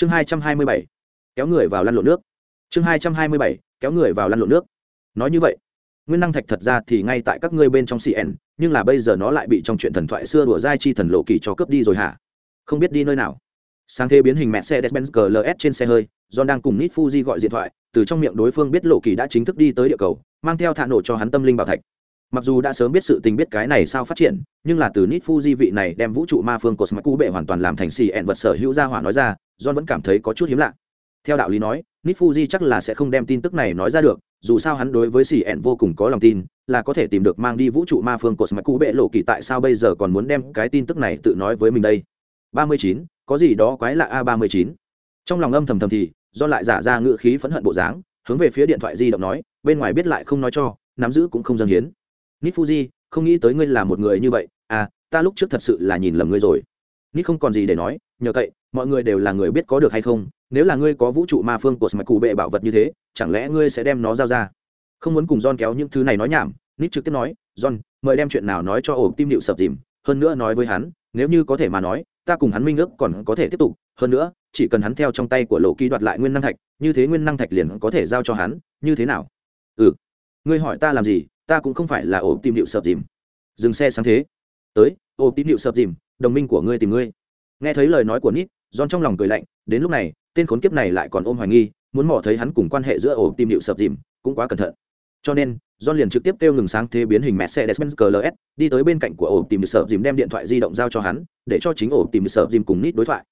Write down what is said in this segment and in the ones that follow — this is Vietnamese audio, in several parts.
chương hai trăm hai mươi bảy kéo người vào lăn lộn nước. Chương hai trăm hai mươi bảy kéo người vào lăn lộn nước. Nói như vậy nguyên năng thạch thật ra thì ngay tại các ngươi bên trong cn nhưng là bây giờ nó lại bị trong chuyện thần thoại xưa đùa dai chi thần lộ kỳ cho cướp đi rồi hả? Không biết đi nơi nào. Sáng thế biến hình mẹ xe Mercedes-Benz GLS trên xe hơi, John đang cùng Nit Fuji gọi điện thoại, từ trong miệng đối phương biết Lộ Kỳ đã chính thức đi tới địa cầu, mang theo thả nổ cho hắn tâm linh bảo thạch. Mặc dù đã sớm biết sự tình biết cái này sao phát triển, nhưng là từ Nit Fuji vị này đem vũ trụ ma phương của Smaku bệ hoàn toàn làm thành xì ẹn vật sở hữu gia hỏa nói ra, John vẫn cảm thấy có chút hiếm lạ. Theo đạo lý nói, Nit Fuji chắc là sẽ không đem tin tức này nói ra được, dù sao hắn đối với xì ẹn vô cùng có lòng tin, là có thể tìm được mang đi vũ trụ ma phương của Smaku bệ lộ kỳ tại sao bây giờ còn muốn đem cái tin tức này tự nói với mình đây. 39, có gì đó quái lạ a 39 trong lòng âm thầm thầm thì do lại giả ra ngựa khí phẫn hận bộ dáng hướng về phía điện thoại di động nói bên ngoài biết lại không nói cho nắm giữ cũng không dâng hiến nít fuji không nghĩ tới ngươi là một người như vậy. À ta lúc trước thật sự là nhìn lầm ngươi rồi. Nít không còn gì để nói. Nhờ cậy, mọi người đều là người biết có được hay không. Nếu là ngươi có vũ trụ ma phương của mạch cụ bệ bảo vật như thế, chẳng lẽ ngươi sẽ đem nó giao ra? Không muốn cùng john kéo những thứ này nói nhảm. Nít trực tiếp nói, john, mời đem chuyện nào nói cho ổ tim điệu sập dìm. Hơn nữa nói với hắn, nếu như có thể mà nói, ta cùng hắn minh ước còn có thể tiếp tục. Hơn nữa, chỉ cần hắn theo trong tay của lộ kỳ đoạt lại nguyên năng thạch, như thế nguyên năng thạch liền có thể giao cho hắn. Như thế nào? Ừ. Ngươi hỏi ta làm gì? Ta cũng không phải là ổ tìm điệu sập dìm. Dừng xe sáng thế. Tới ổ tìm điệu sập dìm đồng minh của ngươi tìm ngươi. Nghe thấy lời nói của nít don trong lòng cười lạnh đến lúc này tên khốn kiếp này lại còn ôm hoài nghi muốn mò thấy hắn cùng quan hệ giữa ổ tìm điệu sập dìm cũng quá cẩn thận. Cho nên John liền trực tiếp kêu ngừng sáng thế biến hình Mercedes-Benz CLS, đi tới bên cạnh của ổ tìm sợ dìm đem điện thoại di động giao cho hắn, để cho chính ổ tìm sợ dìm cùng nít đối thoại.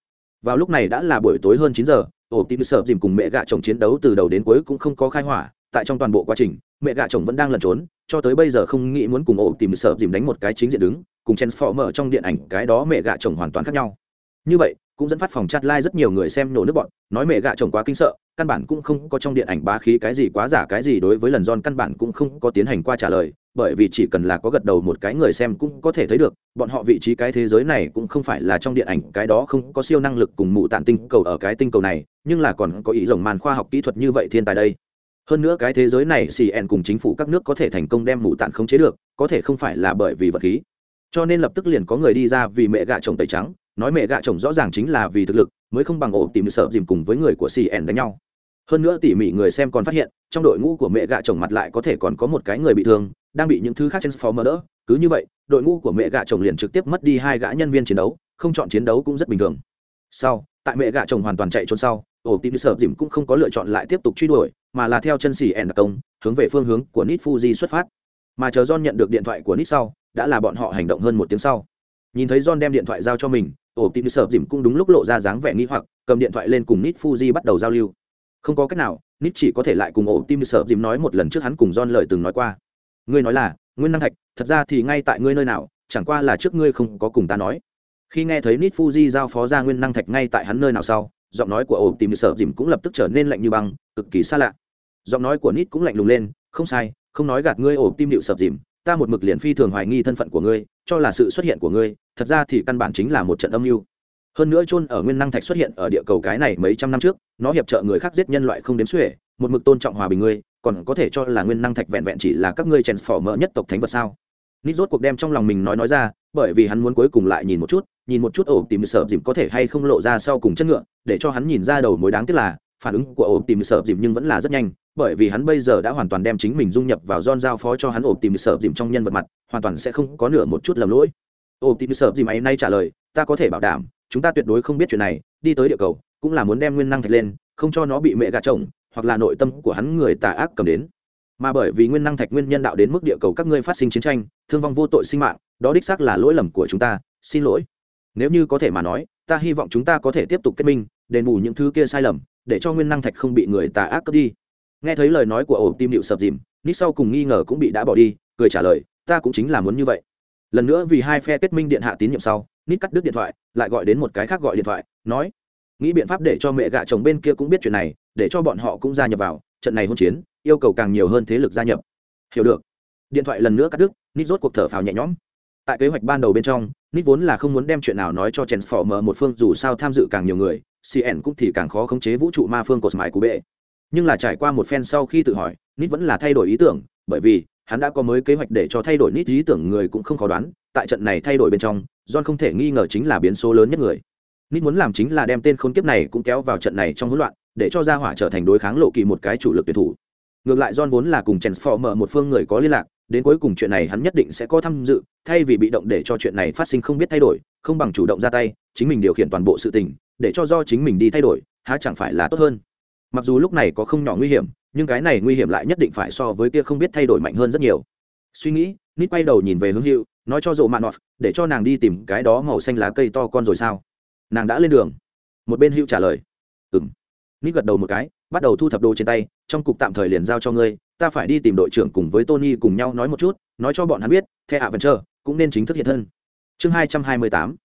Vào lúc này đã là buổi tối hơn chín giờ, ổ tìm sợ dìm cùng mẹ gạ chồng chiến đấu từ đầu đến cuối cũng không có khai hỏa, tại trong toàn bộ quá trình, mẹ gạ chồng vẫn đang lẩn trốn, cho tới bây giờ không nghĩ muốn cùng ổ tìm sợ dìm đánh một cái chính diện đứng, cùng Transformer trong điện ảnh cái đó mẹ gạ chồng hoàn toàn khác nhau. Như vậy, cũng dẫn phát phòng chat like rất nhiều người xem nổ nước bọn, nói mẹ gạ chồng quá kinh sợ, căn bản cũng không có trong điện ảnh bá khí cái gì quá giả cái gì đối với lần giòn căn bản cũng không có tiến hành qua trả lời bởi vì chỉ cần là có gật đầu một cái người xem cũng có thể thấy được bọn họ vị trí cái thế giới này cũng không phải là trong điện ảnh cái đó không có siêu năng lực cùng mụ tản tinh cầu ở cái tinh cầu này nhưng là còn có ý rồng màn khoa học kỹ thuật như vậy thiên tài đây hơn nữa cái thế giới này cn cùng chính phủ các nước có thể thành công đem mù tạn khống chế được, có thể không phải là bởi vì vật khí. Cho nên lập tức liền có người đi ra vì mẹ gạ chồng tẩy trắng, nói mẹ gạ chồng rõ ràng chính là vì thực lực, mới không bằng ổ tìm sợ dìm cùng với người của cn đánh nhau. Hơn nữa tỉ mỉ người xem còn phát hiện, trong đội ngũ của mẹ gạ chồng mặt lại có thể còn có một cái người bị thương, đang bị những thứ khác transformer đỡ. Cứ như vậy, đội ngũ của mẹ gạ chồng liền trực tiếp mất đi hai gã nhân viên chiến đấu, không chọn chiến đấu cũng rất bình thường. Sau tại mẹ gạ chồng hoàn toàn chạy trốn sau, ổ tim sợ dìm cũng không có lựa chọn lại tiếp tục truy đuổi, mà là theo chân xỉ ẻn đặc công, hướng về phương hướng của nít fuji xuất phát. Mà chờ john nhận được điện thoại của nít sau, đã là bọn họ hành động hơn một tiếng sau. Nhìn thấy john đem điện thoại giao cho mình, ổ tim sợ dìm cũng đúng lúc lộ ra dáng vẻ nghi hoặc, cầm điện thoại lên cùng nít fuji bắt đầu giao lưu. Không có cách nào nít chỉ có thể lại cùng ổ tim sợ dìm nói một lần trước hắn cùng John lời từng nói qua. Ngươi nói là, nguyên năng thạch, thật ra thì ngay tại ngươi nơi nào, chẳng qua là trước ngươi không có cùng ta nói khi nghe thấy nít fuji giao phó ra nguyên năng thạch ngay tại hắn nơi nào sau, giọng nói của ổ tìm sợ dìm cũng lập tức trở nên lạnh như băng, cực kỳ xa lạ. Giọng nói của nít cũng lạnh lùng lên, không sai, không nói gạt ngươi, ổ tim điệu sập dìm, ta một mực liền phi thường hoài nghi thân phận của ngươi, cho là sự xuất hiện của ngươi, thật ra thì căn bản chính là một trận âm mưu. Hơn nữa chôn ở nguyên năng thạch xuất hiện ở địa cầu cái này mấy trăm năm trước, nó hiệp trợ người khác giết nhân loại không đếm xuể, một mực tôn trọng hòa bình ngươi, còn có thể cho là nguyên năng thạch vẹn vẹn chỉ là các ngươi chèn phỏ mỡ nhất tộc thánh vật sao? Nít rốt cuộc đem trong lòng mình nói nói ra, bởi vì hắn muốn cuối cùng lại nhìn một chút nhìn một chút ổ tìm sợ dìm có thể hay không lộ ra sau cùng chất ngựa, để cho hắn nhìn ra đầu mối đáng tiếc là, phản ứng của ổ tìm sợ dìm nhưng vẫn là rất nhanh, bởi vì hắn bây giờ đã hoàn toàn đem chính mình dung nhập vào don giao phó cho hắn ổ tìm sợ dìm trong nhân vật mặt, hoàn toàn sẽ không có nửa một chút lầm lỗi. Ổ tìm sợ dìm ấy nay trả lời, ta có thể bảo đảm, chúng ta tuyệt đối không biết chuyện này, đi tới địa cầu, cũng là muốn đem nguyên năng thạch lên, không cho nó bị mẹ gà chồng, hoặc là nội tâm của hắn người tà ác cầm đến. Mà bởi vì nguyên năng thạch nguyên nhân đạo đến mức địa cầu các ngươi phát sinh chiến tranh, thương vong vô tội sinh mạng, đó đích xác là lỗi lầm của chúng ta, xin lỗi nếu như có thể mà nói, ta hy vọng chúng ta có thể tiếp tục kết minh, đền bù những thứ kia sai lầm, để cho nguyên năng thạch không bị người tà ác cướp đi. Nghe thấy lời nói của ổ tim điệu sập dìm nít sau cùng nghi ngờ cũng bị đã bỏ đi, cười trả lời, ta cũng chính là muốn như vậy. Lần nữa vì hai phe kết minh điện hạ tín nhiệm sau nít cắt đứt điện thoại, lại gọi đến một cái khác gọi điện thoại, nói, nghĩ biện pháp để cho mẹ gạ chồng bên kia cũng biết chuyện này, để cho bọn họ cũng gia nhập vào, trận này hôn chiến, yêu cầu càng nhiều hơn thế lực gia nhập. Hiểu được. Điện thoại lần nữa cắt đứt nít rốt cuộc thở phào nhẹ nhõm tại kế hoạch ban đầu bên trong nít vốn là không muốn đem chuyện nào nói cho transformer một phương, dù sao tham dự càng nhiều người cn cũng thì càng khó khống chế vũ trụ ma phương cột mãi của bệ nhưng là trải qua một phen sau khi tự hỏi nít vẫn là thay đổi ý tưởng, bởi vì hắn đã có mới kế hoạch để cho thay đổi nít ý tưởng người cũng không khó đoán, tại trận này thay đổi bên trong, john không thể nghi ngờ chính là biến số lớn nhất người. Nít muốn làm chính là đem tên khốn kiếp này cũng kéo vào trận này trong hỗn loạn, để cho gia hỏa trở thành đối kháng lộ kỳ một cái chủ lực tuyển thủ. Ngược lại john vốn là cùng transformer một phương người có liên lạc đến cuối cùng chuyện này hắn nhất định sẽ có tham dự, thay vì bị động để cho chuyện này phát sinh không biết thay đổi, không bằng chủ động ra tay, chính mình điều khiển toàn bộ sự tình, để cho do chính mình đi thay đổi, há chẳng phải là tốt hơn. Mặc dù lúc này có không nhỏ nguy hiểm, nhưng cái này nguy hiểm lại nhất định phải so với kia không biết thay đổi mạnh hơn rất nhiều. Suy nghĩ, nít quay đầu nhìn về hướng hiệu nói cho rộ mạn nọt, để cho nàng đi tìm cái đó màu xanh lá cây to con rồi sao? Nàng đã lên đường. Một bên hữu trả lời ừng nít gật đầu một cái, bắt đầu thu thập đồ trên tay, trong cục tạm thời liền giao cho ngươi ta phải đi tìm đội trưởng cùng với tony cùng nhau nói một chút, nói cho bọn hắn biết, the ạ Vẹn chờ cũng nên chính thức hiện thân. Chương hai trăm hai mươi tám,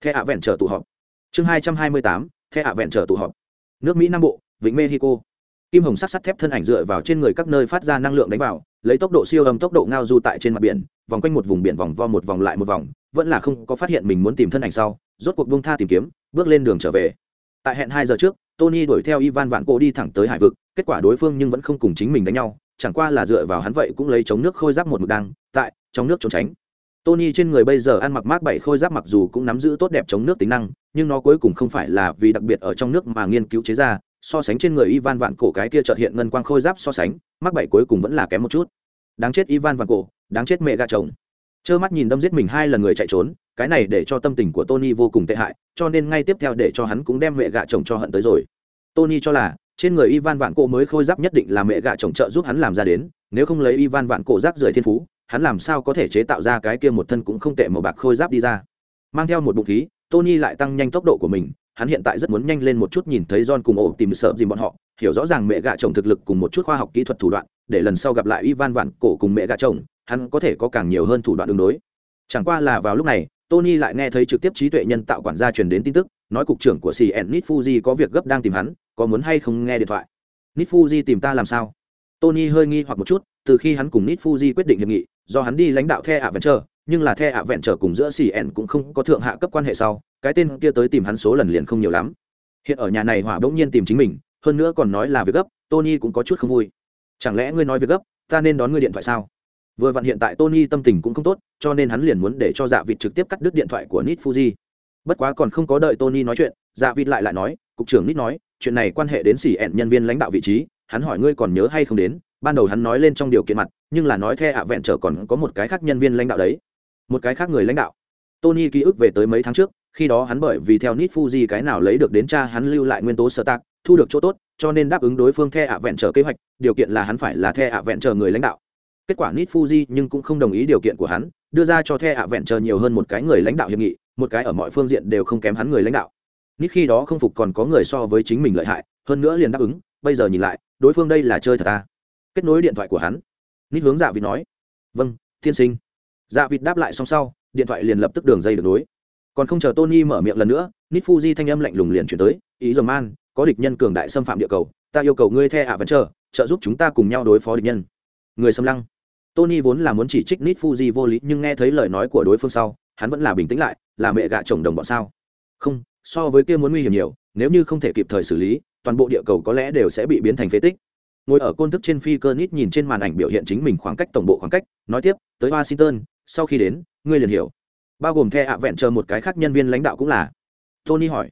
the ạ vẹn chờ tụ họp. Chương hai trăm hai mươi tám, the ạ vẹn chờ tụ họp. Nước mỹ nam bộ, vịnh mexico. Kim hồng sắt sắt thép thân ảnh dựa vào trên người các nơi phát ra năng lượng đánh vào, lấy tốc độ siêu âm tốc độ ngao du tại trên mặt biển, vòng quanh một vùng biển vòng vo một vòng lại một vòng, vẫn là không có phát hiện mình muốn tìm thân ảnh sau, rốt cuộc bông tha tìm kiếm, bước lên đường trở về. Tại hẹn hai giờ trước, tony đuổi theo ivan vạn cổ đi thẳng tới hải vực, kết quả đối phương nhưng vẫn không cùng chính mình đánh nhau chẳng qua là dựa vào hắn vậy cũng lấy chống nước khôi giáp một mực đăng tại, trong nước trốn tránh. Tony trên người bây giờ ăn mặc mát bảy khôi giáp mặc dù cũng nắm giữ tốt đẹp chống nước tính năng, nhưng nó cuối cùng không phải là vì đặc biệt ở trong nước mà nghiên cứu chế ra, so sánh trên người ivan vạn cổ cái kia trợt hiện ngân quang khôi giáp so sánh mắc bảy cuối cùng vẫn là kém một chút. Đáng chết ivan vạn cổ, đáng chết mẹ gà chồng. Trơ mắt nhìn đâm giết mình hai lần người chạy trốn, cái này để cho tâm tình của tony vô cùng tệ hại, cho nên ngay tiếp theo để cho hắn cũng đem mẹ gà chồng cho hận tới rồi. Tony cho là trên người ivan vạn cổ mới khôi giáp nhất định là mẹ Gạ chồng trợ giúp hắn làm ra đến nếu không lấy ivan vạn cổ giáp rời thiên phú hắn làm sao có thể chế tạo ra cái kia một thân cũng không tệ màu bạc khôi giáp đi ra mang theo một bụng khí tony lại tăng nhanh tốc độ của mình hắn hiện tại rất muốn nhanh lên một chút nhìn thấy John cùng ổ tìm sợ gì bọn họ, hiểu rõ ràng mẹ gạ chồng thực lực cùng một chút khoa học kỹ thuật thủ đoạn, để lần sau gặp lại Ivan Vạn cổ cùng mẹ gạ chồng, hắn có thể có càng nhiều hơn thủ đoạn ứng đối. Chẳng qua là vào lúc này, Tony lại nghe thấy trực tiếp trí tuệ nhân tạo quản gia truyền đến tin tức, nói cục trưởng của CN Nit Fuji có việc gấp đang tìm hắn, có muốn hay không nghe điện thoại. Nit Fuji tìm ta làm sao? Tony hơi nghi hoặc một chút, từ khi hắn cùng Nit Fuji quyết định hiệp nghị, do hắn đi lãnh đạo The trờ, nhưng là The trờ cùng giữa CN cũng không có thượng hạ cấp quan hệ sau, cái tên kia tới tìm hắn số lần liền không nhiều lắm hiện ở nhà này hỏa bỗng nhiên tìm chính mình hơn nữa còn nói là việc gấp tony cũng có chút không vui chẳng lẽ ngươi nói việc gấp ta nên đón ngươi điện thoại sao vừa vặn hiện tại tony tâm tình cũng không tốt cho nên hắn liền muốn để cho dạ vịt trực tiếp cắt đứt điện thoại của nit fuji bất quá còn không có đợi tony nói chuyện dạ vịt lại lại nói cục trưởng nit nói chuyện này quan hệ đến xỉ ẹn nhân viên lãnh đạo vị trí, hắn hỏi ngươi còn nhớ hay không đến, ban đầu hắn nói lên trong điều kiện mặt, nhưng là nói the ạ vẹn trở còn có một cái khác nhân viên lãnh đạo đấy. Một cái khác người lãnh đạo. Tony ký ức về tới mấy tháng trước, khi đó hắn bởi vì theo nít fuji cái nào lấy được đến cha hắn lưu lại nguyên tố sơ tạc thu được chỗ tốt, cho nên đáp ứng đối phương the ạ vẹn trở kế hoạch, điều kiện là hắn phải là the ạ vẹn trở người lãnh đạo. Kết quả nít fuji nhưng cũng không đồng ý điều kiện của hắn, đưa ra cho the ạ vẹn trở nhiều hơn một cái người lãnh đạo hiệp nghị, một cái ở mọi phương diện đều không kém hắn người lãnh đạo nít khi đó không phục còn có người so với chính mình lợi hại, hơn nữa liền đáp ứng, bây giờ nhìn lại, đối phương đây là chơi thật ta. Kết nối điện thoại của hắn. Nít hướng dạ vịt nói. Vâng thiên sinh. Dạ vịt đáp lại xong sau, điện thoại liền lập tức đường dây được nối. Còn không chờ tony mở miệng lần nữa, nít fuji thanh âm lạnh lùng liền chuyển tới. Ý dầm man có địch nhân cường đại xâm phạm địa cầu, ta yêu cầu ngươi the ạ vẫn chờ trợ giúp chúng ta cùng nhau đối phó địch nhân. Người xâm lăng. Tony vốn là muốn chỉ trích nít fuji vô lý, nhưng nghe thấy lời nói của đối phương sau, hắn vẫn là bình tĩnh lại, là mẹ gạ chồng đồng bọn sao? Không so với kia muốn nguy hiểm nhiều, nếu như không thể kịp thời xử lý, toàn bộ địa cầu có lẽ đều sẽ bị biến thành phế tích. Ngồi ở côn thức trên phi cơ nít nhìn trên màn ảnh biểu hiện chính mình khoảng cách tổng bộ khoảng cách, nói tiếp, tới washington, sau khi đến, ngươi liền hiểu. Bao gồm the ạ vẹn chờ một cái khác nhân viên lãnh đạo cũng là. Tony hỏi.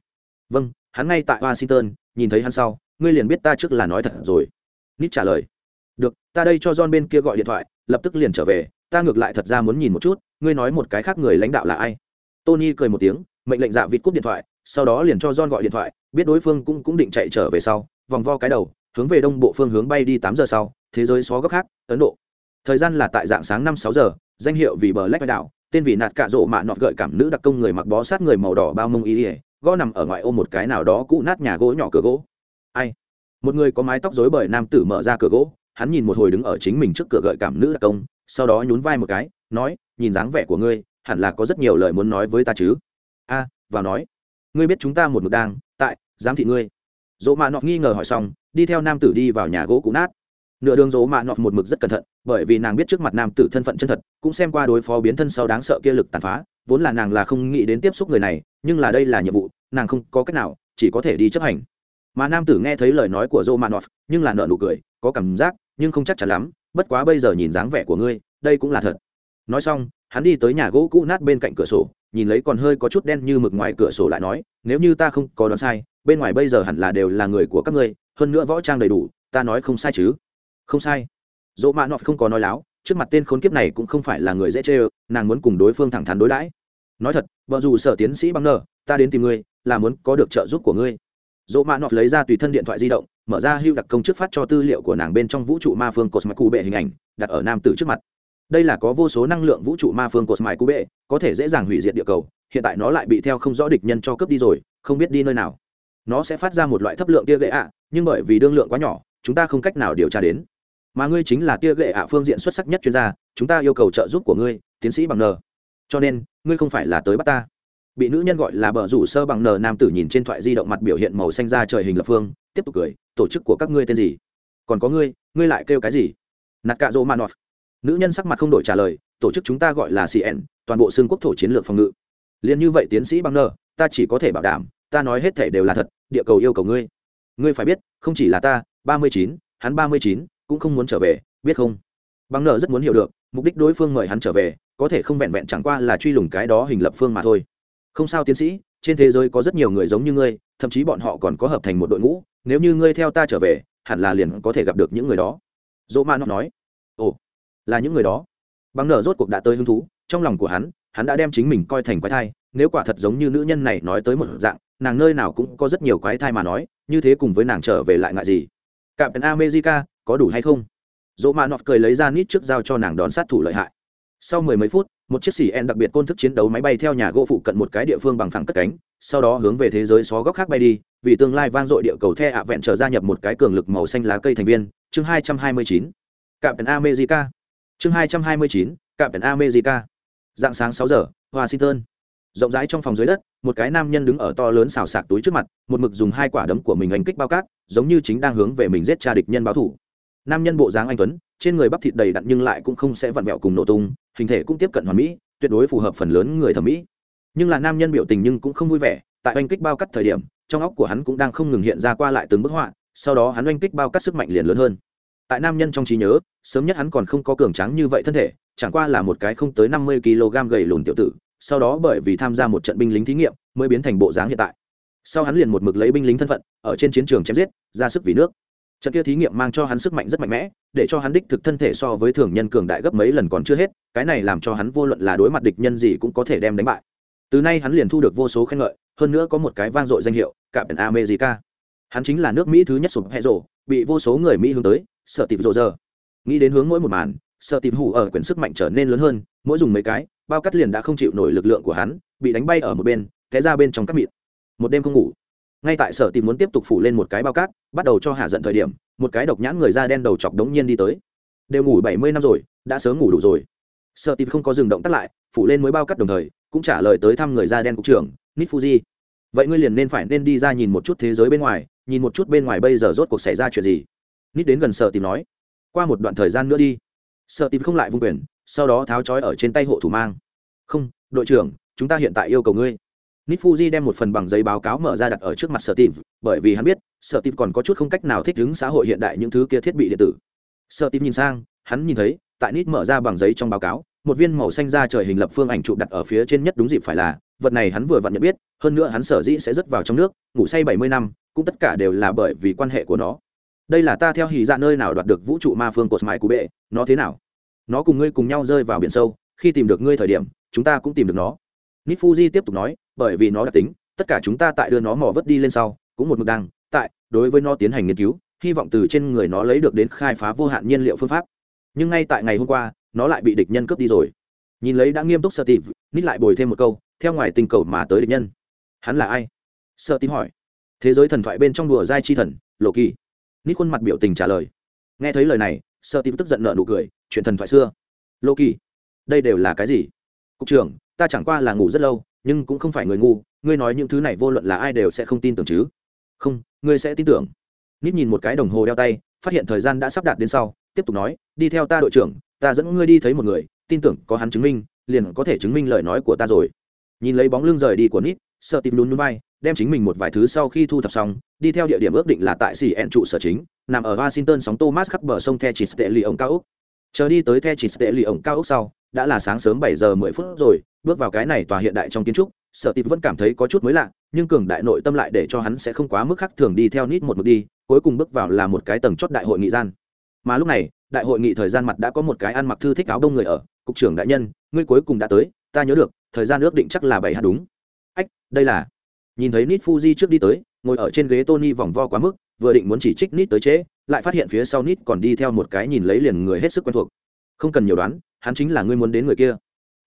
Vâng hắn ngay tại washington, nhìn thấy hắn sau, ngươi liền biết ta trước là nói thật rồi. Nít trả lời. Được, ta đây cho john bên kia gọi điện thoại, lập tức liền trở về, ta ngược lại thật ra muốn nhìn một chút, ngươi nói một cái khác người lãnh đạo là ai? Tony cười một tiếng, mệnh lệnh dạ vịt cúp điện thoại sau đó liền cho john gọi điện thoại, biết đối phương cũng cũng định chạy trở về sau, vòng vo cái đầu, hướng về đông bộ phương hướng bay đi tám giờ sau, thế giới xó góc khác, ấn độ. Thời gian là tại dạng sáng năm sáu giờ, danh hiệu vì bờ lách đảo, tên vì nạt cạ rộ mạ nọt gợi cảm nữ đặc công người mặc bó sát người màu đỏ bao mông y ỉa gõ nằm ở ngoài ôm một cái nào đó cũ nát nhà gỗ nhỏ cửa gỗ. Ai? Một người có mái tóc rối bời nam tử mở ra cửa gỗ, hắn nhìn một hồi đứng ở chính mình trước cửa gợi cảm nữ đặc công, sau đó nhún vai một cái, nói, nhìn dáng vẻ của ngươi, hẳn là có rất nhiều lời muốn nói với ta chứ. A, vào nói ngươi biết chúng ta một mực đang, tại, giám thị ngươi. Dỗ mạ nọt nghi ngờ hỏi xong, đi theo nam tử đi vào nhà gỗ cũ nát. Nửa đường dỗ mạ nọt một mực rất cẩn thận, bởi vì nàng biết trước mặt nam tử thân phận chân thật, cũng xem qua đối phó biến thân sau đáng sợ kia lực tàn phá, vốn là nàng là không nghĩ đến tiếp xúc người này, nhưng là đây là nhiệm vụ, nàng không có cách nào, chỉ có thể đi chấp hành. Mà nam tử nghe thấy lời nói của dỗ mạ nọt, nhưng là nợ nụ cười, có cảm giác, nhưng không chắc chắn lắm, bất quá bây giờ nhìn dáng vẻ của ngươi, đây cũng là thật. Nói xong, hắn đi tới nhà gỗ cũ nát bên cạnh cửa sổ nhìn lấy còn hơi có chút đen như mực ngoài cửa sổ lại nói, nếu như ta không có đoán sai, bên ngoài bây giờ hẳn là đều là người của các ngươi, hơn nữa võ trang đầy đủ, ta nói không sai chứ? Không sai. Dỗ mạ nọ không có nói láo, trước mặt tên khốn kiếp này cũng không phải là người dễ chê ơ, nàng muốn cùng đối phương thẳng thắn đối đãi. Nói thật, vợ dù sở tiến sĩ băng nở, ta đến tìm ngươi, là muốn có được trợ giúp của ngươi. Dỗ mạ nọ lấy ra tùy thân điện thoại di động, mở ra hưu đặc công chức phát cho tư liệu của nàng bên trong vũ trụ ma phương cosmic cụ bệ hình ảnh, đặt ở nam tử trước mặt đây là có vô số năng lượng vũ trụ ma phương cosmic cú bệ có thể dễ dàng hủy diệt địa cầu, hiện tại nó lại bị theo không rõ địch nhân cho cướp đi rồi, không biết đi nơi nào. Nó sẽ phát ra một loại thấp lượng tia gậy ạ, nhưng bởi vì đương lượng quá nhỏ, chúng ta không cách nào điều tra đến. Mà ngươi chính là tia gậy ạ phương diện xuất sắc nhất chuyên gia, chúng ta yêu cầu trợ giúp của ngươi, tiến sĩ bằng n. Cho nên, ngươi không phải là tới bắt ta. Bị nữ nhân gọi là bờ rủ sơ bằng n, nam tử nhìn trên thoại di động mặt biểu hiện màu xanh ra trời hình lập phương, tiếp tục cười, tổ chức của các ngươi tên gì? Còn có ngươi ngươi lại kêu cái gì? Nạt cạ rô manoff nữ nhân sắc mặt không đổi trả lời, tổ chức chúng ta gọi là cn toàn bộ xương quốc thổ chiến lược phòng ngự. Liền như vậy tiến sĩ băng nơ, ta chỉ có thể bảo đảm, ta nói hết thể đều là thật, địa cầu yêu cầu ngươi. Ngươi phải biết, không chỉ là ta, ba mươi chín, hắn ba mươi chín, cũng không muốn trở về, biết không? Băng nợ rất muốn hiểu được, mục đích đối phương mời hắn trở về, có thể không vẹn vẹn chẳng qua là truy lùng cái đó hình lập phương mà thôi. Không sao tiến sĩ, trên thế giới có rất nhiều người giống như ngươi, thậm chí bọn họ còn có hợp thành một đội ngũ, nếu như ngươi theo ta trở về, hẳn là liền có thể gặp được những người đó. Dỗ ma nó nói là những người đó. Bằng nở rốt cuộc đã tới hứng thú, trong lòng của hắn hắn đã đem chính mình coi thành quái thai, nếu quả thật giống như nữ nhân này nói tới một dạng, nàng nơi nào cũng có rất nhiều quái thai mà nói, như thế cùng với nàng trở về lại ngại gì. Cạm tần america, có đủ hay không? Dỗ ma nọt cười lấy ra nít trước giao cho nàng đón sát thủ lợi hại. Sau mười mấy phút, một chiếc xỉ en đặc biệt côn thức chiến đấu máy bay theo nhà gỗ phụ cận một cái địa phương bằng phẳng cất cánh, sau đó hướng về thế giới xó góc khác bay đi, vì tương lai vang dội địa cầu the ạ vẹn trở gia nhập một cái cường lực màu xanh lá cây thành viên, chương hai trăm hai mươi chín. Cạm tần america chương hai trăm hai mươi chín, cạm tần america. Dạng sáng sáu giờ, washington. Rộng rãi trong phòng dưới đất, một cái nam nhân đứng ở to lớn xào sạc túi trước mặt, một mực dùng hai quả đấm của mình anh kích bao cát, giống như chính đang hướng về mình giết cha địch nhân báo thủ. Nam nhân bộ dáng anh tuấn, trên người bắp thịt đầy đặn nhưng lại cũng không sẽ vặn vẹo cùng nổ tung, hình thể cũng tiếp cận hoàn mỹ, tuyệt đối phù hợp phần lớn người thẩm mỹ. Nhưng là nam nhân biểu tình nhưng cũng không vui vẻ, tại oanh kích bao cắt thời điểm, trong óc của hắn cũng đang không ngừng hiện ra qua lại từng bức họa, sau đó hắn oanh kích bao cắt sức mạnh liền lớn hơn tại nam nhân trong trí nhớ, sớm nhất hắn còn không có cường tráng như vậy thân thể, chẳng qua là một cái không tới năm mươi kg gầy lùn tiểu tử, sau đó bởi vì tham gia một trận binh lính thí nghiệm, mới biến thành bộ dáng hiện tại. Sau hắn liền một mực lấy binh lính thân phận, ở trên chiến trường chém giết, ra sức vì nước. Trận kia thí nghiệm mang cho hắn sức mạnh rất mạnh mẽ, để cho hắn đích thực thân thể so với thường nhân cường đại gấp mấy lần còn chưa hết, cái này làm cho hắn vô luận là đối mặt địch nhân gì cũng có thể đem đánh bại. Từ nay hắn liền thu được vô số khen ngợi, hơn nữa có một cái vang dội danh hiệu cả biển america. Hắn chính là nước mỹ thứ nhất sụp hẹ rộ bị vô số người mỹ hướng tới sợ tìm rộ giờ nghĩ đến hướng mỗi một màn, sợ tìm hủ ở quyển sức mạnh trở nên lớn hơn, mỗi dùng mấy cái, bao cắt liền đã không chịu nổi lực lượng của hắn, bị đánh bay ở một bên, té ra bên trong các mịn. Một đêm không ngủ. Ngay tại sở tìm muốn tiếp tục phủ lên một cái bao cát bắt đầu cho hạ giận thời điểm, một cái độc nhãn người da đen đầu chọc đống nhiên đi tới. Đều ngủ bảy mươi năm rồi, đã sớm ngủ đủ rồi. Sở tìm không có dừng động tắt lại, phủ lên mới bao cát đồng thời, cũng trả lời tới thăm người da đen cục trưởng nít fuji vậy ngươi liền nên phải nên đi ra nhìn một chút thế giới bên ngoài, nhìn một chút bên ngoài bây giờ rốt cuộc xảy ra chuyện gì? Nít đến gần sợ tìm nói, qua một đoạn thời gian nữa đi. Sợ tìm không lại vung quyền, sau đó tháo trói ở trên tay hộ thủ mang. Không, đội trưởng, chúng ta hiện tại yêu cầu ngươi. Nít fuji đem một phần bằng giấy báo cáo mở ra đặt ở trước mặt sợ tìm, bởi vì hắn biết, sợ tìm còn có chút không cách nào thích ứng xã hội hiện đại những thứ kia thiết bị điện tử. Sợ tìm nhìn sang, hắn nhìn thấy, tại nít mở ra bằng giấy trong báo cáo, một viên màu xanh ra trời hình lập phương ảnh trụ đặt ở phía trên nhất đúng dịp phải là, vật này hắn vừa vặn nhận biết, hơn nữa hắn sở dĩ sẽ rớt vào trong nước, ngủ say bảy mươi năm, cũng tất cả đều là bởi vì quan hệ của nó đây là ta theo hì dạ nơi nào đoạt được vũ trụ ma phương cột mài của bệ nó thế nào? Nó cùng ngươi cùng nhau rơi vào biển sâu, khi tìm được ngươi thời điểm, chúng ta cũng tìm được nó. Nifuji tiếp tục nói, bởi vì nó đặc tính, tất cả chúng ta tại đưa nó mò vớt đi lên sau, cũng một mực đang tại, đối với nó tiến hành nghiên cứu, hy vọng từ trên người nó lấy được đến khai phá vô hạn nhiên liệu phương pháp. Nhưng ngay tại ngày hôm qua, nó lại bị địch nhân cướp đi rồi. Nhìn lấy đã nghiêm túc sợ tìm nít lại bồi thêm một câu, theo ngoài tình cầu mà tới địch nhân. Hắn là ai? Sợ tìm hỏi. Thế giới thần thoại bên trong đùa giai chi thần lộ kỳ nít khuôn mặt biểu tình trả lời. Nghe thấy lời này sợ tìm tức giận nợ nụ cười chuyện thần thoại xưa. Loki, kỳ đây đều là cái gì? Cục trưởng ta chẳng qua là ngủ rất lâu nhưng cũng không phải người ngu ngươi nói những thứ này vô luận là ai đều sẽ không tin tưởng chứ? Không ngươi sẽ tin tưởng. Nít nhìn một cái đồng hồ đeo tay phát hiện thời gian đã sắp đạt đến sau tiếp tục nói đi theo ta đội trưởng ta dẫn ngươi đi thấy một người tin tưởng có hắn chứng minh liền có thể chứng minh lời nói của ta rồi. Nhìn lấy bóng lưng rời đi của nít sợ tìm lún núi bay đem chính mình một vài thứ sau khi thu thập xong, đi theo địa điểm ước định là tại xỉ ẹn trụ sở chính, nằm ở washington sóng thomas khắp bờ sông the chỉ tệ lì ổng cao úc. Chờ đi tới the chỉ tệ lì ổng cao úc sau, đã là sáng sớm bảy giờ mười phút rồi, bước vào cái này tòa hiện đại trong kiến trúc, sở tịp vẫn cảm thấy có chút mới lạ, nhưng cường đại nội tâm lại để cho hắn sẽ không quá mức khác thường đi theo nít một mực đi, cuối cùng bước vào là một cái tầng chót đại hội nghị gian. Mà lúc này, đại hội nghị thời gian mặt đã có một cái ăn mặc thư thích áo đông người ở, cục trưởng đại nhân, ngươi cuối cùng đã tới, ta nhớ được, thời gian ước định chắc là bảy hạt đúng. Ách, đây là nhìn thấy nít fuji trước đi tới ngồi ở trên ghế tony vòng vo quá mức vừa định muốn chỉ trích nít tới chế, lại phát hiện phía sau nít còn đi theo một cái nhìn lấy liền người hết sức quen thuộc không cần nhiều đoán hắn chính là người muốn đến người kia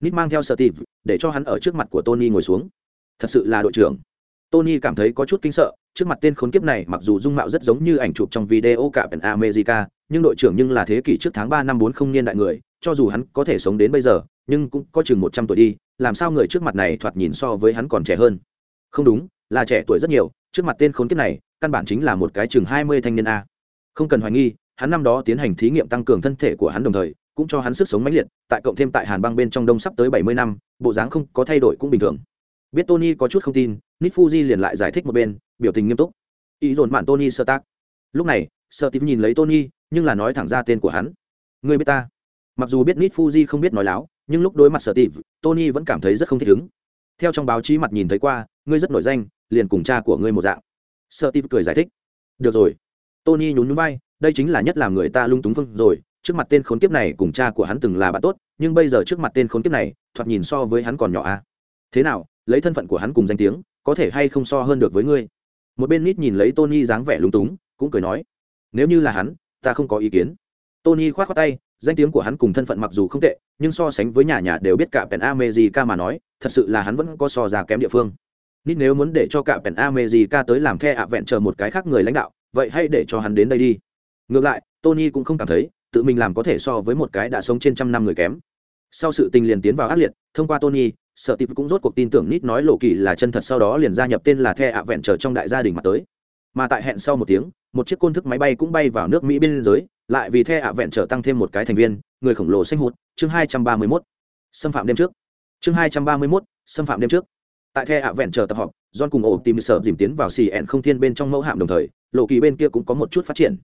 nít mang theo Steve, để cho hắn ở trước mặt của Tony ngồi xuống. Thật sự là đội trưởng. Tony cảm thấy có chút kinh sợ, trước mặt tên khốn kiếp này mặc dù dung mạo rất giống như ảnh chụp trong video cả Captain America, nhưng đội trưởng nhưng là thế kỷ trước tháng ba năm bốn không niên đại người, cho dù hắn có thể sống đến bây giờ, nhưng cũng có chừng một trăm tuổi đi, làm sao người trước mặt này thoạt nhìn so với hắn còn trẻ hơn? Không đúng, là trẻ tuổi rất nhiều, trước mặt tên khốn kiếp này, căn bản chính là một cái chừng mươi thanh niên a. Không cần hoài nghi, hắn năm đó tiến hành thí nghiệm tăng cường thân thể của hắn đồng thời, cũng cho hắn sức sống mãnh liệt tại cộng thêm tại hàn băng bên trong đông sắp tới bảy mươi năm bộ dáng không có thay đổi cũng bình thường. Biết tony có chút không tin nít fuji liền lại giải thích một bên biểu tình nghiêm túc. Ý dồn mạn tony sơ tác. Lúc này sơ tím nhìn lấy tony nhưng là nói thẳng ra tên của hắn. Người biết ta. Mặc dù biết nít fuji không biết nói láo nhưng lúc đối mặt sở tịp tony vẫn cảm thấy rất không thích ứng theo trong báo chí mặt nhìn thấy qua, ngươi rất nổi danh, liền cùng cha của ngươi một dạng. Sợ tịp cười giải thích. Được rồi. Tony nhún nhún vai, đây chính là nhất làm người ta lung túng phương rồi. Trước mặt tên khốn kiếp này cùng cha của hắn từng là bạn tốt, nhưng bây giờ trước mặt tên khốn kiếp này, thoạt nhìn so với hắn còn nhỏ a à? thế nào, lấy thân phận của hắn cùng danh tiếng, có thể hay không so hơn được với ngươi? Một bên nít nhìn lấy tony dáng vẻ lung túng, cũng cười nói, nếu như là hắn, ta không có ý kiến. Tony k h o á t khoác tay danh tiếng của hắn cùng thân phận mặc dù không tệ, nhưng so sánh với nhà nhà đều biết cả pèn amejica mà nói, thật sự là hắn vẫn có so già kém địa phương. Nít nếu muốn để cho cả pèn amejica tới làm the ạ vẹn chờ một cái khác người lãnh đạo, vậy hãy để cho hắn đến đây đi. Ngược lại, tony cũng không cảm thấy, tự mình làm có thể so với một cái đã sống trên trăm năm người kém. Sau sự tình liền tiến vào ác liệt, thông qua tony sợ tịp cũng rốt cuộc tin tưởng nít nói lộ kỳ là chân thật sau đó liền gia nhập tên là the ạ vẹn trở trong đại gia đình mà tới. Mà tại hẹn sau một tiếng, một chiếc côn thức máy bay cũng bay vào nước mỹ biên giới lại vì the ạ vẹn trở tăng thêm một cái thành viên, người khổng lồ xanh hụt, chương hai trăm ba mươi mốt. Xâm phạm đêm trước. Chương hai trăm ba mươi mốt, xâm phạm đêm trước. Tại the ạ vẹn trở tập họp, john cùng ổ tìm sợ dìm tiến vào xì ẹn không thiên bên trong mẫu hạm đồng thời, lộ kỳ bên kia cũng có một chút phát triển.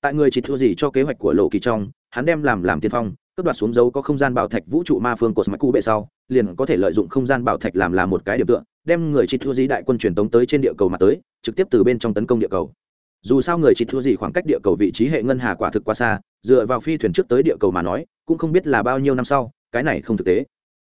Tại người chỉ thua gì cho kế hoạch của lộ kỳ trong, hắn đem làm làm tiên phong, cướp đoạt xuống dấu có không gian bảo thạch vũ trụ ma phương của smaku bệ sau, liền có thể lợi dụng không gian bảo thạch làm làm một cái điểm tựa, đem người chỉ thua gì đại quân truyền tống tới trên địa cầu mà tới, trực tiếp từ bên trong tấn công địa cầu dù sao người chỉ thua gì khoảng cách địa cầu vị trí hệ ngân hà quả thực quá xa, dựa vào phi thuyền trước tới địa cầu mà nói, cũng không biết là bao nhiêu năm sau, cái này không thực tế.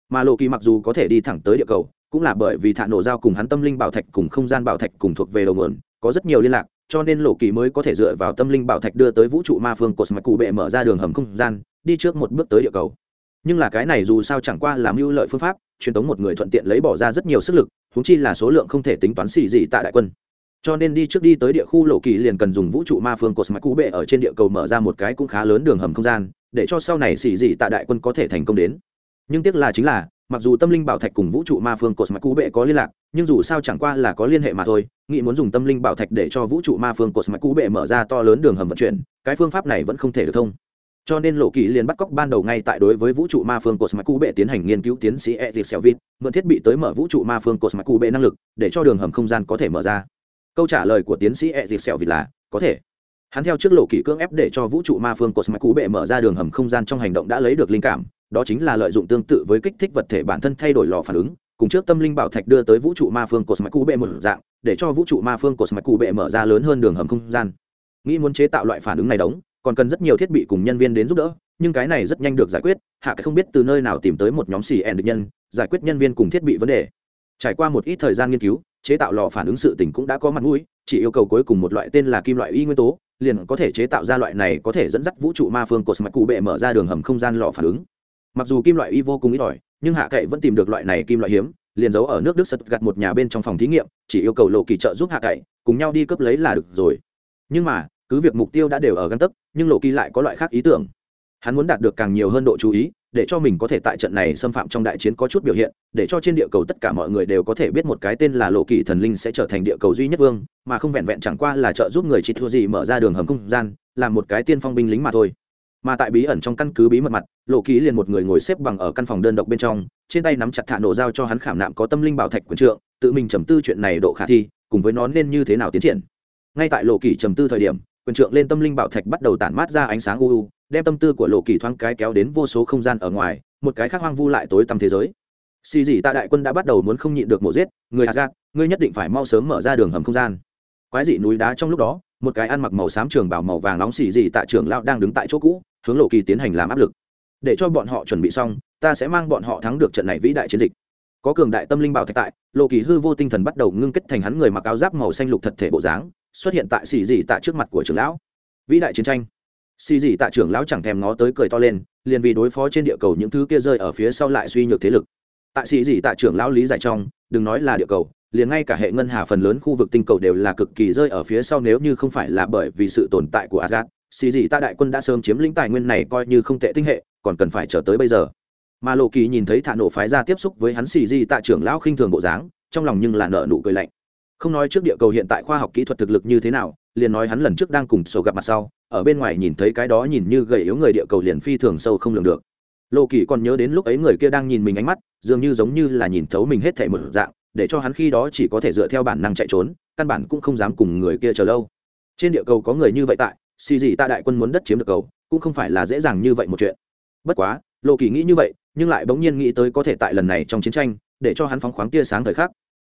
Mà lộ kỳ mặc dù có thể đi thẳng tới địa cầu, cũng là bởi vì thả nổ giao cùng hắn tâm linh bảo thạch cùng không gian bảo thạch cùng thuộc về đầu nguồn, có rất nhiều liên lạc, cho nên lộ kỳ mới có thể dựa vào tâm linh bảo thạch đưa tới vũ trụ ma phương cột mạch cụ bệ mở ra đường hầm không gian, đi trước một bước tới địa cầu. Nhưng là cái này dù sao chẳng qua làm mưu lợi phương pháp, truyền tống một người thuận tiện lấy bỏ ra rất nhiều sức lực húng chi là số lượng không thể tính toán xì gì tại đại quân cho nên đi trước đi tới địa khu lộ kỳ liền cần dùng vũ trụ ma phương cột mạch cú bệ ở trên địa cầu mở ra một cái cũng khá lớn đường hầm không gian, để cho sau này xỉ gì tại đại quân có thể thành công đến. Nhưng tiếc là chính là, mặc dù tâm linh bảo thạch cùng vũ trụ ma phương cột mạch cú bệ có liên lạc, nhưng dù sao chẳng qua là có liên hệ mà thôi, nghĩ muốn dùng tâm linh bảo thạch để cho vũ trụ ma phương cột mạch cú bệ mở ra to lớn đường hầm vận chuyển, cái phương pháp này vẫn không thể được thông. Cho nên lộ kỳ liền bắt cóc ban đầu ngay tại đối với vũ trụ ma phương cột mạch cú bệ tiến hành nghiên cứu tiến sĩ edith selvit mượn thiết bị tới mở vũ trụ ma phương cột mạch cú bệ năng lực, để cho đường hầm không gian có thể mở ra câu trả lời của tiến sĩ edith selvit là, có thể. Hắn theo trước lộ kỷ cưỡng ép để cho vũ trụ ma phương của mạch cú bệ mở ra đường hầm không gian trong hành động đã lấy được linh cảm, đó chính là lợi dụng tương tự với kích thích vật thể bản thân thay đổi lò phản ứng, cùng trước tâm linh bảo thạch đưa tới vũ trụ ma phương cosmic cú bệ một dạng, để cho vũ trụ ma phương cosmic cú bệ mở ra lớn hơn đường hầm không gian. Nghĩ muốn chế tạo loại phản ứng này đóng, còn cần rất nhiều thiết bị cùng nhân viên đến giúp đỡ, nhưng cái này rất nhanh được giải quyết, hạ cái không biết từ nơi nào tìm tới một nhóm xì ẻn được nhân, giải quyết nhân viên cùng thiết bị vấn đề. Trải qua một ít thời gian nghiên cứu chế tạo lò phản ứng sự tình cũng đã có mặt mũi, chỉ yêu cầu cuối cùng một loại tên là kim loại y nguyên tố, liền có thể chế tạo ra loại này có thể dẫn dắt vũ trụ ma phương cosmic cụ bệ mở ra đường hầm không gian lò phản ứng. Mặc dù kim loại y vô cùng ít ỏi, nhưng hạ cậy vẫn tìm được loại này kim loại hiếm, liền giấu ở nước đức sật gặt một nhà bên trong phòng thí nghiệm, chỉ yêu cầu lộ kỳ trợ giúp hạ cậy, cùng nhau đi cấp lấy là được rồi. Nhưng mà, cứ việc mục tiêu đã đều ở găng tấc, nhưng lộ kỳ lại có loại khác ý tưởng hắn muốn đạt được càng nhiều hơn độ chú ý, để cho mình có thể tại trận này xâm phạm trong đại chiến có chút biểu hiện, để cho trên địa cầu tất cả mọi người đều có thể biết một cái tên là lộ kỳ thần linh sẽ trở thành địa cầu duy nhất vương, mà không vẹn vẹn chẳng qua là trợ giúp người chỉ thua gì mở ra đường hầm không gian, làm một cái tiên phong binh lính mà thôi. Mà tại bí ẩn trong căn cứ bí mật mặt, lộ kỳ liền một người ngồi xếp bằng ở căn phòng đơn độc bên trong, trên tay nắm chặt thả nổ dao cho hắn khảm nạm có tâm linh bảo thạch quần trượng, tự mình trầm tư chuyện này độ khả thi, cùng với nó nên như thế nào tiến triển. Ngay tại lộ kỳ trầm tư thời điểm, quyền trượng lên tâm linh bảo thạch bắt đầu tản mát ra ánh sáng u u đem tâm tư của lộ kỳ thoáng cái kéo đến vô số không gian ở ngoài, một cái khác hoang vu lại tối tăm thế giới. Xì dị tạ đại quân đã bắt đầu muốn không nhịn được mổ giết, người asgad ngươi nhất định phải mau sớm mở ra đường hầm không gian. Quái dị núi đá trong lúc đó, một cái ăn mặc màu xám trường bảo màu vàng nóng xì dị tạ trưởng lão đang đứng tại chỗ cũ, hướng lộ kỳ tiến hành làm áp lực. Để cho bọn họ chuẩn bị xong, ta sẽ mang bọn họ thắng được trận này vĩ đại chiến dịch. Có cường đại tâm linh bảo thạch tại, lộ kỳ hư vô tinh thần bắt đầu ngưng kết thành hắn người mặc áo giáp màu xanh lục thật thể bộ dáng, xuất hiện tại xì dị tạ trước mặt của trưởng lão. Vĩ đại chiến tranh xì dị tạ trưởng lão chẳng thèm ngó tới cười to lên liền vì đối phó trên địa cầu những thứ kia rơi ở phía sau lại suy nhược thế lực tại xì dị tạ trưởng lão lý giải trong đừng nói là địa cầu liền ngay cả hệ ngân hà phần lớn khu vực tinh cầu đều là cực kỳ rơi ở phía sau nếu như không phải là bởi vì sự tồn tại của Asgard, xì dị tạ đại quân đã sớm chiếm lĩnh tài nguyên này coi như không tệ tinh hệ, còn cần phải chờ tới bây giờ. Mà Lộ Kỳ nhìn thấy Thả nổ phái ra tiếp xúc với hắn xì dị tạ trưởng lão khinh thường bộ dáng, trong lòng nhưng là nợ nụ cười lạnh. Không nói trước địa cầu hiện tại khoa học kỹ thuật thực lực như thế nào, liền nói hắn lần trước đang cùng sổ gặp mặt sau, ở bên ngoài nhìn thấy cái đó nhìn như gầy yếu người địa cầu liền phi thường sâu không lường được. Lộ Kỳ còn nhớ đến lúc ấy người kia đang nhìn mình ánh mắt, dường như giống như là nhìn thấu mình hết thảy một dạng, để cho hắn khi đó chỉ có thể dựa theo bản năng chạy trốn căn bản cũng không dám cùng người kia chờ lâu. Trên địa cầu có người như vậy tại xì gì ta đại quân muốn đất chiếm được cầu cũng không phải là dễ dàng như vậy một chuyện. Bất quá lộ kỳ nghĩ như vậy nhưng lại bỗng nhiên nghĩ tới có thể tại lần này trong chiến tranh để cho hắn phóng khoáng tia sáng thời khắc.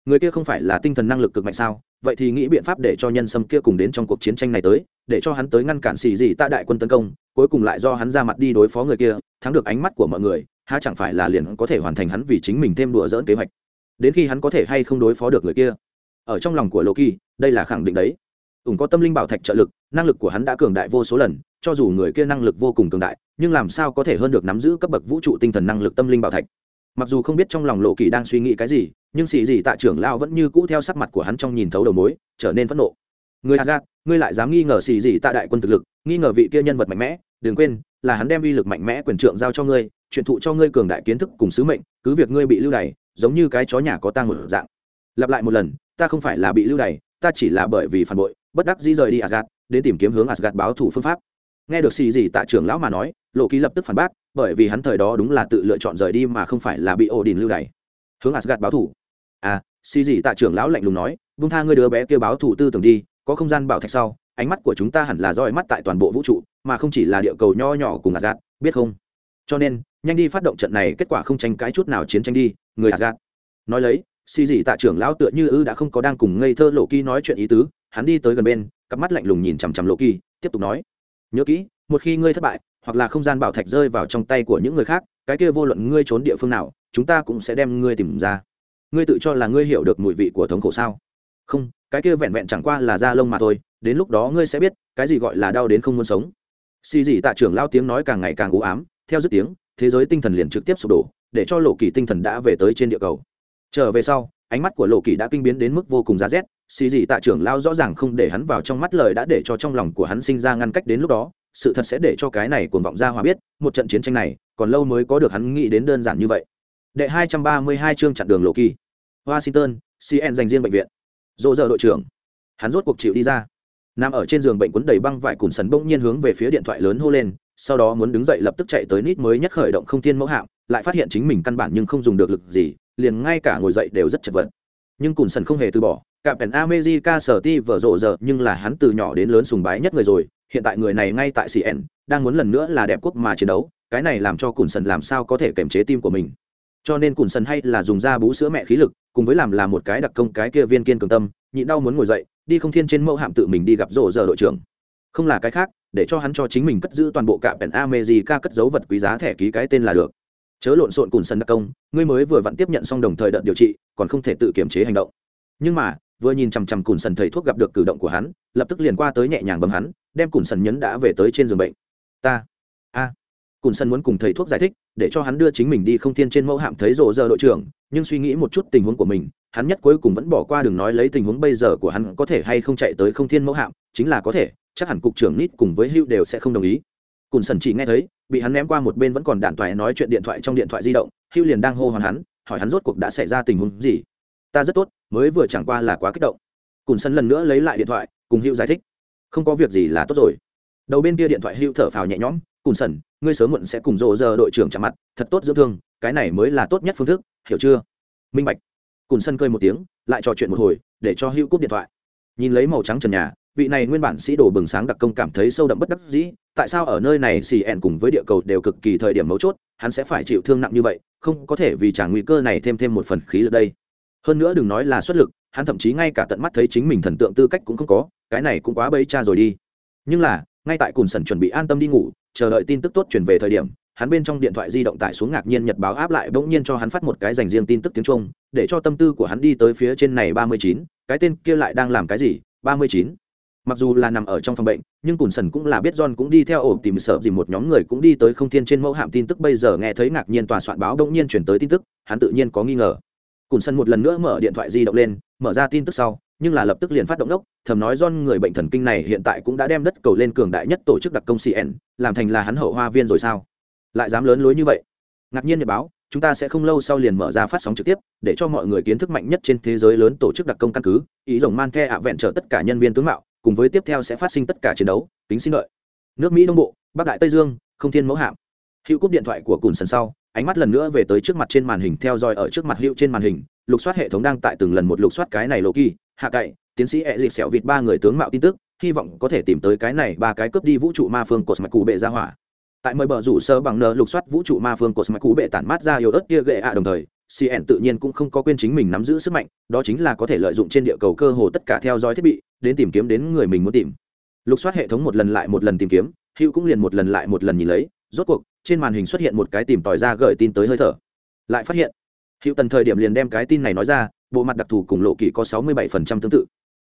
Người kia không phải là tinh thần năng lực cực mạnh sao? Vậy thì nghĩ biện pháp để cho nhân sâm kia cùng đến trong cuộc chiến tranh này tới, để cho hắn tới ngăn cản xì gì ta đại quân tấn công, cuối cùng lại do hắn ra mặt đi đối phó người kia, thắng được ánh mắt của mọi người, há chẳng phải là liền có thể hoàn thành hắn vì chính mình thêm đùa dỡn kế hoạch. Đến khi hắn có thể hay không đối phó được người kia. Ở trong lòng của loki, đây là khẳng định đấy. Ủng có tâm linh bảo thạch trợ lực, năng lực của hắn đã cường đại vô số lần, cho dù người kia năng lực vô cùng cường đại, nhưng làm sao có thể hơn được nắm giữ cấp bậc vũ trụ tinh thần năng lực tâm linh bảo thạch? Mặc dù không biết trong lòng lộ kỳ đang suy nghĩ cái gì nhưng xì gì tạ trưởng lao vẫn như cũ theo sắc mặt của hắn trong nhìn thấu đầu mối trở nên phẫn nộ. Người Asgard, ngươi lại dám nghi ngờ xì gì tạ đại quân thực lực nghi ngờ vị kia nhân vật mạnh mẽ đừng quên là hắn đem uy lực mạnh mẽ quyền trượng giao cho ngươi truyền thụ cho ngươi cường đại kiến thức cùng sứ mệnh cứ việc ngươi bị lưu đày giống như cái chó nhà có tang một dạng. Lặp lại một lần ta không phải là bị lưu đày ta chỉ là bởi vì phản bội bất đắc dĩ rời đi asgad đến tìm kiếm hướng asgad báo thủ phương pháp. Nghe được xì gì tạ trưởng lão mà nói lộ ký lập tức phản bác bởi vì hắn thời đó đúng là tự lựa chọn rời đi mà không phải là bị ổ đình lưu đày. Hướng asgad báo thủ à xì gì tạ trưởng lão lạnh lùng nói, vung tha ngươi đứa bé kia báo thủ tư tưởng đi, có không gian bảo thạch sau, ánh mắt của chúng ta hẳn là roi mắt tại toàn bộ vũ trụ, mà không chỉ là địa cầu nho nhỏ cùng asgad biết không? Cho nên, nhanh đi phát động trận này, kết quả không tranh cãi chút nào chiến tranh đi, người asgad nói lấy, xì dị tạ trưởng lão tựa như ư đã không có đang cùng ngây thơ lộ kỳ nói chuyện ý tứ, hắn đi tới gần bên, cặp mắt lạnh lùng nhìn chằm chằm lộ kỳ, tiếp tục nói, nhớ kỹ, một khi ngươi thất bại, hoặc là không gian bảo thạch rơi vào trong tay của những người khác, cái kia vô luận ngươi trốn địa phương nào, chúng ta cũng sẽ đem ngươi tìm ra ngươi tự cho là ngươi hiểu được mùi vị của thống khổ sao? Không, cái kia vẹn vẹn chẳng qua là da lông mà thôi, đến lúc đó ngươi sẽ biết, cái gì gọi là đau đến không muốn sống. Xì dị tạ trưởng lao tiếng nói càng ngày càng u ám, theo dứt tiếng, thế giới tinh thần liền trực tiếp sụp đổ, để cho lộ kỳ tinh thần đã về tới trên địa cầu. Trở về sau, ánh mắt của lộ kỳ đã kinh biến đến mức vô cùng giá rét, xì dị tạ trưởng lao rõ ràng không để hắn vào trong mắt lời đã để cho trong lòng của hắn sinh ra ngăn cách đến lúc đó, sự thật sẽ để cho cái này cuồng vọng ra hòa biết, một trận chiến tranh này, còn lâu mới có được hắn nghĩ đến đơn giản như vậy đệ hai trăm ba mươi hai chương chặn đường lộ kỳ. Washington cn dành riêng bệnh viện. Dỗ dơ đội trưởng. Hắn rốt cuộc chịu đi ra. Nằm ở trên giường bệnh quấn đầy băng vải cùn sần bỗng nhiên hướng về phía điện thoại lớn hô lên, sau đó muốn đứng dậy lập tức chạy tới nít mới nhất khởi động không tiên mẫu hạm, lại phát hiện chính mình căn bản nhưng không dùng được lực gì, liền ngay cả ngồi dậy đều rất chật vật. Nhưng cùn sần không hề từ bỏ cả pèn amejica sở ti vở rộ giờ nhưng là hắn từ nhỏ đến lớn sùng bái nhất người rồi, hiện tại người này ngay tại cn đang muốn lần nữa là đẹp quốc mà chiến đấu, cái này làm cho cùn sần làm sao có thể kềm chế tim của mình cho nên cùn sần hay là dùng da bú sữa mẹ khí lực, cùng với làm là một cái đặc công cái kia viên kiên cường tâm, nhịn đau muốn ngồi dậy, đi không thiên trên mẫu hạm tự mình đi gặp rổ giờ đội trưởng. Không là cái khác, để cho hắn cho chính mình cất giữ toàn bộ cả pèn amejica cất dấu vật quý giá thẻ ký cái tên là được. Chớ lộn xộn cùn sân đặc công, ngươi mới vừa vặn tiếp nhận xong đồng thời đợt điều trị, còn không thể tự kiểm chế hành động. Nhưng mà, vừa nhìn chằm chằm cùn sần thầy thuốc gặp được cử động của hắn, lập tức liền qua tới nhẹ nhàng bấm hắn, đem cùn sần nhấn đã về tới trên giường bệnh. Ta, a à cùn sân muốn cùng thầy thuốc giải thích, để cho hắn đưa chính mình đi không thiên trên mẫu hạm thấy rộ giờ đội trưởng, nhưng suy nghĩ một chút tình huống của mình, hắn nhất cuối cùng vẫn bỏ qua đường nói lấy tình huống bây giờ của hắn có thể hay không chạy tới không thiên mẫu hạm, chính là có thể, chắc hẳn cục trưởng nít cùng với hữu đều sẽ không đồng ý. Cùn sần chỉ nghe thấy, bị hắn ném qua một bên vẫn còn đạn thoại nói chuyện điện thoại trong điện thoại di động, hữu liền đang hô hoán hắn, hỏi hắn rốt cuộc đã xảy ra tình huống gì. Ta rất tốt, mới vừa chẳng qua là quá kích động. Cùn sân lần nữa lấy lại điện thoại, cùng hữu giải thích. Không có việc gì là tốt rồi. Đầu bên kia điện thoại hữu thở phào nhẹ nhõm cùn sẩn, ngươi sớm muộn sẽ cùng rộ giờ đội trưởng chạm mặt thật tốt dưỡng thương cái này mới là tốt nhất phương thức hiểu chưa? Minh bạch. Cùn sân cơi một tiếng lại trò chuyện một hồi để cho hữu cúp điện thoại. Nhìn lấy màu trắng trần nhà vị này nguyên bản sĩ đồ bừng sáng đặc công cảm thấy sâu đậm bất đắc dĩ tại sao ở nơi này xì ẹn cùng với địa cầu đều cực kỳ thời điểm mấu chốt hắn sẽ phải chịu thương nặng như vậy không có thể vì trả nguy cơ này thêm thêm một phần khí lực đây. Hơn nữa đừng nói là xuất lực hắn thậm chí ngay cả tận mắt thấy chính mình thần tượng tư cách cũng không có cái này cũng quá bấy cha rồi đi. Nhưng là ngay tại cùn sần chuẩn bị an tâm đi ngủ, chờ đợi tin tức tốt chuyển về thời điểm, hắn bên trong điện thoại di động tải xuống ngạc nhiên nhật báo áp lại bỗng nhiên cho hắn phát một cái dành riêng tin tức tiếng trung, để cho tâm tư của hắn đi tới phía trên này ba mươi chín, cái tên kia lại đang làm cái gì? ba mươi chín. Mặc dù là nằm ở trong phòng bệnh, nhưng cùn sần cũng là biết john cũng đi theo ổ tìm sợ gì một nhóm người cũng đi tới không thiên trên mẫu hạm tin tức bây giờ nghe thấy ngạc nhiên tòa soạn báo đông nhiên chuyển tới tin tức, hắn tự nhiên có nghi ngờ. Cùn sần một lần nữa mở điện thoại di động lên, mở ra tin tức sau nhưng là lập tức liền phát động đốc, thầm nói john người bệnh thần kinh này hiện tại cũng đã đem đất cầu lên cường đại nhất tổ chức đặc công cn làm thành là hắn hậu hoa viên rồi sao? Lại dám lớn lối như vậy? Ngạc nhiên nhật báo, chúng ta sẽ không lâu sau liền mở ra phát sóng trực tiếp, để cho mọi người kiến thức mạnh nhất trên thế giới lớn tổ chức đặc công căn cứ, ý rồng man the ạ vẹn trở tất cả nhân viên tướng mạo, cùng với tiếp theo sẽ phát sinh tất cả chiến đấu tính xin lợi nước mỹ đông bộ, bắc đại tây dương, không thiên mẫu hạm. Hữu cúp điện thoại của cùn sần sau, ánh mắt lần nữa về tới trước mặt trên màn hình theo dõi ở trước mặt hữu trên màn hình, lục soát hệ thống đang tại từng lần một lục soát cái này lộ kỳ hạ cậy, tiến sĩ ẹ dịp xẻo vịt ba người tướng mạo tin tức, hy vọng có thể tìm tới cái này ba cái cướp đi vũ trụ ma phương cột mạch cụ bệ ra hỏa. Tại mời bờ rủ sơ bằng nờ lục soát vũ trụ ma phương cột mạch cụ bệ tản mát ra yếu ớt kia gệ ạ đồng thời cn tự nhiên cũng không có quên chính mình nắm giữ sức mạnh, đó chính là có thể lợi dụng trên địa cầu cơ hồ tất cả theo dõi thiết bị, đến tìm kiếm đến người mình muốn tìm. Lục soát hệ thống một lần lại một lần tìm kiếm hữu cũng liền một lần lại một lần nhìn lấy, rốt cuộc, trên màn hình xuất hiện một cái tìm tòi ra gửi tin tới hơi thở. Lại phát hiện hữu tần thời điểm liền đem cái tin này nói ra bộ mặt đặc thù cùng lộ kỳ có sáu mươi bảy phần trăm tương tự.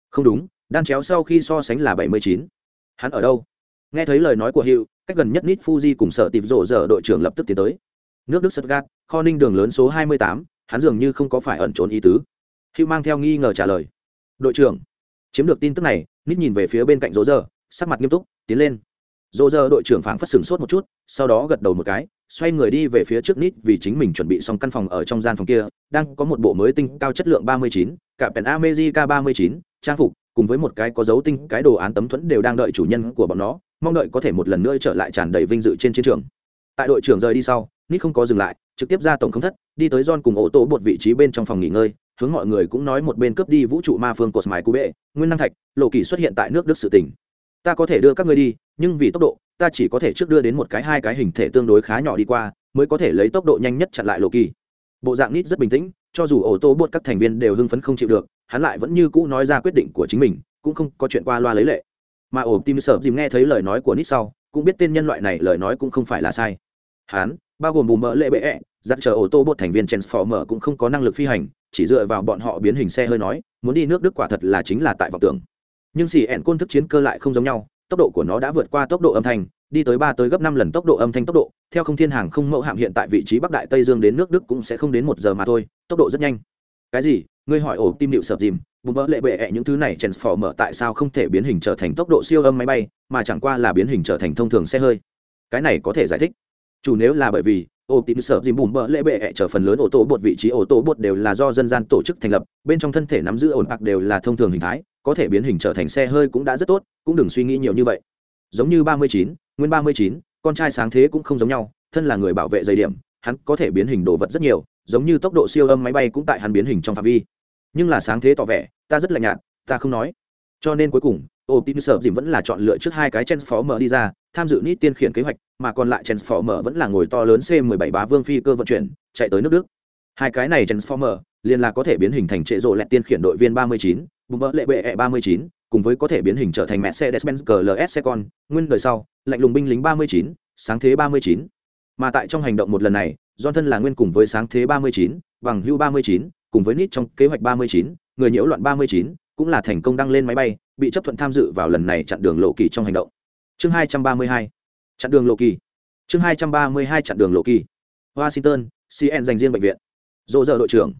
Không đúng, đan chéo sau khi so sánh là bảy mươi chín. Hắn ở đâu? Nghe thấy lời nói của hữu, cách gần nhất nít fuji cùng sở tìm rộ giờ đội trưởng lập tức tiến tới. Nước đức stuttgart, kho ninh đường lớn số hai mươi tám, hắn dường như không có phải ẩn trốn ý tứ. Hữu mang theo nghi ngờ trả lời. Đội trưởng, chiếm được tin tức này nít nhìn về phía bên cạnh rỗ giờ, sắc mặt nghiêm túc, tiến lên. Rỗ giờ đội trưởng phảng phất sừng sốt một chút, sau đó gật đầu một cái xoay người đi về phía trước nít vì chính mình chuẩn bị xong căn phòng ở trong gian phòng kia, đang có một bộ mới tinh cao chất lượng ba mươi chín, cả pèn amejica ba mươi chín, trang phục, cùng với một cái có dấu tinh, cái đồ án tấm thuẫn đều đang đợi chủ nhân của bọn nó, mong đợi có thể một lần nữa trở lại tràn đầy vinh dự trên chiến trường. Tại đội trưởng rời đi sau, nít không có dừng lại, trực tiếp ra tổng không thất, đi tới john cùng ô tô bột vị trí bên trong phòng nghỉ ngơi, hướng mọi người cũng nói một bên cướp đi vũ trụ ma phương cột mài cú bệ nguyên năng thạch, lộ kỳ xuất hiện tại nước đức sự tỉnh ta có thể đưa các ngươi đi, nhưng vì tốc độ ta chỉ có thể trước đưa đến một cái hai cái hình thể tương đối khá nhỏ đi qua, mới có thể lấy tốc độ nhanh nhất chặn lại lộ kỳ bộ dạng nít rất bình tĩnh, cho dù ô tô bột các thành viên đều hưng phấn không chịu được, hắn lại vẫn như cũ nói ra quyết định của chính mình, cũng không có chuyện qua loa lấy lệ. Mà ổ tim sợ dìm nghe thấy lời nói của nít sau, cũng biết tên nhân loại này lời nói cũng không phải là sai. Hắn, bao gồm bùm mỡ lệ bệ ẹ, dắt chờ ô tô bột thành viên transformer cũng không có năng lực phi hành, chỉ dựa vào bọn họ biến hình xe hơi nói, muốn đi nước đức quả thật là chính là tại vọng tưởng. Nhưng xì ẹn côn thức chiến cơ lại không giống nhau tốc độ của nó đã vượt qua tốc độ âm thanh, đi tới ba tới gấp năm lần tốc độ âm thanh tốc độ. Theo không thiên hàng không mẫu hạm hiện tại vị trí bắc đại tây dương đến nước đức cũng sẽ không đến một giờ mà thôi, tốc độ rất nhanh. Cái gì? Ngươi hỏi ổ tim điệu sập dìm bùm bỡ lệ bệ ẹ những thứ này transformer tại sao không thể biến hình trở thành tốc độ siêu âm máy bay, mà chẳng qua là biến hình trở thành thông thường xe hơi. Cái này có thể giải thích. Chủ nếu là bởi vì ô tìm sợ dìm bùm bỡ lệ bệ ẹ trở phần lớn ô tô bột vị trí ô tô bột đều là do dân gian tổ chức thành lập, bên trong thân thể nắm giữ ổn bạc đều là thông thường hình thái có thể biến hình trở thành xe hơi cũng đã rất tốt cũng đừng suy nghĩ nhiều như vậy. Giống như ba mươi chín nguyên ba mươi chín con trai sáng thế cũng không giống nhau thân là người bảo vệ dây điểm hắn có thể biến hình đồ vật rất nhiều giống như tốc độ siêu âm máy bay cũng tại hắn biến hình trong phạm vi. Nhưng là sáng thế tỏ vẻ ta rất lạnh nhạt ta không nói. Cho nên cuối cùng Optimus dìm vẫn là chọn lựa trước hai cái Transformer đi ra, tham dự nít tiên khiển kế hoạch, mà còn lại Transformer vẫn là ngồi to lớn C17 bá vương phi cơ vận chuyển, chạy tới nước Đức. Hai cái này Transformer liền là có thể biến hình thành trệ rộ lẹt tiên khiển đội viên 39, bùm bỡ lệ bệ e 39, cùng với có thể biến hình trở thành mẹ xe Deserters GLS Second, nguyên đời sau, lạnh lùng binh lính 39, sáng thế 39. Mà tại trong hành động một lần này, do thân là nguyên cùng với sáng thế 39, bằng hưu 39, cùng với nít trong kế hoạch 39, người nhiễu loạn 39, cũng là thành công đăng lên máy bay bị chấp thuận tham dự vào lần này chặn đường lộ kỳ trong hành động. Chương 232 chặn đường lộ kỳ. Chương 232 chặn đường lộ kỳ. Washington cn dành riêng bệnh viện. Dỗ giờ đội trưởng.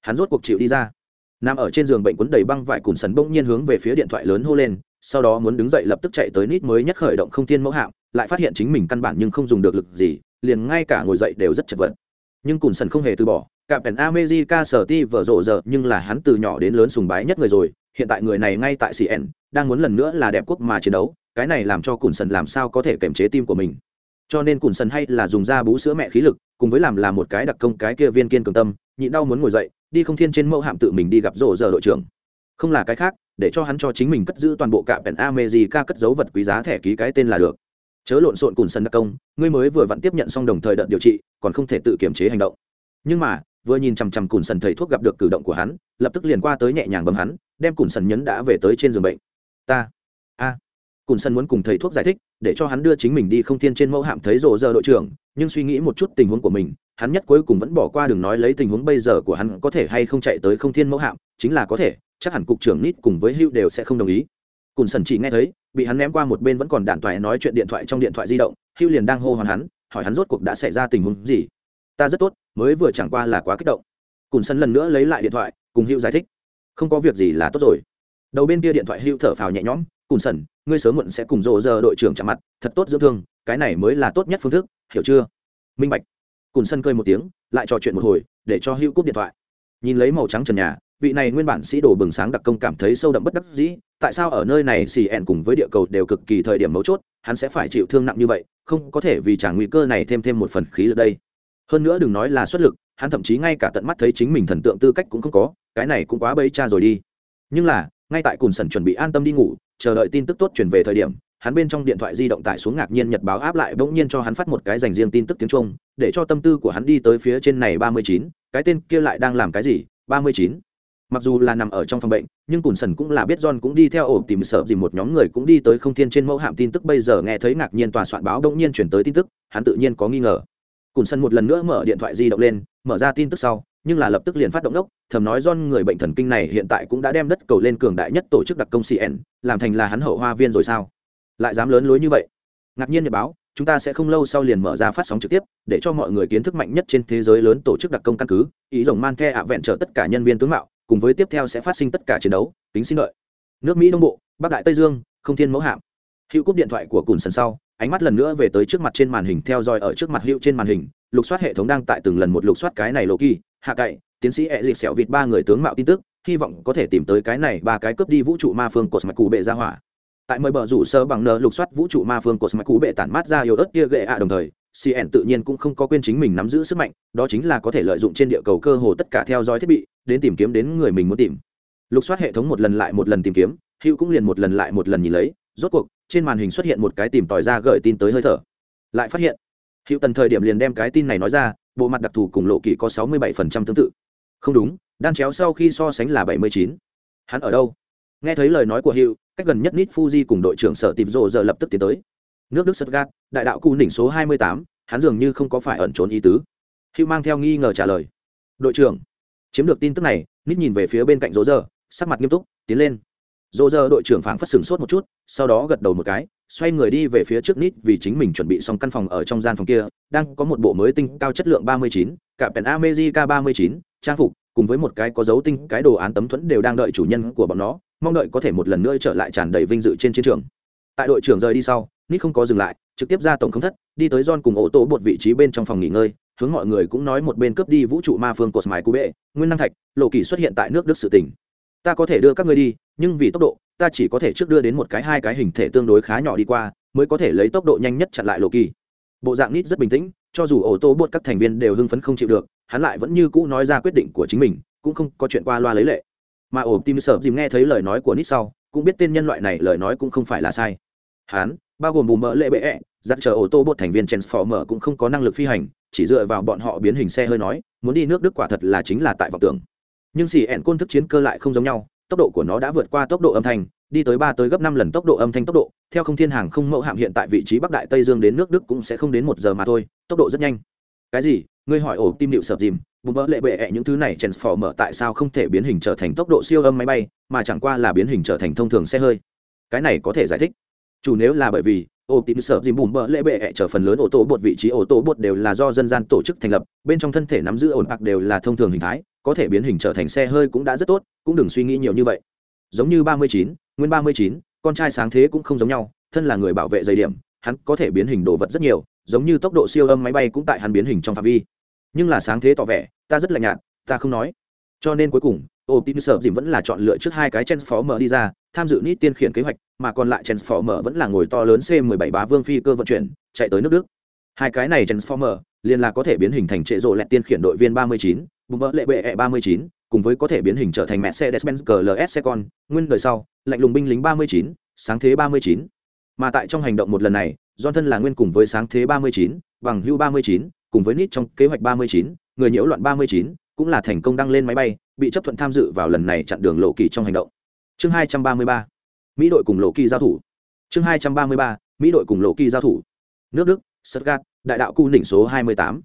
Hắn rốt cuộc chịu đi ra nằm ở trên giường bệnh quấn đầy băng vải cùn sần bỗng nhiên hướng về phía điện thoại lớn hô lên, sau đó muốn đứng dậy lập tức chạy tới nít mới nhất khởi động không thiên mẫu hạng lại phát hiện chính mình căn bản nhưng không dùng được lực gì, liền ngay cả ngồi dậy đều rất chật vật. Nhưng cùn sần không hề từ bỏ cả pèn America sở ti vở rộ giờ nhưng là hắn từ nhỏ đến lớn sùng bái nhất người rồi, hiện tại người này ngay tại cn đang muốn lần nữa là đẹp quốc mà chiến đấu, cái này làm cho cùn sần làm sao có thể kiềm chế tim của mình. Cho nên cùn sần hay là dùng da bú sữa mẹ khí lực, cùng với làm là một cái đặc công cái kia viên kiên cường tâm, nhịn đau muốn ngồi dậy đi không thiên trên mẫu hạm tự mình đi gặp rộ giờ đội trưởng. Không là cái khác, để cho hắn cho chính mình cất giữ toàn bộ cả pèn America cất dấu vật quý giá thẻ ký cái tên là được. Chớ lộn xộn cùn sần đặc công, ngươi mới vừa vặn tiếp nhận xong đồng thời đợt điều trị, còn không thể tự kiểm chế hành động. Nhưng mà, vừa nhìn chằm chằm cùn sần thầy thuốc gặp được cử động của hắn, lập tức liền qua tới nhẹ nhàng bấm hắn, đem cùn sần nhấn đã về tới trên giường bệnh. Ta, a, cùn sần muốn cùng thầy thuốc giải thích, để cho hắn đưa chính mình đi không thiên trên mẫu hạm thấy rộ giờ đội trưởng, nhưng suy nghĩ một chút tình huống của mình hắn nhất cuối cùng vẫn bỏ qua đừng nói lấy tình huống bây giờ của hắn có thể hay không chạy tới không thiên mẫu hạm, chính là có thể, chắc hẳn cục trưởng nít cùng với hữu đều sẽ không đồng ý. Cùn sần chỉ nghe thấy, bị hắn ném qua một bên vẫn còn đạn toại nói chuyện điện thoại trong điện thoại di động hữu liền đang hô hoán hắn, hỏi hắn rốt cuộc đã xảy ra tình huống gì. Ta rất tốt, mới vừa chẳng qua là quá kích động. Cùn sần lần nữa lấy lại điện thoại, cùng hữu giải thích. Không có việc gì là tốt rồi. Đầu bên kia điện thoại hữu thở phào nhẹ nhõm, cùn sần, ngươi sớm muộn sẽ cùng rộ giờ đội trưởng chạm mặt, thật tốt dưỡng thương, cái này mới là tốt nhất phương thức, hiểu chưa? Minh bạch cùn sân cơi một tiếng, lại trò chuyện một hồi, để cho hữu cúp điện thoại. Nhìn lấy màu trắng trần nhà, vị này nguyên bản sĩ đồ bừng sáng đặc công cảm thấy sâu đậm bất đắc dĩ, tại sao ở nơi này xì ẹn cùng với địa cầu đều cực kỳ thời điểm mấu chốt, hắn sẽ phải chịu thương nặng như vậy, không có thể vì trả nguy cơ này thêm thêm một phần khí ở đây. Hơn nữa đừng nói là xuất lực, hắn thậm chí ngay cả tận mắt thấy chính mình thần tượng tư cách cũng không có, cái này cũng quá bấy cha rồi đi. Nhưng là, ngay tại cùn sần chuẩn bị an tâm đi ngủ, chờ đợi tin tức tốt chuyển về thời điểm hắn bên trong điện thoại di động tải xuống ngạc nhiên nhật báo áp lại bỗng nhiên cho hắn phát một cái dành riêng tin tức tiếng trung, để cho tâm tư của hắn đi tới phía trên này ba mươi chín, cái tên kia lại đang làm cái gì? ba mươi chín. Mặc dù là nằm ở trong phòng bệnh, nhưng cùn sần cũng là biết john cũng đi theo ổ tìm sợ gì một nhóm người cũng đi tới không thiên trên mẫu hạm tin tức bây giờ nghe thấy ngạc nhiên tòa soạn báo bỗng nhiên chuyển tới tin tức, hắn tự nhiên có nghi ngờ. Cùn sần một lần nữa mở điện thoại di động lên, mở ra tin tức sau, nhưng là lập tức liền phát động đốc, thầm nói John người bệnh thần kinh này hiện tại cũng đã đem đất cầu lên cường đại nhất tổ chức đặc công cn làm thành là hắn hậu hoa viên rồi sao? Lại dám lớn lối như vậy. Ngạc nhiên nhật báo, chúng ta sẽ không lâu sau liền mở ra phát sóng trực tiếp, để cho mọi người kiến thức mạnh nhất trên thế giới lớn tổ chức đặc công căn cứ, ý rồng man the ạ vẹn trở tất cả nhân viên tướng mạo, cùng với tiếp theo sẽ phát sinh tất cả chiến đấu tính xin lợi nước mỹ đông bộ, bắc đại tây dương, không thiên mẫu hạm. Hữu cúp điện thoại của cùn sần sau, ánh mắt lần nữa về tới trước mặt trên màn hình, theo dõi ở trước mặt hữu trên màn hình, lục soát hệ thống đang tại từng lần một lục soát cái này lộ kỳ hạ cậy, tiến sĩ e dịp sẹo vịt ba người tướng mạo tin tức, hy vọng có thể tìm tới cái này ba cái cướp đi vũ trụ ma phương cột mạch cụ bệ ra hỏa tại mời bờ rủ sơ bằng nờ lục soát vũ trụ ma phương của mạch cụ bệ tản mát ra yếu ớt kia gệ ạ đồng thời cn tự nhiên cũng không có quên chính mình nắm giữ sức mạnh, đó chính là có thể lợi dụng trên địa cầu cơ hồ tất cả theo dõi thiết bị, đến tìm kiếm đến người mình muốn tìm. Lục soát hệ thống một lần lại một lần tìm kiếm, hữu cũng liền một lần lại một lần nhìn lấy, rốt cuộc, trên màn hình xuất hiện một cái tìm tòi ra gợi tin tới hơi thở. Lại phát hiện, hữu tần thời điểm liền đem cái tin này nói ra, bộ mặt đặc thù cùng lộ kỳ có sáu mươi bảy phần trăm tương tự. Không đúng, đan chéo sau khi so sánh là bảy mươi chín. Hắn ở đâu? Nghe thấy lời nói của hữu cách gần nhất nít fuji cùng đội trưởng sở tìm rộ giờ lập tức tiến tới. Nước đức stuttgart, đại đạo cụ đỉnh số hai mươi tám, hắn dường như không có phải ẩn trốn ý tứ. Hữu mang theo nghi ngờ trả lời. Đội trưởng, chiếm được tin tức này nít nhìn về phía bên cạnh rộ giờ, sắc mặt nghiêm túc, tiến lên. Rộ giờ đội trưởng phảng phất sừng sốt một chút, sau đó gật đầu một cái, xoay người đi về phía trước nít vì chính mình chuẩn bị xong căn phòng ở trong gian phòng kia, đang có một bộ mới tinh cao chất lượng ba mươi chín, cả pèn amejica ba mươi chín, trang phục, cùng với một cái có dấu tinh, cái đồ án tấm thuẫn đều đang đợi chủ nhân của bọn nó mong đợi có thể một lần nữa trở lại tràn đầy vinh dự trên chiến trường. Tại đội trưởng rời đi sau nít không có dừng lại, trực tiếp ra tổng không thất, đi tới john cùng ô tô bột vị trí bên trong phòng nghỉ ngơi, hướng mọi người cũng nói một bên cướp đi vũ trụ ma phương cột mài cú bệ nguyên năng thạch, lộ kỳ xuất hiện tại nước đức sự tỉnh ta có thể đưa các ngươi đi, nhưng vì tốc độ, ta chỉ có thể trước đưa đến một cái hai cái hình thể tương đối khá nhỏ đi qua, mới có thể lấy tốc độ nhanh nhất chặn lại lộ kỳ. Bộ dạng nít rất bình tĩnh, cho dù ô tô bột các thành viên đều hưng phấn không chịu được, hắn lại vẫn như cũ nói ra quyết định của chính mình, cũng không có chuyện qua loa lấy lệ mà ổ tim sợ dìm nghe thấy lời nói của nít sau cũng biết tên nhân loại này lời nói cũng không phải là sai. Hán, bao gồm bùm mỡ lệ bệ ẹ dắt chờ ô tô bột thành viên transformer cũng không có năng lực phi hành chỉ dựa vào bọn họ biến hình xe hơi nói muốn đi nước đức quả thật là chính là tại vọng tưởng. Nhưng xì ẹn côn thức chiến cơ lại không giống nhau tốc độ của nó đã vượt qua tốc độ âm thanh đi tới ba tới gấp năm lần tốc độ âm thanh tốc độ theo không thiên hàng không mẫu hạm hiện tại vị trí bắc đại tây dương đến nước đức cũng sẽ không đến một giờ mà thôi tốc độ rất nhanh cái gì? Ngươi hỏi ổ tim điệu sập dìm, bùm bỡ lệ bệ ẹ những thứ này transformer tại sao không thể biến hình trở thành tốc độ siêu âm máy bay, mà chẳng qua là biến hình trở thành thông thường xe hơi? Cái này có thể giải thích. Chủ nếu là bởi vì ô tìm sợ dìm, bùm bỡ lệ bệ ẹ trở phần lớn ô tô bột vị trí ô tô bột đều là do dân gian tổ chức thành lập, bên trong thân thể nắm giữ ổn bạc đều là thông thường hình thái, có thể biến hình trở thành xe hơi cũng đã rất tốt, cũng đừng suy nghĩ nhiều như vậy. Giống như ba mươi chín, nguyên ba mươi chín, con trai sáng thế cũng không giống nhau, thân là người bảo vệ dây điểm, hắn có thể biến hình đồ vật rất nhiều giống như tốc độ siêu âm máy bay cũng tại hắn biến hình trong phạm vi nhưng là sáng thế tỏ vẻ ta rất lạnh nhạt ta không nói cho nên cuối cùng Optimus Dìm vẫn là chọn lựa trước hai cái Transformer đi ra, tham dự nít tiên khiển kế hoạch, mà còn lại Transformer vẫn là ngồi to lớn C17 bá vương phi cơ vận chuyển, chạy tới nước Đức. Hai cái này Transformer liền là có thể biến hình thành trệ rộ lẹt tiên khiển đội viên 39, bùm bỡ lệ bệ 39, cùng với có thể biến hình trở thành mẹ Mercedes-Benz GLS Secon, nguyên đời sau, lạnh lùng binh lính 39, sáng thế 39. Mà tại trong hành động một lần này, do thân là nguyên cùng với sáng thế 39, bằng hưu 39, cùng với nít trong kế hoạch 39, người nhiễu loạn 39, cũng là thành công đăng lên máy bay bị chấp thuận tham dự vào lần này chặn đường lộ kỳ trong hành động. Chương 233, mỹ đội cùng lộ kỳ giao thủ. Chương 233, mỹ đội cùng lộ kỳ giao thủ. Nước đức stuttgart đại đạo khu đỉnh số 28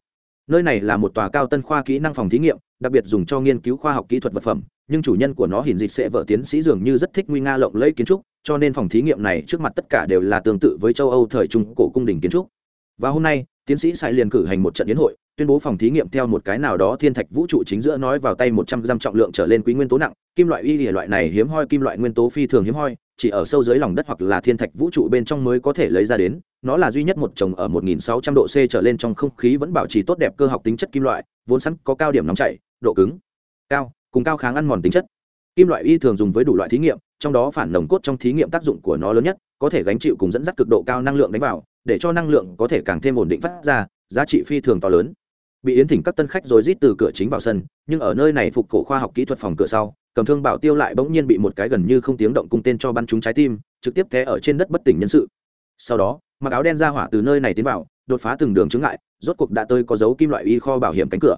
nơi này là một tòa cao tân khoa kỹ năng phòng thí nghiệm, đặc biệt dùng cho nghiên cứu khoa học kỹ thuật vật phẩm, nhưng chủ nhân của nó hiển dịch sẽ vợ tiến sĩ dường như rất thích nguy nga lộng lẫy kiến trúc, cho nên phòng thí nghiệm này trước mặt tất cả đều là tương tự với châu âu thời trung cổ cung đình kiến trúc. Và hôm nay tiến sĩ sai liền cử hành một trận yến hội, tuyên bố phòng thí nghiệm theo một cái nào đó thiên thạch vũ trụ chính giữa nói vào tay một trăm dăm trọng lượng trở lên quý nguyên tố nặng, kim loại y lìa loại này hiếm hoi kim loại nguyên tố phi thường hiếm hoi, chỉ ở sâu dưới lòng đất hoặc là thiên thạch vũ trụ bên trong mới có thể lấy ra đến, nó là duy nhất một chồng ở 1600 độ C trở lên trong không khí vẫn bảo trì tốt đẹp cơ học tính chất kim loại, vốn sẵn có cao điểm nóng chảy, độ cứng, cao, cùng cao kháng ăn mòn tính chất. Kim loại y thường dùng với đủ loại thí nghiệm, trong đó phản nồng cốt trong thí nghiệm tác dụng của nó lớn nhất, có thể gánh chịu cùng dẫn dắt cực độ cao năng lượng đánh vào để cho năng lượng có thể càng thêm ổn định phát ra, giá trị phi thường to lớn. Bị yến thỉnh các tân khách rồi rít từ cửa chính vào sân, nhưng ở nơi này phục cổ khoa học kỹ thuật phòng cửa sau, cầm thương bảo tiêu lại bỗng nhiên bị một cái gần như không tiếng động cung tên cho bắn trúng trái tim, trực tiếp té ở trên đất bất tỉnh nhân sự. Sau đó, mặc áo đen ra hỏa từ nơi này tiến vào, đột phá từng đường chứng ngại, rốt cuộc đã tới có dấu kim loại y kho bảo hiểm cánh cửa.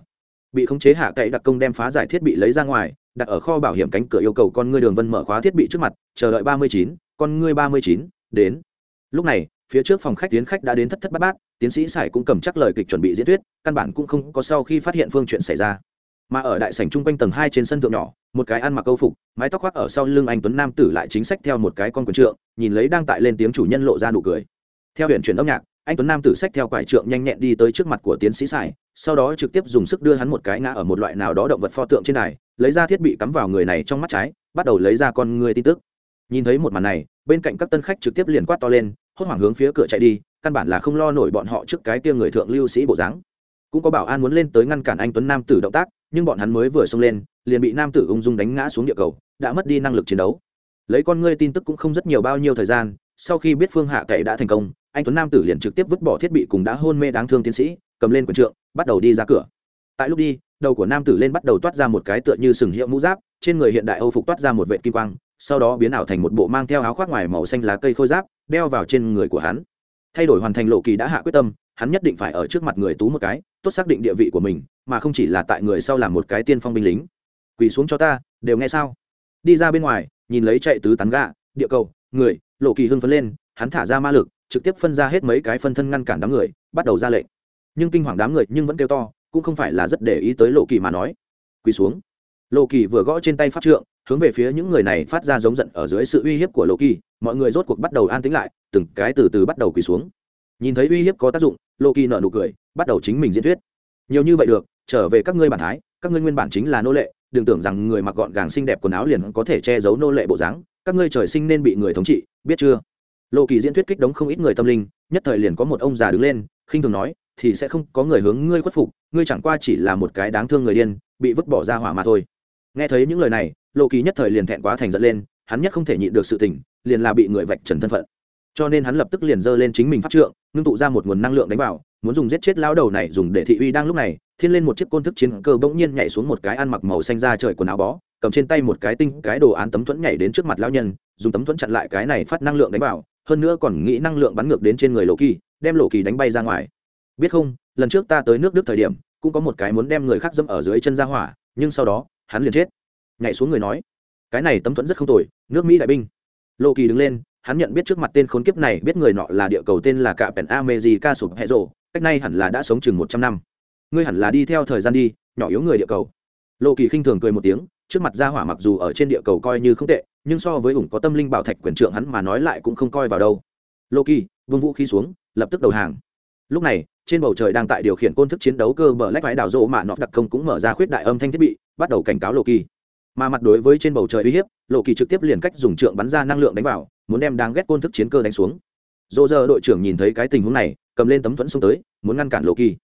Bị khống chế hạ cậy đặc công đem phá giải thiết bị lấy ra ngoài, đặt ở kho bảo hiểm cánh cửa yêu cầu con ngươi đường vân mở khóa thiết bị trước mặt, chờ đợi ba mươi chín, con ngươi ba mươi chín, đến. Lúc này phía trước phòng khách tiến khách đã đến thất thất bát bát, tiến sĩ sải cũng cầm chắc lời kịch chuẩn bị diễn thuyết, căn bản cũng không có sau khi phát hiện phương chuyện xảy ra. Mà ở đại sảnh chung quanh tầng hai trên sân thượng nhỏ, một cái ăn mặc câu phục, mái tóc khoác ở sau lưng anh tuấn nam tử lại chính sách theo một cái con quần trượng, nhìn lấy đang tại lên tiếng chủ nhân lộ ra nụ cười. Theo huyện chuyển âm nhạc, anh tuấn nam tử sách theo quải trượng nhanh nhẹn đi tới trước mặt của tiến sĩ sải, sau đó trực tiếp dùng sức đưa hắn một cái ngã ở một loại nào đó động vật pho tượng trên này lấy ra thiết bị cắm vào người này trong mắt trái, bắt đầu lấy ra con người tin tức. Nhìn thấy một màn này, bên cạnh các tân khách trực tiếp liền quát to lên hốt hoảng hướng phía cửa chạy đi, căn bản là không lo nổi bọn họ trước cái kia người thượng lưu sĩ bộ dáng. Cũng có bảo an muốn lên tới ngăn cản anh tuấn nam tử động tác, nhưng bọn hắn mới vừa xông lên, liền bị nam tử ung dung đánh ngã xuống địa cầu, đã mất đi năng lực chiến đấu. Lấy con ngươi tin tức cũng không rất nhiều bao nhiêu thời gian, sau khi biết phương hạ cậy đã thành công, anh tuấn nam tử liền trực tiếp vứt bỏ thiết bị cùng đã hôn mê đáng thương tiến sĩ, cầm lên quần trượng, bắt đầu đi ra cửa. Tại lúc đi, đầu của nam tử lên bắt đầu toát ra một cái tựa như sừng hiệu mũ giáp, trên người hiện đại âu phục toát ra một vệ kim quang, sau đó biến ảo thành một bộ mang theo áo khoác ngoài màu xanh lá cây khôi giáp đeo vào trên người của hắn. Thay đổi hoàn thành lộ kỳ đã hạ quyết tâm, hắn nhất định phải ở trước mặt người tú một cái, tốt xác định địa vị của mình, mà không chỉ là tại người sau làm một cái tiên phong binh lính. Quỳ xuống cho ta, đều nghe sao? Đi ra bên ngoài, nhìn lấy chạy tứ tán gạ, địa cầu, người, lộ kỳ hưng phấn lên, hắn thả ra ma lực, trực tiếp phân ra hết mấy cái phân thân ngăn cản đám người, bắt đầu ra lệnh. Nhưng kinh hoàng đám người nhưng vẫn kêu to, cũng không phải là rất để ý tới lộ kỳ mà nói. Quỳ xuống. Lộ kỳ vừa gõ trên tay pháp trượng, hướng về phía những người này phát ra giống giận ở dưới sự uy hiếp của lộ kỳ mọi người rốt cuộc bắt đầu an tĩnh lại, từng cái từ từ bắt đầu quỳ xuống. Nhìn thấy uy hiếp có tác dụng lộ kỳ nợ nụ cười, bắt đầu chính mình diễn thuyết. Nhiều như vậy được, trở về các ngươi bản thái, các ngươi nguyên bản chính là nô lệ, đừng tưởng rằng người mặc gọn gàng xinh đẹp quần áo liền có thể che giấu nô lệ bộ dáng, các ngươi trời sinh nên bị người thống trị, biết chưa? Lộ kỳ diễn thuyết kích đống không ít người tâm linh, nhất thời liền có một ông già đứng lên, khinh thường nói, thì sẽ không có người hướng ngươi khuất phục, ngươi chẳng qua chỉ là một cái đáng thương người điên, bị vứt bỏ ra hỏa mà thôi. Nghe thấy những lời này lộ kỳ nhất thời liền thẹn quá thành giận lên, hắn nhất không thể nhịn được sự tình liền là bị người vạch trần thân phận. Cho nên hắn lập tức liền giơ lên chính mình pháp trượng, ngưng tụ ra một nguồn năng lượng đánh vào, muốn dùng giết chết lao đầu này dùng để thị uy đang lúc này, thiên lên một chiếc côn thức chiến cơ bỗng nhiên nhảy xuống một cái ăn mặc màu xanh ra trời quần áo bó, cầm trên tay một cái tinh, cái đồ án tấm thuẫn nhảy đến trước mặt lão nhân, dùng tấm thuẫn chặn lại cái này phát năng lượng đánh vào, hơn nữa còn nghĩ năng lượng bắn ngược đến trên người lộ kỳ, đem lộ kỳ đánh bay ra ngoài. Biết không, lần trước ta tới nước đức thời điểm, cũng có một cái muốn đem người khác dâm ở dưới chân ra hỏa, nhưng sau đó, hắn liền chết. Nhảy xuống người nói, cái này tấm thuẫn rất không tồi, nước mỹ đại binh lô kỳ đứng lên, hắn nhận biết trước mặt tên khốn kiếp này, biết người nọ là địa cầu tên là cạ pèn amezi ca sụp hệ rộ cách nay hẳn là đã sống chừng một trăm năm. Ngươi hẳn là đi theo thời gian đi, nhỏ yếu người địa cầu. Lô kỳ khinh thường cười một tiếng, trước mặt gia hỏa mặc dù ở trên địa cầu coi như không tệ, nhưng so với ủng có tâm linh bảo thạch quyền trượng hắn mà nói lại cũng không coi vào đâu. Lô kỳ, vương vũ khí xuống, lập tức đầu hàng. Lúc này, trên bầu trời đang tại điều khiển côn thức chiến đấu cơ bờ lách vái đảo rộ mạ nọ đặc công cũng mở ra khuyết đại âm thanh thiết bị, bắt đầu cảnh cáo lô kỳ mà mặt đối với trên bầu trời uy hiếp, lộ kỳ trực tiếp liền cách dùng trượng bắn ra năng lượng đánh vào, muốn đem đáng ghét côn thức chiến cơ đánh xuống. Dỗ giờ đội trưởng nhìn thấy cái tình huống này, cầm lên tấm thuẫn xông tới, muốn ngăn cản lộ kỳ.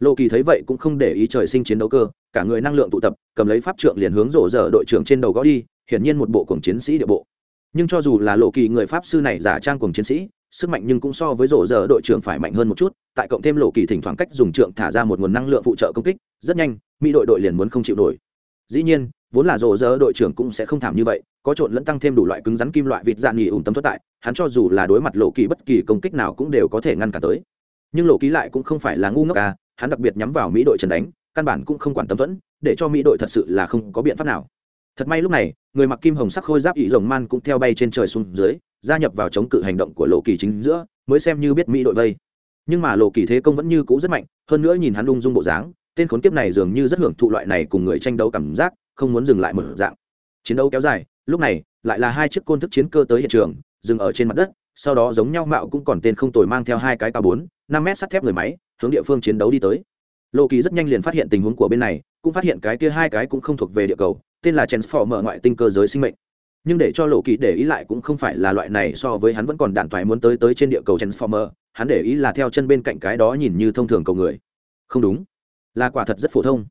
Lộ kỳ thấy vậy cũng không để ý trời sinh chiến đấu cơ, cả người năng lượng tụ tập, cầm lấy pháp trượng liền hướng rộ giờ đội trưởng trên đầu gõ đi, hiển nhiên một bộ cuồng chiến sĩ địa bộ. Nhưng cho dù là lộ kỳ người pháp sư này giả trang cuồng chiến sĩ, sức mạnh nhưng cũng so với rộ giờ đội trưởng phải mạnh hơn một chút, tại cộng thêm lộ kỳ thỉnh thoảng cách dùng trượng thả ra một nguồn năng lượng phụ trợ công kích, rất nhanh, mỹ đội đội liền muốn không chịu nổi dĩ nhiên, vốn là rộ rỡ, đội trưởng cũng sẽ không thảm như vậy, có trộn lẫn tăng thêm đủ loại cứng rắn kim loại vịt dạn nghỉ ủng tấm thoát tại, hắn cho dù là đối mặt lộ kỳ bất kỳ công kích nào cũng đều có thể ngăn cản tới. Nhưng lộ ký lại cũng không phải là ngu ngốc à hắn đặc biệt nhắm vào mỹ đội trần đánh, căn bản cũng không quản tâm thuẫn, để cho mỹ đội thật sự là không có biện pháp nào. Thật may lúc này, người mặc kim hồng sắc khôi giáp ỵ rồng man cũng theo bay trên trời xuống dưới, gia nhập vào chống cự hành động của lộ kỳ chính giữa, mới xem như biết mỹ đội vây. Nhưng mà lộ kỳ thế công vẫn như cũ rất mạnh, hơn nữa nhìn hắn ung dung bộ dáng tên khốn kiếp này dường như rất hưởng thụ loại này cùng người tranh đấu cảm giác, không muốn dừng lại một dạng. Chiến đấu kéo dài, lúc này, lại là hai chiếc côn thức chiến cơ tới hiện trường, dừng ở trên mặt đất, sau đó giống nhau mạo cũng còn tên không tồi mang theo hai cái cao bốn, năm mét sắt thép người máy, hướng địa phương chiến đấu đi tới. Lộ kỳ rất nhanh liền phát hiện tình huống của bên này, cũng phát hiện cái kia hai cái cũng không thuộc về địa cầu, tên là transformer ngoại tinh cơ giới sinh mệnh. Nhưng để cho lộ kỳ để ý lại cũng không phải là loại này so với hắn vẫn còn đạn thoại muốn tới tới trên địa cầu transformer, hắn để ý là theo chân bên cạnh cái đó nhìn như thông thường cầu người. Không đúng là quả thật rất phổ thông.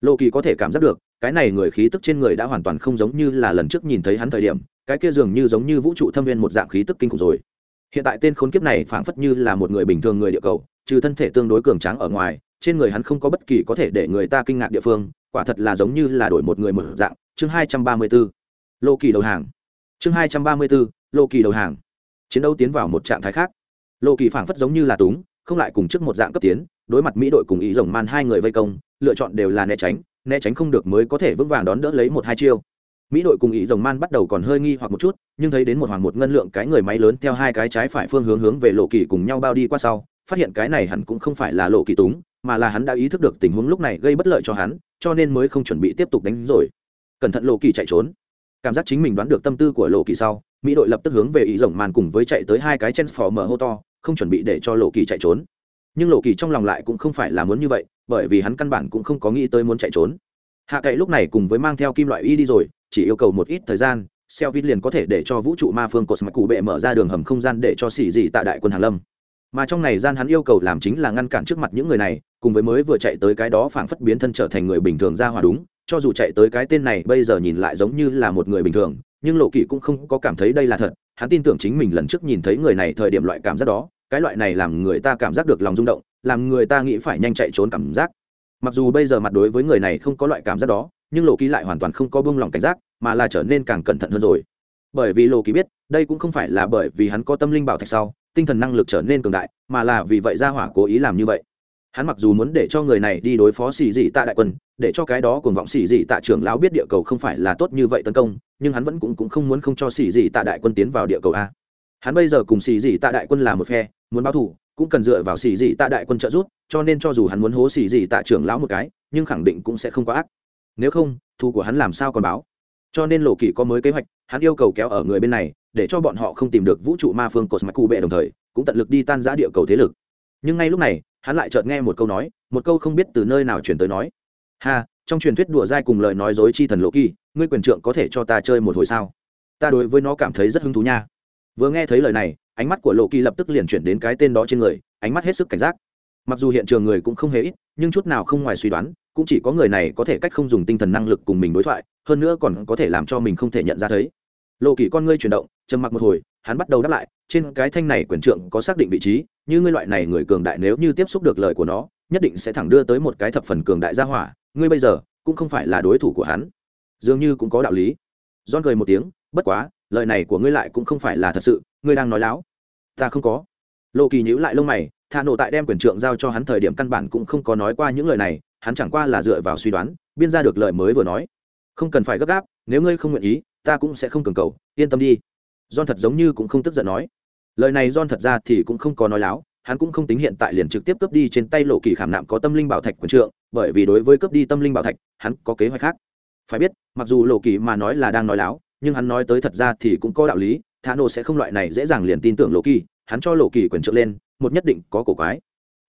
Lộ kỳ có thể cảm giác được, cái này người khí tức trên người đã hoàn toàn không giống như là lần trước nhìn thấy hắn thời điểm, cái kia dường như giống như vũ trụ thâm viên một dạng khí tức kinh khủng rồi. Hiện tại tên khốn kiếp này phảng phất như là một người bình thường người địa cầu, trừ thân thể tương đối cường tráng ở ngoài, trên người hắn không có bất kỳ có thể để người ta kinh ngạc địa phương, quả thật là giống như là đổi một người một dạng. Chương hai trăm ba mươi 234 lô kỳ đầu hàng. Chương hai trăm ba mươi 234 lô kỳ đầu hàng. Chiến đấu tiến vào một trạng thái khác. Lô kỳ phảng phất giống như là túng, không lại cùng trước một dạng cấp tiến đối mặt mỹ đội cùng ý rồng man hai người vây công, lựa chọn đều là né tránh né tránh không được mới có thể vững vàng đón đỡ lấy một hai chiêu. Mỹ đội cùng ý rồng man bắt đầu còn hơi nghi hoặc một chút, nhưng thấy đến một hoàng một ngân lượng cái người máy lớn theo hai cái trái phải phương hướng hướng về lộ kỳ cùng nhau bao đi qua sau, phát hiện cái này hẳn cũng không phải là lộ kỳ túng, mà là hắn đã ý thức được tình huống lúc này gây bất lợi cho hắn, cho nên mới không chuẩn bị tiếp tục đánh rồi. Cẩn thận lộ kỳ chạy trốn. Cảm giác chính mình đoán được tâm tư của lộ kỳ sau, mỹ đội lập tức hướng về ý rồng Man cùng với chạy tới hai cái chen phò mở hô to, không chuẩn bị để cho lộ kỳ chạy trốn nhưng lộ kỳ trong lòng lại cũng không phải là muốn như vậy, bởi vì hắn căn bản cũng không có nghĩ tới muốn chạy trốn. Hạ cậy lúc này cùng với mang theo kim loại y đi rồi, chỉ yêu cầu một ít thời gian xeo vít liền có thể để cho vũ trụ ma phương cột mạch cụ bệ mở ra đường hầm không gian để cho xỉ dị tại đại quân hàn lâm. Mà trong này gian hắn yêu cầu làm chính là ngăn cản trước mặt những người này, cùng với mới vừa chạy tới cái đó phảng phất biến thân trở thành người bình thường ra hòa đúng, cho dù chạy tới cái tên này bây giờ nhìn lại giống như là một người bình thường, nhưng lộ kỵ cũng không có cảm thấy đây là thật, hắn tin tưởng chính mình lần trước nhìn thấy người này thời điểm loại cảm giác đó cái loại này làm người ta cảm giác được lòng rung động làm người ta nghĩ phải nhanh chạy trốn cảm giác. Mặc dù bây giờ mặt đối với người này không có loại cảm giác đó nhưng lộ ký lại hoàn toàn không có buông lòng cảnh giác mà là trở nên càng cẩn thận hơn rồi. Bởi vì lộ ký biết đây cũng không phải là bởi vì hắn có tâm linh bảo thạch sau tinh thần năng lực trở nên cường đại mà là vì vậy gia hỏa cố ý làm như vậy. Hắn mặc dù muốn để cho người này đi đối phó xì dị tạ đại quân để cho cái đó cùng vọng xì dị tạ trưởng lão biết địa cầu không phải là tốt như vậy tấn công nhưng hắn vẫn cũng, cũng không muốn không cho xì dị tạ đại quân tiến vào địa cầu a hắn bây giờ cùng xì dị tạ đại quân là một phe, muốn báo thủ cũng cần dựa vào xì dị tạ đại quân trợ giúp, cho nên cho dù hắn muốn hố xì dị tạ trưởng lão một cái, nhưng khẳng định cũng sẽ không quá ác. Nếu không thu của hắn làm sao còn báo? Cho nên lộ kỳ có mới kế hoạch, hắn yêu cầu kéo ở người bên này, để cho bọn họ không tìm được vũ trụ ma phương cột cosmic cụ bệ đồng thời, cũng tận lực đi tan giã địa cầu thế lực. Nhưng ngay lúc này, hắn lại chợt nghe một câu nói, một câu không biết từ nơi nào chuyển tới nói. Ha, trong truyền thuyết đùa dai cùng lời nói dối chi thần lộ kỳ ngươi quyền trượng có thể cho ta chơi một hồi sao? Ta đối với nó cảm thấy rất hứng thú nha vừa nghe thấy lời này, ánh mắt của lộ kỳ lập tức liền chuyển đến cái tên đó trên người, ánh mắt hết sức cảnh giác. Mặc dù hiện trường người cũng không hề ít, nhưng chút nào không ngoài suy đoán, cũng chỉ có người này có thể cách không dùng tinh thần năng lực cùng mình đối thoại, hơn nữa còn có thể làm cho mình không thể nhận ra thấy. Lộ kỳ con ngươi chuyển động, trầm mặc một hồi, hắn bắt đầu đáp lại, trên cái thanh này quyền trượng có xác định vị trí, như ngươi loại này người cường đại nếu như tiếp xúc được lời của nó, nhất định sẽ thẳng đưa tới một cái thập phần cường đại gia hỏa, ngươi bây giờ cũng không phải là đối thủ của hắn. Dường như cũng có đạo lý. Don cười một tiếng, bất quá lời này của ngươi lại cũng không phải là thật sự, ngươi đang nói láo. Ta không có. Lộ kỳ nhíu lại lông mày thà nổ tại đem quyền trượng giao cho hắn thời điểm căn bản cũng không có nói qua những lời này, hắn chẳng qua là dựa vào suy đoán, biên ra được lời mới vừa nói. Không cần phải gấp gáp, nếu ngươi không nguyện ý, ta cũng sẽ không cường cầu, yên tâm đi. John thật giống như cũng không tức giận nói. Lời này john thật ra thì cũng không có nói láo, hắn cũng không tính hiện tại liền trực tiếp cướp đi trên tay lộ kỳ khảm nạm có tâm linh bảo thạch quyền trượng, bởi vì đối với cướp đi tâm linh bảo thạch, hắn có kế hoạch khác. Phải biết, mặc dù lộ kỳ mà nói là đang nói láo nhưng hắn nói tới thật ra thì cũng có đạo lý Thả nổ sẽ không loại này dễ dàng liền tin tưởng lộ kỳ hắn cho lộ kỳ quyền trượng lên một nhất định có cổ quái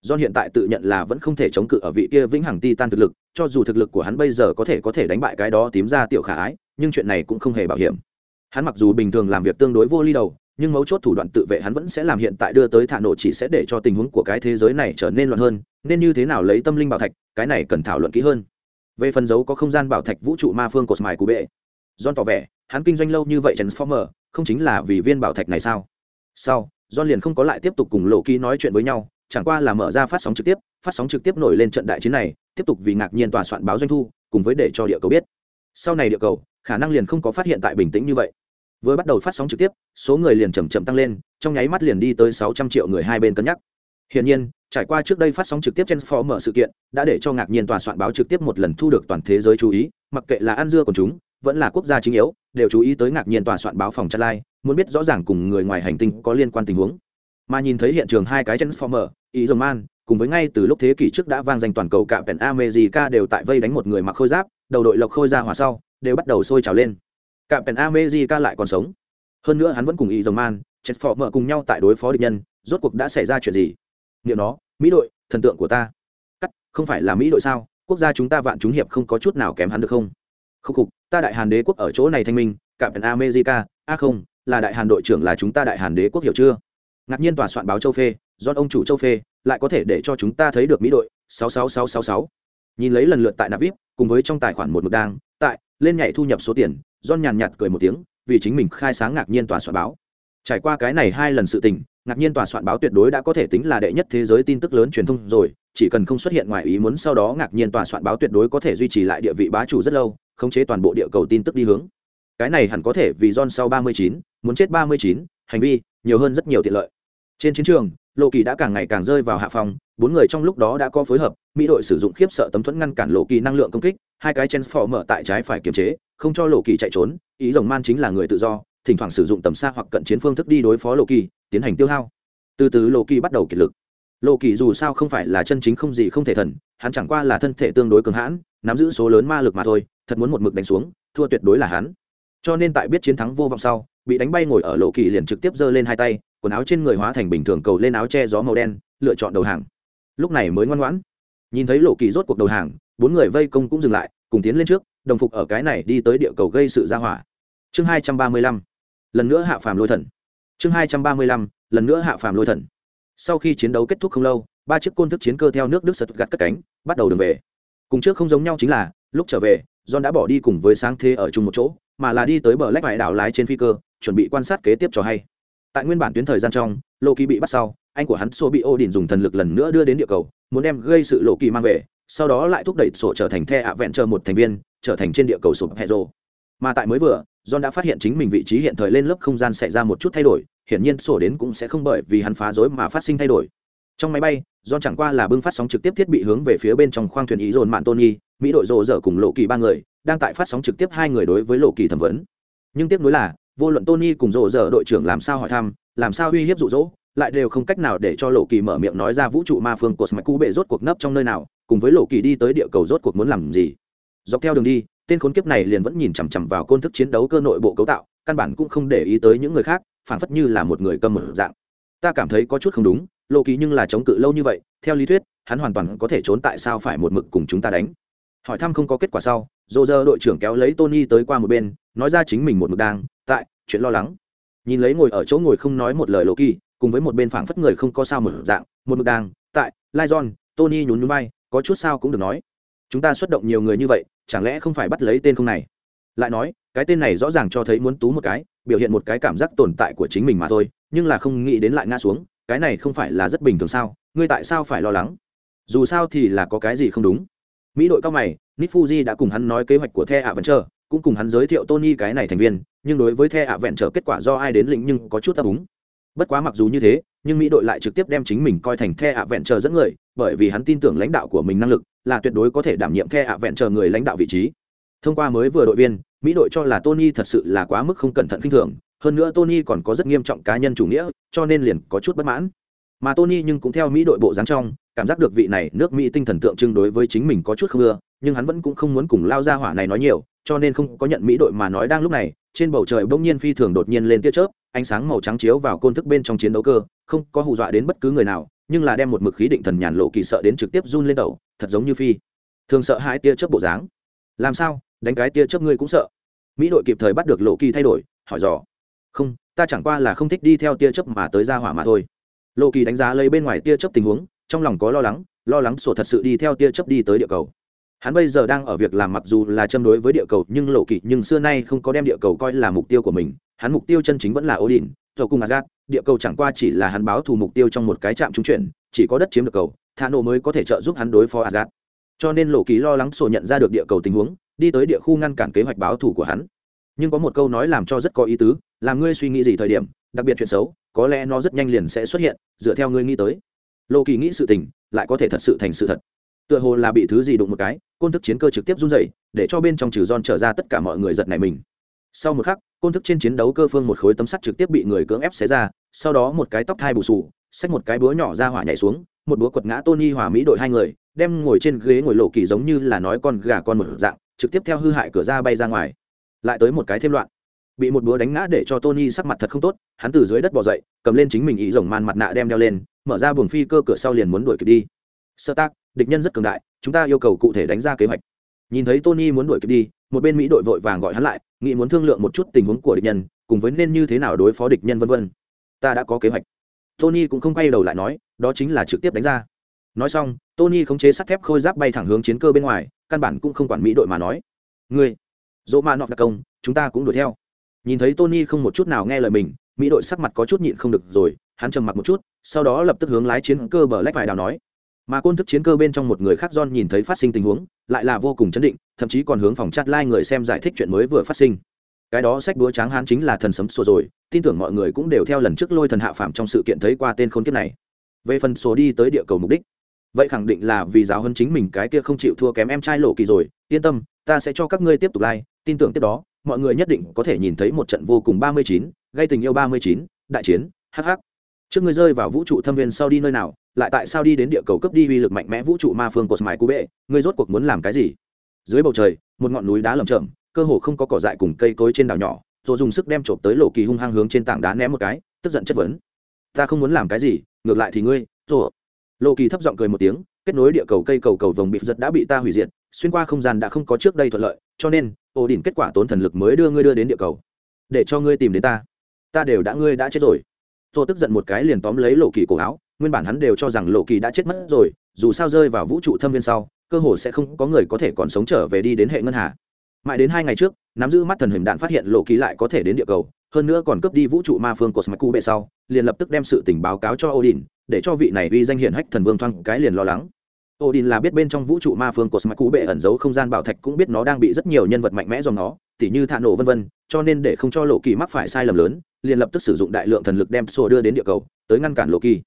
John hiện tại tự nhận là vẫn không thể chống cự ở vị kia vĩnh hằng titan thực lực, cho dù thực lực của hắn bây giờ có thể có thể đánh bại cái đó tím ra tiểu khả ái, nhưng chuyện này cũng không hề bảo hiểm. Hắn mặc dù bình thường làm việc tương đối vô ly đầu, nhưng mấu chốt thủ đoạn tự vệ hắn vẫn sẽ làm hiện tại đưa tới thả nổ chỉ sẽ để cho tình huống của cái thế giới này trở nên loạn hơn, nên như thế nào lấy tâm linh bảo thạch, cái này cần thảo luận kỹ hơn. Về phần dấu có không gian bảo thạch vũ trụ ma phương cột mài của bệ. John tỏ vẻ, hắn kinh doanh lâu như vậy Transformer, không chính là vì viên bảo thạch này sao? Sau, John liền không có lại tiếp tục cùng Lộ Ký nói chuyện với nhau, chẳng qua là mở ra phát sóng trực tiếp phát sóng trực tiếp nổi lên trận đại chiến này tiếp tục vì ngạc nhiên tòa soạn báo doanh thu cùng với để cho địa cầu biết. Sau này địa cầu khả năng liền không có phát hiện tại bình tĩnh như vậy. Vừa bắt đầu phát sóng trực tiếp số người liền chầm chậm tăng lên trong nháy mắt liền đi tới sáu trăm triệu người hai bên cân nhắc. Hiển nhiên, trải qua trước đây phát sóng trực tiếp trên mở sự kiện, đã để cho ngạc nhiên tòa soạn báo trực tiếp một lần thu được toàn thế giới chú ý, mặc kệ là ăn dưa của chúng, vẫn là quốc gia chính yếu, đều chú ý tới ngạc nhiên tòa soạn báo phòng chat Lai, muốn biết rõ ràng cùng người ngoài hành tinh có liên quan tình huống. Mà nhìn thấy hiện trường hai cái Transformer, ý rồng man, cùng với ngay từ lúc thế kỷ trước đã vang danh toàn cầu cả Pen America đều tại vây đánh một người mặc khôi giáp, đầu đội lộc khôi ra hỏa sau, đều bắt đầu sôi trào lên. Cả Pen America lại còn sống. Hơn nữa hắn vẫn cùng ý rồng man, Transformer cùng nhau tại đối phó địch nhân, rốt cuộc đã xảy ra chuyện gì? niệm nó mỹ đội thần tượng của ta cắt không phải là mỹ đội sao quốc gia chúng ta vạn chúng hiệp không có chút nào kém hắn được không khúc khục, ta đại hàn đế quốc ở chỗ này thanh minh, cạm pèn america, a không, là đại hàn đội trưởng là chúng ta đại hàn đế quốc hiểu chưa ngạc nhiên tòa soạn báo châu phê, do ông chủ châu phê, lại có thể để cho chúng ta thấy được mỹ đội 66666. nhìn lấy lần lượt tại navip cùng với trong tài khoản một mực đang, tại, lên nhảy thu nhập số tiền don nhàn nhạt cười một tiếng, vì chính mình khai sáng ngạc nhiên tòa soạn báo trải qua cái này hai lần sự tình, ngạc nhiên tòa soạn báo tuyệt đối đã có thể tính là đệ nhất thế giới tin tức lớn truyền thông rồi, chỉ cần không xuất hiện ngoài ý muốn sau đó ngạc nhiên tòa soạn báo tuyệt đối có thể duy trì lại địa vị bá chủ rất lâu khống chế toàn bộ địa cầu tin tức đi hướng. Cái này hẳn có thể vì john sau 39, muốn chết 39, hành vi nhiều hơn rất nhiều tiện lợi. Trên chiến trường lộ kỳ đã càng ngày càng rơi vào hạ phòng bốn người trong lúc đó đã có phối hợp mỹ đội sử dụng khiếp sợ tấm thuẫn ngăn cản lộ kỳ năng lượng công kích hai cái chen phò mở tại trái phải kiềm chế không cho lộ kỳ chạy trốn ý rồng man chính là người tự do thỉnh thoảng sử dụng tầm xa hoặc cận chiến phương thức đi đối phó lộ kỳ tiến hành tiêu hao. Từ từ lộ kỳ bắt đầu kiệt lực. Lộ kỳ dù sao không phải là chân chính không gì không thể thần hắn chẳng qua là thân thể tương đối cường hãn nắm giữ số lớn ma lực mà thôi thật muốn một mực đánh xuống, thua tuyệt đối là hắn. Cho nên tại biết chiến thắng vô vọng sau, bị đánh bay ngồi ở lộ kỳ liền trực tiếp giơ lên hai tay, quần áo trên người hóa thành bình thường cầu lên áo che gió màu đen, lựa chọn đầu hàng. Lúc này mới ngoan ngoãn. Nhìn thấy lộ kỳ rốt cuộc đầu hàng, bốn người vây công cũng dừng lại, cùng tiến lên trước, đồng phục ở cái này đi tới địa cầu gây sự ra hỏa. Chương hai trăm ba mươi lăm. Lần nữa hạ phàm lôi thần. Chương hai trăm ba mươi lăm. Lần nữa hạ phàm lôi thần. Sau khi chiến đấu kết thúc không lâu, ba chiếc côn thức chiến cơ theo nước đức sật gạt cất cánh, bắt đầu đường về. Cùng trước không giống nhau chính là, lúc trở về john đã bỏ đi cùng với sáng thế ở chung một chỗ, mà là đi tới bờ lách vải đảo lái trên phi cơ, chuẩn bị quan sát kế tiếp cho hay tại nguyên bản tuyến thời gian trong, Loki bị bắt sau, anh của hắn Sô bị Odin dùng thần lực lần nữa đưa đến địa cầu, muốn đem gây sự Loki kỳ mang về, sau đó lại thúc đẩy sổ trở thành the ạ vẹn chờ một thành viên, trở thành trên địa cầu sụp hero. mà tại mới vừa, john đã phát hiện chính mình vị trí hiện thời lên lớp không gian xảy ra một chút thay đổi, hiển nhiên sổ đến cũng sẽ không bởi vì hắn phá rối mà phát sinh thay đổi trong máy bay, john chẳng qua là bưng phát sóng trực tiếp thiết bị hướng về phía bên trong khoang thuyền ý dồn mạn tony, mỹ đội rộ dở cùng lộ kỳ ba người, đang tại phát sóng trực tiếp hai người đối với lộ kỳ thẩm vấn. Nhưng tiếc nuối là, vô luận tony cùng rộ dở đội trưởng làm sao hỏi thăm, làm sao uy hiếp rụ rỗ lại đều không cách nào để cho lộ kỳ mở miệng nói ra vũ trụ ma phương của smạch cú bệ rốt cuộc nấp trong nơi nào, cùng với lộ kỳ đi tới địa cầu rốt cuộc muốn làm gì. Dọc theo đường đi, tên khốn kiếp này liền vẫn nhìn chằm chằm vào côn thức chiến đấu cơ nội bộ cấu tạo, căn bản cũng không để ý tới những người khác phảng phất như là một người cầm một dạng. Ta cảm thấy có chút không đúng lộ kỳ nhưng là chống cự lâu như vậy, theo lý thuyết, hắn hoàn toàn có thể trốn tại sao phải một mực cùng chúng ta đánh. Hỏi thăm không có kết quả sau, dô dơ đội trưởng kéo lấy tony tới qua một bên, nói ra chính mình một mực đang, tại, chuyện lo lắng. Nhìn lấy ngồi ở chỗ ngồi không nói một lời lộ kỳ, cùng với một bên phảng phất người không có sao một dạng, một mực đang, tại, lai john tony nhún nhún vai, có chút sao cũng được nói. Chúng ta xuất động nhiều người như vậy, chẳng lẽ không phải bắt lấy tên không này? Lại nói, cái tên này rõ ràng cho thấy muốn tú một cái, biểu hiện một cái cảm giác tồn tại của chính mình mà thôi, nhưng là không nghĩ đến lại ngã xuống cái này không phải là rất bình thường sao? Ngươi tại sao phải lo lắng? Dù sao thì là có cái gì không đúng? Mỹ đội cao mày nít fuji đã cùng hắn nói kế hoạch của the ạ vẫn chờ cũng cùng hắn giới thiệu tony cái này thành viên, nhưng đối với the ạ vẹn trở kết quả do ai đến lĩnh nhưng có chút ấp úng. Bất quá mặc dù như thế, nhưng mỹ đội lại trực tiếp đem chính mình coi thành the ạ vẹn chờ dẫn người, bởi vì hắn tin tưởng lãnh đạo của mình năng lực là tuyệt đối có thể đảm nhiệm the ạ vẹn chờ người lãnh đạo vị trí. Thông qua mới vừa đội viên, mỹ đội cho là tony thật sự là quá mức không cẩn thận k i n h thường hơn nữa tony còn có rất nghiêm trọng cá nhân chủ nghĩa, cho nên liền có chút bất mãn. Mà tony nhưng cũng theo mỹ đội bộ dáng trong, cảm giác được vị này nước mỹ tinh thần tượng trưng đối với chính mình có chút không ưa, nhưng hắn vẫn cũng không muốn cùng lao ra hỏa này nói nhiều, cho nên không có nhận mỹ đội mà nói đang lúc này, trên bầu trời bỗng nhiên phi thường đột nhiên lên tia chớp, ánh sáng màu trắng chiếu vào côn thức bên trong chiến đấu cơ, không có hù dọa đến bất cứ người nào, nhưng là đem một mực khí định thần nhàn lộ kỳ sợ đến trực tiếp run lên đầu, thật giống như phi. Thường sợ hãi tia chớp bộ dáng. Làm sao? Đánh cái tia chớp ngươi cũng sợ. Mỹ đội kịp thời bắt được lộ kỳ thay đổi, hỏi dò không, ta chẳng qua là không thích đi theo tia chớp mà tới ra hỏa mà thôi. Lộ kỳ đánh giá lấy bên ngoài tia chớp tình huống, trong lòng có lo lắng lo lắng sổ thật sự đi theo tia chớp đi tới địa cầu. Hắn bây giờ đang ở việc làm mặc dù là châm đối với địa cầu, nhưng lộ kỳ nhưng xưa nay không có đem địa cầu coi là mục tiêu của mình. Hắn mục tiêu chân chính vẫn là odin cho cùng asgad địa cầu chẳng qua chỉ là hắn báo thù mục tiêu trong một cái trạm trung chuyển, chỉ có đất chiếm được cầu thà nổ mới có thể trợ giúp hắn đối phó asgad cho nên lộ kỳ lo lắng sổ nhận ra được địa cầu tình huống, đi tới địa khu ngăn cản kế hoạch báo thù của hắn nhưng có một câu nói làm cho rất có ý tứ, làm ngươi suy nghĩ gì thời điểm, đặc biệt chuyện xấu, có lẽ nó rất nhanh liền sẽ xuất hiện, dựa theo ngươi nghĩ tới. Lộ kỳ nghĩ sự tình, lại có thể thật sự thành sự thật. Tựa hồ là bị thứ gì đụng một cái, côn thức chiến cơ trực tiếp run dậy để cho bên trong trừ giòn trở ra tất cả mọi người giật này mình. Sau một khắc, côn thức trên chiến đấu cơ phương một khối tấm sắt trực tiếp bị người cưỡng ép xé ra, sau đó một cái tóc thai bù sù xách một cái búa nhỏ ra hỏa nhảy xuống, một búa quật ngã tony hòa mỹ đội hai người, đem ngồi trên ghế ngồi lộ kỳ giống như là nói con gà con một dạng, trực tiếp theo hư hại cửa ra bay ra ngoài lại tới một cái thêm loạn. Bị một búa đánh ngã để cho tony sắc mặt thật không tốt, hắn từ dưới đất bỏ dậy, cầm lên chính mình ý rồng màn mặt nạ đem đeo lên, mở ra buồng phi cơ cửa sau liền muốn đuổi kịp đi. Sơ tác, địch nhân rất cường đại, chúng ta yêu cầu cụ thể đánh ra kế hoạch. Nhìn thấy tony muốn đuổi kịp đi, một bên mỹ đội vội vàng gọi hắn lại, nghĩ muốn thương lượng một chút tình huống của địch nhân, cùng với nên như thế nào đối phó địch nhân vân vân. Ta đã có kế hoạch. Tony cũng không quay đầu lại nói, đó chính là trực tiếp đánh ra. Nói xong, tony khống chế sắt thép khôi giáp bay thẳng hướng chiến cơ bên ngoài, căn bản cũng không quản mỹ đội mà nói. Ngươi dỗ ma nọc đặc công, chúng ta cũng đuổi theo. Nhìn thấy tony không một chút nào nghe lời mình, mỹ đội sắc mặt có chút nhịn không được rồi, hắn trầm mặc một chút, sau đó lập tức hướng lái chiến cơ bờ lách vài đào nói. Mà côn thức chiến cơ bên trong một người khác john nhìn thấy phát sinh tình huống, lại là vô cùng chấn định, thậm chí còn hướng phòng chat lai người xem giải thích chuyện mới vừa phát sinh. Cái đó sách búa tráng hán chính là thần sấm sổ rồi, tin tưởng mọi người cũng đều theo lần trước lôi thần hạ phạm trong sự kiện thấy qua tên khốn kiếp này. Về phần số đi tới địa cầu mục đích, vậy khẳng định là vì giáo hơn chính mình cái kia không chịu thua kém em trai lộ kỳ rồi, yên tâm ta sẽ cho các ngươi tiếp tục like, tin tưởng tiếp đó, mọi người nhất định có thể nhìn thấy một trận vô cùng ba mươi chín, gây tình yêu ba mươi chín, đại chiến hh trước ngươi rơi vào vũ trụ thâm viên sau đi nơi nào, lại tại sao đi đến địa cầu cấp đi uy lực mạnh mẽ vũ trụ ma phương cột mài cú bệ ngươi rốt cuộc muốn làm cái gì? Dưới bầu trời, một ngọn núi đá lởm chởm, cơ hồ không có cỏ dại cùng cây cối trên đảo nhỏ, rồi dùng sức đem trộm tới lộ kỳ hung hăng hướng trên tảng đá ném một cái, tức giận chất vấn. Ta không muốn làm cái gì, ngược lại thì ngươi rồi lộ kỳ thấp giọng cười một tiếng, kết nối địa cầu cây cầu cầu vồng bị giật đã bị ta hủy diệt xuyên qua không gian đã không có trước đây thuận lợi, cho nên, ổ đỉnh kết quả tốn thần lực mới đưa ngươi đưa đến địa cầu. Để cho ngươi tìm đến ta. Ta đều đã ngươi đã chết rồi. Tô tức giận một cái liền tóm lấy lộ kỳ cổ áo, nguyên bản hắn đều cho rằng lộ kỳ đã chết mất rồi, dù sao rơi vào vũ trụ thâm viên sau, cơ hồ sẽ không có người có thể còn sống trở về đi đến hệ ngân hà. Mãi đến hai ngày trước, nắm giữ mắt thần hình đạn phát hiện lộ kỳ lại có thể đến địa cầu, hơn nữa còn cướp đi vũ trụ ma phương của smaku bệ sau, liền lập tức đem sự tình báo cáo cho odin, để cho vị này uy danh hiển hách thần vương thoang cái liền lo lắng odin là biết bên trong vũ trụ ma phương của Smaku bệ ẩn giấu không gian bảo thạch cũng biết nó đang bị rất nhiều nhân vật mạnh mẽ dòng nó tỉ như thả nổ vân vân, cho nên để không cho lộ kỳ mắc phải sai lầm lớn, liền lập tức sử dụng đại lượng thần lực đem sổ đưa đến địa cầu, tới ngăn cản lộ kỳ.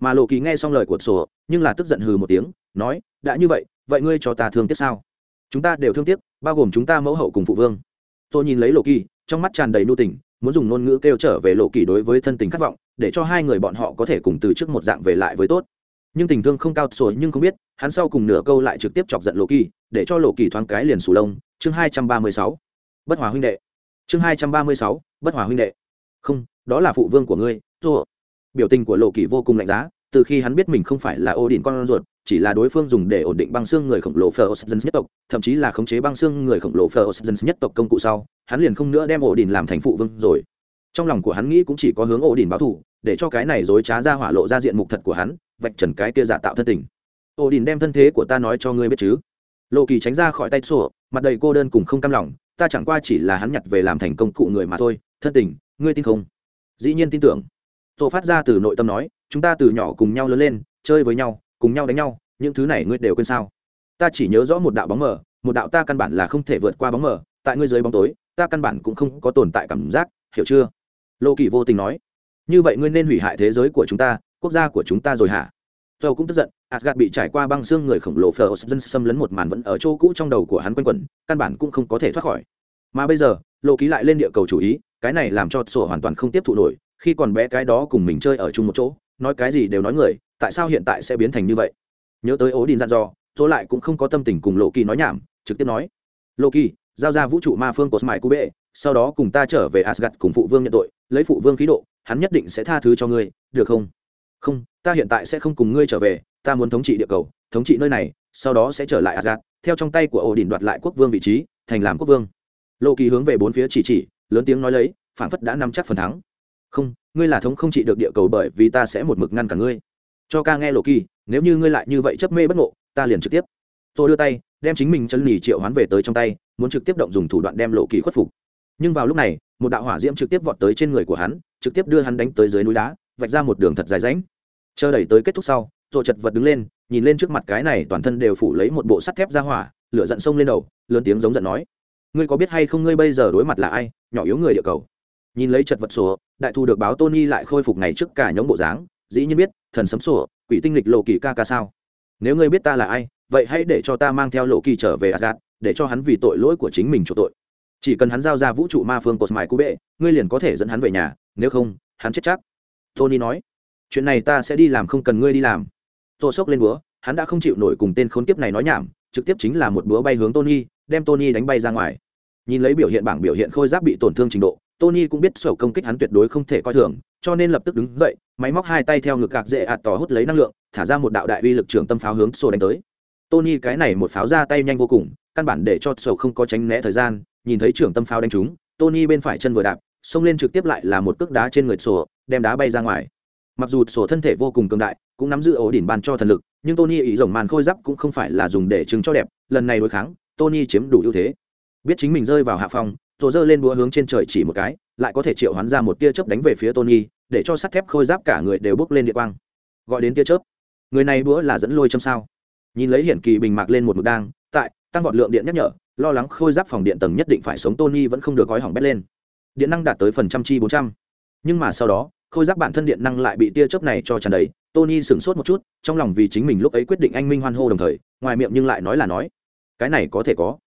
Mà lộ kỳ nghe xong lời của sổ, nhưng là tức giận hừ một tiếng, nói, đã như vậy vậy ngươi cho ta thương tiếc sao? Chúng ta đều thương tiếc, bao gồm chúng ta mẫu hậu cùng phụ vương. Tôi nhìn lấy lộ kỳ, trong mắt tràn đầy nu tình, muốn dùng ngôn ngữ kêu trở về lộ kỳ đối với thân tình khát vọng, để cho hai người bọn họ có thể cùng từ trước một dạng về lại với tốt nhưng tình thương không cao sổ nhưng không biết hắn sau cùng nửa câu lại trực tiếp chọc giận lộ kỳ để cho lộ kỳ thoáng cái liền sù lông. Chương hai trăm ba mươi sáu bất hòa huynh đệ. Chương hai trăm ba mươi sáu bất hòa huynh đệ. Không đó là phụ vương của ngươi tô. Biểu tình của lộ kỳ vô cùng lạnh giá từ khi hắn biết mình không phải là ô đình con ruột chỉ là đối phương dùng để ổn định băng xương người khổng lồ Ferozens nhất tộc, thậm chí là khống chế băng xương người khổng lồ Ferozens nhất tộc công cụ sau, hắn liền không nữa đem ổ đỉnh làm thành phụ vương rồi. Trong lòng của hắn nghĩ cũng chỉ có hướng ổ đỉnh báo thù, để cho cái này dối trá ra hỏa lộ ra diện mục thật của hắn, vạch trần cái kia giả tạo thân tình. Ổ đình đem thân thế của ta nói cho ngươi biết chứ? Lộ Kỳ tránh ra khỏi tay sổ, mặt đầy cô đơn cùng không cam lòng, ta chẳng qua chỉ là hắn nhặt về làm thành công cụ người mà thôi, thân tình, ngươi tin không? Dĩ nhiên tin tưởng. tổ phát ra từ nội tâm nói, chúng ta từ nhỏ cùng nhau lớn lên, chơi với nhau, cùng nhau đánh nhau những thứ này ngươi đều quên sao ta chỉ nhớ rõ một đạo bóng mờ một đạo ta căn bản là không thể vượt qua bóng mờ tại ngươi dưới bóng tối ta căn bản cũng không có tồn tại cảm giác hiểu chưa lô kỳ vô tình nói như vậy ngươi nên hủy hại thế giới của chúng ta quốc gia của chúng ta rồi hả? Châu cũng tức giận, Asgard bị trải qua băng xương người khổng lồ Frozen xâm lấn một màn vẫn ở chỗ cũ trong đầu của hắn quanh quẩn, căn bản cũng không có thể thoát khỏi. Mà bây giờ, Lộ Ký lại lên địa cầu chủ ý, cái này làm cho Sổ hoàn toàn không tiếp thụ nổi, khi còn bé cái đó cùng mình chơi ở chung một chỗ, nói cái gì đều nói người, tại sao hiện tại sẽ biến thành như vậy? Nhớ tới ố đình dặn dò dỗ lại cũng không có tâm tình cùng lộ Ký nói nhảm trực tiếp nói lộ Ký, giao ra vũ trụ ma phương của smile cú bệ sau đó cùng ta trở về asgad cùng phụ vương nhận tội lấy phụ vương khí độ hắn nhất định sẽ tha thứ cho ngươi được không? Không, ta hiện tại sẽ không cùng ngươi trở về, ta muốn thống trị địa cầu, thống trị nơi này, sau đó sẽ trở lại asgad theo trong tay của ổ đình đoạt lại quốc vương vị trí, thành làm quốc vương. Lộ kỳ hướng về bốn phía chỉ chỉ, lớn tiếng nói lấy phản phất đã nắm chắc phần thắng. Không, ngươi là thống không trị được địa cầu bởi vì ta sẽ một mực ngăn cả ngươi. Cho ca nghe lộ kỳ, nếu như ngươi lại như vậy chấp mê bất ngộ, ta liền trực tiếp. Tôi đưa tay, đem chính mình chân lì triệu hoán về tới trong tay, muốn trực tiếp động dùng thủ đoạn đem lộ kỳ khuất phục. Nhưng vào lúc này, một đạo hỏa diễm trực tiếp vọt tới trên người của hắn, trực tiếp đưa hắn đánh tới dưới núi đá vạch ra một đường thật dài ránh chờ đẩy tới kết thúc sau rồi chật vật đứng lên, nhìn lên trước mặt cái này toàn thân đều phủ lấy một bộ sắt thép ra hỏa, lửa giận sông lên đầu, lớn tiếng giống giận nói. Ngươi có biết hay không ngươi bây giờ đối mặt là ai, nhỏ yếu người địa cầu? Nhìn lấy chật vật sổ, đại thu được báo tony lại khôi phục ngày trước cả nhóm bộ dáng, dĩ nhiên biết, thần sấm sổ, quỷ tinh lịch lộ kỳ ca ca sao? Nếu ngươi biết ta là ai, vậy hãy để cho ta mang theo lộ kỳ trở về asgad để cho hắn vì tội lỗi của chính mình chỗ tội. Chỉ cần hắn giao ra vũ trụ ma phương cột mài cú bệ ngươi liền có thể dẫn hắn về nhà, nếu không, hắn chết chắc tony nói, chuyện này ta sẽ đi làm không cần ngươi đi làm. Tô sốc lên búa, hắn đã không chịu nổi cùng tên khốn kiếp này nói nhảm, trực tiếp chính là một búa bay hướng tony, đem tony đánh bay ra ngoài. Nhìn lấy biểu hiện bảng biểu hiện khôi giáp bị tổn thương trình độ, tony cũng biết sổ công kích hắn tuyệt đối không thể coi thường, cho nên lập tức đứng dậy, máy móc hai tay theo ngực gạc dễ ạt tỏ hút lấy năng lượng, thả ra một đạo đại uy lực trường tâm pháo hướng sổ đánh tới. Tony cái này một pháo ra tay nhanh vô cùng, căn bản để cho sổ không có tránh né thời gian, nhìn thấy trưởng tâm pháo đánh trúng, tony bên phải chân vừa đạp xông lên trực tiếp lại là một cước đá trên người sổ, đem đá bay ra ngoài. Mặc dù sổ thân thể vô cùng cường đại, cũng nắm giữ ổ đỉnh bàn cho thần lực, nhưng tony ý rồng màn khôi giáp cũng không phải là dùng để chứng cho đẹp, lần này đối kháng, tony chiếm đủ ưu thế. Biết chính mình rơi vào hạ phòng rồi giơ lên búa hướng trên trời chỉ một cái, lại có thể triệu hoán ra một tia chớp đánh về phía tony, để cho sắt thép khôi giáp cả người đều bốc lên địa quang. Gọi đến tia chớp. Người này búa là dẫn lôi châm sao? Nhìn lấy hiển kỳ bình mạc lên một mực đang, tại, tăng vọt lượng điện nhắc nhở, lo lắng khôi giáp phòng điện tầng nhất định phải sống, tony vẫn không được gói hỏng bét lên điện năng đạt tới phần trăm chi bốn trăm. Nhưng mà sau đó, khôi giáp bản thân điện năng lại bị tia chớp này cho tràn đầy. Tony sửng sốt một chút, trong lòng vì chính mình lúc ấy quyết định anh minh hoan hô đồng thời, ngoài miệng nhưng lại nói là nói, cái này có thể có.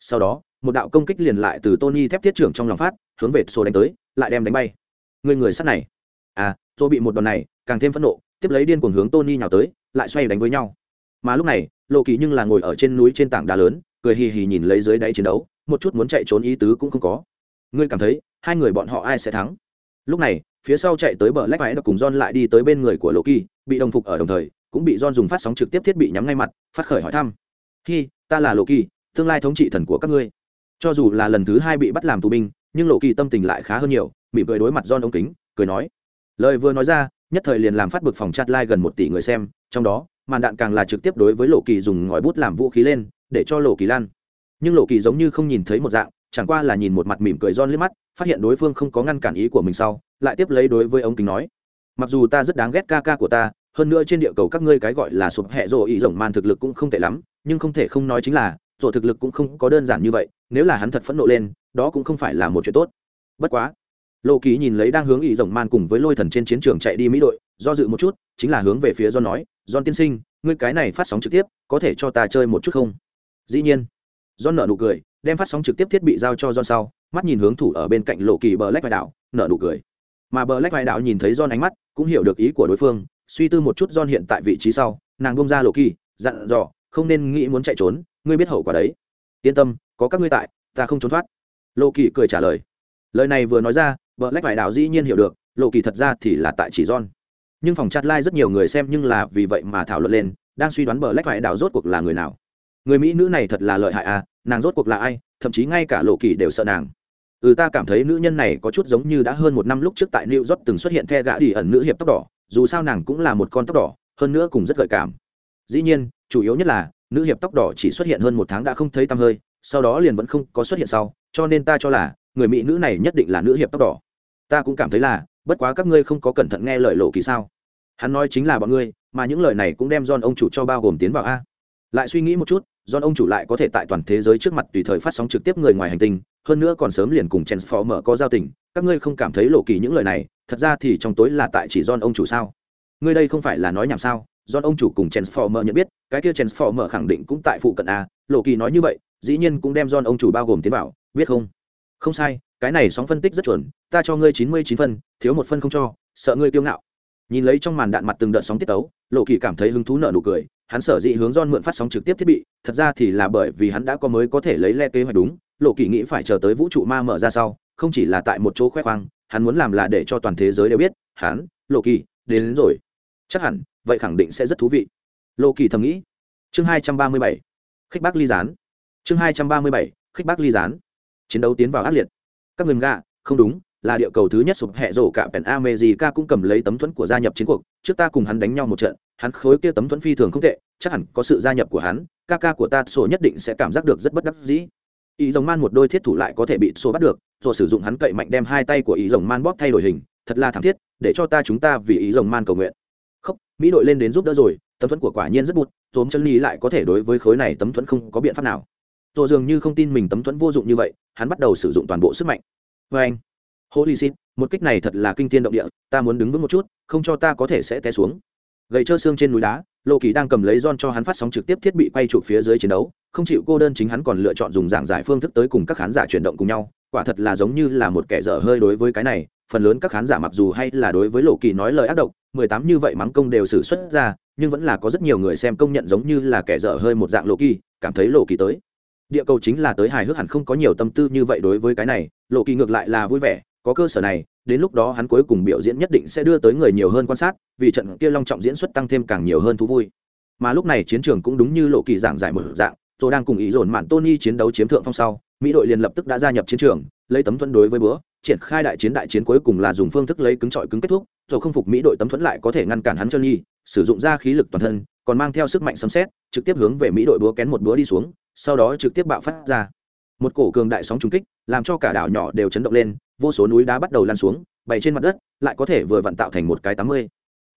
Sau đó, một đạo công kích liền lại từ tony thép thiết trưởng trong lòng phát, hướng về số đánh tới, lại đem đánh bay. Người người sát này. À tôi bị một đòn này, càng thêm phẫn nộ, tiếp lấy điên cuồng hướng tony nhào tới, lại xoay đánh với nhau. Mà lúc này, lộ kỳ nhưng là ngồi ở trên núi trên tảng đá lớn, cười hì hì nhìn lấy dưới đáy chiến đấu, một chút muốn chạy trốn ý tứ cũng không có. Ngươi cảm thấy hai người bọn họ ai sẽ thắng lúc này phía sau chạy tới bờ lách váy được cùng John lại đi tới bên người của Loki, bị đồng phục ở đồng thời, cũng bị John dùng phát sóng trực tiếp thiết bị nhắm ngay mặt, phát khởi hỏi thăm. "Hi, ta là Loki, tương lai thống trị thần của các ngươi." Cho dù là lần thứ hai bị bắt làm tù binh, nhưng Loki tâm tình lại khá hơn nhiều, bị cười đối mặt John ống kính, cười nói. Lời vừa nói ra, nhất thời liền làm phát bực phòng chat like gần một tỷ người xem, trong đó, màn đạn càng là trực tiếp đối với Loki dùng ngòi bút làm vũ khí lên, để cho Loki lan. Nhưng Loki giống như không nhìn thấy một dạng, chẳng qua là nhìn một mặt mỉm cười John liếc mắt, phát hiện đối phương không có ngăn cản ý của mình sau, lại tiếp lấy đối với ống kính nói mặc dù ta rất đáng ghét ca ca của ta hơn nữa trên địa cầu các ngươi cái gọi là sụp hẹ rộ ý rồng man thực lực cũng không tệ lắm nhưng không thể không nói chính là rộ thực lực cũng không có đơn giản như vậy nếu là hắn thật phẫn nộ lên đó cũng không phải là một chuyện tốt. Bất quá lộ ký nhìn lấy đang hướng ý rồng man cùng với lôi thần trên chiến trường chạy đi mỹ đội do dự một chút chính là hướng về phía do nói Do tiên sinh ngươi cái này phát sóng trực tiếp có thể cho ta chơi một chút không? Dĩ nhiên do nợ nụ cười đem phát sóng trực tiếp thiết bị giao cho John sau mắt nhìn hướng thủ ở bên cạnh lộ kỳ bờ lách vai đảo nở nụ cười. Mà bờ lách vai đạo nhìn thấy John ánh mắt cũng hiểu được ý của đối phương suy tư một chút John hiện tại vị trí sau nàng buông ra lộ kỳ dặn dò không nên nghĩ muốn chạy trốn ngươi biết hậu quả đấy. Yên tâm có các ngươi tại ta không trốn thoát. Lộ kỳ cười trả lời. Lời này vừa nói ra bờ lách vai đạo dĩ nhiên hiểu được lộ kỳ thật ra thì là tại chỉ John, nhưng phòng chat lai rất nhiều người xem nhưng là vì vậy mà thảo luận lên đang suy đoán bờ lách vai đạo rốt cuộc là người nào. Người mỹ nữ này thật là lợi hại à nàng rốt cuộc là ai, thậm chí ngay cả lộ kỳ đều sợ nàng. Ừ ta cảm thấy nữ nhân này có chút giống như đã hơn một năm lúc trước tại new york từng xuất hiện the gã đi ẩn nữ hiệp tóc đỏ, dù sao nàng cũng là một con tóc đỏ, hơn nữa cũng rất gợi cảm. Dĩ nhiên, chủ yếu nhất là, nữ hiệp tóc đỏ chỉ xuất hiện hơn một tháng đã không thấy tăm hơi, sau đó liền vẫn không có xuất hiện sau, cho nên ta cho là, người mỹ nữ này nhất định là nữ hiệp tóc đỏ. Ta cũng cảm thấy là, bất quá các ngươi không có cẩn thận nghe lời lộ kỳ sao? Hắn nói chính là bọn ngươi, mà những lời này cũng đem John ông chủ cho bao gồm tiến vào a lại suy nghĩ một chút do ông chủ lại có thể tại toàn thế giới trước mặt tùy thời phát sóng trực tiếp người ngoài hành tinh hơn nữa còn sớm liền cùng Transformer có giao tình, các ngươi không cảm thấy lộ kỳ những lời này, thật ra thì trong tối là tại chỉ don ông chủ sao? Ngươi đây không phải là nói nhảm sao? don ông chủ cùng Transformer nhận biết, cái kia Transformer khẳng định cũng tại phụ cận a, lộ kỳ nói như vậy, dĩ nhiên cũng đem don ông chủ bao gồm tiến vào, biết không? Không sai, cái này sóng phân tích rất chuẩn, ta cho ngươi chín mươi chín phân, thiếu một phân không cho, sợ ngươi kiêu ngạo. Nhìn lấy trong màn đạn mặt từng đợt sóng tiết tấu, lộ kỳ cảm thấy hứng thú nở nụ cười, hắn sở dĩ hướng John mượn phát sóng trực tiếp thiết bị, thật ra thì là bởi vì hắn đã có mới có thể lấy le kế hoạch đúng, lộ kỳ nghĩ phải chờ tới vũ trụ ma mở ra sau không chỉ là tại một chỗ khoe khoang hắn muốn làm là để cho toàn thế giới đều biết hắn lộ kỳ đến, đến rồi. Chắc hẳn vậy khẳng định sẽ rất thú vị. Lộ kỳ thầm nghĩ. Chương hai trăm ba mươi bảy. Khích bác ly gián. Chương hai trăm ba mươi bảy. Khích bác ly gián. Chiến đấu tiến vào ác liệt. Các ngừng gạ không đúng là địa cầu thứ nhất sụp hẹ rổ cả pèn America cũng cầm lấy tấm thuẫn của gia nhập chiến cuộc, trước ta cùng hắn đánh nhau một trận, hắn khối kia tấm thuẫn phi thường không tệ, chắc hẳn có sự gia nhập của hắn, ca ca của ta sổ nhất định sẽ cảm giác được rất bất đắc dĩ. Ý rồng man một đôi thiết thủ lại có thể bị sổ bắt được rồi sử dụng hắn cậy mạnh đem hai tay của ý rồng man bóp thay đổi hình thật là thảm thiết để cho ta chúng ta vì ý rồng man cầu nguyện. Khóc mỹ đội lên đến giúp đỡ rồi tấm thuẫn của quả nhiên rất bụt tốn chân lý lại có thể đối với khối này tấm thuẫn không có biện pháp nào. Rồi dường như không tin mình tấm thuẫn vô dụng như vậy hắn bắt đầu sử dụng toàn bộ sức mạnh. Và anh holy shit, một kích này thật là kinh thiên động địa, ta muốn đứng vững một chút, không cho ta có thể sẽ té xuống. Gầy trơ xương trên núi đá lộ kỳ đang cầm lấy don cho hắn phát sóng trực tiếp thiết bị quay chụp phía dưới chiến đấu, không chịu cô đơn chính hắn còn lựa chọn dùng giảng giải phương thức tới cùng các khán giả chuyển động cùng nhau, quả thật là giống như là một kẻ dở hơi đối với cái này, phần lớn các khán giả mặc dù hay là đối với lộ kỳ nói lời ác độc, mười tám như vậy mắng công đều xử xuất ra, nhưng vẫn là có rất nhiều người xem công nhận giống như là kẻ dở hơi một dạng lộ kỳ, cảm thấy lộ kỳ tới. Địa cầu chính là tới hài hước hẳn không có nhiều tâm tư như vậy đối với cái này lộ kỳ ngược lại là vui vẻ có cơ sở này, đến lúc đó hắn cuối cùng biểu diễn nhất định sẽ đưa tới người nhiều hơn quan sát, vì trận kia long trọng diễn xuất tăng thêm càng nhiều hơn thú vui. Mà lúc này chiến trường cũng đúng như lộ kỳ giảng giải một dạng rồi đang cùng ý dồn mạn tony chiến đấu chiếm thượng phong sau, mỹ đội liền lập tức đã gia nhập chiến trường, lấy tấm thuẫn đối với bữa, triển khai đại chiến đại chiến cuối cùng là dùng phương thức lấy cứng trọi cứng kết thúc rồi không phục mỹ đội tấm thuẫn lại có thể ngăn cản hắn chân nhi sử dụng ra khí lực toàn thân, còn mang theo sức mạnh sấm xét trực tiếp hướng về mỹ đội búa kén một búa đi xuống, sau đó trực tiếp bạo phát ra. Một cổ cường đại sóng trùng kích, làm cho cả đảo nhỏ đều chấn động lên vô số núi đá bắt đầu lan xuống, bày trên mặt đất, lại có thể vừa vặn tạo thành một cái tám mươi.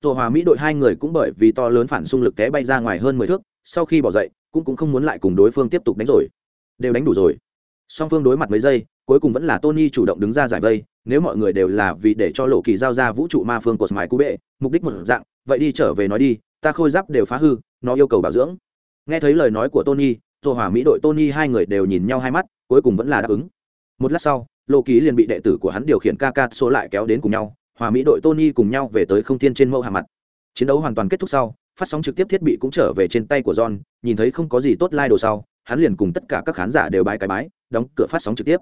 Rồi hòa mỹ đội hai người cũng bởi vì to lớn phản xung lực té bay ra ngoài hơn mười thước, sau khi bỏ dậy, cũng cũng không muốn lại cùng đối phương tiếp tục đánh rồi. Đều đánh đủ rồi. Song phương đối mặt mấy giây, cuối cùng vẫn là tony chủ động đứng ra giải vây, nếu mọi người đều là vì để cho lộ kỳ giao ra vũ trụ ma phương của smile cú bệ, mục đích một dạng, vậy đi trở về nói đi, ta khôi giáp đều phá hư, nó yêu cầu bảo dưỡng. Nghe thấy lời nói của tony rồi hòa mỹ đội tony hai người đều nhìn nhau hai mắt, cuối cùng vẫn là đáp ứng. Một lát sau lộ ký liền bị đệ tử của hắn điều khiển ca ca số lại kéo đến cùng nhau, hòa mỹ đội tony cùng nhau về tới không thiên trên mẫu hạ mặt. Chiến đấu hoàn toàn kết thúc sau, phát sóng trực tiếp thiết bị cũng trở về trên tay của john, nhìn thấy không có gì tốt lai、like、đồ sau, hắn liền cùng tất cả các khán giả đều bái cái bái, đóng cửa phát sóng trực tiếp.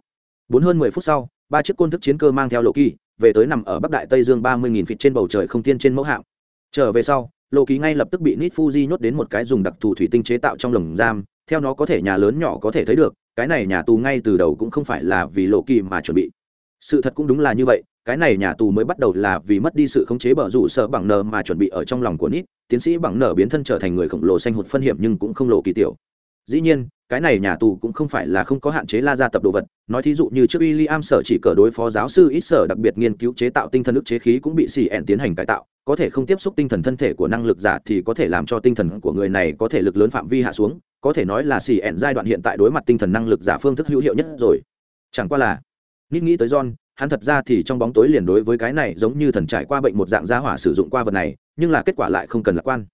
Bốn hơn mười phút sau, ba chiếc côn thức chiến cơ mang theo lộ kỳ về tới nằm ở bắc đại tây dương ba mươi nghìn feet trên bầu trời không thiên trên mẫu hạm trở về sau lộ ký ngay lập tức bị nít fuji nhốt đến một cái dùng đặc thù thủy tinh chế tạo trong lồng giam, theo nó có thể nhà lớn nhỏ có thể thấy được cái này nhà tù ngay từ đầu cũng không phải là vì lộ kỳ mà chuẩn bị. Sự thật cũng đúng là như vậy, cái này nhà tù mới bắt đầu là vì mất đi sự khống chế bờ rủ sợ bằng nờ mà chuẩn bị ở trong lòng của nít. Tiến sĩ bằng nở biến thân trở thành người khổng lồ xanh hụt phân hiểm nhưng cũng không lộ kỳ tiểu dĩ nhiên, cái này nhà tù cũng không phải là không có hạn chế la ra tập đồ vật. Nói thí dụ như trước w i am sở chỉ cờ đối phó giáo sư ít sở đặc biệt nghiên cứu chế tạo tinh thần ức chế khí cũng bị xì ẹn tiến hành cải tạo. Có thể không tiếp xúc tinh thần thân thể của năng lực giả thì có thể làm cho tinh thần của người này có thể lực lớn phạm vi hạ xuống. Có thể nói là xì ẹn giai đoạn hiện tại đối mặt tinh thần năng lực giả phương thức hữu hiệu nhất rồi. Chẳng qua là nít nghĩ tới john, hắn thật ra thì trong bóng tối liền đối với cái này giống như thần trải qua bệnh một dạng gia hỏa sử dụng qua vật này, nhưng là kết quả lại không cần lạc quan.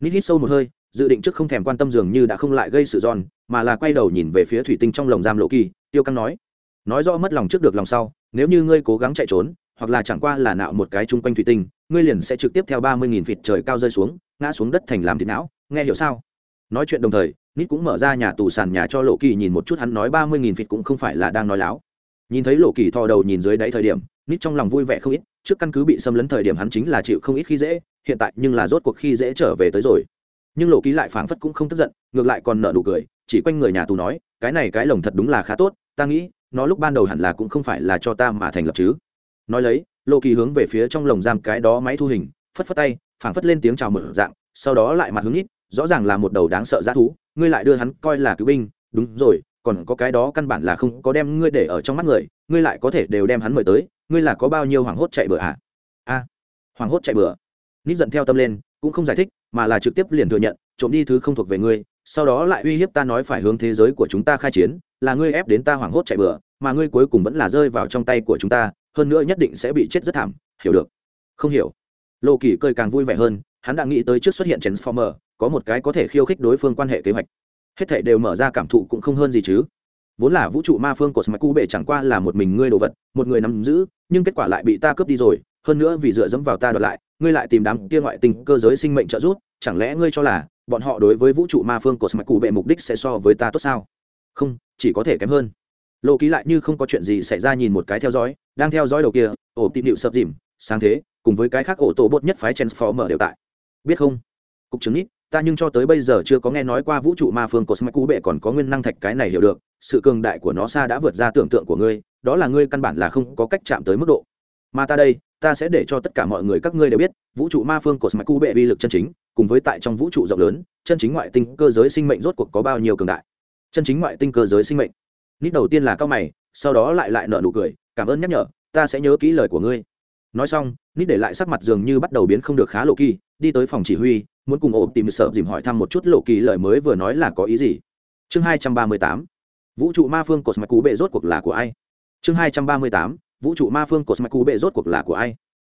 Nít hít sâu một hơi dự định trước không thèm quan tâm dường như đã không lại gây sự giòn, mà là quay đầu nhìn về phía thủy tinh trong lồng giam lộ kỳ, tiêu căng nói nói rõ mất lòng trước được lòng sau, nếu như ngươi cố gắng chạy trốn, hoặc là chẳng qua là nạo một cái chung quanh thủy tinh, ngươi liền sẽ trực tiếp theo ba mươi nghìn vịt trời cao rơi xuống, ngã xuống đất thành làm thịt não, nghe hiểu sao? Nói chuyện đồng thời, nít cũng mở ra nhà tù sàn nhà cho lộ kỳ nhìn một chút, hắn nói ba mươi nghìn vịt cũng không phải là đang nói láo. Nhìn thấy lộ kỳ thò đầu nhìn dưới đáy thời điểm, nít trong lòng vui vẻ không ít, trước căn cứ bị xâm lấn thời điểm hắn chính là chịu không ít khi dễ, hiện tại nhưng là rốt cuộc khi dễ trở về tới rồi nhưng lộ ký lại phảng phất cũng không tức giận ngược lại còn nợ nụ cười chỉ quanh người nhà tù nói cái này cái lồng thật đúng là khá tốt ta nghĩ nó lúc ban đầu hẳn là cũng không phải là cho ta mà thành lập chứ. Nói lấy lộ kỳ hướng về phía trong lồng giam cái đó máy thu hình phất phất tay phảng phất lên tiếng chào mở dạng sau đó lại mặt hướng ít rõ ràng là một đầu đáng sợ giá thú ngươi lại đưa hắn coi là cứu binh đúng rồi còn có cái đó căn bản là không có đem ngươi để ở trong mắt người ngươi lại có thể đều đem hắn mời tới ngươi là có bao nhiêu hoảng hốt chạy bừa à a à, hoảng hốt chạy bừa. Nít giận theo tâm lên cũng không giải thích mà là trực tiếp liền thừa nhận, trộm đi thứ không thuộc về ngươi, sau đó lại uy hiếp ta nói phải hướng thế giới của chúng ta khai chiến, là ngươi ép đến ta hoảng hốt chạy bừa, mà ngươi cuối cùng vẫn là rơi vào trong tay của chúng ta, hơn nữa nhất định sẽ bị chết rất thảm, hiểu được? Không hiểu. Lộ kỳ cười càng vui vẻ hơn, hắn đã nghĩ tới trước xuất hiện transformer, có một cái có thể khiêu khích đối phương quan hệ kế hoạch. Hết thể đều mở ra cảm thụ cũng không hơn gì chứ. Vốn là vũ trụ ma phương của smaku bệ chẳng qua là một mình ngươi đồ vật, một người nắm giữ, nhưng kết quả lại bị ta cướp đi rồi hơn nữa vì dựa dẫm vào ta đoạt lại, ngươi lại tìm đám kia ngoại tình cơ giới sinh mệnh trợ giúp, chẳng lẽ ngươi cho là bọn họ đối với vũ trụ ma phương của smart cụ bệ mục đích sẽ so với ta tốt sao? Không, chỉ có thể kém hơn. Lộ ký lại như không có chuyện gì xảy ra nhìn một cái theo dõi, đang theo dõi đầu kia, ổ tìm điệu sập dìm, sáng thế, cùng với cái khác ổ tổ bột nhất phái transformer đều tại. Biết không? Cục chứng nít, ta nhưng cho tới bây giờ chưa có nghe nói qua vũ trụ ma phương của smart cụ bệ còn có nguyên năng thạch cái này hiểu được, sự cường đại của nó xa đã vượt ra tưởng tượng của ngươi, đó là ngươi căn bản là không có cách chạm tới mức độ. Mà ta đây ta sẽ để cho tất cả mọi người các ngươi đều biết, vũ trụ ma phương của smaku bệ vi lực chân chính, cùng với tại trong vũ trụ rộng lớn, chân chính ngoại tinh cơ giới sinh mệnh rốt cuộc có bao nhiêu cường đại. Chân chính ngoại tinh cơ giới sinh mệnh. Nít đầu tiên là cao mày, sau đó lại lại nợ nụ cười, cảm ơn nhắc nhở, ta sẽ nhớ kỹ lời của ngươi. Nói xong, nít để lại sắc mặt dường như bắt đầu biến không được khá lộ kỳ, đi tới phòng chỉ huy, muốn cùng ổ tìm sợ dìm hỏi thăm một chút lộ kỳ lời mới vừa nói là có ý gì. Chương hai trăm ba mươi tám, vũ trụ ma phương cột mạch cú bệ rốt cuộc là của ai? Chương hai trăm ba mươi tám vũ trụ ma phương của smaku bệ rốt cuộc là của ai?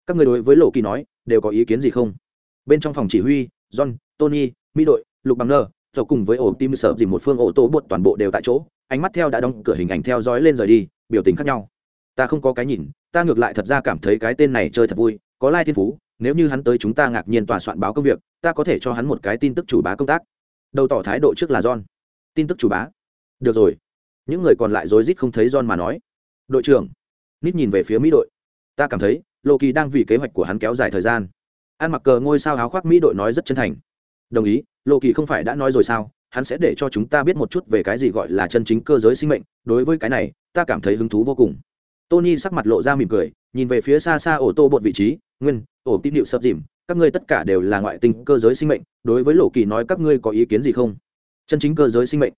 Các người đối với lộ kỳ nói, đều có ý kiến gì không? Bên trong phòng chỉ huy, john, tony mỹ đội, lục bằng nơ rồi cùng với ổ tim sợ dìm một phương ô tô bột toàn bộ đều tại chỗ, ánh mắt theo đã đóng cửa hình ảnh theo dõi lên rời đi, biểu tình khác nhau. Ta không có cái nhìn, ta ngược lại thật ra cảm thấy cái tên này chơi thật vui, có lai thiên phú, nếu như hắn tới chúng ta ngạc nhiên tòa soạn báo công việc, ta có thể cho hắn một cái tin tức chủ bá công tác. Đầu tỏ thái độ trước là john. Tin tức chủ bá. Được rồi. Những người còn lại rối rít không thấy john mà nói. Đội trưởng nít nhìn về phía mỹ đội. Ta cảm thấy lộ kỳ đang vì kế hoạch của hắn kéo dài thời gian. Ăn mặc cờ ngôi sao áo khoác mỹ đội nói rất chân thành. Đồng ý lộ kỳ không phải đã nói rồi sao? Hắn sẽ để cho chúng ta biết một chút về cái gì gọi là chân chính cơ giới sinh mệnh. Đối với cái này, ta cảm thấy hứng thú vô cùng. Tony sắc mặt lộ ra mỉm cười, nhìn về phía xa xa ổ tô bột vị trí. Nguyên, ổ tim điệu sập dìm, các ngươi tất cả đều là ngoại tình cơ giới sinh mệnh. Đối với lộ kỳ nói, các ngươi có ý kiến gì không? Chân chính cơ giới sinh mệnh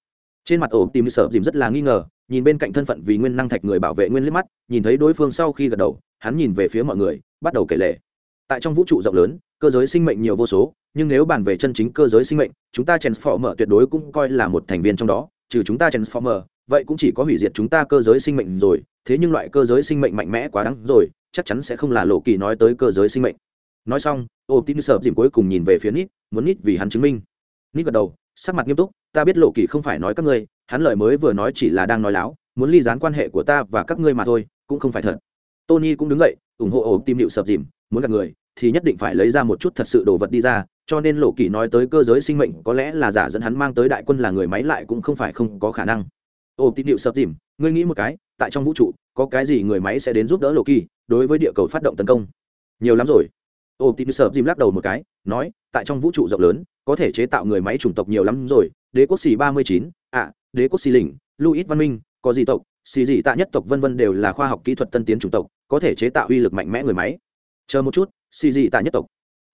trên mặt ổ tìm sợ dìm rất là nghi ngờ, nhìn bên cạnh thân phận vì nguyên năng thạch người bảo vệ nguyên liếc mắt, nhìn thấy đối phương sau khi gật đầu, hắn nhìn về phía mọi người, bắt đầu kể lể. Tại trong vũ trụ rộng lớn, cơ giới sinh mệnh nhiều vô số, nhưng nếu bàn về chân chính cơ giới sinh mệnh, chúng ta transformer tuyệt đối cũng coi là một thành viên trong đó, trừ chúng ta transformer, vậy cũng chỉ có hủy diệt chúng ta cơ giới sinh mệnh rồi, thế nhưng loại cơ giới sinh mệnh mạnh mẽ quá đáng rồi, chắc chắn sẽ không là lộ kỳ nói tới cơ giới sinh mệnh. Nói xong ô tim sợ dìm cuối cùng nhìn về phía nít, muốn nít vì hắn chứng minh. Nít gật đầu sắc mặt nghiêm túc, ta biết lộ kỳ không phải nói các ngươi, hắn lời mới vừa nói chỉ là đang nói láo, muốn ly dán quan hệ của ta và các ngươi mà thôi, cũng không phải thật. Tony cũng đứng dậy, ủng hộ ổ tim điệu sập dìm, muốn gặp người thì nhất định phải lấy ra một chút thật sự đồ vật đi ra, cho nên lộ kỳ nói tới cơ giới sinh mệnh có lẽ là giả dẫn hắn mang tới đại quân là người máy lại cũng không phải không có khả năng. Ổ tim điệu sập dìm, ngươi nghĩ một cái, tại trong vũ trụ, có cái gì người máy sẽ đến giúp đỡ lộ kỳ đối với địa cầu phát động tấn công? Nhiều lắm rồi. Ổ tim sập dìm lắc đầu một cái, nói, tại trong vũ trụ rộng lớn có thể chế tạo người máy chủng tộc nhiều lắm rồi, đế quốc xì ba mươi chín ạ đế quốc xì lỉnh luis văn minh, có gì tộc, xì gì tạ nhất tộc vân vân đều là khoa học kỹ thuật tân tiến chủng tộc, có thể chế tạo uy lực mạnh mẽ người máy. Chờ một chút, xì gì tạ nhất tộc.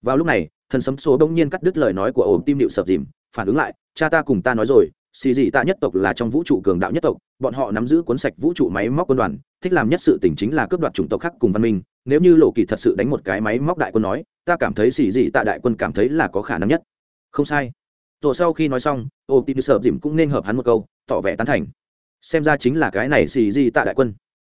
Vào lúc này, thần sấm số đông nhiên cắt đứt lời nói của ổ tim điệu sập dìm, phản ứng lại, cha ta cùng ta nói rồi, xì dị tạ nhất tộc là trong vũ trụ cường đạo nhất tộc, bọn họ nắm giữ cuốn sạch vũ trụ máy móc quân đoàn, thích làm nhất sự tình chính là cướp đoạt chủng tộc khác cùng văn minh, nếu như lộ kỳ thật sự đánh một cái máy móc đại quân nói, ta cảm thấy xì dị tạ đại quân cảm thấy là có khả năng nhất không sai. Rồi sau khi nói xong ô tìm sợ dìm cũng nên hợp hắn một câu, tỏ vẻ tán thành. Xem ra chính là cái này xì gì tạ đại quân.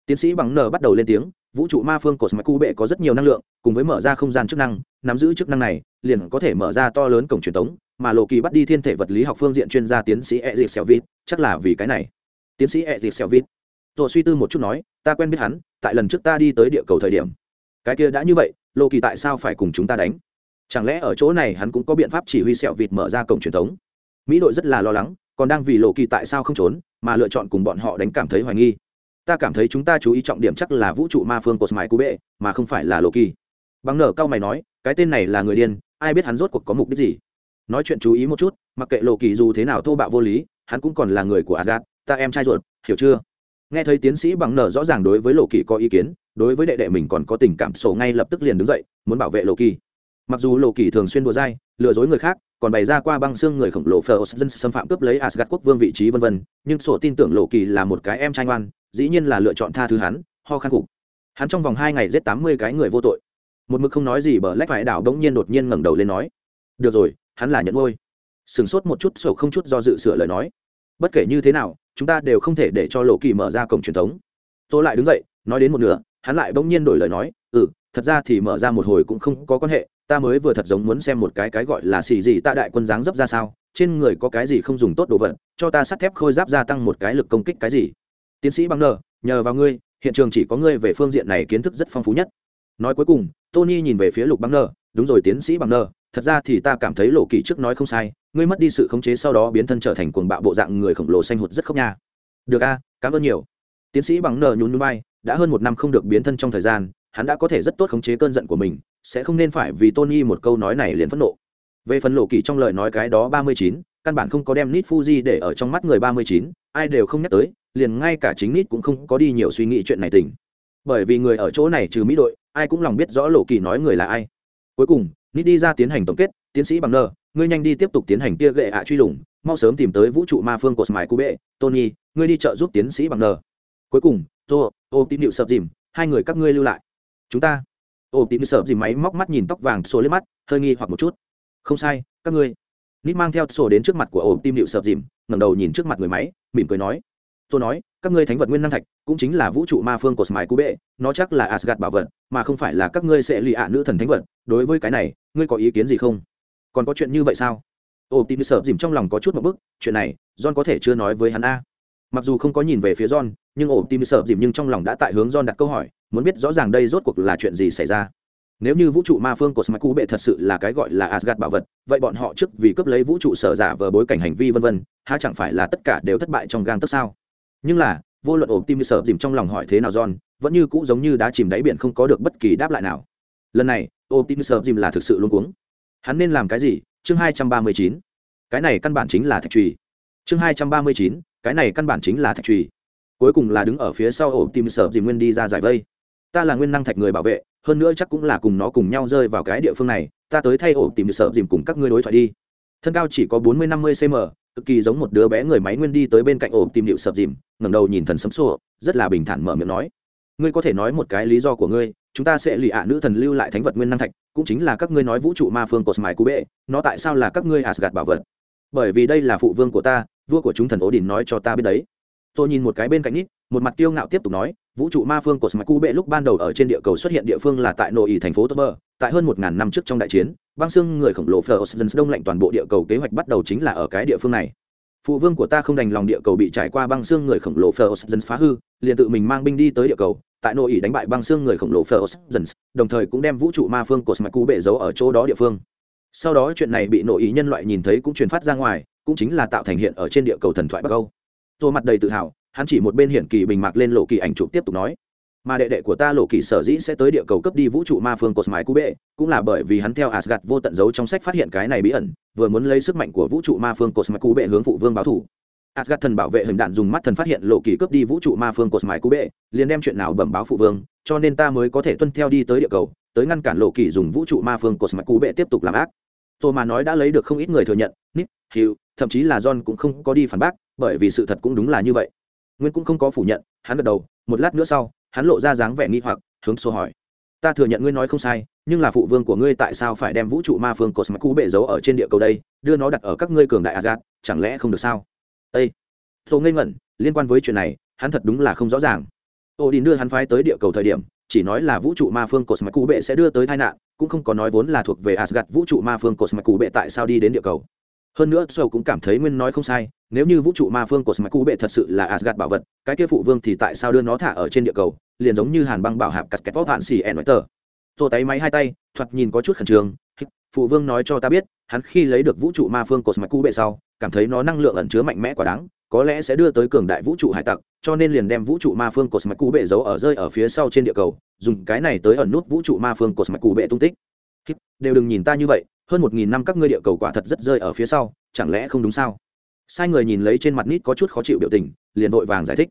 Tiến sĩ bằng n bắt đầu lên tiếng, vũ trụ ma phương của smart cu bệ có rất nhiều năng lượng, cùng với mở ra không gian chức năng, nắm giữ chức năng này, liền có thể mở ra to lớn cổng truyền thống mà lộ kỳ bắt đi thiên thể vật lý học phương diện chuyên gia tiến sĩ e d xẻo vít chắc là vì cái này. Tiến sĩ e d xẻo vít tôi suy tư một chút nói, ta quen biết hắn, tại lần trước ta đi tới địa cầu thời điểm. Cái kia đã như vậy, lộ kỳ tại sao phải cùng chúng ta đánh? Chẳng lẽ ở chỗ này hắn cũng có biện pháp chỉ huy sẹo vịt mở ra cổng truyền thống? Mỹ đội rất là lo lắng, còn đang vì lộ kỳ tại sao không trốn, mà lựa chọn cùng bọn họ đánh cảm thấy hoài nghi. Ta cảm thấy chúng ta chú ý trọng điểm chắc là vũ trụ ma phương cột mài cú bệ mà không phải là lộ kỳ. Bằng nở cao mày nói, cái tên này là người điên, ai biết hắn rốt cuộc có mục đích gì? Nói chuyện chú ý một chút, mặc kệ lộ kỳ dù thế nào thô bạo vô lý, hắn cũng còn là người của adgat ta em trai ruột, hiểu chưa? Nghe thấy tiến sĩ bằng nở rõ ràng đối với lộ kỳ có ý kiến, đối với đệ đệ mình còn có tình cảm sổ ngay lập tức liền đứng dậy, muốn bảo vệ lộ kỳ mặc dù lộ kỳ thường xuyên đùa dai, lừa dối người khác, còn bày ra qua băng xương người khổng lồ phờ dân xâm phạm cướp lấy asgad quốc vương vị trí vân vân, nhưng sổ tin tưởng lộ kỳ là một cái em trai ngoan, dĩ nhiên là lựa chọn tha thứ hắn, ho khăn cục. Hắn trong vòng hai ngày giết tám mươi cái người vô tội. Một mực không nói gì bờ lách phải đảo đống nhiên đột nhiên ngẩng đầu lên nói, được rồi, hắn là nhận ngôi sửng sốt một chút, sổ không chút do dự sửa lời nói, bất kể như thế nào, chúng ta đều không thể để cho lộ kỳ mở ra cổng truyền thống. Tôi lại đứng dậy, nói đến một nửa, hắn lại bỗng nhiên đổi lời nói ừ thật ra thì mở ra một hồi cũng không có quan hệ ta mới vừa thật giống muốn xem một cái cái gọi là xì gì ta đại quân dáng dấp ra sao, trên người có cái gì không dùng tốt đồ vật, cho ta sắt thép khôi giáp gia tăng một cái lực công kích cái gì. Tiến sĩ bằng nờ, nhờ vào ngươi, hiện trường chỉ có ngươi về phương diện này kiến thức rất phong phú nhất. Nói cuối cùng, tony nhìn về phía lục bằng nờ, đúng rồi tiến sĩ bằng nờ, thật ra thì ta cảm thấy lộ kỳ trước nói không sai, ngươi mất đi sự khống chế sau đó biến thân trở thành cuồng bạo bộ dạng người khổng lồ xanh hụt rất khóc nha. Được a, cảm ơn nhiều. Tiến sĩ bằng nờ nhún núi bay đã hơn một năm không được biến thân trong thời gian, hắn đã có thể rất tốt khống chế cơn giận của mình sẽ không nên phải vì tony một câu nói này liền phẫn nộ. Về phần lộ kỳ trong lời nói cái đó ba mươi chín căn bản không có đem Nit fuji để ở trong mắt người ba mươi chín ai đều không nhắc tới liền ngay cả chính Nit cũng không có đi nhiều suy nghĩ chuyện này tình. Bởi vì người ở chỗ này trừ mỹ đội ai cũng lòng biết rõ lộ kỳ nói người là ai. Cuối cùng Nit đi ra tiến hành tổng kết tiến sĩ bằng nờ, ngươi nhanh đi tiếp tục tiến hành tia gệ ạ truy lùng mau sớm tìm tới vũ trụ ma phương của smile cube tony ngươi đi trợ giúp tiến sĩ bằng nờ. cuối cùng tô ôm tín hiệu sập dìm hai người các ngươi lưu lại. Chúng ta ôm tìm sợ gì dìm máy móc mắt nhìn tóc vàng sổ lên mắt, hơi nghi hoặc một chút. Không sai, các ngươi. Nít mang theo sổ đến trước mặt của ôm tim điệu sợ dìm ngẩng đầu nhìn trước mặt người máy, mỉm cười nói. Tôi nói, các ngươi thánh vật nguyên năng thạch, cũng chính là vũ trụ ma phương của smile cú bệ nó chắc là asgad bảo vật, mà không phải là các ngươi sẽ lì ạ nữ thần thánh vật. Đối với cái này, ngươi có ý kiến gì không? Còn có chuyện như vậy sao? Ôm tim sợ dìm trong lòng có chút một bức, chuyện này, john có thể chưa nói với hắn a mặc dù không có nhìn về phía john nhưng ổ tim sợ dìm nhưng trong lòng đã tại hướng john đặt câu hỏi muốn biết rõ ràng đây rốt cuộc là chuyện gì xảy ra nếu như vũ trụ ma phương của Smaku bệ thật sự là cái gọi là Asgard bảo vật, vậy bọn họ trước vì cướp lấy vũ trụ sở giả vờ bối cảnh hành vi vân vân, há chẳng phải là tất cả đều thất bại trong gang tấc sao? Nhưng là, vô luận ổ tim sợ dìm trong lòng hỏi thế nào John, vẫn như cũ giống như đá chìm đáy biển không có được bất kỳ đáp lại nào. Lần này, ổ tim sợ dìm là thực sự luống cuống. Hắn nên làm cái gì? Chương hai trăm ba mươi chín Cái này căn bản chính là thạch trùy. Chương hai trăm ba mươi chín cái này căn bản chính là thạch trùy. Cuối cùng là đứng ở phía sau ổ tim sở dìm nguyên đi ra giải vây. Ta là nguyên năng thạch người bảo vệ, hơn nữa chắc cũng là cùng nó cùng nhau rơi vào cái địa phương này ta tới thay ổ tìm sở dìm cùng các ngươi đối thoại đi thân cao chỉ có bốn mươi năm mươi cm cực kỳ giống một đứa bé người máy nguyên đi tới bên cạnh ổ tìm điệu sập dìm ngẩng đầu nhìn thần sấm sô rất là bình thản mở miệng nói ngươi có thể nói một cái lý do của ngươi chúng ta sẽ lì ạ nữ thần lưu lại thánh vật nguyên năng thạch cũng chính là các ngươi nói vũ trụ ma phương của smile cú bệ nó tại sao là các ngươi asgad bảo vật bởi vì đây là phụ vương của ta vua của chúng thần ố đình nói cho ta biết đấy. Tôi nhìn một cái bên cạnh nít một mặt kiêu ngạo tiếp tục nói vũ trụ ma phương của smaku bệ lúc ban đầu ở trên địa cầu xuất hiện địa phương là tại nội ý thành phố Tober, tại hơn một ngàn năm trước trong đại chiến băng xương người khổng lồ Ferozens đông lạnh toàn bộ địa cầu kế hoạch bắt đầu chính là ở cái địa phương này. Phụ vương của ta không đành lòng địa cầu bị trải qua băng xương người khổng lồ Ferozens phá hư liền tự mình mang binh đi tới địa cầu tại nội ý đánh bại băng xương người khổng lồ Ferozens đồng thời cũng đem vũ trụ ma phương của smaku bệ giấu ở chỗ đó địa phương. Sau đó chuyện này bị nội ý nhân loại nhìn thấy cũng truyền phát ra ngoài cũng chính là tạo thành hiện ở trên địa cầu thần thoại bắc âu. Rồi mặt đầy tự hào, hắn chỉ một bên hiển kỳ bình mạc lên lộ kỳ ảnh chụp tiếp tục nói, mà đệ đệ của ta lộ kỳ sở dĩ sẽ tới địa cầu cấp đi vũ trụ ma phương cột mái cú bệ cũng là bởi vì hắn theo asgad vô tận giấu trong sách phát hiện cái này bí ẩn, vừa muốn lấy sức mạnh của vũ trụ ma phương cột mái cú bệ hướng phụ vương báo thủ. Asgad thần bảo vệ hình đạn dùng mắt thần phát hiện lộ kỳ cướp đi vũ trụ ma phương cột mái cú bệ liền đem chuyện nào bẩm báo phụ vương, cho nên ta mới có thể tuân theo đi tới địa cầu, tới ngăn cản lộ kỳ dùng vũ trụ ma phương cột mái cú bệ tiếp tục làm ác. Tôi mà nói đã lấy được không ít người thừa nhận, nít hiệu thậm chí là john cũng không có đi phản bác, bởi vì sự thật cũng đúng là như vậy. Nguyên cũng không có phủ nhận, hắn gật đầu, một lát nữa sau, hắn lộ ra dáng vẻ nghi hoặc, hướng số hỏi. Ta thừa nhận ngươi nói không sai, nhưng là phụ vương của ngươi tại sao phải đem vũ trụ ma phương cosmic cú bệ giấu ở trên địa cầu đây, đưa nó đặt ở các ngươi cường đại asgad chẳng lẽ không được sao? Ây tô ngây ngẩn, liên quan với chuyện này, hắn thật đúng là không rõ ràng. Ô đi đưa hắn phái tới địa cầu thời điểm, chỉ nói là vũ trụ ma phương cosmic cú bệ sẽ đưa tới tai nạn, cũng không có nói vốn là thuộc về asgad vũ trụ ma phương cosmic cú bệ tại sao đi đến địa cầu hơn nữa, sầu cũng cảm thấy nguyên nói không sai, nếu như vũ trụ ma phương của smaku bệ thật sự là asgad bảo vật, cái kia phụ vương thì tại sao đưa nó thả ở trên địa cầu, liền giống như hàn băng bảo hạp casket vóc hạn xì ẻn nói tờ. Rồi tay máy hai tay, thoạt nhìn có chút khẩn trương. Phụ vương nói cho ta biết, hắn khi lấy được vũ trụ ma phương của smaku bệ sau, cảm thấy nó năng lượng ẩn chứa mạnh mẽ quá đáng, có lẽ sẽ đưa tới cường đại vũ trụ hải tặc, cho nên liền đem vũ trụ ma phương của smaku bệ giấu ở rơi ở phía sau trên địa cầu, dùng cái này tới ẩn nút vũ trụ ma phương của smaku bệ tung tích. Đều đừng nhìn ta như vậy hơn một nghìn năm các ngươi địa cầu quả thật rất rơi ở phía sau, chẳng lẽ không đúng sao? Sai người nhìn lấy trên mặt nít có chút khó chịu biểu tình, liền vội vàng giải thích.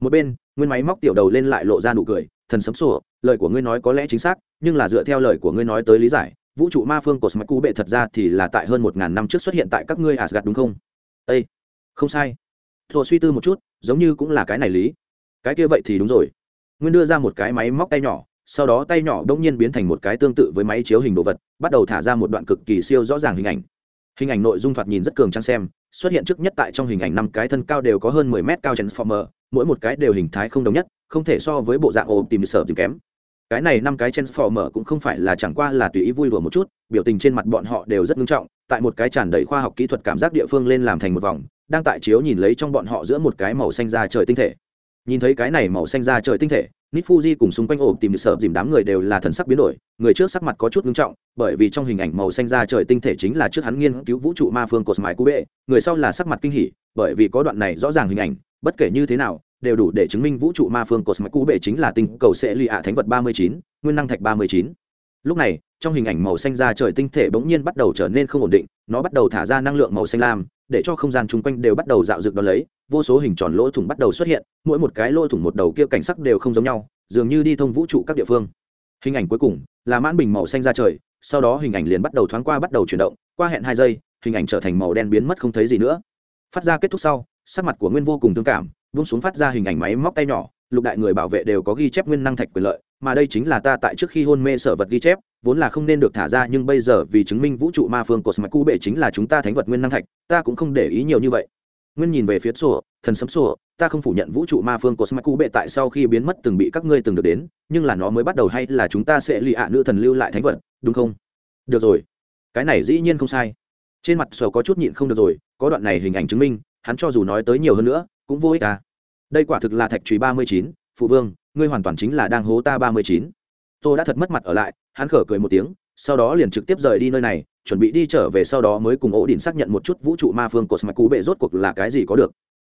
Một bên, nguyên máy móc tiểu đầu lên lại lộ ra nụ cười, thần sấm sổ lời của ngươi nói có lẽ chính xác, nhưng là dựa theo lời của ngươi nói tới lý giải, vũ trụ ma phương của cú bệ thật ra thì là tại hơn một ngàn năm trước xuất hiện tại các ngươi asgad đúng không? Ây không sai. Rồi suy tư một chút, giống như cũng là cái này lý. Cái kia vậy thì đúng rồi. Nguyên đưa ra một cái máy móc tay nhỏ sau đó tay nhỏ đông nhiên biến thành một cái tương tự với máy chiếu hình đồ vật, bắt đầu thả ra một đoạn cực kỳ siêu rõ ràng hình ảnh. Hình ảnh nội dung thoạt nhìn rất cường trang xem, xuất hiện trước nhất tại trong hình ảnh năm cái thân cao đều có hơn 10 mét cao transformer, mỗi một cái đều hình thái không đồng nhất, không thể so với bộ dạng ôm tìm sở tìm kém. Cái này năm cái transformer cũng không phải là chẳng qua là tùy ý vui đùa một chút, biểu tình trên mặt bọn họ đều rất nghiêm trọng, tại một cái tràn đầy khoa học kỹ thuật cảm giác địa phương lên làm thành một vòng, đang tại chiếu nhìn lấy trong bọn họ giữa một cái màu xanh da trời tinh thể. Nhìn thấy cái này màu xanh da trời tinh thể nít fuji cùng xung quanh ổ tìm sợ dìm đám người đều là thần sắc biến đổi, người trước sắc mặt có chút ngưng trọng, bởi vì trong hình ảnh màu xanh da trời tinh thể chính là trước hắn nghiên cứu vũ trụ ma phương cột mái cú bệ người sau là sắc mặt kinh hỉ, bởi vì có đoạn này rõ ràng hình ảnh, bất kể như thế nào, đều đủ để chứng minh vũ trụ ma phương cột mái cú bệ chính là tinh cầu sẽ lì ạ thánh vật ba mươi chín, nguyên năng thạch ba mươi chín. Lúc này, trong hình ảnh màu xanh da trời tinh thể bỗng nhiên bắt đầu trở nên không ổn định, nó bắt đầu thả ra năng lượng màu xanh lam để cho không gian chung quanh đều bắt đầu dạo dựng đón lấy, vô số hình tròn lỗ thủng bắt đầu xuất hiện, mỗi một cái lỗ thủng một đầu kia cảnh sắc đều không giống nhau, dường như đi thông vũ trụ các địa phương. Hình ảnh cuối cùng là mãn bình màu xanh ra trời, sau đó hình ảnh liền bắt đầu thoáng qua bắt đầu chuyển động, qua hẹn hai giây, hình ảnh trở thành màu đen biến mất không thấy gì nữa. Phát ra kết thúc sau, sắc mặt của nguyên vô cùng thương cảm, vung xuống phát ra hình ảnh máy móc tay nhỏ, lục đại người bảo vệ đều có ghi chép nguyên năng thạch quyền lợi, mà đây chính là ta tại trước khi hôn mê sở vật ghi chép vốn là không nên được thả ra, nhưng bây giờ vì chứng minh vũ trụ ma phương của smaku bệ chính là chúng ta thánh vật nguyên năng thạch, ta cũng không để ý nhiều như vậy. Nguyên nhìn về phía sổ, thần sấm sổ, ta không phủ nhận vũ trụ ma phương của smaku bệ tại sau khi biến mất từng bị các ngươi từng được đến, nhưng là nó mới bắt đầu hay là chúng ta sẽ lì ạ nữ thần lưu lại thánh vật, đúng không? Được rồi. Cái này dĩ nhiên không sai. Trên mặt sổ có chút nhịn không được rồi, có đoạn này hình ảnh chứng minh, hắn cho dù nói tới nhiều hơn nữa, cũng vô ích à. Đây quả thực là thạch trùy ba mươi chín, phụ vương, ngươi hoàn toàn chính là đang hố ta ba mươi chín tôi đã thật mất mặt ở lại, hắn khở cười một tiếng, sau đó liền trực tiếp rời đi nơi này, chuẩn bị đi trở về sau đó mới cùng ổ đỉnh xác nhận một chút vũ trụ ma phương của smaku cú bệ rốt cuộc là cái gì có được.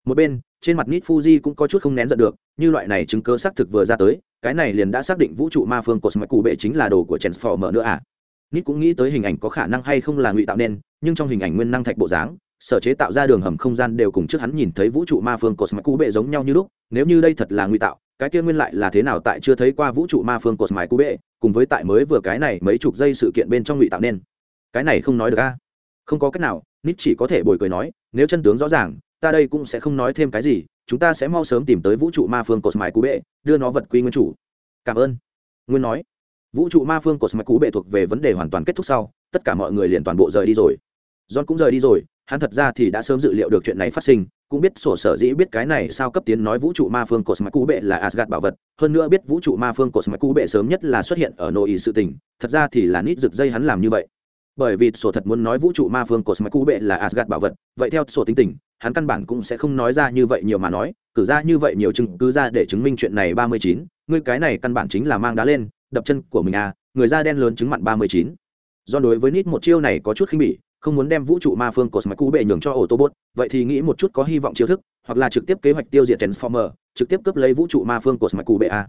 Một bên, trên mặt nít fuji cũng có chút không nén giận được, như loại này chứng cơ xác thực vừa ra tới, cái này liền đã xác định vũ trụ ma phương của smaku cú bệ chính là đồ của transformer nữa à? Nít cũng nghĩ tới hình ảnh có khả năng hay không là ngụy tạo nên, nhưng trong hình ảnh nguyên năng thạch bộ dáng, sở chế tạo ra đường hầm không gian đều cùng trước hắn nhìn thấy vũ trụ ma phương của smaku cú bệ giống nhau như lúc, nếu như đây thật là ngụy tạo cái kia nguyên lại là thế nào tại chưa thấy qua vũ trụ ma phương của mài cú bệ, cùng với tại mới vừa cái này mấy chục giây sự kiện bên trong ngụy tạo nên. Cái này không nói được a. Không có cách nào nít chỉ có thể bồi cười nói, nếu chân tướng rõ ràng, ta đây cũng sẽ không nói thêm cái gì, chúng ta sẽ mau sớm tìm tới vũ trụ ma phương cột mài cú bệ, đưa nó vật quy nguyên chủ. Cảm ơn. Nguyên nói, vũ trụ ma phương cột mài cú bệ thuộc về vấn đề hoàn toàn kết thúc sau, tất cả mọi người liền toàn bộ rời đi rồi. John cũng rời đi rồi, hắn thật ra thì đã sớm dự liệu được chuyện này phát sinh cũng biết sổ sở dĩ biết cái này sao cấp tiến nói vũ trụ ma phương cột mạch cú bệ là asgad bảo vật, hơn nữa biết vũ trụ ma phương cột mạch cú bệ sớm nhất là xuất hiện ở nội ý sự tình, thật ra thì là nít rực dây hắn làm như vậy. Bởi vì sổ thật muốn nói vũ trụ ma phương cột mạch cú bệ là asgad bảo vật, vậy theo sổ tính tình, hắn căn bản cũng sẽ không nói ra như vậy nhiều mà nói, cử ra như vậy nhiều chứng cứ ra để chứng minh chuyện này ba mươi chín, ngươi cái này căn bản chính là mang đá lên, đập chân của mình à người da đen lớn chứng mặn ba mươi chín. Do đối với nít một chiêu này có chút khinh bỉ không muốn đem vũ trụ ma phương của mạch cú bệ nhường cho ô tô bốt vậy thì nghĩ một chút có hy vọng chiêu thức, hoặc là trực tiếp kế hoạch tiêu diệt transformer, trực tiếp cướp lấy vũ trụ ma phương của mạch cú bệ a.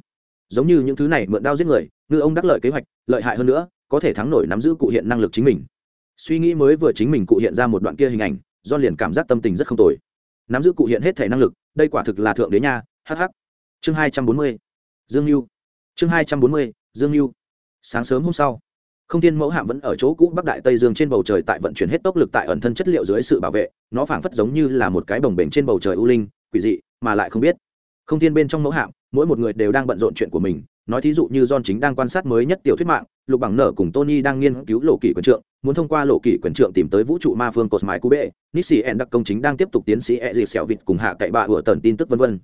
Giống như những thứ này mượn đao giết người, ngư ông đắc lợi kế hoạch, lợi hại hơn nữa, có thể thắng nổi nắm giữ cụ hiện năng lực chính mình. Suy nghĩ mới vừa chính mình cụ hiện ra một đoạn kia hình ảnh do liền cảm giác tâm tình rất không tồi. Nắm giữ cụ hiện hết thể năng lực, đây quả thực là thượng đế nha hh chương hai trăm bốn mươi, dương mưu chương hai trăm bốn mươi, dương mưu sáng sớm hôm sau không thiên mẫu hạm vẫn ở chỗ cũ bắc đại tây dương trên bầu trời tại vận chuyển hết tốc lực tại ẩn thân chất liệu dưới sự bảo vệ nó phảng phất giống như là một cái bồng bềnh trên bầu trời u linh quỷ dị mà lại không biết không thiên bên trong mẫu hạm mỗi một người đều đang bận rộn chuyện của mình nói thí dụ như John chính đang quan sát mới nhất tiểu thuyết mạng, Lục Bằng Nở cùng Tony đang nghiên cứu lộ kỷ quyền trượng, muốn thông qua lộ kỷ quyền trượng tìm tới vũ trụ ma phương Cosmai Cube, Nixie and đặc công chính đang tiếp tục tiến sĩ e dịp xẻo vịt cùng hạ cậy bạ ủa tần tin tức vân vân.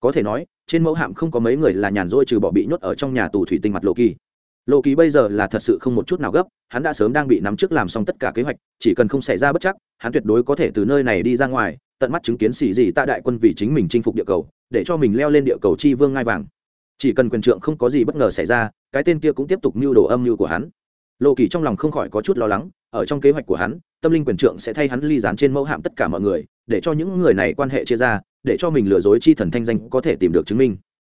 Có thể nói, trên mẫu hạm không có mấy người là nhàn rỗi trừ bỏ bị nhốt ở trong nhà tù thủy tinh mặt lộ kỳ lộ kỳ bây giờ là thật sự không một chút nào gấp, hắn đã sớm đang bị nắm trước làm xong tất cả kế hoạch, chỉ cần không xảy ra bất chắc, hắn tuyệt đối có thể từ nơi này đi ra ngoài, tận mắt chứng kiến xì gì tạ đại quân vì chính mình chinh phục địa cầu, để cho mình leo lên địa cầu chi vương ngai vàng. Chỉ cần quyền trượng không có gì bất ngờ xảy ra, cái tên kia cũng tiếp tục mưu đồ âm mưu của hắn. Lộ kỳ trong lòng không khỏi có chút lo lắng, ở trong kế hoạch của hắn, tâm linh quyền trượng sẽ thay hắn ly dán trên mẫu hạm tất cả mọi người, để cho những người này quan hệ chia ra, để cho mình lừa dối chi thần thanh danh có thể tìm được chứng minh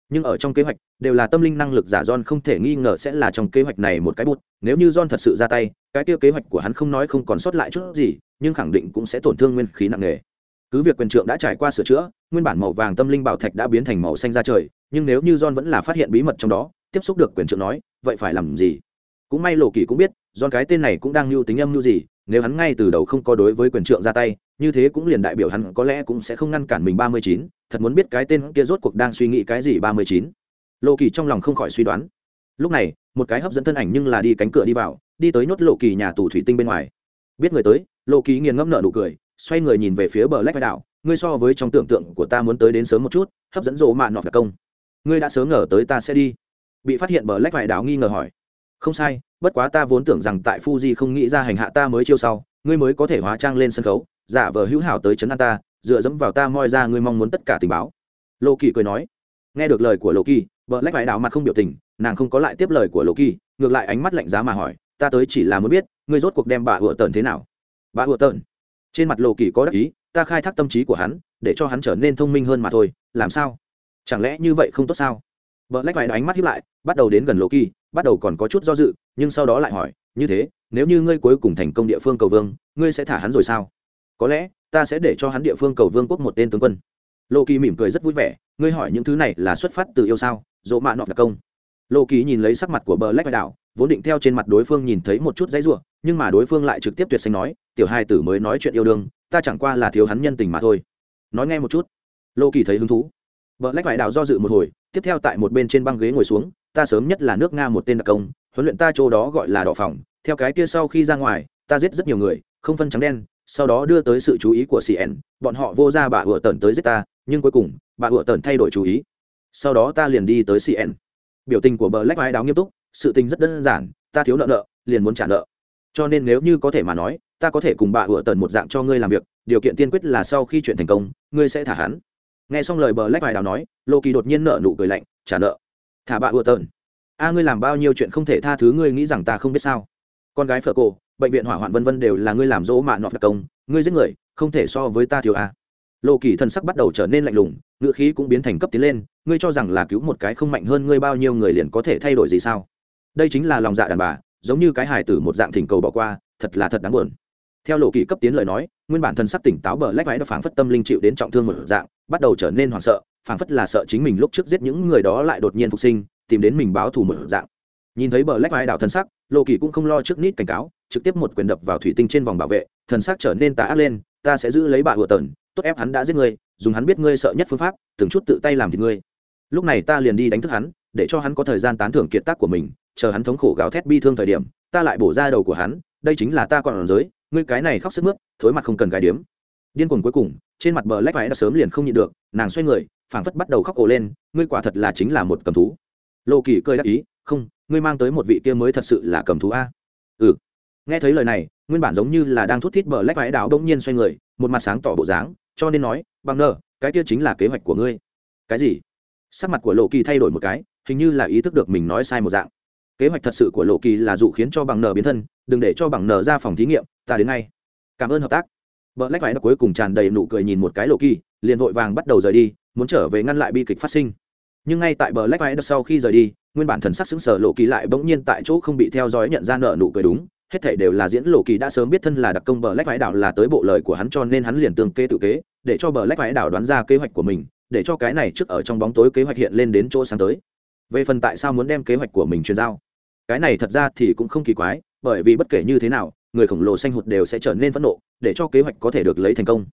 nhưng ở trong kế hoạch, đều là tâm linh năng lực giả John không thể nghi ngờ sẽ là trong kế hoạch này một cái bút. Nếu như John thật sự ra tay, cái tiêu kế hoạch của hắn không nói không còn sót lại chút gì, nhưng khẳng định cũng sẽ tổn thương nguyên khí nặng nề. Cứ việc quyền trượng đã trải qua sửa chữa, nguyên bản màu vàng tâm linh bảo thạch đã biến thành màu xanh ra trời, nhưng nếu như John vẫn là phát hiện bí mật trong đó, tiếp xúc được quyền trượng nói, vậy phải làm gì? Cũng may lộ kỳ cũng biết, John cái tên này cũng đang lưu tính âm lưu gì, nếu hắn ngay từ đầu không có đối với quyền trượng ra tay, như thế cũng liền đại biểu hắn có lẽ cũng sẽ không ngăn cản mình ba mươi chín thật muốn biết cái tên kia rốt cuộc đang suy nghĩ cái gì ba mươi chín. Lộ kỳ trong lòng không khỏi suy đoán. Lúc này, một cái hấp dẫn thân ảnh nhưng là đi cánh cửa đi vào, đi tới nhốt lộ kỳ nhà tù thủy tinh bên ngoài. Biết người tới, lộ kỳ nghiền ngẫm nợ nụ cười, xoay người nhìn về phía bờ lách vai đảo ngươi so với trong tưởng tượng của ta muốn tới đến sớm một chút, hấp dẫn rộ mạn nọ đặc công. Ngươi đã sớm ngờ tới ta sẽ đi. Bị phát hiện bờ lách vải đảo nghi ngờ hỏi. Không sai, bất quá ta vốn tưởng rằng tại fuji không nghĩ ra hành hạ ta mới chiêu sau, ngươi mới có thể hóa trang lên sân khấu, giả vờ hữu hảo tới chấn an ta dựa dẫm vào ta moi ra ngươi mong muốn tất cả tình báo. Lô kỳ cười nói. Nghe được lời của lô kỳ vợ lách vải đảo mặt không biểu tình, nàng không có lại tiếp lời của lô kỳ, ngược lại ánh mắt lạnh giá mà hỏi, ta tới chỉ là muốn biết, ngươi rốt cuộc đem bà hựa tờn thế nào? Bà hựa tờn? Trên mặt lô kỳ có đắc ý, ta khai thác tâm trí của hắn, để cho hắn trở nên thông minh hơn mà thôi, làm sao? Chẳng lẽ như vậy không tốt sao? Vợ lách vải ánh mắt hiếp lại, bắt đầu đến gần lô kỳ, bắt đầu còn có chút do dự, nhưng sau đó lại hỏi, như thế, nếu như ngươi cuối cùng thành công địa phương cầu vương, ngươi sẽ thả hắn rồi sao? Có lẽ ta sẽ để cho hắn địa phương cầu vương quốc một tên tướng quân. Lô kỳ mỉm cười rất vui vẻ, ngươi hỏi những thứ này là xuất phát từ yêu sao? Dỗ mạ nọ đặc công. Lô kỳ nhìn lấy sắc mặt của bờ lách đảo, vốn định theo trên mặt đối phương nhìn thấy một chút dãy ruộng nhưng mà đối phương lại trực tiếp tuyệt xanh nói, tiểu hai tử mới nói chuyện yêu đương, ta chẳng qua là thiếu hắn nhân tình mà thôi. Nói nghe một chút. Lô kỳ thấy hứng thú. Bờ lách vải đảo do dự một hồi, tiếp theo tại một bên trên băng ghế ngồi xuống, ta sớm nhất là nước nga một tên đặc công, huấn luyện ta chỗ đó gọi là đỏ phòng, theo cái kia sau khi ra ngoài, ta giết rất nhiều người, không phân trắng đen sau đó đưa tới sự chú ý của cn bọn họ vô ra bà ủa tần tới giết ta, nhưng cuối cùng, bà ủa tần thay đổi chú ý. Sau đó ta liền đi tới cn biểu tình của bờ lách vai đáo nghiêm túc, sự tình rất đơn giản, ta thiếu nợ nợ, liền muốn trả nợ. Cho nên nếu như có thể mà nói, ta có thể cùng bà ủa tần một dạng cho ngươi làm việc, điều kiện tiên quyết là sau khi chuyện thành công, ngươi sẽ thả hắn. Nghe xong lời bờ lách vai đáo nói lô kỳ đột nhiên nợ nụ cười lạnh, trả nợ. Thả bà ủa tần a, ngươi làm bao nhiêu chuyện không thể tha thứ ngươi, nghĩ rằng ta không biết sao. Con gái phở cổ bệnh viện hỏa hoạn vân vân đều là ngươi làm dỗ mạ nọ đặc công, ngươi giết người, không thể so với ta thiếu a. Lộ kỳ thân sắc bắt đầu trở nên lạnh lùng ngựa khí cũng biến thành cấp tiến lên, ngươi cho rằng là cứu một cái không mạnh hơn ngươi bao nhiêu người liền có thể thay đổi gì sao? Đây chính là lòng dạ đàn bà, giống như cái hài tử một dạng thỉnh cầu bỏ qua, thật là thật đáng buồn. Theo lộ kỳ cấp tiến lời nói, nguyên bản thân sắc tỉnh táo bờ lách váy đã phảng phất tâm linh chịu đến trọng thương một dạng, bắt đầu trở nên hoảng sợ, phảng phất là sợ chính mình lúc trước giết những người đó lại đột nhiên phục sinh, tìm đến mình báo thù một dạng. Nhìn thấy bờ lách váy đảo thân sắc lộ kỳ cũng không lo trước nít cảnh cáo trực tiếp một quyền đập vào thủy tinh trên vòng bảo vệ, thần sắc trở nên tà ác lên, ta sẽ giữ lấy bà hựa tần, tốt ép hắn đã giết ngươi, dùng hắn biết ngươi sợ nhất phương pháp, từng chút tự tay làm thì ngươi. Lúc này ta liền đi đánh thức hắn, để cho hắn có thời gian tán thưởng kiệt tác của mình, chờ hắn thống khổ gào thét bi thương thời điểm, ta lại bổ ra đầu của hắn, đây chính là ta còn ở giới, ngươi cái này khóc sức mướt, thối mặt không cần gài điếm. Điên cuồng cuối cùng, trên mặt bờ lách váy đã sớm liền không nhịn được, nàng xoay người, phảng phất bắt đầu khóc ồ lên, ngươi quả thật là chính là một cầm thú. Lộ kỳ cười đáp ý, không, ngươi mang tới một vị kia mới thật sự là cầm thú a. Ừ nghe thấy lời này nguyên bản giống như là đang thút thít bờ lách vái đảo đông nhiên xoay người một mặt sáng tỏ bộ dáng cho nên nói bằng nờ, cái kia chính là kế hoạch của ngươi. Cái gì? Sắc mặt của lộ kỳ thay đổi một cái hình như là ý thức được mình nói sai một dạng. Kế hoạch thật sự của lộ kỳ là dụ khiến cho bằng nờ biến thân đừng để cho bằng nờ ra phòng thí nghiệm ta đến ngay. Cảm ơn hợp tác. Vợ lách váy đã cuối cùng tràn đầy nụ cười nhìn một cái lộ kỳ liền vội vàng bắt đầu rời đi muốn trở về ngăn lại bi kịch phát sinh. Nhưng ngay tại bờ lách váy sau khi rời đi nguyên bản thần sắc xứng sở lộ kỳ lại bỗng nhiên tại chỗ không bị theo dõi nhận ra nợ nụ cười đúng hết thảy đều là diễn lộ kỳ đã sớm biết thân là đặc công bờ lách vải đảo là tới bộ lời của hắn cho nên hắn liền tương kê tự kế, để cho bờ lách vải đảo đoán ra kế hoạch của mình, để cho cái này trước ở trong bóng tối kế hoạch hiện lên đến chỗ sáng tới. Về phần tại sao muốn đem kế hoạch của mình truyền giao? Cái này thật ra thì cũng không kỳ quái, bởi vì bất kể như thế nào, người khổng lồ xanh hụt đều sẽ trở nên phẫn nộ, để cho kế hoạch có thể được lấy thành công.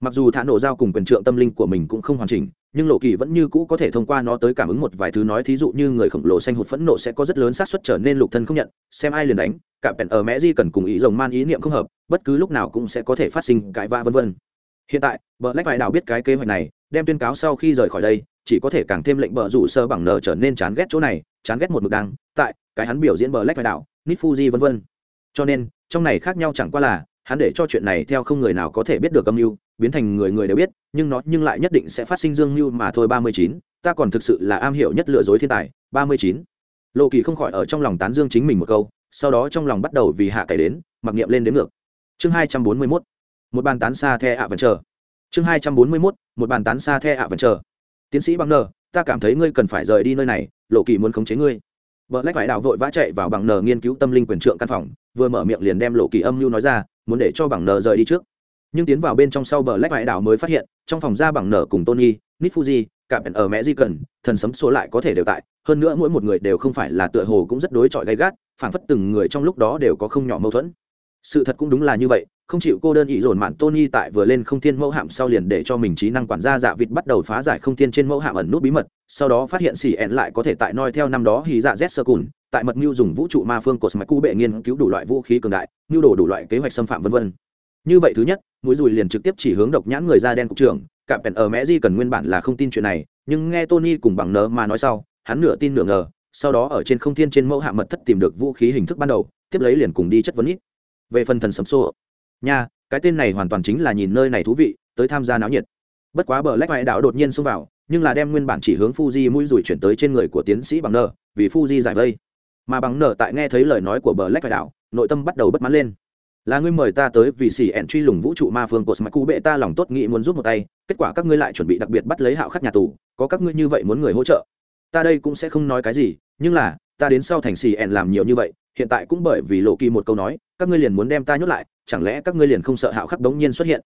Mặc dù thả nổ giao cùng quyền trượng tâm linh của mình cũng không hoàn chỉnh nhưng lộ kỳ vẫn như cũ có thể thông qua nó tới cảm ứng một vài thứ nói thí dụ như người khổng lồ xanh hụt phẫn nộ sẽ có rất lớn xác suất trở nên lục thân không nhận, xem ai liền đánh cạm bèn ở mẹ di cần cùng ý rồng man ý niệm không hợp, bất cứ lúc nào cũng sẽ có thể phát sinh cãi vã vân vân. Hiện tại, bờ lách vải đảo biết cái kế hoạch này, đem tuyên cáo sau khi rời khỏi đây, chỉ có thể càng thêm lệnh bờ rủ sơ bằng nợ trở nên chán ghét chỗ này, chán ghét một mực đăng tại cái hắn biểu diễn bờ lách vải đảo nít fuji vân vân. Cho nên, trong này khác nhau chẳng qua là, hắn để cho chuyện này theo không người nào có thể biết được âm mưu biến thành người người đều biết, nhưng nó nhưng lại nhất định sẽ phát sinh dương mưu mà thôi. ba mươi chín, ta còn thực sự là am hiểu nhất lừa dối thiên tài. ba mươi chín lộ kỳ không khỏi ở trong lòng tán dương chính mình một câu, sau đó trong lòng bắt đầu vì hạ cày đến, mặc niệm lên đến ngược. Chương hai trăm bốn mươi mốt, một bàn tán xa the ạ vẫn chờ chương hai trăm bốn mươi mốt, một bàn tán xa the ạ vẫn chờ tiến sĩ bằng nờ, ta cảm thấy ngươi cần phải rời đi nơi này lộ kỳ muốn khống chế ngươi. Vợ lách vải đạo vội vã chạy vào bằng nờ nghiên cứu tâm linh quyền trượng căn phòng, vừa mở miệng liền đem lộ kỳ âm mưu nói ra, muốn để cho bằng nờ rời đi trước nhưng tiến vào bên trong sau bờ lách vải đảo mới phát hiện, trong phòng ra bằng nở cùng tony nitfuji cả bèn ở mẹ di cần thần sấm số lại có thể đều tại, hơn nữa mỗi một người đều không phải là tựa hồ cũng rất đối chọi gay gắt, phảng phất từng người trong lúc đó đều có không nhỏ mâu thuẫn. Sự thật cũng đúng là như vậy, không chịu cô đơn ý dồn mạn tony tại vừa lên không thiên mẫu hạm sau liền để cho mình trí năng quản gia dạ vịt bắt đầu phá giải không thiên trên mẫu hạm ẩn nút bí mật, sau đó phát hiện xì ẹn lại có thể tại noi theo năm đó hì dạ z sơ cùn, tại mật mưu dùng vũ trụ ma phương của smaku cu bệ nghiên cứu đủ loại vũ khí cường đại, mưu đồ đủ loại kế hoạch xâm phạm vân vân như vậy thứ nhất, mũi dùi liền trực tiếp chỉ hướng độc nhãn người da đen cục trưởng, cạm pèn ở mẹ di cần nguyên bản là không tin chuyện này, nhưng nghe tony cùng bằng nớ mà nói sau, hắn nửa tin nửa ngờ, sau đó ở trên không thiên trên mẫu hạ mật thất tìm được vũ khí hình thức ban đầu, tiếp lấy liền cùng đi chất vấn ít. Về phần thần sấm xô, nha, cái tên này hoàn toàn chính là nhìn nơi này thú vị, tới tham gia náo nhiệt. Bất quá bờ lách ngoại đạo đột nhiên xông vào, nhưng là đem nguyên bản chỉ hướng Fuji mũi rủi chuyển tới trên người của tiến sĩ bằng nợ vì Fuji giải vây. Mà bằng nợ tại nghe thấy lời nói của bờ lách ngoại đạo nội tâm bắt đầu bất mãn lên là ngươi mời ta tới vì xì ẹn truy lùng vũ trụ ma phương của smart bệ ta lòng tốt nghĩ muốn giúp một tay, kết quả các ngươi lại chuẩn bị đặc biệt bắt lấy hạo khắc nhà tù, có các ngươi như vậy muốn người hỗ trợ. Ta đây cũng sẽ không nói cái gì, nhưng là, ta đến sau thành xì ẹn làm nhiều như vậy, hiện tại cũng bởi vì lộ kỳ một câu nói, các ngươi liền muốn đem ta nhốt lại, chẳng lẽ các ngươi liền không sợ hạo khắc đống nhiên xuất hiện?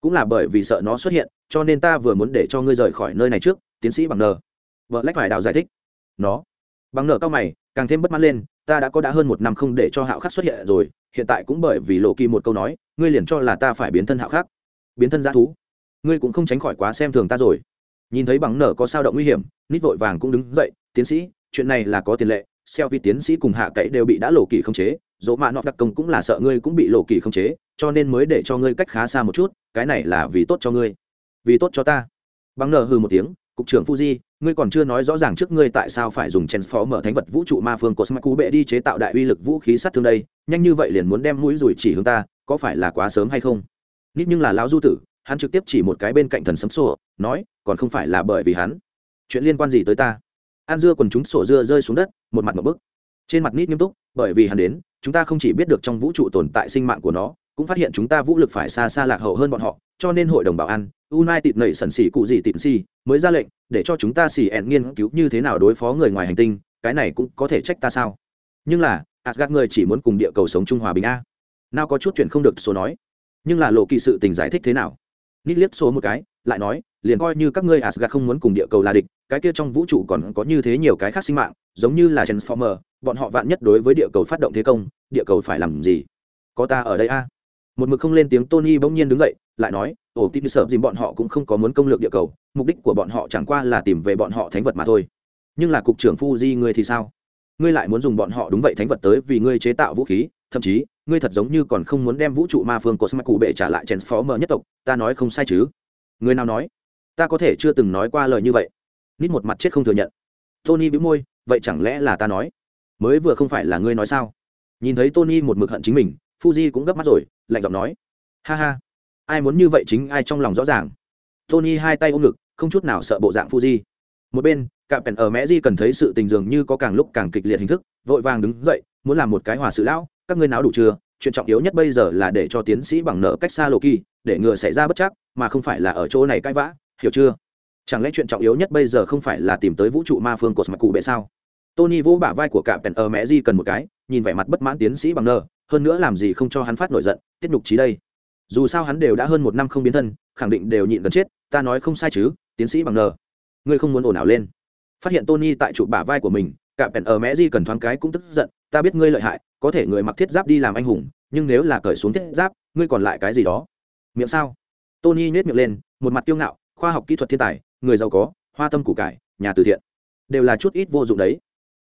Cũng là bởi vì sợ nó xuất hiện, cho nên ta vừa muốn để cho ngươi rời khỏi nơi này trước, tiến sĩ bằng nờ. Vợ lách phải đào giải thích. Nó. Bằng nờ cao mày, càng thêm bất mãn lên, ta đã có đã hơn một năm không để cho hạo khắc xuất hiện rồi hiện tại cũng bởi vì lộ kỳ một câu nói, ngươi liền cho là ta phải biến thân hạo khắc, biến thân g thú. Ngươi cũng không tránh khỏi quá xem thường ta rồi. Nhìn thấy bằng nở có sao động nguy hiểm, nít vội vàng cũng đứng dậy, tiến sĩ, chuyện này là có tiền lệ xeo vì tiến sĩ cùng hạ cậy đều bị đã lộ kỳ không chế, dỗ mạ nọ đặc công cũng là sợ ngươi cũng bị lộ kỳ không chế, cho nên mới để cho ngươi cách khá xa một chút, cái này là vì tốt cho ngươi. Vì tốt cho ta? Bằng nở hư một tiếng, cục trưởng fuji, ngươi còn chưa nói rõ ràng trước ngươi tại sao phải dùng chen phó mở thánh vật vũ trụ ma phương của smaku bệ đi chế tạo đại uy lực vũ khí sát thương đây nhanh như vậy liền muốn đem mũi rủi chỉ hướng ta, có phải là quá sớm hay không? Nít nhưng là lão du tử, hắn trực tiếp chỉ một cái bên cạnh thần sấm sổ, nói, còn không phải là bởi vì hắn. Chuyện liên quan gì tới ta? An dưa quần chúng sổ dưa rơi xuống đất, một mặt một bức. Trên mặt nít nghiêm túc, bởi vì hắn đến, chúng ta không chỉ biết được trong vũ trụ tồn tại sinh mạng của nó, cũng phát hiện chúng ta vũ lực phải xa xa lạc hậu hơn bọn họ, cho nên hội đồng bảo an, united nảy sần xỉ cụ gì tịm xì mới ra lệnh, để cho chúng ta xỉ ẹn nghiên cứu như thế nào đối phó người ngoài hành tinh, cái này cũng có thể trách ta sao? Nhưng là Asgard người chỉ muốn cùng địa cầu sống trung hòa bình a. Nào có chút chuyện không được số nói. Nhưng là lộ kỳ sự tình giải thích thế nào? Nít liếc số một cái, lại nói, liền coi như các ngươi Asgard không muốn cùng địa cầu là địch, cái kia trong vũ trụ còn có như thế nhiều cái khác sinh mạng, giống như là transformer, bọn họ vạn nhất đối với địa cầu phát động thế công, địa cầu phải làm gì? Có ta ở đây a. Một mực không lên tiếng tony bỗng nhiên đứng dậy, lại nói ổ tim sợ gì bọn họ cũng không có muốn công lược địa cầu, mục đích của bọn họ chẳng qua là tìm về bọn họ thánh vật mà thôi. Nhưng là cục trưởng fuji người thì sao? Ngươi lại muốn dùng bọn họ đúng vậy thánh vật tới vì ngươi chế tạo vũ khí, thậm chí, ngươi thật giống như còn không muốn đem vũ trụ ma phương của cụ bệ trả lại chèn phó mờ nhất tộc, ta nói không sai chứ? Người nào nói? Ta có thể chưa từng nói qua lời như vậy. Nít một mặt chết không thừa nhận. Tony bĩu môi, vậy chẳng lẽ là ta nói? Mới vừa không phải là ngươi nói sao? Nhìn thấy tony một mực hận chính mình, fuji cũng gấp mắt rồi, lạnh giọng nói. Ha ha, ai muốn như vậy chính ai trong lòng rõ ràng. Tony hai tay ôm ngực, không chút nào sợ bộ dạng fuji. Một bên cạm pèn ở mẹ di cần thấy sự tình dường như có càng lúc càng kịch liệt hình thức, vội vàng đứng dậy, muốn làm một cái hòa sự lão, các ngươi náo đủ chưa? Chuyện trọng yếu nhất bây giờ là để cho tiến sĩ bằng nợ cách xa lộ kỳ, để ngừa xảy ra bất chắc, mà không phải là ở chỗ này cãi vã, hiểu chưa? Chẳng lẽ chuyện trọng yếu nhất bây giờ không phải là tìm tới vũ trụ ma phương của mặt cụ bệ sao? Tony vỗ bả vai của cạm pèn ở mẹ di cần một cái, nhìn vẻ mặt bất mãn tiến sĩ bằng nợ, hơn nữa làm gì không cho hắn phát nổi giận, tiết nhục trí đây. Dù sao hắn đều đã hơn một năm không biến thân, khẳng định đều nhịn gần chết, ta nói không sai chứ, tiến sĩ bằng nờ ngươi không muốn ồn ào lên phát hiện tony tại trụ bả vai của mình, cả pèn ở mẹ di cần thoáng cái cũng tức giận, ta biết ngươi lợi hại, có thể người mặc thiết giáp đi làm anh hùng, nhưng nếu là cởi xuống thiết giáp, ngươi còn lại cái gì đó? Miệng sao? Tony nhét miệng lên, một mặt tiêu ngạo, khoa học kỹ thuật thiên tài, người giàu có, hoa tâm củ cải, nhà từ thiện. Đều là chút ít vô dụng đấy.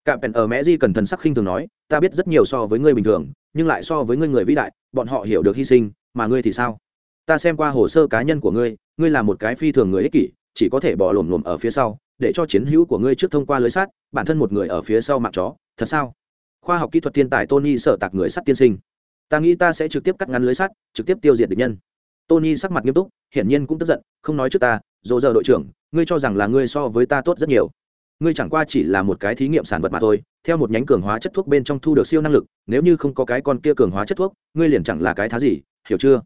Cả pèn ở mẹ di cần thần sắc khinh thường nói, ta biết rất nhiều so với ngươi bình thường, nhưng lại so với ngươi người vĩ đại, bọn họ hiểu được hy sinh, mà ngươi thì sao? Ta xem qua hồ sơ cá nhân của ngươi ngươi là một cái phi thường người ích kỷ, chỉ có thể bỏ lổm lổm ở phía sau để cho chiến hữu của ngươi trước thông qua lưới sắt, bản thân một người ở phía sau mạng chó. Thật sao? Khoa học kỹ thuật thiên tài tony sợ tạc người sắt tiên sinh. Ta nghĩ ta sẽ trực tiếp cắt ngắn lưới sắt, trực tiếp tiêu diệt địch nhân. Tony sắc mặt nghiêm túc, hiển nhiên cũng tức giận, không nói trước ta, dỗ giờ đội trưởng, ngươi cho rằng là ngươi so với ta tốt rất nhiều. Ngươi chẳng qua chỉ là một cái thí nghiệm sản vật mà thôi, theo một nhánh cường hóa chất thuốc bên trong thu được siêu năng lực, nếu như không có cái con kia cường hóa chất thuốc, ngươi liền chẳng là cái thá gì, hiểu chưa?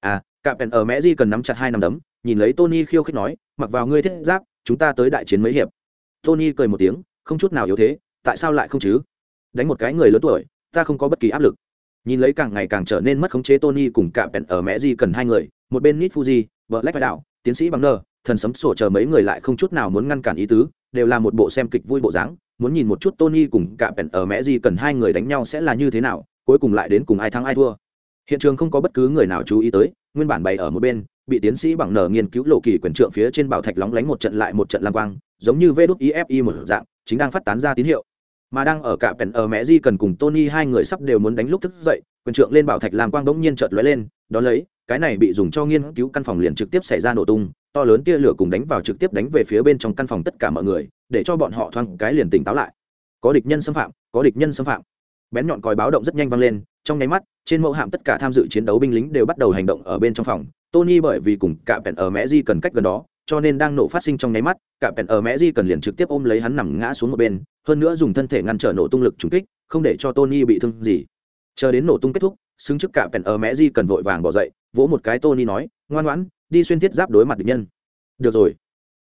À cạm pèn ở mẹ di cần nắm chặt hai nắm đấm, nhìn lấy tony khiêu khích nói, mặc vào ngươi thiết giáp chúng ta tới đại chiến mấy hiệp. Tony cười một tiếng, không chút nào yếu thế, tại sao lại không chứ? Đánh một cái người lớn tuổi, ta không có bất kỳ áp lực. Nhìn lấy càng ngày càng trở nên mất khống chế tony cùng cạm bèn ở mẹ di cần hai người, một bên nít fuji, vợ lách vai đạo tiến sĩ bằng nơ thần sấm sổ chờ mấy người lại không chút nào muốn ngăn cản ý tứ, đều là một bộ xem kịch vui bộ dáng, muốn nhìn một chút tony cùng cạm bèn ở mẹ di cần hai người đánh nhau sẽ là như thế nào, cuối cùng lại đến cùng ai thắng ai thua. Hiện trường không có bất cứ người nào chú ý tới, nguyên bản bày ở một bên bị tiến sĩ bằng nở nghiên cứu lộ kỳ quyền trượng phía trên bảo thạch lóng lánh một trận lại một trận lang quang, giống như vê đốt ifi một dạng, chính đang phát tán ra tín hiệu. Mà đang ở cả pèn ở mẹ di cần cùng tony hai người sắp đều muốn đánh lúc thức dậy, quyền trượng lên bảo thạch làm quang bỗng nhiên chợt lóe lên, đó lấy, cái này bị dùng cho nghiên cứu căn phòng liền trực tiếp xảy ra nổ tung, to lớn tia lửa cùng đánh vào trực tiếp đánh về phía bên trong căn phòng tất cả mọi người, để cho bọn họ thoáng cái liền tỉnh táo lại. Có địch nhân xâm phạm, có địch nhân xâm phạm. Bén nhọn còi báo động rất nhanh vang lên, trong nháy mắt, trên mẫu hạm tất cả tham dự chiến đấu binh lính đều bắt đầu hành động ở bên trong phòng tony bởi vì cùng cả bẹn ở mẹ di cần cách gần đó cho nên đang nổ phát sinh trong nháy mắt cả bẹn ở mẹ di cần liền trực tiếp ôm lấy hắn nằm ngã xuống một bên hơn nữa dùng thân thể ngăn trở nổ tung lực trúng kích không để cho tony bị thương gì chờ đến nổ tung kết thúc xứng trước cả bẹn ở mẹ di cần vội vàng bỏ dậy vỗ một cái tony nói ngoan ngoãn đi xuyên thiết giáp đối mặt địch nhân được rồi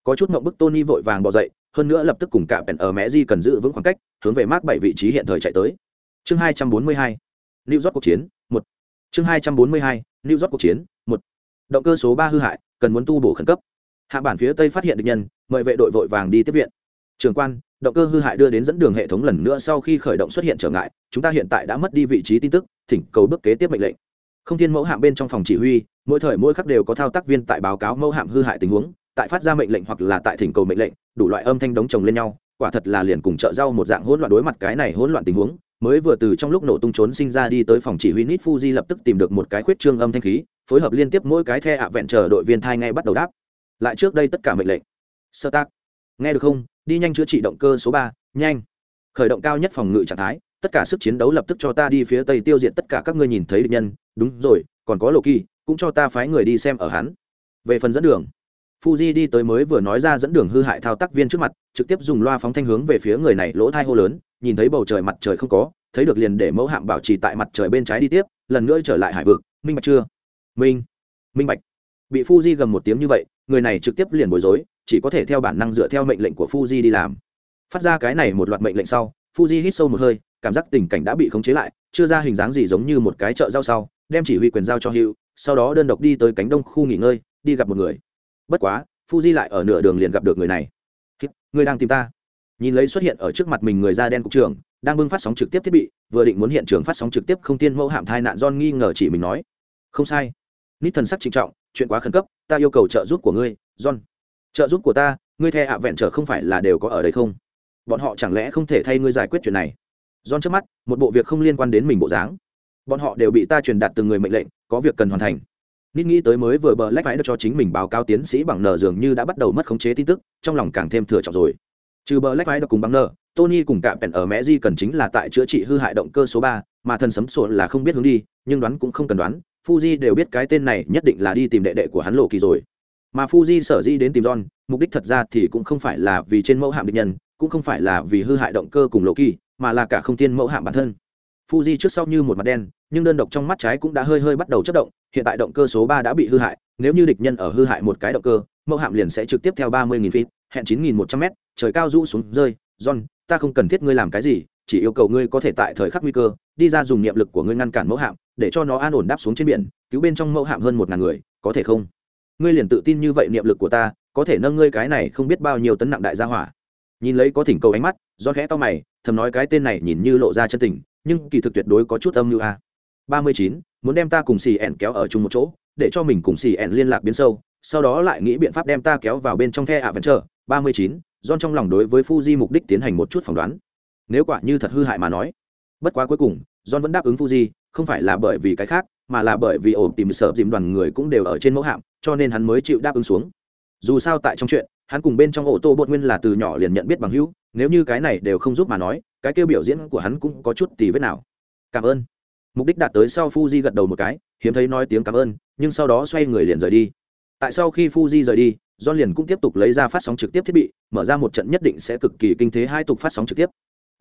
có chút mộng bức tony vội vàng bỏ dậy hơn nữa lập tức cùng cả bẹn ở mẹ di cần giữ vững khoảng cách hướng về mác bảy vị trí hiện thời chạy tới chương hai trăm bốn mươi hai New York cuộc chiến, một. Chương hai trăm bốn mươi hai New York cuộc chiến. Động cơ số ba hư hại, cần muốn tu bổ khẩn cấp. Hạ bản phía Tây phát hiện địch nhân, mời vệ đội vội vàng đi tiếp viện. Trường quan, động cơ hư hại đưa đến dẫn đường hệ thống lần nữa sau khi khởi động xuất hiện trở ngại, chúng ta hiện tại đã mất đi vị trí tin tức, thỉnh cầu bước kế tiếp mệnh lệnh. Không thiên mẫu hạm bên trong phòng chỉ huy, mỗi thời mỗi khắc đều có thao tác viên tại báo cáo mẫu hạm hư hại tình huống, tại phát ra mệnh lệnh hoặc là tại thỉnh cầu mệnh lệnh, đủ loại âm thanh đống chồng lên nhau, quả thật là liền cùng chợ rau một dạng hỗn loạn đối mặt cái này hỗn loạn tình huống, mới vừa từ trong lúc nổ tung trốn sinh ra đi tới phòng chỉ huy nít fuji lập tức tìm được một cái khuyết trương âm thanh khí phối hợp liên tiếp mỗi cái the ạ vẹn chờ đội viên thai ngay bắt đầu đáp. Lại trước đây tất cả mệnh lệnh. Sơ tác. Nghe được không? Đi nhanh chữa trị động cơ số ba. Nhanh. Khởi động cao nhất phòng ngự trạng thái. Tất cả sức chiến đấu lập tức cho ta đi phía tây tiêu diệt tất cả các ngươi nhìn thấy địch nhân. Đúng rồi còn có lộ kỳ cũng cho ta phái người đi xem ở hắn. Về phần dẫn đường. Fuji đi tới mới vừa nói ra dẫn đường hư hại thao tác viên trước mặt, trực tiếp dùng loa phóng thanh hướng về phía người này lỗ thai hô lớn, nhìn thấy bầu trời mặt trời không có, thấy được liền để mẫu hạm bảo trì tại mặt trời bên trái đi tiếp, lần nữa trở lại hải vực, minh bạch chưa? Minh, minh bạch. Bị Fuji gầm một tiếng như vậy, người này trực tiếp liền bối rối, chỉ có thể theo bản năng dựa theo mệnh lệnh của Fuji đi làm. Phát ra cái này một loạt mệnh lệnh sau, Fuji hít sâu một hơi, cảm giác tình cảnh đã bị khống chế lại, chưa ra hình dáng gì giống như một cái chợ rau sau, đem chỉ huy quyền giao cho hữu sau đó đơn độc đi tới cánh đông khu nghỉ ngơi, đi gặp một người. Bất quá, Fuji lại ở nửa đường liền gặp được người này. Người đang tìm ta. Nhìn lấy xuất hiện ở trước mặt mình người da đen cục trưởng, đang bưng phát sóng trực tiếp thiết bị, vừa định muốn hiện trường phát sóng trực tiếp không tiên mẫu hạm thai nạn John nghi ngờ chỉ mình nói. Không sai. Nít thần sắc trịnh trọng, chuyện quá khẩn cấp, ta yêu cầu trợ giúp của ngươi, John. Trợ giúp của ta, ngươi the ạ vẹn trở không phải là đều có ở đây không? Bọn họ chẳng lẽ không thể thay ngươi giải quyết chuyện này? John trước mắt, một bộ việc không liên quan đến mình bộ dáng. Bọn họ đều bị ta truyền đạt từng người mệnh lệnh, có việc cần hoàn thành nít nghĩ tới mới vừa bờ lách phải cho chính mình báo cáo tiến sĩ bằng nờ dường như đã bắt đầu mất khống chế tin tức trong lòng càng thêm thừa trọng rồi trừ bờ lách phải cùng bằng nờ tony cùng cạm pèn ở mẹ di cần chính là tại chữa trị hư hại động cơ số ba mà thần sấm sổ là không biết hướng đi nhưng đoán cũng không cần đoán fuji đều biết cái tên này nhất định là đi tìm đệ đệ của hắn lộ kỳ rồi. Mà fuji sở di đến tìm john, mục đích thật ra thì cũng không phải là vì trên mẫu hạm địch nhân, cũng không phải là vì hư hại động cơ cùng lộ kỳ, mà là cả không tiên mẫu hạm bản thân. Fuji trước sau như một mặt đen, nhưng đơn độc trong mắt trái cũng đã hơi hơi bắt đầu chất động, hiện tại động cơ số ba đã bị hư hại, nếu như địch nhân ở hư hại một cái động cơ, mẫu hạm liền sẽ trực tiếp theo ba mươi nghìn feet, hẹn chín nghìn một trăm m trời cao rũ xuống, rơi, john, ta không cần thiết ngươi làm cái gì chỉ yêu cầu ngươi có thể tại thời khắc nguy cơ, đi ra dùng niệm lực của ngươi ngăn cản mẫu hạm, để cho nó an ổn đáp xuống trên biển, cứu bên trong mẫu hạm hơn một ngàn người, có thể không? Ngươi liền tự tin như vậy niệm lực của ta, có thể nâng ngươi cái này không biết bao nhiêu tấn nặng đại gia hỏa. Nhìn lấy có thỉnh cầu ánh mắt do khẽ to mày, thầm nói cái tên này nhìn như lộ ra chân tình, nhưng kỳ thực tuyệt đối có chút âm mưu a. Ba mươi chín, muốn đem ta cùng xì ẻn kéo ở chung một chỗ, để cho mình cùng xì ẻn liên lạc biến sâu, sau đó lại nghĩ biện pháp đem ta kéo vào bên trong the ạ vẫn chờ ba mươi chín don trong lòng đối với fuji mục đích tiến hành một chút phỏng đoán nếu quả như thật hư hại mà nói. Bất quá cuối cùng, John vẫn đáp ứng fuji, không phải là bởi vì cái khác, mà là bởi vì ổ tìm sợ dìm đoàn người cũng đều ở trên mẫu hạm, cho nên hắn mới chịu đáp ứng xuống. Dù sao tại trong chuyện, hắn cùng bên trong ô tô bột nguyên là từ nhỏ liền nhận biết bằng hữu, nếu như cái này đều không giúp mà nói, cái kêu biểu diễn của hắn cũng có chút tì vết nào. Cảm ơn. Mục đích đạt tới sau fuji gật đầu một cái, hiếm thấy nói tiếng cảm ơn, nhưng sau đó xoay người liền rời đi. Tại sau khi fuji rời đi, john liền cũng tiếp tục lấy ra phát sóng trực tiếp thiết bị, mở ra một trận nhất định sẽ cực kỳ kinh thế hai tục phát sóng trực tiếp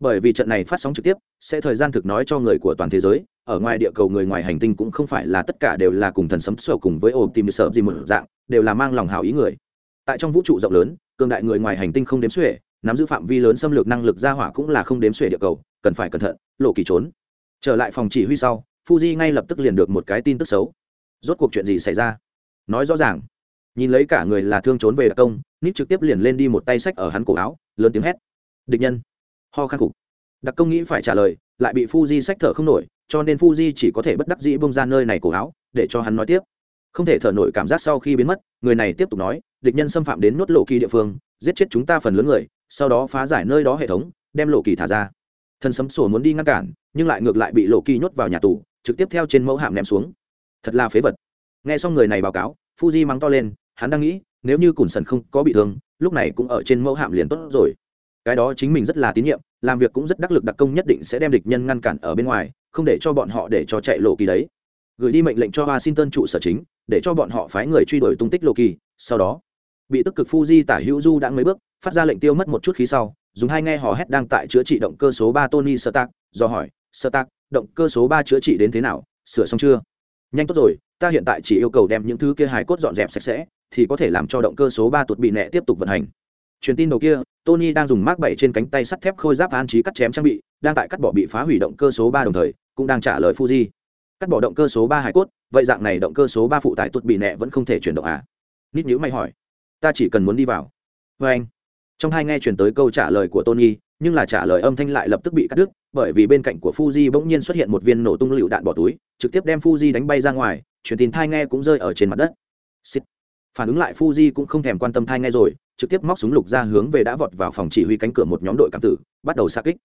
bởi vì trận này phát sóng trực tiếp sẽ thời gian thực nói cho người của toàn thế giới, ở ngoài địa cầu người ngoài hành tinh cũng không phải là tất cả đều là cùng thần sấm sở cùng với ôm tìm sợ gì một dạng, đều là mang lòng hảo ý người. Tại trong vũ trụ rộng lớn, cường đại người ngoài hành tinh không đếm xuể, nắm giữ phạm vi lớn xâm lược năng lực ra hỏa cũng là không đếm xuể địa cầu, cần phải cẩn thận, lộ kỳ trốn. Trở lại phòng chỉ huy sau, fuji ngay lập tức liền được một cái tin tức xấu. Rốt cuộc chuyện gì xảy ra? Nói rõ ràng. Nhìn lấy cả người là thương trốn về đặc công nít trực tiếp liền lên đi một tay sách ở hắn cổ áo, lớn tiếng hét. Địch nhân ho khăn cục. Đặc công nghĩ phải trả lời, lại bị fuji sách thở không nổi, cho nên fuji chỉ có thể bất đắc dĩ bông ra nơi này cổ áo, để cho hắn nói tiếp. Không thể thở nổi cảm giác sau khi biến mất, người này tiếp tục nói, địch nhân xâm phạm đến nốt lộ kỳ địa phương, giết chết chúng ta phần lớn người, sau đó phá giải nơi đó hệ thống, đem lộ kỳ thả ra. Thần sấm sổ muốn đi ngăn cản, nhưng lại ngược lại bị lộ kỳ nhốt vào nhà tù, trực tiếp theo trên mẫu hạm ném xuống. Thật là phế vật. Nghe xong người này báo cáo, fuji mắng to lên, hắn đang nghĩ, nếu như cùn sần không có bị thương, lúc này cũng ở trên mẫu hạm liền tốt rồi cái đó chính mình rất là tín nhiệm, làm việc cũng rất đắc lực đặc công nhất định sẽ đem địch nhân ngăn cản ở bên ngoài, không để cho bọn họ để cho chạy lộ kỳ đấy. Gửi đi mệnh lệnh cho washington trụ sở chính, để cho bọn họ phái người truy đuổi tung tích lộ kỳ sau đó, bị tức cực fuji tả hữu du đã mấy bước, phát ra lệnh tiêu mất một chút khí sau, dùng hai nghe hò hét đang tại chữa trị động cơ số ba tony sơ do hỏi sơ động cơ số ba chữa trị đến thế nào? Sửa xong chưa? Nhanh tốt rồi, ta hiện tại chỉ yêu cầu đem những thứ kia hài cốt dọn dẹp sạch sẽ, thì có thể làm cho động cơ số ba tuột bị nẹ tiếp tục vận hành truyền tin đầu kia, tony đang dùng mác bảy trên cánh tay sắt thép khôi giáp an trí cắt chém trang bị, đang tại cắt bỏ bị phá hủy động cơ số ba đồng thời, cũng đang trả lời fuji. Cắt bỏ động cơ số ba hải cốt, vậy dạng này động cơ số ba phụ tải tuột bị nẹ vẫn không thể chuyển động à? Nít nhữ mày hỏi. Ta chỉ cần muốn đi vào. Vê anh. Trong hai nghe chuyển tới câu trả lời của tony, nhưng là trả lời âm thanh lại lập tức bị cắt đứt, bởi vì bên cạnh của fuji bỗng nhiên xuất hiện một viên nổ tung lựu đạn bỏ túi, trực tiếp đem fuji đánh bay ra ngoài, truyền tin thai nghe cũng rơi ở trên mặt đất. Xịt. phản ứng lại fuji cũng không thèm quan tâm thai nghe rồi trực tiếp móc súng lục ra hướng về đã vọt vào phòng chỉ huy cánh cửa một nhóm đội cảm tử, bắt đầu xa kích.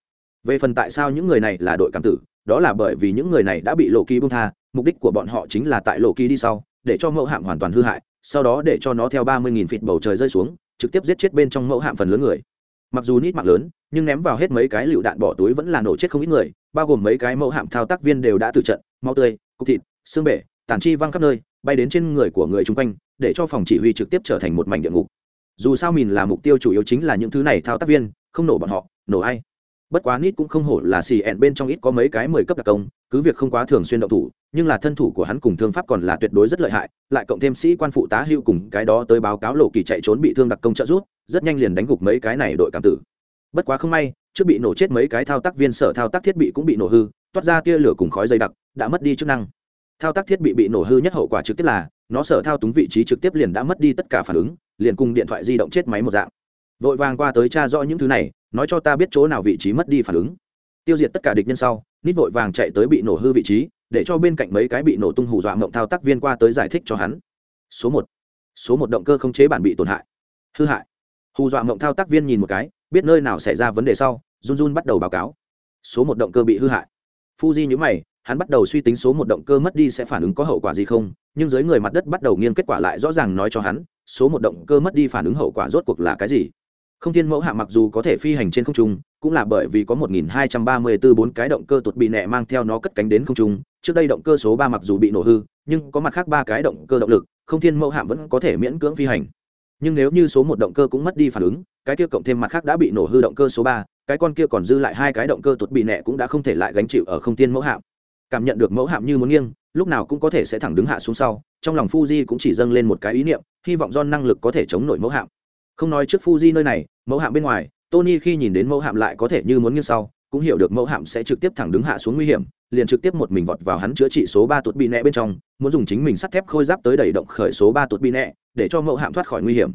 Về phần tại sao những người này là đội cảm tử, đó là bởi vì những người này đã bị lộ kỳ bung tha, mục đích của bọn họ chính là tại lộ kỳ đi sau, để cho mẫu hạm hoàn toàn hư hại, sau đó để cho nó theo ba mươi nghìn feet bầu trời rơi xuống, trực tiếp giết chết bên trong mẫu hạm phần lớn người. Mặc dù nít mạng lớn, nhưng ném vào hết mấy cái lựu đạn bỏ túi vẫn là nổ chết không ít người, bao gồm mấy cái mẫu hạm thao tác viên đều đã từ trận mau tươi, cục thịt, xương bể, tàn chi văng khắp nơi, bay đến trên người của người chung quanh, để cho phòng chỉ huy trực tiếp trở thành một mảnh địa ngục dù sao mìn là mục tiêu chủ yếu chính là những thứ này thao tác viên, không nổ bọn họ, nổ ai. Bất quá nít cũng không hổ là xì ẹn bên trong ít có mấy cái mười cấp đặc công, cứ việc không quá thường xuyên động thủ, nhưng là thân thủ của hắn cùng thương pháp còn là tuyệt đối rất lợi hại, lại cộng thêm sĩ quan phụ tá hưu cùng cái đó tới báo cáo lộ kỳ chạy trốn bị thương đặc công trợ rút rất nhanh liền đánh gục mấy cái này đội cảm tử. Bất quá không may, trước bị nổ chết mấy cái thao tác viên sở thao tác thiết bị cũng bị nổ hư, toát ra tia lửa cùng khói dày đặc, đã mất đi chức năng. Thao tác thiết bị bị nổ hư nhất hậu quả trực tiếp là, nó sở thao túng vị trí trực tiếp liền đã mất đi tất cả phản ứng liền cùng điện thoại di động chết máy một dạng. Vội vàng qua tới cha rõ những thứ này, nói cho ta biết chỗ nào vị trí mất đi phản ứng. Tiêu diệt tất cả địch nhân sau, nít vội vàng chạy tới bị nổ hư vị trí, để cho bên cạnh mấy cái bị nổ tung hù dọa mộng thao tác viên qua tới giải thích cho hắn. Số một. Số một động cơ không chế bản bị tổn hại. Hư hại. Hù dọa mộng thao tác viên nhìn một cái, biết nơi nào xảy ra vấn đề sau, run run bắt đầu báo cáo. Số một động cơ bị hư hại. Fuji nhữ mày hắn bắt đầu suy tính số một động cơ mất đi sẽ phản ứng có hậu quả gì không, nhưng dưới người mặt đất bắt đầu nghiêng kết quả lại rõ ràng nói cho hắn, số một động cơ mất đi phản ứng hậu quả rốt cuộc là cái gì. Không thiên mẫu hạ mặc dù có thể phi hành trên không trung, cũng là bởi vì có 1234 bốn cái động cơ tuột bị nẹ mang theo nó cất cánh đến không trung, trước đây động cơ số ba mặc dù bị nổ hư, nhưng có mặt khác ba cái động cơ động lực, không thiên mẫu hạm vẫn có thể miễn cưỡng phi hành. Nhưng nếu như số một động cơ cũng mất đi phản ứng, cái kia cộng thêm mặt khác đã bị nổ hư động cơ số ba, cái con kia còn dư lại hai cái động cơ tuột bị nẹ cũng đã không thể lại gánh chịu ở không thiên mẫu hạm cảm nhận được mẫu hạm như muốn nghiêng, lúc nào cũng có thể sẽ thẳng đứng hạ xuống sau, trong lòng fuji cũng chỉ dâng lên một cái ý niệm, hy vọng do năng lực có thể chống nổi mẫu hạm. Không nói trước fuji nơi này, mẫu hạm bên ngoài, tony khi nhìn đến mẫu hạm lại có thể như muốn nghiêng sau, cũng hiểu được mẫu hạm sẽ trực tiếp thẳng đứng hạ xuống nguy hiểm, liền trực tiếp một mình vọt vào hắn chữa trị số ba tuột bị nẹ bên trong, muốn dùng chính mình sắt thép khôi giáp tới đẩy động khởi số ba tuột bị nẹ, để cho mẫu hạm thoát khỏi nguy hiểm.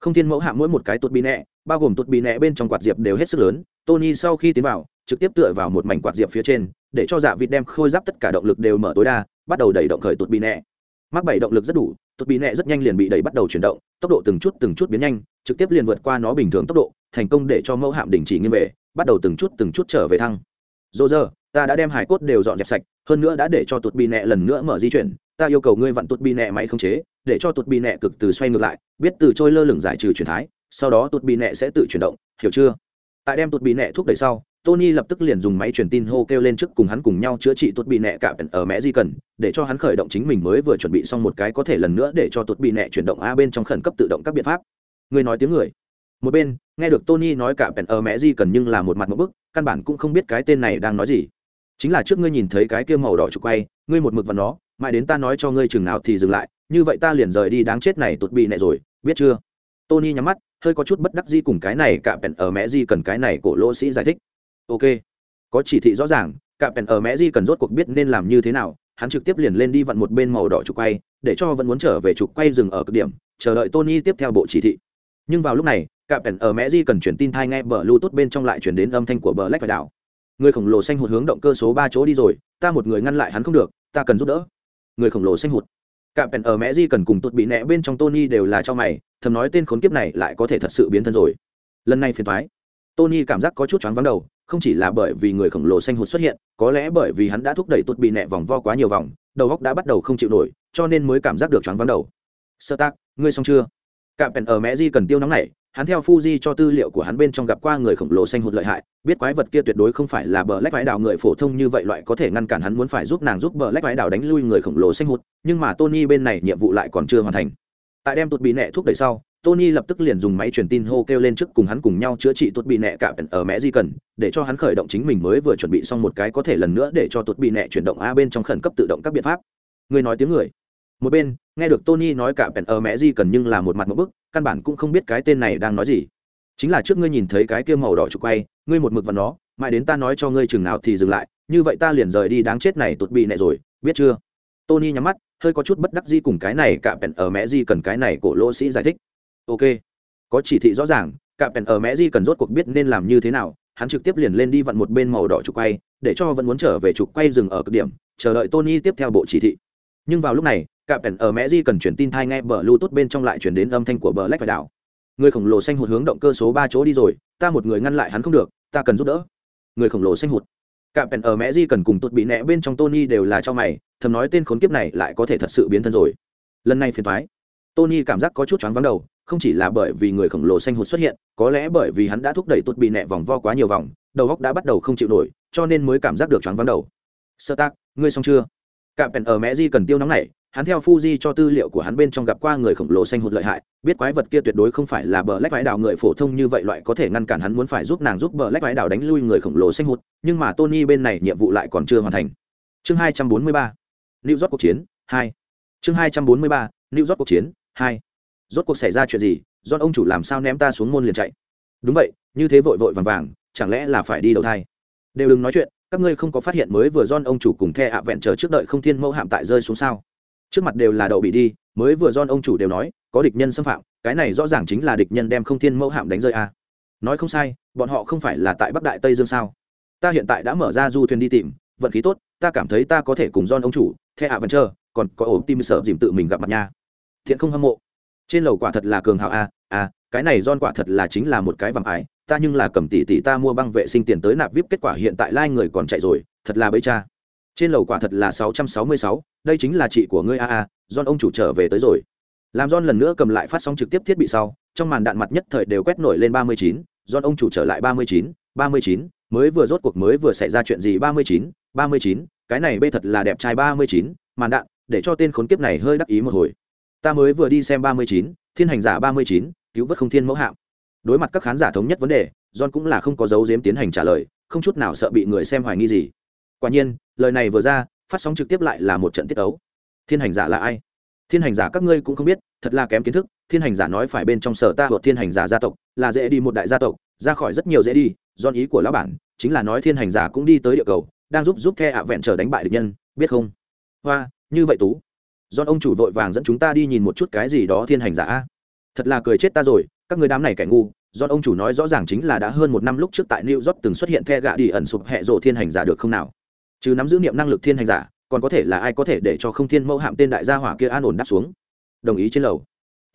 Không thiên mẫu hạm mỗi một cái tuột bị nẹ, bao gồm tuột bị nẹ bên trong quạt diệp đều hết sức lớn, tony sau khi tiến vào trực tiếp tựa vào một mảnh quạt diệp phía trên, để cho dạ vịt đem khôi giáp tất cả động lực đều mở tối đa, bắt đầu đẩy động khởi tuột bị nẹ. Mắc bảy động lực rất đủ tuột bị nẹ rất nhanh liền bị đẩy bắt đầu chuyển động, tốc độ từng chút từng chút biến nhanh, trực tiếp liền vượt qua nó bình thường tốc độ, thành công để cho mẫu hạm đình chỉ nghiêm về, bắt đầu từng chút từng chút trở về thăng. Dỗ giờ ta đã đem hải cốt đều dọn dẹp sạch, hơn nữa đã để cho tuột bị nẹ lần nữa mở di chuyển, ta yêu cầu ngươi vặn tuột bị nẹ máy không chế, để cho tuột bị nẹ cực từ xoay ngược lại, biết từ trôi lơ lửng giải trừ chuyển thái, sau đó tuột bị nẹ sẽ tự chuyển động, hiểu chưa? Tại đem tuột bị nẹ thúc đẩy sau Tony lập tức liền dùng máy truyền tin hô kêu lên trước cùng hắn cùng nhau chữa trị tuột bị nẹ cả ở mẹ di cần, để cho hắn khởi động chính mình mới vừa chuẩn bị xong một cái có thể lần nữa để cho tuột bị nẹ chuyển động a bên trong khẩn cấp tự động các biện pháp. Người nói tiếng người. Một bên, nghe được Tony nói cả ở mẹ di cần nhưng là một mặt một bức, căn bản cũng không biết cái tên này đang nói gì. Chính là trước ngươi nhìn thấy cái kia màu đỏ trục quay, ngươi một mực vào nó, mãi đến ta nói cho ngươi chừng nào thì dừng lại, như vậy ta liền rời đi đáng chết này tuột bị nẹ rồi, biết chưa? Tony nhắm mắt, hơi có chút bất đắc dĩ cùng cái này cả ở mẹ di cần cái này cổ lỗ sĩ giải thích ok. Có chỉ thị rõ ràng cạm pèn ở mẹ di cần rốt cuộc biết nên làm như thế nào, hắn trực tiếp liền lên đi vặn một bên màu đỏ trục quay, để cho vẫn muốn trở về trục quay dừng ở cực điểm, chờ đợi tony tiếp theo bộ chỉ thị. Nhưng vào lúc này cạm pèn ở mẹ di cần chuyển tin thai nghe bờ lưu tốt bên trong lại chuyển đến âm thanh của bờ lách và đảo. Người khổng lồ xanh hụt hướng động cơ số ba chỗ đi rồi, ta một người ngăn lại hắn không được, ta cần giúp đỡ. Người khổng lồ xanh hụt. Cạm pèn ở mẹ di cần cùng tụt bị nẹ bên trong tony đều là cho mày, thầm nói tên khốn kiếp này lại có thể thật sự biến thân rồi. Lần này phiền thoái tony cảm giác có chút choáng vắng đầu không chỉ là bởi vì người khổng lồ xanh hụt xuất hiện có lẽ bởi vì hắn đã thúc đẩy tụt bị nẹ vòng vo quá nhiều vòng đầu góc đã bắt đầu không chịu nổi cho nên mới cảm giác được choáng vắng đầu sơ tác ngươi xong chưa cạm pèn ở mẹ di cần tiêu nóng này hắn theo Fuji cho tư liệu của hắn bên trong gặp qua người khổng lồ xanh hụt lợi hại, biết quái vật kia tuyệt đối không phải là bờ lách vãi đảo người phổ thông như vậy loại có thể ngăn cản hắn muốn phải giúp nàng giúp bờ lách vãi đảo đánh lui người khổng lồ xanh hụt, nhưng mà Tony bên này nhiệm vụ lại còn chưa hoàn thành. Tại đem tụt bị nẹ thúc đẩy sau, Tony lập tức liền dùng máy truyền tin hô kêu lên trước cùng hắn cùng nhau chữa trị tuột bị nẹ cả ở mẹ di cần, để cho hắn khởi động chính mình mới vừa chuẩn bị xong một cái có thể lần nữa để cho tuột bị nẹ chuyển động a bên trong khẩn cấp tự động các biện pháp. Người nói tiếng người. Một bên, nghe được Tony nói cả ở mẹ di cần nhưng là một mặt một bức, căn bản cũng không biết cái tên này đang nói gì. Chính là trước ngươi nhìn thấy cái kia màu đỏ trục quay, ngươi một mực vào nó, mãi đến ta nói cho ngươi chừng nào thì dừng lại, như vậy ta liền rời đi đáng chết này tuột bị nẹ rồi, biết chưa? Tony nhắm mắt, hơi có chút bất đắc dĩ cùng cái này cả ở mẹ di cần cái này cổ lỗ sĩ giải thích ok. Có chỉ thị rõ ràng cạm pèn ở mẹ di cần rốt cuộc biết nên làm như thế nào, hắn trực tiếp liền lên đi vặn một bên màu đỏ trục quay, để cho vẫn muốn trở về trục quay dừng ở cực điểm, chờ đợi tony tiếp theo bộ chỉ thị. Nhưng vào lúc này cạm pèn ở mẹ di cần chuyển tin thai nghe bờ lưu tốt bên trong lại chuyển đến âm thanh của bờ lách phải đảo người khổng lồ xanh hụt hướng động cơ số ba chỗ đi rồi, ta một người ngăn lại hắn không được, ta cần giúp đỡ. Người khổng lồ xanh hụt. Cạm pèn ở mẹ di cần cùng tụt bị nẹ bên trong tony đều là cho mày, thầm nói tên khốn kiếp này lại có thể thật sự biến thân rồi. Lần này phiền thoái tony cảm giác có chút choáng vắng đầu không chỉ là bởi vì người khổng lồ xanh hụt xuất hiện có lẽ bởi vì hắn đã thúc đẩy tụt bị nẹ vòng vo quá nhiều vòng đầu góc đã bắt đầu không chịu nổi cho nên mới cảm giác được choáng vắng đầu sơ tác ngươi xong chưa cạm pèn ở mẹ di cần tiêu nóng này hắn theo Fuji cho tư liệu của hắn bên trong gặp qua người khổng lồ xanh hụt lợi hại, biết quái vật kia tuyệt đối không phải là bờ lách vãi đảo người phổ thông như vậy loại có thể ngăn cản hắn muốn phải giúp nàng giúp bờ lách vãi đảo đánh lui người khổng lồ xanh hụt, nhưng mà Tony bên này nhiệm vụ lại còn chưa hoàn thành. Chương 243. Lưu York cuộc chiến 2. Chương 243. Lưu York cuộc chiến 2. Rốt cuộc xảy ra chuyện gì? do ông chủ làm sao ném ta xuống môn liền chạy? Đúng vậy, như thế vội vội vàng vàng, chẳng lẽ là phải đi đầu thai? Đều đừng nói chuyện, các ngươi không có phát hiện mới vừa John ông chủ cùng The ạ vẹn chờ trước đợi không thiên mẫu hạm tại rơi xuống sao? trước mặt đều là đậu bị đi mới vừa don ông chủ đều nói có địch nhân xâm phạm cái này rõ ràng chính là địch nhân đem không thiên mẫu hạm đánh rơi a à. nói không sai bọn họ không phải là tại bắc đại tây dương sao ta hiện tại đã mở ra du thuyền đi tìm vận khí tốt ta cảm thấy ta có thể cùng don ông chủ the hạ vẹn chờ còn có ổ tim sợ dìm tự mình gặp mặt nha thiện không hâm mộ trên lầu quả thật là cường hào a à cái này don quả thật là chính là một cái vàng ái, ta nhưng là cầm tỷ tỷ ta mua băng vệ sinh tiền tới nạp vip kết quả hiện tại lai người còn chạy rồi, thật là bấy cha. Trên lầu quả thật là sáu trăm sáu mươi sáu, đây chính là chị của ngươi a a don ông chủ trở về tới rồi. Làm don lần nữa cầm lại phát sóng trực tiếp thiết bị sau, trong màn đạn mặt nhất thời đều quét nổi lên ba mươi chín don ông chủ trở lại ba mươi chín, ba mươi chín, mới vừa rốt cuộc mới vừa xảy ra chuyện gì ba mươi chín, ba mươi chín, cái này bê thật là đẹp trai ba mươi chín, màn đạn, để cho tên khốn kiếp này hơi đắc ý một hồi ta mới vừa đi xem ba mươi chín, thiên hành giả ba mươi chín, cứu vớt không thiên mẫu hạm. Đối mặt các khán giả thống nhất vấn đề, john cũng là không có dấu diếm tiến hành trả lời, không chút nào sợ bị người xem hoài nghi gì. Quả nhiên, lời này vừa ra, phát sóng trực tiếp lại là một trận tiết ấu thiên hành giả là ai? Thiên hành giả các ngươi cũng không biết, thật là kém kiến thức, thiên hành giả nói phải bên trong sở ta hoặc thiên hành giả gia tộc, là dễ đi một đại gia tộc, ra khỏi rất nhiều dễ đi, john ý của lão bản, chính là nói thiên hành giả cũng đi tới địa cầu, đang giúp giúp the ạ vẹn trở đánh bại địch nhân, biết không? Hoa, như vậy tú do ông chủ vội vàng dẫn chúng ta đi nhìn một chút cái gì đó thiên hành giả thật là cười chết ta rồi, các người đám này kẻ ngu do ông chủ nói rõ ràng chính là đã hơn một năm lúc trước tại new york từng xuất hiện the gạ đi ẩn sụp hệ rộ thiên hành giả được không nào? Chứ nắm giữ niệm năng lực thiên hành giả, còn có thể là ai có thể để cho không thiên mẫu hạm tên đại gia hỏa kia an ổn đáp xuống? Đồng ý trên lầu.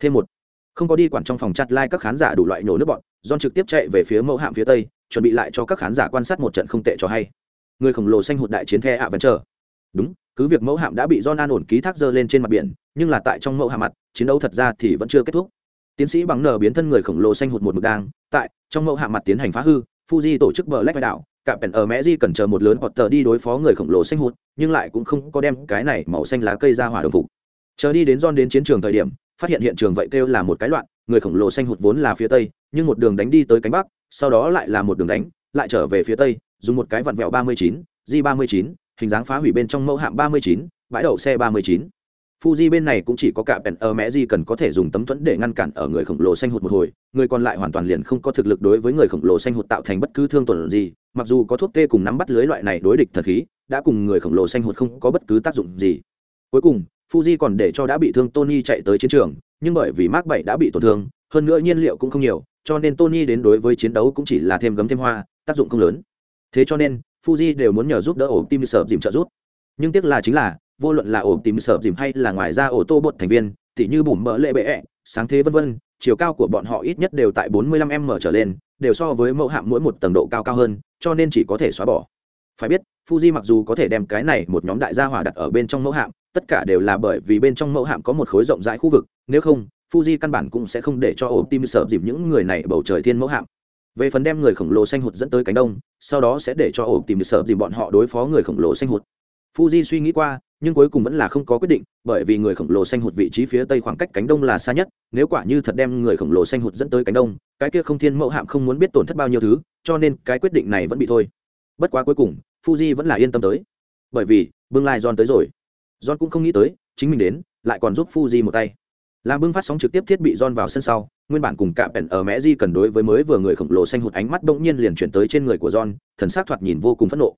Thêm một, không có đi quản trong phòng chặt lai、like、các khán giả đủ loại nổ nước bọn, john trực tiếp chạy về phía mẫu hạm phía tây, chuẩn bị lại cho các khán giả quan sát một trận không tệ cho hay. Người khổng lồ xanh hụt đại chiến the ạ vẫn chờ đúng cứ việc mẫu hạm đã bị don an ổn ký thác dơ lên trên mặt biển, nhưng là tại trong mẫu hạm mặt, chiến đấu thật ra thì vẫn chưa kết thúc. Tiến sĩ bằng nở biến thân người khổng lồ xanh hụt một mực đang tại trong mẫu hạm mặt tiến hành phá hư, fuji tổ chức bờ lách vai đảo, cả pèn ở mẹ di cần chờ một lớn hoặc tờ đi đối phó người khổng lồ xanh hụt, nhưng lại cũng không có đem cái này màu xanh lá cây ra hỏa đồng phục. Chờ đi đến don đến chiến trường thời điểm, phát hiện hiện trường vậy kêu là một cái loạn, người khổng lồ xanh hụt vốn là phía tây, nhưng một đường đánh đi tới cánh bắc, sau đó lại là một đường đánh, lại trở về phía tây, dùng một cái vặn vẹo ba mươi chín di ba mươi chín hình dáng phá hủy bên trong mẫu hạm ba mươi chín bãi đậu xe ba mươi chín Fuji bên này cũng chỉ có cả Pen ở mẹ gì cần có thể dùng tấm thuẫn để ngăn cản ở người khổng lồ xanh hụt một hồi, người còn lại hoàn toàn liền không có thực lực đối với người khổng lồ xanh hụt tạo thành bất cứ thương tổn gì, mặc dù có thuốc tê cùng nắm bắt lưới loại này đối địch thần khí, đã cùng người khổng lồ xanh hụt không có bất cứ tác dụng gì. Cuối cùng, Fuji còn để cho đã bị thương Tony chạy tới chiến trường, nhưng bởi vì Mark 7 đã bị tổn thương, hơn nữa nhiên liệu cũng không nhiều, cho nên Tony đến đối với chiến đấu cũng chỉ là thêm gấm thêm hoa, tác dụng không lớn. Thế cho nên, Fuji đều muốn nhờ giúp đỡ ổ tim sợ dìm trợ giúp. Nhưng tiếc là chính là, vô luận là ổ tim sợ dìm hay là ngoài ra ổ tô bột thành viên tỉ như bùm mỡ lệ bệ ẹ sáng thế vân vân chiều cao của bọn họ ít nhất đều tại 45 m trở lên đều so với mẫu hạm mỗi một tầng độ cao cao hơn cho nên chỉ có thể xóa bỏ phải biết fuji mặc dù có thể đem cái này một nhóm đại gia hỏa đặt ở bên trong mẫu hạm tất cả đều là bởi vì bên trong mẫu hạm có một khối rộng rãi khu vực nếu không fuji căn bản cũng sẽ không để cho ổ tim sợ dìm những người này bầu trời thiên mẫu hạm về phần đem người khổng lồ xanh hụt dẫn tới cánh đông sau đó sẽ để cho ổ tìm được sợ dìm bọn họ đối phó người khổng lồ xanh hụt Fuji suy nghĩ qua, nhưng cuối cùng vẫn là không có quyết định, bởi vì người khổng lồ xanh hụt vị trí phía tây khoảng cách cánh đông là xa nhất, nếu quả như thật đem người khổng lồ xanh hụt dẫn tới cánh đông, cái kia không thiên mẫu hạm không muốn biết tổn thất bao nhiêu thứ, cho nên cái quyết định này vẫn bị thôi. Bất quá cuối cùng, Fuji vẫn là yên tâm tới. Bởi vì, bưng lai John tới rồi. John cũng không nghĩ tới, chính mình đến, lại còn giúp Fuji một tay. Làm bưng phát sóng trực tiếp thiết bị don vào sân sau, nguyên bản cùng cạm bèn ở mẹ di cần đối với mới vừa người khổng lồ xanh hụt ánh mắt bỗng nhiên liền chuyển tới trên người của don thần sắc thoạt nhìn vô cùng phẫn nộ.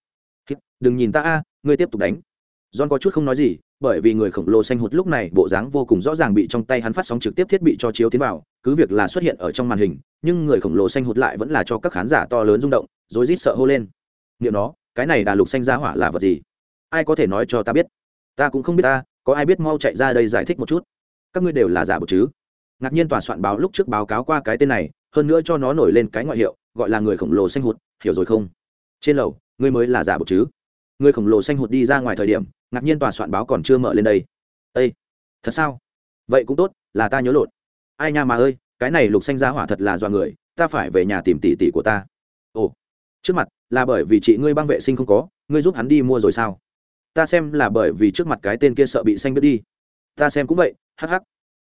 Đừng nhìn ta a ngươi tiếp tục đánh. Don có chút không nói gì bởi vì người khổng lồ xanh hụt lúc này bộ dáng vô cùng rõ ràng bị trong tay hắn phát sóng trực tiếp thiết bị cho chiếu tiến vào cứ việc là xuất hiện ở trong màn hình nhưng người khổng lồ xanh hụt lại vẫn là cho các khán giả to lớn rung động rối rít sợ hô lên. Liệu nó cái này đà lục xanh ra hỏa là vật gì? Ai có thể nói cho ta biết? Ta cũng không biết ta có ai biết mau chạy ra đây giải thích một chút? Các ngươi đều là giả bộ chứ? Ngạc nhiên tòa soạn báo lúc trước báo cáo qua cái tên này, hơn nữa cho nó nổi lên cái ngoại hiệu, gọi là người khổng lồ xanh hụt, hiểu rồi không? Trên lầu, ngươi mới là giả bộ chứ? Người khổng lồ xanh hụt đi ra ngoài thời điểm, ngạc nhiên tòa soạn báo còn chưa mở lên đây. Ây thật sao? Vậy cũng tốt, là ta nhớ lộn. Ai nha mà ơi, cái này lục xanh ra hỏa thật là do người, ta phải về nhà tìm tỷ tỷ của ta. Ồ, trước mặt, là bởi vì chị ngươi băng vệ sinh không có, ngươi giúp hắn đi mua rồi sao? Ta xem là bởi vì trước mặt cái tên kia sợ bị xanh biết đi. Ta xem cũng vậy hắc hắc.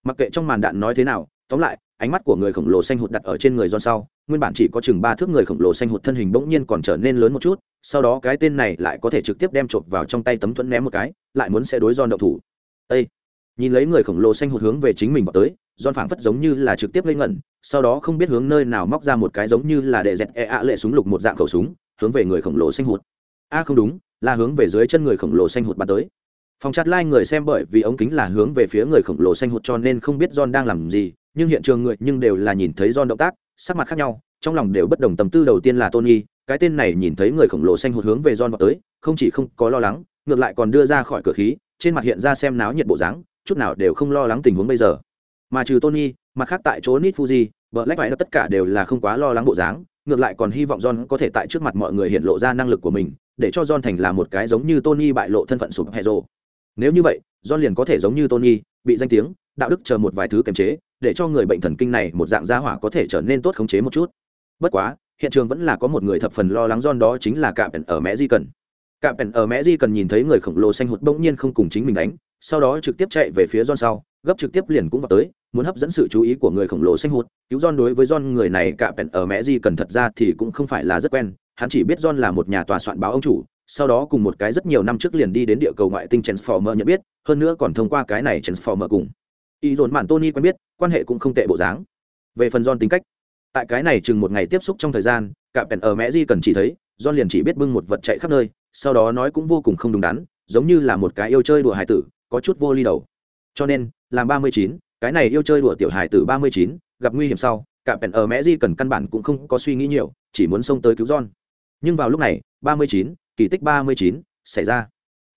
Mặc kệ trong màn đạn nói thế nào, tóm lại, ánh mắt của người khổng lồ xanh hụt đặt ở trên người John sau, nguyên bản chỉ có chừng ba thước người khổng lồ xanh hụt thân hình bỗng nhiên còn trở nên lớn một chút, sau đó cái tên này lại có thể trực tiếp đem chộp vào trong tay tấm thuẫn ném một cái, lại muốn sẽ đối John đậu thủ. Ê! nhìn lấy người khổng lồ xanh hụt hướng về chính mình vào tới, John phảng phất giống như là trực tiếp lên ngẩn, sau đó không biết hướng nơi nào móc ra một cái giống như là để dẹt e ạ lệ súng lục một dạng khẩu súng, hướng về người khổng lồ xanh hụt. A, không đúng, là hướng về dưới chân người khổng lồ xanh hụt bắn tới phòng chặt lai người xem bởi vì ống kính là hướng về phía người khổng lồ xanh hụt cho nên không biết john đang làm gì, nhưng hiện trường người nhưng đều là nhìn thấy john động tác, sắc mặt khác nhau, trong lòng đều bất đồng tâm tư đầu tiên là tony, cái tên này nhìn thấy người khổng lồ xanh hụt hướng về john vào tới, không chỉ không có lo lắng, ngược lại còn đưa ra khỏi cửa khí, trên mặt hiện ra xem náo nhiệt bộ dáng, chút nào đều không lo lắng tình huống bây giờ. Mà trừ tony, mặt khác tại chỗ nít fuji vợ lách vải tất cả đều là không quá lo lắng bộ dáng, ngược lại còn hy vọng john có thể tại trước mặt mọi người hiện lộ ra năng lực của mình, để cho john thành là một cái giống như tony bại lộ thân phận sụp hẹ rồ nếu như vậy, john liền có thể giống như tony, bị danh tiếng, đạo đức chờ một vài thứ kiềm chế, để cho người bệnh thần kinh này một dạng gia hỏa có thể trở nên tốt khống chế một chút. Bất quá, hiện trường vẫn là có một người thập phần lo lắng john đó chính là cạm ở mẹ di cần. Cạm ở mẹ di cần nhìn thấy người khổng lồ xanh hụt bỗng nhiên không cùng chính mình đánh, sau đó trực tiếp chạy về phía john sau, gấp trực tiếp liền cũng vào tới, muốn hấp dẫn sự chú ý của người khổng lồ xanh hụt, cứu john đối với john người này cạm ở mẹ di cần thật ra thì cũng không phải là rất quen, hắn chỉ biết john là một nhà tòa soạn báo ông chủ sau đó cùng một cái rất nhiều năm trước liền đi đến địa cầu ngoại tinh transformer nhận biết, hơn nữa còn thông qua cái này transformer cùng. Y dồn bản tony quen biết, quan hệ cũng không tệ bộ dáng. Về phần john tính cách, tại cái này chừng một ngày tiếp xúc trong thời gian, cả bèn ở mẹ di cần chỉ thấy, john liền chỉ biết bưng một vật chạy khắp nơi, sau đó nói cũng vô cùng không đúng đắn, giống như là một cái yêu chơi đùa hải tử, có chút vô ly đầu. Cho nên, làm ba mươi chín, cái này yêu chơi đùa tiểu hải tử ba mươi chín, gặp nguy hiểm sau, cả bèn ở mẹ di cần căn bản cũng không có suy nghĩ nhiều, chỉ muốn xông tới cứu john. Nhưng vào lúc này, ba mươi chín kỳ tích ba mươi chín, xảy ra.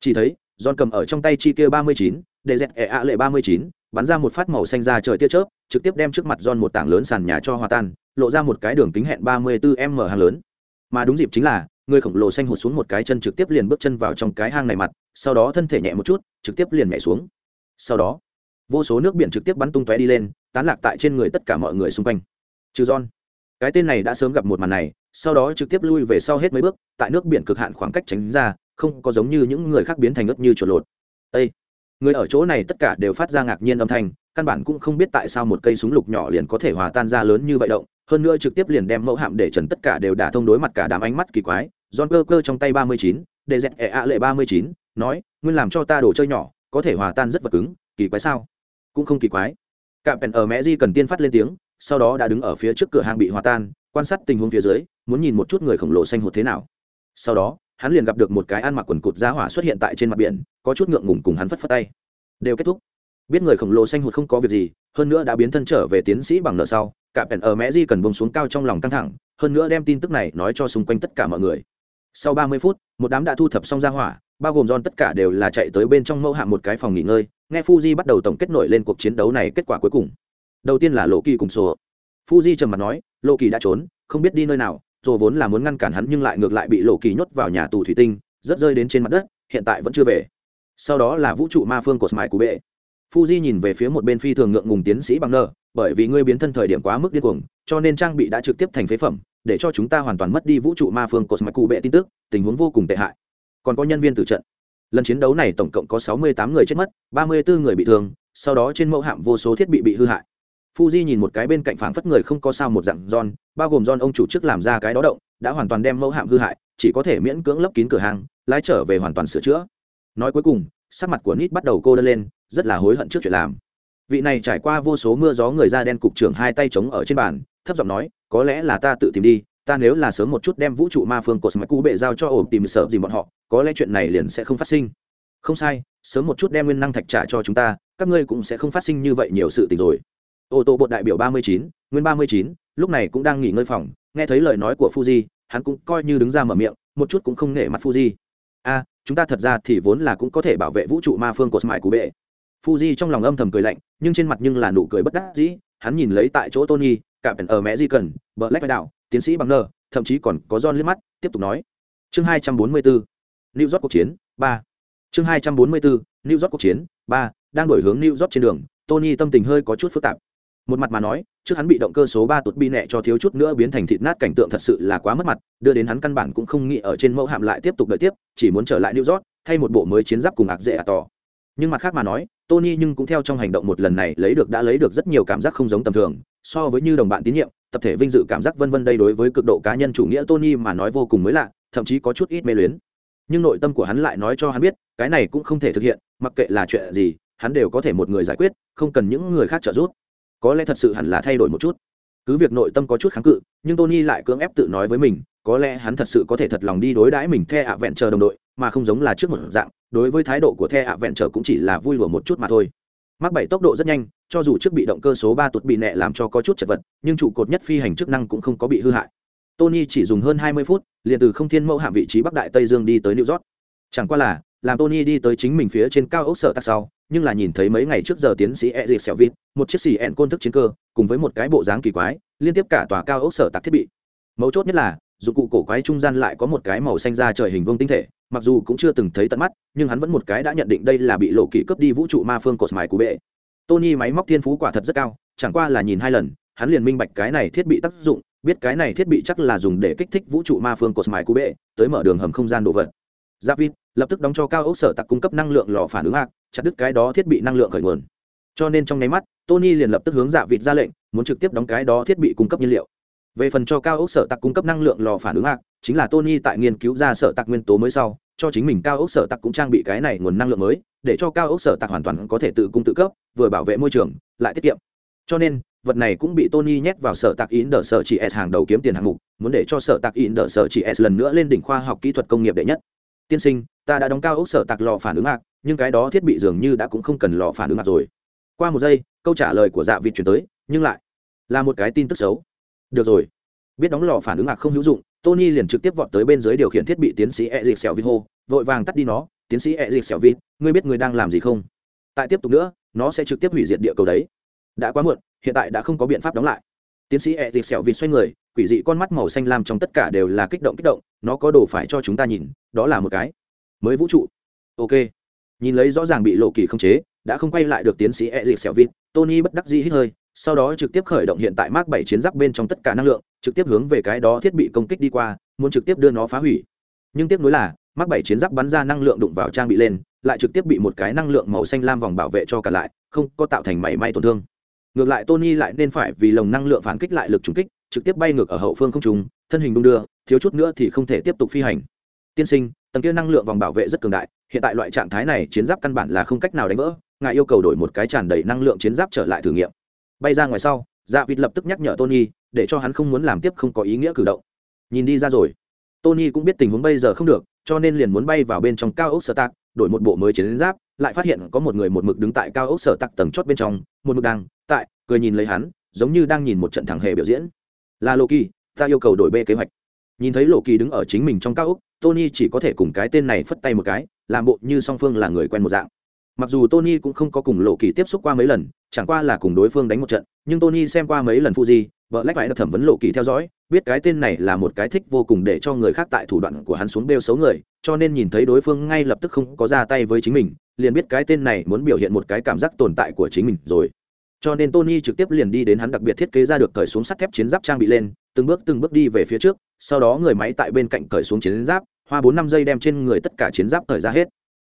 Chỉ thấy, John cầm ở trong tay chi kia ba mươi chín để dẹt ẻ ạ lệ ba mươi chín, bắn ra một phát màu xanh ra trời tia chớp, trực tiếp đem trước mặt John một tảng lớn sàn nhà cho hòa tan, lộ ra một cái đường kính hẹn ba mươi 34 m hàng lớn. Mà đúng dịp chính là, người khổng lồ xanh hụt xuống một cái chân trực tiếp liền bước chân vào trong cái hang này mặt, sau đó thân thể nhẹ một chút, trực tiếp liền nhảy xuống. Sau đó, vô số nước biển trực tiếp bắn tung tóe đi lên, tán lạc tại trên người tất cả mọi người xung quanh. Trừ John, cái tên này đã sớm gặp một màn này sau đó trực tiếp lui về sau hết mấy bước tại nước biển cực hạn khoảng cách tránh ra không có giống như những người khác biến thành ớt như chuột lột Ê! người ở chỗ này tất cả đều phát ra ngạc nhiên âm thanh căn bản cũng không biết tại sao một cây súng lục nhỏ liền có thể hòa tan ra lớn như vậy động hơn nữa trực tiếp liền đem mẫu hạm để trần tất cả đều đả thông đối mặt cả đám ánh mắt kỳ quái John cơ cơ trong tay ba mươi chín, để dẹt ẻ ạ lệ ba mươi chín, nói, nguyên làm cho ta đồ chơi nhỏ, có thể hòa tan rất vật cứng, kỳ quái sao? Cũng không kỳ quái. Cạm Pèn ở Mẹ Di cần tiên phát lên tiếng, sau đó đã đứng ở phía trước cửa hàng bị hòa tan, quan sát tình huống phía dưới, muốn nhìn một chút người khổng lồ xanh hụt thế nào. Sau đó, hắn liền gặp được một cái ăn mặc quần cụt giá hỏa xuất hiện tại trên mặt biển có chút ngượng ngùng cùng hắn phất phất tay. Đều kết thúc. Biết người khổng lồ xanh hụt không có việc gì hơn nữa đã biến thân trở về tiến sĩ bằng nợ sau cả pèn ở mẹ di cần bông xuống cao trong lòng căng thẳng hơn nữa đem tin tức này nói cho xung quanh tất cả mọi người. Sau ba mươi phút một đám đã thu thập xong ra hỏa bao gồm don tất cả đều là chạy tới bên trong mẫu hạng một cái phòng nghỉ ngơi nghe fuji bắt đầu tổng kết nổi lên cuộc chiến đấu này kết quả cuối cùng. Đầu tiên là lộ kỳ cùng sổ fuji trầm mặt nói lộ kỳ đã trốn, không biết đi nơi nào rồi vốn là muốn ngăn cản hắn nhưng lại ngược lại bị lộ kỳ nhốt vào nhà tù thủy tinh rất rơi đến trên mặt đất, hiện tại vẫn chưa về. Sau đó là vũ trụ ma phương của smile của bệ fuji nhìn về phía một bên phi thường ngượng ngùng tiến sĩ bằng nơ, bởi vì ngươi biến thân thời điểm quá mức điên cuồng, cho nên trang bị đã trực tiếp thành phế phẩm, để cho chúng ta hoàn toàn mất đi vũ trụ ma phương của smile của bệ tin tức, tình huống vô cùng tệ hại. Còn có nhân viên tử trận. Lần chiến đấu này tổng cộng có 68 người chết mất 34 người bị thương, sau đó trên mẫu hạm vô số thiết bị bị hư hại. Fuji nhìn một cái bên cạnh phảng phất người không có sao một dạng John, bao gồm John ông chủ trước làm ra cái đó động, đã hoàn toàn đem mẫu hạm hư hại, chỉ có thể miễn cưỡng lấp kín cửa hàng, lái trở về hoàn toàn sửa chữa. Nói cuối cùng, sắc mặt của Nít bắt đầu cô đơn lên, rất là hối hận trước chuyện làm. Vị này trải qua vô số mưa gió người da đen cục trưởng hai tay chống ở trên bàn, thấp giọng nói, có lẽ là ta tự tìm đi, ta nếu là sớm một chút đem vũ trụ ma phương của Smart bệ giao cho ổn tìm sợ gì bọn họ, có lẽ chuyện này liền sẽ không phát sinh. Không sai, sớm một chút đem nguyên năng thạch trả cho chúng ta, các ngươi cũng sẽ không phát sinh như vậy nhiều sự tình rồi ô tô bột đại biểu ba mươi chín, nguyên ba mươi chín, lúc này cũng đang nghỉ ngơi phòng, nghe thấy lời nói của fuji, hắn cũng coi như đứng ra mở miệng, một chút cũng không nể mặt fuji. A, chúng ta thật ra thì vốn là cũng có thể bảo vệ vũ trụ ma phương của smile của bệ fuji trong lòng âm thầm cười lạnh, nhưng trên mặt nhưng là nụ cười bất đắc dĩ, hắn nhìn lấy tại chỗ tony cả ở mẹ di cần bờ lách vai đạo tiến sĩ bằng nơ thậm chí còn có john liếc mắt, tiếp tục nói. Chương hai trăm bốn mươi bốn new york cuộc chiến, ba. Chương hai trăm bốn mươi bốn new york cuộc chiến, ba, đang đổi hướng new york trên đường, tony tâm tình hơi có chút phức tạp một mặt mà nói, trước hắn bị động cơ số ba tụt bi nẹ cho thiếu chút nữa biến thành thịt nát cảnh tượng thật sự là quá mất mặt, đưa đến hắn căn bản cũng không nghĩ ở trên mẫu hạm lại tiếp tục đợi tiếp, chỉ muốn trở lại new york, thay một bộ mới chiến giáp cùng ạc dễ ạ tỏ. Nhưng mặt khác mà nói, tony nhưng cũng theo trong hành động một lần này lấy được đã lấy được rất nhiều cảm giác không giống tầm thường, so với như đồng bạn tín nhiệm, tập thể vinh dự cảm giác vân vân đây đối với cực độ cá nhân chủ nghĩa tony mà nói vô cùng mới lạ, thậm chí có chút ít mê luyến. Nhưng nội tâm của hắn lại nói cho hắn biết, cái này cũng không thể thực hiện, mặc kệ là chuyện gì, hắn đều có thể một người giải quyết, không cần những người khác trợ giúp có lẽ thật sự hẳn là thay đổi một chút. Cứ việc nội tâm có chút kháng cự, nhưng tony lại cưỡng ép tự nói với mình, có lẽ hắn thật sự có thể thật lòng đi đối đãi mình the ạ vẹn chờ đồng đội, mà không giống là trước một dạng, đối với thái độ của the ạ vẹn chờ cũng chỉ là vui lùa một chút mà thôi. Mắc bảy tốc độ rất nhanh, cho dù trước bị động cơ số ba tụt bị nẹ làm cho có chút chật vật, nhưng trụ cột nhất phi hành chức năng cũng không có bị hư hại. Tony chỉ dùng hơn hai mươi phút, liền từ không thiên mẫu hạ vị trí bắc đại tây dương đi tới new york. Chẳng qua là, làm tony đi tới chính mình phía trên cao ốc sở tắc sau nhưng là nhìn thấy mấy ngày trước giờ tiến sĩ e dịp xẻo vịt, một chiếc xì ẹn côn thức chiến cơ, cùng với một cái bộ dáng kỳ quái, liên tiếp cả tòa cao ốc sở tạc thiết bị. Mấu chốt nhất là, dụng cụ cổ quái trung gian lại có một cái màu xanh ra trời hình vương tinh thể, mặc dù cũng chưa từng thấy tận mắt, nhưng hắn vẫn một cái đã nhận định đây là bị lộ kỳ cướp đi vũ trụ ma phương cột mài của bệ. Tony máy móc thiên phú quả thật rất cao, chẳng qua là nhìn hai lần, hắn liền minh bạch cái này thiết bị tác dụng, biết cái này thiết bị chắc là dùng để kích thích vũ trụ ma phương cột mài của bệ, tới mở đường hầm không gian đồ vật giáp lập tức đóng cho cao ốc sở tặc cung cấp năng lượng lò phản ứng ạc chặt đứt cái đó thiết bị năng lượng khởi nguồn. Cho nên trong nháy mắt, tony liền lập tức hướng dạ vịt ra lệnh, muốn trực tiếp đóng cái đó thiết bị cung cấp nhiên liệu. Về phần cho cao ốc sở tặc cung cấp năng lượng lò phản ứng ạc chính là tony tại nghiên cứu ra sở tặc nguyên tố mới sau, cho chính mình cao ốc sở tặc cũng trang bị cái này nguồn năng lượng mới, để cho cao ốc sở tặc hoàn toàn có thể tự cung tự cấp, vừa bảo vệ môi trường, lại tiết kiệm. Cho nên, vật này cũng bị tony nhét vào sở tặc in đờ sở chỉ s hàng đầu kiếm tiền hạng mục, muốn để cho sở tặc in đờ sở chỉ s lần nữa lên đỉnh khoa học kỹ thuật công nghiệp đệ nhất tiên sinh, ta đã đóng cao ốc sở tặc lò phản ứng ạc nhưng cái đó thiết bị dường như đã cũng không cần lò phản ứng ạc rồi. Qua một giây, câu trả lời của dạ vịt chuyển tới, nhưng lại là một cái tin tức xấu. Được rồi. Biết đóng lò phản ứng ạc không hữu dụng, tony liền trực tiếp vọt tới bên dưới điều khiển thiết bị tiến sĩ e dịp xẻo vịt hô vội vàng tắt đi nó. Tiến sĩ e dịp xẻo vịt ngươi biết ngươi đang làm gì không? Tại tiếp tục nữa, nó sẽ trực tiếp hủy diệt địa cầu đấy. Đã quá muộn, hiện tại đã không có biện pháp đóng lại. Tiến sĩ e dịp xẻo vịt xoay người, quỷ dị con mắt màu xanh lam trong tất cả đều là kích động kích động nó có đồ phải cho chúng ta nhìn, đó là một cái mới vũ trụ. Ok. Nhìn lấy rõ ràng bị lộ kỳ không chế, đã không quay lại được tiến sĩ e dịp xẻo vịt, tony bất đắc dĩ hít hơi, sau đó trực tiếp khởi động hiện tại mark bảy chiến giáp bên trong tất cả năng lượng, trực tiếp hướng về cái đó thiết bị công kích đi qua, muốn trực tiếp đưa nó phá hủy. Nhưng tiếc nuối là mark bảy chiến giáp bắn ra năng lượng đụng vào trang bị lên, lại trực tiếp bị một cái năng lượng màu xanh lam vòng bảo vệ cho cả lại, không có tạo thành mảy may tổn thương. Ngược lại tony lại nên phải vì lồng năng lượng phản kích lại lực trúng kích, trực tiếp bay ngược ở hậu phương không trùng thân hình đung đưa thiếu chút nữa thì không thể tiếp tục phi hành. Tiên sinh, tầng kia năng lượng vòng bảo vệ rất cường đại, hiện tại loại trạng thái này chiến giáp căn bản là không cách nào đánh vỡ, ngài yêu cầu đổi một cái tràn đầy năng lượng chiến giáp trở lại thử nghiệm. Bay ra ngoài sau dạ vịt lập tức nhắc nhở tony, để cho hắn không muốn làm tiếp không có ý nghĩa cử động. Nhìn đi ra rồi. Tony cũng biết tình huống bây giờ không được, cho nên liền muốn bay vào bên trong cao ốc sở tạc, đổi một bộ mới chiến giáp, lại phát hiện có một người một mực đứng tại cao ốc sở tạc tầng chót bên trong, một mực đang tại, cười nhìn lấy hắn, giống như đang nhìn một trận thẳng hề biểu diễn. Là loki, ta yêu cầu đổi b kế hoạch nhìn thấy lộ kỳ đứng ở chính mình trong cao ốc, tony chỉ có thể cùng cái tên này phất tay một cái, làm bộ như song phương là người quen một dạng. Mặc dù tony cũng không có cùng lộ kỳ tiếp xúc qua mấy lần, chẳng qua là cùng đối phương đánh một trận, nhưng tony xem qua mấy lần fuji, vợ lách phải được thẩm vấn lộ kỳ theo dõi, biết cái tên này là một cái thích vô cùng để cho người khác tại thủ đoạn của hắn xuống bêu xấu người, cho nên nhìn thấy đối phương ngay lập tức không có ra tay với chính mình, liền biết cái tên này muốn biểu hiện một cái cảm giác tồn tại của chính mình rồi. Cho nên tony trực tiếp liền đi đến hắn đặc biệt thiết kế ra được cởi xuống sắt thép chiến giáp trang bị lên từng bước từng bước đi về phía trước, sau đó người máy tại bên cạnh cởi xuống chiến giáp, hoa bốn năm giây đem trên người tất cả chiến giáp cởi ra hết.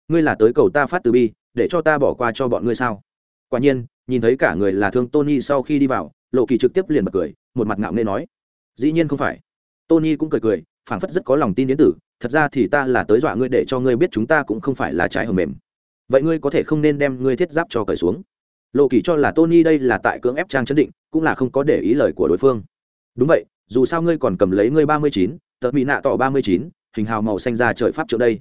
Ngươi là tới cầu ta phát từ bi, để cho ta bỏ qua cho bọn ngươi sao? Quả nhiên, nhìn thấy cả người là thương tony sau khi đi vào, lộ kỳ trực tiếp liền bật cười, một mặt ngạo nghê nói. Dĩ nhiên không phải. Tony cũng cười cười, phảng phất rất có lòng tin đến tử thật ra thì ta là tới dọa ngươi để cho ngươi biết chúng ta cũng không phải là trái hầm mềm. Vậy ngươi có thể không nên đem ngươi thiết giáp cho cởi xuống? Lộ kỳ cho là tony đây là tại cưỡng ép trang chấn định, cũng là không có để ý lời của đối phương. Đúng vậy dù sao ngươi còn cầm lấy ngươi ba mươi chín mỹ nạ tỏ ba mươi chín, hình hào màu xanh ra trời pháp trước đây.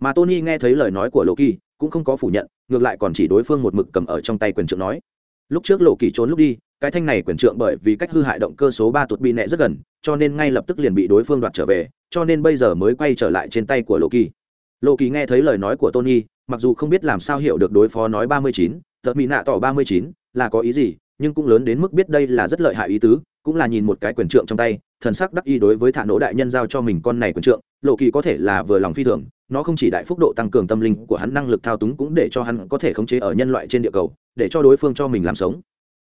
Mà tony nghe thấy lời nói của lộ kỳ cũng không có phủ nhận, ngược lại còn chỉ đối phương một mực cầm ở trong tay quyền trượng nói. Lúc trước lộ kỳ trốn lúc đi, cái thanh này quyền trượng bởi vì cách hư hại động cơ số ba tuột bị nẹ rất gần, cho nên ngay lập tức liền bị đối phương đoạt trở về, cho nên bây giờ mới quay trở lại trên tay của lộ kỳ lộ kỳ nghe thấy lời nói của tony, mặc dù không biết làm sao hiểu được đối phó nói ba mươi chín mỹ nạ tỏ ba mươi chín là có ý gì, nhưng cũng lớn đến mức biết đây là rất lợi hại ý tứ cũng là nhìn một cái quyền trượng trong tay, thần sắc đắc y đối với thả nỗ đại nhân giao cho mình con này quyền trượng, lộ kỳ có thể là vừa lòng phi thường, nó không chỉ đại phúc độ tăng cường tâm linh của hắn năng lực thao túng cũng để cho hắn có thể khống chế ở nhân loại trên địa cầu, để cho đối phương cho mình làm sống.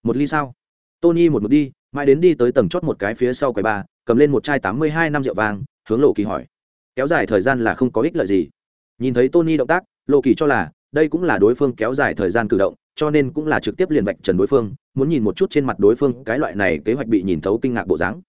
Một ly sao? Tony một mực đi, mãi đến đi tới tầng chót một cái phía sau quầy ba cầm lên một chai tám mươi hai năm rượu vàng hướng lộ kỳ hỏi. Kéo dài thời gian là không có ích lợi gì. Nhìn thấy tony động tác, lộ kỳ cho là đây cũng là đối phương kéo dài thời gian cử động cho nên cũng là trực tiếp liền vạch trần đối phương, muốn nhìn một chút trên mặt đối phương cái loại này kế hoạch bị nhìn thấu kinh ngạc bộ dáng.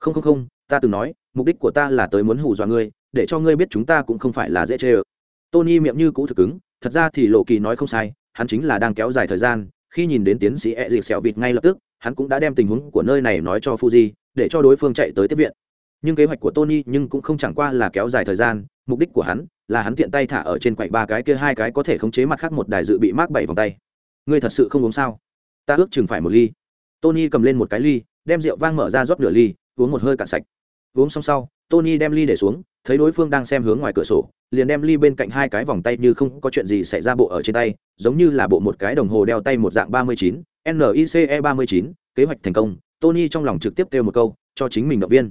Không không không, ta từng nói, mục đích của ta là tới muốn hù dọa ngươi, để cho ngươi biết chúng ta cũng không phải là dễ chê ơ. Tony miệng như cũ thực cứng, thật ra thì lộ kỳ nói không sai, hắn chính là đang kéo dài thời gian, khi nhìn đến tiến sĩ e dịp xẹo vịt ngay lập tức, hắn cũng đã đem tình huống của nơi này nói cho fuji, để cho đối phương chạy tới tiếp viện. Nhưng kế hoạch của tony nhưng cũng không chẳng qua là kéo dài thời gian, mục đích của hắn là hắn tiện tay thả ở trên quạnh ba cái kia hai cái có thể khống chế mặt khác một đài dự bị mác bảy vòng tay ngươi thật sự không uống sao? Ta ước chừng phải một ly. Tony cầm lên một cái ly, đem rượu vang mở ra rót nửa ly, uống một hơi cạn sạch. Uống xong sau, tony đem ly để xuống, thấy đối phương đang xem hướng ngoài cửa sổ, liền đem ly bên cạnh hai cái vòng tay như không có chuyện gì xảy ra bộ ở trên tay, giống như là bộ một cái đồng hồ đeo tay một dạng ba mươi chín nice ba mươi chín, kế hoạch thành công. Tony trong lòng trực tiếp kêu một câu, cho chính mình động viên.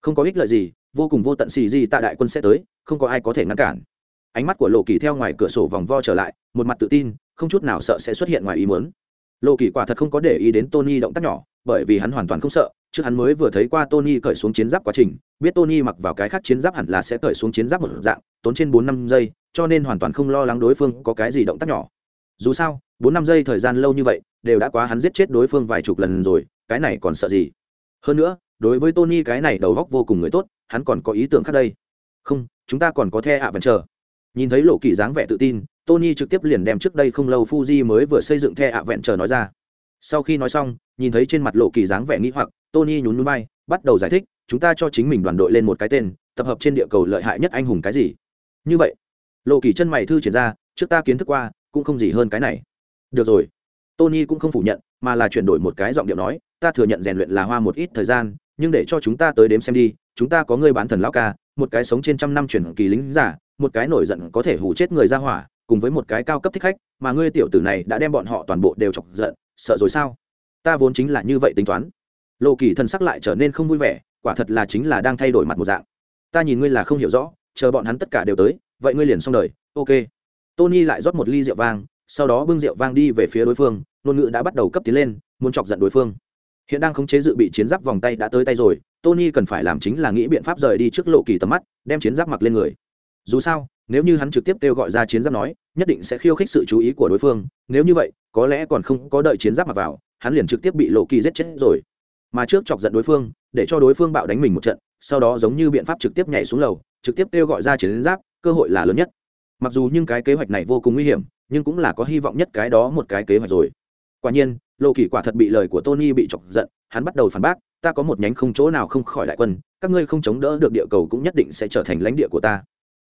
Không có ích lợi gì, vô cùng vô tận xì gì tại đại quân sẽ tới, không có ai có thể ngăn cản. Ánh mắt của lộ kỳ theo ngoài cửa sổ vòng vo trở lại, một mặt tự tin không chút nào sợ sẽ xuất hiện ngoài ý muốn. Lộ kỳ quả thật không có để ý đến tony động tác nhỏ, bởi vì hắn hoàn toàn không sợ trước hắn mới vừa thấy qua tony cởi xuống chiến giáp quá trình, biết tony mặc vào cái khác chiến giáp hẳn là sẽ cởi xuống chiến giáp một dạng, tốn trên bốn năm giây, cho nên hoàn toàn không lo lắng đối phương có cái gì động tác nhỏ. Dù sao, bốn năm giây thời gian lâu như vậy, đều đã quá hắn giết chết đối phương vài chục lần rồi, cái này còn sợ gì? Hơn nữa, đối với tony cái này đầu góc vô cùng người tốt, hắn còn có ý tưởng khác đây. Không, chúng ta còn có the ạ vẫn chờ nhìn thấy lộ kỳ dáng vẻ tự tin tony trực tiếp liền đem trước đây không lâu fuji mới vừa xây dựng the ạ vẹn chờ nói ra. Sau khi nói xong nhìn thấy trên mặt lộ kỳ dáng vẻ nghi hoặc tony nhún nhún vai, bắt đầu giải thích chúng ta cho chính mình đoàn đội lên một cái tên tập hợp trên địa cầu lợi hại nhất anh hùng cái gì? Như vậy lộ kỳ chân mày thư triển ra trước ta kiến thức qua cũng không gì hơn cái này. Được rồi. Tony cũng không phủ nhận mà là chuyển đổi một cái giọng điệu nói ta thừa nhận rèn luyện là hoa một ít thời gian nhưng để cho chúng ta tới đếm xem đi chúng ta có người bán thần lão ca một cái sống trên trăm năm chuyển kỳ lính giả một cái nổi giận có thể hù chết người ra hỏa cùng với một cái cao cấp thích khách, mà ngươi tiểu tử này đã đem bọn họ toàn bộ đều chọc giận, sợ rồi sao? Ta vốn chính là như vậy tính toán. Lộ kỳ thần sắc lại trở nên không vui vẻ, quả thật là chính là đang thay đổi mặt một dạng. Ta nhìn ngươi là không hiểu rõ, chờ bọn hắn tất cả đều tới, vậy ngươi liền xong đời, ok. Tony lại rót một ly rượu vang, sau đó bưng rượu vang đi về phía đối phương, ngôn ngữ đã bắt đầu cấp tiến lên, muốn chọc giận đối phương. Hiện đang khống chế dự bị chiến giáp vòng tay đã tới tay rồi, tony cần phải làm chính là nghĩ biện pháp rời đi trước lộ kỳ tầm mắt, đem chiến giáp mặc lên người. Dù sao nếu như hắn trực tiếp kêu gọi ra chiến giáp nói, nhất định sẽ khiêu khích sự chú ý của đối phương. Nếu như vậy, có lẽ còn không có đợi chiến giáp mặc vào, hắn liền trực tiếp bị lộ kỳ giết chết rồi. Mà trước chọc giận đối phương, để cho đối phương bạo đánh mình một trận, sau đó giống như biện pháp trực tiếp nhảy xuống lầu, trực tiếp kêu gọi ra chiến giáp, cơ hội là lớn nhất. Mặc dù nhưng cái kế hoạch này vô cùng nguy hiểm, nhưng cũng là có hy vọng nhất cái đó một cái kế hoạch rồi. Quả nhiên, lộ kỳ quả thật bị lời của tony bị chọc giận, hắn bắt đầu phản bác, ta có một nhánh không chỗ nào không khỏi đại quân, các ngươi không chống đỡ được địa cầu cũng nhất định sẽ trở thành lãnh địa của ta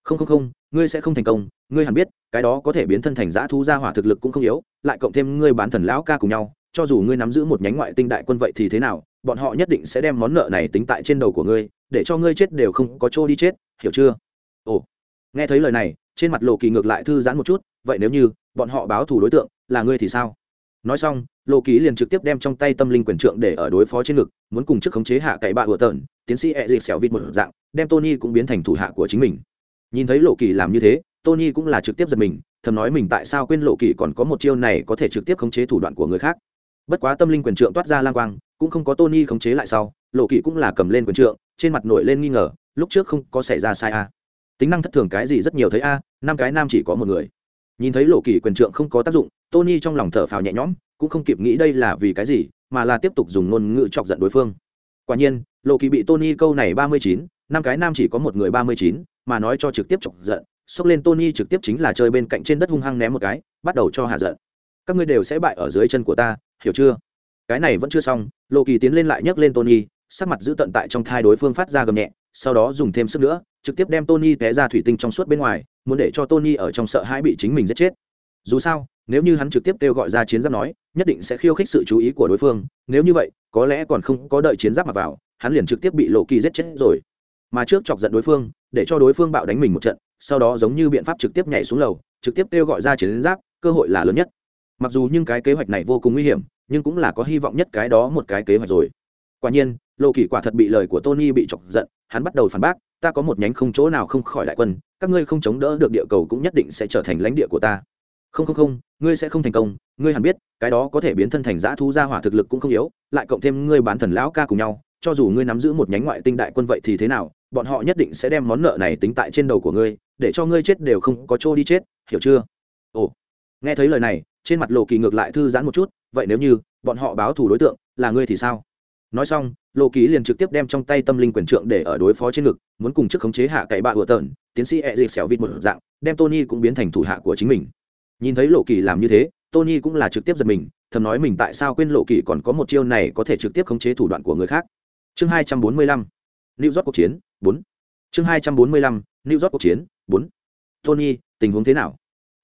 không không không, ngươi sẽ không thành công. Ngươi hẳn biết, cái đó có thể biến thân thành giã thu ra hỏa thực lực cũng không yếu, lại cộng thêm ngươi bán thần lão ca cùng nhau, cho dù ngươi nắm giữ một nhánh ngoại tinh đại quân vậy thì thế nào, bọn họ nhất định sẽ đem món nợ này tính tại trên đầu của ngươi, để cho ngươi chết đều không có chỗ đi chết, hiểu chưa? Ồ, nghe thấy lời này, trên mặt lộ kỳ ngược lại thư giãn một chút, vậy nếu như bọn họ báo thù đối tượng là ngươi thì sao? Nói xong, lộ kỳ liền trực tiếp đem trong tay tâm linh quyền trượng để ở đối phó trên ngực, muốn cùng chức khống chế hạ cậy bạ vừa tợn tiến sĩ e dịp xẻo vịt một dạng, đem tony cũng biến thành thủ hạ của chính mình nhìn thấy lộ kỳ làm như thế, tony cũng là trực tiếp giật mình, thầm nói mình tại sao quên lộ kỳ còn có một chiêu này có thể trực tiếp khống chế thủ đoạn của người khác. Bất quá tâm linh quyền trượng toát ra lang quang, cũng không có tony khống chế lại sau, lộ kỳ cũng là cầm lên quyền trượng, trên mặt nổi lên nghi ngờ, lúc trước không có xảy ra sai a. Tính năng thất thường cái gì rất nhiều thấy a, năm cái nam chỉ có một người. Nhìn thấy lộ kỳ quyền trượng không có tác dụng, tony trong lòng thở phào nhẹ nhõm, cũng không kịp nghĩ đây là vì cái gì, mà là tiếp tục dùng ngôn ngữ chọc giận đối phương. Quả nhiên, lộ kỳ bị tony câu này ba mươi chín năm cái nam chỉ có một người ba mươi chín, mà nói cho trực tiếp chọc giận, xốc lên tony trực tiếp chính là chơi bên cạnh trên đất hung hăng ném một cái, bắt đầu cho hạ giận. Các ngươi đều sẽ bại ở dưới chân của ta, hiểu chưa? Cái này vẫn chưa xong lộ kỳ tiến lên lại nhấc lên tony, sắc mặt giữ tận tại trong thai đối phương phát ra gầm nhẹ, sau đó dùng thêm sức nữa, trực tiếp đem tony té ra thủy tinh trong suốt bên ngoài, muốn để cho tony ở trong sợ hãi bị chính mình giết chết. Dù sao, nếu như hắn trực tiếp kêu gọi ra chiến giáp nói, nhất định sẽ khiêu khích sự chú ý của đối phương, nếu như vậy, có lẽ còn không có đợi chiến giáp mặc vào, hắn liền trực tiếp bị lộ kỳ giết chết rồi mà trước chọc giận đối phương, để cho đối phương bạo đánh mình một trận, sau đó giống như biện pháp trực tiếp nhảy xuống lầu, trực tiếp kêu gọi ra chiến giáp, cơ hội là lớn nhất. Mặc dù nhưng cái kế hoạch này vô cùng nguy hiểm, nhưng cũng là có hy vọng nhất cái đó một cái kế hoạch rồi. Quả nhiên, lộ kỳ quả thật bị lời của tony bị chọc giận, hắn bắt đầu phản bác, ta có một nhánh không chỗ nào không khỏi đại quân, các ngươi không chống đỡ được địa cầu cũng nhất định sẽ trở thành lãnh địa của ta. Không không không, ngươi sẽ không thành công, ngươi hẳn biết, cái đó có thể biến thân thành giã thu ra hỏa thực lực cũng không yếu, lại cộng thêm ngươi bán thần lão ca cùng nhau, cho dù ngươi nắm giữ một nhánh ngoại tinh đại quân vậy thì thế nào bọn họ nhất định sẽ đem món nợ này tính tại trên đầu của ngươi, để cho ngươi chết đều không có chỗ đi chết, hiểu chưa? Ồ, nghe thấy lời này, trên mặt lộ kỳ ngược lại thư giãn một chút, vậy nếu như bọn họ báo thù đối tượng là ngươi thì sao? Nói xong, lộ kỳ liền trực tiếp đem trong tay tâm linh quyền trượng để ở đối phó trên ngực, muốn cùng chức khống chế hạ cậy bạ ủa tợn, tiến sĩ ẹ dịp xẻo vịt một dạng, đem tony cũng biến thành thủ hạ của chính mình. Nhìn thấy lộ kỳ làm như thế, tony cũng là trực tiếp giật mình, thầm nói mình tại sao quên lộ kỳ còn có một chiêu này có thể trực tiếp khống chế thủ đoạn của người khác. Chương hai trăm bốn mươi lăm lưu rót cuộc chiến bốn. Chương hai trăm bốn mươi lăm, new york cuộc chiến, bốn. Tony, tình huống thế nào?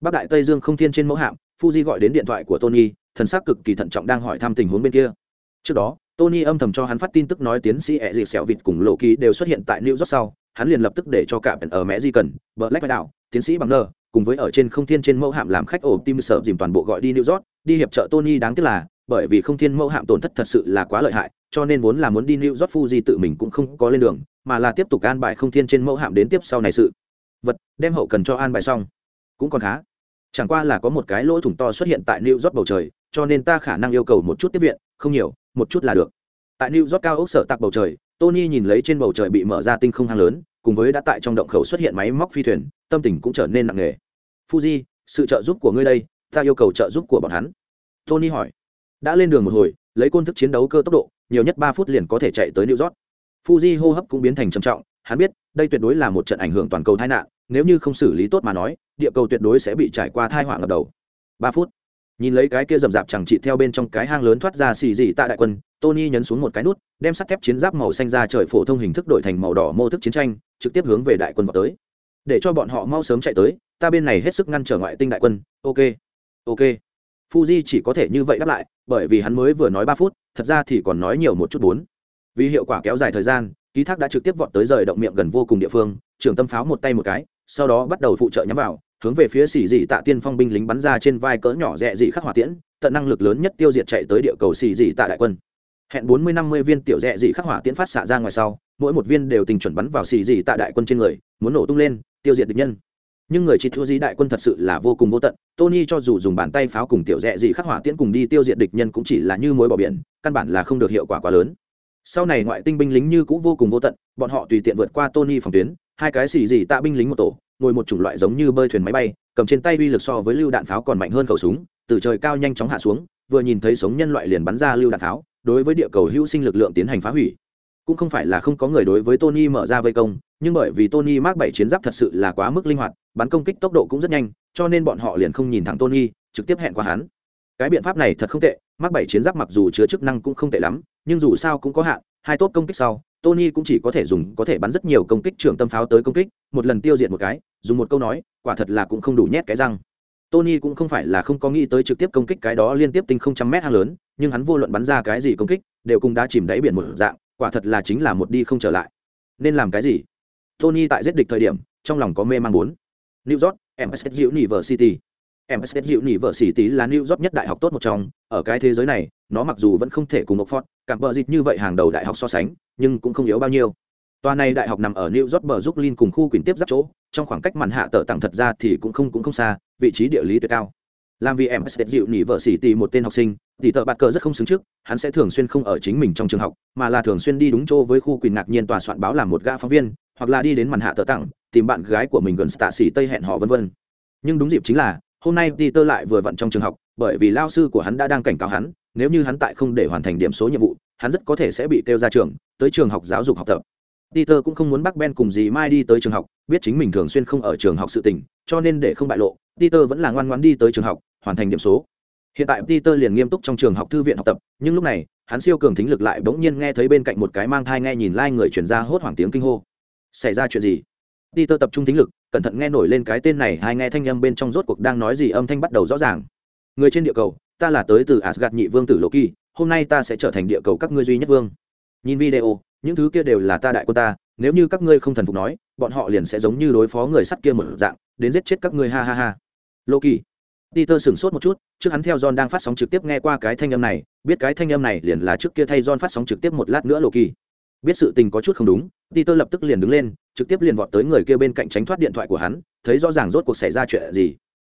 Bắc đại tây dương không thiên trên mẫu hạm, fuji gọi đến điện thoại của tony, thần sắc cực kỳ thận trọng đang hỏi thăm tình huống bên kia. Trước đó, tony âm thầm cho hắn phát tin tức nói tiến sĩ ẹ dịp xẻo vịt cùng lộ ký đều xuất hiện tại new york sau. Hắn liền lập tức để cho cả ở mẹ di cần bờ lách đạo tiến sĩ bằng nơ cùng với ở trên không thiên trên mẫu hạm làm khách ổ tim sợ dìm toàn bộ gọi đi new york. Đi hiệp trợ tony đáng tiếc là bởi vì không thiên mẫu hạm tổn thất thật sự là quá lợi hại, cho nên vốn là muốn đi new york fuji tự mình cũng không có lên đường, mà là tiếp tục an bài không thiên trên mẫu hạm đến tiếp sau này sự. Vật, đem hậu cần cho an bài xong. Cũng còn khá. Chẳng qua là có một cái lỗ thủng to xuất hiện tại new york bầu trời, cho nên ta khả năng yêu cầu một chút tiếp viện, không nhiều, một chút là được. Tại new york cao ốc sở tạc bầu trời, tony nhìn lấy trên bầu trời bị mở ra tinh không hang lớn, cùng với đã tại trong động khẩu xuất hiện máy móc phi thuyền, tâm tình cũng trở nên nặng nề. Fuji, sự trợ giúp của ngươi đây, ta yêu cầu trợ giúp của bọn hắn. Tony hỏi đã lên đường một hồi, lấy côn thức chiến đấu cơ tốc độ, nhiều nhất ba phút liền có thể chạy tới new york. Fuji hô hấp cũng biến thành trầm trọng, hắn biết, đây tuyệt đối là một trận ảnh hưởng toàn cầu tai nạn, nếu như không xử lý tốt mà nói, địa cầu tuyệt đối sẽ bị trải qua thai họa ngập đầu. Ba phút. Nhìn lấy cái kia rầm rạp chẳng trị theo bên trong cái hang lớn thoát ra xì dị tại đại quân, tony nhấn xuống một cái nút, đem sắt thép chiến giáp màu xanh ra trời phổ thông hình thức đổi thành màu đỏ mô thức chiến tranh, trực tiếp hướng về đại quân vào tới. Để cho bọn họ mau sớm chạy tới, ta bên này hết sức ngăn trở ngoại tinh đại quân. Ok. Ok fuji chỉ có thể như vậy đáp lại, bởi vì hắn mới vừa nói ba phút, thật ra thì còn nói nhiều một chút bốn. Vì hiệu quả kéo dài thời gian, ký thác đã trực tiếp vọt tới rời động miệng gần vô cùng địa phương, trưởng tâm pháo một tay một cái, sau đó bắt đầu phụ trợ nhắm vào, hướng về phía xì dị tạ tiên phong binh lính bắn ra trên vai cỡ nhỏ rẻ dị khắc hỏa tiễn, tận năng lực lớn nhất tiêu diệt chạy tới địa cầu xì dị tạ đại quân. Hẹn bốn mươi năm mươi viên tiểu rẻ dị khắc hỏa tiễn phát xạ ra ngoài sau, mỗi một viên đều tình chuẩn bắn vào xì dị tạ đại quân trên người, muốn nổ tung lên, tiêu diệt địch nhân nhưng người chỉ thua dĩ đại quân thật sự là vô cùng vô tận, tony cho dù dùng bàn tay pháo cùng tiểu rẽ gì khắc hỏa tiễn cùng đi tiêu diệt địch nhân cũng chỉ là như mối bỏ biển, căn bản là không được hiệu quả quá lớn. Sau này ngoại tinh binh lính như cũng vô cùng vô tận, bọn họ tùy tiện vượt qua tony phòng tuyến, hai cái xì gì tạ binh lính một tổ, ngồi một chủng loại giống như bơi thuyền máy bay, cầm trên tay uy lực so với lưu đạn pháo còn mạnh hơn khẩu súng, từ trời cao nhanh chóng hạ xuống, vừa nhìn thấy sống nhân loại liền bắn ra lưu đạn pháo, đối với địa cầu hữu sinh lực lượng tiến hành phá hủy cũng không phải là không có người đối với tony mở ra vây công, nhưng bởi vì tony mark bảy chiến giáp thật sự là quá mức linh hoạt, bắn công kích tốc độ cũng rất nhanh, cho nên bọn họ liền không nhìn thẳng tony, trực tiếp hẹn qua hắn. Cái biện pháp này thật không tệ mark bảy chiến giáp mặc dù chứa chức năng cũng không tệ lắm, nhưng dù sao cũng có hạn, hai tốt công kích sau, tony cũng chỉ có thể dùng, có thể bắn rất nhiều công kích trưởng tâm pháo tới công kích, một lần tiêu diệt một cái, dùng một câu nói, quả thật là cũng không đủ nhét cái răng tony cũng không phải là không có nghĩ tới trực tiếp công kích cái đó liên tiếp tinh không trăm mét hang lớn nhưng hắn vô luận bắn ra cái gì công kích đều cùng đã chìm đáy biển một dạng quả thật là chính là một đi không trở lại. Nên làm cái gì? Tony tại giết địch thời điểm trong lòng có mê mang bốn new york msd university. MSD university là new york nhất đại học tốt một trong ở cái thế giới này nó mặc dù vẫn không thể cùng Oxford, Cambridge như vậy hàng đầu đại học so sánh nhưng cũng không yếu bao nhiêu. Tòa này đại học nằm ở New York bờ Brooklyn cùng khu quyển tiếp giáp chỗ, trong khoảng cách màn hạ tở tặng thật ra thì cũng không cũng không xa, vị trí địa lý tuyệt cao. Làm vì em sẽ dịu nỉ vợ sĩ tỷ một tên học sinh, tỷ tờ bạt cờ rất không xứng trước, hắn sẽ thường xuyên không ở chính mình trong trường học, mà là thường xuyên đi đúng chỗ với khu quyền ngạc nhiên tòa soạn báo làm một gã phóng viên, hoặc là đi đến màn hạ tờ tặng, tìm bạn gái của mình gần tạ sĩ Tây hẹn họ vân vân. Nhưng đúng dịp chính là, hôm nay tỷ tơ lại vừa vặn trong trường học, bởi vì lao sư của hắn đã đang cảnh cáo hắn, nếu như hắn tại không để hoàn thành điểm số nhiệm vụ, hắn rất có thể sẽ bị kêu ra trường, tới trường học giáo dục học tập. Peter cũng không muốn bác Ben cùng dì Mai đi tới trường học, biết chính mình thường xuyên không ở trường học sự tình, cho nên để không bại lộ, Peter vẫn là ngoan ngoãn đi tới trường học, hoàn thành điểm số. Hiện tại Peter liền nghiêm túc trong trường học thư viện học tập, nhưng lúc này, hắn siêu cường thính lực lại bỗng nhiên nghe thấy bên cạnh một cái mang thai nghe nhìn lai like người truyền ra hốt hoảng tiếng kinh hô. Xảy ra chuyện gì? Peter tập trung thính lực, cẩn thận nghe nổi lên cái tên này, hai nghe thanh âm bên trong rốt cuộc đang nói gì, âm thanh bắt đầu rõ ràng. Người trên địa cầu, ta là tới từ Asgard nhị vương tử Loki, hôm nay ta sẽ trở thành địa cầu các ngươi duy nhất vương. Nhìn video, những thứ kia đều là ta đại quân ta nếu như các ngươi không thần phục nói bọn họ liền sẽ giống như đối phó người sắt kia một dạng đến giết chết các ngươi ha ha ha. Loki. Peter sửng sốt một chút trước hắn theo john đang phát sóng trực tiếp nghe qua cái thanh âm này biết cái thanh âm này liền là trước kia thay john phát sóng trực tiếp một lát nữa loki. Biết sự tình có chút không đúng peter lập tức liền đứng lên trực tiếp liền vọt tới người kia bên cạnh tránh thoát điện thoại của hắn thấy rõ ràng rốt cuộc xảy ra chuyện gì.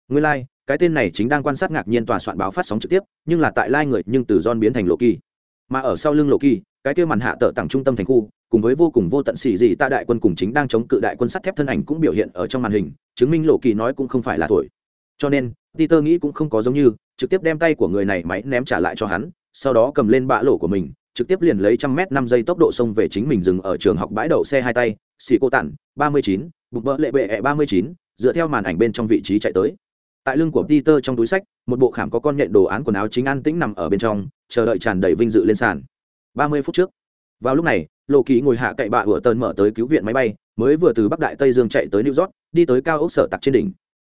Nguyên lai、like, cái tên này chính đang quan sát ngạc nhiên tòa soạn báo phát sóng trực tiếp nhưng là tại lai người nhưng từ John biến thành lô kỳ mà ở sau lưng lộ kỳ cái kia màn hạ tờ tặng trung tâm thành khu, cùng với vô cùng vô tận xì gì ta đại quân cùng chính đang chống cự đại quân sắt thép thân ảnh cũng biểu hiện ở trong màn hình, chứng minh lộ kỳ nói cũng không phải là thổi cho nên, peter nghĩ cũng không có giống như, trực tiếp đem tay của người này máy ném trả lại cho hắn, sau đó cầm lên bã lỗ của mình, trực tiếp liền lấy trăm mét năm giây tốc độ xông về chính mình dừng ở trường học bãi đậu xe hai tay, xì cô tản, ba mươi chín, bụng bỡ lệ bệ ẹ ba mươi chín, dựa theo màn ảnh bên trong vị trí chạy tới. Tại lưng của peter trong túi sách, một bộ khảm có con nhện đồ án quần áo chính an tĩnh nằm ở bên trong chờ đợi tràn đầy vinh dự lên sàn. Ba mươi phút trước, vào lúc này lộ kỳ ngồi hạ cậy bạ ủa tơn mở tới cứu viện máy bay, mới vừa từ bắc đại tây dương chạy tới new york, đi tới cao ốc sở tặc trên đỉnh.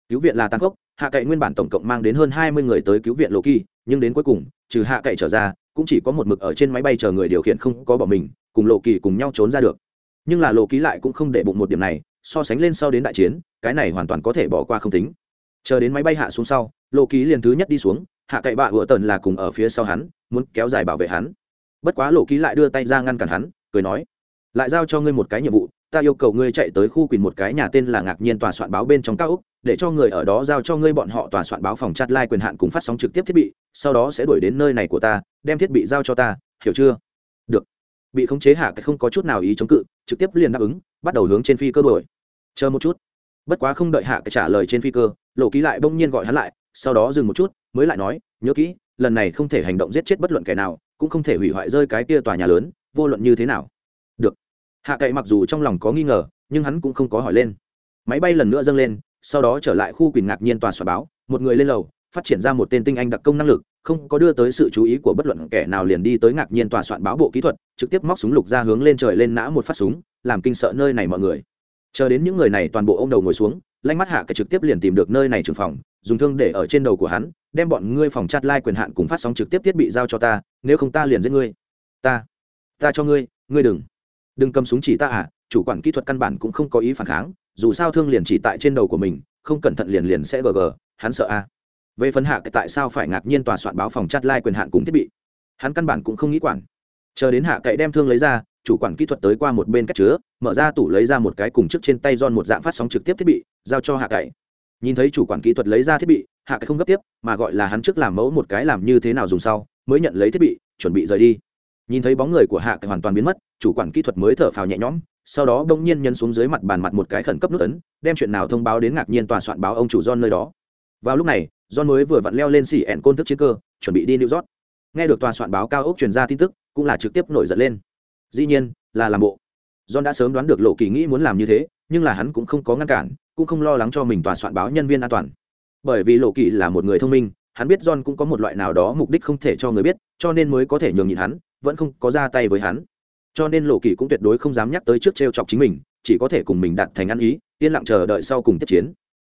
Cứu viện là tăng cốc hạ cậy nguyên bản tổng cộng mang đến hơn hai mươi người tới cứu viện lộ kỳ nhưng đến cuối cùng, trừ hạ cậy trở ra, cũng chỉ có một mực ở trên máy bay chờ người điều khiển không có bỏ mình, cùng lộ kỳ cùng nhau trốn ra được. Nhưng là lộ ký lại cũng không để bụng một điểm này, so sánh lên sau đến đại chiến, cái này hoàn toàn có thể bỏ qua không tính. Chờ đến máy bay hạ xuống sau lộ ký liền thứ nhất đi xuống hạ cậy bạ vừa tần là cùng ở phía sau hắn, muốn kéo dài bảo vệ hắn. Bất quá lộ ký lại đưa tay ra ngăn cản hắn, cười nói, lại giao cho ngươi một cái nhiệm vụ, ta yêu cầu ngươi chạy tới khu quỳnh một cái nhà tên là ngạc nhiên tòa soạn báo bên trong cao úc để cho người ở đó giao cho ngươi bọn họ tòa soạn báo phòng chat lai quyền hạn cùng phát sóng trực tiếp thiết bị, sau đó sẽ đuổi đến nơi này của ta, đem thiết bị giao cho ta, hiểu chưa? Được. Bị khống chế hạ cái không có chút nào ý chống cự, trực tiếp liền đáp ứng, bắt đầu hướng trên phi cơ đuổi. Chờ một chút. Bất quá không đợi hạ cái trả lời trên phi cơ, lộ ký lại bỗng nhiên gọi hắn lại sau đó dừng một chút, mới lại nói, nhớ kỹ, lần này không thể hành động giết chết bất luận kẻ nào, cũng không thể hủy hoại rơi cái kia tòa nhà lớn, vô luận như thế nào. Được. Hạ cậy mặc dù trong lòng có nghi ngờ, nhưng hắn cũng không có hỏi lên. Máy bay lần nữa dâng lên, sau đó trở lại khu quỳnh ngạc nhiên tòa soạn báo, một người lên lầu, phát triển ra một tên tinh anh đặc công năng lực, không có đưa tới sự chú ý của bất luận kẻ nào liền đi tới ngạc nhiên tòa soạn báo bộ kỹ thuật, trực tiếp móc súng lục ra hướng lên trời lên nã một phát súng, làm kinh sợ nơi này mọi người. Chờ đến những người này toàn bộ ô đầu ngồi xuống, lanh mắt hạ cái trực tiếp liền tìm được nơi này trường phòng dùng thương để ở trên đầu của hắn, đem bọn ngươi phòng chặt lai quyền hạn cùng phát sóng trực tiếp thiết bị giao cho ta, nếu không ta liền giết ngươi. Ta ta cho ngươi ngươi đừng. Đừng cầm súng chỉ ta à chủ quản kỹ thuật căn bản cũng không có ý phản kháng, dù sao thương liền chỉ tại trên đầu của mình, không cẩn thận liền liền sẽ gg hắn sợ a à. về phần hạ tại sao phải ngạc nhiên tòa soạn báo phòng chặt lai quyền hạn cùng thiết bị, hắn căn bản cũng không nghĩ quản. Chờ đến hạ cậy đem thương lấy ra, chủ quản kỹ thuật tới qua một bên cách chứa, mở ra tủ lấy ra một cái cùng trước trên tay giòn một dạng phát sóng trực tiếp thiết bị, giao cho hạ cậy nhìn thấy chủ quản kỹ thuật lấy ra thiết bị, hạ cái không gấp tiếp, mà gọi là hắn trước làm mẫu một cái làm như thế nào dùng sau, mới nhận lấy thiết bị, chuẩn bị rời đi. Nhìn thấy bóng người của hạ cái hoàn toàn biến mất, chủ quản kỹ thuật mới thở phào nhẹ nhõm, sau đó bỗng nhiên nhân xuống dưới mặt bàn mặt một cái khẩn cấp nút ấn, đem chuyện nào thông báo đến ngạc nhiên tòa soạn báo ông chủ John nơi đó. Vào lúc này, John mới vừa vặn leo lên xỉ ẹn côn thức chiến cơ, chuẩn bị đi New York. Nghe được tòa soạn báo cao ốc truyền ra tin tức, cũng là trực tiếp nổi giận lên. Dĩ nhiên, là làm bộ. John đã sớm đoán được lộ kỳ nghĩ muốn làm như thế, nhưng là hắn cũng không có ngăn cản cũng không lo lắng cho mình tòa soạn báo nhân viên an toàn. Bởi vì lộ kỳ là một người thông minh, hắn biết john cũng có một loại nào đó mục đích không thể cho người biết, cho nên mới có thể nhường nhịn hắn, vẫn không có ra tay với hắn. Cho nên lộ kỳ cũng tuyệt đối không dám nhắc tới trước t r e o chọc chính mình, chỉ có thể cùng mình đặt thành ăn ý, yên lặng chờ đợi sau cùng tiếp chiến.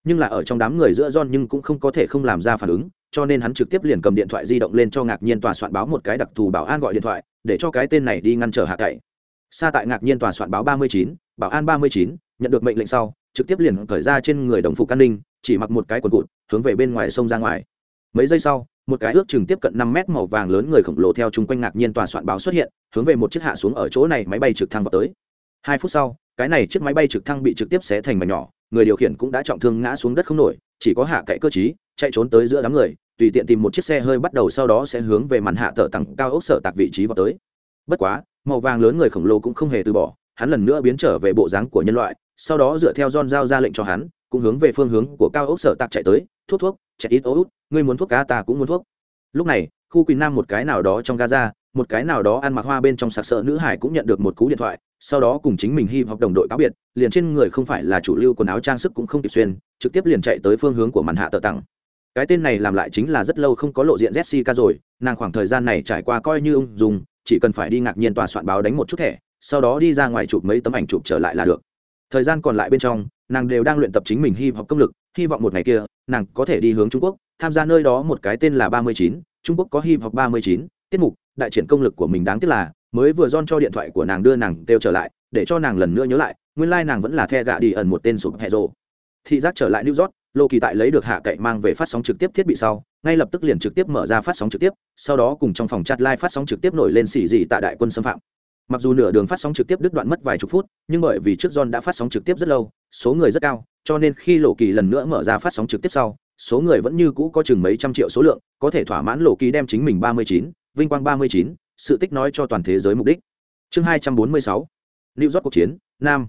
Nhưng là ở trong đám người giữa john nhưng cũng không có thể không làm ra phản ứng, cho nên hắn trực tiếp liền cầm điện thoại di động lên cho ngạc nhiên tòa soạn báo một cái đặc thù bảo an gọi điện thoại, để cho cái tên này đi ngăn trở hạ cậy. Xa tại ngạc nhiên tòa soạn báo ba mươi chín, bảo an ba mươi chín, nhận được mệnh lệnh sau trực tiếp liền cởi ra trên người đồng phục an ninh, chỉ mặc một cái quần cụt, hướng về bên ngoài sông ra ngoài. Mấy giây sau, một cái ước chừng tiếp cận năm mét màu vàng lớn người khổng lồ theo chung quanh ngạc nhiên tòa soạn báo xuất hiện, hướng về một chiếc hạ xuống ở chỗ này máy bay trực thăng vào tới. Hai phút sau, cái này chiếc máy bay trực thăng bị trực tiếp xé thành mảnh nhỏ, người điều khiển cũng đã trọng thương ngã xuống đất không nổi, chỉ có hạ cậy cơ chí chạy trốn tới giữa đám người, tùy tiện tìm một chiếc xe hơi bắt đầu sau đó sẽ hướng về màn hạ tờ tặng cao ốc sở tạc vị trí vào tới. Bất quá, màu vàng lớn người khổng lồ cũng không hề từ bỏ hắn lần nữa biến trở về bộ dáng của nhân loại, sau đó dựa theo John giao ra lệnh cho hắn, cũng hướng về phương hướng của cao ốc sở tạc chạy tới, thuốc thuốc, chạy ít ố ngươi muốn thuốc cá ta cũng muốn thuốc. Lúc này, khu quỳnh nam một cái nào đó trong gaza, một cái nào đó ăn mặc hoa bên trong sặc sợ nữ hải cũng nhận được một cú điện thoại, sau đó cùng chính mình hy vọng đồng đội cáo biệt, liền trên người không phải là chủ lưu quần áo trang sức cũng không kịp xuyên, trực tiếp liền chạy tới phương hướng của màn hạ tờ tặng. Cái tên này làm lại chính là rất lâu không có lộ diện jessica rồi, nàng khoảng thời gian này trải qua coi như ung dùng chỉ cần phải đi ngạc nhiên tòa soạn báo đánh một chút thẻ sau đó đi ra ngoài chụp mấy tấm ảnh chụp trở lại là được. Thời gian còn lại bên trong, nàng đều đang luyện tập chính mình hy vọng công lực, hy vọng một ngày kia, nàng có thể đi hướng trung quốc, tham gia nơi đó một cái tên là ba mươi chín, trung quốc có hy vọng ba mươi chín, tiết mục, đại triển công lực của mình đáng tiếc là, mới vừa don cho điện thoại của nàng đưa nàng kêu trở lại, để cho nàng lần nữa nhớ lại, nguyên lai、like、nàng vẫn là the gạ đi ẩn một tên sụp hẹ rộ thị giác trở lại new york lô kỳ tại lấy được hạ cậy mang về phát sóng trực tiếp thiết bị sau, ngay lập tức liền trực tiếp mở ra phát sóng trực tiếp, sau đó cùng trong phòng chat live phát sóng trực tiếp nổi lên xì dị tại đại quân xâm phạm mặc dù nửa đường phát sóng trực tiếp đứt đoạn mất vài chục phút, nhưng bởi vì trước john đã phát sóng trực tiếp rất lâu, số người rất cao, cho nên khi lộ kỳ lần nữa mở ra phát sóng trực tiếp sau, số người vẫn như cũ có chừng mấy trăm triệu số lượng, có thể thỏa mãn lộ kỳ đem chính mình ba mươi chín, vinh quang ba mươi chín, sự tích nói cho toàn thế giới mục đích. Chương hai trăm bốn mươi sáu, new york cuộc chiến, nam.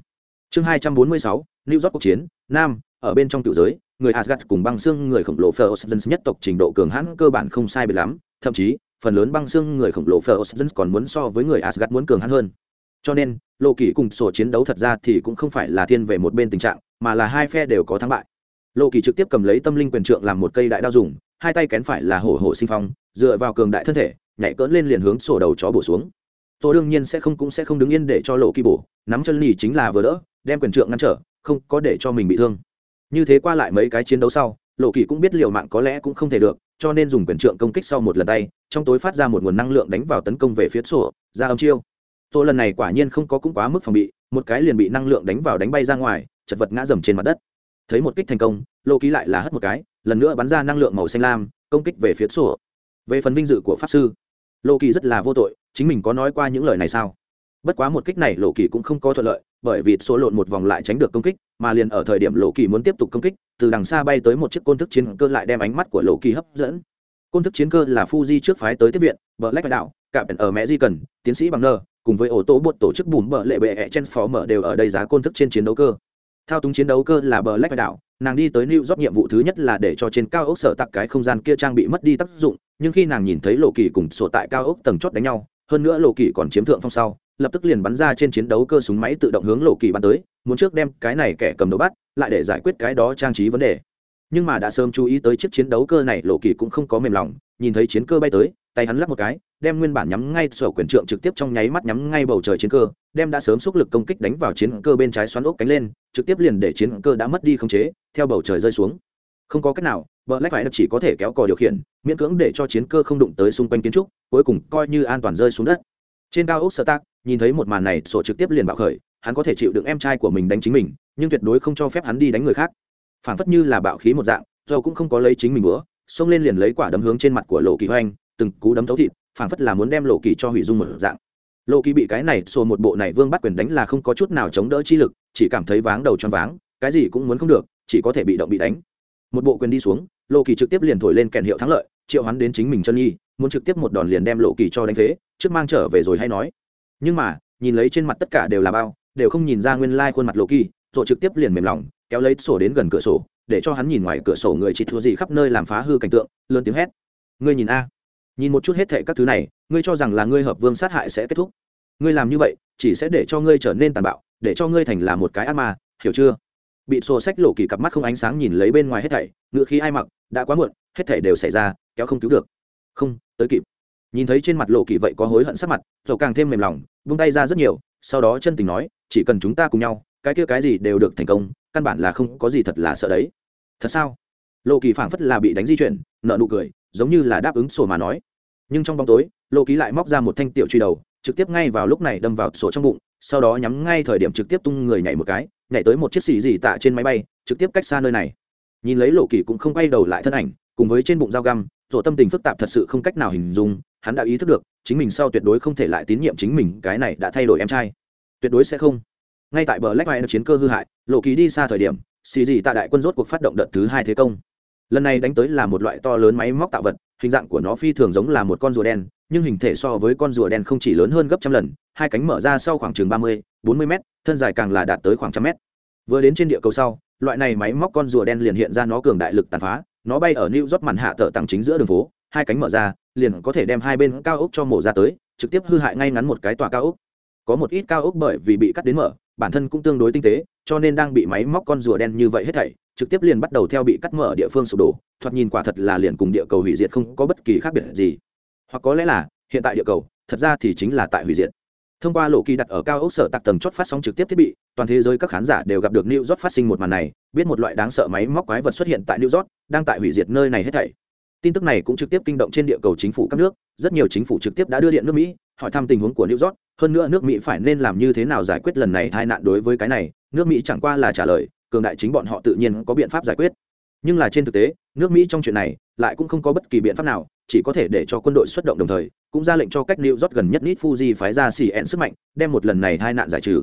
Chương hai trăm bốn mươi sáu, new york cuộc chiến, nam, ở bên trong tiểu giới, người asgad cùng băng xương người khổng lồ Ferozens nhất tộc trình độ cường hãn, cơ bản không sai biệt lắm, thậm chí phần lớn băng xương người khổng lồ Ferozens còn muốn so với người Asgard muốn cường hãn hơn. Cho nên lộ kỳ cùng sổ chiến đấu thật ra thì cũng không phải là thiên về một bên tình trạng, mà là hai phe đều có thắng bại. Lộ kỳ trực tiếp cầm lấy tâm linh quyền trượng làm một cây đại đao dùng, hai tay kén phải là hổ hổ sinh phong, dựa vào cường đại thân thể, nhảy cỡn lên liền hướng sổ đầu chó bổ xuống. Tôi đương nhiên sẽ không cũng sẽ không đứng yên để cho lộ kỳ bổ, nắm chân lì chính là vừa đỡ, đem quyền trượng ngăn trở, không có để cho mình bị thương. Như thế qua lại mấy cái chiến đấu sau lộ kỳ cũng biết liều mạng có lẽ cũng không thể được, cho nên dùng quyền trượng công kích sau một lần tay trong tối phát ra một nguồn năng lượng đánh vào tấn công về phía sổ, ra âm chiêu. Tôi lần này quả nhiên không có cũng quá mức phòng bị, một cái liền bị năng lượng đánh vào đánh bay ra ngoài, chật vật ngã dầm trên mặt đất. Thấy một kích thành công, lô ký lại là hất một cái, lần nữa bắn ra năng lượng màu xanh lam, công kích về phía sổ. Về phần vinh dự của pháp sư, lô kỳ rất là vô tội, chính mình có nói qua những lời này sao? Bất quá một kích này lộ kỳ cũng không có thuận lợi, bởi vì số lộn một vòng lại tránh được công kích, mà liền ở thời điểm lộ kỳ muốn tiếp tục công kích, từ đằng xa bay tới một chiếc côn thức chiến cơ lại đem ánh mắt của lộ kỳ hấp dẫn côn thức chiến cơ là fuji trước phái tới tiếp viện, bờ lách đạo, cả ở mẹ di cần, tiến sĩ bằng nơ cùng với ổ tố bột tổ chức bùm bờ lệ bệ e chen phó mở đều ở đây giá côn thức trên chiến đấu cơ. Thao túng chiến đấu cơ là bờ lách đạo, nàng đi tới new york nhiệm vụ thứ nhất là để cho trên cao ốc sở tặc cái không gian kia trang bị mất đi tác dụng, nhưng khi nàng nhìn thấy lộ kỳ cùng sổ tại cao ốc tầng chót đánh nhau, hơn nữa lộ kỳ còn chiếm thượng phong sau, lập tức liền bắn ra trên chiến đấu cơ súng máy tự động hướng lộ kỳ bắn tới, muốn trước đem cái này kẻ cầm đầu bắt, lại để giải quyết cái đó trang trí vấn đề nhưng mà đã sớm chú ý tới chiếc chiến đấu cơ này, lộ kỳ cũng không có mềm lòng, nhìn thấy chiến cơ bay tới, tay hắn lắp một cái, đem nguyên bản nhắm ngay sở quyền trượng trực tiếp trong nháy mắt nhắm ngay bầu trời chiến cơ, đem đã sớm xúc lực công kích đánh vào chiến cơ bên trái xoắn ốc cánh lên, trực tiếp liền để chiến cơ đã mất đi khống chế, theo bầu trời rơi xuống. Không có cách nào vợ lách phải chỉ có thể kéo cò điều khiển, miễn cưỡng để cho chiến cơ không đụng tới xung quanh kiến trúc, cuối cùng coi như an toàn rơi xuống đất. Trên cao ốc sở tác nhìn thấy một màn này, sổ trực tiếp liền bạo khởi, hắn có thể chịu đựng em trai của mình đánh chính mình, nhưng tuyệt đối không cho phép hắn đi đánh người khác phản phất như là bạo khí một dạng, do cũng không có lấy chính mình bữa xông lên liền lấy quả đấm hướng trên mặt của lộ kỳ hoành, từng cú đấm thấu thịt phản phất là muốn đem lộ kỳ cho hủy dung một dạng. Lộ kỳ bị cái này xô một bộ này vương bắt quyền đánh là không có chút nào chống đỡ chi lực, chỉ cảm thấy váng đầu choáng váng, cái gì cũng muốn không được, chỉ có thể bị động bị đánh. Một bộ quyền đi xuống, lộ kỳ trực tiếp liền thổi lên kèn hiệu thắng lợi, triệu hắn đến chính mình chân nhi, muốn trực tiếp một đòn liền đem lộ kỳ cho đánh phế, trước mang trở về rồi hay nói. Nhưng mà, nhìn lấy trên mặt tất cả đều là bao, đều không nhìn ra nguyên lai khuôn mặt lộ kỳ rồi trực tiếp liền mềm lòng, kéo lấy sổ đến gần cửa sổ, để cho hắn nhìn ngoài cửa sổ người chỉ thua gì khắp nơi làm phá hư cảnh tượng, lớn tiếng hét. Ngươi nhìn a. Nhìn một chút hết thệ các thứ này, ngươi cho rằng là ngươi hợp vương sát hại sẽ kết thúc. Ngươi làm như vậy, chỉ sẽ để cho ngươi trở nên tàn bạo, để cho ngươi thành là một cái ác ma, hiểu chưa? Bị sổ sách lộ kỳ cặp mắt không ánh sáng nhìn lấy bên ngoài hết thảy, ngựa khí ai mặc, đã quá muộn, hết thảy đều xảy ra, kéo không cứu được. Không, tới kịp. Nhìn thấy trên mặt lộ kỳ vậy có hối hận sắc mặt, rồi càng thêm mềm lòng vung tay ra rất nhiều, sau đó chân tình nói, chỉ cần chúng ta cùng nhau cái kia cái gì đều được thành công, căn bản là không có gì thật là sợ đấy. Thật sao? Lộ kỳ phảng phất là bị đánh di chuyển nợ nụ cười, giống như là đáp ứng sổ mà nói. Nhưng trong bóng tối, lộ ký lại móc ra một thanh tiểu truy đầu, trực tiếp ngay vào lúc này đâm vào sổ trong bụng, sau đó nhắm ngay thời điểm trực tiếp tung người nhảy một cái, nhảy tới một chiếc xì dì tạ trên máy bay, trực tiếp cách xa nơi này. Nhìn lấy lộ kỳ cũng không quay đầu lại thân ảnh, cùng với trên bụng dao găm rồi tâm tình phức tạp thật sự không cách nào hình dung, hắn đã ý thức được, chính mình sau tuyệt đối không thể lại tín nhiệm chính mình, cái này đã thay đổi em trai. Tuyệt đối sẽ không ngay tại bờ lách vai chiến cơ hư hại, lộ kỳ đi xa thời điểm, xì dì tạ đại quân rốt cuộc phát động đợt thứ hai thế công. Lần này đánh tới là một loại to lớn máy móc tạo vật, hình dạng của nó phi thường giống là một con rùa đen, nhưng hình thể so với con rùa đen không chỉ lớn hơn gấp trăm lần, hai cánh mở ra sau khoảng chừng ba mươi, bốn mươi m thân dài càng là đạt tới khoảng trăm mét. Vừa đến trên địa cầu sau, loại này máy móc con rùa đen liền hiện ra nó cường đại lực tàn phá, nó bay ở new york màn hạ tờ tàng chính giữa đường phố, hai cánh mở ra, liền có thể đem hai bên cao ốc cho mổ ra tới, trực tiếp hư hại ngay ngắn một cái tòa cao ốc. Có một ít cao ốc bởi vì bị cắt đến mở bản thân cũng tương đối tinh tế, cho nên đang bị máy móc con rùa đen như vậy hết thảy, trực tiếp liền bắt đầu theo bị cắt mở địa phương sụp đổ, thoạt nhìn quả thật là liền cùng địa cầu hủy diệt không có bất kỳ khác biệt gì. Hoặc có lẽ là, hiện tại địa cầu, thật ra thì chính là tại hủy diệt. Thông qua lộ kỳ đặt ở cao ốc sở tạc tầng chót phát sóng trực tiếp thiết bị, toàn thế giới các khán giả đều gặp được new york phát sinh một màn này, biết một loại đáng sợ máy móc quái vật xuất hiện tại new york, đang tại hủy diệt nơi này hết thảy tin tức này cũng trực tiếp kinh động trên địa cầu chính phủ các nước rất nhiều chính phủ trực tiếp đã đưa điện nước mỹ hỏi thăm tình huống của new york hơn nữa nước mỹ phải nên làm như thế nào giải quyết lần này tai nạn đối với cái này nước mỹ chẳng qua là trả lời cường đại chính bọn họ tự nhiên có biện pháp giải quyết nhưng là trên thực tế nước mỹ trong chuyện này lại cũng không có bất kỳ biện pháp nào chỉ có thể để cho quân đội xuất động đồng thời cũng ra lệnh cho cách New York gần nhất nít Fuji phái ra xì ẹn sức mạnh, đem một lần này tai nạn giải trừ.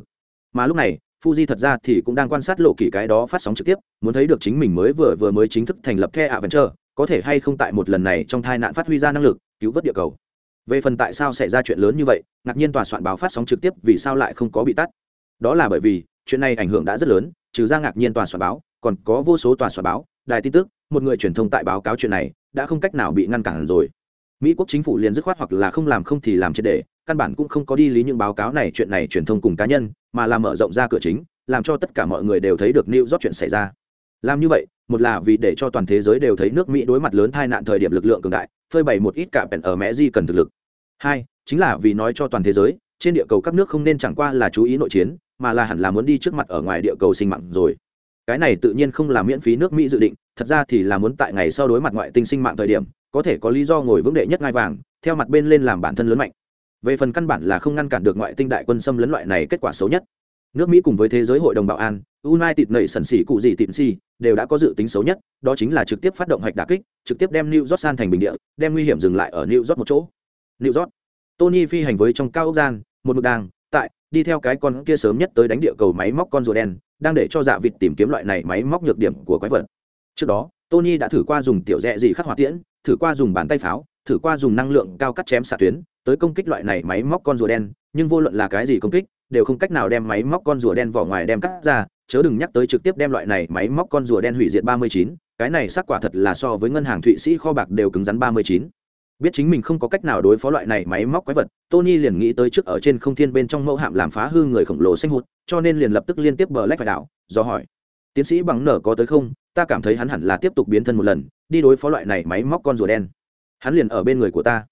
Mà lúc này, fuji thật ra thì cũng đang quan sát lộ kỳ cái đó phát sóng trực tiếp muốn thấy được chính mình mới vừa vừa mới chính thức thành lập the adventure có thể hay không tại một lần này trong tai nạn phát huy ra năng lực, cứu vớt địa cầu. Về phần tại sao xảy ra chuyện lớn như vậy, ngạc nhiên tòa soạn báo phát sóng trực tiếp vì sao lại không có bị tắt. Đó là bởi vì, chuyện này ảnh hưởng đã rất lớn, trừ ra ngạc nhiên tòa soạn báo, còn có vô số tòa soạn báo, đài tin tức, một người truyền thông tại báo cáo chuyện này, đã không cách nào bị ngăn cản rồi. Mỹ quốc chính phủ liền dứt khoát hoặc là không làm không thì làm triệt đề căn bản cũng không có đi lý những báo cáo này, chuyện này truyền thông cùng cá nhân, mà làm mở rộng ra cửa chính, làm cho tất cả mọi người đều thấy được new rót chuyện xảy ra. Làm như vậy một là vì để cho toàn thế giới đều thấy nước mỹ đối mặt lớn tai nạn thời điểm lực lượng cường đại, phơi bày một ít cả bèn ở mẹ di cần thực lực. Hai, chính là vì nói cho toàn thế giới, trên địa cầu các nước không nên chẳng qua là chú ý nội chiến, mà là hẳn là muốn đi trước mặt ở ngoài địa cầu sinh mạng rồi. Cái này tự nhiên không là miễn phí nước mỹ dự định, thật ra thì là muốn tại ngày sau đối mặt ngoại tinh sinh mạng thời điểm, có thể có lý do ngồi vững đệ nhất ngai vàng, theo mặt bên lên làm bản thân lớn mạnh. Về phần căn bản là không ngăn cản được ngoại tinh đại quân xâm lấn loại này kết quả xấu nhất nước mỹ cùng với thế giới hội đồng bảo an, united nảy sần xỉ cụ gì tịn xì đều đã có dự tính xấu nhất, đó chính là trực tiếp phát động hạch đà kích, trực tiếp đem new york san thành bình địa, đem nguy hiểm dừng lại ở new york một chỗ. New york. Tony phi hành với trong cao ốc gian, một mực đang, tại, đi theo cái con kia sớm nhất tới đánh địa cầu máy móc con rùa đen, đang để cho dạ vịt tìm kiếm loại này máy móc nhược điểm của quái vật. Trước đó, tony đã thử qua dùng tiểu rẽ gì khắc hỏa tiễn, thử qua dùng bàn tay pháo, thử qua dùng năng lượng cao cắt chém xạ tuyến, tới công kích loại này máy móc con rùa đen, nhưng vô luận là cái gì công kích đều không cách nào đem máy móc con rùa đen vỏ ngoài đem cắt ra, chớ đừng nhắc tới trực tiếp đem loại này máy móc con rùa đen hủy diệt ba mươi chín, cái này xác quả thật là so với ngân hàng thụy sĩ kho bạc đều cứng rắn ba mươi chín. Biết chính mình không có cách nào đối phó loại này máy móc quái vật, tony liền nghĩ tới trước ở trên không thiên bên trong mẫu hạm làm phá hư người khổng lồ xanh hụt, cho nên liền lập tức liên tiếp bờ lách phải đảo, do hỏi, tiến sĩ bằng nở có tới không? Ta cảm thấy hắn hẳn là tiếp tục biến thân một lần, đi đối phó loại này máy móc con rùa đen. Hắn liền ở bên người của ta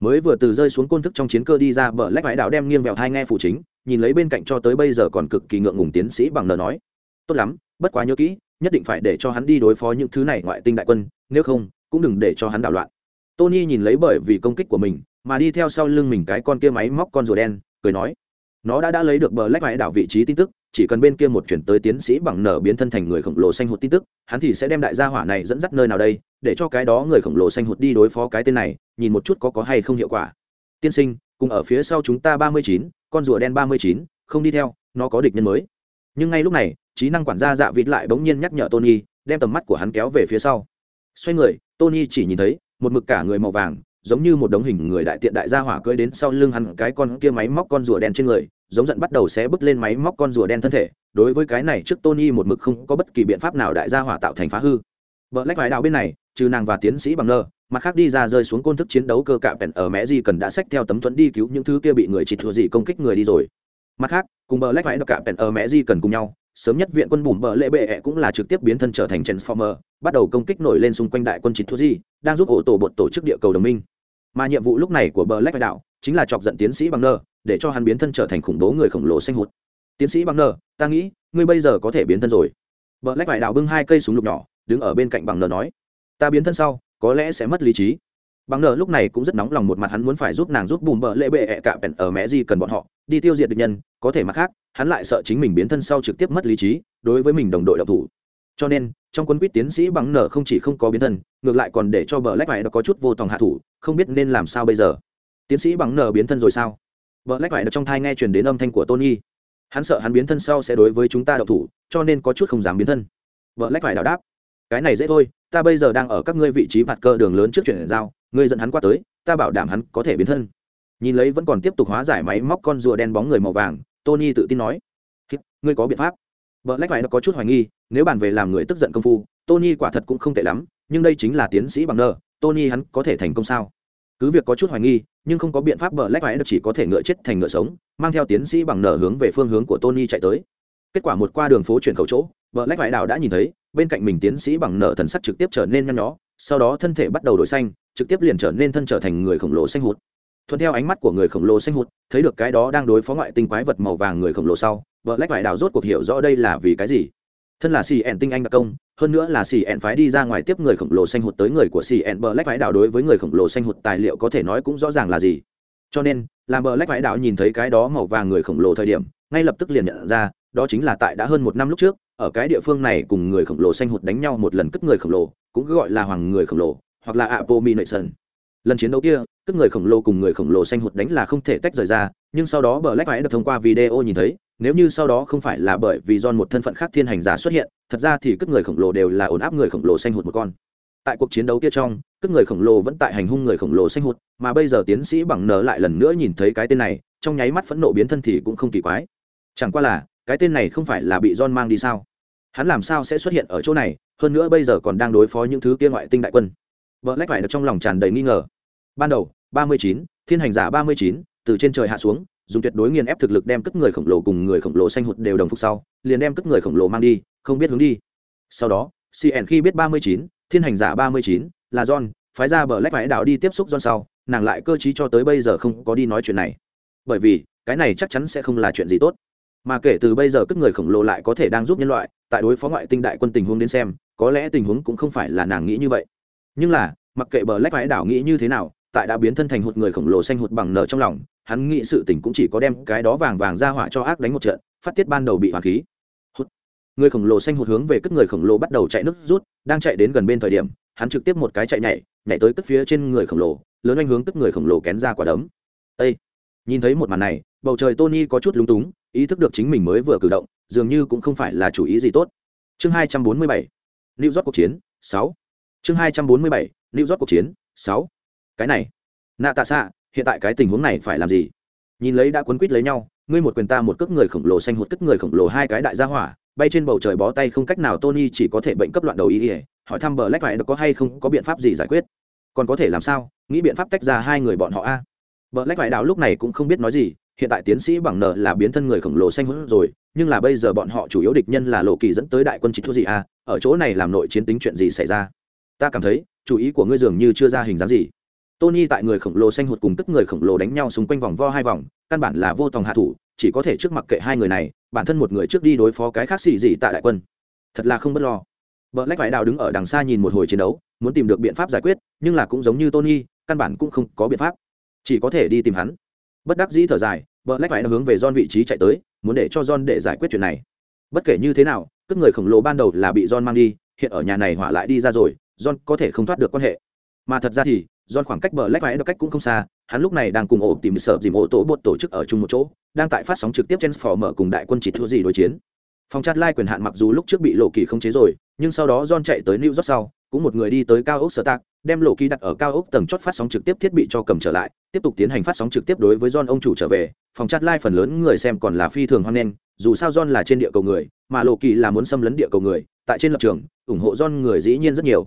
mới vừa từ rơi xuống côn thức trong chiến cơ đi ra bờ lách vải đảo đem nghiêng vẹo hai nghe phụ chính, nhìn lấy bên cạnh cho tới bây giờ còn cực kỳ ngượng ngùng tiến sĩ bằng lời nói. Tốt lắm, bất quá nhớ kỹ, nhất định phải để cho hắn đi đối phó những thứ này ngoại tinh đại quân, nếu không, cũng đừng để cho hắn đảo loạn. Tony nhìn lấy bởi vì công kích của mình, mà đi theo sau lưng mình cái con kia máy móc con rùa đen, cười nói. Nó đã đã lấy được bờ lách vải đảo vị trí tin tức chỉ cần bên kia một chuyển tới tiến sĩ bằng nở biến thân thành người khổng lồ xanh hụt tin tức, hắn thì sẽ đem đại gia hỏa này dẫn dắt nơi nào đây, để cho cái đó người khổng lồ xanh hụt đi đối phó cái tên này, nhìn một chút có có hay không hiệu quả. Tiên sinh, cùng ở phía sau chúng ta ba mươi chín, con rùa đen ba mươi chín, không đi theo, nó có địch nhân mới. Nhưng ngay lúc này, trí năng quản gia dạ vịt lại bỗng nhiên nhắc nhở tony, đem tầm mắt của hắn kéo về phía sau. Xoay người, tony chỉ nhìn thấy, một mực cả người màu vàng, giống như một đống hình người đại tiện đại gia hỏa cưỡi đến sau lưng hắn cái con kia máy móc con rùa đen trên người giống giận bắt đầu sẽ bước lên máy móc con rùa đen thân thể, đối với cái này trước tony một mực không có bất kỳ biện pháp nào đại gia hỏa tạo thành phá hư. Vợ lách vải đạo bên này, trừ nàng và tiến sĩ bằng nơ, mặt khác đi ra rơi xuống côn thức chiến đấu cơ cạm bèn ở mẹ gì cần đã xách theo tấm thuẫn đi cứu những thứ kia bị người chỉ thua gì công kích người đi rồi. Mặt khác, cùng bờ lách vải đạo cạm bèn ở mẹ gì cần cùng nhau, sớm nhất viện quân bùm bờ lệ bệ -ẹ cũng là trực tiếp biến thân trở thành transformer, bắt đầu công kích nổi lên xung quanh đại quân chỉ thua gì, đang giúp ổ tổ bột tổ chức địa cầu đồng minh. Mà nhiệm vụ lúc này của bờ lách vải đạo chính là chọc giận tiến sĩ bằng nơ để cho hắn biến thân trở thành khủng bố người khổng lồ xanh hụt. Tiến sĩ bằng nờ, ta nghĩ, ngươi bây giờ có thể biến thân rồi. Vợ lách vải đạo bưng hai cây súng lục nhỏ, đứng ở bên cạnh bằng nờ nói, ta biến thân sau, có lẽ sẽ mất lý trí. Bằng nờ lúc này cũng rất nóng lòng một mặt hắn muốn phải giúp nàng giúp bùm bợ lễ bệ ẹ cạ bèn ở mẹ gì cần bọn họ, đi tiêu diệt địch nhân, có thể mặt khác, hắn lại sợ chính mình biến thân sau trực tiếp mất lý trí, đối với mình đồng đội độc thủ. Cho nên, trong quân quýt tiến sĩ bằng nở không chỉ không có biến thân, ngược lại còn để cho bờ lách vải có chút vô tòng hạ thủ, không biết nên làm sao bây giờ. Tiến sĩ bằng nở biến thân rồi sao? Vợ lách vải trong thai nghe truyền đến âm thanh của tony. Hắn sợ hắn biến thân sau sẽ đối với chúng ta đậu thủ, cho nên có chút không dám biến thân. Vợ lách vải đào đáp. Cái này dễ thôi, ta bây giờ đang ở các ngươi vị trí mặt cơ đường lớn trước chuyển giao, ngươi dẫn hắn qua tới, ta bảo đảm hắn có thể biến thân. Nhìn lấy vẫn còn tiếp tục hóa giải máy móc con rùa đen bóng người màu vàng, tony tự tin nói. Ngươi có biện pháp. Vợ lách vải có chút hoài nghi, nếu bàn về làm người tức giận công phu, tony quả thật cũng không tệ lắm, nhưng đây chính là tiến sĩ bằng nơ tony hắn có thể thành công sao? Cứ việc có chút hoài nghi, nhưng không có biện pháp bờ lách phải được, chỉ có thể ngựa chết thành ngựa sống, mang theo tiến sĩ bằng nở hướng về phương hướng của tony chạy tới. Kết quả một qua đường phố chuyển khẩu chỗ, bờ lách vải đảo đã nhìn thấy, bên cạnh mình tiến sĩ bằng nở thần sắc trực tiếp trở nên nhăn nhó, sau đó thân thể bắt đầu đổi xanh, trực tiếp liền trở nên thân trở thành người khổng lồ xanh hụt. Thuận theo ánh mắt của người khổng lồ xanh hụt, thấy được cái đó đang đối phó ngoại tinh quái vật màu vàng người khổng lồ sau vợ lách vải đảo rốt cuộc hiểu rõ đây là vì cái gì. Thân là xì tinh anh đặc công hơn nữa là xì ẹn phái đi ra ngoài tiếp người khổng lồ xanh hụt tới người của xì ẹn bờ lách phái đảo đối với người khổng lồ xanh hụt tài liệu có thể nói cũng rõ ràng là gì. Cho nên làm bờ lách phái đảo nhìn thấy cái đó màu vàng người khổng lồ thời điểm, ngay lập tức liền nhận ra, đó chính là tại đã hơn một năm lúc trước, ở cái địa phương này cùng người khổng lồ xanh hụt đánh nhau một lần cướp người khổng lồ, cũng gọi là hoàng người khổng lồ, hoặc là apomination lần chiến đấu kia, cướp người khổng lồ cùng người khổng lồ xanh hụt đánh là không thể tách rời ra nhưng sau đó bờ lách phải được thông qua video nhìn thấy, nếu như sau đó không phải là bởi vì do một thân phận khác thiên hành giả xuất hiện, thật ra thì cất người khổng lồ đều là ổn áp người khổng lồ xanh hụt một con. Tại cuộc chiến đấu kia trong cất người khổng lồ vẫn tại hành hung người khổng lồ xanh hụt, mà bây giờ tiến sĩ bằng nở lại lần nữa nhìn thấy cái tên này, trong nháy mắt phẫn nộ biến thân thì cũng không kỳ quái. Chẳng qua là, cái tên này không phải là bị john mang đi sao? Hắn làm sao sẽ xuất hiện ở chỗ này? Hơn nữa bây giờ còn đang đối phó những thứ kia ngoại tinh đại quân. Vợ lách phải được trong lòng tràn đầy nghi ngờ. Ban đầu, ba mươi chín, thiên hành giả ba mươi chín từ trên trời hạ xuống, dùng tuyệt đối nghiền ép thực lực đem cất người khổng lồ cùng người khổng lồ xanh hụt đều đồng phục sau, liền đem cất người khổng lồ mang đi, không biết hướng đi. Sau đó cn khi biết ba mươi chín, thiên hành giả ba mươi chín, là john, phái ra bờ lách phải đảo đi tiếp xúc john sau, nàng lại cơ t cho tới bây giờ không có đi nói chuyện này. Bởi vì, cái này chắc chắn sẽ không là chuyện gì tốt. Mà kể từ bây giờ cất người khổng lồ lại có thể đang giúp nhân loại, tại đối phó ngoại tinh đại quân tình huống đến xem, có lẽ tình huống cũng không phải là nàng nghĩ như vậy. Nhưng là, mặc kệ bờ lách phải đảo nghĩ như thế nào tại đã biến thân thành hụt người khổng lồ xanh hụt bằng nở trong lòng, hắn nghĩ sự tình cũng chỉ có đem cái đó vàng vàng ra hỏa cho ác đánh một trận, phát tiết ban đầu bị hoàng khí. Hụt. Người khổng lồ xanh hụt hướng về cất người khổng lồ bắt đầu chạy nước rút, đang chạy đến gần bên thời điểm, hắn trực tiếp một cái chạy nhảy nhảy tới cất phía trên người khổng lồ, lớn anh hướng tức người khổng lồ kén ra quả đấm. Ê! nhìn thấy một màn này, bầu trời tony có chút lúng túng, ý thức được chính mình mới vừa cử động, dường như cũng không phải là chủ ý gì tốt. Chương hai trăm bốn mươi bảy, new york cuộc chiến, sáu. Chương hai trăm bốn mươi bảy, new york cuộc chiến, sáu cái này. Nạ tạ xạ, hiện tại cái tình huống này phải làm gì? Nhìn lấy đã quấn quýt lấy nhau, ngươi một quyền ta một cước người khổng lồ xanh hụt cất người khổng lồ hai cái đại gia hỏa, bay trên bầu trời bó tay không cách nào, tony chỉ có thể bệnh cấp loạn đầu ý ỉa hỏi thăm bờ lách phải được có hay không, có biện pháp gì giải quyết? Còn có thể làm sao? Nghĩ biện pháp tách ra hai người bọn họ a. Bờ lách phải đạo lúc này cũng không biết nói gì, hiện tại tiến sĩ bằng nợ là biến thân người khổng lồ xanh hút rồi, nhưng là bây giờ bọn họ chủ yếu địch nhân là lộ kỳ dẫn tới đại quân chỉ thuốc gì a, ở chỗ này làm nội chiến tính chuyện gì xảy ra? Ta cảm thấy chủ ý của ngươi dường như chưa ra hình dáng gì tony tại người khổng lồ xanh hụt cùng tức người khổng lồ đánh nhau xung quanh vòng vo hai vòng, căn bản là vô tòng hạ thủ, chỉ có thể trước mặt kệ hai người này, bản thân một người trước đi đối phó cái khác xì gì tại đại quân. Thật là không bất lo. Vợ lách vải đào đứng ở đằng xa nhìn một hồi chiến đấu, muốn tìm được biện pháp giải quyết, nhưng là cũng giống như tony, căn bản cũng không có biện pháp. Chỉ có thể đi tìm hắn. Bất đắc dĩ thở dài vợ lách vải hướng về don vị trí chạy tới, muốn để cho don để giải quyết chuyện này. Bất kể như thế nào cướp người khổng lồ ban đầu là bị don mang đi, hiện ở nhà này hỏa lại đi ra rồi don có thể không thoát được quan hệ. Mà thật ra thì John khoảng cách bờ lách vải được cách cũng không xa, hắn lúc này đang cùng ổ tìm sợ dìm ổ tổ bột tổ chức ở chung một chỗ, đang tại phát sóng trực tiếp trên phò mở cùng đại quân chỉ thua gì đối chiến. Phòng chat lai quyền hạn mặc dù lúc trước bị lộ kỳ không chế rồi, nhưng sau đó John chạy tới new york sau, cũng một người đi tới cao ốc sở tạc đem lộ kỳ đặt ở cao ốc tầng chốt phát sóng trực tiếp thiết bị cho cầm trở lại, tiếp tục tiến hành phát sóng trực tiếp đối với John ông chủ trở về. Phòng chat lai phần lớn người xem còn là phi thường hoan nghênh, dù sao John là trên địa cầu người, mà lộ kỳ là muốn xâm lấn địa cầu người, tại trên lập trường, ủng hộ John người dĩ nhiên rất nhiều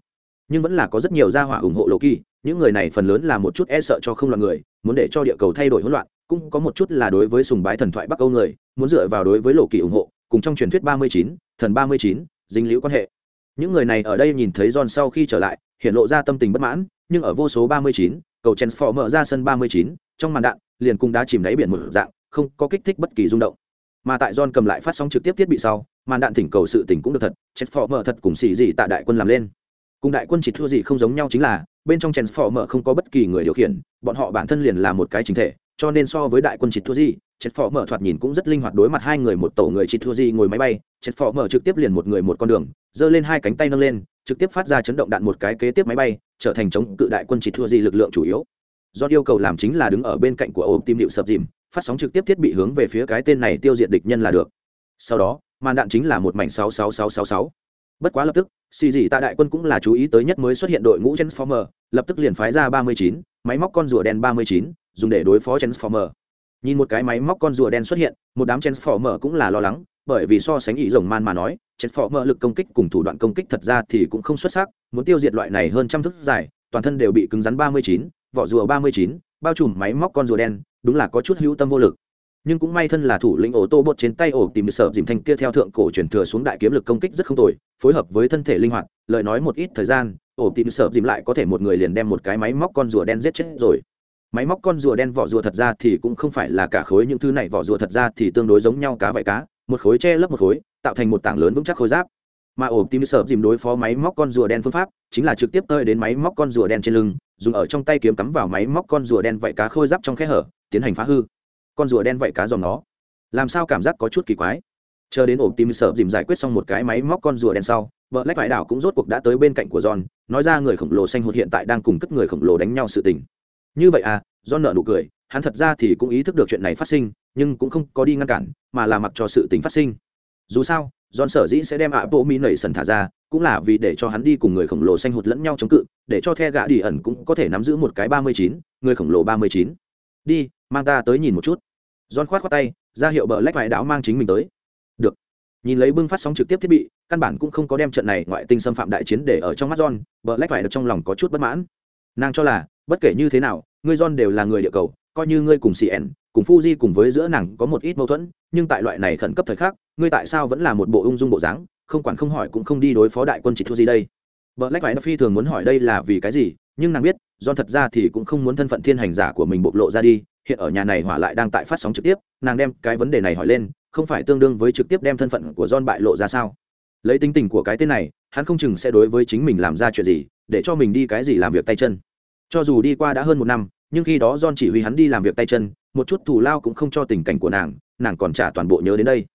nhưng vẫn là có rất nhiều gia hỏa ủng hộ lộ kỳ những người này phần lớn là một chút e sợ cho không loạn người, muốn để cho địa cầu thay đổi hỗn loạn, cũng có một chút là đối với sùng bái thần thoại bắc âu người, muốn dựa vào đối với lộ kỳ ủng hộ, cùng trong truyền thuyết ba mươi chín, thần ba mươi chín, dính liễu quan hệ. Những người này ở đây nhìn thấy john sau khi trở lại, hiện lộ ra tâm tình bất mãn, nhưng ở vô số ba mươi chín, cầu transform mở ra sân ba mươi chín, trong màn đạn, liền cùng đã chìm đáy biển một dạng, không có kích thích bất kỳ rung động. Mà tại john cầm lại phát sóng trực tiếp thiết bị sau, màn đạn thỉnh cầu sự tình cũng được thật chén phò mở thật cùng xì gì tại đại quân làm lên cùng đại quân chỉ thua gì không giống nhau chính là, bên trong chẹn phò mở không có bất kỳ người điều khiển, bọn họ bản thân liền là một cái chính thể, cho nên so với đại quân chỉ thua gì chèn phò mở thoạt nhìn cũng rất linh hoạt đối mặt hai người một tổ người chỉ thua gì ngồi máy bay chèn phò mở trực tiếp liền một người một con đường, giơ lên hai cánh tay nâng lên, trực tiếp phát ra chấn động đạn một cái kế tiếp máy bay, trở thành chống cự đại quân chỉ thua gì lực lượng chủ yếu. Do yêu cầu làm chính là đứng ở bên cạnh của ổ tim điệu sập dìm, phát sóng trực tiếp thiết bị hướng về phía cái tên này tiêu diệt địch nhân là được. Sau đó, màn đạn chính là một mảnh sáu sáu sáu sáu sáu bất quá lập tức, xì dị tạ đại quân cũng là chú ý tới nhất mới xuất hiện đội ngũ transformer, lập tức liền phái ra ba mươi chín, máy móc con rùa đen ba mươi chín, dùng để đối phó transformer. Nhìn một cái máy móc con rùa đen xuất hiện, một đám transformer cũng là lo lắng, bởi vì so sánh ý rồng man mà nói, transformer lực công kích cùng thủ đoạn công kích thật ra thì cũng không xuất sắc, muốn tiêu diệt loại này hơn trăm thước dài, toàn thân đều bị cứng rắn ba mươi chín, vỏ rùa ba mươi chín, bao trùm máy móc con rùa đen, đúng là có chút hữu tâm vô lực nhưng cũng may thân là thủ lĩnh ổ tô bột trên tay ổ tìm sợ dìm thanh kia theo thượng cổ truyền thừa xuống đại kiếm lực công kích rất không tồi, phối hợp với thân thể linh hoạt, lời nói một ít thời gian, ổ tìm sợ dìm lại có thể một người liền đem một cái máy móc con rùa đen giết chết rồi. Máy móc con rùa đen vỏ rùa thật ra thì cũng không phải là cả khối, những thứ này vỏ rùa thật ra thì tương đối giống nhau cá vải cá, một khối che lấp một khối, tạo thành một tảng lớn vững chắc khối giáp. Mà ổ tìm sợ dìm đối phó máy móc con rùa đen phương pháp chính là trực tiếp tơi đến máy móc con rùa đen trên lưng, dùng ở trong tay kiếm cắm vào máy móc con rùa đen vảy cá khôi giáp trong khe hở, tiến hành phá hư con rùa đen vậy cá dòng nó. Làm sao cảm giác có chút kỳ quái? Chờ đến ổ tim sợ dìm giải quyết xong một cái máy móc con rùa đen sau, vợ lách vải đảo cũng rốt cuộc đã tới bên cạnh của john, nói ra người khổng lồ xanh hụt hiện tại đang cùng cất người khổng lồ đánh nhau sự tình. Như vậy à john nợ nụ cười, hắn thật ra thì cũng ý thức được chuyện này phát sinh, nhưng cũng không có đi ngăn cản, mà là mặc cho sự tình phát sinh. Dù sao, John sở dĩ sẽ đem ạ bộ mi nẩy sần thả ra, cũng là vì để cho hắn đi cùng người khổng lồ xanh hụt lẫn nhau chống cự, để cho the gã đi ẩn cũng có thể nắm giữ một cái ba mươi chín, người khổng lồ ba mươi chín đi, mang ta tới nhìn một chút. John khoát khoát tay, ra hiệu bờ lách vải đảo mang chính mình tới. Được. Nhìn lấy bưng phát sóng trực tiếp thiết bị, căn bản cũng không có đem trận này ngoại tinh xâm phạm đại chiến để ở trong mắt John, bờ lách vải trong lòng có chút bất mãn. Nàng cho là, bất kể như thế nào, ngươi John đều là người địa cầu, coi như ngươi cùng cn cùng fuji cùng với giữa nàng có một ít mâu thuẫn, nhưng tại loại này khẩn cấp thời khắc, ngươi tại sao vẫn là một bộ ung dung bộ dáng? Không quản không hỏi cũng không đi đối phó đại quân chỉ thua gì đây. Vợ lách vải phi thường muốn hỏi đây là vì cái gì nhưng nàng biết do thật ra thì cũng không muốn thân phận thiên hành giả của mình bộc lộ ra đi, hiện ở nhà này hỏa lại đang tại phát sóng trực tiếp, nàng đem cái vấn đề này hỏi lên, không phải tương đương với trực tiếp đem thân phận của John bại lộ ra sao? Lấy tính tình của cái tên này, hắn không chừng sẽ đối với chính mình làm ra chuyện gì, để cho mình đi cái gì làm việc tay chân. Cho dù đi qua đã hơn một năm, nhưng khi đó John chỉ huy hắn đi làm việc tay chân, một chút thù lao cũng không cho tình cảnh của nàng nàng còn trả toàn bộ nhớ đến đây.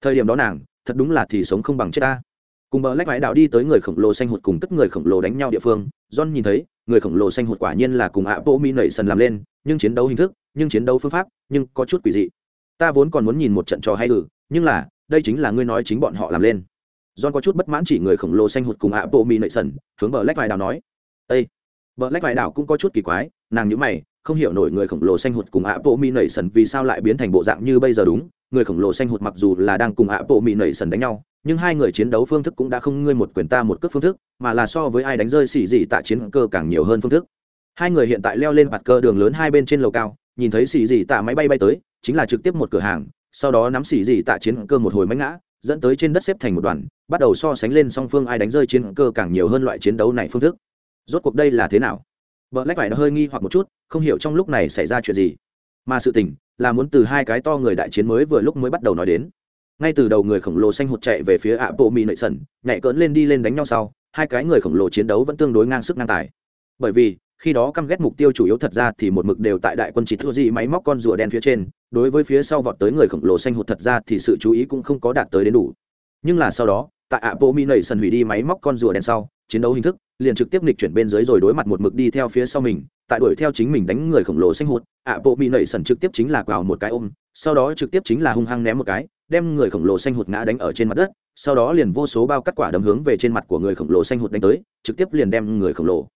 Thời điểm đó nàng, thật đúng là thì sống không bằng chết ta cùng bờ lách vải đảo đi tới người khổng lồ xanh hụt cùng tất người khổng lồ đánh nhau địa phương, john nhìn thấy, người khổng lồ xanh hụt quả nhiên là cùng ạ bộ mi nảy sần làm lên, nhưng chiến đấu hình thức, nhưng chiến đấu phương pháp, nhưng có chút quỷ dị. Ta vốn còn muốn nhìn một trận trò hay ừ nhưng là, đây chính là ngươi nói chính bọn họ làm lên. John có chút bất mãn chỉ người khổng lồ xanh hụt cùng ạ bộ mi nảy sần, hướng bờ lách vải đảo nói. Ây bờ lách vải đảo cũng có chút kỳ quái, nàng nhíu mày, không hiểu nổi người khổng lồ xanh hụt cùng ạ bộ mi nảy sần vì sao lại biến thành bộ dạng như bây giờ đúng người khổng lồ xanh hụt mặc dù là đang cùng ạ bộ mỹ nảy sần đánh nhau, nhưng hai người chiến đấu phương thức cũng đã không ngươi một quyền ta một cước phương thức, mà là so với ai đánh rơi xì dị tạ chiến cơ càng nhiều hơn phương thức. Hai người hiện tại leo lên mặt cơ đường lớn hai bên trên lầu cao, nhìn thấy xì dị tạ máy bay bay tới, chính là trực tiếp một cửa hàng, sau đó nắm xì dị tạ chiến cơ một hồi mánh ngã, dẫn tới trên đất xếp thành một đoàn, bắt đầu so sánh lên song phương ai đánh rơi chiến cơ càng nhiều hơn loại chiến đấu này phương thức. Rốt cuộc đây là thế nào? Vợ lách phải nó hơi nghi hoặc một chút, không hiểu trong lúc này xảy ra chuyện gì mà sự tình là muốn từ hai cái to người đại chiến mới vừa lúc mới bắt đầu nói đến. Ngay từ đầu người khổng lồ xanh hụt chạy về phía ạ bộ mỹ nội sần, nhảy cỡn lên đi lên đánh nhau sau, hai cái người khổng lồ chiến đấu vẫn tương đối ngang sức ngang tài. Bởi vì, khi đó căm ghét mục tiêu chủ yếu thật ra thì một mực đều tại đại quân chỉ thua gì máy móc con rùa đen phía trên, đối với phía sau vọt tới người khổng lồ xanh hụt thật ra thì sự chú ý cũng không có đạt tới đến đủ. Nhưng là sau đó, tại ạ bộ mỹ nảy sần hủy đi máy móc con rùa đen sau, chiến đấu hình thức liền trực tiếp nghịch chuyển bên dưới rồi đối mặt một mực đi theo phía sau mình, tại đuổi theo chính mình đánh người khổng lồ xanh hụt, ạ, bộ mỹ nảy sần trực tiếp chính là quào một cái ôm, sau đó trực tiếp chính là hung hăng ném một cái, đem người khổng lồ xanh hụt ngã đánh ở trên mặt đất, sau đó liền vô số bao cắt quả đấm hướng về trên mặt của người khổng lồ xanh hụt đánh tới, trực tiếp liền đem người khổng lồ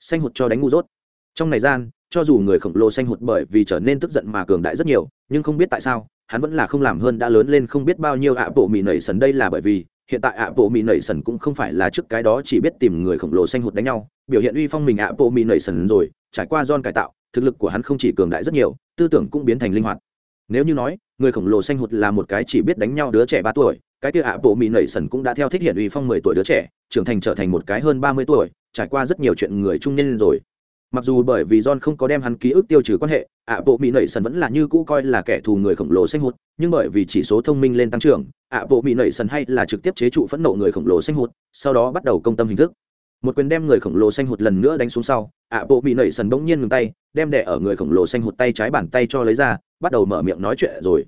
xanh hụt cho đánh ngu dốt. Trong này gian, cho dù người khổng lồ xanh hụt bởi vì trở nên tức giận mà cường đại rất nhiều, nhưng không biết tại sao, hắn vẫn là không làm hơn đã lớn lên không biết bao nhiêu ạ, bộ mì nảy sần đây là bởi vì hiện tại ạ bộ mì nảy sần cũng không phải là trước cái đó chỉ biết tìm người khổng lồ xanh hụt đánh nhau. Biểu hiện uy phong mình ạ bộ mì nảy sần rồi, trải qua don cải tạo, thực lực của hắn không chỉ cường đại rất nhiều, tư tưởng cũng biến thành linh hoạt. Nếu như nói, người khổng lồ xanh hụt là một cái chỉ biết đánh nhau đứa trẻ ba tuổi, cái kia ạ bộ mỹ nảy sần cũng đã theo thích hiện uy phong mười tuổi đứa trẻ, trưởng thành trở thành một cái hơn ba mươi tuổi, trải qua rất nhiều chuyện người trung niên rồi mặc dù bởi vì john không có đem hắn ký ức tiêu trừ quan hệ, ạ, bộ mỹ nảy sần vẫn là như cũ coi là kẻ thù người khổng lồ xanh hụt, nhưng bởi vì chỉ số thông minh lên tăng trưởng, ạ, bộ mỹ nảy sần hay là trực tiếp chế trụ phẫn nộ người khổng lồ xanh hụt, sau đó bắt đầu công tâm hình thức. Một quyền đem người khổng lồ xanh hụt lần nữa đánh xuống sau, ạ, bộ mỹ nảy sần bỗng nhiên ngừng tay, đem đẻ ở người khổng lồ xanh hụt tay trái bàn tay cho lấy ra, bắt đầu mở miệng nói chuyện rồi.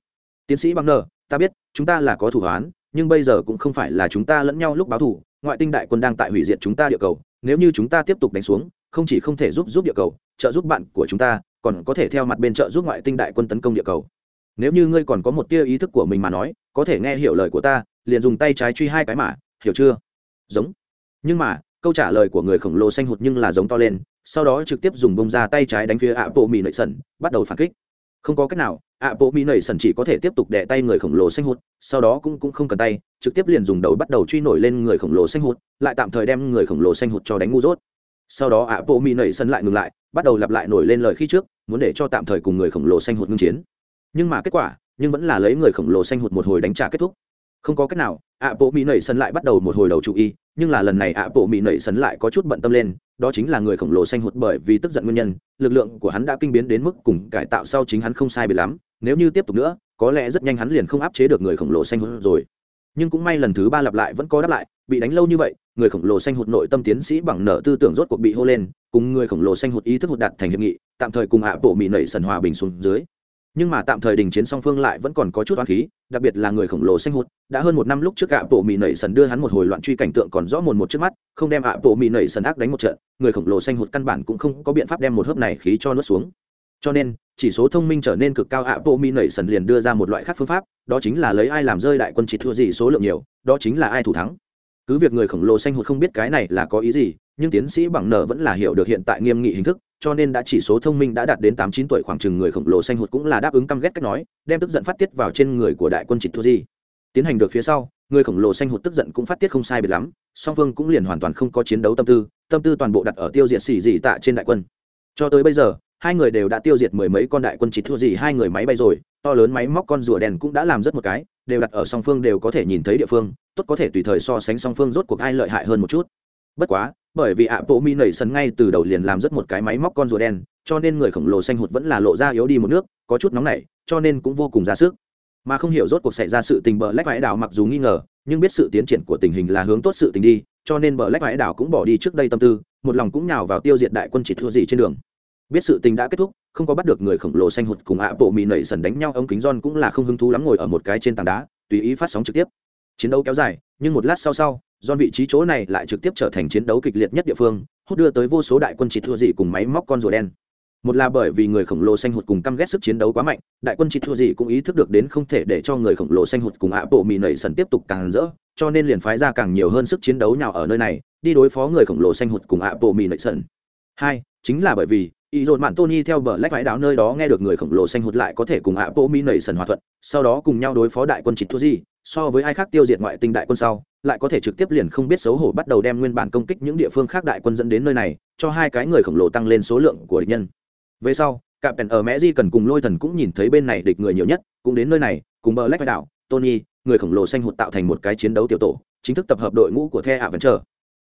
Tiến sĩ băng nờ ta biết, chúng ta là có thủ hoán nhưng bây giờ cũng không phải là chúng ta lẫn nhau lúc báo thủ ngoại tinh đại quân đang tại hủy diệt chúng ta địa cầu, nếu như chúng ta tiếp tục đánh xuống không chỉ không thể giúp giúp địa cầu, trợ giúp bạn của chúng ta, còn có thể theo mặt bên trợ giúp ngoại tinh đại quân tấn công địa cầu. Nếu như ngươi còn có một tia ý thức của mình mà nói, có thể nghe hiểu lời của ta, liền dùng tay trái truy hai cái mà, hiểu chưa? Giống. Nhưng mà, câu trả lời của người khổng lồ xanh hụt nhưng là giống to lên, sau đó trực tiếp dùng bông ra tay trái đánh phía ạ bộ mì nệ sần, bắt đầu phản kích. Không có cách nào ạ bộ mỹ nảy sần chỉ có thể tiếp tục đẻ tay người khổng lồ xanh hụt, sau đó cũng cũng không cần tay, trực tiếp liền dùng đầu bắt đầu truy nổi lên người khổng lồ xanh hụt, lại tạm thời đem người khổng lồ xanh hụt cho đánh ngu dốt sau đó ạ bộ mỹ nảy sân lại ngừng lại, bắt đầu lặp lại nổi lên lời khi trước, muốn để cho tạm thời cùng người khổng lồ xanh hụt ngưng chiến. Nhưng mà kết quả, nhưng vẫn là lấy người khổng lồ xanh hụt một hồi đánh trả kết thúc. Không có cách nào, ạ bộ mỹ nảy sân lại bắt đầu một hồi đầu chú ý nhưng là lần này ạ bộ mỹ nảy sân lại có chút bận tâm lên, đó chính là người khổng lồ xanh hụt bởi vì tức giận nguyên nhân, lực lượng của hắn đã kinh biến đến mức cùng cải tạo sau chính hắn không sai bị lắm, nếu như tiếp tục nữa, có lẽ rất nhanh hắn liền không áp chế được người khổng lồ xanh hụt rồi nhưng cũng may lần thứ ba lặp lại vẫn có đáp lại, bị đánh lâu như vậy, người khổng lồ xanh hụt nội tâm tiến sĩ bằng nợ tư tưởng rốt cuộc bị hô lên, cùng người khổng lồ xanh hụt ý thức hụt đạt thành hiệp nghị, tạm thời cùng hạ bộ mỹ nảy sần hòa bình xuống dưới. Nhưng mà tạm thời đình chiến song phương lại vẫn còn có chút oán khí, đặc biệt là người khổng lồ xanh hụt, đã hơn một năm lúc trước ạ bộ mỹ nảy sần đưa hắn một hồi loạn truy cảnh tượng còn rõ mồn một trước mắt, không đem ạ bộ mỹ nảy sần ác đánh một trận, người khổng lồ xanh hụt căn bản cũng không có biện pháp đem một hớp này khí cho nuốt xuống. Cho nên chỉ số thông minh trở nên cực cao ạ, bộ mi nảy sần liền đưa ra một loại khác phương pháp, đó chính là lấy ai làm rơi đại quân chỉ thua gì số lượng nhiều, đó chính là ai thủ thắng. Cứ việc người khổng lồ xanh hụt không biết cái này là có ý gì, nhưng tiến sĩ bằng nợ vẫn là hiểu được hiện tại nghiêm nghị hình thức, cho nên đã chỉ số thông minh đã đạt đến tám chín tuổi khoảng chừng người khổng lồ xanh hụt cũng là đáp ứng căm ghét cách nói, đem tức giận phát tiết vào trên người của đại quân chỉ thua gì. Tiến hành được phía sau, người khổng lồ xanh hụt tức giận cũng phát tiết không sai biệt lắm, song phương cũng liền hoàn toàn không có chiến đấu tâm tư tâm tư toàn bộ đặt ở tiêu diệt xỉ dị tạ trên đại quân. Cho tới bây giờ hai người đều đã tiêu diệt mười mấy con đại quân chỉ thua gì hai người máy bay rồi, to lớn máy móc con rùa đèn cũng đã làm rất một cái, đều đặt ở song phương đều có thể nhìn thấy địa phương, tốt có thể tùy thời so sánh song phương rốt cuộc ai lợi hại hơn một chút. Bất quá, bởi vì ạ bộ mi nảy sân ngay từ đầu liền làm rất một cái máy móc con rùa đen cho nên người khổng lồ xanh hụt vẫn là lộ ra yếu đi một nước, có chút nóng nảy, cho nên cũng vô cùng ra sức. Mà không hiểu rốt cuộc xảy ra sự tình bờ lách vãi đảo mặc dù nghi ngờ, nhưng biết sự tiến triển của tình hình là hướng tốt sự tình đi, cho nên bờ lách vãi đảo cũng bỏ đi trước đây tâm tư, một lòng cũng nhào vào tiêu diệt đại quân chỉ thua gì trên đường biết sự tình đã kết thúc, không có bắt được người khổng lồ xanh hụt cùng ạ bộ mì nảy sần đánh nhau ống kính john cũng là không hứng thú lắm ngồi ở một cái trên tảng đá, tùy ý phát sóng trực tiếp. Chiến đấu kéo dài, nhưng một lát sau sau, john vị trí chỗ này lại trực tiếp trở thành chiến đấu kịch liệt nhất địa phương, hút đưa tới vô số đại quân chỉ thua gì cùng máy móc con rùa đen. Một là bởi vì người khổng lồ xanh hụt cùng căm ghét sức chiến đấu quá mạnh, đại quân chỉ thua gì cũng ý thức được đến không thể để cho người khổng lồ xanh hụt cùng ạ bộ mì nảy sần tiếp tục càng rỡ, cho nên liền phái ra càng nhiều hơn sức chiến đấu nào ở nơi này, đi đối phó người khổng lồ xanh hụt cùng ạ bộ mì nảy sần. Hai, chính là bởi vì ý dồn mạn tony theo bờ lách vãi đảo nơi đó nghe được người khổng lồ xanh hụt lại có thể cùng ạ bộ mi nảy sần hòa thuận, sau đó cùng nhau đối phó đại quân chỉ thua gì so với ai khác tiêu diệt ngoại tinh đại quân sau, lại có thể trực tiếp liền không biết xấu hổ bắt đầu đem nguyên bản công kích những địa phương khác đại quân dẫn đến nơi này, cho hai cái người khổng lồ tăng lên số lượng của địch nhân. Về sau cả pèn ở mẹ di cần cùng lôi thần cũng nhìn thấy bên này địch người nhiều nhất, cũng đến nơi này, cùng bờ lách vãi đảo, tony, người khổng lồ xanh hụt tạo thành một cái chiến đấu tiểu tổ, chính thức tập hợp đội ngũ của the ạ vẫn chờ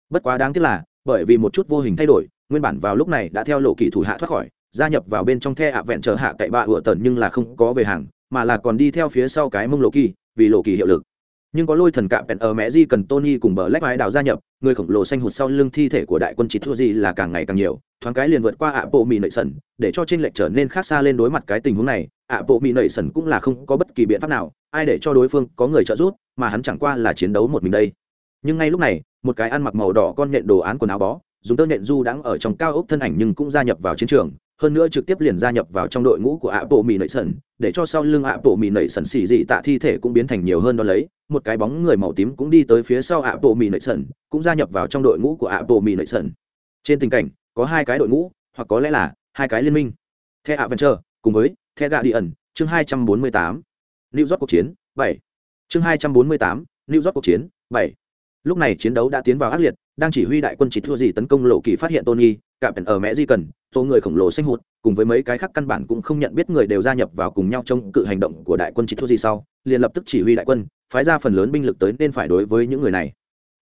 bất quá đáng tiếc là, bởi vì một chút vô hình thay đổi nguyên bản vào lúc này đã theo lộ kỳ thủ hạ thoát khỏi, gia nhập vào bên trong the ạ vẹn chờ hạ cậy bạ ựa tần nhưng là không có về hàng, mà là còn đi theo phía sau cái mông lộ kỳ, vì lộ kỳ hiệu lực. Nhưng có lôi thần cạm bèn ở mẹ di cần tony cùng bờ lách mái đào gia nhập, người khổng lồ xanh hụt sau lưng thi thể của đại quân chỉ thua gì là càng ngày càng nhiều, thoáng cái liền vượt qua ạ bộ mì nậy sần, để cho trên lệnh trở nên khác xa lên đối mặt cái tình huống này, ạ bộ mì nậy sần cũng là không có bất kỳ biện pháp nào, ai để cho đối phương có người trợ giúp, mà hắn chẳng qua là chiến đấu một mình đây. Nhưng ngay lúc này, một cái ăn mặc màu đỏ con nhện đồ án quần áo bó dùng tơ nhện du đang ở trong cao ốc thân ảnh nhưng cũng gia nhập vào chiến trường, hơn nữa trực tiếp liền gia nhập vào trong đội ngũ của ạ bộ mì nảy sần, để cho sau lưng ạ bộ mì nảy sần xì dị tạ thi thể cũng biến thành nhiều hơn đó lấy, một cái bóng người màu tím cũng đi tới phía sau ạ bộ mì nảy sần, cũng gia nhập vào trong đội ngũ của ạ bộ mì nảy sần. Trên tình cảnh, có hai cái đội ngũ, hoặc có lẽ là hai cái liên minh. The adventure, cùng với the gà đi ẩn chương hai trăm bốn mươi tám. New york cuộc chiến, bảy. Chương hai trăm bốn mươi tám, new york cuộc chiến, bảy lúc này chiến đấu đã tiến vào ác liệt, đang chỉ huy đại quân chỉ thua gì tấn công lộ kỳ phát hiện tony cả pèn ở mẹ di cần, số người khổng lồ xanh hụt, cùng với mấy cái khác căn bản cũng không nhận biết người đều gia nhập vào cùng nhau trong cự hành động của đại quân chỉ thua gì sau, liền lập tức chỉ huy đại quân, phái ra phần lớn binh lực tới nên phải đối với những người này.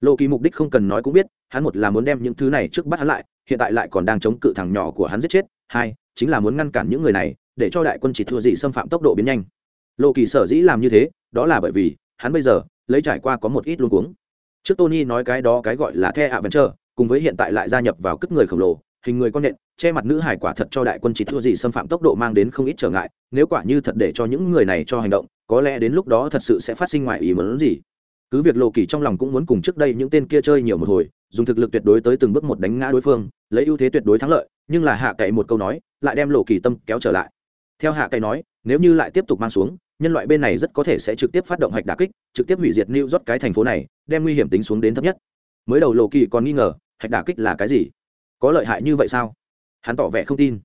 Lộ kỳ mục đích không cần nói cũng biết, hắn một là muốn đem những thứ này trước bắt hắn lại, hiện tại lại còn đang chống cự thằng nhỏ của hắn giết chết, hai, chính là muốn ngăn cản những người này, để cho đại quân chỉ thua gì xâm phạm tốc độ biến nhanh. Lộ kỳ sở dĩ làm như thế, đó là bởi vì, hắn bây giờ, lấy trải qua có một ít luống cuống trước tony nói cái đó cái gọi là the adventure, cùng với hiện tại lại gia nhập vào cất người khổng lồ, hình người con nện, che mặt nữ hải quả thật cho đại quân chỉ thua gì xâm phạm tốc độ mang đến không ít trở ngại, nếu quả như thật để cho những người này cho hành động, có lẽ đến lúc đó thật sự sẽ phát sinh ngoài ý muốn gì. Cứ việc lộ kỳ trong lòng cũng muốn cùng trước đây những tên kia chơi nhiều một hồi, dùng thực lực tuyệt đối tới từng bước một đánh ngã đối phương, lấy ưu thế tuyệt đối thắng lợi, nhưng là hạ cậy một câu nói, lại đem lộ kỳ tâm kéo trở lại. Theo hạ cậy nói, nếu như lại tiếp tục mang xuống nhân loại bên này rất có thể sẽ trực tiếp phát động hạch đà kích, trực tiếp hủy diệt New York cái thành phố này, đem nguy hiểm tính xuống đến thấp nhất. Mới đầu lộ kỳ còn nghi ngờ, hạch đà kích là cái gì? Có lợi hại như vậy sao? Hắn tỏ vẻ không tin.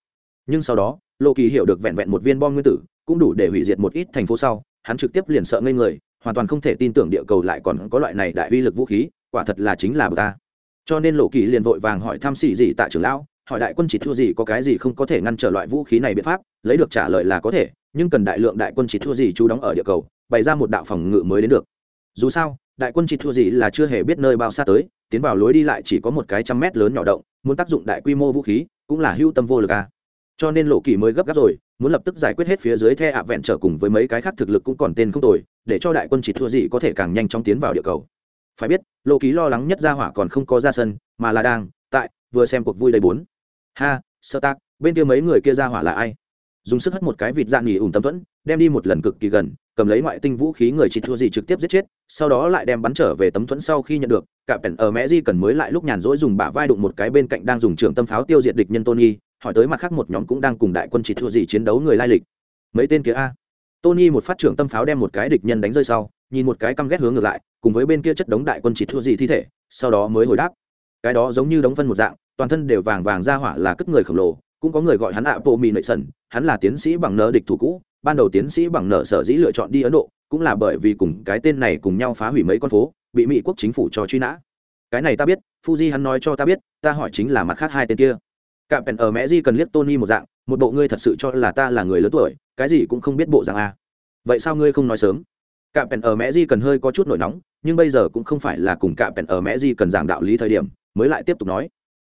Nhưng sau đó lộ kỳ hiểu được vẹn vẹn một viên bom nguyên tử, cũng đủ để hủy diệt một ít thành phố sau, hắn trực tiếp liền sợ ngây người, hoàn toàn không thể tin tưởng địa cầu lại còn có loại này đại uy lực vũ khí, quả thật là chính là bờ ta. Cho nên lộ kỳ liền vội vàng hỏi thăm xì gì tại trưởng lão hỏi đại quân chỉ thua gì có cái gì không có thể ngăn trở loại vũ khí này biện pháp, lấy được trả lời là có thể, nhưng cần đại lượng đại quân chỉ thua gì chú đóng ở địa cầu, bày ra một đạo phòng ngự mới đến được. Dù sao, đại quân chỉ thua gì là chưa hề biết nơi bao xa tới, tiến vào lối đi lại chỉ có một cái trăm mét lớn nhỏ động, muốn tác dụng đại quy mô vũ khí, cũng là hưu tâm vô lực à. cho nên lộ kỳ mới gấp gáp rồi, muốn lập tức giải quyết hết phía dưới the ạ vẹn trở cùng với mấy cái khác thực lực cũng còn tên không tồi, để cho đại quân chỉ thua gì có thể càng nhanh chóng tiến vào địa cầu. Phải biết, lộ ký lo lắng nhất ra hỏa còn không có ra sân, mà là đang, tại, vừa xem cuộc vui đầy bốn ha sơ tác bên kia mấy người kia ra hỏa là ai? Dùng sức hất một cái vịt dạng nghỉ ủn tâm thuẫn, đem đi một lần cực kỳ gần, cầm lấy ngoại tinh vũ khí người chỉ thua gì trực tiếp giết chết, sau đó lại đem bắn trở về tấm thuẫn sau khi nhận được, cả pèn ở mẹ di cần mới lại lúc nhàn rỗi dùng bả vai đụng một cái bên cạnh đang dùng trường tâm pháo tiêu diệt địch nhân tony, hỏi tới mặt khác một nhóm cũng đang cùng đại quân chỉ thua gì chiến đấu người lai lịch. Mấy tên kia a. Tony một phát trưởng tâm pháo đem một cái địch nhân đánh rơi sau, nhìn một cái căm ghét hướng ngược lại, cùng với bên kia chất đống đại quân chỉ thua gì thi thể, sau đó mới hồi đáp. Cái đó giống như đống phân một dạng toàn thân đều vàng vàng ra hỏa là cất người khổng lồ, cũng có người gọi hắn ạ bộ mì nội sần, hắn là tiến sĩ bằng nợ địch thủ cũ, ban đầu tiến sĩ bằng nợ sở dĩ lựa chọn đi ấn độ, cũng là bởi vì cùng cái tên này cùng nhau phá hủy mấy con phố, bị mỹ quốc chính phủ cho truy nã. Cái này ta biết, fuji hắn nói cho ta biết, ta hỏi chính là mặt khác hai tên kia. Cạm pèn ở mẹ di cần liếc tony một dạng, một bộ ngươi thật sự cho là ta là người lớn tuổi, cái gì cũng không biết bộ dạng a. Vậy sao ngươi không nói sớm? Cạm pèn ở mẹ di cần hơi có chút nổi nóng, nhưng bây giờ cũng không phải là cùng cạm pèn ở mẹ di cần giảng đạo lý thời điểm, mới lại tiếp tục nói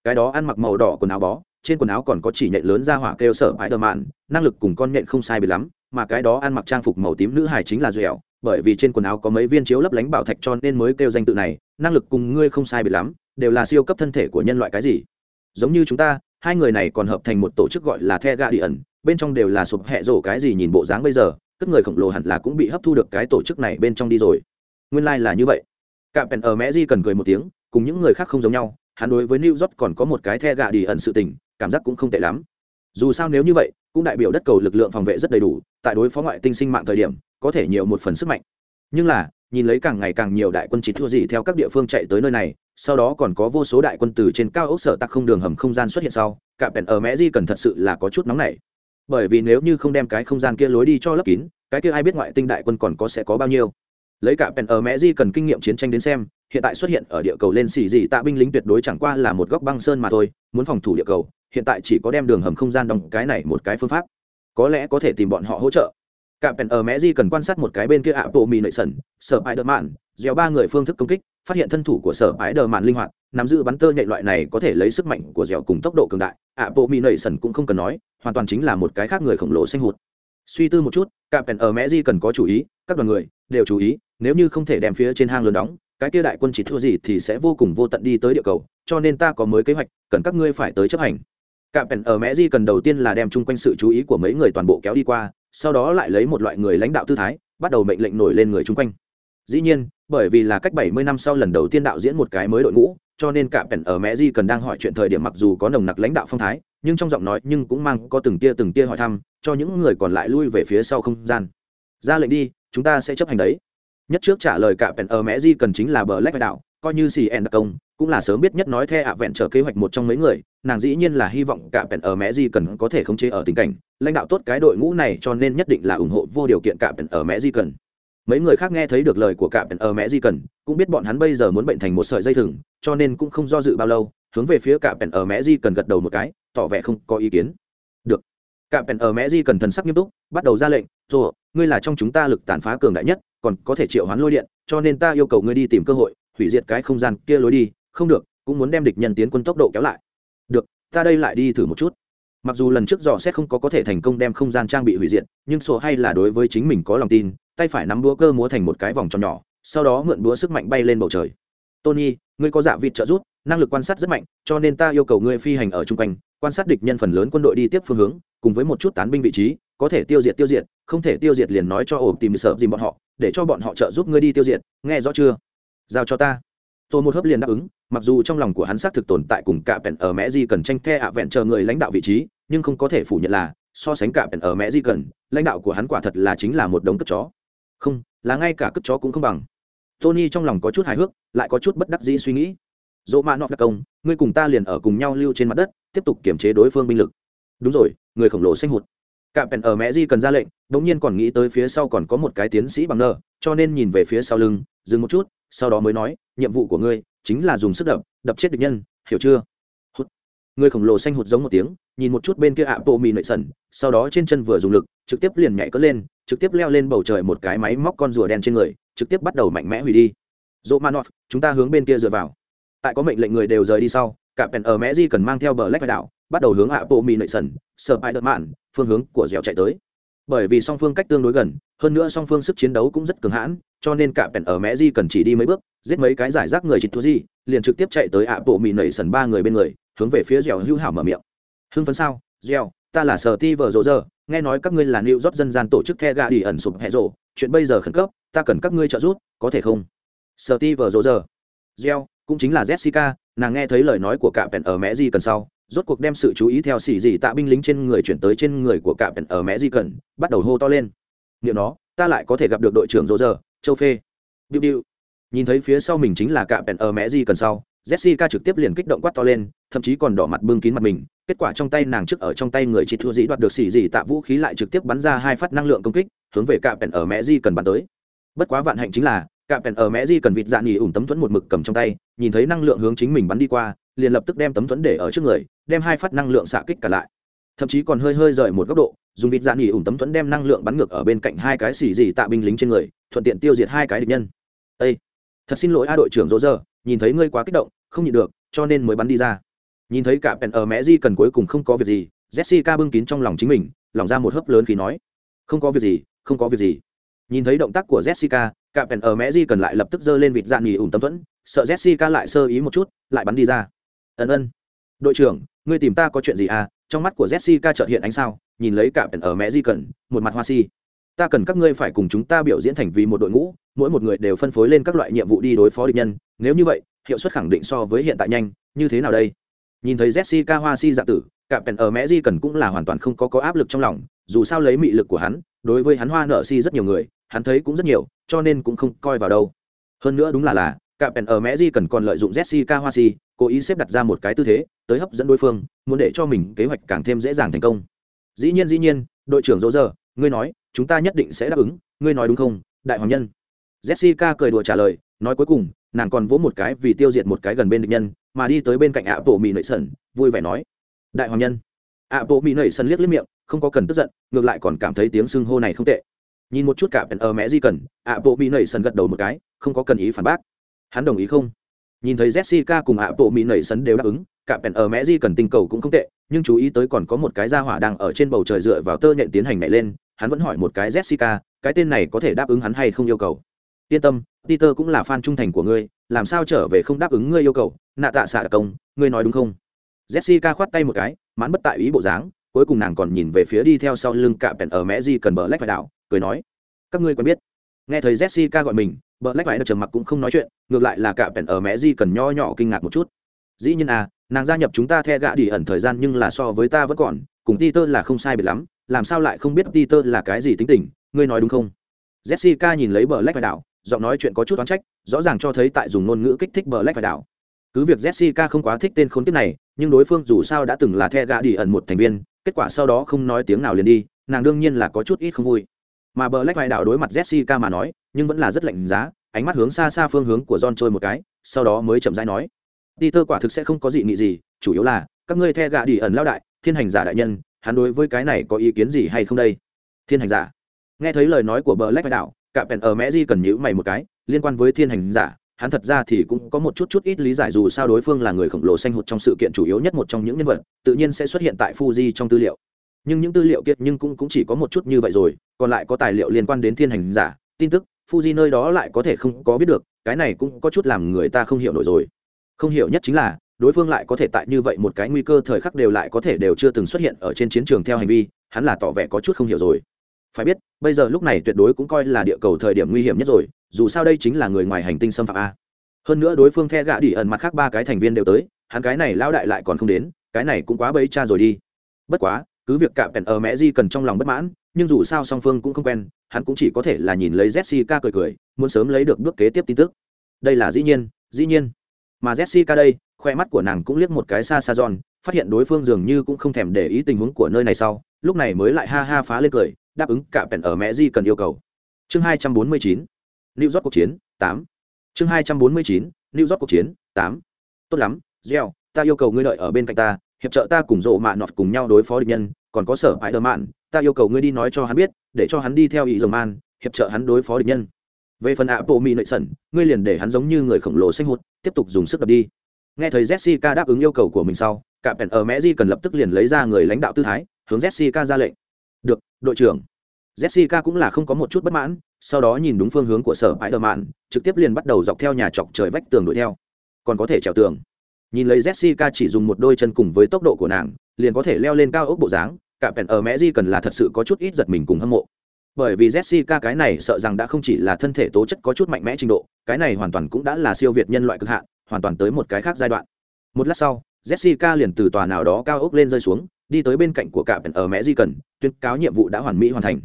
cái đó ăn mặc màu đỏ quần áo bó, trên quần áo còn có chỉ nhện lớn ra hỏa kêu sở hãi đờ mạn, năng lực cùng con nhện không sai bị lắm, mà cái đó ăn mặc trang phục màu tím nữ hài chính là dẻo bởi vì trên quần áo có mấy viên chiếu lấp lánh bảo thạch cho nên mới kêu danh tự này, năng lực cùng ngươi không sai bị lắm, đều là siêu cấp thân thể của nhân loại cái gì. Giống như chúng ta, hai người này còn hợp thành một tổ chức gọi là the gà đi ẩn bên trong đều là sụp hẹ rổ cái gì nhìn bộ dáng bây giờ tức người khổng lồ hẳn là cũng bị hấp thu được cái tổ chức này bên trong đi rồi. Nguyên lai、like、là như vậy. Cạm pèn ở mẹ di cần cười một tiếng, cùng những người khác không giống nhau hắn đối với new york còn có một cái the gạ đi ẩn sự tình, cảm giác cũng không tệ lắm. Dù sao nếu như vậy, cũng đại biểu đất cầu lực lượng phòng vệ rất đầy đủ, tại đối phó ngoại tinh sinh mạng thời điểm, có thể nhiều một phần sức mạnh. Nhưng là, nhìn lấy càng ngày càng nhiều đại quân chỉ thua gì theo các địa phương chạy tới nơi này, sau đó còn có vô số đại quân từ trên cao ốc sở tắc không đường hầm không gian xuất hiện sau cả bèn ở mẹ di cần thật sự là có chút nóng nảy. Bởi vì nếu như không đem cái không gian kia lối đi cho lấp kín, cái kia ai biết ngoại tinh đại quân còn có sẽ có bao nhiêu lấy cả pèn ở mẹ di cần kinh nghiệm chiến tranh đến xem, hiện tại xuất hiện ở địa cầu lên xì gì tạ binh lính tuyệt đối chẳng qua là một góc băng sơn mà thôi, muốn phòng thủ địa cầu, hiện tại chỉ có đem đường hầm không gian đóng cái này một cái phương pháp. Có lẽ có thể tìm bọn họ hỗ trợ. Cả pèn ở mẹ di cần quan sát một cái bên kia ạ, bộ mì nội sần sở bãi đờ mạn dẻo ba người phương thức công kích, phát hiện thân thủ của sở bãi đờ mạn linh hoạt, nắm giữ bắn tơ nhạy loại này có thể lấy sức mạnh của dẻo cùng tốc độ cường đại. Ạ, bộ mì nội sần cũng không cần nói, hoàn toàn chính là một cái khác người khổng lồ xanh hụt. Suy tư một chút, cả pèn ở mẹ di cần có chú ý, các đoàn người đều chú ý nếu như không thể đem phía trên hang lớn đóng, cái kia đại quân chỉ thua gì thì sẽ vô cùng vô tận đi tới địa cầu, cho nên ta có mới kế hoạch, cần các ngươi phải tới chấp hành. Cạm pèn ở mẹ di cần đầu tiên là đem chung quanh sự chú ý của mấy người toàn bộ kéo đi qua, sau đó lại lấy một loại người lãnh đạo tư thái, bắt đầu mệnh lệnh nổi lên người chung quanh. Dĩ nhiên, bởi vì là cách 70 năm sau lần đầu tiên đạo diễn một cái mới đội ngũ, cho nên cạm pèn ở mẹ di cần đang hỏi chuyện thời điểm mặc dù có nồng nặc lãnh đạo phong thái, nhưng trong giọng nói nhưng cũng mang có từng tia từng tia hỏi thăm, cho những người còn lại lui về phía sau không gian. Ra lệnh đi, chúng ta sẽ chấp hành đấy nhất trước trả lời cả pèn ở mẹ di cần chính là bờ lách vai đạo coi như xì en đặc công, cũng là sớm biết nhất nói theo ạ vẹn trở kế hoạch một trong mấy người, nàng dĩ nhiên là hy vọng cả pèn ở mẹ di cần có thể khống chế ở tình cảnh, lãnh đạo tốt cái đội ngũ này cho nên nhất định là ủng hộ vô điều kiện cả pèn ở mẹ di cần. Mấy người khác nghe thấy được lời của cả pèn ở mẹ di cần, cũng biết bọn hắn bây giờ muốn bệnh thành một sợi dây thừng, cho nên cũng không do dự bao lâu, hướng về phía cả pèn ở mẹ di cần gật đầu một cái, tỏ vẻ không có ý kiến. Được. Cả pèn ở mẹ di cần thần sắc nghiêm túc, bắt đầu ra lệnh rồi ngươi là trong chúng ta lực tàn phá cường đại nhất còn có thể triệu hoán lôi điện, cho nên ta yêu cầu ngươi đi tìm cơ hội, hủy diệt cái không gian kia lối đi, không được, cũng muốn đem địch nhân tiến quân tốc độ kéo lại. Được, ta đây lại đi thử một chút. Mặc dù lần trước dò xét không có có thể thành công đem không gian trang bị hủy diệt, nhưng sổ hay là đối với chính mình có lòng tin, tay phải nắm búa cơ múa thành một cái vòng tròn nhỏ, sau đó mượn búa sức mạnh bay lên bầu trời. Tony, ngươi có giả vịt trợ giúp, năng lực quan sát rất mạnh, cho nên ta yêu cầu ngươi phi hành ở chung quanh, quan sát địch nhân phần lớn quân đội đi tiếp phương hướng, cùng với một chút tán binh vị trí, có thể tiêu diệt tiêu diệt, không thể tiêu diệt liền nói cho ổ tìm sợ gì bọn họ để cho bọn họ trợ giúp ngươi đi tiêu diệt, nghe rõ chưa? Giao cho ta. Tôi một hớp liền đáp ứng, mặc dù trong lòng của hắn xác thực tồn tại cùng cả bèn ở mẹ di cần tranh the ạ vẹn chờ người lãnh đạo vị trí, nhưng không có thể phủ nhận là, so sánh cả bèn ở mẹ di cần, lãnh đạo của hắn quả thật là chính là một đống cất chó. Không, là ngay cả cất chó cũng không bằng. Tony trong lòng có chút hài hước, lại có chút bất đắc dĩ suy nghĩ. Dỗ mã nọ đặc công, ngươi cùng ta liền ở cùng nhau lưu trên mặt đất, tiếp tục kiểm chế đối phương binh lực. Đúng rồi, người khổng lồ xanh hụt. Cạm pèn ở mẹ di cần ra lệnh đ ỗ n g nhiên còn nghĩ tới phía sau còn có một cái tiến sĩ bằng nơ cho nên nhìn về phía sau lưng, dừng một chút, sau đó mới nói, nhiệm vụ của ngươi chính là dùng sức đập đập chết địch nhân, hiểu chưa? Hụt. Người khổng lồ xanh hụt giống một tiếng, nhìn một chút bên kia ạ bộ mì nệ sần, sau đó trên chân vừa dùng lực, trực tiếp liền nhảy cất lên, trực tiếp leo lên bầu trời một cái máy móc con rùa đen trên người, trực tiếp bắt đầu mạnh mẽ hủy đi. Dỗ manov chúng ta hướng bên kia dựa vào. Tại có mệnh lệnh người đều rời đi sau, cả pèn ở mẹ di cần mang theo bờ lách vai đảo bắt đầu hướng hạ bộ mỹ nệ sần sợ bại đợt mạn phương hướng của dẻo chạy tới. Bởi vì song phương cách tương đối gần hơn nữa song phương sức chiến đấu cũng rất cường hãn cho nên cả pèn ở mẹ di cần chỉ đi mấy bước giết mấy cái giải rác người chịt thua di liền trực tiếp chạy tới ạ bộ mì nệ sần ba người bên người hướng về phía dẻo hữu hảo mở miệng. Hưng phấn sao? Dẻo ta là sở ti vợ rộ giờ nghe nói các ngươi là nịu rót dân gian tổ chức the gà đi ẩn sụp hẹ rộ chuyện bây giờ khẩn cấp ta cần các ngươi trợ giúp có thể không? Sở ti vợ rộ giờ. Dẻo, cũng chính là jessica nàng nghe thấy lời nói của cả pèn ở mẹ di cần sau rốt cuộc đem sự chú ý theo xì dị tạ binh lính trên người chuyển tới trên người của cạm ở mẹ di cần bắt đầu hô to lên. Nghĩa nó, ta lại có thể gặp được đội trưởng rô rơ, châu phê. Điệu điệu nhìn thấy phía sau mình chính là cạm ở mẹ di cần sau, jessica trực tiếp liền kích động quát to lên, thậm chí còn đỏ mặt bưng kín mặt mình. Kết quả trong tay nàng trước ở trong tay người chị thua dĩ đoạt được xì dị tạ vũ khí lại trực tiếp bắn ra hai phát năng lượng công kích, hướng về cạm ở mẹ di cần bắn tới. Bất quá vạn hạnh chính là, cạm ở mẹ di cần vịt dạ nghỉ ủng tấm thuẫn một mực cầm trong tay, nhìn thấy năng lượng hướng chính mình bắn đi qua liền lập tức đem tấm thuẫn để ở trước người, đem hai phát năng lượng xạ kích cả lại. Thậm chí còn hơi hơi rời một góc độ, dùng vịt dạ nghỉ ủng tấm thuẫn đem năng lượng bắn ngược ở bên cạnh hai cái xì dì tạ binh lính trên người, thuận tiện tiêu diệt hai cái địch nhân. Ê! thật xin lỗi a đội trưởng dỗ dơ nhìn thấy ngươi quá kích động, không nhịn được, cho nên mới bắn đi ra. Nhìn thấy cả pèn ở mẹ di cần cuối cùng không có việc gì, jessica bưng kín trong lòng chính mình, lòng ra một hớp lớn khi nói, không có việc gì, không có việc gì. Nhìn thấy động tác của jessica, cả pèn ở mẹ di cần lại lập tức giơ lên vịt dạ nghỉ ủng tấm thuẫn, sợ jessica lại sơ ý một chút, lại bắn đi ra ân ân. Đội trưởng, ngươi tìm ta có chuyện gì à? Trong mắt của jessica chợt hiện ánh sao, nhìn lấy cả pèn ở mẹ di cần một mặt hoa si. Ta cần các ngươi phải cùng chúng ta biểu diễn thành vì một đội ngũ, mỗi một người đều phân phối lên các loại nhiệm vụ đi đối phó địch nhân. Nếu như vậy, hiệu suất khẳng định so với hiện tại nhanh. Như thế nào đây? Nhìn thấy jessica hoa si dạ tử, cả pèn ở mẹ di cần cũng là hoàn toàn không có có áp lực trong lòng. Dù sao lấy mị lực của hắn, đối với hắn hoa nợ si rất nhiều người, hắn thấy cũng rất nhiều, cho nên cũng không coi vào đâu. Hơn nữa đúng là là, cả pèn ở mẹ di cần còn lợi dụng jessica hoa si cố ý xếp đặt ra một cái tư thế, tới hấp dẫn đối phương, muốn để cho mình kế hoạch càng thêm dễ dàng thành công. Dĩ nhiên dĩ nhiên, đội trưởng dỗ giờ ngươi nói, chúng ta nhất định sẽ đáp ứng, ngươi nói đúng không, đại hoàng nhân? Jessica cười đùa trả lời, nói cuối cùng, nàng còn vỗ một cái vì tiêu diệt một cái gần bên địch nhân, mà đi tới bên cạnh ạ bộ mỹ nệ sần, vui vẻ nói, đại hoàng nhân. Ạ bộ mỹ nệ sần liếc liếc miệng, không có cần tức giận, ngược lại còn cảm thấy tiếng xưng hô này không tệ. Nhìn một chút cả pèn ở mẹ di cần, ạ bộ mỹ nệ sần gật đầu một cái, không có cần ý phản bác. Hắn đồng ý không? Nhìn thấy jessica cùng ạ bộ mỹ nảy sấn đều đáp ứng, cả pèn ở mẹ di cần tinh cầu cũng không tệ, nhưng chú ý tới còn có một cái gia hỏa đang ở trên bầu trời dựa vào tơ nhện tiến hành nhảy lên, hắn vẫn hỏi một cái jessica, cái tên này có thể đáp ứng hắn hay không yêu cầu? Yên tâm, peter cũng là fan trung thành của ngươi, làm sao trở về không đáp ứng ngươi yêu cầu? Nạ tạ xạ công, ngươi nói đúng không? Jessica khoát tay một cái, mãn bất tại ý bộ dáng, cuối cùng nàng còn nhìn về phía đi theo sau lưng cạm pèn ở mẹ di cần bờ lách phải đảo, cười nói, các ngươi quen biết. Nghe thấy jessica gọi mình bờ lách phải trầm mặc cũng không nói chuyện, ngược lại là cạm pèn ở mẹ di cần nho nhỏ kinh ngạc một chút. Dĩ nhiên à nàng gia nhập chúng ta the gạ đi ẩn thời gian nhưng là so với ta vẫn còn, cùng peter là không sai biệt lắm, làm sao lại không biết peter là cái gì tính tình, ngươi nói đúng không? Jessica nhìn lấy bờ lách vải đảo, giọng nói chuyện có chút oán trách, rõ ràng cho thấy tại dùng ngôn ngữ kích thích bờ lách vải đảo. Cứ việc jessica không quá thích tên khốn kiếp này, nhưng đối phương dù sao đã từng là the gạ đi ẩn một thành viên, kết quả sau đó không nói tiếng nào liền đi, nàng đương nhiên là có chút ít không vui. Mà bờ lách vải đảo đối mặt jessica mà nói nhưng vẫn là rất lạnh giá ánh mắt hướng xa xa phương hướng của john trôi một cái sau đó mới chậm rãi nói đi Tơ quả thực sẽ không có dị nghị gì chủ yếu là các ngươi the gạ đi ẩn lao đại thiên hành giả đại nhân hắn đối với cái này có ý kiến gì hay không đây? Thiên hành giả? Nghe thấy lời nói của bờ lách vai đảo cả pèn ở mẹ di cần nhữ mày một cái liên quan với thiên hành giả hắn thật ra thì cũng có một chút chút ít lý giải dù sao đối phương là người khổng lồ xanh hụt trong sự kiện chủ yếu nhất một trong những nhân vật tự nhiên sẽ xuất hiện tại Fuji trong tư liệu. Nhưng những tư liệu kiệt nhưng cũng, cũng chỉ có một chút như vậy rồi còn lại có tài liệu liên quan đến thiên hành giả tin tức Fuji nơi đó lại có thể không có biết được, cái này cũng có chút làm người ta không hiểu nổi rồi. Không hiểu nhất chính là, đối phương lại có thể tại như vậy một cái nguy cơ thời khắc đều lại có thể đều chưa từng xuất hiện ở trên chiến trường theo hành vi, hắn là tỏ vẻ có chút không hiểu rồi. Phải biết, bây giờ lúc này tuyệt đối cũng coi là địa cầu thời điểm nguy hiểm nhất rồi, dù sao đây chính là người ngoài hành tinh xâm phạm a. Hơn nữa đối phương the gạ đi ẩn mặt khác ba cái thành viên đều tới, hắn cái này lao đại lại còn không đến, cái này cũng quá bấy cha rồi đi. Bất quá, cứ việc cạm pèn ở mẹ di cần trong lòng bất mãn, nhưng dù sao song phương cũng không quen hắn cũng chỉ có thể là nhìn lấy jessica cười cười, muốn sớm lấy được bước kế tiếp tin tức. Đây là dĩ nhiên dĩ nhiên. Mà jessica đây, khoe mắt của nàng cũng liếc một cái xa xa giòn phát hiện đối phương dường như cũng không thèm để ý tình huống của nơi này sau, lúc này mới lại ha ha phá lên cười, đáp ứng cả pèn ở mẹ di cần yêu cầu. Chương hai trăm bốn mươi chín, new york cuộc chiến, tám. Chương hai trăm bốn mươi chín, new york cuộc chiến, tám. Tốt lắm gieo ta yêu cầu ngươi đợi ở bên cạnh ta, hiệp trợ ta cùng rộ mạ nọt cùng nhau đối phó địch nhân, còn có sở ái đờ mạn ta yêu cầu ngươi đi nói cho hắn biết, để cho hắn đi theo ý dầu man hiệp trợ hắn đối phó địch nhân. Về phần ạ bộ mỹ nội sẩn, ngươi liền để hắn giống như người khổng lồ xanh hụt, tiếp tục dùng sức đập đi. Nghe thấy jessica đáp ứng yêu cầu của mình sau, cả pèn ở mẹ di cần lập tức liền lấy ra người lãnh đạo tư thái, hướng jessica ra lệnh. Được, đội trưởng. Jessica cũng là không có một chút bất mãn, sau đó nhìn đúng phương hướng của sở bãi đờ mạn, trực tiếp liền bắt đầu dọc theo nhà chọc trời vách tường đuổi theo. Còn có thể trèo tường. Nhìn lấy jessica chỉ dùng một đôi chân cùng với tốc độ của nàng, liền có thể leo lên cao ốc bộ dáng cả pèn ở mẹ di cần là thật sự có chút ít giật mình cùng hâm mộ. Bởi vì jessica cái này sợ rằng đã không chỉ là thân thể tố chất có chút mạnh mẽ trình độ, cái này hoàn toàn cũng đã là siêu việt nhân loại cực hạn, hoàn toàn tới một cái khác giai đoạn. Một lát sau, jessica liền từ tòa nào đó cao ốc lên rơi xuống, đi tới bên cạnh của cả pèn ở mẹ di cần, tuyên cáo nhiệm vụ đã hoàn mỹ hoàn thành.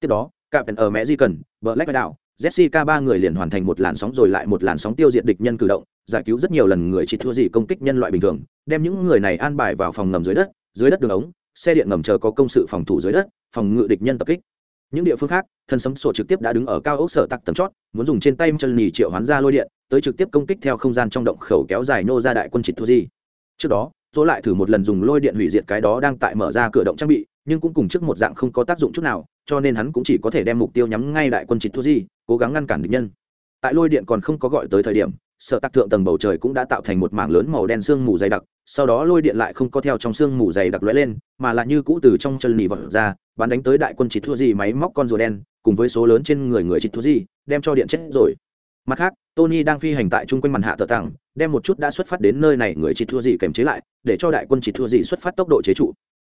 Tiếp đó, cả pèn ở mẹ di cần vợ lách đạo jessica ba người liền hoàn thành một làn sóng rồi lại một làn sóng tiêu diệt địch nhân cử động, giải cứu rất nhiều lần người chỉ thua gì công kích nhân loại bình thường, đem những người này an bài vào phòng ngầm dưới đất dưới đất đường ống xe điện ngầm chờ có công sự phòng thủ dưới đất phòng ngự địch nhân tập kích những địa phương khác thân sấm sổ trực tiếp đã đứng ở cao ốc sở tặc tầm chót muốn dùng trên tay chân nhì triệu hoán ra lôi điện tới trực tiếp công kích theo không gian trong động khẩu kéo dài nô ra đại quân trịt thua di. trước đó dỗ lại thử một lần dùng lôi điện hủy diệt cái đó đang tại mở ra cửa động trang bị nhưng cũng cùng trước một dạng không có tác dụng chút nào cho nên hắn cũng chỉ có thể đem mục tiêu nhắm ngay đại quân trịt thua di, cố gắng ngăn cản địch nhân tại lôi điện còn không có gọi tới thời điểm sở tạc thượng tầng bầu trời cũng đã tạo thành một mảng lớn màu đen sương mù dày đặc, sau đó lôi điện lại không có theo trong sương mù dày đặc lóe lên, mà là như cũ từ trong chân lì vật ra, bắn đánh tới đại quân chỉ thua gì máy móc con rùa đen, cùng với số lớn trên người người chỉ thua gì đem cho điện chết rồi. Mặt khác, tony đang phi hành tại chung quanh màn hạ tờ tặng, đem một chút đã xuất phát đến nơi này người chỉ thua gì kềm chế lại, để cho đại quân chỉ thua gì xuất phát tốc độ chế trụ.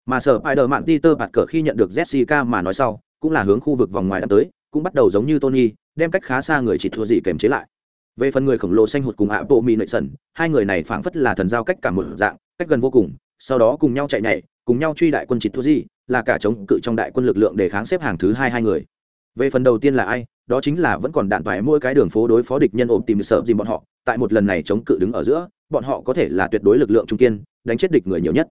Mà sở spider man peter bạt cờ khi nhận được jessica mà nói sau, cũng là hướng khu vực vòng ngoài đã tới, cũng bắt đầu giống như tony, đem cách khá xa người chỉ thua gì kềm chế lại về phần người khổng lồ xanh hụt cùng ạ bộ mỹ nội sần, hai người này phảng phất là thần giao cách cả một dạng, cách gần vô cùng, sau đó cùng nhau chạy nhảy, cùng nhau truy đại quân chỉ thua gì là cả chống cự trong đại quân lực lượng để kháng xếp hàng thứ hai hai người. Về phần đầu tiên là ai, đó chính là vẫn còn đạn toái mỗi cái đường phố đối phó địch nhân ổn tìm sợ gì bọn họ, tại một lần này chống cự đứng ở giữa, bọn họ có thể là tuyệt đối lực lượng trung kiên, đánh chết địch người nhiều nhất.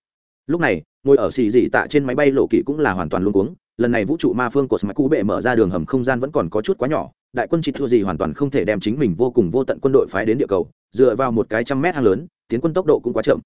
Lúc này, ngồi ở xì dị tạ trên máy bay lộ kỵ cũng là hoàn toàn luôn cuống, lần này vũ trụ ma phương của smaku bệ mở ra đường hầm không gian vẫn còn có chút quá nhỏ đại quân chỉ thua gì hoàn toàn không thể đem chính mình vô cùng vô tận quân đội phái đến địa cầu, dựa vào một cái trăm mét hang lớn, tiến quân tốc độ cũng quá chậm.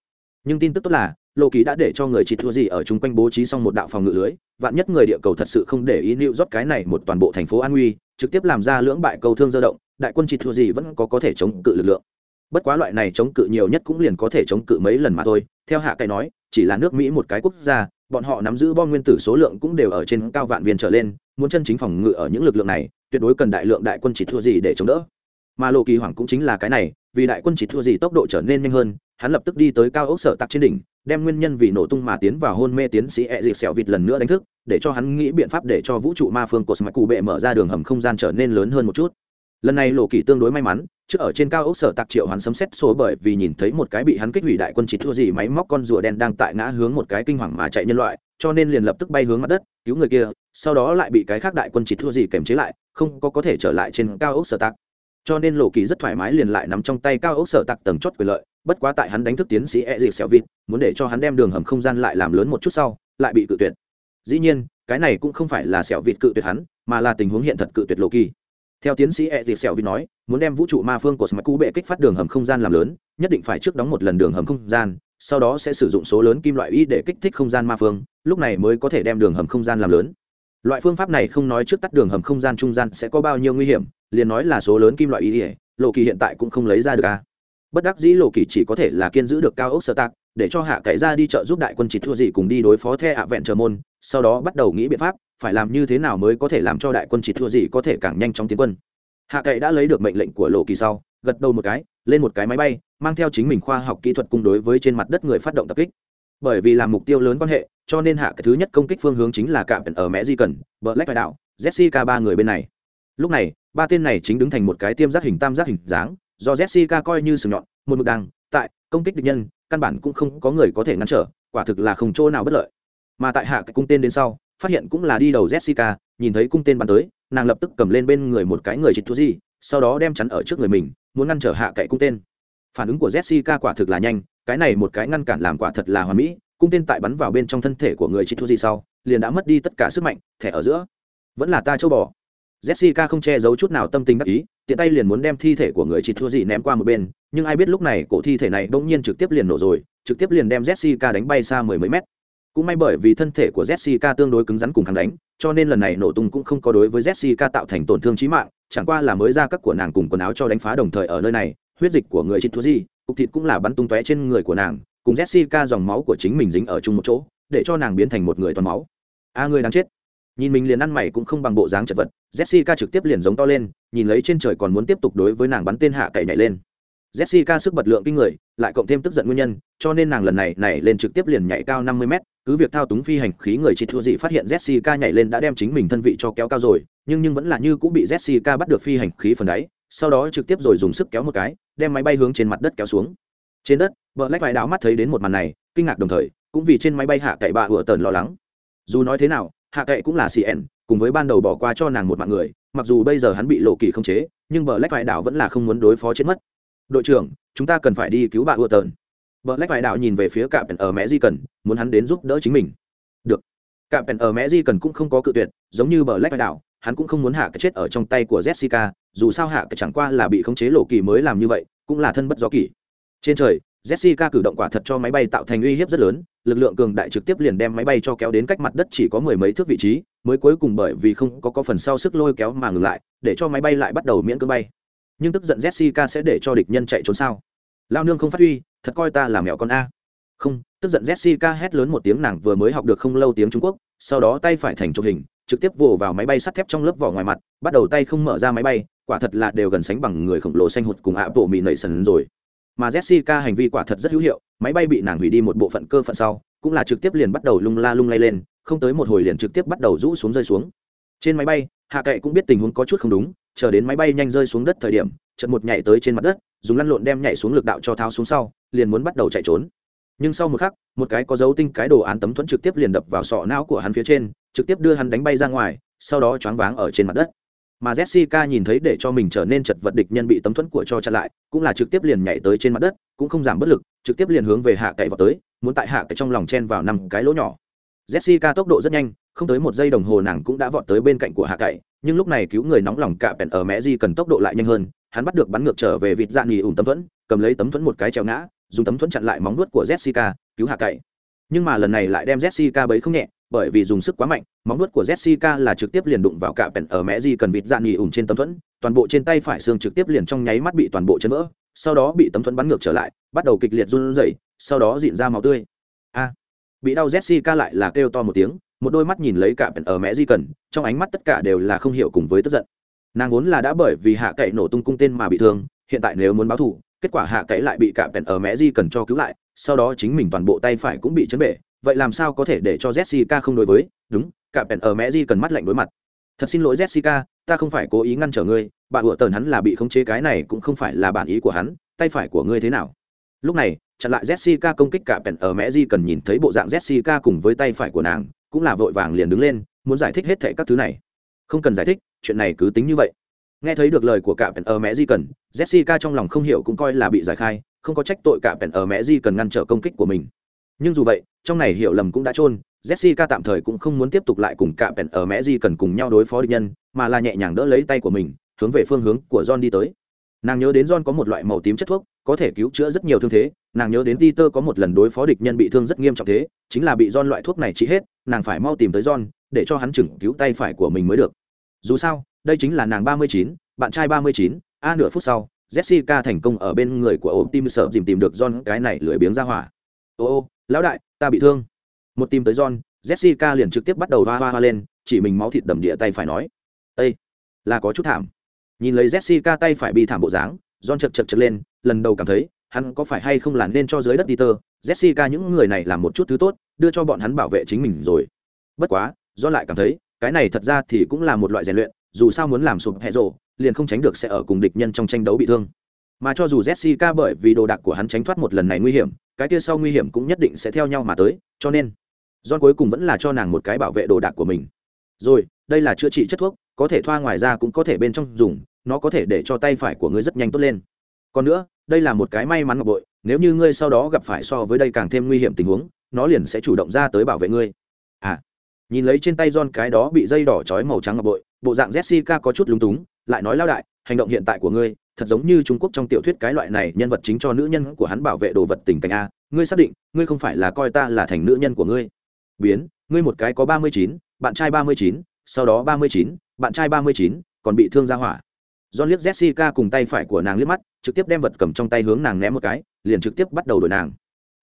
Nhưng tin tức tốt là lộ kỳ đã để cho người chỉ thua gì ở chung quanh bố trí xong một đạo phòng ngự lưới, vạn nhất người địa cầu thật sự không để ý nịu rót cái này một toàn bộ thành phố an nguy, trực tiếp làm ra lưỡng bại cầu thương dơ động, đại quân chỉ thua gì vẫn có có thể chống cự lực lượng. Bất quá loại này chống cự nhiều nhất cũng liền có thể chống cự mấy lần mà thôi, theo hạ cái nói, chỉ là nước mỹ một cái quốc gia, bọn họ nắm giữ bom nguyên tử số lượng cũng đều ở trên cao vạn viên trở lên, muốn chân chính phòng ngự ở những lực lượng này tuyệt đối cần đại lượng đại quân chỉ thua gì để chống đỡ. Mà lộ kỳ hoàng cũng chính là cái này, vì đại quân chỉ thua gì tốc độ trở nên nhanh hơn, hắn lập tức đi tới cao ốc sở tạc trên đỉnh, đem nguyên nhân vì nổ tung mà tiến vào hôn mê tiến sĩ e dịp sẹo vịt lần nữa đánh thức, để cho hắn nghĩ biện pháp để cho vũ trụ ma phương cột mạch cụ bệ mở ra đường hầm không gian trở nên lớn hơn một chút. Lần này lộ kỳ tương đối may mắn, trước ở trên cao ốc sở tạc triệu hắn sấm xét số bởi vì nhìn thấy một cái bị hắn kích hủy đại quân chỉ thua gì máy móc con rùa đen đang tại ngã hướng một cái kinh hoàng mà chạy nhân loại, cho nên liền lập tức bay hướng mặt đất, cứu người kia, sau đó lại bị cái khác đại quân chỉ thua gì kềm chế lại không có có thể trở lại trên cao ốc sở tạc. Cho nên lộ kỳ rất thoải mái liền lại nắm trong tay cao ốc sở tạc tầng chót quyền lợi, bất quá tại hắn đánh thức tiến sĩ e dịp xẻo vịt, muốn để cho hắn đem đường hầm không gian lại làm lớn một chút sau, lại bị cự tuyệt. Dĩ nhiên, cái này cũng không phải là xẻo vịt cự tuyệt hắn, mà là tình huống hiện thật cự tuyệt lộ kỳ. Theo tiến sĩ e dịp xẻo vịt nói, muốn đem vũ trụ ma phương của smart cú bệ kích phát đường hầm không gian làm lớn, nhất định phải trước đóng một lần đường hầm không gian, sau đó sẽ sử dụng số lớn kim loại y để kích thích không gian ma phương, lúc này mới có thể đem đường hầm không gian làm lớn loại phương pháp này không nói trước tắt đường hầm không gian trung gian sẽ có bao nhiêu nguy hiểm, liền nói là số lớn kim loại ý ỉa lộ kỳ hiện tại cũng không lấy ra được a à. bất đắc dĩ lộ kỳ chỉ có thể là kiên giữ được cao ốc sơ tạc, để cho hạ cậy ra đi chợ giúp đại quân chỉ thua gì cùng đi đối phó the ạ vẹn chờ môn, sau đó bắt đầu nghĩ biện pháp, phải làm như thế nào mới có thể làm cho đại quân chỉ thua gì có thể càng nhanh chóng tiến quân hạ cậy đã lấy được mệnh lệnh của lộ kỳ sau, gật đầu một cái, lên một cái máy bay, mang theo chính mình khoa học kỹ thuật cung đối với trên mặt đất người phát động tập kích bởi vì làm mục tiêu lớn quan hệ cho nên hạ cái thứ nhất công kích phương hướng chính là cạm ở mẹ di cần bờ lách phải đạo, jessica ba người bên này. Lúc này, ba tên này chính đứng thành một cái tiêm giác hình tam giác hình dáng, do jessica coi như sừng nhọn, một mực đằng tại công kích địch nhân, căn bản cũng không có người có thể ngăn trở, quả thực là không chỗ nào bất lợi. Mà tại hạ cái cung tên đến sau, phát hiện cũng là đi đầu jessica, nhìn thấy cung tên bắn tới, nàng lập tức cầm lên bên người một cái người chịt thú gì sau đó đem chắn ở trước người mình, muốn ngăn trở hạ cậy cung tên. Phản ứng của jessica quả thực là nhanh, cái này một cái ngăn cản làm quả thật là hoàn mỹ cung tên tại bắn vào bên trong thân thể của người chị thu gì sau, liền đã mất đi tất cả sức mạnh, thẻ ở giữa. Vẫn là ta châu bò. Jessica không che giấu chút nào tâm tình đắc ý, tiện tay liền muốn đem thi thể của người chị thua gì ném qua một bên, nhưng ai biết lúc này cổ thi thể này bỗng nhiên trực tiếp liền nổ rồi, trực tiếp liền đem jessica đánh bay xa mười mấy mét. Cũng may bởi vì thân thể của jessica tương đối cứng rắn cùng kháng đánh, cho nên lần này nổ tung cũng không có đối với jessica tạo thành tổn thương chí mạng, chẳng qua là mới ra các của nàng cùng quần áo cho đánh phá đồng thời ở nơi này, huyết dịch của người chị thua gì cục thịt cũng là bắn tung tóe trên người của nàng cùng jessica dòng máu của chính mình dính ở chung một chỗ, để cho nàng biến thành một người toàn máu. A người đáng chết. Nhìn mình liền ăn mày cũng không bằng bộ dáng chật vật, jessica trực tiếp liền giống to lên, nhìn lấy trên trời còn muốn tiếp tục đối với nàng bắn tên hạ cậy nhảy lên. Jessica sức bật lượng kinh người, lại cộng thêm tức giận nguyên nhân, cho nên nàng lần này nhảy lên trực tiếp liền nhảy cao năm mươi mét, cứ việc thao túng phi hành khí người chỉ thua dị phát hiện jessica nhảy lên đã đem chính mình thân vị cho kéo cao rồi, nhưng nhưng vẫn là như cũng bị jessica bắt được phi hành khí phần đáy, sau đó trực tiếp rồi dùng sức kéo một cái, đem máy bay hướng trên mặt đất kéo xuống trên đất vợ lách vài đảo mắt thấy đến một màn này, kinh ngạc đồng thời, cũng vì trên máy bay hạ cậy bạ ủa tần lo lắng. Dù nói thế nào, hạ cậy cũng là cn cùng với ban đầu bỏ qua cho nàng một mạng người, mặc dù bây giờ hắn bị lộ kỳ không chế, nhưng bờ lách vải đảo vẫn là không muốn đối phó chết mất. Đội trưởng, chúng ta cần phải đi cứu bà ủa tần bờ lách vải đảo nhìn về phía cạm ở mẹ di cần, muốn hắn đến giúp đỡ chính mình. Được. Cạm ở mẹ di cần cũng không có cự tuyệt, giống như bờ lách vải đảo hắn cũng không muốn hạ cái chết ở trong tay của jessica, dù sao hạ cái chẳng qua là bị khống chế lộ kỳ mới làm như vậy, cũng là thân bất gió kỳ trên trời, jessica cử động quả thật cho máy bay tạo thành uy hiếp rất lớn, lực lượng cường đại trực tiếp liền đem máy bay cho kéo đến cách mặt đất chỉ có mười mấy thước vị trí, mới cuối cùng bởi vì không có có phần sau sức lôi kéo mà ngừng lại, để cho máy bay lại bắt đầu miễn cưỡng bay. Nhưng tức giận jessica sẽ để cho địch nhân chạy trốn sao? Lao nương không phát huy, thật coi ta là mẹo con a. Không, tức giận jessica hét lớn một tiếng nàng vừa mới học được không lâu tiếng trung quốc, sau đó tay phải thành chụp hình, trực tiếp vồ vào máy bay sắt thép trong lớp vỏ ngoài mặt, bắt đầu tay không mở ra máy bay, quả thật là đều gần sánh bằng người khổng lồ xanh hụt cùng ạ bộ mì nảy sần rồi mà jessica hành vi quả thật rất hữu hiệu, máy bay bị nàng hủy đi một bộ phận cơ phận sau, cũng là trực tiếp liền bắt đầu lung la lung lay lên, không tới một hồi liền trực tiếp bắt đầu rũ xuống rơi xuống. Trên máy bay, hạ cậy cũng biết tình huống có chút không đúng, chờ đến máy bay nhanh rơi xuống đất thời điểm trận một nhảy tới trên mặt đất, dùng lăn lộn đem nhảy xuống lực đạo cho tháo xuống sau, liền muốn bắt đầu chạy trốn. Nhưng sau một khắc, một cái có dấu tinh cái đồ án tấm thuẫn trực tiếp liền đập vào sọ não của hắn phía trên, trực tiếp đưa hắn đánh bay ra ngoài, sau đó choáng váng ở trên mặt đất mà jessica nhìn thấy để cho mình trở nên chật vật địch nhân bị tấm thuẫn của cho chặn lại, cũng là trực tiếp liền nhảy tới trên mặt đất, cũng không giảm bất lực, trực tiếp liền hướng về hạ cậy vào tới, muốn tại hạ cậy trong lòng chen vào năm cái lỗ nhỏ. Jessica tốc độ rất nhanh, không tới một giây đồng hồ nàng cũng đã vọt tới bên cạnh của hạ cậy, nhưng lúc này cứu người nóng lòng cạ bèn ở mẹ di cần tốc độ lại nhanh hơn, hắn bắt được bắn ngược trở về vịt dạng nghỉ ủng tấm thuẫn, cầm lấy tấm thuẫn một cái treo ngã, dùng tấm thuẫn chặn lại móng nuốt của jessica, cứu hạ cậy. Nhưng mà lần này lại đem jessica bấy không nhẹ bởi vì dùng sức quá mạnh, móng nuốt của jessica là trực tiếp liền đụng vào cả bèn ở mẹ di cần vịt dạn nghỉ ủng trên tấm thuẫn, toàn bộ trên tay phải xương trực tiếp liền trong nháy mắt bị toàn bộ chân vỡ, sau đó bị tấm thuẫn bắn ngược trở lại, bắt đầu kịch liệt run rẩy, sau đó dịn ra máu tươi. A! Bị đau jessica lại là kêu to một tiếng, một đôi mắt nhìn lấy cả ở mẹ di cần, trong ánh mắt tất cả đều là không hiểu cùng với tức giận. Nàng vốn là đã bởi vì hạ cậy nổ tung cung tên mà bị thương, hiện tại nếu muốn báo thù, kết quả hạ cậy lại bị cả ở mẹ di cần cho cứu lại, sau đó chính mình toàn bộ tay phải cũng bị chấn bể vậy làm sao có thể để cho jessica không đối với? Đúng, cả ở mẹ di cần mắt lạnh đối mặt. Thật xin lỗi jessica, ta không phải cố ý ngăn trở ngươi bạn ủa tần hắn là bị khống chế cái này cũng không phải là bản ý của hắn, tay phải của ngươi thế nào? Lúc này, chặn lại jessica công kích cả bèn ở mẹ di cần nhìn thấy bộ dạng jessica cùng với tay phải của nàng, cũng là vội vàng liền đứng lên, muốn giải thích hết thệ các thứ này. Không cần giải thích, chuyện này cứ tính như vậy. Nghe thấy được lời của cả bèn ở mẹ di cần, jessica trong lòng không hiểu cũng coi là bị giải khai, không có trách tội cả bèn ở mẹ di cần ngăn trở công kích của mình. Nhưng dù vậy trong này hiểu lầm cũng đã trôn jessica tạm thời cũng không muốn tiếp tục lại cùng cạ bèn ở mẹ di cần cùng nhau đối phó địch nhân, mà là nhẹ nhàng đỡ lấy tay của mình, hướng về phương hướng của john đi tới. Nàng nhớ đến john có một loại màu tím chất thuốc, có thể cứu chữa rất nhiều thương thế, nàng nhớ đến peter có một lần đối phó địch nhân bị thương rất nghiêm trọng thế, chính là bị john loại thuốc này trị hết, nàng phải mau tìm tới john, để cho hắn chừng cứu tay phải của mình mới được. Dù sao, đây chính là nàng ba mươi chín, bạn trai ba mươi chín, a nửa phút sau, jessica thành công ở bên người của ổ tim sợ dìm tìm được john, cái này lười biếng ra hỏa. Ô ô, lão đại ta bị thương. Một tìm tới john, jessica liền trực tiếp bắt đầu hoa hoa hoa lên, chỉ mình máu thịt đầm địa tay phải nói ây là có chút thảm. Nhìn lấy jessica tay phải bị thảm bộ dáng, john chật chật chật lên, lần đầu cảm thấy, hắn có phải hay không là nên cho dưới đất đi tơ? Jessica những người này làm một chút thứ tốt, đưa cho bọn hắn bảo vệ chính mình rồi. Bất quá do lại cảm thấy, cái này thật ra thì cũng là một loại rèn luyện, dù sao muốn làm sụp hệ rộ liền không tránh được sẽ ở cùng địch nhân trong tranh đấu bị thương. Mà cho dù jessica bởi vì đồ đạc của hắn tránh thoát một lần này nguy hiểm cái kia sau nguy hiểm cũng nhất định sẽ theo nhau mà tới, cho nên, john cuối cùng vẫn là cho nàng một cái bảo vệ đồ đạc của mình. Rồi, đây là chữa trị chất thuốc, có thể thoa ngoài ra cũng có thể bên trong dùng, nó có thể để cho tay phải của ngươi rất nhanh tốt lên. Còn nữa, đây là một cái may mắn ngọc bội, nếu như ngươi sau đó gặp phải so với đây càng thêm nguy hiểm tình huống, nó liền sẽ chủ động ra tới bảo vệ ngươi. À nhìn lấy trên tay John cái đó bị dây đỏ trói màu trắng ngọc bội, bộ dạng jessica có chút lúng túng, lại nói lao đại, hành động hiện tại của ngươi thật giống như trung quốc trong tiểu thuyết cái loại này nhân vật chính cho nữ nhân của hắn bảo vệ đồ vật tình cảnh a ngươi xác định ngươi không phải là coi ta là thành nữ nhân của ngươi biến ngươi một cái có ba mươi chín bạn trai ba mươi chín sau đó ba mươi chín bạn trai ba mươi chín còn bị thương ra hỏa John liếc Jessica cùng tay phải của nàng liếc mắt, trực tiếp đem vật cầm trong tay hướng nàng ném một cái, liền trực tiếp bắt đầu đuổi nàng.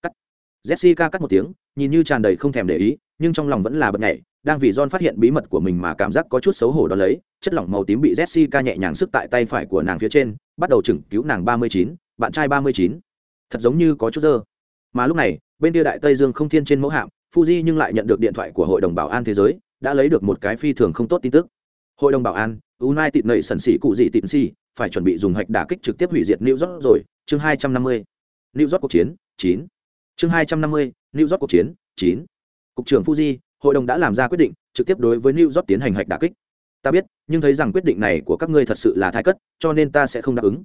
Cắt. Jessica cắt một tiếng, nhìn như tràn đầy không thèm để ý, nhưng trong lòng vẫn là bật nhảy, đang vì John phát hiện bí mật của mình mà cảm giác có chút xấu hổ đó lấy, chất lỏng màu tím bị Jessica nhẹ nhàng sức tại tay phải của nàng phía trên, bắt đầu chừng cứu nàng 39, bạn trai 39. Thật giống như có chút dơ. Mà lúc này, bên kia đại Tây Dương không thiên trên mẫu hạm, Fuji nhưng lại nhận được điện thoại của Hội đồng Bảo an Thế giới, đã lấy được một cái phi thường không tốt tin tức. Hội đồng Bảo an, United nảy sần sĩ cụ gì tịm si, phải chuẩn bị dùng hạch đả kích trực tiếp hủy diệt New York rồi, chương 250. new york cuộc chiến chín chương hai trăm năm mươi new york cuộc chiến chín cục trưởng fuji hội đồng đã làm ra quyết định, trực tiếp đối với new york tiến hành hạch đà kích. Ta biết, nhưng thấy rằng quyết định này của các ngươi thật sự là thái cất, cho nên ta sẽ không đáp ứng.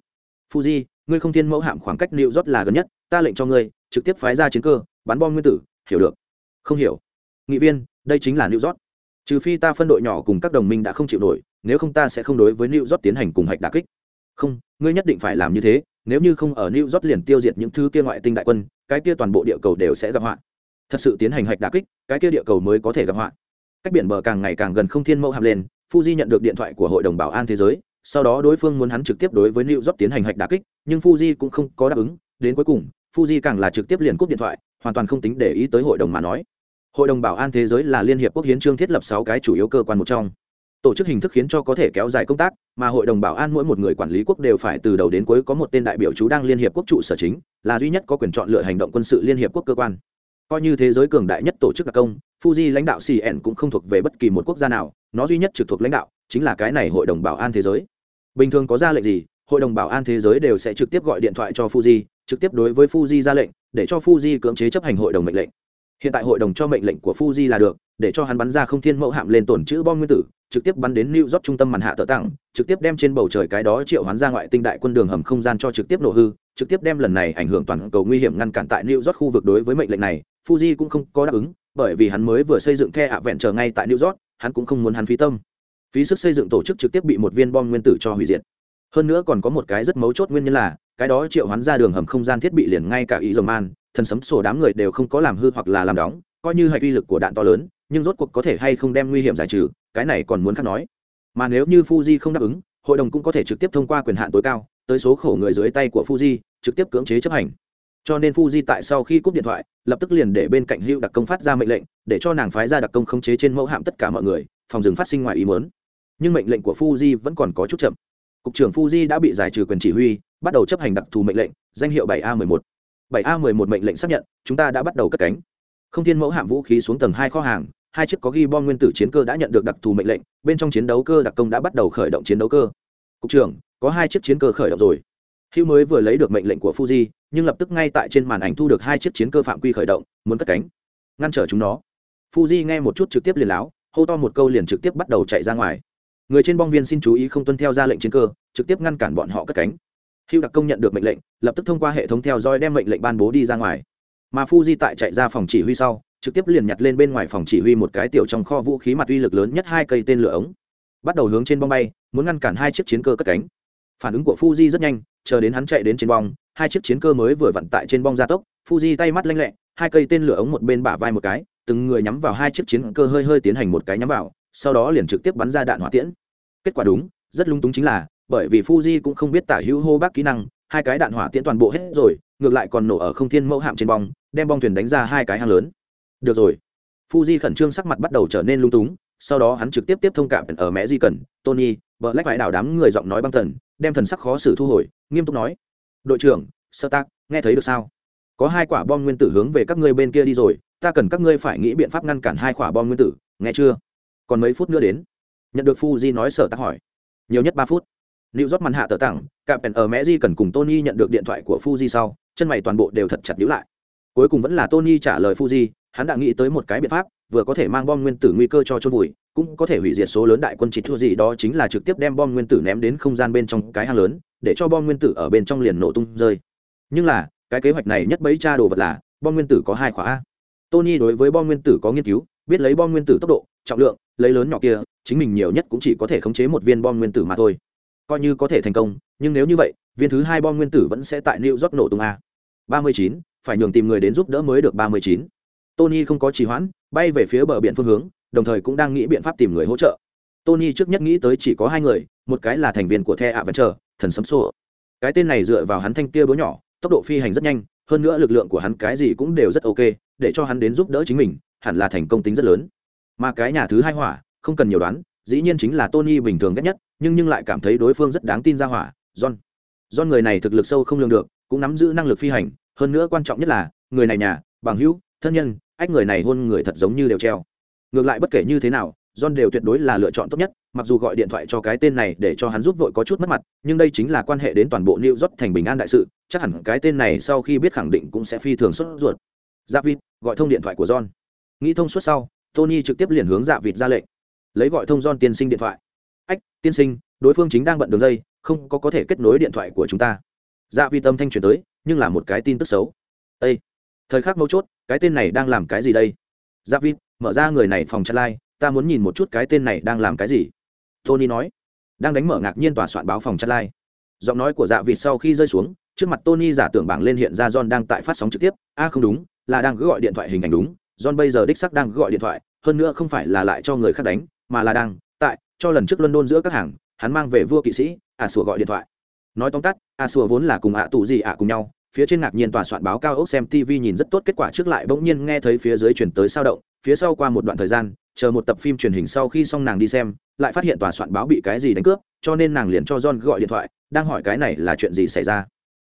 Fuji, ngươi không thiên mẫu hạm khoảng cách new york là gần nhất, ta lệnh cho ngươi, trực tiếp phái ra chiến cơ, bắn bom nguyên tử, hiểu được? Không hiểu. Nghị viên, đây chính là new york. Trừ phi ta phân đội nhỏ cùng các đồng minh đã không chịu nổi, nếu không ta sẽ không đối với new york tiến hành cùng hạch đà kích. Không, ngươi nhất định phải làm như thế, nếu như không ở new york liền tiêu diệt những thứ kia ngoại tinh đại quân, cái kia toàn bộ địa cầu đều sẽ gặp họa thật sự tiến hành hạch đà kích, cái kia địa cầu mới có thể gặp họa. Cách biển bờ càng ngày càng gần không thiên mẫu hạp lên, fuji nhận được điện thoại của hội đồng bảo an thế giới, sau đó đối phương muốn hắn trực tiếp đối với new job tiến hành hạch đà kích, nhưng fuji cũng không có đáp ứng, đến cuối cùng, fuji càng là trực tiếp liền cúp điện thoại, hoàn toàn không tính để ý tới hội đồng mà nói. Hội đồng bảo an thế giới là liên hiệp quốc hiến trương thiết lập sáu cái chủ yếu cơ quan một trong. Tổ chức hình thức khiến cho có thể kéo dài công tác, mà hội đồng bảo an mỗi một người quản lý quốc đều phải từ đầu đến cuối có một tên đại biểu chú đang liên hiệp quốc trụ sở chính, là duy nhất có quyền chọn lựa hành động quân sự liên hiệp quốc cơ quan coi như thế giới cường đại nhất tổ chức đặc công, fuji lãnh đạo cn cũng không thuộc về bất kỳ một quốc gia nào, nó duy nhất trực thuộc lãnh đạo chính là cái này hội đồng bảo an thế giới. Bình thường có ra lệnh gì, hội đồng bảo an thế giới đều sẽ trực tiếp gọi điện thoại cho fuji, trực tiếp đối với fuji ra lệnh, để cho fuji cưỡng chế chấp hành hội đồng mệnh lệnh. Hiện tại hội đồng cho mệnh lệnh của fuji là được, để cho hắn bắn ra không thiên mẫu hạm lên tổn chữ bom nguyên tử, trực tiếp bắn đến new york trung tâm màn hạ tờ tặng, trực tiếp đem trên bầu trời cái đó triệu hoán ra ngoại tinh đại quân đường hầm không gian cho trực tiếp nổ hư, trực tiếp đem lần này ảnh hưởng toàn cầu nguy hiểm ngăn cản tại new york khu vực đối với mệnh lệnh này fuji cũng không có đáp ứng, bởi vì hắn mới vừa xây dựng the ạ vẹn trở ngay tại new york, hắn cũng không muốn hắn phí tâm. Phí sức xây dựng tổ chức trực tiếp bị một viên bom nguyên tử cho hủy diệt. Hơn nữa còn có một cái rất mấu chốt nguyên nhân là, cái đó triệu hắn ra đường hầm không gian thiết bị liền ngay cả ý dầu man thần sấm sổ đám người đều không có làm hư hoặc là làm đóng, coi như hệ uy lực của đạn to lớn, nhưng rốt cuộc có thể hay không đem nguy hiểm giải trừ, cái này còn muốn khác nói. Mà nếu như fuji không đáp ứng, hội đồng cũng có thể trực tiếp thông qua quyền hạn tối cao, tới số khổ người dưới tay của fuji, trực tiếp cưỡng chế chấp hành cho nên fuji tại sau khi cúp điện thoại, lập tức liền để bên cạnh hữu đặc công phát ra mệnh lệnh, để cho nàng phái ra đặc công khống chế trên mẫu hạm tất cả mọi người, phòng dừng phát sinh ngoài ý muốn. Nhưng mệnh lệnh của fuji vẫn còn có chút chậm. Cục trưởng fuji đã bị giải trừ quyền chỉ huy, bắt đầu chấp hành đặc thù mệnh lệnh, danh hiệu 7 a 11 7 a 11 mệnh lệnh xác nhận, chúng ta đã bắt đầu cất cánh. Không thiên mẫu hạm vũ khí xuống tầng hai kho hàng, hai chiếc có ghi bom nguyên tử chiến cơ đã nhận được đặc thù mệnh lệnh, bên trong chiến đấu cơ đặc công đã bắt đầu khởi động chiến đấu cơ. Cục trưởng, có hai chiếc chiến cơ khởi động rồi. Hữu mới vừa lấy được mệnh lệnh của fuji nhưng lập tức ngay tại trên màn ảnh thu được hai chiếc chiến cơ phạm quy khởi động, muốn cất cánh. Ngăn trở chúng nó. Fuji nghe một chút trực tiếp liền láo, hô to một câu liền trực tiếp bắt đầu chạy ra ngoài. Người trên bong viên xin chú ý không tuân theo ra lệnh chiến cơ, trực tiếp ngăn cản bọn họ cất cánh. Hữu đặc công nhận được mệnh lệnh, lập tức thông qua hệ thống theo dõi đem mệnh lệnh ban bố đi ra ngoài. Mà fuji tại chạy ra phòng chỉ huy sau, trực tiếp liền nhặt lên bên ngoài phòng chỉ huy một cái tiểu trong kho vũ khí mặt uy lực lớn nhất hai cây tên lửa ống. Bắt đầu hướng trên bong bay, muốn ngăn cản hai chiếc chiến cơ cất cánh. Phản ứng của fuji rất nhanh, chờ đến hắn chạy đến trên bong hai chiếc chiến cơ mới vừa vặn tại trên bong gia tốc, fuji tay mắt lanh lẹ, hai cây tên lửa ống một bên bả vai một cái, từng người nhắm vào hai chiếc chiến cơ hơi hơi tiến hành một cái nhắm vào, sau đó liền trực tiếp bắn ra đạn hỏa tiễn. Kết quả đúng, rất lung túng chính là, bởi vì fuji cũng không biết tả hữu hô bác kỹ năng, hai cái đạn hỏa tiễn toàn bộ hết rồi, ngược lại còn nổ ở không thiên mẫu hạm trên bong, đem bong thuyền đánh ra hai cái hang lớn. Được rồi. Fuji khẩn trương sắc mặt bắt đầu trở nên lung túng, sau đó hắn trực tiếp tiếp thông cảm ở mẹ di cần tony vợ lách vải đảo đám người giọng nói băng thần, đem thần sắc khó xử thu hồi, nghiêm túc nói đội trưởng sơ tác nghe thấy được sao? Có hai quả bom nguyên tử hướng về các ngươi bên kia đi rồi ta cần các ngươi phải nghĩ biện pháp ngăn cản hai quả bom nguyên tử nghe chưa? Còn mấy phút nữa đến. Nhận được fuji nói sở tác hỏi. Nhiều nhất ba phút. Liệu rót màn hạ tờ tặng, cạm ở mẹ di cần cùng Tony nhận được điện thoại của Fuji sau, chân mày toàn bộ đều thật chặt nhíu lại. Cuối cùng vẫn là Tony trả lời Fuji, hắn đã nghĩ tới một cái biện pháp, vừa có thể mang bom nguyên tử nguy cơ cho chôn vùi, cũng có thể hủy diệt số lớn đại quân chỉ thua gì đó chính là trực tiếp đem bom nguyên tử ném đến không gian bên trong cái hang lớn, để cho bom nguyên tử ở bên trong liền nổ tung rơi. Nhưng là, cái kế hoạch này nhất bấy cha đồ vật là, bom nguyên tử có hai khóa a. Tony đối với bom nguyên tử có nghiên cứu, biết lấy bom nguyên tử tốc độ, trọng lượng, lấy lớn nhỏ kia, chính mình nhiều nhất cũng chỉ có thể khống chế một viên bom nguyên tử mà thôi coi như có thể thành công nhưng nếu như vậy viên thứ hai bom nguyên tử vẫn sẽ tại new york nổ tung a ba mươi chín phải nhường tìm người đến giúp đỡ mới được ba mươi chín tony không có trì hoãn bay về phía bờ biển phương hướng đồng thời cũng đang nghĩ biện pháp tìm người hỗ trợ tony trước nhất nghĩ tới chỉ có hai người một cái là thành viên của the adventure thần sấm sô cái tên này dựa vào hắn thanh kia búa nhỏ, tốc độ phi hành rất nhanh, hơn nữa lực lượng của hắn cái gì cũng đều rất ok, để cho hắn đến giúp đỡ chính mình, hẳn là thành công tính rất lớn. Mà cái nhà thứ hai hỏa, không cần nhiều đoán, dĩ nhiên chính là tony bình thường ghét nhất, nhưng nhưng lại cảm thấy đối phương rất đáng tin ra hỏa, john. John người này thực lực sâu không lường được, cũng nắm giữ năng lực phi hành, hơn nữa quan trọng nhất là, người này nhà, bằng hữu, thân nhân, ách người này hôn người thật giống như đều treo. Ngược lại bất kể như thế nào john đều tuyệt đối là lựa chọn tốt nhất mặc dù gọi điện thoại cho cái tên này để cho hắn giúp vội có chút mất mặt nhưng đây chính là quan hệ đến toàn bộ new york thành bình an đại sự chắc hẳn cái tên này sau khi biết khẳng định cũng sẽ phi thường xuất ruột. Dạ vịt gọi thông điện thoại của john. Nghĩ thông suốt sau tony trực tiếp liền hướng dạ vịt ra lệnh. Lấy gọi thông john tiên sinh điện thoại. Ách tiên sinh đối phương chính đang bận đường dây không có có thể kết nối điện thoại của chúng ta. Dạ vịt âm thanh truyền tới nhưng là một cái tin tức xấu. Ê, thời khắc mấu chốt cái tên này đang làm cái gì đây? Dạ vịt mở ra người này phòng chat line ta muốn nhìn một chút cái tên này đang làm cái gì. Tony nói. Đang đánh mở ngạc nhiên tòa soạn báo phòng chat lai giọng nói của dạ vịt sau khi rơi xuống, trước mặt tony giả tưởng bảng lên hiện ra john đang tại phát sóng trực tiếp. A không đúng, là đang cứ gọi điện thoại hình ảnh đúng. John bây giờ đích sắc đang gọi điện thoại, hơn nữa không phải là lại cho người khác đánh, mà là đang, tại, cho lần trước london giữa các hàng, hắn mang về vua kỵ sĩ a sủa gọi điện thoại. Nói tóm tắt a sủa vốn là cùng ạ tù gì ạ cùng nhau, phía trên ngạc nhiên tòa soạn báo cao ốc xem tv nhìn rất tốt, kết quả trước lại bỗng nhiên nghe thấy phía dưới chuyển tới sao động, phía sau qua một đoạn thời gian chờ một tập phim truyền hình sau khi xong nàng đi xem, lại phát hiện tòa soạn báo bị cái gì đánh cướp, cho nên nàng liền cho john gọi điện thoại, đang hỏi cái này là chuyện gì xảy ra.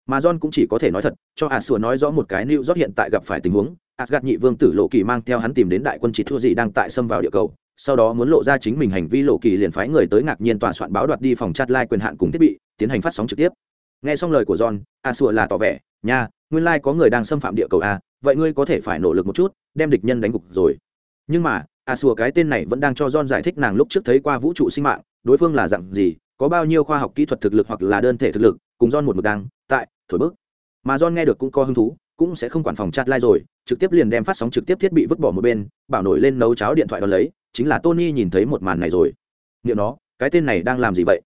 Mà john cũng chỉ có thể nói thật, cho a sùa nói rõ một cái new york hiện tại gặp phải tình huống asgad nhị vương tử lộ kỳ mang theo hắn tìm đến đại quân chỉ thua gì đang tại xâm vào địa cầu, sau đó muốn lộ ra chính mình hành vi lộ kỳ liền phái người tới ngạc nhiên tòa soạn báo đoạt đi phòng chat lai quyền hạn cùng thiết bị, tiến hành phát sóng trực tiếp. Nghe xong lời của john a sùa là tỏ vẻ, nha, nguyên lai có người đang xâm phạm địa cầu a vậy ngươi có thể phải nỗ lực một chút, đem địch nhân đánh gục rồi nhưng mà à a xua cái tên này vẫn đang cho john giải thích nàng lúc trước thấy qua vũ trụ sinh mạng, đối phương là dạng gì, có bao nhiêu khoa học kỹ thuật thực lực hoặc là đơn thể thực lực, cùng john một mực đang tại thổi bức. Mà john nghe được cũng có hứng thú, cũng sẽ không quản phòng chat lai rồi, trực tiếp liền đem phát sóng trực tiếp thiết bị vứt bỏ một bên, bảo nổi lên nấu cháo điện thoại đ ó lấy, chính là tony nhìn thấy một màn này rồi. Liệu nó, cái tên này đang làm gì vậy?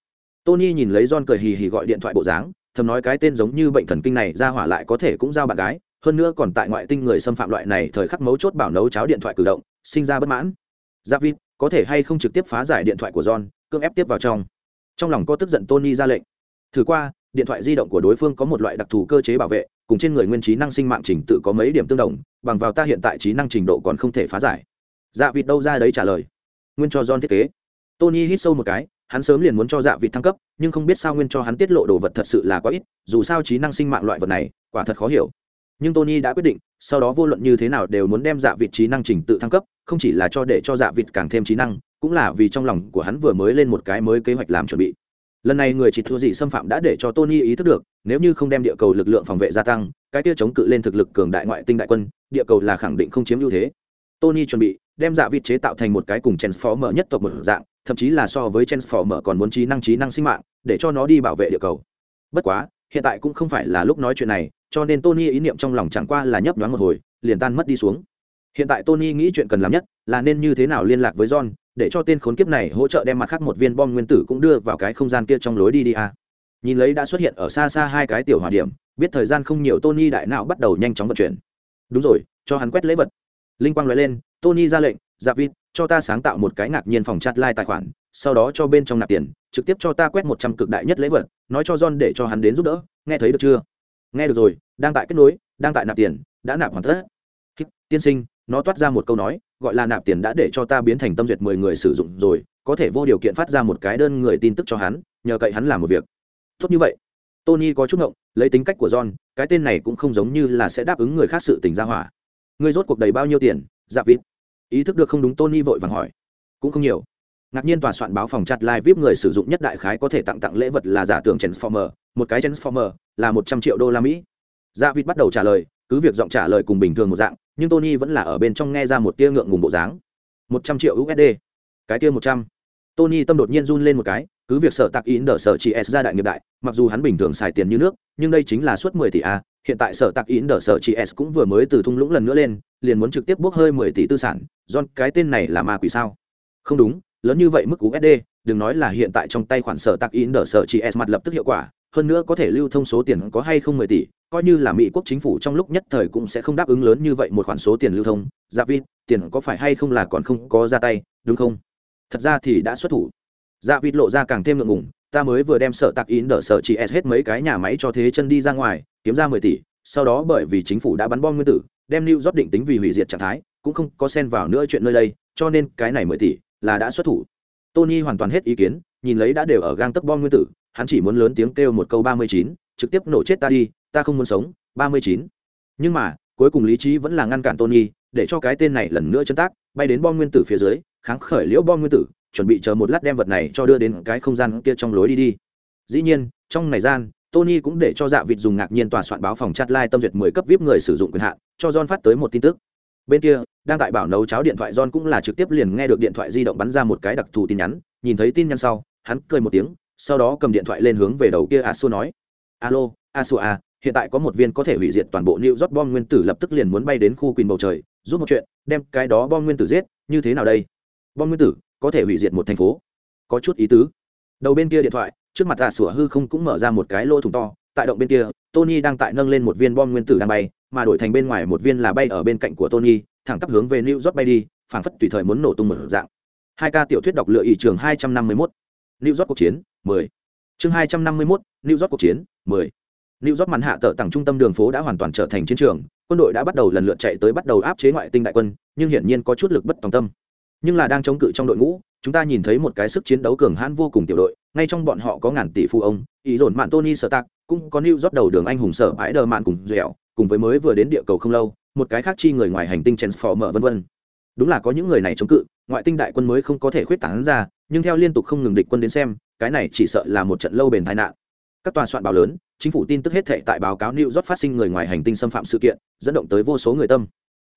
Tony nhìn lấy john cười hì hì gọi điện thoại bộ dáng, thầm nói cái tên giống như bệnh thần kinh này ra hỏa lại có thể cũng giao bạn gái, hơn nữa còn tại ngoại tinh người xâm phạm loại này thời khắc mấu chốt bảo nấu cháo điện thoại cử động sinh ra bất mãn. Giáp vít có thể hay không trực tiếp phá giải điện thoại của john, cưỡng ép tiếp vào trong. Trong lòng có tức giận tony ra lệnh. Thử qua, điện thoại di động của đối phương có một loại đặc thù cơ chế bảo vệ, cùng trên người nguyên trí năng sinh mạng trình tự có mấy điểm tương đồng, bằng vào ta hiện tại trí năng trình độ còn không thể phá giải. Dạ vịt đâu ra đấy trả lời. Nguyên cho john thiết kế. Tony hít sâu một cái, hắn sớm liền muốn cho dạ vịt thăng cấp, nhưng không biết sao nguyên cho hắn tiết lộ đồ vật thật sự là quá ít, dù sao trí năng sinh mạng loại vật này, quả thật khó hiểu nhưng tony đã quyết định, sau đó vô luận như thế nào đều muốn đem dạ vịt trí năng trình tự thăng cấp, không chỉ là cho để cho dạ vịt càng thêm trí năng, cũng là vì trong lòng của hắn vừa mới lên một cái mới kế hoạch làm chuẩn bị. Lần này người chỉ thua gì xâm phạm đã để cho tony ý thức được, nếu như không đem địa cầu lực lượng phòng vệ gia tăng, cái kia chống cự lên thực lực cường đại ngoại tinh đại quân, địa cầu là khẳng định không chiếm ưu thế. Tony chuẩn bị đem dạ vịt chế tạo thành một cái cùng transformer nhất tộc một dạng, thậm chí là so với transformer còn muốn trí năng trí năng sinh mạng, để cho nó đi bảo vệ địa cầu. Bất quá, hiện tại cũng không phải là lúc nói chuyện này cho nên tony ý niệm trong lòng chẳng qua là nhấp nhoáng một hồi liền tan mất đi xuống. Hiện tại tony nghĩ chuyện cần làm nhất là nên như thế nào liên lạc với john để cho tên khốn kiếp này hỗ trợ đem mặt khác một viên bom nguyên tử cũng đưa vào cái không gian kia trong lối đi đi a. À. nhìn lấy đã xuất hiện ở xa xa hai cái tiểu hỏa điểm biết thời gian không nhiều tony đại não bắt đầu nhanh chóng vận chuyển. Đúng rồi cho hắn quét lễ vật. Linh quang nói lên tony ra lệnh dạ Vin, cho ta sáng tạo một cái ngạc nhiên phòng chat lai tài khoản sau đó cho bên trong nạp tiền trực tiếp cho ta quét một trăm cực đại nhất lễ vật nói cho john để cho hắn đến giúp đỡ nghe thấy được chưa? Nghe được rồi, đang tại kết nối, đang tại nạp tiền, đã nạp hoàn tất. Tiên sinh, nó toát ra một câu nói, gọi là nạp tiền đã để cho ta biến thành tâm duyệt mười người sử dụng rồi, có thể vô điều kiện phát ra một cái đơn người tin tức cho hắn, nhờ cậy hắn làm một việc. Tốt như vậy. Tony có chút ngộng, lấy tính cách của john, cái tên này cũng không giống như là sẽ đáp ứng người khác sự tình ra hỏa. Người rốt cuộc đầy bao nhiêu tiền dạ vịt? Ý thức được không đúng, tony vội vàng hỏi. Cũng không nhiều. Ngạc nhiên tòa soạn báo phòng chặt live vip người sử dụng nhất đại khái có thể tặng tặng lễ vật là giả tưởng transformer, một cái transformer là một trăm triệu đô la mỹ. Dạ vịt bắt đầu trả lời, cứ việc giọng trả lời cùng bình thường một dạng, nhưng tony vẫn là ở bên trong nghe ra một tia ngượng ngùng bộ dáng. Một trăm triệu usd cái tia một trăm. Tony tâm đột nhiên run lên một cái, cứ việc sở tạc in đỡ sở chị s ra đại nghiệp đại, mặc dù hắn bình thường xài tiền như nước, nhưng đây chính là suất mười tỷ a, hiện tại sở tạc in đỡ sở chị s cũng vừa mới từ thung lũng lần nữa lên, liền muốn trực tiếp bốc hơi mười tỷ tư sản, john, cái tên này là ma quỷ sao? Không đúng, lớn như vậy mức usd đừng nói là hiện tại trong tay khoản sở tạc in đỡ sở chị s mặt lập tức hiệu quả hơn nữa có thể lưu thông số tiền có hay không mười tỷ, coi như là mỹ quốc chính phủ trong lúc nhất thời cũng sẽ không đáp ứng lớn như vậy một khoản số tiền lưu thông. Dạ vịt, tiền có phải hay không là còn không có ra tay, đúng không? Thật ra thì đã xuất thủ. Dạ vịt lộ ra càng thêm ngượng ngùng, ta mới vừa đem sợ tạc in đỡ sợ chỉ s hết mấy cái nhà máy cho thế chân đi ra ngoài, kiếm ra mười tỷ, sau đó bởi vì chính phủ đã bắn bom nguyên tử, đem lưu rót định tính vì hủy diệt trạng thái, cũng không có xen vào nữa chuyện nơi đây, cho nên cái này mười tỷ là đã xuất thủ. Tony hoàn toàn hết ý kiến, nhìn lấy đã đều ở gang tấc bom nguyên tử hắn chỉ muốn lớn tiếng kêu một câu ba mươi chín, trực tiếp nổ chết ta đi, ta không muốn sống, ba mươi chín. Nhưng mà, cuối cùng lý trí vẫn là ngăn cản tony, để cho cái tên này lần nữa chân tác, bay đến bom nguyên tử phía dưới, kháng khởi liễu bom nguyên tử, chuẩn bị chờ một lát đem vật này cho đưa đến cái không gian kia trong lối đi đi. Dĩ nhiên, trong này gian, tony cũng để cho dạ vịt dùng ngạc nhiên tòa soạn báo phòng chat live tâm duyệt mười cấp vip người sử dụng quyền hạn, cho john phát tới một tin tức. Bên kia, đang tại bảo nấu cháo điện thoại, john cũng là trực tiếp liền nghe được điện thoại di động bắn ra một cái đặc thù tin nhắn, nhìn thấy tin nhắn sau, hắn cười một tiếng sau đó cầm điện thoại lên hướng về đầu kia a su nói alo a su a hiện tại có một viên có thể hủy diệt toàn bộ New York bom nguyên tử lập tức liền muốn bay đến khu quỳnh bầu trời, giúp một chuyện, đem cái đó bom nguyên tử giết, như thế nào đây? Bom nguyên tử có thể hủy diệt một thành phố. Có chút ý tứ. Đầu bên kia điện thoại, trước mặt a Sủa hư không cũng mở ra một cái lỗ thủng to, tại động bên kia, Tony đang tại nâng lên một viên bom nguyên tử đang bay, mà đổi thành bên ngoài một viên là bay ở bên cạnh của Tony, thẳng tắp hướng về New York bay đi, phảng phất tùy thời muốn nổ tung một dạng. Hai ca tiểu thuyết đọc lựa ý trường 251. New York cuộc chiến, 10. Chương 251, New York cuộc chiến, 10. New York màn hạ tở tầng trung tâm đường phố đã hoàn toàn trở thành chiến trường, quân đội đã bắt đầu lần lượt chạy tới bắt đầu áp chế ngoại tinh đại quân, nhưng hiển nhiên có chút lực bất tòng tâm. Nhưng là đang chống cự trong đội ngũ, chúng ta nhìn thấy một cái sức chiến đấu cường hãn vô cùng tiểu đội, ngay trong bọn họ có ngàn tỷ phu ông, ý dồn mạn Tony Stark, cũng có New York đầu đường anh hùng sở bãi đờ mạn cùng dẻo, cùng với mới vừa đến địa cầu không lâu, một cái khác chi người ngoài hành tinh Transformer vân vân. Đúng là có những người này chống cự, ngoại tinh đại quân mới không có thể khuyết tán ra, nhưng theo liên tục không ngừng địch quân đến xem, cái này chỉ sợ là một trận lâu bền tai nạn. Các tòa soạn báo lớn chính phủ tin tức hết thệ tại báo cáo new york phát sinh người ngoài hành tinh xâm phạm sự kiện dẫn động tới vô số người tâm.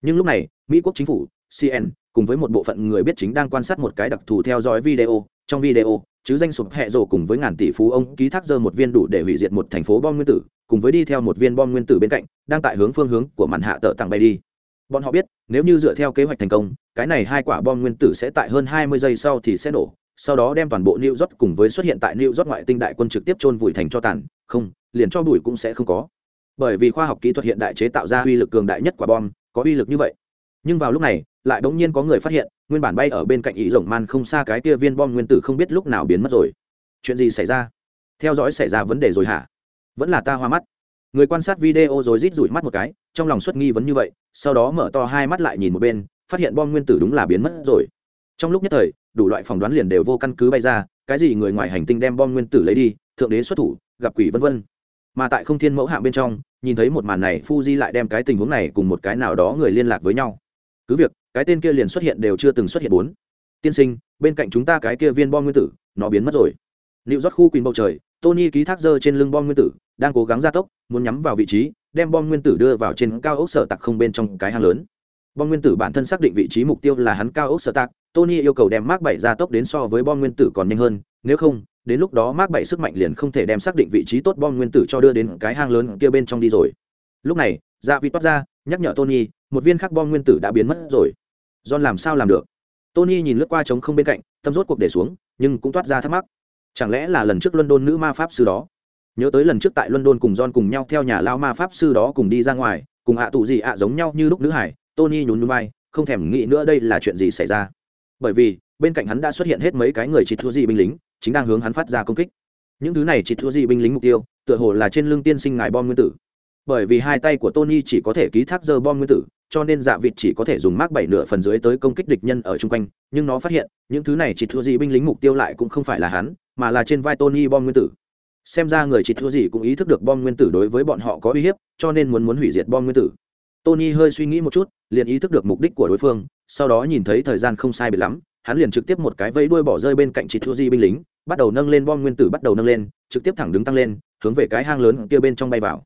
Nhưng lúc này mỹ quốc chính phủ cn cùng với một bộ phận người biết chính đang quan sát một cái đặc thù theo dõi video trong video chứ danh sụp hẹ rồ cùng với ngàn tỷ phú ông ký thác dơ một viên đủ để hủy diệt một thành phố bom nguyên tử cùng với đi theo một viên bom nguyên tử bên cạnh đang tại hướng phương hướng của màn hạ tợ tặng bay đi bọn họ biết nếu như dựa theo kế hoạch thành công cái này hai quả bom nguyên tử sẽ tại hơn 20 giây sau thì sẽ nổ sau đó đem toàn bộ New York cùng với xuất hiện tại New York ngoại tinh đại quân trực tiếp chôn vùi thành cho tàn, không, liền cho bụi cũng sẽ không có. Bởi vì khoa học kỹ thuật hiện đại chế tạo ra uy lực cường đại nhất quả bom, có uy lực như vậy. Nhưng vào lúc này, lại bỗng nhiên có người phát hiện, nguyên bản bay ở bên cạnh ý rồng man không xa cái kia viên bom nguyên tử không biết lúc nào biến mất rồi. Chuyện gì xảy ra? Theo dõi xảy ra vấn đề rồi hả? Vẫn là ta hoa mắt. Người quan sát video rồi rít rủi mắt một cái, trong lòng xuất nghi vấn như vậy, sau đó mở to hai mắt lại nhìn một bên, phát hiện bom nguyên tử đúng là biến mất rồi. Trong lúc nhất thời, đủ loại phỏng đoán liền đều vô căn cứ bay ra cái gì người ngoài hành tinh đem bom nguyên tử lấy đi thượng đế xuất thủ gặp quỷ vân vân. Mà tại không thiên mẫu hạng bên trong nhìn thấy một màn này Fuji lại đem cái tình huống này cùng một cái nào đó người liên lạc với nhau. Cứ việc cái tên kia liền xuất hiện đều chưa từng xuất hiện bốn. Tiên sinh bên cạnh chúng ta cái kia viên bom nguyên tử nó biến mất rồi. Liệu rót khu quỳnh bầu trời tony ký thác dơ trên lưng bom nguyên tử đang cố gắng gia tốc muốn nhắm vào vị trí đem bom nguyên tử đưa vào trên cao ốc sở tặc không bên trong cái hang lớn. Bom nguyên tử bản thân xác định vị trí mục tiêu là hắn cao ốc sở tạc, tony yêu cầu đem mark bảy ra tốc đến so với bom nguyên tử còn nhanh hơn, nếu không, đến lúc đó mark bảy sức mạnh liền không thể đem xác định vị trí tốt bom nguyên tử cho đưa đến cái hang lớn kia bên trong đi rồi. Lúc này dạ vị toát ra, nhắc nhở tony, một viên khác bom nguyên tử đã biến mất rồi. John làm sao làm được? Tony nhìn lướt qua trống không bên cạnh, tâm rốt cuộc để xuống, nhưng cũng toát ra thắc mắc. Chẳng lẽ là lần trước london nữ ma pháp sư đó? Nhớ tới lần trước tại london cùng john cùng nhau theo nhà lao ma pháp sư đó cùng đi ra ngoài, cùng ạ tụ gì ạ giống nhau như lúc nữ hải, tony nhún núi vai, không thèm nghĩ nữa đây là chuyện gì xảy ra. Bởi vì, bên cạnh hắn đã xuất hiện hết mấy cái người chỉ thua gì binh lính, chính đang hướng hắn phát ra công kích. Những thứ này chỉ thua gì binh lính mục tiêu, tựa hồ là trên lưng tiên sinh ngài bom nguyên tử. Bởi vì hai tay của tony chỉ có thể ký thác dơ bom nguyên tử, cho nên dạ vịt chỉ có thể dùng mác bảy nửa phần dưới tới công kích địch nhân ở chung quanh, nhưng nó phát hiện, những thứ này chỉ thua gì binh lính mục tiêu lại cũng không phải là hắn, mà là trên vai tony bom nguyên tử xem ra người chỉ thua gì cũng ý thức được bom nguyên tử đối với bọn họ có uy hiếp, cho nên muốn muốn hủy diệt bom nguyên tử. Tony hơi suy nghĩ một chút, liền ý thức được mục đích của đối phương, sau đó nhìn thấy thời gian không sai biệt lắm, hắn liền trực tiếp một cái vẫy đuôi bỏ rơi bên cạnh chỉ thua gì binh lính, bắt đầu nâng lên bom nguyên tử bắt đầu nâng lên, trực tiếp thẳng đứng tăng lên, hướng về cái hang lớn kia bên trong bay vào.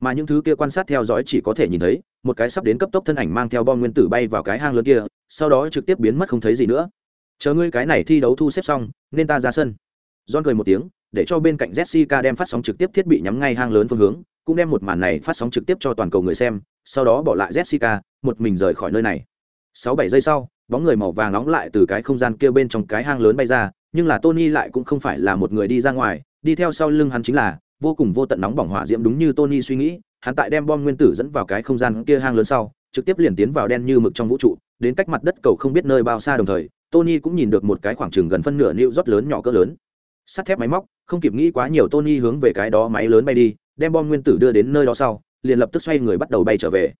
Mà những thứ kia quan sát theo dõi chỉ có thể nhìn thấy, một cái sắp đến cấp tốc thân ảnh mang theo bom nguyên tử bay vào cái hang lớn kia, sau đó trực tiếp biến mất không thấy gì nữa. Chờ ngươi cái này thi đấu thu xếp xong, nên ta ra sân. John cười một tiếng để cho bên cạnh Jessica đem phát sóng trực tiếp thiết bị nhắm ngay hang lớn phương hướng, cũng đem một màn này phát sóng trực tiếp cho toàn cầu người xem, sau đó bỏ lại jessica, một mình rời khỏi nơi này. Sáu bảy giây sau, bóng người màu vàng nóng lại từ cái không gian kia bên trong cái hang lớn bay ra, nhưng là tony lại cũng không phải là một người đi ra ngoài, đi theo sau lưng hắn chính là vô cùng vô tận nóng bỏng hỏa diễm đúng như tony suy nghĩ, hắn tại đem bom nguyên tử dẫn vào cái không gian kia hang lớn sau, trực tiếp liền tiến vào đen như mực trong vũ trụ, đến cách mặt đất cầu không biết nơi bao xa đồng thời, tony cũng nhìn được một cái khoảng trường gần phân nửa lưu rót lớn nhỏ cỡ lớn sắt thép máy móc, không kịp nghĩ quá nhiều tony hướng về cái đó máy lớn bay đi, đem bom nguyên tử đưa đến nơi đó sau, liền lập tức xoay người bắt đầu bay trở về.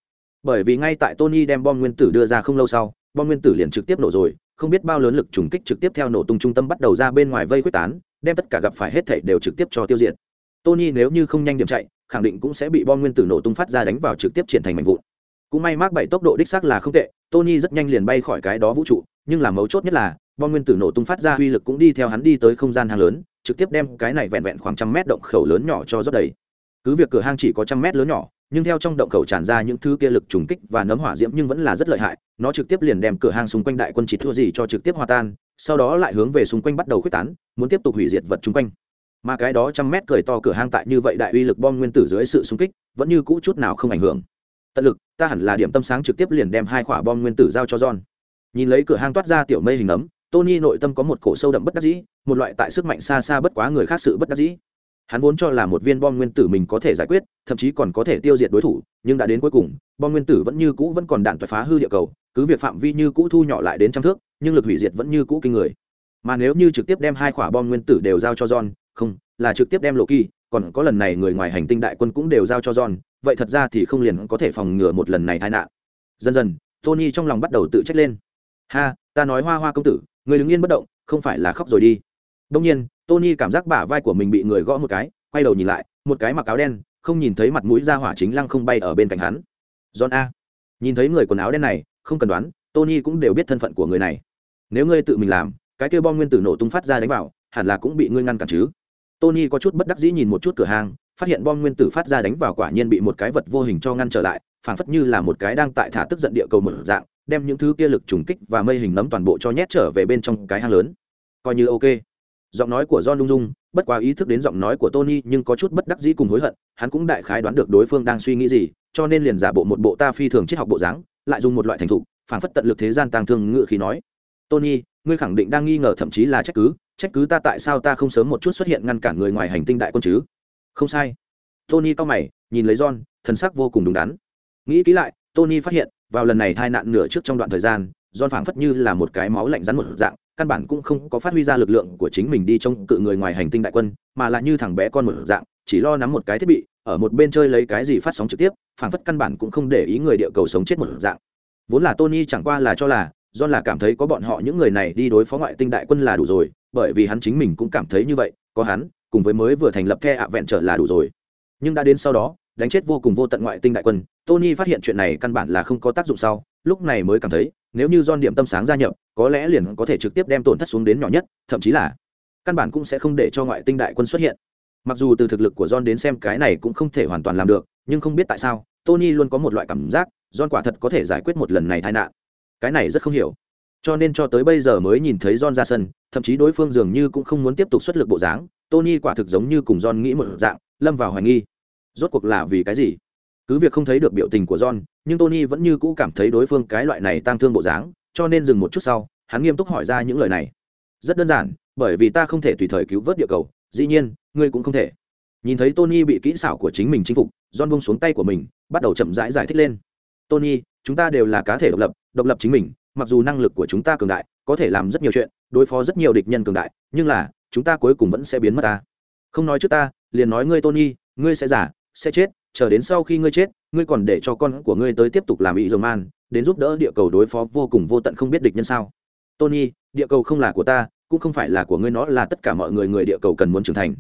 Bởi vì ngay tại tony đem bom nguyên tử đưa ra không lâu sau, bom nguyên tử liền trực tiếp nổ rồi, không biết bao lớn lực trùng kích trực tiếp theo nổ tung trung tâm bắt đầu ra bên ngoài vây quyết tán, đem tất cả gặp phải hết thảy đều trực tiếp cho tiêu diệt. Tony nếu như không nhanh điểm chạy, khẳng định cũng sẽ bị bom nguyên tử nổ tung phát ra đánh vào trực tiếp triển thành mảnh vụn. Cũng may mắc bảy tốc độ đích xác là không tệ, tony rất nhanh liền bay khỏi cái đó vũ trụ, nhưng là mấu chốt nhất là bom nguyên tử nổ tung phát ra uy lực cũng đi theo hắn đi tới không gian hang lớn, trực tiếp đem cái này vẹn vẹn khoảng trăm mét động khẩu lớn nhỏ cho rót đầy. Cứ việc cửa hang chỉ có trăm mét lớn nhỏ, nhưng theo trong động khẩu tràn ra những thứ kia lực trùng kích và nấm hỏa diễm nhưng vẫn là rất lợi hại, nó trực tiếp liền đem cửa hang xung quanh đại quân chỉ thua gì cho trực tiếp hòa tan, sau đó lại hướng về xung quanh bắt đầu khuếch tán, muốn tiếp tục hủy diệt vật chung quanh. Mà cái đó trăm mét cười to cửa hang tại như vậy đại uy lực bom nguyên tử dưới sự xung kích, vẫn như cũ chút nào không ảnh hưởng. Tận lực, ta hẳn là điểm tâm sáng trực tiếp liền đem hai quả bom nguyên tử giao cho john. Nhìn lấy cửa hang toát ra tiểu mây hình ấm tony nội tâm có một cổ sâu đậm bất đắc dĩ, một loại tại sức mạnh xa xa bất quá người khác sự bất đắc dĩ. Hắn vốn cho là một viên bom nguyên tử mình có thể giải quyết, thậm chí còn có thể tiêu diệt đối thủ, nhưng đã đến cuối cùng, bom nguyên tử vẫn như cũ vẫn còn đạn toại phá hư địa cầu, cứ việc phạm vi như cũ thu nhỏ lại đến trăm thước, nhưng lực hủy diệt vẫn như cũ kinh người. Mà nếu như trực tiếp đem hai quả bom nguyên tử đều giao cho john, không, là trực tiếp đem lộ kỳ còn có lần này người ngoài hành tinh đại quân cũng đều giao cho john, vậy thật ra thì không liền có thể phòng ngừa một lần này tai nạn. Dần dần, tony trong lòng bắt đầu tự trách lên. Ha, ta nói hoa hoa công tử người đứng yên bất động, không phải là khóc rồi đi. Đông nhiên, tony cảm giác bả vai của mình bị người gõ một cái, quay đầu nhìn lại, một cái mặc áo đen, không nhìn thấy mặt mũi ra hỏa chính lăng không bay ở bên cạnh hắn. John a. Nhìn thấy người quần áo đen này, không cần đoán, tony cũng đều biết thân phận của người này. Nếu ngươi tự mình làm, cái kêu bom nguyên tử nổ tung phát ra đánh vào, hẳn là cũng bị ngươi ngăn cản chứ. Tony có chút bất đắc dĩ nhìn một chút cửa hàng, phát hiện bom nguyên tử phát ra đánh vào quả nhiên bị một cái vật vô hình cho ngăn trở lại, phảng phất như là một cái đang tại thả tức giận địa cầu một dạng đem những thứ kia lực trùng kích và mây hình nấm toàn bộ cho nhét trở về bên trong cái hang lớn. Coi như ok. Giọng nói của john lung dung, bất quá ý thức đến giọng nói của tony nhưng có chút bất đắc dĩ cùng hối hận, hắn cũng đại khái đoán được đối phương đang suy nghĩ gì, cho nên liền giả bộ một bộ ta phi thường triết học bộ dáng, lại dùng một loại thành thục, phảng phất tận lực thế gian tàng thương ngự khí nói. Tony, ngươi khẳng định đang nghi ngờ thậm chí là trách cứ trách cứ ta tại sao ta không sớm một chút xuất hiện ngăn cản người ngoài hành tinh đại quân chứ? Không sai. Tony cao mày, nhìn lấy john, thần sắc vô cùng đúng đắn. Nghĩ kỹ lại, tony phát hiện vào lần này tai nạn nửa trước trong đoạn thời gian john phảng phất như là một cái máu lạnh rắn một dạng căn bản cũng không có phát huy ra lực lượng của chính mình đi trong cự người ngoài hành tinh đại quân mà là như thằng bé con một dạng chỉ lo nắm một cái thiết bị ở một bên chơi lấy cái gì phát sóng trực tiếp phảng phất căn bản cũng không để ý người địa cầu sống chết một dạng vốn là tony chẳng qua là cho là John là cảm thấy có bọn họ những người này đi đối phó ngoại tinh đại quân là đủ rồi, bởi vì hắn chính mình cũng cảm thấy như vậy, có hắn, cùng với mới vừa thành lập The ạ vẹn trở là đủ rồi. Nhưng đã đến sau đó, đánh chết vô cùng vô tận ngoại tinh đại quân, Tony phát hiện chuyện này căn bản là không có tác dụng sau, lúc này mới cảm thấy, nếu như John điểm tâm sáng gia nhập, có lẽ liền có thể trực tiếp đem tổn thất xuống đến nhỏ nhất, thậm chí là căn bản cũng sẽ không để cho ngoại tinh đại quân xuất hiện. Mặc dù từ thực lực của John đến xem cái này cũng không thể hoàn toàn làm được, nhưng không biết tại sao, Tony luôn có một loại cảm giác, John quả thật có thể giải quyết một lần này tai nạn cái này rất không hiểu cho nên cho tới bây giờ mới nhìn thấy John ra sân, thậm chí đối phương dường như cũng không muốn tiếp tục xuất lực bộ dáng, Tony quả thực giống như cùng John nghĩ một dạng, lâm vào hoài nghi. Rốt cuộc là vì cái gì? Cứ việc không thấy được biểu tình của John, nhưng Tony vẫn như cũ cảm thấy đối phương cái loại này tang thương bộ dáng, cho nên dừng một chút sau, hắn nghiêm túc hỏi ra những lời này. Rất đơn giản, bởi vì ta không thể tùy thời cứu vớt địa cầu, dĩ nhiên, ngươi cũng không thể. Nhìn thấy Tony bị kỹ xảo của chính mình chinh phục, John buông xuống tay của mình, bắt đầu chậm rãi giải, giải thích lên. Tony, chúng ta đều là cá thể độc lập, độc lập chính mình mặc dù năng lực của chúng ta cường đại có thể làm rất nhiều chuyện đối phó rất nhiều địch nhân cường đại nhưng là chúng ta cuối cùng vẫn sẽ biến mất ta không nói trước ta liền nói ngươi tony ngươi sẽ giả sẽ chết, chờ đến sau khi ngươi chết, ngươi còn để cho con của ngươi tới tiếp tục làm ý dầu man, đến giúp đỡ địa cầu đối phó vô cùng vô tận không biết địch nhân sao? Tony, địa cầu không là của ta, cũng không phải là của ngươi, nó là tất cả mọi người người địa cầu cần muốn trưởng thành.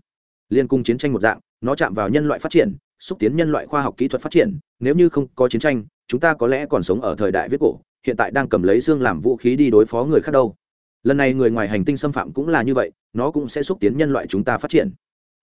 Liên cung chiến tranh một dạng, nó chạm vào nhân loại phát triển, xúc tiến nhân loại khoa học kỹ thuật phát triển, nếu như không có chiến tranh, chúng ta có lẽ còn sống ở thời đại viết cổ, hiện tại đang cầm lấy xương làm vũ khí đi đối phó người khác đâu. Lần này người ngoài hành tinh xâm phạm cũng là như vậy, nó cũng sẽ xúc tiến nhân loại chúng ta phát triển.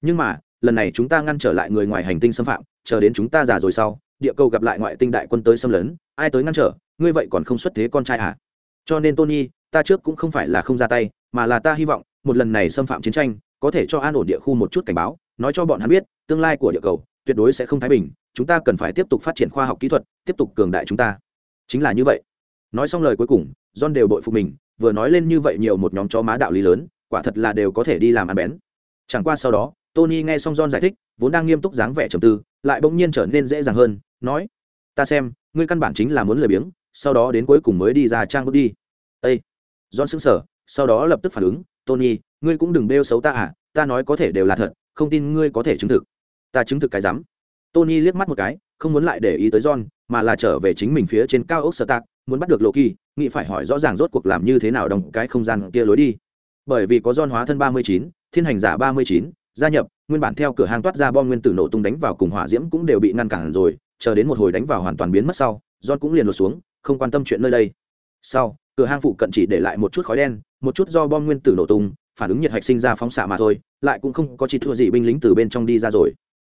Nhưng mà lần này chúng ta ngăn trở lại người ngoài hành tinh xâm phạm, chờ đến chúng ta già rồi sau, địa cầu gặp lại ngoại tinh đại quân tới xâm lấn, ai tới ngăn trở, ngươi vậy còn không xuất thế con trai à? Cho nên tony, ta trước cũng không phải là không ra tay, mà là ta hy vọng, một lần này xâm phạm chiến tranh, có thể cho an ổn địa khu một chút cảnh báo, nói cho bọn hắn biết, tương lai của địa cầu, tuyệt đối sẽ không thái bình, chúng ta cần phải tiếp tục phát triển khoa học kỹ thuật, tiếp tục cường đại chúng ta. Chính là như vậy. Nói xong lời cuối cùng, john đều bội phụ mình, vừa nói lên như vậy nhiều một nhóm chó má đạo lý lớn, quả thật là đều có thể đi làm ăn bén. Chẳng qua sau đó tony nghe xong john giải thích, vốn đang nghiêm túc dáng vẻ trầm tư, lại bỗng nhiên trở nên dễ dàng hơn, nói, ta xem, ngươi căn bản chính là muốn lười biếng, sau đó đến cuối cùng mới đi ra trang bước đi. Ây john sững sờ, sau đó lập tức phản ứng, tony, ngươi cũng đừng bêu xấu ta à ta nói có thể đều là thật, không tin ngươi có thể chứng thực. Ta chứng thực cái rắm. Tony liếc mắt một cái, không muốn lại để ý tới john, mà là trở về chính mình phía trên cao ốc sơ tạc, muốn bắt được lộ kỳ nghĩ phải hỏi rõ ràng rốt cuộc làm như thế nào đồng cái không gian kia lối đi. Bởi vì có John hóa thân ba mươi chín, thiên hành giả ba mươi chín gia nhập, nguyên bản theo cửa hàng toát ra bom nguyên tử nổ tung đánh vào cùng hỏa diễm cũng đều bị ngăn cản rồi, chờ đến một hồi đánh vào hoàn toàn biến mất sau, john cũng liền lột xuống, không quan tâm chuyện nơi đây. Sau, cửa hàng phụ cận chỉ để lại một chút khói đen, một chút do bom nguyên tử nổ tung, phản ứng nhiệt hạch sinh ra phóng xạ mà thôi, lại cũng không có chỉ thua gì binh lính từ bên trong đi ra rồi.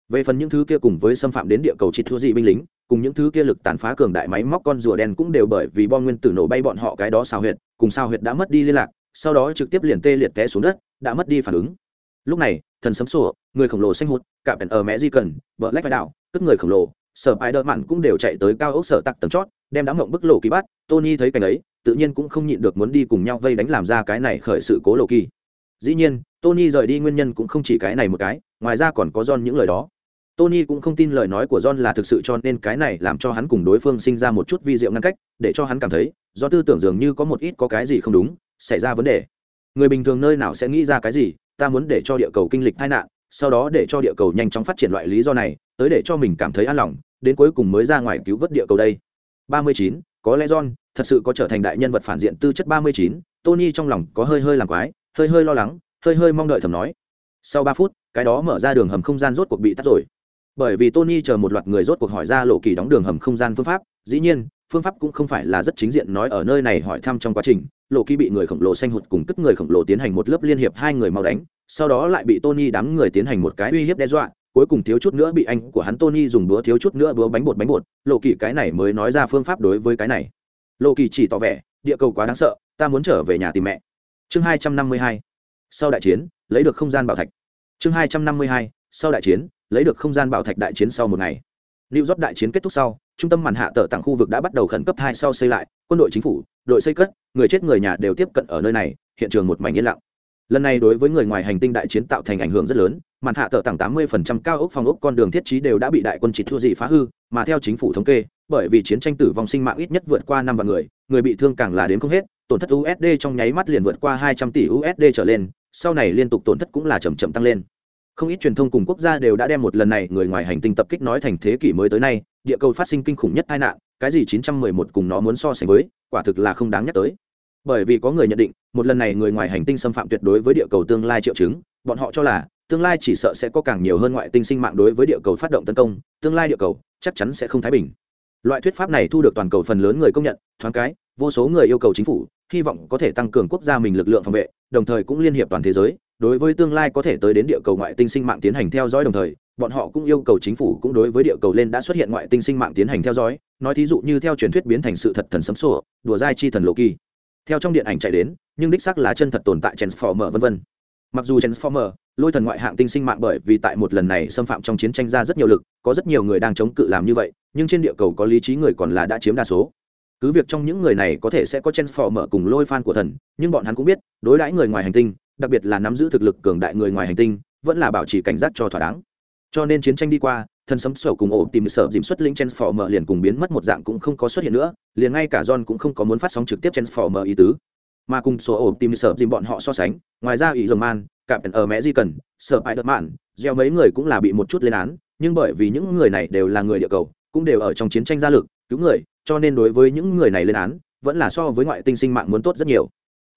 Về phần những thứ kia cùng với xâm phạm đến địa cầu chỉ thua gì binh lính, cùng những thứ kia lực tàn phá cường đại máy móc con rùa đen cũng đều bởi vì bom nguyên tử nổ bay bọn họ cái đó sao huyệt, cùng sao huyệt đã mất đi liên lạc, sau đó trực tiếp liền tê liệt té xuống đất, đã mất đi phản ứng. Lúc này thần sấm sổ người khổng lồ xanh hụt, cả bèn ở mẹ di cần vợ lách vai đạo tức người khổng lồ, sở bài đợt mặn cũng đều chạy tới cao ốc sở tặc tầng chót, đem đám ngộng bức lộ kỳ bắt, tony thấy cảnh ấy, tự nhiên cũng không nhịn được muốn đi cùng nhau vây đánh làm ra cái này khởi sự cố lộ kỳ. Dĩ nhiên, tony rời đi nguyên nhân cũng không chỉ cái này một cái, ngoài ra còn có john những lời đó. Tony cũng không tin lời nói của john là thực sự cho nên cái này làm cho hắn cùng đối phương sinh ra một chút vi diệu ngăn cách, để cho hắn cảm thấy, do tư tưởng dường như có một ít có cái gì không đúng, xảy ra vấn đề. Người bình thường nơi nào sẽ nghĩ ra cái gì ta muốn để cho địa cầu kinh lịch tai nạn sau đó để cho địa cầu nhanh chóng phát triển loại lý do này tới để cho mình cảm thấy an lòng đến cuối cùng mới ra ngoài cứu vớt địa cầu đây. 39, có lẽ john thật sự có trở thành đại nhân vật phản diện tư chất 39, tony trong lòng có hơi hơi làm quái hơi hơi lo lắng hơi hơi mong đợi thầm nói. Sau ba phút cái đó mở ra đường hầm không gian rốt cuộc bị tắt rồi. Bởi vì tony chờ một loạt người rốt cuộc hỏi ra lộ kỳ đóng đường hầm không gian phương pháp dĩ nhiên phương pháp cũng không phải là rất chính diện nói ở nơi này hỏi thăm trong quá trình, lộ kỳ bị người khổng lồ xanh hụt cùng tức người khổng lồ tiến hành một lớp liên hiệp hai người mau đánh, sau đó lại bị tony đám người tiến hành một cái uy hiếp đe dọa, cuối cùng thiếu chút nữa bị anh của hắn tony dùng búa, thiếu chút nữa búa bánh bột bánh bột. Lộ kỳ cái này mới nói ra phương pháp đối với cái này. Lộ kỳ chỉ tỏ vẻ, địa cầu quá đáng sợ, ta muốn trở về nhà tìm mẹ. Chương hai trăm năm mươi hai, sau đại chiến, lấy được không gian bảo thạch. Chương hai trăm năm mươi hai, sau đại chiến, lấy được không gian bảo thạch đại chiến sau một ngày. New York đại chiến kết thúc sau, trung tâm màn hạ tờ tặng khu vực đã bắt đầu khẩn cấp hai sau xây lại, quân đội chính phủ, đội xây cất, người chết người nhà đều tiếp cận ở nơi này, hiện trường một mảnh yên lặng. Lần này đối với người ngoài hành tinh đại chiến tạo thành ảnh hưởng rất lớn, màn hạ tờ tặng 80% cao ốc phòng ốc con đường thiết trí đều đã bị đại quân chỉ thua gì phá hư, mà theo chính phủ thống kê, bởi vì chiến tranh tử vong sinh mạng ít nhất vượt qua năm vạn người, người bị thương càng là đến không hết, tổn thất USD trong nháy mắt liền vượt qua 200 tỷ USD trở lên, sau này liên tục tổn thất cũng là chậm chậm tăng lên không ít truyền thông cùng quốc gia đều đã đem một lần này người ngoài hành tinh tập kích nói thành thế kỷ mới tới nay, địa cầu phát sinh kinh khủng nhất tai nạn, cái gì 911 cùng nó muốn so sánh với, quả thực là không đáng nhắc tới. Bởi vì có người nhận định, một lần này người ngoài hành tinh xâm phạm tuyệt đối với địa cầu tương lai triệu chứng, bọn họ cho là, tương lai chỉ sợ sẽ có càng nhiều hơn ngoại tinh sinh mạng đối với địa cầu phát động tấn công, tương lai địa cầu chắc chắn sẽ không thái bình. Loại thuyết pháp này thu được toàn cầu phần lớn người công nhận, thoáng cái, vô số người yêu cầu chính phủ, hy vọng có thể tăng cường quốc gia mình lực lượng phòng vệ, đồng thời cũng liên hiệp toàn thế giới đối với tương lai có thể tới đến địa cầu ngoại tinh sinh mạng tiến hành theo dõi đồng thời, bọn họ cũng yêu cầu chính phủ cũng đối với địa cầu lên đã xuất hiện ngoại tinh sinh mạng tiến hành theo dõi. Nói thí dụ như theo truyền thuyết biến thành sự thật thần sấm sổ đùa dai chi thần lộ kỳ. Theo trong điện ảnh chạy đến, nhưng đích xác là chân thật tồn tại transformer vân vân. Mặc dù transformer, lôi thần ngoại hạng tinh sinh mạng bởi vì tại một lần này xâm phạm trong chiến tranh ra rất nhiều lực, có rất nhiều người đang chống cự làm như vậy, nhưng trên địa cầu có lý trí người còn là đã chiếm đa số. Cứ việc trong những người này có thể sẽ có transformer cùng lôi fan của thần, nhưng bọn hắn cũng biết, đối đãi người ngoài hành tinh đặc biệt là nắm giữ thực lực cường đại người ngoài hành tinh, vẫn là bảo trì cảnh giác cho thỏa đáng. Cho nên chiến tranh đi qua thần sấm sầu cùng ổ tìm sợ dìm xuất linh mở liền cùng biến mất một dạng cũng không có xuất hiện nữa, liền ngay cả john cũng không có muốn phát sóng trực tiếp transformer ý tứ. Mà cùng số ổ tìm sợ dìm bọn họ so sánh, ngoài ra ý dầm man cạm ở mẹ di cần sợ hãi đợt mạn gieo mấy người cũng là bị một chút lên án, nhưng bởi vì những người này đều là người địa cầu, cũng đều ở trong chiến tranh gia lực, cứu người, cho nên đối với những người này lên án, vẫn là so với ngoại tinh sinh mạng muốn tốt rất nhiều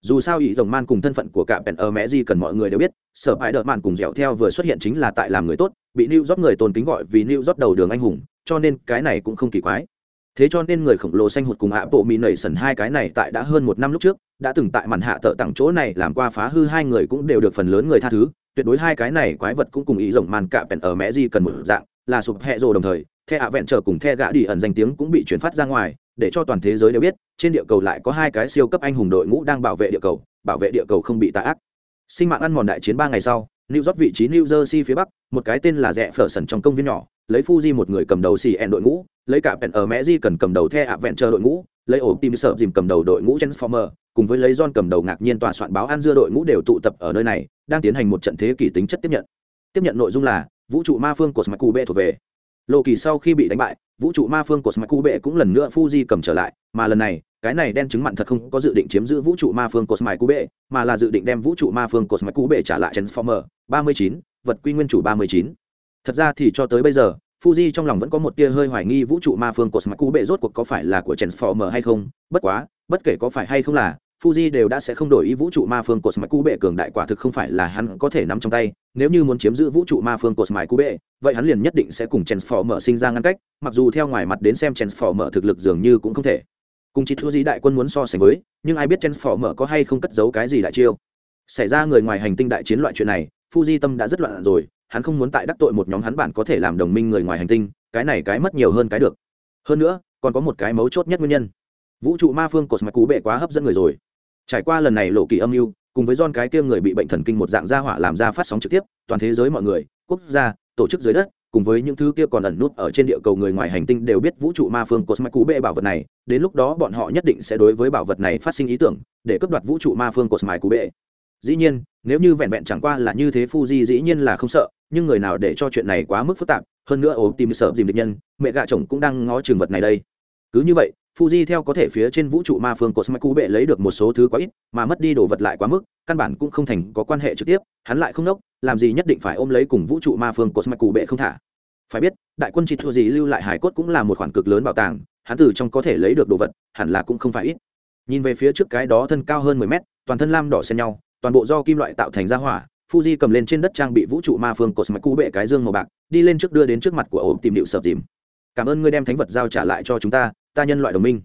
dù sao ý rồng man cùng thân phận của cả bèn ở mẹ gì cần mọi người đều biết, sở hãi đợt mạn cùng dẻo theo vừa xuất hiện chính là tại làm người tốt, bị new job người tôn kính gọi vì new job đầu đường anh hùng, cho nên cái này cũng không kỳ quái. Thế cho nên người khổng lồ xanh hụt cùng hạ bộ mỹ nảy sần hai cái này tại đã hơn một năm lúc trước, đã từng tại màn hạ tợ tặng chỗ này làm qua phá hư hai người cũng đều được phần lớn người tha thứ, tuyệt đối hai cái này quái vật cũng cùng ý rồng man cả bèn ở mẹ gì cần một dạng, là sụp hẹ rồ đồng thời the ạ vẹn trở cùng the gã đi ẩn danh tiếng cũng bị chuyển phát ra ngoài để cho toàn thế giới đều biết trên địa cầu lại có hai cái siêu cấp anh hùng đội ngũ đang bảo vệ địa cầu bảo vệ địa cầu không bị tà ác sinh mạng ăn mòn đại chiến ba ngày sau New York vị trí New Jersey phía bắc, một cái tên là rẽ phở sần trong công viên nhỏ, lấy Fuji một người cầm đầu xì en đội ngũ, lấy cả Pen ở Mẹ Di cần cầm đầu The Adventure đội ngũ, lấy ổ tim sợ dìm cầm đầu đội ngũ Transformer, cùng với lấy John cầm đầu ngạc nhiên tòa soạn báo An dưa đội ngũ đều tụ tập ở nơi này, đang tiến hành một trận thế kỷ tính chất tiếp nhận. Tiếp nhận nội dung là vũ trụ ma phương của Smaku thuộc về. Lộ kỳ sau khi bị đánh bại, vũ trụ ma phương của Smaku cũng lần nữa Fuji cầm trở lại, mà lần này, cái này đen chứng mặn thật không có dự định chiếm giữ vũ trụ ma phương của smaku bệ mà là dự định đem vũ trụ ma phương của smaku bệ trả lại transformer 39, vật quy nguyên chủ 39. thật ra thì cho tới bây giờ Fuji trong lòng vẫn có một tia hơi hoài nghi vũ trụ ma phương của Smaku bệ rốt cuộc có phải là của transformer hay không bất quá bất kể có phải hay không là Fuji đều đã sẽ không đổi ý vũ trụ ma phương của Smite Cú bệ cường đại quả thực không phải là hắn có thể nắm trong tay, nếu như muốn chiếm giữ vũ trụ ma phương của Smite Cú bệ, vậy hắn liền nhất định sẽ cùng Transformer sinh ra ngăn cách, mặc dù theo ngoài mặt đến xem Transformer thực lực dường như cũng không thể. Cùng chỉ thua gì đại quân muốn so sánh với, nhưng ai biết Transformer có hay không cất giấu cái gì đại chiêu. Xảy ra người ngoài hành tinh đại chiến loại chuyện này, Fuji tâm đã rất loạn rồi, hắn không muốn tại đắc tội một nhóm hắn bản có thể làm đồng minh người ngoài hành tinh, cái này cái mất nhiều hơn cái được. Hơn nữa, còn có một cái mấu chốt nhất nguyên nhân. Vũ trụ ma phương của Smite Cú bệ quá hấp dẫn người rồi trải qua lần này lộ kỳ âm mưu, cùng với don cái kia người bị bệnh thần kinh một dạng gia hỏa làm ra phát sóng trực tiếp, toàn thế giới mọi người, quốc gia, tổ chức dưới đất, cùng với những thứ kia còn ẩn nút ở trên địa cầu người ngoài hành tinh đều biết vũ trụ ma phương cosmic cú bệ bảo vật này, đến lúc đó bọn họ nhất định sẽ đối với bảo vật này phát sinh ý tưởng, để cướp đoạt vũ trụ ma phương cosmic cú bệ. Dĩ nhiên, nếu như vẹn vẹn chẳng qua là như thế fuji dĩ nhiên là không sợ, nhưng người nào để cho chuyện này quá mức phức tạp, hơn nữa ốm tìm sợ dìm địch nhân, mẹ gạ chồng cũng đang ngó trường vật này đây. Cứ như vậy Fuji theo có thể phía trên vũ trụ ma phương của Smaku bệ lấy được một số thứ quá ít, mà mất đi đồ vật lại quá mức, căn bản cũng không thành có quan hệ trực tiếp, hắn lại không nốc, làm gì nhất định phải ôm lấy cùng vũ trụ ma phương của Smaku bệ không thả. Phải biết, đại quân chỉ thua gì lưu lại hải cốt cũng là một khoản cực lớn bảo tàng, hắn từ trong có thể lấy được đồ vật, hẳn là cũng không phải ít. Nhìn về phía trước cái đó thân cao hơn 10 mét, toàn thân lam đỏ xen nhau, toàn bộ do kim loại tạo thành ra hỏa, Fuji cầm lên trên đất trang bị vũ trụ ma phương của Smaku bệ cái dương màu bạc, đi lên trước đưa đến trước mặt của ổ tìm điệu sập tìm. Cảm ơn ngươi đem thánh vật giao trả lại cho chúng ta, ta nhân loại đồng minh.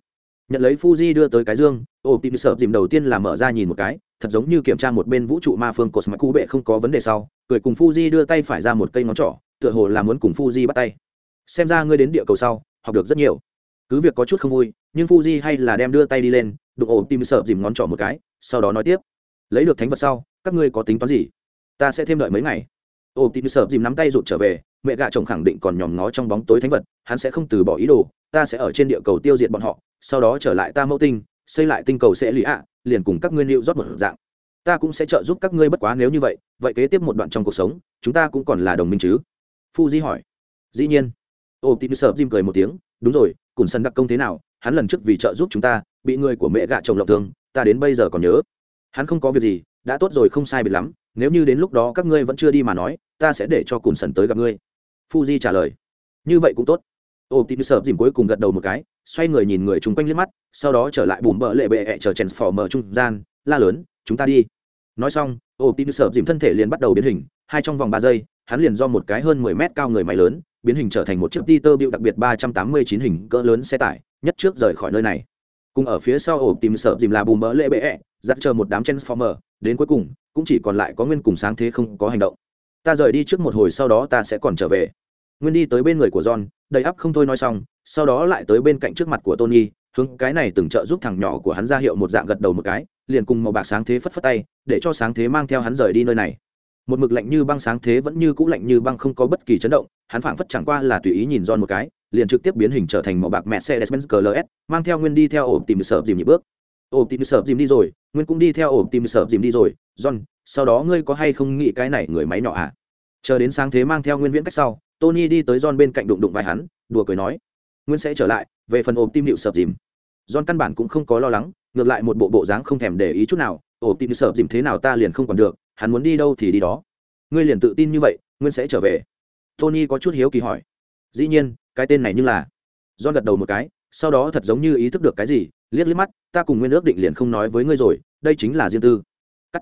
Nhận lấy fuji đưa tới cái dương ô tìm sợ dìm đầu tiên là mở ra nhìn một cái, thật giống như kiểm tra một bên vũ trụ ma phương cột mạch cú bệ không có vấn đề sau, cười cùng fuji đưa tay phải ra một cây ngón trỏ, tựa hồ là muốn cùng fuji bắt tay. Xem ra ngươi đến địa cầu sau, học được rất nhiều. Cứ việc có chút không vui, nhưng fuji hay là đem đưa tay đi lên, đụng ổ tìm sợ dìm ngón trỏ một cái, sau đó nói tiếp. Lấy được thánh vật sau, các ngươi có tính toán gì? Ta sẽ thêm đợi mấy ngày. Ổ tìm sợ dìm nắm tay rụt trở về, mẹ gạ chồng khẳng định còn nhòm ngó trong bóng tối thánh vật, hắn sẽ không từ bỏ ý đồ ta sẽ ở trên địa cầu tiêu diệt bọn họ, sau đó trở lại ta mẫu tinh, xây lại tinh cầu sẽ lì ạ, liền cùng các ngươi liệu rót một dạng. Ta cũng sẽ trợ giúp các ngươi bất quá nếu như vậy vậy kế tiếp một đoạn trong cuộc sống, chúng ta cũng còn là đồng minh chứ? Phu di hỏi. Dĩ nhiên. Ô tim sợ jim cười một tiếng. Đúng rồi, cùng sân đặc công thế nào? Hắn lần trước vì trợ giúp chúng ta, bị người của mẹ gạ chồng lộng thương, ta đến bây giờ còn nhớ. Hắn không có việc gì, đã tốt rồi không sai biệt lắm. Nếu như đến lúc đó các ngươi vẫn chưa đi mà nói, ta sẽ để cho cùng sân tới gặp ngươi. Fuji trả lời. Như vậy cũng tốt ô tìm sợ dìm cuối cùng gật đầu một cái xoay người nhìn người chung quanh liếc mắt sau đó trở lại bùm bợ lệ bệ chờ chèn phò mở trung gian la lớn chúng ta đi. Nói xong ô tìm sợ dìm thân thể liền bắt đầu biến hình hai trong vòng ba giây hắn liền do một cái hơn mười mét cao người máy lớn biến hình trở thành một chiếc Peter Bill đặc biệt ba trăm tám mươi chín hình cỡ lớn xe tải, nhất trước rời khỏi nơi này. Cùng ở phía sau ổ tìm sợ dìm là bùm bỡ lệ bệ, dắt chờ một đám Transformer, đến cuối cùng, cũng chỉ còn lại có nguyên cùng sáng thế không có hành động. Ta rời đi trước một hồi sau đó ta sẽ còn trở về nguyên đi tới bên người của john, đầy ắp không thôi nói xong, sau đó lại tới bên cạnh trước mặt của tony, hướng cái này từng trợ giúp thằng nhỏ của hắn ra hiệu một dạng gật đầu một cái, liền cùng màu bạc sáng thế phất phất tay, để cho sáng thế mang theo hắn rời đi nơi này. Một mực lạnh như băng sáng thế vẫn như cũ lạnh như băng không có bất kỳ chấn động, hắn phảng phất chẳng qua là tùy ý nhìn John một cái, liền trực tiếp biến hình trở thành màu bạc mẹ xe Desmond gls mang theo nguyên đi theo ổ tìm sợ dìm nhị bước. Ổ tìm sợ dìm đi rồi, nguyên cũng đi theo ổ tìm sợ dìm đi rồi. John, sau đó ngươi có hay không nghĩ cái này người máy nhỏ à? Chờ đến sáng thế mang theo nguyên viễn cách sau tony đi tới john bên cạnh đụng đụng vai hắn, đùa cười nói, nguyên sẽ trở lại, về phần ôm tim nịu sập dìm. John căn bản cũng không có lo lắng, ngược lại một bộ bộ dáng không thèm để ý chút nào, ôm tim sợp dìm thế nào ta liền không còn được, hắn muốn đi đâu thì đi đó. Ngươi liền tự tin như vậy, nguyên sẽ trở về. Tony có chút hiếu kỳ hỏi. Dĩ nhiên, cái tên này như là john gật đầu một cái, sau đó thật giống như ý thức được cái gì, liếc liếc mắt, ta cùng nguyên ước định liền không nói với ngươi rồi, đây chính là riêng tư. Cắt.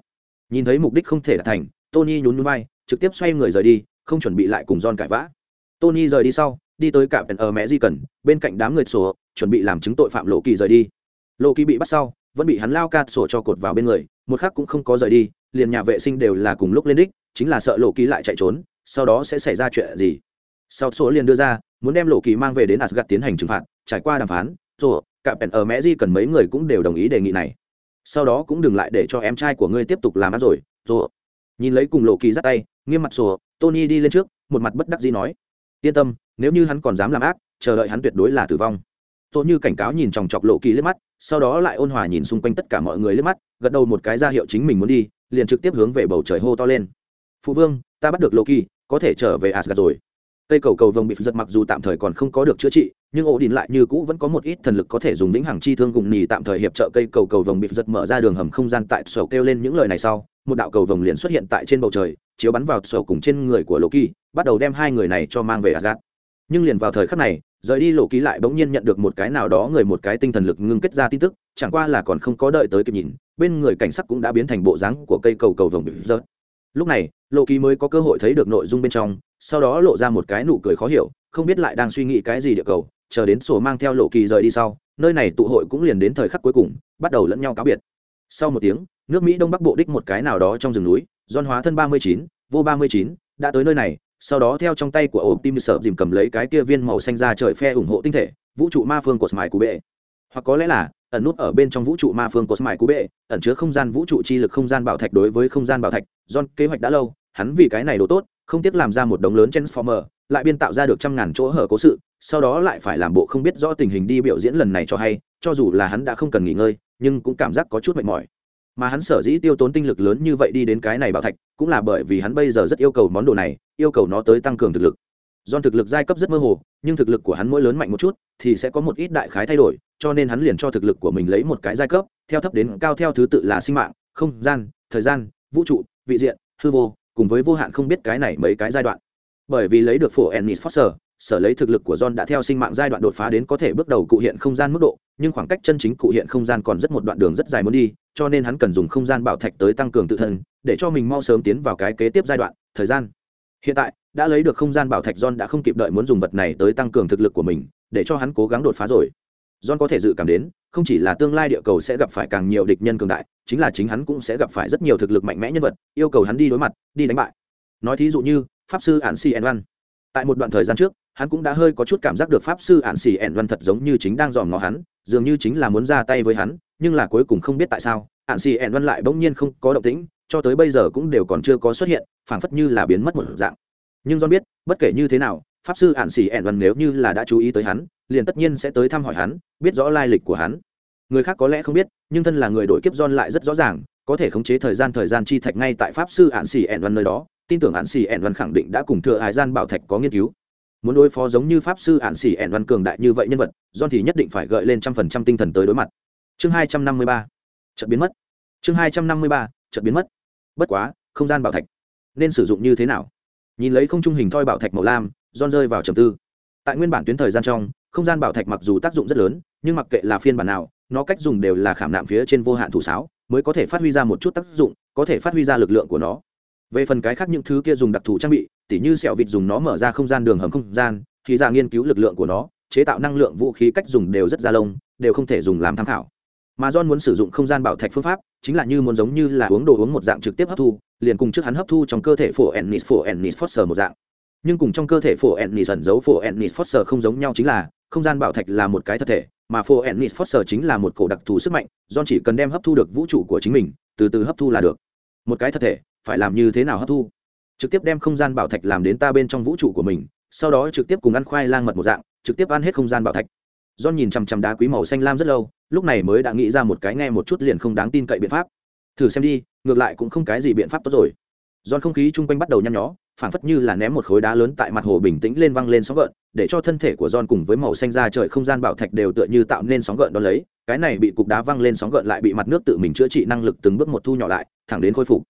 Nhìn thấy mục đích không thể đạt thành, tony nhún nhún vai, trực tiếp xoay người rời đi không chuẩn bị lại cùng John cãi vã. Tony rời đi sau, đi tới cả ở mẹ di cần, bên cạnh đám người sổ, chuẩn bị làm chứng tội phạm Lộ Kỳ rời đi. Lộ Kỳ bị bắt sau, vẫn bị hắn lao cát sổ cho cột vào bên người, một khắc cũng không có rời đi, liền nhà vệ sinh đều là cùng lúc lên đích, chính là sợ Lộ Kỳ lại chạy trốn, sau đó sẽ xảy ra chuyện gì. Sau số liền đưa ra, muốn đem Lộ Kỳ mang về đến Asgard tiến hành trừng phạt, trải qua đàm phán, rồi, cả ở mẹ di cần mấy người cũng đều đồng ý đề nghị này. Sau đó cũng đừng lại để cho em trai của ngươi tiếp tục làm ác rồi, rồi. Nhìn lấy cùng Lộ Kỳ dắt tay, nghiêm mặt sổ, tony đi lên trước một mặt bất đắc dĩ nói. Yên tâm nếu như hắn còn dám làm ác chờ đợi hắn tuyệt đối là tử vong. Tôi như cảnh cáo nhìn chòng chọc lộ kỳ liếc mắt sau đó lại ôn hòa nhìn xung quanh tất cả mọi người liếc mắt gật đầu một cái ra hiệu chính mình muốn đi liền trực tiếp hướng về bầu trời hô to lên. Phụ vương ta bắt được lộ kỳ có thể trở về asgard rồi. Cây cầu cầu vồng bị giật mặc dù tạm thời còn không có được chữa trị nhưng ổ đình lại như cũ vẫn có một ít thần lực có thể dùng lĩnh hàng chi thương cùng nhì tạm thời hiệp trợ cây cầu cầu vồng bị giật mở ra đường hầm không gian tại sổ kêu lên những lời này sau một đạo cầu vồng liền xuất hiện tại trên bầu trời chiếu bắn vào sổ cùng trên người của Loki, bắt đầu đem hai người này cho mang về Asgard. Nhưng liền vào thời khắc này, rời đi Loki lại bỗng nhiên nhận được một cái nào đó người một cái tinh thần lực ngưng kết ra tin tức, chẳng qua là còn không có đợi tới kịp nhìn, bên người cảnh sắc cũng đã biến thành bộ dáng của cây cầu cầu vồng bị rớt lúc này lộ ký mới có cơ hội thấy được nội dung bên trong sau đó lộ ra một cái nụ cười khó hiểu không biết lại đang suy nghĩ cái gì địa cầu chờ đến sổ mang theo lộ kỳ rời đi sau nơi này tụ hội cũng liền đến thời khắc cuối cùng bắt đầu lẫn nhau cáo biệt sau một tiếng nước mỹ đông bắc bộ đích một cái nào đó trong rừng núi don hóa thân ba mươi chín, vô ba mươi chín, đã tới nơi này, sau đó theo trong tay của ổ tim sợ dìm cầm lấy cái kia viên màu xanh ra trời phe ủng hộ tinh thể, vũ trụ ma phương của smile cú bệ hoặc có lẽ là, ẩn nút ở bên trong vũ trụ ma phương của smile cú bệ ẩn chứa không gian vũ trụ chi lực không gian bảo thạch đối với không gian bảo thạch don kế hoạch đã lâu, hắn vì cái này đồ tốt, không tiếc làm ra một đống lớn transformer, lại biên tạo ra được trăm ngàn chỗ hở cố sự, sau đó lại phải làm bộ không biết rõ tình hình đi biểu diễn lần này cho hay, cho dù là hắn đã không cần nghỉ ngơi, nhưng cũng cảm giác có chút mệt mỏi mà hắn sở dĩ tiêu tốn tinh lực lớn như vậy đi đến cái này bảo thạch, cũng là bởi vì hắn bây giờ rất yêu cầu món đồ này, yêu cầu nó tới tăng cường thực lực. Do thực lực giai cấp rất mơ hồ, nhưng thực lực của hắn mỗi lớn mạnh một chút, thì sẽ có một ít đại khái thay đổi, cho nên hắn liền cho thực lực của mình lấy một cái giai cấp, theo thấp đến cao theo thứ tự là sinh mạng, không gian, thời gian, vũ trụ, vị diện, hư vô, cùng với vô hạn không biết cái này mấy cái giai đoạn. Bởi vì lấy được phổ ennis foster sở lấy thực lực của john đã theo sinh mạng giai đoạn đột phá đến có thể bước đầu cụ hiện không gian mức độ, nhưng khoảng cách chân chính cụ hiện không gian còn rất một đoạn đường rất dài muốn đi, cho nên hắn cần dùng không gian bảo thạch tới tăng cường tự thân, để cho mình mau sớm tiến vào cái kế tiếp giai đoạn, thời gian. Hiện tại, đã lấy được không gian bảo thạch, john đã không kịp đợi muốn dùng vật này tới tăng cường thực lực của mình, để cho hắn cố gắng đột phá rồi. John có thể dự cảm đến, không chỉ là tương lai địa cầu sẽ gặp phải càng nhiều địch nhân cường đại, chính là chính hắn cũng sẽ gặp phải rất nhiều thực lực mạnh mẽ nhân vật, yêu cầu hắn đi đối mặt, đi đánh bại. Nói thí dụ như, pháp sư Ansi si tại một đoạn thời gian trước hắn cũng đã hơi có chút cảm giác được pháp sư ản xỉ ẻn văn thật giống như chính đang dòm ngó hắn, dường như chính là muốn ra tay với hắn, nhưng là cuối cùng không biết tại sao ản xỉ ẻn văn lại bỗng nhiên không có động tĩnh, cho tới bây giờ cũng đều còn chưa có xuất hiện, phảng phất như là biến mất một dạng. Nhưng do biết, bất kể như thế nào, pháp sư ản xỉ ẻn văn nếu như là đã chú ý tới hắn, liền tất nhiên sẽ tới thăm hỏi hắn, biết rõ lai lịch của hắn. Người khác có lẽ không biết, nhưng thân là người đội kiếp don lại rất rõ ràng, có thể khống chế thời gian thời gian chi thạch ngay tại pháp sư ạn xỉ ẻn văn nơi đó, tin tưởng ạn xỉ ẻn văn khẳng định đã cùng thừa hải gian bảo thạch có nghiên cứu muốn đối phó giống như pháp sư ạn xỉ ẻn văn cường đại như vậy nhân vật, John thì nhất định phải gợi lên trăm phần trăm tinh thần tới đối mặt. Chương hai trăm năm mươi ba. Chợt biến mất. Chương hai trăm năm mươi ba. Chợt biến mất. Bất quá, không gian bảo thạch nên sử dụng như thế nào? Nhìn lấy không trung hình thoi bảo thạch màu lam, John rơi vào trầm tư. Tại nguyên bản tuyến thời gian trong, không gian bảo thạch mặc dù tác dụng rất lớn, nhưng mặc kệ là phiên bản nào, nó cách dùng đều là khảm nạm phía trên vô hạn thủ sáo, mới có thể phát huy ra một chút tác dụng, có thể phát huy ra lực lượng của nó. Về phần cái khác những thứ kia dùng đặc thù trang bị tỉ như sẹo vịt dùng nó mở ra không gian đường hầm không gian, thì ra nghiên cứu lực lượng của nó, chế tạo năng lượng vũ khí cách dùng đều rất ra lông, đều không thể dùng làm tham khảo. Mà john muốn sử dụng không gian bảo thạch phương pháp, chính là như muốn giống như là uống đồ uống một dạng trực tiếp hấp thu, liền cùng trước hắn hấp thu trong cơ thể phổ ennis phổ ennis foster một dạng. Nhưng cùng trong cơ thể phổ ennis ẩn giấu phổ ennis foster không giống nhau chính là, không gian bảo thạch là một cái thật thể, mà phổ ennis foster chính là một cổ đặc thù sức mạnh, john chỉ cần đem hấp thu được vũ trụ của chính mình, từ từ hấp thu là được. Một cái thật thể, phải làm như thế nào hấp thu? Trực tiếp đem không gian bảo thạch làm đến ta bên trong vũ trụ của mình sau đó trực tiếp cùng ăn khoai lang mật một dạng trực tiếp ăn hết không gian bảo thạch John nhìn chằm chằm đá quý màu xanh lam rất lâu, lúc này mới đã nghĩ ra một cái nghe một chút liền không đáng tin cậy biện pháp. Thử xem đi, ngược lại cũng không cái gì biện pháp tốt rồi. John không khí chung quanh bắt đầu nhăn nhó, phảng phất như là ném một khối đá lớn tại mặt hồ bình tĩnh lên văng lên sóng gợn, để cho thân thể của John cùng với màu xanh da trời không gian bảo thạch đều tựa như tạo nên sóng gợn đó lấy, cái này bị cục đá văng lên sóng gợn lại bị mặt nước tự mình chữa trị năng lực từng bước một thu nhỏ lại, thẳng đến khôi phục.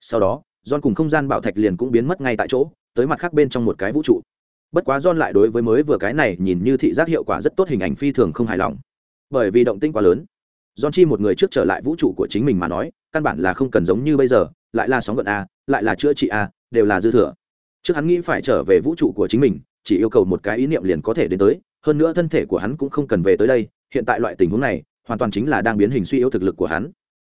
Sau đó, John cùng không gian bảo thạch liền cũng biến mất ngay tại chỗ, tới mặt khác bên trong một cái vũ trụ. Bất quá John lại đối với mới vừa cái này nhìn như thị giác hiệu quả rất tốt hình ảnh phi thường không hài lòng. Bởi vì động tĩnh quá lớn. John chi một người trước trở lại vũ trụ của chính mình mà nói, căn bản là không cần giống như bây giờ, lại là sóng gợn a, lại là chữa trị a, đều là dư thừa. Trước hắn nghĩ phải trở về vũ trụ của chính mình, chỉ yêu cầu một cái ý niệm liền có thể đến tới, hơn nữa thân thể của hắn cũng không cần về tới đây, hiện tại loại tình huống này, hoàn toàn chính là đang biến hình suy yếu thực lực của hắn.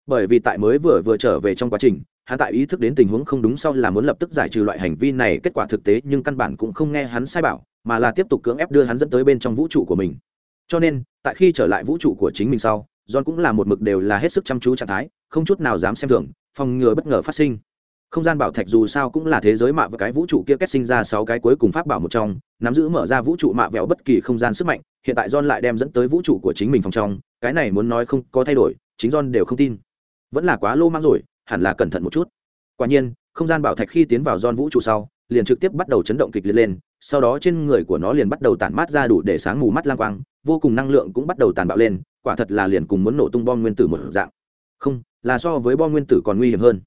Bởi vì tại mới vừa vừa trở về trong quá trình, hắn tại ý thức đến tình huống không đúng sau là muốn lập tức giải trừ loại hành vi này kết quả thực tế nhưng căn bản cũng không nghe hắn sai bảo mà là tiếp tục cưỡng ép đưa hắn dẫn tới bên trong vũ trụ của mình. Cho nên tại khi trở lại vũ trụ của chính mình sau john cũng là một mực đều là hết sức chăm chú trạng thái không chút nào dám xem thường phòng ngừa bất ngờ phát sinh. Không gian bảo thạch dù sao cũng là thế giới mạ và cái vũ trụ kia kết sinh ra sáu cái cuối cùng pháp bảo một trong nắm giữ mở ra vũ trụ mạ vẹo bất kỳ không gian sức mạnh hiện tại john lại đem dẫn tới vũ trụ của chính mình phòng trong cái này muốn nói không có thay đổi chính john đều không tin vẫn là quá lô mang rồi, hẳn là cẩn thận một chút. Quả nhiên, không gian bảo thạch khi tiến vào don vũ trụ sau, liền trực tiếp bắt đầu chấn động kịch liệt lên, sau đó trên người của nó liền bắt đầu tản mát ra đủ để sáng mù mắt lang quang, vô cùng năng lượng cũng bắt đầu tàn bạo lên, quả thật là liền cùng muốn nổ tung bom nguyên tử một dạng. Không, là so với bom nguyên tử còn nguy hiểm hơn.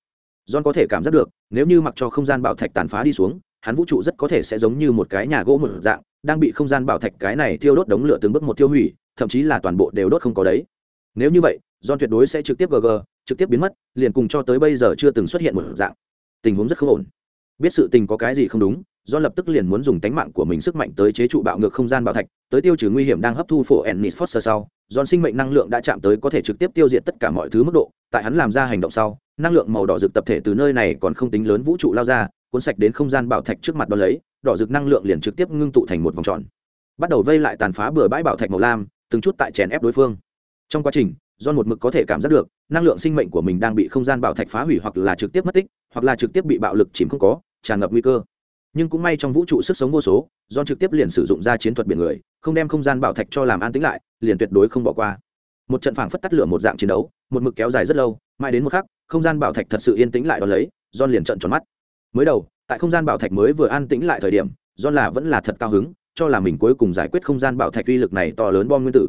John có thể cảm giác được, nếu như mặc cho không gian bảo thạch tàn phá đi xuống, hắn vũ trụ rất có thể sẽ giống như một cái nhà gỗ một dạng, đang bị không gian bảo thạch cái này thiêu đốt đống lửa từng bước một tiêu hủy, thậm chí là toàn bộ đều đốt không có đấy. Nếu như vậy, john tuyệt đối sẽ trực tiếp gg trực tiếp biến mất, liền cùng cho tới bây giờ chưa từng xuất hiện một dạng. Tình huống rất không ổn. Biết sự tình có cái gì không đúng, do lập tức liền muốn dùng tánh mạng của mình sức mạnh tới chế trụ bạo ngược không gian bảo thạch, tới tiêu trừ nguy hiểm đang hấp thu phổ ennis foster sau giòn sinh mệnh năng lượng đã chạm tới có thể trực tiếp tiêu diệt tất cả mọi thứ mức độ, tại hắn làm ra hành động sau, năng lượng màu đỏ rực tập thể từ nơi này còn không tính lớn vũ trụ lao ra, cuốn sạch đến không gian bảo thạch trước mặt đ ó lấy, đỏ rực năng lượng liền trực tiếp ngưng tụ thành một vòng tròn. Bắt đầu vây lại tàn phá bừa bãi bảo thạch màu lam, từng chút tại chèn ép đối phương. Trong quá trình do một mực có thể cảm giác được, năng lượng sinh mệnh của mình đang bị không gian bảo thạch phá hủy hoặc là trực tiếp mất tích, hoặc là trực tiếp bị bạo lực chìm không có, tràn ngập nguy cơ. Nhưng cũng may trong vũ trụ sức sống vô số do trực tiếp liền sử dụng ra chiến thuật biển người, không đem không gian bảo thạch cho làm an tĩnh lại, liền tuyệt đối không bỏ qua. Một trận phảng phất tắt lửa một dạng chiến đấu, một mực kéo dài rất lâu, mãi đến một khắc, không gian bảo thạch thật sự yên tĩnh lại đ ó lấy don liền trận tròn mắt. Mới đầu, tại không gian bảo thạch mới vừa an tĩnh lại thời điểm don là vẫn là thật cao hứng, cho là mình cuối cùng giải quyết không gian bảo thạch uy lực này to lớn bom nguyên tử.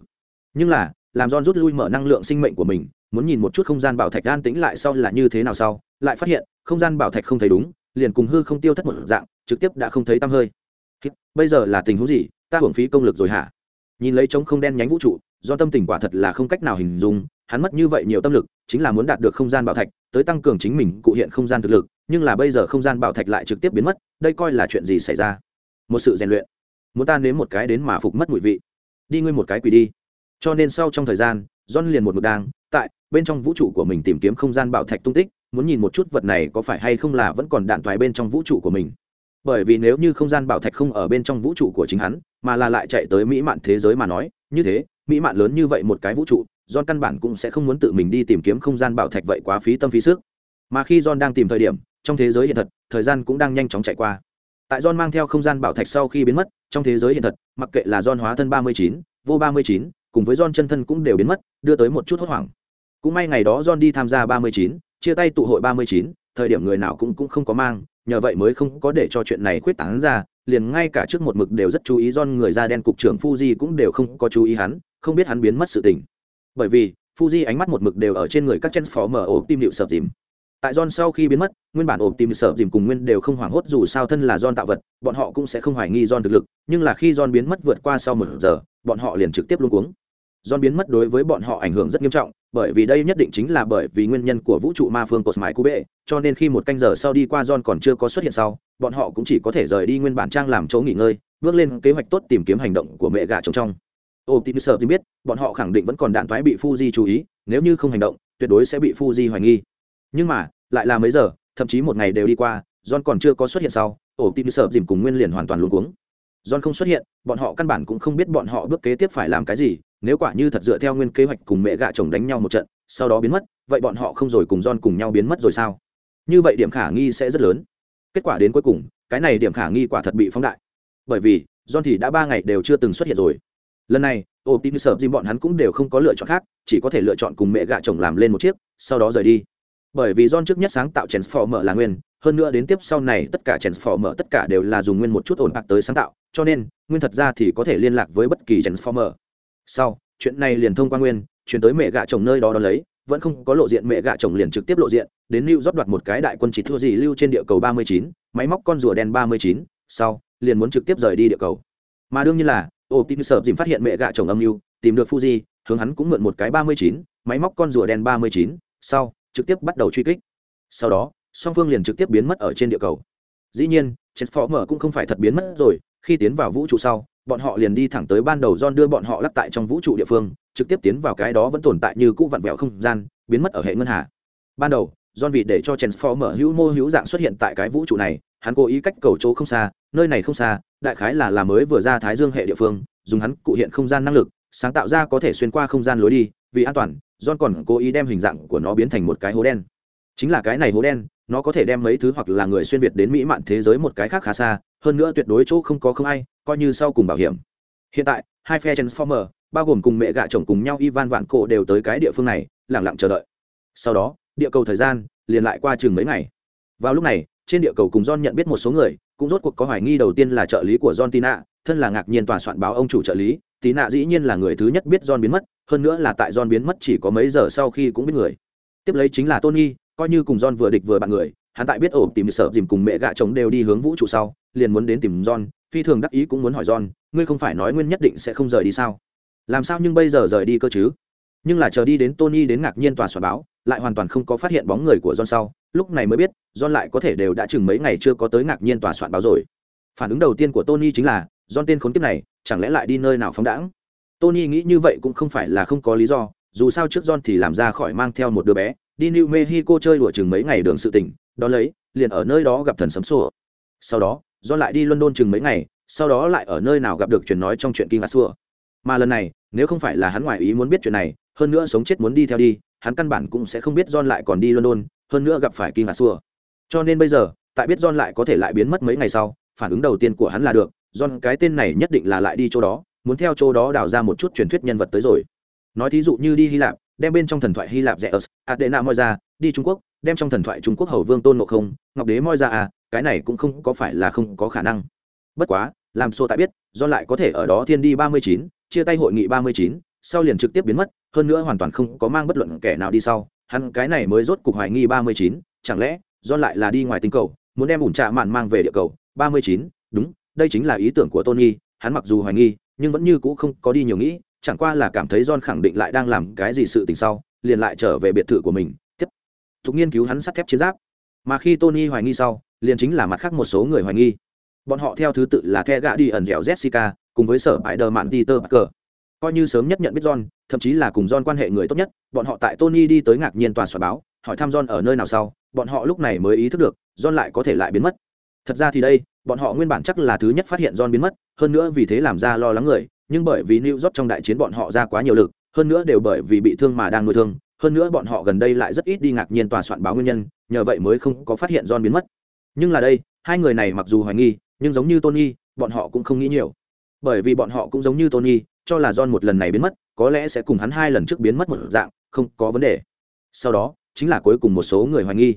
Nhưng là làm John rút lui mở năng lượng sinh mệnh của mình, muốn nhìn một chút không gian bảo thạch an tĩnh lại sau là như thế nào sau, lại phát hiện, không gian bảo thạch không thấy đúng, liền cùng hư không tiêu thất một dạng, trực tiếp đã không thấy tăm hơi. Bây giờ là tình huống gì? Ta hưởng phí công lực rồi hả? Nhìn lấy trống không đen nhánh vũ trụ do tâm tình quả thật là không cách nào hình dung, hắn mất như vậy nhiều tâm lực, chính là muốn đạt được không gian bảo thạch, tới tăng cường chính mình cụ hiện không gian thực lực, nhưng là bây giờ không gian bảo thạch lại trực tiếp biến mất, đây coi là chuyện gì xảy ra? Một sự rèn luyện. Muốn ta nếm một cái đến mà phục mất mùi vị. Đi ngươi một cái quỷ đi cho nên sau trong thời gian, john liền một mực đang tại bên trong vũ trụ của mình tìm kiếm không gian bảo thạch tung tích, muốn nhìn một chút vật này có phải hay không là vẫn còn đạn thoại bên trong vũ trụ của mình. Bởi vì nếu như không gian bảo thạch không ở bên trong vũ trụ của chính hắn, mà là lại chạy tới mỹ mạn thế giới mà nói, như thế, mỹ mạn lớn như vậy một cái vũ trụ, john căn bản cũng sẽ không muốn tự mình đi tìm kiếm không gian bảo thạch vậy quá phí tâm phí sức. Mà khi john đang tìm thời điểm, trong thế giới hiện thật, thời gian cũng đang nhanh chóng chạy qua. Tại john mang theo không gian bảo thạch sau khi biến mất, trong thế giới hiện thật, mặc kệ là john hóa thân ba mươi chín, vô ba mươi chín cùng với john chân thân cũng đều biến mất đưa tới một chút hốt hoảng cũng may ngày đó john đi tham gia ba mươi chín chia tay tụ hội ba mươi chín thời điểm người nào cũng cũng không có mang nhờ vậy mới không có để cho chuyện này khuyết tán ra liền ngay cả trước một mực đều rất chú ý John người da đen cục trưởng Fuji cũng đều không có chú ý hắn, không biết hắn biến mất sự tình. Bởi vì, Fuji ánh mắt một mực đều ở trên người các Transformer ổ tim điệu sập dìm. Tại John sau khi biến mất, nguyên bản ổ tim sợ dìm cùng nguyên đều không hoảng hốt dù sao thân là John tạo vật, bọn họ cũng sẽ không hoài nghi John thực lực, nhưng là khi John biến mất vượt qua sau một giờ, bọn họ liền trực tiếp luống cuống. John biến mất đối với bọn họ ảnh hưởng rất nghiêm trọng, bởi vì đây nhất định chính là bởi vì nguyên nhân của vũ trụ ma phương Cosmic Cube, cho nên khi một canh giờ sau đi qua John còn chưa có xuất hiện sau, bọn họ cũng chỉ có thể rời đi nguyên bản trang làm chỗ nghỉ ngơi, bước lên kế hoạch tốt tìm kiếm hành động của mẹ gà trong trong. Optimus thì biết, bọn họ khẳng định vẫn còn đạn toái bị Fuji chú ý, nếu như không hành động, tuyệt đối sẽ bị Fuji hoài nghi. Nhưng mà, lại là mấy giờ, thậm chí một ngày đều đi qua, John còn chưa có xuất hiện sau, Optimus dìm cùng nguyên liền hoàn toàn luống cuống. John không xuất hiện, bọn họ căn bản cũng không biết bọn họ bước kế tiếp phải làm cái gì, nếu quả như thật dựa theo nguyên kế hoạch cùng mẹ gạ chồng đánh nhau một trận sau đó biến mất vậy bọn họ không rồi cùng John cùng nhau biến mất rồi sao? Như vậy điểm khả nghi sẽ rất lớn. Kết quả đến cuối cùng cái này điểm khả nghi quả thật bị phóng đại. Bởi vì John thì đã ba ngày đều chưa từng xuất hiện rồi. Lần này Optimus Jim bọn hắn cũng đều không có lựa chọn khác chỉ có thể lựa chọn cùng mẹ gạ chồng làm lên một chiếc sau đó rời đi. Bởi vì John trước nhất sáng tạo Transformer là nguyên hơn nữa đến tiếp sau này tất cả Transformer tất cả đều là dùng nguyên một chút ổn bạc tới sáng tạo, cho nên, nguyên thật ra thì có thể liên lạc với bất kỳ Transformer sau, chuyện này liền thông qua nguyên, chuyển tới mẹ gạ chồng nơi đó đón lấy, vẫn không có lộ diện mẹ gạ chồng liền trực tiếp lộ diện, đến lưu rót đoạt một cái đại quân chỉ thua gì lưu trên địa cầu ba mươi chín, máy móc con rùa đen ba mươi chín, sau, liền muốn trực tiếp rời đi địa cầu. Mà đương nhiên là optimus sợ dìm phát hiện mẹ gạ chồng âm mưu, tìm được fuji, hướng hắn cũng mượn một cái ba mươi chín, máy móc con rùa đen ba mươi chín, sau, trực tiếp bắt đầu truy kích. Sau đó song phương liền trực tiếp biến mất ở trên địa cầu dĩ nhiên chết phó mở cũng không phải thật biến mất rồi khi tiến vào vũ trụ sau bọn họ liền đi thẳng tới ban đầu John đưa bọn họ lắp tại trong vũ trụ địa phương, trực tiếp tiến vào cái đó vẫn tồn tại như cũ vặn vẹo không gian, biến mất ở hệ ngân hà. Ban đầu, John vì để cho Transformer hữu mô hữu dạng xuất hiện tại cái vũ trụ này, hắn cố ý cách cầu chỗ không xa, nơi này không xa, đại khái là là mới vừa ra Thái Dương hệ địa phương, dùng hắn cụ hiện không gian năng lực, sáng tạo ra có thể xuyên qua không gian lối đi, vì an toàn, John còn cố ý đem hình dạng của nó biến thành một cái hố đen. Chính là cái này hố đen, nó có thể đem mấy thứ hoặc là người xuyên việt đến mỹ mạn thế giới một cái khác khá xa, hơn nữa tuyệt đối chỗ không có không ai, coi như sau cùng bảo hiểm. Hiện tại hai phe transformer bao gồm cùng mẹ gạ chồng cùng nhau ivan vạn cổ đều tới cái địa phương này lẳng lặng chờ đợi. Sau đó địa cầu thời gian liền lại qua chừng mấy ngày. Vào lúc này trên địa cầu cùng john nhận biết một số người cũng rốt cuộc có hoài nghi đầu tiên là trợ lý của john tina thân là ngạc nhiên tòa soạn báo ông chủ trợ lý tina dĩ nhiên là người thứ nhất biết john biến mất hơn nữa là tại john biến mất chỉ có mấy giờ sau khi cũng biết người. Tiếp lấy chính là tony coi như cùng john vừa địch vừa bạn người, hắn tại biết ổ tìm sợ dìm cùng mẹ gạ chồng đều đi hướng vũ trụ sau, liền muốn đến tìm john, phi thường đắc ý cũng muốn hỏi john, ngươi không phải nói nguyên nhất định sẽ không rời đi sao? Làm sao nhưng bây giờ rời đi cơ chứ? Nhưng là chờ đi đến tony đến ngạc nhiên tòa soạn báo, lại hoàn toàn không có phát hiện bóng người của john sau, lúc này mới biết, john lại có thể đều đã chừng mấy ngày chưa có tới ngạc nhiên tòa soạn báo rồi. Phản ứng đầu tiên của tony chính là, john tên khốn kiếp này, chẳng lẽ lại đi nơi nào phóng đãng? Tony nghĩ như vậy cũng không phải là không có lý do, dù sao trước john thì làm ra khỏi mang theo một đứa bé đi new mexico chơi đùa chừng mấy ngày đường sự tỉnh, đó lấy, liền ở nơi đó gặp thần sấm sủa. sau đó john lại đi london chừng mấy ngày, sau đó lại ở nơi nào gặp được chuyện nói trong chuyện kinh asua mà lần này, nếu không phải là hắn ngoại ý muốn biết chuyện này, hơn nữa sống chết muốn đi theo đi, hắn căn bản cũng sẽ không biết john lại còn đi london, hơn nữa gặp phải kinh asua cho nên bây giờ, tại biết john lại có thể lại biến mất mấy ngày sau, phản ứng đầu tiên của hắn là được, john, cái tên này nhất định là lại đi chỗ đó, muốn theo chỗ đó đào ra một chút truyền thuyết nhân vật tới rồi. Nói thí dụ như đi hy lạp đem bên trong thần thoại hy lạp rẻ ớt adena moi ra đi trung quốc, đem trong thần thoại trung quốc hầu vương tôn ngộ không, ngọc đế moi ra à cái này cũng không có phải là không có khả năng. Bất quá, làm xô tại biết, do lại có thể ở đó thiên đi ba mươi chín, chia tay hội nghị ba mươi chín, sau liền trực tiếp biến mất, hơn nữa hoàn toàn không có mang bất luận kẻ nào đi sau, hắn cái này mới rốt cục hoài nghi ba mươi chín, chẳng lẽ do lại là đi ngoài tinh cầu, muốn đem ủn trạ mạn mang về địa cầu, ba mươi chín, đúng, đây chính là ý tưởng của tony, hắn mặc dù hoài nghi, nhưng vẫn như cũ không có đi nhiều nghĩ chẳng qua là cảm thấy john khẳng định lại đang làm cái gì sự tình sau, liền lại trở về biệt thự của mình, tiếp tục nghiên cứu hắn sắt thép chiến giáp. Mà khi tony hoài nghi sau, liền chính là mặt khác một số người hoài nghi. Bọn họ theo thứ tự là the gã đi ẩn dẻo jessica, cùng với sở bãi đờ mạn peter parker. Coi như sớm nhất nhận biết john, thậm chí là cùng john quan hệ người tốt nhất, bọn họ tại tony đi tới ngạc nhiên tòa soạn báo, hỏi thăm john ở nơi nào sau, bọn họ lúc này mới ý thức được, john lại có thể lại biến mất. Thật ra thì đây, bọn họ nguyên bản chắc là thứ nhất phát hiện john biến mất, hơn nữa vì thế làm ra lo lắng người nhưng bởi vì new york trong đại chiến bọn họ ra quá nhiều lực hơn nữa đều bởi vì bị thương mà đang nuôi thương hơn nữa bọn họ gần đây lại rất ít đi ngạc nhiên tòa soạn báo nguyên nhân nhờ vậy mới không có phát hiện john biến mất. Nhưng là đây hai người này mặc dù hoài nghi nhưng giống như tony bọn họ cũng không nghĩ nhiều. Bởi vì bọn họ cũng giống như tony cho là john một lần này biến mất có lẽ sẽ cùng hắn hai lần trước biến mất một dạng không có vấn đề. Sau đó chính là cuối cùng một số người hoài nghi.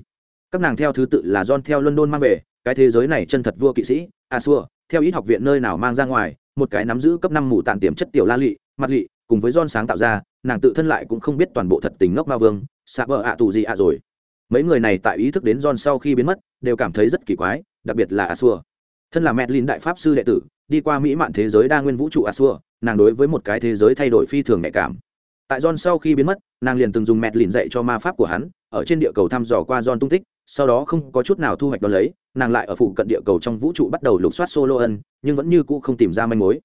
Các nàng theo thứ tự là john theo london mang về cái thế giới này chân thật vua kỵ sĩ Asua, theo ít học viện nơi nào mang ra ngoài một cái nắm giữ cấp năm mù tàn tiềm chất tiểu la lị mặt lị cùng với John sáng tạo ra, nàng tự thân lại cũng không biết toàn bộ thật tình ngốc ma vương, xạ vợ ạ tù gì ạ rồi. Mấy người này tại ý thức đến John sau khi biến mất, đều cảm thấy rất kỳ quái, đặc biệt là Asua. Thân là Medlin đại pháp sư đệ tử, đi qua mỹ mạn thế giới đa nguyên vũ trụ Asua, nàng đối với một cái thế giới thay đổi phi thường nhạy cảm. Tại John sau khi biến mất, nàng liền từng dùng Medlin dạy cho ma pháp của hắn, ở trên địa cầu thăm dò qua John tung tích, sau đó không có chút nào thu hoạch đó lấy, nàng lại ở phụ cận địa cầu trong vũ trụ bắt đầu lục soát Soloan, nhưng vẫn như cũ không tìm ra manh mối.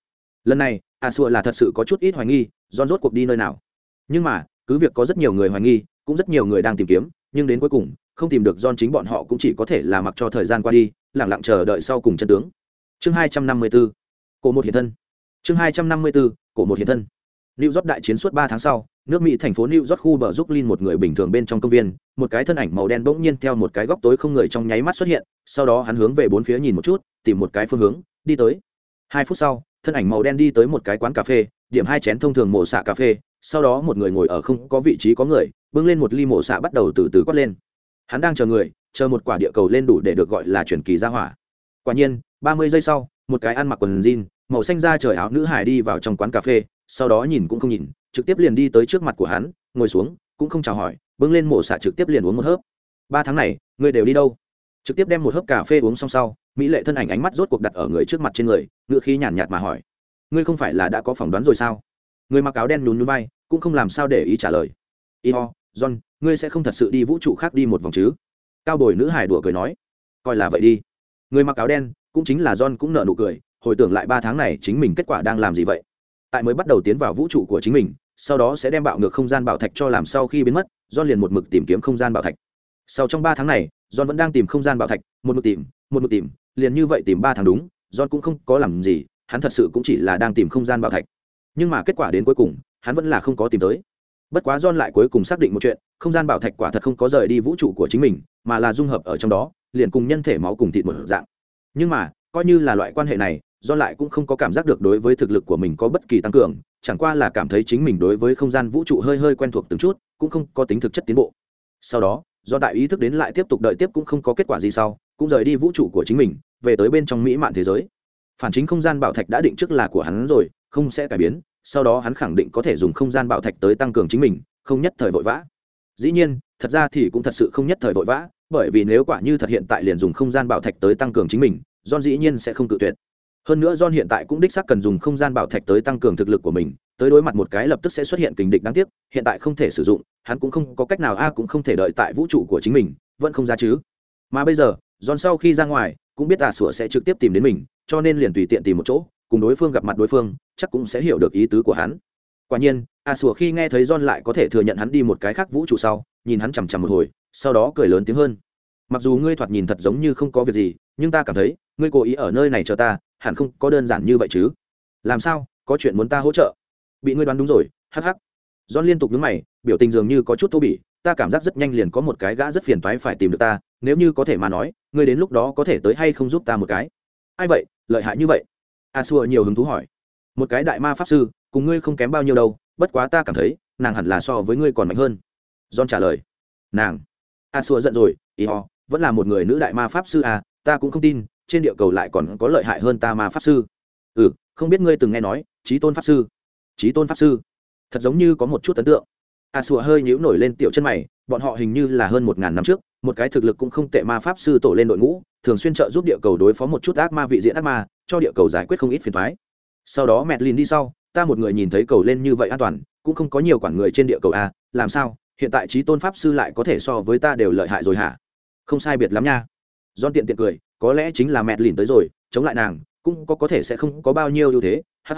Lần này, a xua là thật sự có chút ít hoài nghi don rốt cuộc đi nơi nào. Nhưng mà cứ việc có rất nhiều người hoài nghi cũng rất nhiều người đang tìm kiếm nhưng đến cuối cùng không tìm được don chính bọn họ cũng chỉ có thể là mặc cho thời gian qua đi lẳng lặng chờ đợi sau cùng chân tướng. Chương hai trăm năm mươi 254 cổ một hiện thân. Chương hai trăm năm mươi 254 cổ một hiện thân. Lưu rót đại chiến suốt ba tháng sau, nước Mỹ thành phố New York khu bờ giúp Linh một người bình thường bên trong công viên, một cái thân ảnh màu đen bỗng nhiên theo một cái góc tối không người trong nháy mắt xuất hiện, sau đó hắn hướng về bốn phía nhìn một chút, tìm một cái phương hướng, đi tới. Hai phút sau, thân ảnh màu đen đi tới một cái quán cà phê điểm hai chén thông thường mổ xạ cà phê sau đó một người ngồi ở không có vị trí có người bưng lên một ly mổ xạ bắt đầu từ từ quát lên hắn đang chờ người chờ một quả địa cầu lên đủ để được gọi là truyền kỳ ra hỏa quả nhiên ba mươi giây sau một cái ăn mặc quần jean màu xanh da trời áo nữ hải đi vào trong quán cà phê sau đó nhìn cũng không nhìn, trực tiếp liền đi tới trước mặt của hắn, ngồi xuống, cũng không chào hỏi, bưng lên mổ xạ trực tiếp liền uống một hớp. Ba tháng này, ngươi đều đi đâu? Trực tiếp đem một hớp cà phê uống xong sau, mỹ lệ thân ảnh ánh mắt rốt cuộc đặt ở người trước mặt trên người ngựa khí nhàn nhạt mà hỏi. Ngươi không phải là đã có phỏng đoán rồi sao? Người mặc áo đen nhún nhún vai, cũng không làm sao để ý trả lời. Y ho, john, ngươi sẽ không thật sự đi vũ trụ khác đi một vòng chứ? Cao bồi nữ hải đùa cười nói. Coi là vậy đi. Người mặc áo đen, cũng chính là john cũng nợ nụ cười, hồi tưởng lại ba tháng này chính mình kết quả đang làm gì vậy? Tại mới bắt đầu tiến vào vũ trụ của chính mình, sau đó sẽ đem bạo ngược không gian bảo thạch cho làm sau khi biến mất, john liền một mực tìm kiếm không gian bảo thạch. Sau trong ba tháng này, john vẫn đang tìm không gian bảo thạch, một mực tìm, một mực tìm, liền như vậy tìm ba tháng đúng, john cũng không có làm gì, hắn thật sự cũng chỉ là đang tìm không gian bảo thạch. Nhưng mà kết quả đến cuối cùng, hắn vẫn là không có tìm tới. Bất quá john lại cuối cùng xác định một chuyện, không gian bảo thạch quả thật không có rời đi vũ trụ của chính mình, mà là dung hợp ở trong đó, liền cùng nhân thể máu cùng thịt một dạng. Nhưng mà, coi như là loại quan hệ này do lại cũng không có cảm giác được đối với thực lực của mình có bất kỳ tăng cường, chẳng qua là cảm thấy chính mình đối với không gian vũ trụ hơi hơi quen thuộc từng chút, cũng không có tính thực chất tiến bộ. Sau đó do đại ý thức đến lại tiếp tục đợi tiếp cũng không có kết quả gì sau, cũng rời đi vũ trụ của chính mình, về tới bên trong mỹ mạn thế giới. Phản chính không gian bảo thạch đã định trước là của hắn rồi, không sẽ cải biến, sau đó hắn khẳng định có thể dùng không gian bảo thạch tới tăng cường chính mình, không nhất thời vội vã. Dĩ nhiên, thật ra thì cũng thật sự không nhất thời vội vã, bởi vì nếu quả như thật hiện tại liền dùng không gian bảo thạch tới tăng cường chính mình, john dĩ nhiên sẽ không cự tuyệt hơn nữa john hiện tại cũng đích xác cần dùng không gian bảo thạch tới tăng cường thực lực của mình, tới đối mặt một cái lập tức sẽ xuất hiện kình địch đáng tiếc, hiện tại không thể sử dụng, hắn cũng không có cách nào, a, cũng không thể đợi tại vũ trụ của chính mình, vẫn không ra chứ. Mà bây giờ, John sau khi ra ngoài, cũng biết tà sủa sẽ trực tiếp tìm đến mình, cho nên liền tùy tiện tìm một chỗ, cùng đối phương gặp mặt đối phương, chắc cũng sẽ hiểu được ý tứ của hắn. Quả nhiên, a, sủa khi nghe thấy John lại có thể thừa nhận hắn đi một cái khác vũ trụ sau, nhìn hắn chằm chằm một hồi, sau đó cười lớn tiếng hơn. Mặc dù ngươi thoạt nhìn thật giống như không có việc gì, nhưng ta cảm thấy ngươi cố ý ở nơi này chờ ta, hẳn không có đơn giản như vậy chứ. Làm sao, có chuyện muốn ta hỗ trợ? Bị ngươi đoán đúng rồi, hắc hắc. John liên tục nhướng mày, biểu tình dường như có chút thô bỉ, ta cảm giác rất nhanh liền có một cái gã rất phiền toái phải tìm được ta, nếu như có thể mà nói, ngươi đến lúc đó có thể tới hay không giúp ta một cái. Ai vậy, lợi hại như vậy? A xua nhiều hứng thú hỏi. Một cái đại ma pháp sư, cùng ngươi không kém bao nhiêu đâu, bất quá ta cảm thấy, nàng hẳn là so với ngươi còn mạnh hơn. John trả lời. Nàng. A xua giận rồi, ý ho, vẫn là một người nữ đại ma pháp sư à ta cũng không tin trên địa cầu lại còn có lợi hại hơn ta ma pháp sư. Ừ không biết ngươi từng nghe nói trí tôn pháp sư. Trí tôn pháp sư. Thật giống như có một chút ấn tượng. A xua hơi nhíu nổi lên tiểu chân mày, bọn họ hình như là hơn một ngàn năm trước, một cái thực lực cũng không tệ ma pháp sư tổ lên đội ngũ, thường xuyên trợ giúp địa cầu đối phó một chút ác ma vị diện ác ma, cho địa cầu giải quyết không ít phiền thoái sau đó mẹt lìn đi sau, ta một người nhìn thấy cầu lên như vậy an toàn, cũng không có nhiều quản người trên địa cầu a làm sao, hiện tại trí tôn pháp sư lại có thể so với ta đều lợi hại rồi hả? Không sai biệt lắm nha. Don tiện tiện cười có lẽ chính là mẹ lìn tới rồi, chống lại nàng, cũng có có thể sẽ không có bao nhiêu ưu thế hh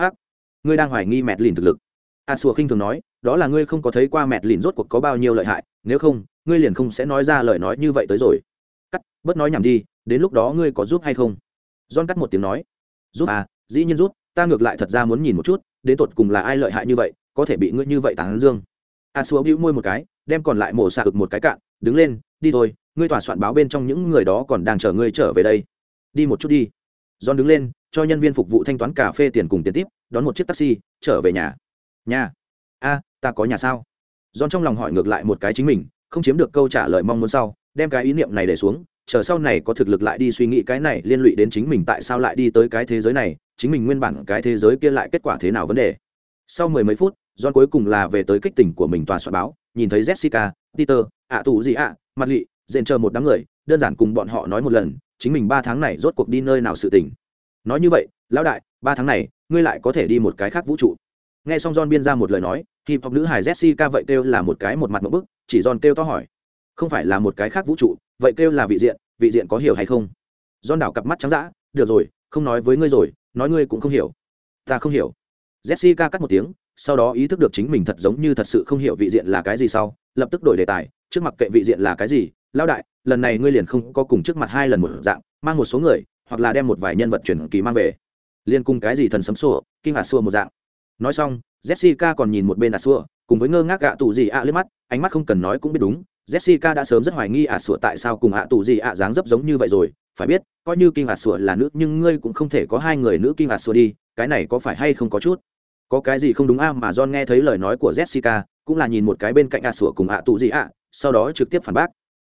ngươi đang hoài nghi mẹ lìn thực lực. A sùa khinh thường nói, đó là ngươi không có thấy qua mẹ lìn rốt cuộc có bao nhiêu lợi hại, nếu không, ngươi liền không sẽ nói ra lời nói như vậy tới rồi. Cắt, bớt nói nhảm đi, đến lúc đó ngươi có giúp hay không? John cắt một tiếng nói, giúp à dĩ nhiên giúp, ta ngược lại thật ra muốn nhìn một chút, đến tột cùng là ai lợi hại như vậy, có thể bị ngươi như vậy tán dương. A xúa bĩu môi một cái, đem còn lại mổ xạ ực một cái cạn đứng lên, đi thôi, ngươi tòa soạn báo bên trong những người đó còn đang chờ ngươi trở về đây. Đi một chút đi. John đứng lên, cho nhân viên phục vụ thanh toán cà phê tiền cùng tiền tiếp, đón một chiếc taxi, trở về nhà. Nhà, a, ta có nhà sao? John trong lòng hỏi ngược lại một cái chính mình, không chiếm được câu trả lời mong muốn sau, đem cái ý niệm này để xuống, chờ sau này có thực lực lại đi suy nghĩ cái này liên lụy đến chính mình tại sao lại đi tới cái thế giới này, chính mình nguyên bản cái thế giới kia lại kết quả thế nào vấn đề. Sau mười mấy phút, John cuối cùng là về tới kích tỉnh của mình tòa soạn báo nhìn thấy jessica, peter, ạ tù gì ạ, mặt lị, dện chờ một đám người, đơn giản cùng bọn họ nói một lần, chính mình ba tháng này rốt cuộc đi nơi nào sự tình. nói như vậy, lão đại, ba tháng này, ngươi lại có thể đi một cái khác vũ trụ. Nghe xong john biên ra một lời nói, thì học nữ hài jessica vậy kêu là một cái một mặt một bức, chỉ john kêu to hỏi. Không phải là một cái khác vũ trụ, vậy kêu là vị diện vị diện có hiểu hay không? John đảo cặp mắt trắng dã, được rồi, không nói với ngươi rồi, nói ngươi cũng không hiểu. Ta không hiểu. Jessica cắt một tiếng sau đó ý thức được chính mình thật giống như thật sự không hiểu vị diện là cái gì sau lập tức đổi đề tài trước mặt kệ vị diện là cái gì lao đại lần này ngươi liền không có cùng trước mặt hai lần một dạng mang một số người hoặc là đem một vài nhân vật truyền kỳ mang về. Liên cùng cái gì thần sấm sủa, kinh hạt xua một dạng. Nói xong jessica còn nhìn một bên ả xua cùng với ngơ ngác gạ tù gì ạ à lên mắt ánh mắt không cần nói cũng biết đúng jessica đã sớm rất hoài nghi à xua tại sao cùng ạ tù gì ạ dáng dấp giống như vậy rồi phải biết coi như kinh hạt xua là nữ nhưng ngươi cũng không thể có hai người nữ kinh hạt xua đi cái này có phải hay không có chút? Có cái gì không đúng a? Mà john nghe thấy lời nói của jessica, cũng là nhìn một cái bên cạnh ả sủa cùng ạ tụ gì ạ sau đó trực tiếp phản bác.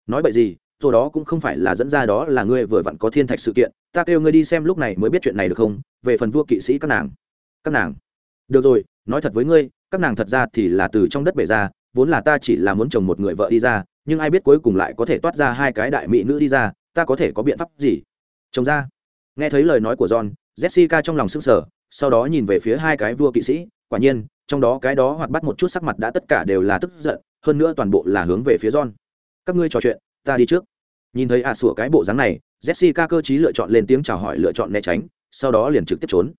Nói vậy gì? Rồi đó cũng không phải là dẫn ra đó là ngươi vừa vặn có thiên thạch sự kiện. Ta kêu ngươi đi xem lúc này mới biết chuyện này được không? Về phần vua kỵ sĩ các nàng. Các nàng. Được rồi, nói thật với ngươi, các nàng thật ra thì là từ trong đất bể ra, vốn là ta chỉ là muốn chồng một người vợ đi ra, nhưng ai biết cuối cùng lại có thể toát ra hai cái đại mỹ nữ đi ra, ta có thể có biện pháp gì? Chồng ra. Nghe thấy lời nói của john, jessica trong lòng s ư n g sở sau đó nhìn về phía hai cái vua kỵ sĩ, quả nhiên, trong đó cái đó hoạt bắt một chút sắc mặt đã tất cả đều là tức giận, hơn nữa toàn bộ là hướng về phía john. Các ngươi trò chuyện, ta đi trước. Nhìn thấy ạ à sủa cái bộ dáng này, jessica cơ t lựa chọn lên tiếng chào hỏi lựa chọn né tránh, sau đó liền trực tiếp trốn.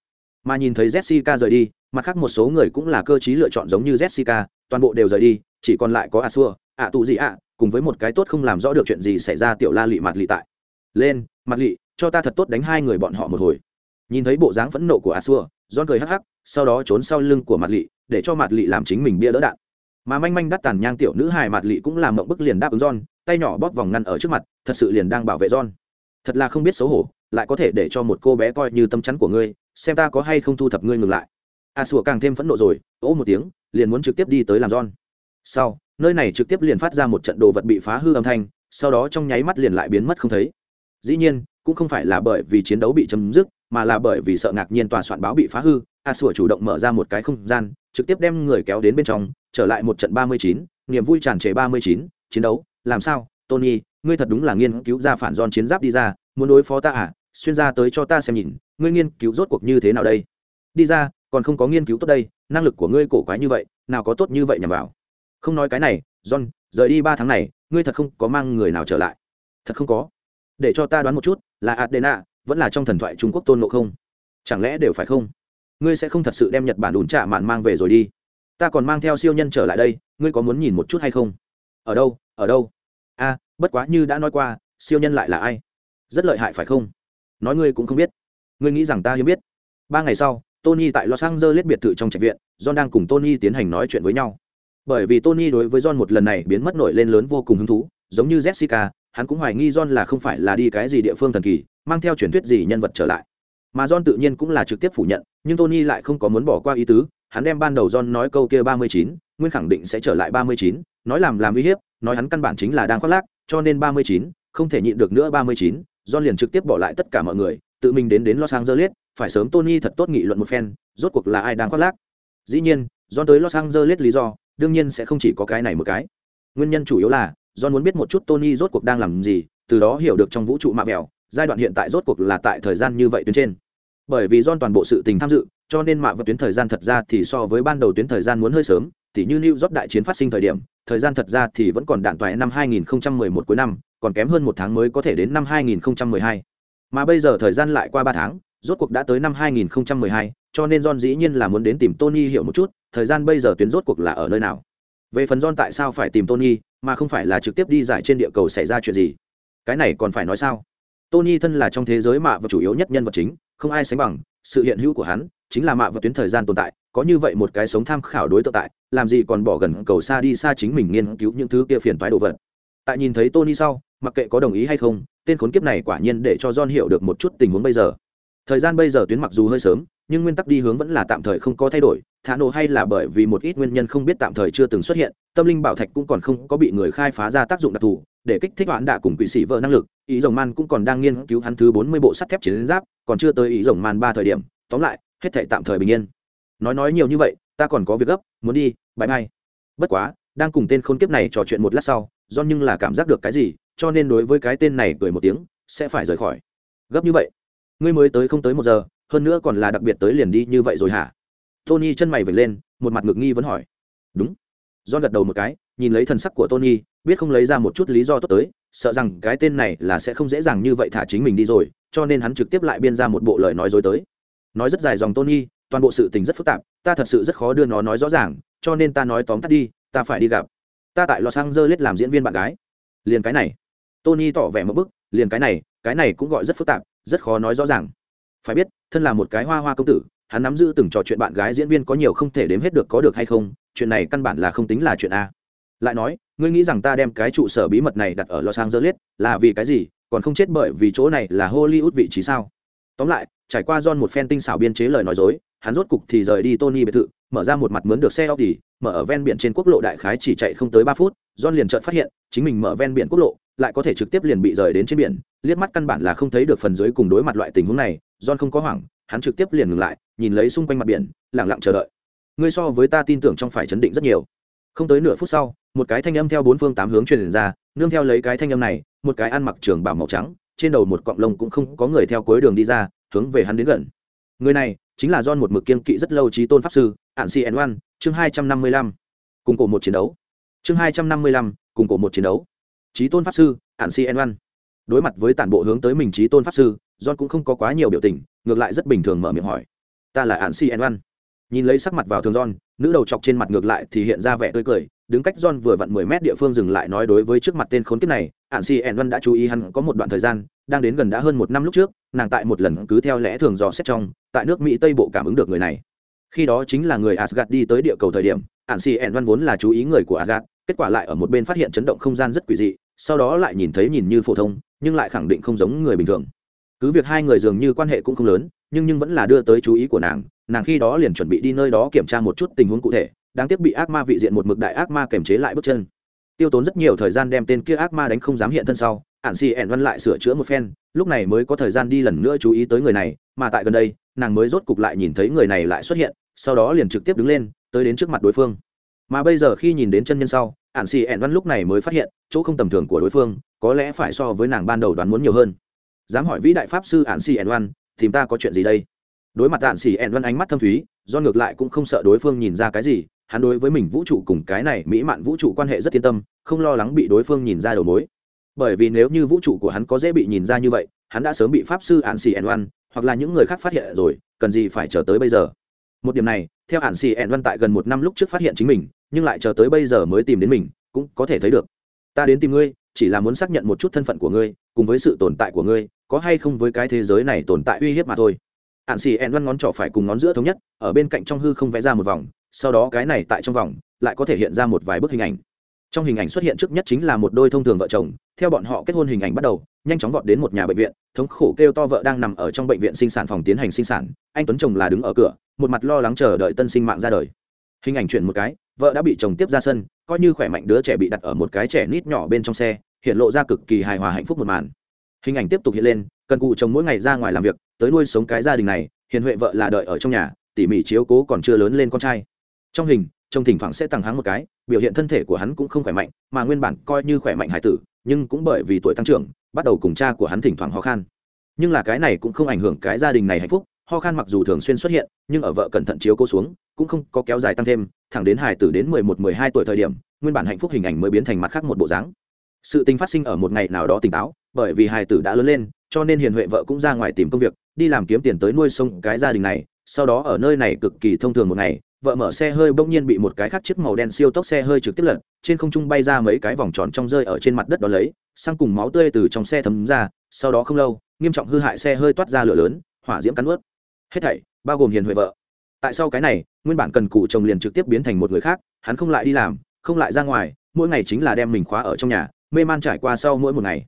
Mà nhìn thấy jessica rời đi, mặt khác một số người cũng là cơ t lựa chọn giống như jessica, toàn bộ đều rời đi, chỉ còn lại có a xua ạ tụ gì ạ, cùng với một cái tốt không làm rõ được chuyện gì xảy ra tiểu la lị mặt lị tại. Lên mặt lị, cho ta thật tốt đánh hai người bọn họ một hồi nhìn thấy bộ dáng phẫn nộ của a xua don cười hắc hắc, sau đó trốn sau lưng của mặt lị, để cho mặt lị làm chính mình bia đỡ đạn. Mà manh manh đắt tàn nhang tiểu nữ hài mặt lị cũng làm mộng bức liền đáp ứng don tay nhỏ bóp vòng ngăn ở trước mặt, thật sự liền đang bảo vệ don thật là không biết xấu hổ, lại có thể để cho một cô bé coi như tâm chắn của ngươi, xem ta có hay không thu thập ngươi ngừng lại. A sủa càng thêm phẫn nộ rồi, ố một tiếng, liền muốn trực tiếp đi tới làm Don. sau, nơi này trực tiếp liền phát ra một trận đồ vật bị phá hư âm thanh, sau đó trong nháy mắt liền lại biến mất không thấy. Dĩ nhiên, cũng không phải là bởi vì chiến đấu bị chấm dứt mà là bởi vì sợ ngạc nhiên tòa soạn báo bị phá hư, a sủa chủ động mở ra một cái không gian, trực tiếp đem người kéo đến bên trong, trở lại một trận ba mươi chín, niềm vui tràn trề ba mươi chín, chiến đấu, làm sao? Tony, ngươi thật đúng là nghiên cứu ra phản giòn chiến giáp đi ra, muốn đối phó ta à? Xuyên ra tới cho ta xem nhìn, ngươi nghiên cứu rốt cuộc như thế nào đây? Đi ra, còn không có nghiên cứu tốt đây, năng lực của ngươi cổ quái như vậy, nào có tốt như vậy nhằm vào. Không nói cái này, john, rời đi ba tháng này, ngươi thật không có mang người nào trở lại. Thật không có. Để cho ta đoán một chút, là adena vẫn là trong thần thoại trung quốc tôn ngộ không? Chẳng lẽ đều phải không? Ngươi sẽ không thật sự đem nhật bản đùn trả mạn mang về rồi đi? Ta còn mang theo siêu nhân trở lại đây, ngươi có muốn nhìn một chút hay không? Ở đâu ở đâu? A, bất quá như đã nói qua, siêu nhân lại là ai? Rất lợi hại phải không? Nói ngươi cũng không biết. Ngươi nghĩ rằng ta hiếm biết. Ba ngày sau, tony tại los angeles biệt thự trong trạch viện, john đang cùng tony tiến hành nói chuyện với nhau. Bởi vì tony đối với john một lần này biến mất nổi lên lớn vô cùng hứng thú, giống như jessica, hắn cũng hoài nghi john là không phải là đi cái gì địa phương thần kỳ mang theo truyền thuyết gì nhân vật trở lại. Mà john tự nhiên cũng là trực tiếp phủ nhận, nhưng tony lại không có muốn bỏ qua ý tứ, hắn đem ban đầu john nói câu kia ba mươi chín, nguyên khẳng định sẽ trở lại ba mươi chín, nói làm làm uy hiếp, nói hắn căn bản chính là đang khoác lác, cho nên ba mươi chín, không thể nhịn được nữa ba mươi chín, john liền trực tiếp bỏ lại tất cả mọi người, tự mình đến đến los angeles, phải sớm tony thật tốt nghị luận một phen, rốt cuộc là ai đang khoác lác. Dĩ nhiên, john tới los angeles lý do, đương nhiên sẽ không chỉ có cái này một cái. Nguyên nhân chủ yếu là, john muốn biết một chút tony rốt cuộc đang làm gì, từ đó hiểu được trong vũ trụ mạ mẹo giai đoạn hiện tại rốt cuộc là tại thời gian như vậy tuyến trên bởi vì John toàn bộ sự tình tham dự, cho nên mạ vật tuyến thời gian thật ra thì so với ban đầu tuyến thời gian muốn hơi sớm, thì như New York đại chiến phát sinh thời điểm, thời gian thật ra thì vẫn còn đạn toại năm 2011 cuối năm, còn kém hơn một tháng mới có thể đến năm 2012. Mà bây giờ thời gian lại qua ba tháng, rốt cuộc đã tới năm 2012, cho nên John dĩ nhiên là muốn đến tìm Tony hiểu một chút, thời gian bây giờ tuyến rốt cuộc là ở nơi nào. Về phần John tại sao phải tìm Tony, mà không phải là trực tiếp đi giải trên địa cầu xảy ra chuyện gì? Cái này còn phải nói sao? Tony thân là trong thế giới mạ và chủ yếu nhất nhân vật chính, không ai sánh bằng sự hiện hữu của hắn chính là mạ và tuyến thời gian tồn tại có như vậy một cái sống tham khảo đối tượng tại làm gì còn bỏ gần cầu xa đi xa chính mình nghiên cứu những thứ kia phiền toái đồ vật. Tại nhìn thấy tony sau mặc kệ có đồng ý hay không tên khốn kiếp này quả nhiên để cho john hiểu được một chút tình huống bây giờ. Thời gian bây giờ tuyến mặc dù hơi sớm nhưng nguyên tắc đi hướng vẫn là tạm thời không có thay đổi thả nổ hay là bởi vì một ít nguyên nhân không biết tạm thời chưa từng xuất hiện tâm linh bảo thạch cũng còn không có bị người khai phá ra tác dụng đặc thù để kích thích hoãn đạ cùng quỷ sĩ vợ năng lực, ý rồng man cũng còn đang nghiên cứu hắn thứ bốn mươi bộ sắt thép chiến giáp, còn chưa tới ý rồng man ba thời điểm, tóm lại, hết thể tạm thời bình yên. Nói nói nhiều như vậy, ta còn có việc gấp, muốn đi bãi ngay bất quá, đang cùng tên khốn kiếp này trò chuyện một lát sau, do nhưng là cảm giác được cái gì, cho nên đối với cái tên này cười một tiếng, sẽ phải rời khỏi. Gấp như vậy? Ngươi mới tới không tới một giờ, hơn nữa còn là đặc biệt tới liền đi như vậy rồi hả? Tony chân mày vẩy lên, một mặt ngực nghi vẫn hỏi. Đúng. Do gật đầu một cái nhìn lấy thần sắc của tony, biết không lấy ra một chút lý do tốt tới, sợ rằng cái tên này là sẽ không dễ dàng như vậy thả chính mình đi rồi, cho nên hắn trực tiếp lại biên ra một bộ lời nói dối tới. Nói rất dài dòng tony, toàn bộ sự tình rất phức tạp, ta thật sự rất khó đưa nó nói rõ ràng, cho nên ta nói tóm tắt đi, ta phải đi gặp. Ta tại los angeles làm diễn viên bạn gái. Liền cái này. Tony tỏ vẻ một bức, liền cái này cái này cũng gọi rất phức tạp, rất khó nói rõ ràng. Phải biết, thân là một cái hoa hoa công tử, hắn nắm giữ từng trò chuyện bạn gái diễn viên có nhiều không thể đếm hết được có được hay không, chuyện này căn bản là không tính là chuyện a lại nói, ngươi nghĩ rằng ta đem cái trụ sở bí mật này đặt ở los angeles là vì cái gì? Còn không chết bởi vì chỗ này là hollywood vị trí sao? Tóm lại, trải qua John một phen tinh xảo biên chế lời nói dối, hắn rốt cục thì rời đi tony biệt thự, mở ra một mặt mướn được xe audi, mở ở ven biển trên quốc lộ đại khái chỉ chạy không tới ba phút, John liền chợt phát hiện, chính mình mở ven biển quốc lộ, lại có thể trực tiếp liền bị rời đến trên biển, liếc mắt căn bản là không thấy được phần dưới cùng đối mặt loại tình huống này, John không có hoảng, hắn trực tiếp liền ngừng lại, nhìn lấy xung quanh mặt biển lẳng lặng chờ đợi. Ngươi so với ta tin tưởng trong phải chấn định rất nhiều. Không tới nửa phút sau một cái thanh âm theo bốn phương tám hướng truyền ra, nương theo lấy cái thanh âm này, một cái ăn mặc trường bảo màu trắng, trên đầu một cọng lông cũng không có người theo cuối đường đi ra, hướng về hắn đến gần. Người này chính là don một mực kiên kỵ rất lâu trí tôn pháp sư ạn si oan chương hai trăm năm mươi lăm. Cùng cổ một chiến đấu. Chương hai trăm năm mươi lăm, cùng cổ một chiến đấu. Trí tôn pháp sư ạn si oan đối mặt với tản bộ hướng tới mình trí tôn pháp sư don cũng không có quá nhiều biểu tình, ngược lại rất bình thường mở miệng hỏi. Ta là ạn si oan nhìn lấy sắc mặt vào thường don nữ đầu chọc trên mặt ngược lại thì hiện ra vẻ tươi cười đứng cách John vừa vặn mười mét địa phương dừng lại nói đối với trước mặt tên khốn kiếp này, Ản Si Enwan đã chú ý hắn có một đoạn thời gian, đang đến gần đã hơn một năm lúc trước, nàng tại một lần cứ theo lẽ thường dò xét trong, tại nước Mỹ Tây bộ cảm ứng được người này. Khi đó chính là người Asgard đi tới địa cầu thời điểm, Ản Si Enwan vốn là chú ý người của Asgard, kết quả lại ở một bên phát hiện chấn động không gian rất quỷ dị, sau đó lại nhìn thấy nhìn như phổ thông, nhưng lại khẳng định không giống người bình thường. Cứ việc hai người dường như quan hệ cũng không lớn, nhưng nhưng vẫn là đưa tới chú ý của nàng, nàng khi đó liền chuẩn bị đi nơi đó kiểm tra một chút tình huống cụ thể, đáng tiếc bị ác ma vị diện một mực đại ác ma kềm chế lại bước chân. Tiêu tốn rất nhiều thời gian đem tên kia ác ma đánh không dám hiện thân sau ạn xì ẻn văn lại sửa chữa một phen, lúc này mới có thời gian đi lần nữa chú ý tới người này, mà tại gần đây, nàng mới rốt cục lại nhìn thấy người này lại xuất hiện, sau đó liền trực tiếp đứng lên, tới đến trước mặt đối phương. Mà bây giờ khi nhìn đến chân nhân sau ạn xì ẻn văn lúc này mới phát hiện, chỗ không tầm thường của đối phương, có lẽ phải so với nàng ban đầu đoán muốn nhiều hơn. Dám hỏi vĩ đại pháp sư ạn xì ẻn văn, tìm ta có chuyện gì đây? Đối mặt đạn xì ẻn văn ánh mắt thâm thúy, do ngược lại cũng không sợ đối phương nhìn ra cái gì hắn đối với mình vũ trụ cùng cái này mỹ mạn vũ trụ quan hệ rất yên tâm, không lo lắng bị đối phương nhìn ra đầu mối. Bởi vì nếu như vũ trụ của hắn có dễ bị nhìn ra như vậy, hắn đã sớm bị pháp sư ạn xì ẩn văn hoặc là những người khác phát hiện rồi, cần gì phải chờ tới bây giờ? Một điểm này, theo ạn xì ẩn văn tại gần một năm lúc trước phát hiện chính mình, nhưng lại chờ tới bây giờ mới tìm đến mình, cũng có thể thấy được. Ta đến tìm ngươi, chỉ là muốn xác nhận một chút thân phận của ngươi, cùng với sự tồn tại của ngươi, có hay không với cái thế giới này tồn tại uy hiếp mà thôi. Ạn xì ẩn văn ngón trỏ phải cùng ngón giữa thống nhất, ở bên cạnh trong hư không vẽ ra một vòng sau đó cái này tại trong vòng, lại có thể hiện ra một vài bức hình ảnh. Trong hình ảnh xuất hiện trước nhất chính là một đôi thông thường vợ chồng, theo bọn họ kết hôn hình ảnh bắt đầu, nhanh chóng vọt đến một nhà bệnh viện, thống khổ kêu to vợ đang nằm ở trong bệnh viện sinh sản phòng tiến hành sinh sản, anh tuấn chồng là đứng ở cửa, một mặt lo lắng chờ đợi tân sinh mạng ra đời. Hình ảnh chuyển một cái, vợ đã bị chồng tiếp ra sân, coi như khỏe mạnh đứa trẻ bị đặt ở một cái trẻ nít nhỏ bên trong xe, hiện lộ ra cực kỳ hài hòa hạnh phúc một màn. Hình ảnh tiếp tục hiện lên, cần cụ chồng mỗi ngày ra ngoài làm việc, tới nuôi sống cái gia đình này, hiền huệ vợ là đợi ở trong nhà, tỉ mỉ chiếu cố còn chưa lớn lên con trai trong hình, trông thỉnh thoảng sẽ tăng háng một cái, biểu hiện thân thể của hắn cũng không khỏe mạnh, mà nguyên bản coi như khỏe mạnh hải tử, nhưng cũng bởi vì tuổi tăng trưởng, bắt đầu cùng cha của hắn thỉnh thoảng ho khan. Nhưng là cái này cũng không ảnh hưởng cái gia đình này hạnh phúc, ho khan mặc dù thường xuyên xuất hiện, nhưng ở vợ cẩn thận chiếu cố xuống, cũng không có kéo dài tăng thêm, thẳng đến hải tử đến mười một, mười hai tuổi thời điểm, nguyên bản hạnh phúc hình ảnh mới biến thành mặt khác một bộ dáng. Sự tình phát sinh ở một ngày nào đó tỉnh táo, bởi vì hải tử đã lớn lên, cho nên hiền huệ vợ cũng ra ngoài tìm công việc, đi làm kiếm tiền tới nuôi sống cái gia đình này, sau đó ở nơi này cực kỳ thông thường một ngày vợ mở xe hơi bỗng nhiên bị một cái khác chiếc màu đen siêu tốc xe hơi trực tiếp lật, trên không trung bay ra mấy cái vòng tròn trong rơi ở trên mặt đất đó lấy, sang cùng máu tươi từ trong xe thấm ra, sau đó không lâu, nghiêm trọng hư hại xe hơi toát ra lửa lớn, hỏa diễm cắn ướt hết thảy, bao gồm hiền huệ vợ. Tại sao cái này, nguyên bản cần cụ chồng liền trực tiếp biến thành một người khác, hắn không lại đi làm, không lại ra ngoài, mỗi ngày chính là đem mình khóa ở trong nhà, mê man trải qua sau mỗi một ngày.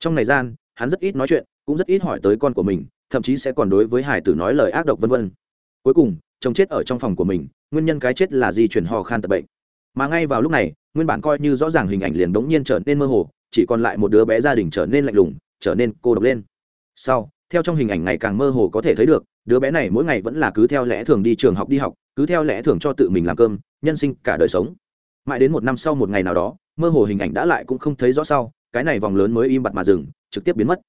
Trong này gian, hắn rất ít nói chuyện, cũng rất ít hỏi tới con của mình, thậm chí sẽ còn đối với hải tử nói lời ác độc vân vân. Cuối cùng chồng chết ở trong phòng của mình, nguyên nhân cái chết là di chuyển ho khan tật bệnh. Mà ngay vào lúc này, nguyên bản coi như rõ ràng hình ảnh liền bỗng nhiên trở nên mơ hồ, chỉ còn lại một đứa bé gia đình trở nên lạnh lùng, trở nên cô độc lên. Sau, theo trong hình ảnh ngày càng mơ hồ có thể thấy được, đứa bé này mỗi ngày vẫn là cứ theo lẽ thường đi trường học đi học, cứ theo lẽ thường cho tự mình làm cơm, nhân sinh cả đời sống. Mãi đến một năm sau một ngày nào đó, mơ hồ hình ảnh đã lại cũng không thấy rõ sau, cái này vòng lớn mới im bặt mà dừng, trực tiếp biến mất.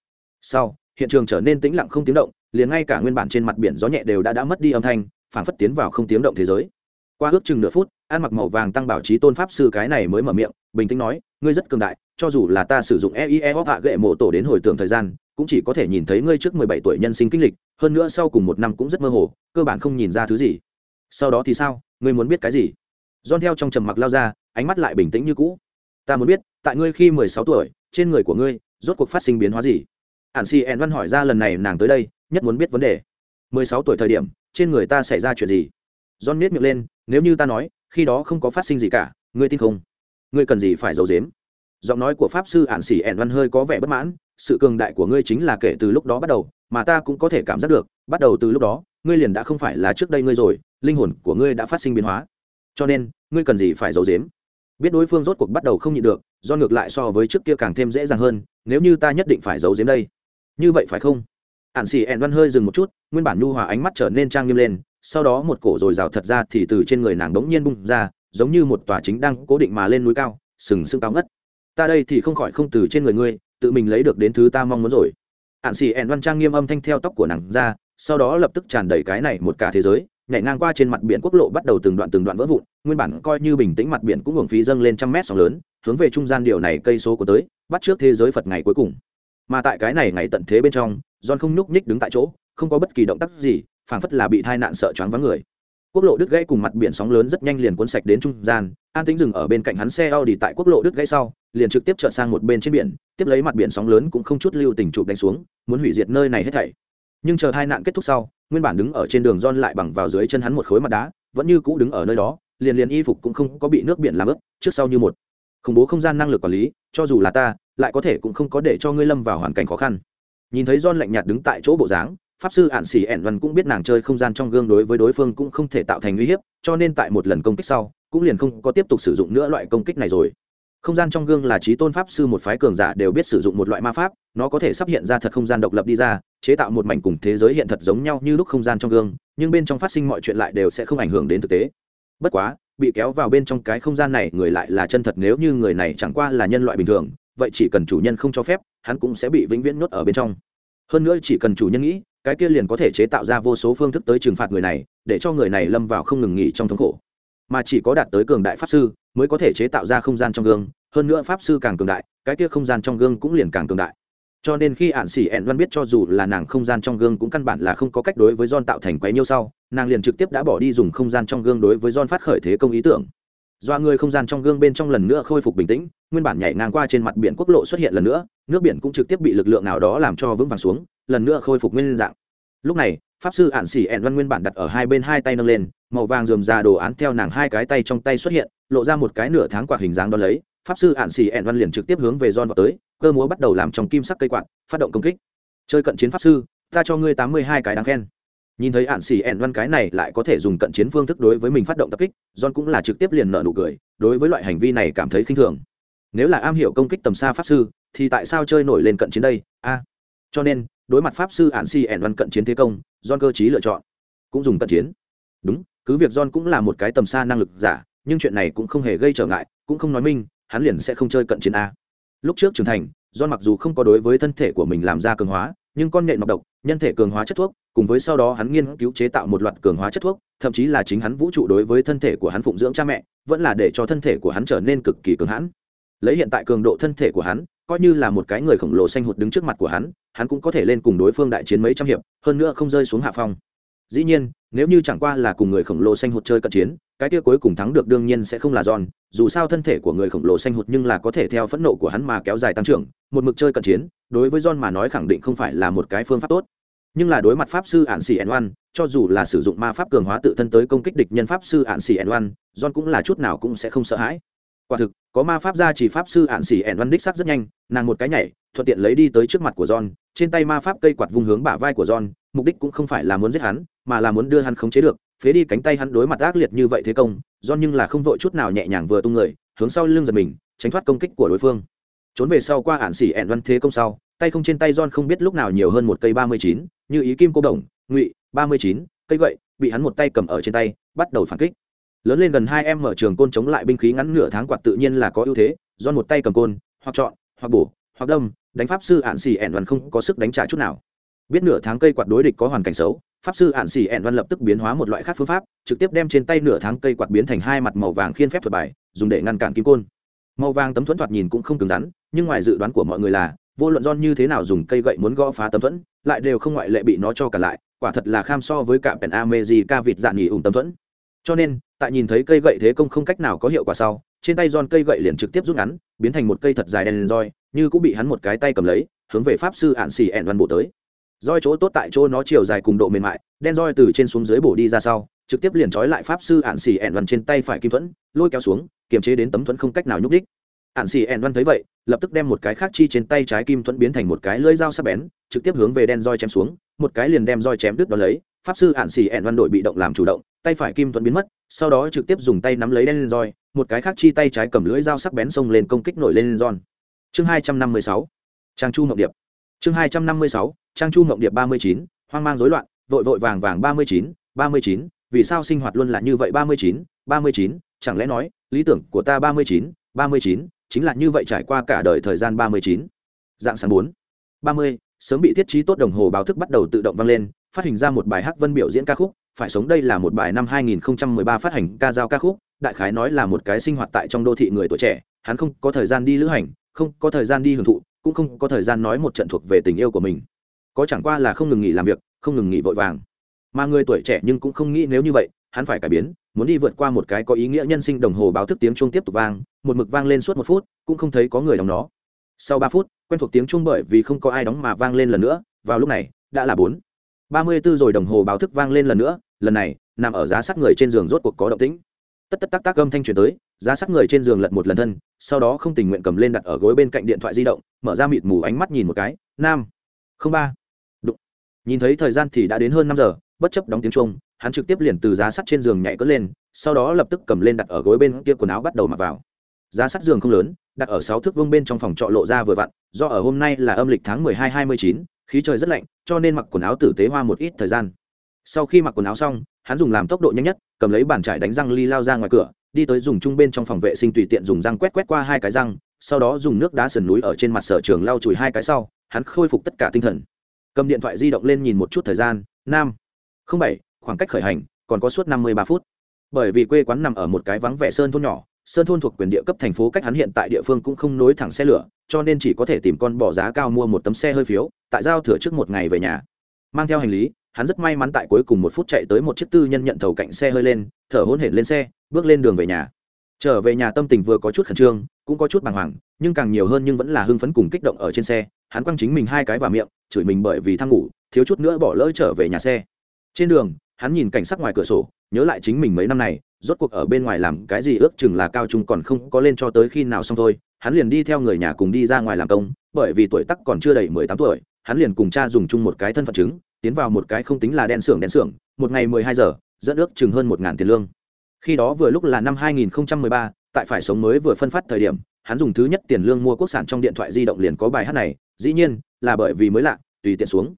Sau, hiện trường trở nên tĩnh lặng không tiếng động, liền ngay cả nguyên bản trên mặt biển gió nhẹ đều đã đã mất đi âm thanh phảng phất tiến vào không tiếng động thế giới. Qua ước chừng nửa phút, ăn mặc màu vàng tăng bảo trí tôn pháp sư cái này mới mở miệng, bình tĩnh nói, ngươi rất cường đại, cho dù là ta sử dụng eie hoặc hạ gậy mộ tổ đến hồi tưởng thời gian, cũng chỉ có thể nhìn thấy ngươi trước mười bảy tuổi nhân sinh kinh lịch, hơn nữa sau cùng một năm cũng rất mơ hồ, cơ bản không nhìn ra thứ gì. Sau đó thì sao? Ngươi muốn biết cái gì? Don theo trong trầm mặc lao ra, ánh mắt lại bình tĩnh như cũ. Ta muốn biết, tại ngươi khi mười sáu tuổi, trên người của ngươi, rốt cuộc phát sinh biến hóa gì? Ản si ẹn văn hỏi ra lần này nàng tới đây, nhất muốn biết vấn đề. mười sáu tuổi thời điểm trên người ta xảy ra chuyện gì? John miết miệng lên, nếu như ta nói, khi đó không có phát sinh gì cả, ngươi tin không? Ngươi cần gì phải giấu dếm giọng nói của pháp sư ản xỉ ẻn văn hơi có vẻ bất mãn, sự cường đại của ngươi chính là kể từ lúc đó bắt đầu, mà ta cũng có thể cảm giác được, bắt đầu từ lúc đó, ngươi liền đã không phải là trước đây ngươi rồi, linh hồn của ngươi đã phát sinh biến hóa. Cho nên, ngươi cần gì phải giấu dếm biết đối phương rốt cuộc bắt đầu không nhịn được, do ngược lại so với trước kia càng thêm dễ dàng hơn, nếu như ta nhất định phải giấu giếm đây. Như vậy phải không? Ạn xì ẹn văn hơi dừng một chút, nguyên bản nhu hòa ánh mắt trở nên trang nghiêm lên, sau đó một cổ rồi rào thật ra thì từ trên người nàng đống nhiên bung ra, giống như một tòa chính đang cố định mà lên núi cao, sừng sững cao ngất. Ta đây thì không khỏi không từ trên người ngươi, tự mình lấy được đến thứ ta mong muốn rồi. Ạn xì ẹn văn trang nghiêm âm thanh theo tóc của nàng ra, sau đó lập tức tràn đầy cái này một cả thế giới, nhảy ngang qua trên mặt biển quốc lộ bắt đầu từng đoạn từng đoạn vỡ vụn, nguyên bản coi như bình tĩnh mặt biển cũng hưởng phí dâng lên trăm mét sóng lớn, hướng về trung gian điều này cây số của tới, bắt trước thế giới phật ngày cuối cùng mà tại cái này ngày tận thế bên trong, john không nhúc nhích đứng tại chỗ, không có bất kỳ động tác gì, phảng phất là bị tai nạn sợ choáng vắng người. Quốc lộ đứt gãy cùng mặt biển sóng lớn rất nhanh liền cuốn sạch đến trung gian, an tĩnh dừng ở bên cạnh hắn xe Audi tại quốc lộ đứt gãy sau, liền trực tiếp trợn sang một bên trên biển, tiếp lấy mặt biển sóng lớn cũng không chút lưu tình chụp đánh xuống, muốn hủy diệt nơi này hết thảy. Nhưng chờ tai nạn kết thúc sau, nguyên bản đứng ở trên đường John lại bằng vào dưới chân hắn một khối mặt đá, vẫn như cũ đứng ở nơi đó, liền liền y phục cũng không có bị nước biển làm ướt, trước sau như một. Khủng bố không gian năng lực quản lý, cho dù là ta lại có thể cũng không có để cho ngươi lâm vào hoàn cảnh khó khăn. Nhìn thấy John lạnh nhạt đứng tại chỗ bộ dáng, pháp sư ạn xỉ ẻn văn cũng biết nàng chơi không gian trong gương đối với đối phương cũng không thể tạo thành uy hiếp, cho nên tại một lần công kích sau, cũng liền không có tiếp tục sử dụng nữa loại công kích này rồi. Không gian trong gương là trí tôn pháp sư một phái cường giả đều biết sử dụng một loại ma pháp, nó có thể sắp hiện ra thật không gian độc lập đi ra, chế tạo một mảnh cùng thế giới hiện thật giống nhau như lúc không gian trong gương, nhưng bên trong phát sinh mọi chuyện lại đều sẽ không ảnh hưởng đến thực tế. Bất quá, bị kéo vào bên trong cái không gian này, người lại là chân thật nếu như người này chẳng qua là nhân loại bình thường vậy chỉ cần chủ nhân không cho phép, hắn cũng sẽ bị vĩnh viễn nhốt ở bên trong. Hơn nữa chỉ cần chủ nhân nghĩ, cái kia liền có thể chế tạo ra vô số phương thức tới trừng phạt người này, để cho người này lâm vào không ngừng nghỉ trong thống khổ. Mà chỉ có đạt tới cường đại pháp sư, mới có thể chế tạo ra không gian trong gương, hơn nữa pháp sư càng cường đại, cái kia không gian trong gương cũng liền càng cường đại. Cho nên khi ạn xỉ ẹn văn biết cho dù là nàng không gian trong gương cũng căn bản là không có cách đối với don tạo thành quấy nhiêu sau, nàng liền trực tiếp đã bỏ đi dùng không gian trong gương đối với don phát khởi thế công ý tưởng. Doa người không gian trong gương bên trong lần nữa khôi phục bình tĩnh, nguyên bản nhảy ngang qua trên mặt biển quốc lộ xuất hiện lần nữa, nước biển cũng trực tiếp bị lực lượng nào đó làm cho vững vàng xuống, lần nữa khôi phục nguyên dạng. Lúc này, pháp sư ạn xỉ ẹn văn nguyên bản đặt ở hai bên hai tay nâng lên, màu vàng dườm ra đồ án theo nàng hai cái tay trong tay xuất hiện, lộ ra một cái nửa tháng quạt hình dáng đo lấy, pháp sư ạn xỉ ẹn văn liền trực tiếp hướng về don vào tới, cơ múa bắt đầu làm trong kim sắc cây quạt, phát động công kích. Chơi cận chiến pháp sư, ta cho ngươi tám mươi hai cái đáng khen nhìn thấy ạn xì ẹn văn cái này lại có thể dùng cận chiến phương thức đối với mình phát động tập kích, john cũng là trực tiếp liền nợ nụ cười, đối với loại hành vi này cảm thấy khinh thường. Nếu là am hiểu công kích tầm xa pháp sư, thì tại sao chơi nổi lên cận chiến đây? A. Cho nên, đối mặt pháp sư ạn xì ẹn văn cận chiến thế công, john cơ chí lựa chọn cũng dùng cận chiến. Đúng, cứ việc john cũng là một cái tầm xa năng lực giả, nhưng chuyện này cũng không hề gây trở ngại, cũng không nói minh, hắn liền sẽ không chơi cận chiến a. Lúc trước trưởng thành, john mặc dù không có đối với thân thể của mình làm ra cường hóa, nhưng con nện nọc độc, nhân thể cường hóa chất thuốc cùng với sau đó hắn nghiên cứu chế tạo một loạt cường hóa chất thuốc, thậm chí là chính hắn vũ trụ đối với thân thể của hắn phụng dưỡng cha mẹ, vẫn là để cho thân thể của hắn trở nên cực kỳ cường hãn. Lấy hiện tại cường độ thân thể của hắn, coi như là một cái người khổng lồ xanh hụt đứng trước mặt của hắn hắn cũng có thể lên cùng đối phương đại chiến mấy trăm hiệp, hơn nữa không rơi xuống hạ phong. Dĩ nhiên, nếu như chẳng qua là cùng người khổng lồ xanh hụt chơi cận chiến, cái kia cuối cùng thắng được đương nhiên sẽ không là giòn dù sao thân thể của người khổng lồ xanh hụt nhưng là có thể theo phẫn nộ của hắn mà kéo dài tăng trưởng, một mực chơi cận chiến, đối với giòn mà nói khẳng định không phải là một cái phương pháp tốt nhưng là đối mặt pháp sư ạn xỉ ẩn oan, cho dù là sử dụng ma pháp cường hóa tự thân tới công kích địch nhân pháp sư ạn xỉ ẩn oan, john cũng là chút nào cũng sẽ không sợ hãi. Quả thực, có ma pháp ra chỉ pháp sư ạn xỉ ẩn oan đích sắc rất nhanh, nàng một cái nhảy, thuận tiện lấy đi tới trước mặt của john, trên tay ma pháp cây quạt vung hướng bả vai của john, mục đích cũng không phải là muốn giết hắn, mà là muốn đưa hắn khống chế được, phế đi cánh tay hắn đối mặt ác liệt như vậy thế công, john nhưng là không vội chút nào nhẹ nhàng vừa tung người, hướng sau lưng giật mình, tránh thoát công kích của đối phương. Trốn về sau qua ạn xỉ ẹn oan thế công sau tay không trên tay John không biết lúc nào nhiều hơn một cây ba mươi chín, như ý kim cô đồng, ngụy, ba mươi chín, cây gậy, bị hắn một tay cầm ở trên tay, bắt đầu phản kích. Lớn lên gần hai em mở trường côn chống lại binh khí ngắn nửa tháng quạt tự nhiên là có ưu thế, John một tay cầm côn, hoặc chọn, hoặc bổ, hoặc đâm, đánh pháp sư ạn xì ẹn văn không có sức đánh trả chút nào. Biết nửa tháng cây quạt đối địch có hoàn cảnh xấu, pháp sư ạn xì ẹn văn lập tức biến hóa một loại khác phương pháp, trực tiếp đem trên tay nửa tháng cây quạt biến thành hai mặt màu vàng khiên phép thuật bài, dùng để ngăn cản kim côn. Màu vàng tấm thuẫn thoạt nhìn cũng không cứng rắn, nhưng ngoài dự đoán của mọi người là vô luận don như thế nào dùng cây gậy muốn gõ phá tấm thuẫn, lại đều không ngoại lệ bị nó cho cả lại, quả thật là kham so với cả pèn amezi ca vịt dạn nghỉ ủng tấm thuẫn. Cho nên, tại nhìn thấy cây gậy thế công không cách nào có hiệu quả sau, trên tay don cây gậy liền trực tiếp rút ngắn, biến thành một cây thật dài đen roi, như cũng bị hắn một cái tay cầm lấy, hướng về pháp sư ạn xỉ ẹn văn bộ tới. Roi chỗ tốt tại chỗ nó chiều dài cùng độ mềm mại, đen roi từ trên xuống dưới bổ đi ra sau, trực tiếp liền trói lại pháp sư ạn xỉ ẹn văn trên tay phải kim thuẫn, lôi kéo xuống, kiềm chế đến tấm thuẫn không cách nào nhúc đích ạn xỉ ẹn văn thấy vậy lập tức đem một cái khác chi trên tay trái kim thuẫn biến thành một cái lưỡi dao sắc bén, trực tiếp hướng về đen roi chém xuống, một cái liền đem roi chém đứt đó lấy. Pháp sư hạn xì ẹn văn đội bị động làm chủ động, tay phải kim thuẫn biến mất, sau đó trực tiếp dùng tay nắm lấy đen roi, một cái khác chi tay trái cầm lưỡi dao sắc bén xông lên công kích nổi lên giòn chương hai trăm năm mươi sáu, trang chu ngọc điệp. Chương hai trăm năm mươi sáu, trang chu ngọc điệp ba mươi chín, hoang mang rối loạn, vội vội vàng vàng ba mươi chín, ba mươi chín, vì sao sinh hoạt luôn là như vậy ba mươi chín, ba mươi chín, chẳng lẽ nói, lý tưởng của ta ba mươi chín, ba mươi chín chính là như vậy trải qua cả đời thời gian ba mươi chín, dạng sáng bốn, ba mươi, sớm bị thiết trí tốt đồng hồ báo thức bắt đầu tự động vang lên, phát hình ra một bài hát vân biểu diễn ca khúc, phải sống đây là một bài năm 2013 phát hành ca dao ca khúc, đại khái nói là một cái sinh hoạt tại trong đô thị người tuổi trẻ, hắn không có thời gian đi lữ hành, không có thời gian đi hưởng thụ, cũng không có thời gian nói một trận thuộc về tình yêu của mình. Có chẳng qua là không ngừng nghỉ làm việc, không ngừng nghỉ vội vàng. Mà người tuổi trẻ nhưng cũng không nghĩ nếu như vậy hắn phải cải biến, muốn đi vượt qua một cái có ý nghĩa nhân sinh đồng hồ báo thức tiếng chuông tiếp tục vang, một mực vang lên suốt một phút, cũng không thấy có người đóng nó. Sau ba phút, quen thuộc tiếng chuông bởi vì không có ai đóng mà vang lên lần nữa, vào lúc này, đã là bốn. Ba mươi b ố rồi đồng hồ báo thức vang lên lần nữa, lần này, nằm ở giá sắt người trên giường rốt cuộc có động tĩnh. Tất tất tắc tắc âm thanh truyền tới, giá sắt người trên giường lật một lần thân, sau đó không tình nguyện cầm lên đặt ở gối bên cạnh điện thoại di động, mở ra mịt mù ánh mắt nhìn một cái, nam, không ba. Đụng. Nhìn thấy thời gian thì đã đến hơn năm giờ, bất chấp đóng tiếng chuông hắn trực tiếp liền từ giá sắt trên giường nhảy cất lên, sau đó lập tức cầm lên đặt ở gối bên kia quần áo bắt đầu mặc vào. Giá sắt giường không lớn, đặt ở sáu thước vương bên trong phòng trọ lộ ra vừa vặn, do ở hôm nay là âm lịch tháng mười hai hai mươi chín, khí trời rất lạnh, cho nên mặc quần áo tử tế hoa một ít thời gian. Sau khi mặc quần áo xong, hắn dùng làm tốc độ nhanh nhất, cầm lấy bàn trải đánh răng ly lao ra ngoài cửa, đi tới dùng chung bên trong phòng vệ sinh tùy tiện dùng răng quét quét qua hai cái răng, sau đó dùng nước đá sườn núi ở trên mặt sở trường lau chùi hai cái sau, hắn khôi phục tất cả tinh thần. Cầm điện thoại di động lên nhìn một chút thời gian, nam. không bảy khoảng cách khởi hành, còn có suốt năm mươi ba phút. Bởi vì quê quán nằm ở một cái vắng vẻ sơn thôn nhỏ, sơn thôn thuộc quyền địa cấp thành phố cách hắn hiện tại địa phương cũng không nối thẳng xe lửa, cho nên chỉ có thể tìm con bỏ giá cao mua một tấm xe hơi phiếu, tại giao thừa trước một ngày về nhà. Mang theo hành lý, hắn rất may mắn tại cuối cùng một phút chạy tới một chiếc tư nhân nhận thầu cạnh xe hơi lên, thở hôn hển lên xe, bước lên đường về nhà. Trở về nhà tâm tình vừa có chút khẩn trương, cũng có chút bàng hoàng, nhưng càng nhiều hơn nhưng vẫn là hưng phấn cùng kích động ở trên xe, hắn quăng chính mình hai cái vào miệng, chửi mình bởi vì thăng ngủ, thiếu chút nữa bỏ lỡ trở về nhà xe. Trên đường hắn nhìn cảnh sắc ngoài cửa sổ, nhớ lại chính mình mấy năm này, rốt cuộc ở bên ngoài làm cái gì ước chừng là cao trung còn không có lên cho tới khi nào xong thôi, hắn liền đi theo người nhà cùng đi ra ngoài làm công, bởi vì tuổi tắc còn chưa đầy mười tám tuổi, hắn liền cùng cha dùng chung một cái thân phận chứng, tiến vào một cái không tính là đen xưởng đen xưởng, một ngày mười hai giờ, dẫn ước chừng hơn một ngàn tiền lương. Khi đó vừa lúc là năm hai nghìn mười ba, tại phải sống mới vừa phân phát thời điểm, hắn dùng thứ nhất tiền lương mua quốc sản trong điện thoại di động liền có bài hát này, dĩ nhiên, là bởi vì mới lạ, tùy tiện xuống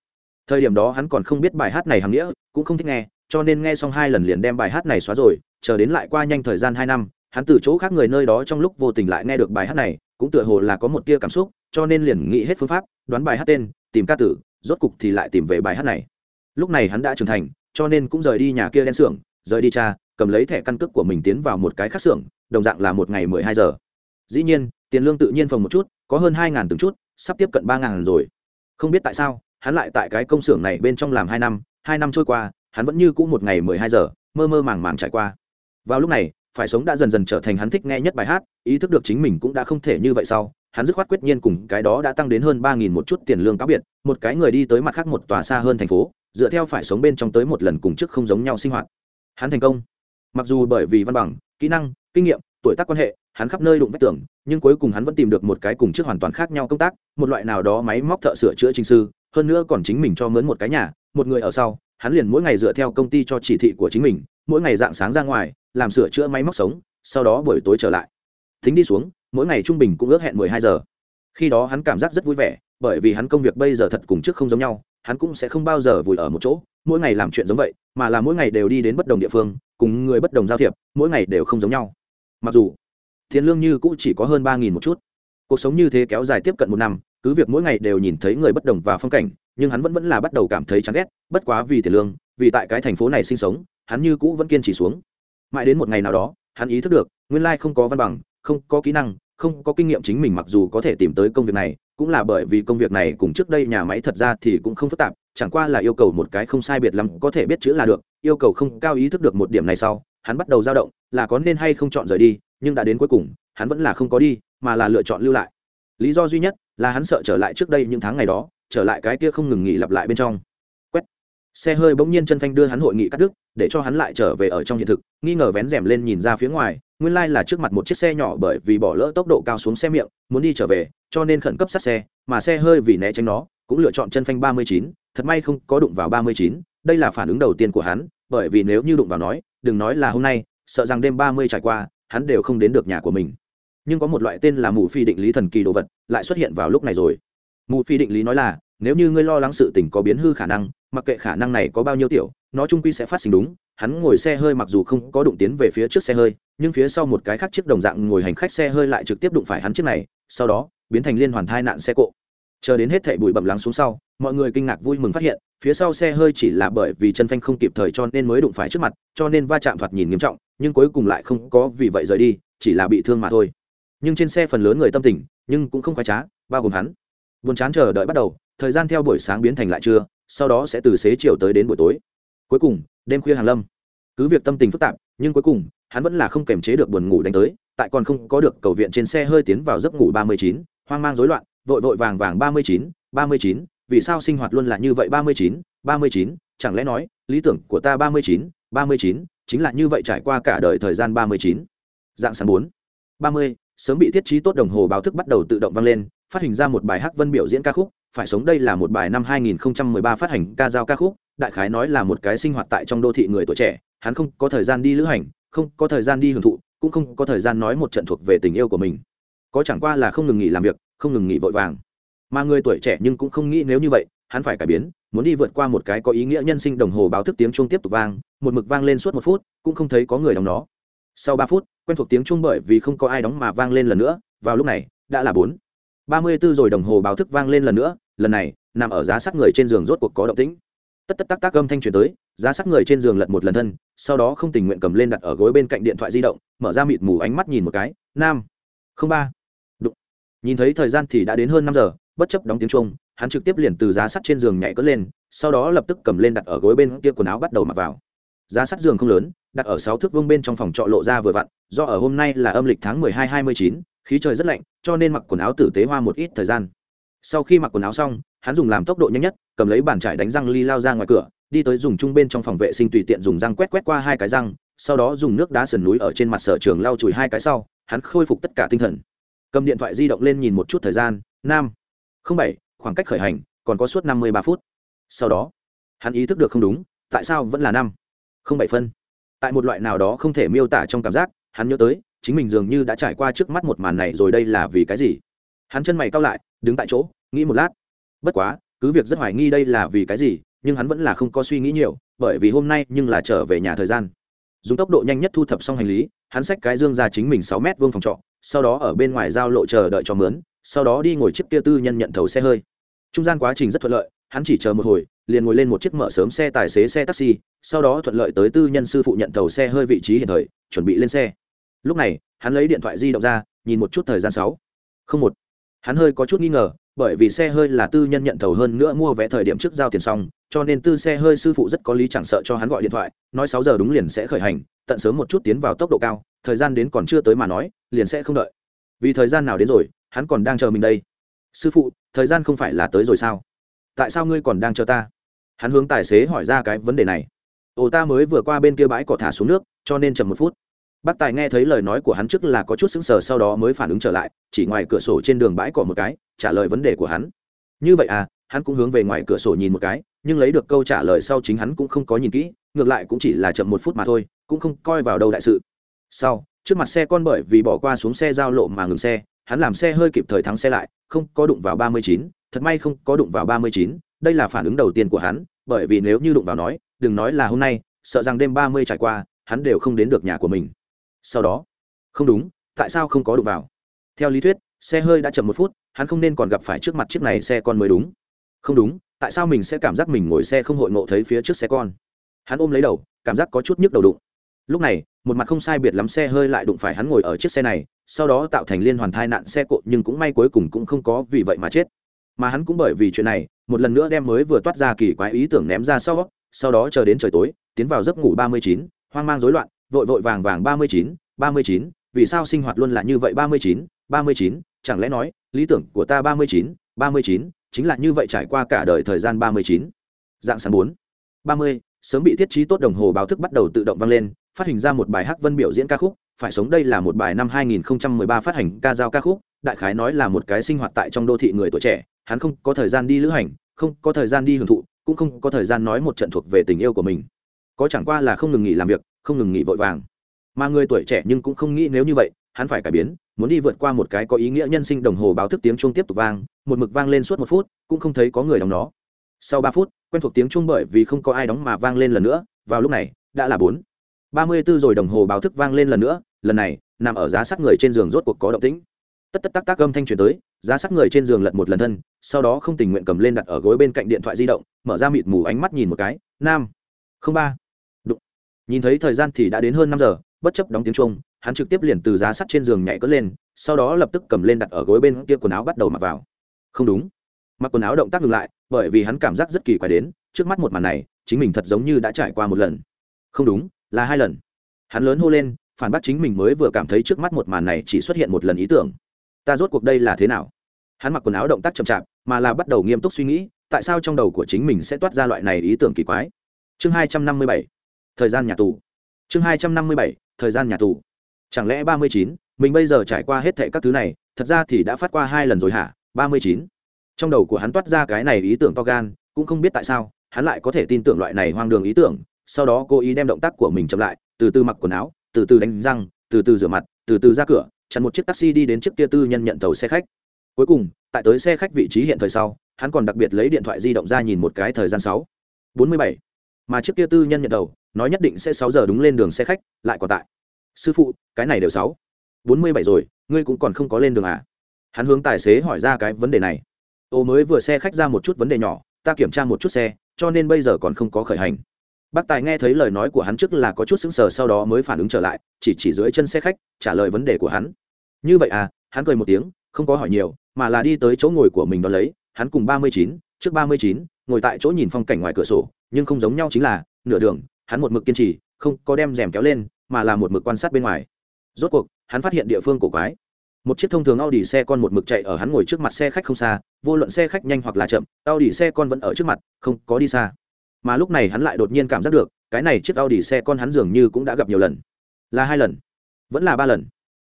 thời điểm đó hắn còn không biết bài hát này hằng nghĩa, cũng không thích nghe, cho nên nghe xong hai lần liền đem bài hát này xóa rồi, chờ đến lại qua nhanh thời gian hai năm, hắn từ chỗ khác người nơi đó trong lúc vô tình lại nghe được bài hát này, cũng tựa hồ là có một tia cảm xúc, cho nên liền nghĩ hết phương pháp, đoán bài hát tên, tìm ca tử, rốt cục thì lại tìm về bài hát này. Lúc này hắn đã trưởng thành, cho nên cũng rời đi nhà kia đen xưởng, rời đi cha, cầm lấy thẻ căn cước của mình tiến vào một cái khác xưởng, đồng dạng là một ngày mười hai giờ. Dĩ nhiên, tiền lương tự nhiên phòng một chút, có hơn hai ngàn từng chút, sắp tiếp cận ba ngàn rồi. Không biết tại sao hắn lại tại cái công xưởng này bên trong làm hai năm hai năm trôi qua, hắn vẫn như cũ một ngày mười hai giờ, mơ mơ màng màng trải qua. Vào lúc này, phải sống đã dần dần trở thành hắn thích nghe nhất bài hát, ý thức được chính mình cũng đã không thể như vậy sau, hắn dứt khoát quyết nhiên cùng cái đó đã tăng đến hơn ba nghìn một chút tiền lương cáo biệt, một cái người đi tới mặt khác một tòa xa hơn thành phố, dựa theo phải sống bên trong tới một lần cùng trước không giống nhau sinh hoạt. Hắn thành công. Mặc dù bởi vì văn bằng, kỹ năng, kinh nghiệm, tuổi tác quan hệ hắn khắp nơi đụng vách tưởng nhưng cuối cùng hắn vẫn tìm được một cái cùng trước hoàn toàn khác nhau công tác, một loại nào đó máy móc thợ sửa chữa trình sư, hơn nữa còn chính mình cho mướn một cái nhà, một người ở sau, hắn liền mỗi ngày dựa theo công ty cho chỉ thị của chính mình, mỗi ngày dạng sáng ra ngoài, làm sửa chữa máy móc sống, sau đó buổi tối trở lại. Thính đi xuống, mỗi ngày trung bình cũng ước hẹn mười hai giờ. Khi đó hắn cảm giác rất vui vẻ, bởi vì hắn công việc bây giờ thật cùng trước không giống nhau, hắn cũng sẽ không bao giờ vùi ở một chỗ, mỗi ngày làm chuyện giống vậy, mà là mỗi ngày đều đi đến bất đồng địa phương, cùng người bất đồng giao thiệp, mỗi ngày đều không giống nhau. Mặc dù tiền lương như cũ chỉ có hơn ba nghìn một chút. Cuộc sống như thế kéo dài tiếp cận một năm, cứ việc mỗi ngày đều nhìn thấy người bất đồng và phong cảnh, nhưng hắn vẫn vẫn là bắt đầu cảm thấy chán ghét, bất quá vì tiền lương, vì tại cái thành phố này sinh sống, hắn như cũ vẫn kiên trì xuống. Mãi đến một ngày nào đó, hắn ý thức được, nguyên lai không có văn bằng, không có kỹ năng, không có kinh nghiệm chính mình mặc dù có thể tìm tới công việc này, cũng là bởi vì công việc này cùng trước đây nhà máy thật ra thì cũng không phức tạp, chẳng qua là yêu cầu một cái không sai biệt lắm có thể biết chữ là được, yêu cầu không cao ý thức được một điểm này sau hắn bắt đầu dao động, là có nên hay không chọn rời đi, nhưng đã đến cuối cùng, hắn vẫn là không có đi, mà là lựa chọn lưu lại. Lý do duy nhất là hắn sợ trở lại trước đây những tháng ngày đó, trở lại cái kia không ngừng nghỉ lặp lại bên trong. Quét. Xe hơi bỗng nhiên chân phanh đưa hắn hội nghị cắt đứt, để cho hắn lại trở về ở trong hiện thực, nghi ngờ vén rèm lên nhìn ra phía ngoài, nguyên lai là trước mặt một chiếc xe nhỏ bởi vì bỏ lỡ tốc độ cao xuống xe miệng, muốn đi trở về, cho nên khẩn cấp sát xe, mà xe hơi vì né tránh nó, cũng lựa chọn chân phanh ba mươi chín, thật may không có đụng vào ba mươi chín, đây là phản ứng đầu tiên của hắn, bởi vì nếu như đụng vào nói đừng nói là hôm nay, sợ rằng đêm ba mươi trải qua, hắn đều không đến được nhà của mình. Nhưng có một loại tên là mù phi định lý thần kỳ đồ vật lại xuất hiện vào lúc này rồi. Mù phi định lý nói là, nếu như ngươi lo lắng sự tình có biến hư khả năng, mặc kệ khả năng này có bao nhiêu tiểu, nó trung quy sẽ phát sinh đúng, hắn ngồi xe hơi mặc dù không có đụng tiến về phía trước xe hơi, nhưng phía sau một cái khác chiếc đồng dạng ngồi hành khách xe hơi lại trực tiếp đụng phải hắn chiếc này, sau đó, biến thành liên hoàn thai nạn xe cộ chờ đến hết thảy bụi bặm lắng xuống sau, mọi người kinh ngạc vui mừng phát hiện, phía sau xe hơi chỉ là bởi vì chân phanh không kịp thời cho nên mới đụng phải trước mặt, cho nên va chạm thoạt nhìn nghiêm trọng, nhưng cuối cùng lại không có vì vậy rời đi, chỉ là bị thương mà thôi. Nhưng trên xe phần lớn người tâm tình, nhưng cũng không khoái trá, bao gồm hắn. Buồn chán chờ đợi bắt đầu, thời gian theo buổi sáng biến thành lại trưa, sau đó sẽ từ xế chiều tới đến buổi tối. Cuối cùng, đêm khuya hàng lâm. Cứ việc tâm tình phức tạp, nhưng cuối cùng, hắn vẫn là không kềm chế được buồn ngủ đánh tới, tại còn không có được cầu viện trên xe hơi tiến vào giấc ngủ ba mươi chín, hoang mang rối loạn vội vội vàng vàng ba mươi chín, ba mươi chín, vì sao sinh hoạt luôn là như vậy ba mươi chín, ba mươi chín? Chẳng lẽ nói, lý tưởng của ta ba mươi chín, ba mươi chín chính là như vậy trải qua cả đời thời gian ba mươi chín? Dạng sáng bốn. ba mươi, sớm bị thiết trí tốt đồng hồ báo thức bắt đầu tự động vang lên, phát hình ra một bài hát vân biểu diễn ca khúc, phải sống đây là một bài năm 2013 phát hành ca dao ca khúc, đại khái nói là một cái sinh hoạt tại trong đô thị người tuổi trẻ, hắn không có thời gian đi lữ hành, không có thời gian đi hưởng thụ, cũng không có thời gian nói một trận thuộc về tình yêu của mình. Có chẳng qua là không ngừng nghỉ làm việc không ngừng nghỉ vội vàng. Mà người tuổi trẻ nhưng cũng không nghĩ nếu như vậy, hắn phải cải biến, muốn đi vượt qua một cái có ý nghĩa nhân sinh đồng hồ báo thức tiếng chuông tiếp tục vang, một mực vang lên suốt một phút, cũng không thấy có người đóng nó. Sau ba phút, quen thuộc tiếng chuông bởi vì không có ai đóng mà vang lên lần nữa, vào lúc này, đã là bốn. Ba mươi bốn rồi đồng hồ báo thức vang lên lần nữa, lần này, nằm ở giá sát người trên giường rốt cuộc có động tĩnh. Tất tất tắc tắc âm thanh truyền tới, giá sát người trên giường lật một lần thân, sau đó không tình nguyện cầm lên đặt ở gối bên cạnh điện thoại di động, mở ra mịt mù ánh mắt nhìn một cái, nam. Không ba nhìn thấy thời gian thì đã đến hơn năm giờ, bất chấp đóng tiếng chuông, hắn trực tiếp liền từ giá sắt trên giường nhảy cất lên, sau đó lập tức cầm lên đặt ở gối bên kia quần áo bắt đầu mặc vào. Giá sắt giường không lớn, đặt ở sáu thước vương bên trong phòng trọ lộ ra vừa vặn, do ở hôm nay là âm lịch tháng mười hai hai mươi chín, khí trời rất lạnh, cho nên mặc quần áo tử tế hoa một ít thời gian. Sau khi mặc quần áo xong, hắn dùng làm tốc độ nhanh nhất, cầm lấy bàn trải đánh răng ly lao ra ngoài cửa, đi tới dùng chung bên trong phòng vệ sinh tùy tiện dùng răng quét quét qua hai cái răng, sau đó dùng nước đá sườn núi ở trên mặt sở trường lau chùi hai cái sau, hắn khôi phục tất cả tinh thần cầm điện thoại di động lên nhìn một chút thời gian, nam. Không bảy, khoảng cách khởi hành, còn có suốt năm mươi ba phút. Sau đó, hắn ý thức được không đúng, tại sao vẫn là năm không bảy phân. Tại một loại nào đó không thể miêu tả trong cảm giác, hắn nhớ tới, chính mình dường như đã trải qua trước mắt một màn này rồi đây là vì cái gì? Hắn chân mày cao lại, đứng tại chỗ, nghĩ một lát. Bất quá, cứ việc rất hoài nghi đây là vì cái gì, nhưng hắn vẫn là không có suy nghĩ nhiều, bởi vì hôm nay nhưng là trở về nhà thời gian. Dùng tốc độ nhanh nhất thu thập xong hành lý, hắn xách cái dương ra chính mình sáu mét vuông phòng trọ sau đó ở bên ngoài giao lộ chờ đợi cho mướn, sau đó đi ngồi chiếc kia tư nhân nhận thầu xe hơi. Trung gian quá trình rất thuận lợi, hắn chỉ chờ một hồi, liền ngồi lên một chiếc mở sớm xe tài xế xe taxi, sau đó thuận lợi tới tư nhân sư phụ nhận thầu xe hơi vị trí hiện thời, chuẩn bị lên xe. Lúc này, hắn lấy điện thoại di động ra, nhìn một chút thời gian sáu. Không một. Hắn hơi có chút nghi ngờ, bởi vì xe hơi là tư nhân nhận thầu hơn nữa mua vé thời điểm trước giao tiền xong, cho nên tư xe hơi sư phụ rất có lý chẳng sợ cho hắn gọi điện thoại, nói sáu giờ đúng liền sẽ khởi hành, tận sớm một chút tiến vào tốc độ cao thời gian đến còn chưa tới mà nói, liền sẽ không đợi. Vì thời gian nào đến rồi, hắn còn đang chờ mình đây. Sư phụ, thời gian không phải là tới rồi sao? Tại sao ngươi còn đang chờ ta? Hắn hướng tài xế hỏi ra cái vấn đề này. Ồ, ta mới vừa qua bên kia bãi cỏ thả xuống nước, cho nên chậm một phút. Bác tài nghe thấy lời nói của hắn trước là có chút sững sờ, sau đó mới phản ứng trở lại, chỉ ngoài cửa sổ trên đường bãi cỏ một cái, trả lời vấn đề của hắn. Như vậy à hắn cũng hướng về ngoài cửa sổ nhìn một cái, nhưng lấy được câu trả lời sau chính hắn cũng không có nhìn kỹ, ngược lại cũng chỉ là chậm một phút mà thôi, cũng không coi vào đâu đại sự sau, trước mặt xe con bởi vì bỏ qua xuống xe giao lộ mà ngừng xe, hắn làm xe hơi kịp thời thắng xe lại, không có đụng vào ba mươi chín, thật may không có đụng vào ba mươi chín, đây là phản ứng đầu tiên của hắn, bởi vì nếu như đụng vào nói, đừng nói là hôm nay, sợ rằng đêm ba mươi trải qua, hắn đều không đến được nhà của mình. Sau đó, không đúng, tại sao không có đụng vào? Theo lý thuyết, xe hơi đã chậm một phút, hắn không nên còn gặp phải trước mặt chiếc này xe con mới đúng. Không đúng, tại sao mình sẽ cảm giác mình ngồi xe không hội ngộ thấy phía trước xe con? Hắn ôm lấy đầu, cảm giác có chút nhức đầu đụng. Lúc này một mặt không sai biệt lắm xe hơi lại đụng phải hắn ngồi ở chiếc xe này, sau đó tạo thành liên hoàn thai nạn xe cộ nhưng cũng may cuối cùng cũng không có vì vậy mà chết. Mà hắn cũng bởi vì chuyện này, một lần nữa đem mới vừa toát ra kỳ quái ý tưởng ném ra sau sau đó chờ đến trời tối, tiến vào giấc ngủ ba mươi chín, hoang mang rối loạn, vội vội vàng vàng ba mươi chín, ba mươi chín, vì sao sinh hoạt luôn là như vậy ba mươi chín, ba mươi chín, chẳng lẽ nói, lý tưởng của ta ba mươi chín, ba mươi chín, chính là như vậy trải qua cả đời thời gian ba mươi chín? Dạng sáng bốn, ba mươi, sớm bị thiết trí tốt đồng hồ báo thức bắt đầu tự động vang lên phát hình ra một bài hát vân biểu diễn ca khúc, phải sống đây là một bài năm 2013 phát hành ca dao ca khúc, đại khái nói là một cái sinh hoạt tại trong đô thị người tuổi trẻ, hắn không có thời gian đi lữ hành, không có thời gian đi hưởng thụ, cũng không có thời gian nói một trận thuộc về tình yêu của mình. Có chẳng qua là không ngừng nghỉ làm việc, không ngừng nghỉ vội vàng. Mà người tuổi trẻ nhưng cũng không nghĩ nếu như vậy, hắn phải cải biến, muốn đi vượt qua một cái có ý nghĩa nhân sinh đồng hồ báo thức tiếng chuông tiếp tục vang, một mực vang lên suốt một phút, cũng không thấy có người đóng nó. Sau ba phút, quen thuộc tiếng chuông bởi vì không có ai đóng mà vang lên lần nữa, vào lúc này, đã là bốn ba mươi b ố rồi đồng hồ báo thức vang lên lần nữa, lần này, nằm ở giá sắt người trên giường rốt cuộc có động tĩnh. Tất tất tắc tắc âm thanh truyền tới, giá sắt người trên giường lật một lần thân, sau đó không tình nguyện cầm lên đặt ở gối bên cạnh điện thoại di động, mở ra mịt mù ánh mắt nhìn một cái, nam, không ba. Đụng. Nhìn thấy thời gian thì đã đến hơn năm giờ, bất chấp đóng tiếng chuông, hắn trực tiếp liền từ giá sắt trên giường nhảy cất lên, sau đó lập tức cầm lên đặt ở gối bên kia quần áo bắt đầu mặc vào. Không đúng. Mặc quần áo động tác ngừng lại, bởi vì hắn cảm giác rất kỳ quái đến, trước mắt một màn này, chính mình thật giống như đã trải qua một lần. Không đúng là hai lần. Hắn lớn hô lên, phản bác chính mình mới vừa cảm thấy trước mắt một màn này chỉ xuất hiện một lần ý tưởng. Ta rốt cuộc đây là thế nào? Hắn mặc quần áo động tác chậm chạp, mà là bắt đầu nghiêm túc suy nghĩ, tại sao trong đầu của chính mình sẽ toát ra loại này ý tưởng kỳ quái? Chương hai trăm năm mươi bảy, thời gian nhà tù. Chương hai trăm năm mươi bảy, thời gian nhà tù. Chẳng lẽ ba mươi chín, mình bây giờ trải qua hết thệ các thứ này, thật ra thì đã phát qua hai lần rồi hả? Ba mươi chín. Trong đầu của hắn toát ra cái này ý tưởng to gan, cũng không biết tại sao, hắn lại có thể tin tưởng loại này hoang đường ý tưởng sau đó cô ý đem động tác của mình chậm lại, từ từ mặc quần áo, từ từ đánh răng, từ từ rửa mặt, từ từ ra cửa, chặn một chiếc taxi đi đến chiếc kia tư nhân nhận tàu xe khách. Cuối cùng, tại tới xe khách vị trí hiện thời sau, hắn còn đặc biệt lấy điện thoại di động ra nhìn một cái thời gian sáu bốn mươi bảy. Mà chiếc kia tư nhân nhận tàu, nói nhất định sẽ sáu giờ đúng lên đường xe khách, lại còn tại. Sư phụ, cái này đều sáu bốn mươi bảy rồi, ngươi cũng còn không có lên đường à? Hắn hướng tài xế hỏi ra cái vấn đề này. Ô, mới vừa xe khách ra một chút vấn đề nhỏ, ta kiểm tra một chút xe, cho nên bây giờ còn không có khởi hành bác tài nghe thấy lời nói của hắn trước là có chút sững sờ, sau đó mới phản ứng trở lại, chỉ chỉ dưới chân xe khách, trả lời vấn đề của hắn. Như vậy à? Hắn cười một tiếng, không có hỏi nhiều, mà là đi tới chỗ ngồi của mình đón lấy. Hắn cùng ba mươi chín, trước ba mươi chín, ngồi tại chỗ nhìn phong cảnh ngoài cửa sổ, nhưng không giống nhau chính là, nửa đường, hắn một mực kiên trì, không có đem rèm kéo lên, mà là một mực quan sát bên ngoài. Rốt cuộc, hắn phát hiện địa phương cổ quái. Một chiếc thông thường Audi xe con một mực chạy ở hắn ngồi trước mặt xe khách không xa, vô luận xe khách nhanh hoặc là chậm, Audi xe con vẫn ở trước mặt, không có đi xa mà lúc này hắn lại đột nhiên cảm giác được, cái này chiếc Audi xe con hắn dường như cũng đã gặp nhiều lần. Là hai lần, vẫn là ba lần.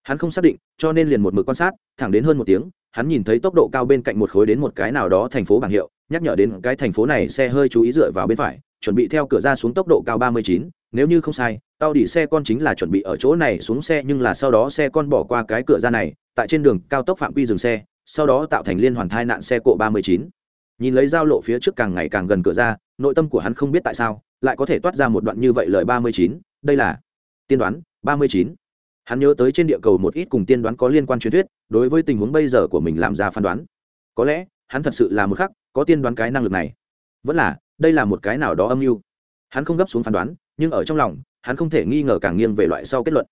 Hắn không xác định, cho nên liền một mực quan sát, thẳng đến hơn một tiếng, hắn nhìn thấy tốc độ cao bên cạnh một khối đến một cái nào đó thành phố bảng hiệu, nhắc nhở đến cái thành phố này xe hơi chú ý dựa vào bên phải, chuẩn bị theo cửa ra xuống tốc độ cao ba mươi chín, nếu như không sai tao xe con chính là chuẩn bị ở chỗ này xuống xe, nhưng là sau đó xe con bỏ qua cái cửa ra này, tại trên đường cao tốc phạm quy dừng xe, sau đó tạo thành liên hoàn thai nạn xe cộ ba mươi chín nhìn lấy giao lộ phía trước càng ngày càng gần cửa ra, nội tâm của hắn không biết tại sao, lại có thể toát ra một đoạn như vậy lời ba mươi chín, đây là tiên đoán ba mươi chín. Hắn nhớ tới trên địa cầu một ít cùng tiên đoán có liên quan truyền thuyết, đối với tình huống bây giờ của mình làm ra phán đoán. Có lẽ, hắn thật sự là một khắc có tiên đoán cái năng lực này. Vẫn là, đây là một cái nào đó âm mưu. Hắn không gấp xuống phán đoán, nhưng ở trong lòng, hắn không thể nghi ngờ càng nghiêng về loại sau kết luận.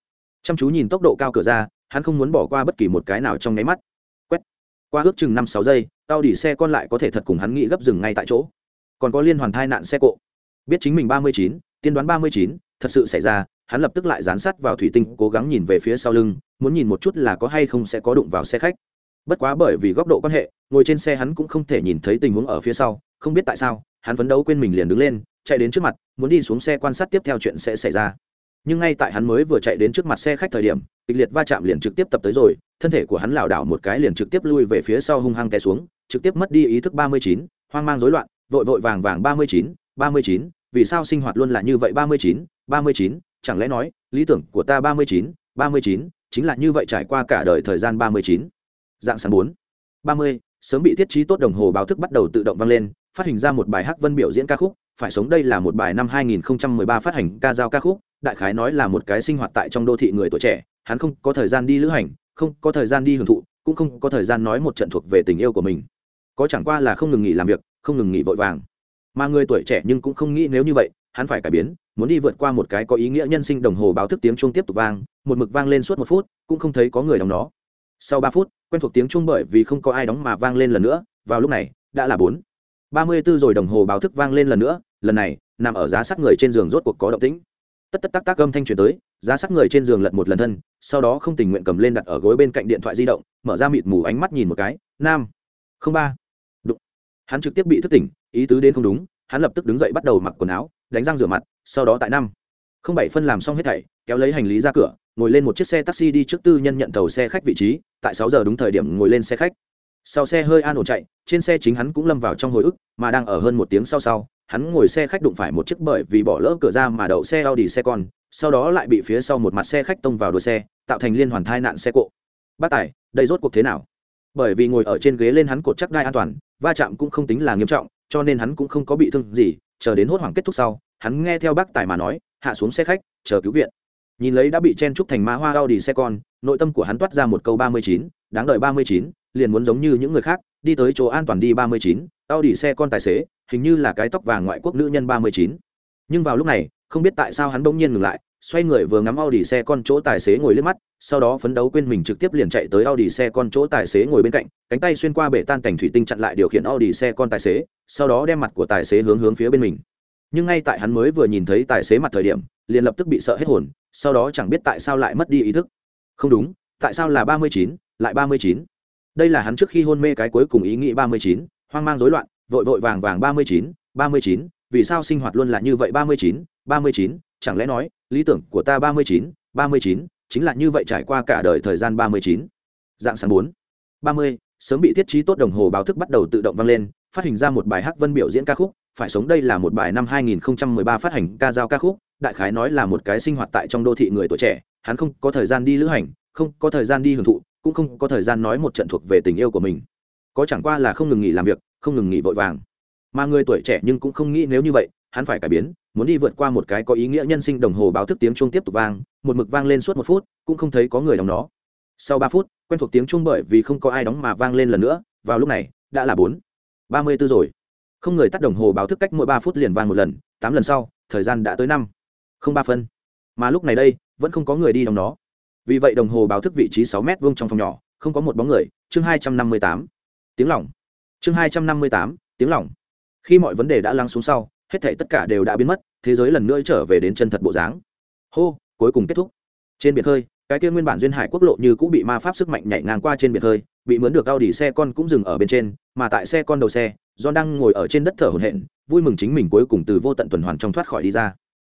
Chăm chú nhìn tốc độ cao cửa ra, hắn không muốn bỏ qua bất kỳ một cái nào trong nháy mắt qua ước chừng năm sáu giây tao đỉ xe con lại có thể thật cùng hắn nghĩ gấp dừng ngay tại chỗ. Còn có liên hoàn thai nạn xe cộ. Biết chính mình ba mươi chín, tiên đoán ba mươi chín, thật sự xảy ra, hắn lập tức lại dán sát vào thủy tinh, cố gắng nhìn về phía sau lưng, muốn nhìn một chút là có hay không sẽ có đụng vào xe khách. Bất quá bởi vì góc độ quan hệ, ngồi trên xe hắn cũng không thể nhìn thấy tình huống ở phía sau, không biết tại sao, hắn phấn đấu quên mình liền đứng lên, chạy đến trước mặt, muốn đi xuống xe quan sát tiếp theo chuyện sẽ xảy ra. Nhưng ngay tại hắn mới vừa chạy đến trước mặt xe khách thời điểm kịch liệt va chạm liền trực tiếp tập tới rồi, thân thể của hắn lảo đảo một cái liền trực tiếp lui về phía sau hung hăng té xuống, trực tiếp mất đi ý thức ba mươi chín, hoang mang rối loạn, vội vội vàng vàng ba mươi chín, ba mươi chín, vì sao sinh hoạt luôn là như vậy ba mươi chín, ba mươi chín, chẳng lẽ nói, lý tưởng của ta ba mươi chín, ba mươi chín, chính là như vậy trải qua cả đời thời gian ba mươi chín? Dạng sáng bốn, ba mươi, sớm bị thiết trí tốt đồng hồ báo thức bắt đầu tự động vang lên, phát hình ra một bài hát vân biểu diễn ca khúc, phải sống đây là một bài năm 2013 phát hành ca giao ca khúc, đại khái nói là một cái sinh hoạt tại trong đô thị người tuổi trẻ hắn không có thời gian đi lữ hành, không có thời gian đi hưởng thụ, cũng không có thời gian nói một trận thuộc về tình yêu của mình. Có chẳng qua là không ngừng nghỉ làm việc, không ngừng nghỉ vội vàng. Mà người tuổi trẻ nhưng cũng không nghĩ nếu như vậy, hắn phải cải biến, muốn đi vượt qua một cái có ý nghĩa nhân sinh đồng hồ báo thức tiếng chuông tiếp tục vang, một mực vang lên suốt một phút, cũng không thấy có người đóng nó. Sau ba phút, quen thuộc tiếng chuông bởi vì không có ai đóng mà vang lên lần nữa, vào lúc này, đã là bốn. Ba mươi b ố rồi đồng hồ báo thức vang lên lần nữa, lần này, nằm ở giá sắc người trên giường rốt cuộc có động tĩnh tất tất tắc tắc âm thanh truyền tới, giá sắc người trên giường lật một lần thân, sau đó không tình nguyện cầm lên đặt ở gối bên cạnh điện thoại di động, mở ra mịt mù ánh mắt nhìn một cái, nam, không ba. Đụng. Hắn trực tiếp bị thức tỉnh, ý tứ đến không đúng, hắn lập tức đứng dậy bắt đầu mặc quần áo, đánh răng rửa mặt, sau đó tại năm. Không bảy phân làm xong hết thảy, kéo lấy hành lý ra cửa, ngồi lên một chiếc xe taxi đi trước tư nhân nhận tàu xe khách vị trí, tại sáu giờ đúng thời điểm ngồi lên xe khách. Sau xe hơi an ổn chạy, trên xe chính hắn cũng lâm vào trong hồi ức, mà đang ở hơn một tiếng sau sau hắn ngồi xe khách đụng phải một chiếc bởi vì bỏ lỡ cửa ra mà đậu xe Audi xe con, sau đó lại bị phía sau một mặt xe khách tông vào đuôi xe, tạo thành liên hoàn tai nạn xe cộ. Bác tài, đây rốt cuộc thế nào? Bởi vì ngồi ở trên ghế lên hắn cột chắc đai an toàn, va chạm cũng không tính là nghiêm trọng, cho nên hắn cũng không có bị thương gì, chờ đến hốt hoảng kết thúc sau, hắn nghe theo bác tài mà nói, hạ xuống xe khách, chờ cứu viện. Nhìn lấy đã bị chen trúc thành ma hoa Audi xe con, nội tâm của hắn toát ra một câu ba mươi chín, đáng đợi ba mươi chín, liền muốn giống như những người khác, đi tới chỗ an toàn đi ba mươi chín, Audi xe con tài xế hình như là cái tóc vàng ngoại quốc nữ nhân ba mươi chín. Nhưng vào lúc này, không biết tại sao hắn bỗng nhiên ngừng lại, xoay người vừa ngắm Audi xe con chỗ tài xế ngồi lên mắt, sau đó phấn đấu quên mình trực tiếp liền chạy tới Audi xe con chỗ tài xế ngồi bên cạnh, cánh tay xuyên qua bể tan cảnh thủy tinh chặn lại điều khiển Audi xe con tài xế, sau đó đem mặt của tài xế hướng hướng phía bên mình. Nhưng ngay tại hắn mới vừa nhìn thấy tài xế mặt thời điểm, liền lập tức bị sợ hết hồn, sau đó chẳng biết tại sao lại mất đi ý thức. Không đúng, tại sao là ba mươi chín, lại ba mươi chín? Đây là hắn trước khi hôn mê cái cuối cùng ý nghĩ ba mươi chín, hoang mang rối loạn vội vội vàng vàng ba mươi chín, ba mươi chín, vì sao sinh hoạt luôn là như vậy ba mươi chín, ba mươi chín? Chẳng lẽ nói, lý tưởng của ta ba mươi chín, ba mươi chín chính là như vậy trải qua cả đời thời gian ba mươi chín? Dạng sáng bốn, ba mươi, sớm bị thiết trí tốt đồng hồ báo thức bắt đầu tự động vang lên, phát hình ra một bài hát vân biểu diễn ca khúc, phải sống đây là một bài năm 2013 phát hành ca giao ca khúc, đại khái nói là một cái sinh hoạt tại trong đô thị người tuổi trẻ, hắn không có thời gian đi lữ hành, không có thời gian đi hưởng thụ, cũng không có thời gian nói một trận thuộc về tình yêu của mình. Có chẳng qua là không ngừng nghỉ làm việc không ngừng nghỉ vội vàng. Mà người tuổi trẻ nhưng cũng không nghĩ nếu như vậy, hắn phải cải biến, muốn đi vượt qua một cái có ý nghĩa nhân sinh đồng hồ báo thức tiếng chuông tiếp tục vang, một mực vang lên suốt một phút, cũng không thấy có người đóng nó. Sau ba phút, quen thuộc tiếng chuông bởi vì không có ai đóng mà vang lên lần nữa, vào lúc này, đã là bốn. Ba mươi b ố rồi. Không người tắt đồng hồ báo thức cách mỗi ba phút liền vang một lần, tám lần sau, thời gian đã tới năm. Không ba phân. Mà lúc này đây, vẫn không có người đi đóng nó. Vì vậy đồng hồ báo thức vị trí sáu m vông trong phòng nhỏ, không có một bóng người, chương hai trăm năm mươi tám. Tiếng lỏng chương hai trăm năm mươi tám, tiếng lỏng khi mọi vấn đề đã lắng xuống sau, hết thể tất cả đều đã biến mất, thế giới lần nữa trở về đến chân thật bộ dáng. Hô, cuối cùng kết thúc. Trên biển khơi, cái kia nguyên bản duyên hải quốc lộ như cũng bị ma pháp sức mạnh nhảy ngang qua trên biển khơi, bị mướn được cao đỉ xe con cũng dừng ở bên trên, mà tại xe con đầu xe do đang ngồi ở trên đất thở hổn hển, vui mừng chính mình cuối cùng từ vô tận tuần hoàn trong thoát khỏi đi ra.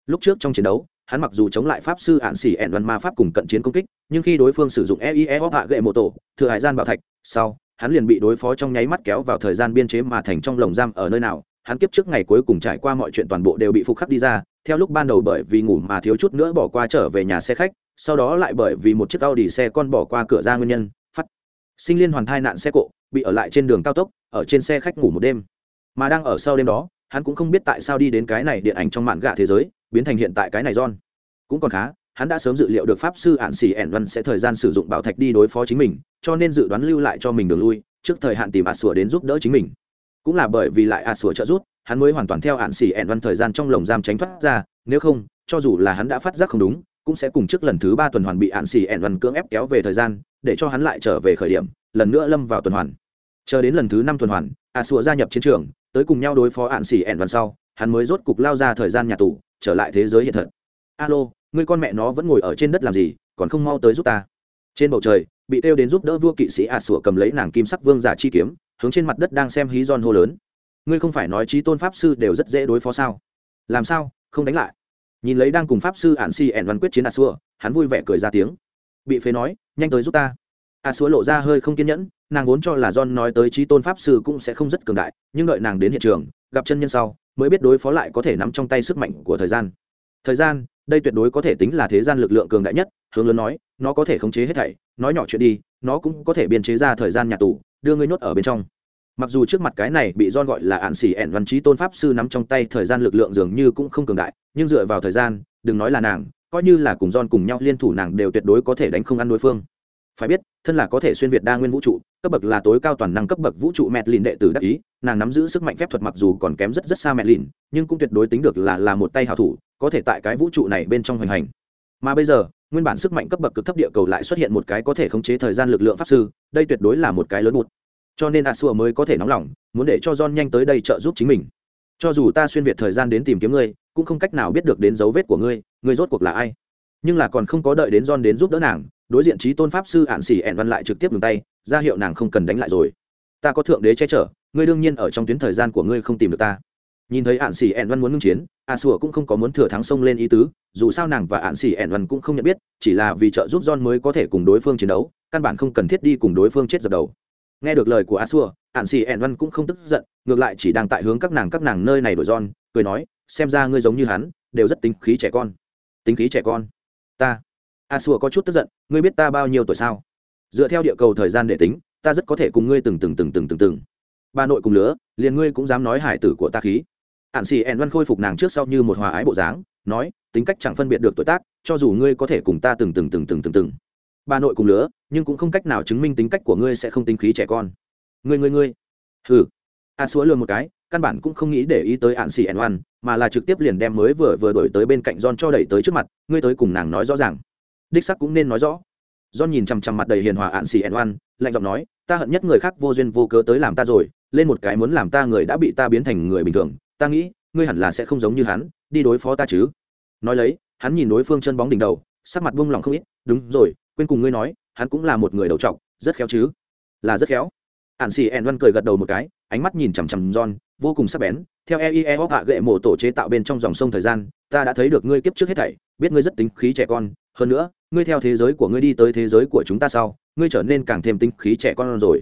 Lúc trước trong chiến đấu, hắn mặc dù chống lại pháp sư ạn xỉ ẹn văn ma pháp cùng cận chiến công kích, nhưng khi đối phương sử dụng eie hóp hạ gậy mô tổ, thừa hải gian bảo thạch, sau hắn liền bị đối phó trong nháy mắt kéo vào thời gian biên chế mà thành trong lồng giam ở nơi nào, hắn kiếp trước ngày cuối cùng trải qua mọi chuyện toàn bộ đều bị phục khắc đi ra, theo lúc ban đầu bởi vì ngủ mà thiếu chút nữa bỏ qua trở về nhà xe khách, sau đó lại bởi vì một chiếc Audi xe con bỏ qua cửa ra nguyên nhân, phát sinh liên hoàn thai nạn xe cộ, bị ở lại trên đường cao tốc, ở trên xe khách ngủ một đêm. Mà đang ở sau đêm đó, hắn cũng không biết tại sao đi đến cái này điện ảnh trong mạn gạ thế giới, biến thành hiện tại cái này John. Cũng còn khá hắn đã sớm dự liệu được pháp sư ạn xỉ ẻn văn sẽ thời gian sử dụng bảo thạch đi đối phó chính mình, cho nên dự đoán lưu lại cho mình đường lui, trước thời hạn tìm ạt sủa đến giúp đỡ chính mình. Cũng là bởi vì lại ạt sủa trợ giúp, hắn mới hoàn toàn theo ạn xỉ ẻn văn thời gian trong lồng giam tránh thoát ra, nếu không, cho dù là hắn đã phát giác không đúng, cũng sẽ cùng trước lần thứ ba tuần hoàn bị ạn xỉ ẻn văn cưỡng ép kéo về thời gian, để cho hắn lại trở về khởi điểm, lần nữa lâm vào tuần hoàn. Chờ đến lần thứ năm tuần hoàn ạn sủa gia nhập chiến trường, tới cùng nhau đối phó ạn xỉ ẻn văn sau, hắn mới rốt cục lao ra thời gian nhà tù, trở lại thế giới hiện thật. Alo người con mẹ nó vẫn ngồi ở trên đất làm gì, còn không mau tới giúp ta. Trên bầu trời, bị kêu đến giúp đỡ vua kỵ sĩ ạt sủa cầm lấy nàng kim sắc vương giả chi kiếm, hướng trên mặt đất đang xem hí giòn hô lớn. Ngươi không phải nói trí tôn pháp sư đều rất dễ đối phó sao? Làm sao, không đánh lại? Nhìn lấy đang cùng pháp sư ạn si ẻn văn quyết chiến ạt sủa, hắn vui vẻ cười ra tiếng. Bị phế nói, nhanh tới giúp ta. Ạt sủa lộ ra hơi không kiên nhẫn, nàng vốn cho là john nói tới trí tôn pháp sư cũng sẽ không rất cường đại, nhưng đợi nàng đến hiện trường, gặp chân nhân sau, mới biết đối phó lại có thể nắm trong tay sức mạnh của thời gian. Thời gian đây tuyệt đối có thể tính là thế gian lực lượng cường đại nhất, hướng lớn nói, nó có thể khống chế hết thảy, nói nhỏ chuyện đi, nó cũng có thể biên chế ra thời gian nhà tù, đưa ngươi nhốt ở bên trong. Mặc dù trước mặt cái này bị don gọi là ạn xỉ ẹn văn trí tôn pháp sư nắm trong tay thời gian lực lượng dường như cũng không cường đại, nhưng dựa vào thời gian, đừng nói là nàng, coi như là cùng don cùng nhau liên thủ nàng đều tuyệt đối có thể đánh không ăn đối phương. Phải biết, thân là có thể xuyên việt đa nguyên vũ trụ, cấp bậc là tối cao toàn năng cấp bậc vũ trụ mẹt lìn đệ tử đắc ý, nàng nắm giữ sức mạnh phép thuật mặc dù còn kém rất rất xa mẹt lìn, nhưng cũng tuyệt đối tính được là là một tay hảo thủ có thể tại cái vũ trụ này bên trong hoành hành. Mà bây giờ, nguyên bản sức mạnh cấp bậc cực thấp địa cầu lại xuất hiện một cái có thể khống chế thời gian lực lượng pháp sư, đây tuyệt đối là một cái lớn bụt. Cho nên a xua mới có thể nóng lòng, muốn để cho john nhanh tới đây trợ giúp chính mình. Cho dù ta xuyên việt thời gian đến tìm kiếm ngươi, cũng không cách nào biết được đến dấu vết của ngươi ngươi rốt cuộc là ai. Nhưng là còn không có đợi đến john đến giúp đỡ nàng, đối diện trí tôn pháp sư ạn xỉ ẹn văn lại trực tiếp ngừng tay, ra hiệu nàng không cần đánh lại rồi. Ta có thượng đế che chở, ngươi đương nhiên ở trong tuyến thời gian của ngươi không tìm được ta nhìn thấy ạn xỉ ẹn văn muốn ngưng chiến, a sủa cũng không có muốn thừa thắng sông lên ý tứ, dù sao nàng và ạn xỉ ẹn văn cũng không nhận biết, chỉ là vì trợ giúp john mới có thể cùng đối phương chiến đấu, căn bản không cần thiết đi cùng đối phương chết dập đầu. Nghe được lời của a sủa, ạn xỉ ẹn văn cũng không tức giận, ngược lại chỉ đang tại hướng các nàng các nàng nơi này đổi john, cười nói, xem ra ngươi giống như hắn, đều rất tính khí trẻ con. Tính khí trẻ con? Ta? A sủa có chút tức giận, ngươi biết ta bao nhiêu tuổi sao? Dựa theo địa cầu thời gian để tính, ta rất có thể cùng ngươi từng từng từng từng từng từng. Bà nội cùng lứa, liền ngươi cũng dám nói hải tử của ta khí ạn xì ẹn văn khôi phục nàng trước sau như một hòa ái bộ dáng, nói, tính cách chẳng phân biệt được tuổi tác, cho dù ngươi có thể cùng ta từng từng từng từng từng từng. Bà nội cùng lứa, nhưng cũng không cách nào chứng minh tính cách của ngươi sẽ không tính khí trẻ con. Ngươi ngươi ngươi. Hừ. A xúa lừa một cái, căn bản cũng không nghĩ để ý tới ạn xì ẹn văn, mà là trực tiếp liền đem mới vừa vừa đổi tới bên cạnh john cho đẩy tới trước mặt, ngươi tới cùng nàng nói rõ ràng. Đích sắc cũng nên nói rõ. John nhìn chằm chằm mặt đầy hiền hòa ạn xì ẹn văn, lạnh giọng nói, ta hận nhất người khác vô duyên vô cớ tới làm ta rồi, lên một cái muốn làm ta người đã bị ta biến thành người bình thường ta nghĩ, ngươi hẳn là sẽ không giống như hắn, đi đối phó ta chứ. Nói lấy, hắn nhìn đối phương chân bóng đỉnh đầu, sắc mặt buông lỏng không ít, đúng rồi, quên cùng ngươi nói, hắn cũng là một người đầu trọc, rất khéo chứ? Là rất khéo. Ạn xì ẹn văn cười gật đầu một cái, ánh mắt nhìn chằm chằm john, vô cùng sắc bén. Theo eie hóc hạ gệ mổ tổ chế tạo bên trong dòng sông thời gian, ta đã thấy được ngươi kiếp trước hết thảy, biết ngươi rất tính khí trẻ con. Hơn nữa, ngươi theo thế giới của ngươi đi tới thế giới của chúng ta sau, ngươi trở nên càng thêm tính khí trẻ con rồi.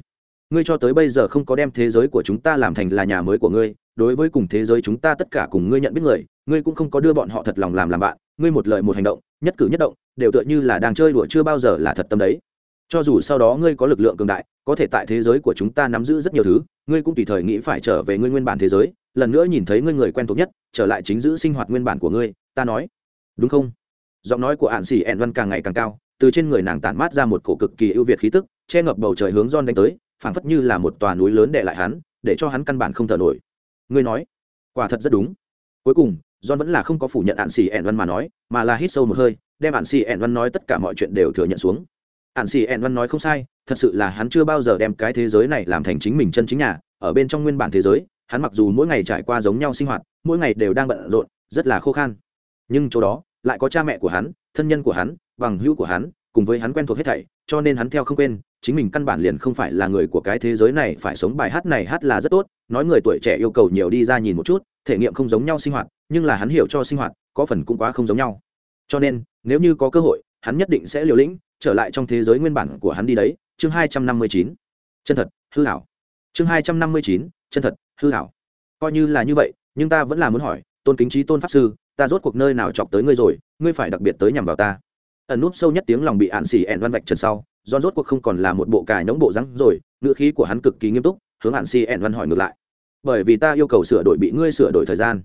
Ngươi cho tới bây giờ không có đem thế giới của chúng ta làm thành là nhà mới của ngươi đối với cùng thế giới chúng ta tất cả cùng ngươi nhận biết người, ngươi cũng không có đưa bọn họ thật lòng làm làm bạn, ngươi một lời một hành động, nhất cử nhất động, đều tựa như là đang chơi đùa chưa bao giờ là thật tâm đấy. Cho dù sau đó ngươi có lực lượng cường đại, có thể tại thế giới của chúng ta nắm giữ rất nhiều thứ, ngươi cũng tùy thời nghĩ phải trở về ngươi nguyên bản thế giới, lần nữa nhìn thấy ngươi người quen thuộc nhất, trở lại chính giữ sinh hoạt nguyên bản của ngươi, ta nói. Đúng không? Giọng nói của ạn xỉ ẹn văn càng ngày càng cao, từ trên người nàng tản mát ra một cổ cực kỳ ưu việt khí tức, che ngập bầu trời hướng don đánh tới, phảng phất như là một tòa núi lớn đè lại hắn, để cho hắn căn bản không thở nổi ngươi nói. Quả thật rất đúng. Cuối cùng, John vẫn là không có phủ nhận ạn xì ẻn văn mà nói, mà là hít sâu một hơi, đem ạn xì ẻn văn nói tất cả mọi chuyện đều thừa nhận xuống. Ạn xì ẻn văn nói không sai, thật sự là hắn chưa bao giờ đem cái thế giới này làm thành chính mình chân chính nhà, ở bên trong nguyên bản thế giới, hắn mặc dù mỗi ngày trải qua giống nhau sinh hoạt, mỗi ngày đều đang bận rộn, rất là khô khan. Nhưng chỗ đó, lại có cha mẹ của hắn, thân nhân của hắn, bằng hữu của hắn, cùng với hắn quen thuộc hết thảy, cho nên hắn theo không quên chính mình căn bản liền không phải là người của cái thế giới này, phải sống bài hát này hát là rất tốt, nói người tuổi trẻ yêu cầu nhiều đi ra nhìn một chút, thể nghiệm không giống nhau sinh hoạt, nhưng là hắn hiểu cho sinh hoạt, có phần cũng quá không giống nhau. Cho nên, nếu như có cơ hội, hắn nhất định sẽ liều lĩnh, trở lại trong thế giới nguyên bản của hắn đi đấy. Chương hai trăm năm mươi chín. Chân thật, hư hảo. Chương hai trăm năm mươi chín. Chân thật, hư hảo. Coi như là như vậy, nhưng ta vẫn là muốn hỏi, tôn kính trí tôn pháp sư, ta rốt cuộc nơi nào chọc tới ngươi rồi, ngươi phải đặc biệt tới nhằm vào ta. Ẩn núp sâu nhất tiếng lòng bị ạn xỉ ẹn văn vạch trần sau John rốt cuộc không còn là một bộ cài nóng bộ rắn rồi ngữ khí của hắn cực kỳ nghiêm túc hướng Hàn Si En văn hỏi ngược lại. Bởi vì ta yêu cầu sửa đổi bị ngươi sửa đổi thời gian.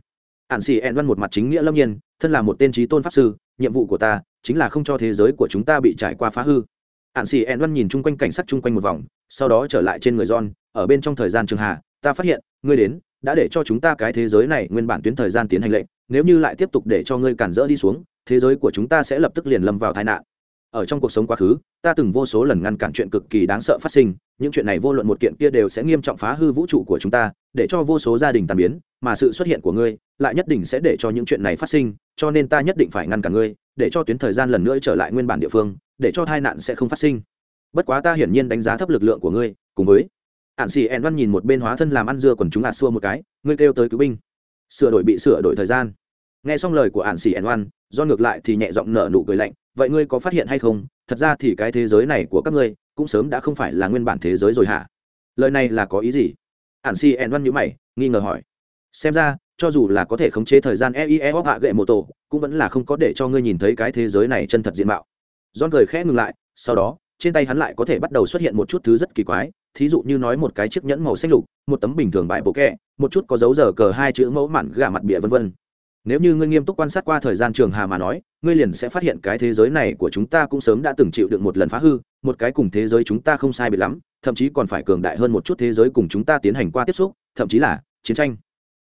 Hàn Si En văn một mặt chính nghĩa lâm nhiên thân là một tên trí tôn pháp sư nhiệm vụ của ta chính là không cho thế giới của chúng ta bị trải qua phá hư. Hàn Si En văn nhìn chung quanh cảnh sắc chung quanh một vòng sau đó trở lại trên người john ở bên trong thời gian trường hạ, ta phát hiện ngươi đến đã để cho chúng ta cái thế giới này nguyên bản tuyến thời gian tiến hành lệnh nếu như lại tiếp tục để cho ngươi cản rỡ đi xuống thế giới của chúng ta sẽ lập tức liền lâm vào tai nạn ở trong cuộc sống quá khứ, ta từng vô số lần ngăn cản chuyện cực kỳ đáng sợ phát sinh, những chuyện này vô luận một kiện kia đều sẽ nghiêm trọng phá hư vũ trụ của chúng ta, để cho vô số gia đình tàn biến, mà sự xuất hiện của ngươi lại nhất định sẽ để cho những chuyện này phát sinh, cho nên ta nhất định phải ngăn cản ngươi, để cho tuyến thời gian lần nữa trở lại nguyên bản địa phương, để cho tai nạn sẽ không phát sinh. Bất quá ta hiển nhiên đánh giá thấp lực lượng của ngươi, cùng với ạn xì ẹn văn nhìn một bên hóa thân làm ăn dưa còn chúng ạt xua một cái, ngươi kêu tới cứu binh. Sửa đổi bị sửa đổi thời gian. Nghe xong lời của ạn xì ẹn văn do ngược lại thì nhẹ giọng nở nụ cười lạnh, vậy ngươi có phát hiện hay không? Thật ra thì cái thế giới này của các ngươi cũng sớm đã không phải là nguyên bản thế giới rồi hả? Lời này là có ý gì? Ản si ẹn văn nhữ mày, nghi ngờ hỏi. Xem ra, cho dù là có thể khống chế thời gian eie hoặc hạ gậy mô tô cũng vẫn là không có để cho ngươi nhìn thấy cái thế giới này chân thật diện mạo. Don cười khẽ ngừng lại, sau đó, trên tay hắn lại có thể bắt đầu xuất hiện một chút thứ rất kỳ quái, thí dụ như nói một cái chiếc nhẫn màu xanh lục, một tấm bình thường bãi bộ kẹ, một chút có dấu giờ cờ hai chữ mẫu mặn gà mặt bịa vân vân nếu như ngươi nghiêm túc quan sát qua thời gian trường hà mà nói, ngươi liền sẽ phát hiện cái thế giới này của chúng ta cũng sớm đã từng chịu được một lần phá hư, một cái cùng thế giới chúng ta không sai biệt lắm, thậm chí còn phải cường đại hơn một chút thế giới cùng chúng ta tiến hành qua tiếp xúc, thậm chí là chiến tranh.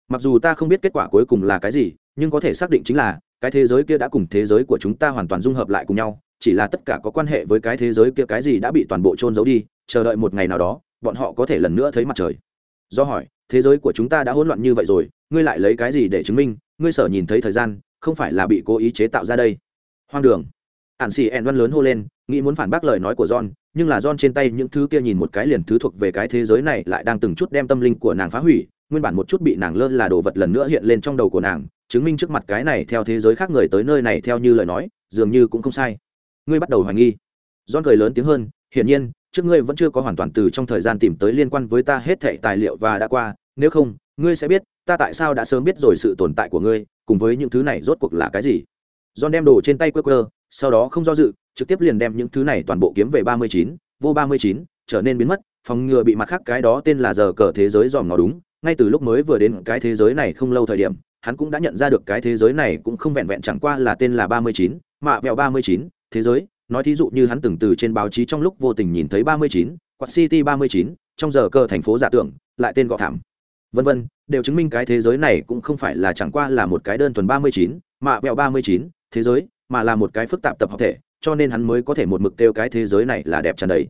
Mặc dù ta không biết kết quả cuối cùng là cái gì, nhưng có thể xác định chính là, cái thế giới kia đã cùng thế giới của chúng ta hoàn toàn dung hợp lại cùng nhau, chỉ là tất cả có quan hệ với cái thế giới kia cái gì đã bị toàn bộ trôn giấu đi, chờ đợi một ngày nào đó, bọn họ có thể lần nữa thấy mặt trời. Do hỏi, thế giới của chúng ta đã hỗn loạn như vậy rồi, ngươi lại lấy cái gì để chứng minh ngươi sở nhìn thấy thời gian, không phải là bị cố ý chế tạo ra đây. Hoang đường. Ạn xì ẹn văn lớn hô lên, nghĩ muốn phản bác lời nói của john, nhưng là john trên tay những thứ kia nhìn một cái liền thứ thuộc về cái thế giới này lại đang từng chút đem tâm linh của nàng phá hủy, nguyên bản một chút bị nàng lơ là đồ vật lần nữa hiện lên trong đầu của nàng, chứng minh trước mặt cái này theo thế giới khác người tới nơi này theo như lời nói, dường như cũng không sai. Ngươi bắt đầu hoài nghi. John cười lớn tiếng hơn, hiển nhiên, trước ngươi vẫn chưa có hoàn toàn từ trong thời gian tìm tới liên quan với ta hết thảy tài liệu và đã qua, nếu không, ngươi sẽ biết ta tại sao đã sớm biết rồi sự tồn tại của ngươi, cùng với những thứ này rốt cuộc là cái gì? John đem đồ trên tay quơ quơ, sau đó không do dự, trực tiếp liền đem những thứ này toàn bộ kiếm về ba mươi chín, vô ba mươi chín, trở nên biến mất, phòng ngừa bị mặt khác cái đó tên là giờ cờ thế giới dòm nó đúng, ngay từ lúc mới vừa đến cái thế giới này không lâu thời điểm, hắn cũng đã nhận ra được cái thế giới này cũng không vẹn vẹn chẳng qua là tên là ba mươi chín mạ vẹo ba mươi chín, thế giới, nói thí dụ như hắn từng từ trên báo chí trong lúc vô tình nhìn thấy ba mươi chín quạt city ba mươi chín, trong giờ cờ thành phố giả tưởng, lại tên gọ thảm vân vân, đều chứng minh cái thế giới này cũng không phải là chẳng qua là một cái đơn thuần ba mươi chín mạ vẹo ba mươi chín thế giới, mà là một cái phức tạp tập hợp thể, cho nên hắn mới có thể một mực kêu cái thế giới này là đẹp tràn đầy.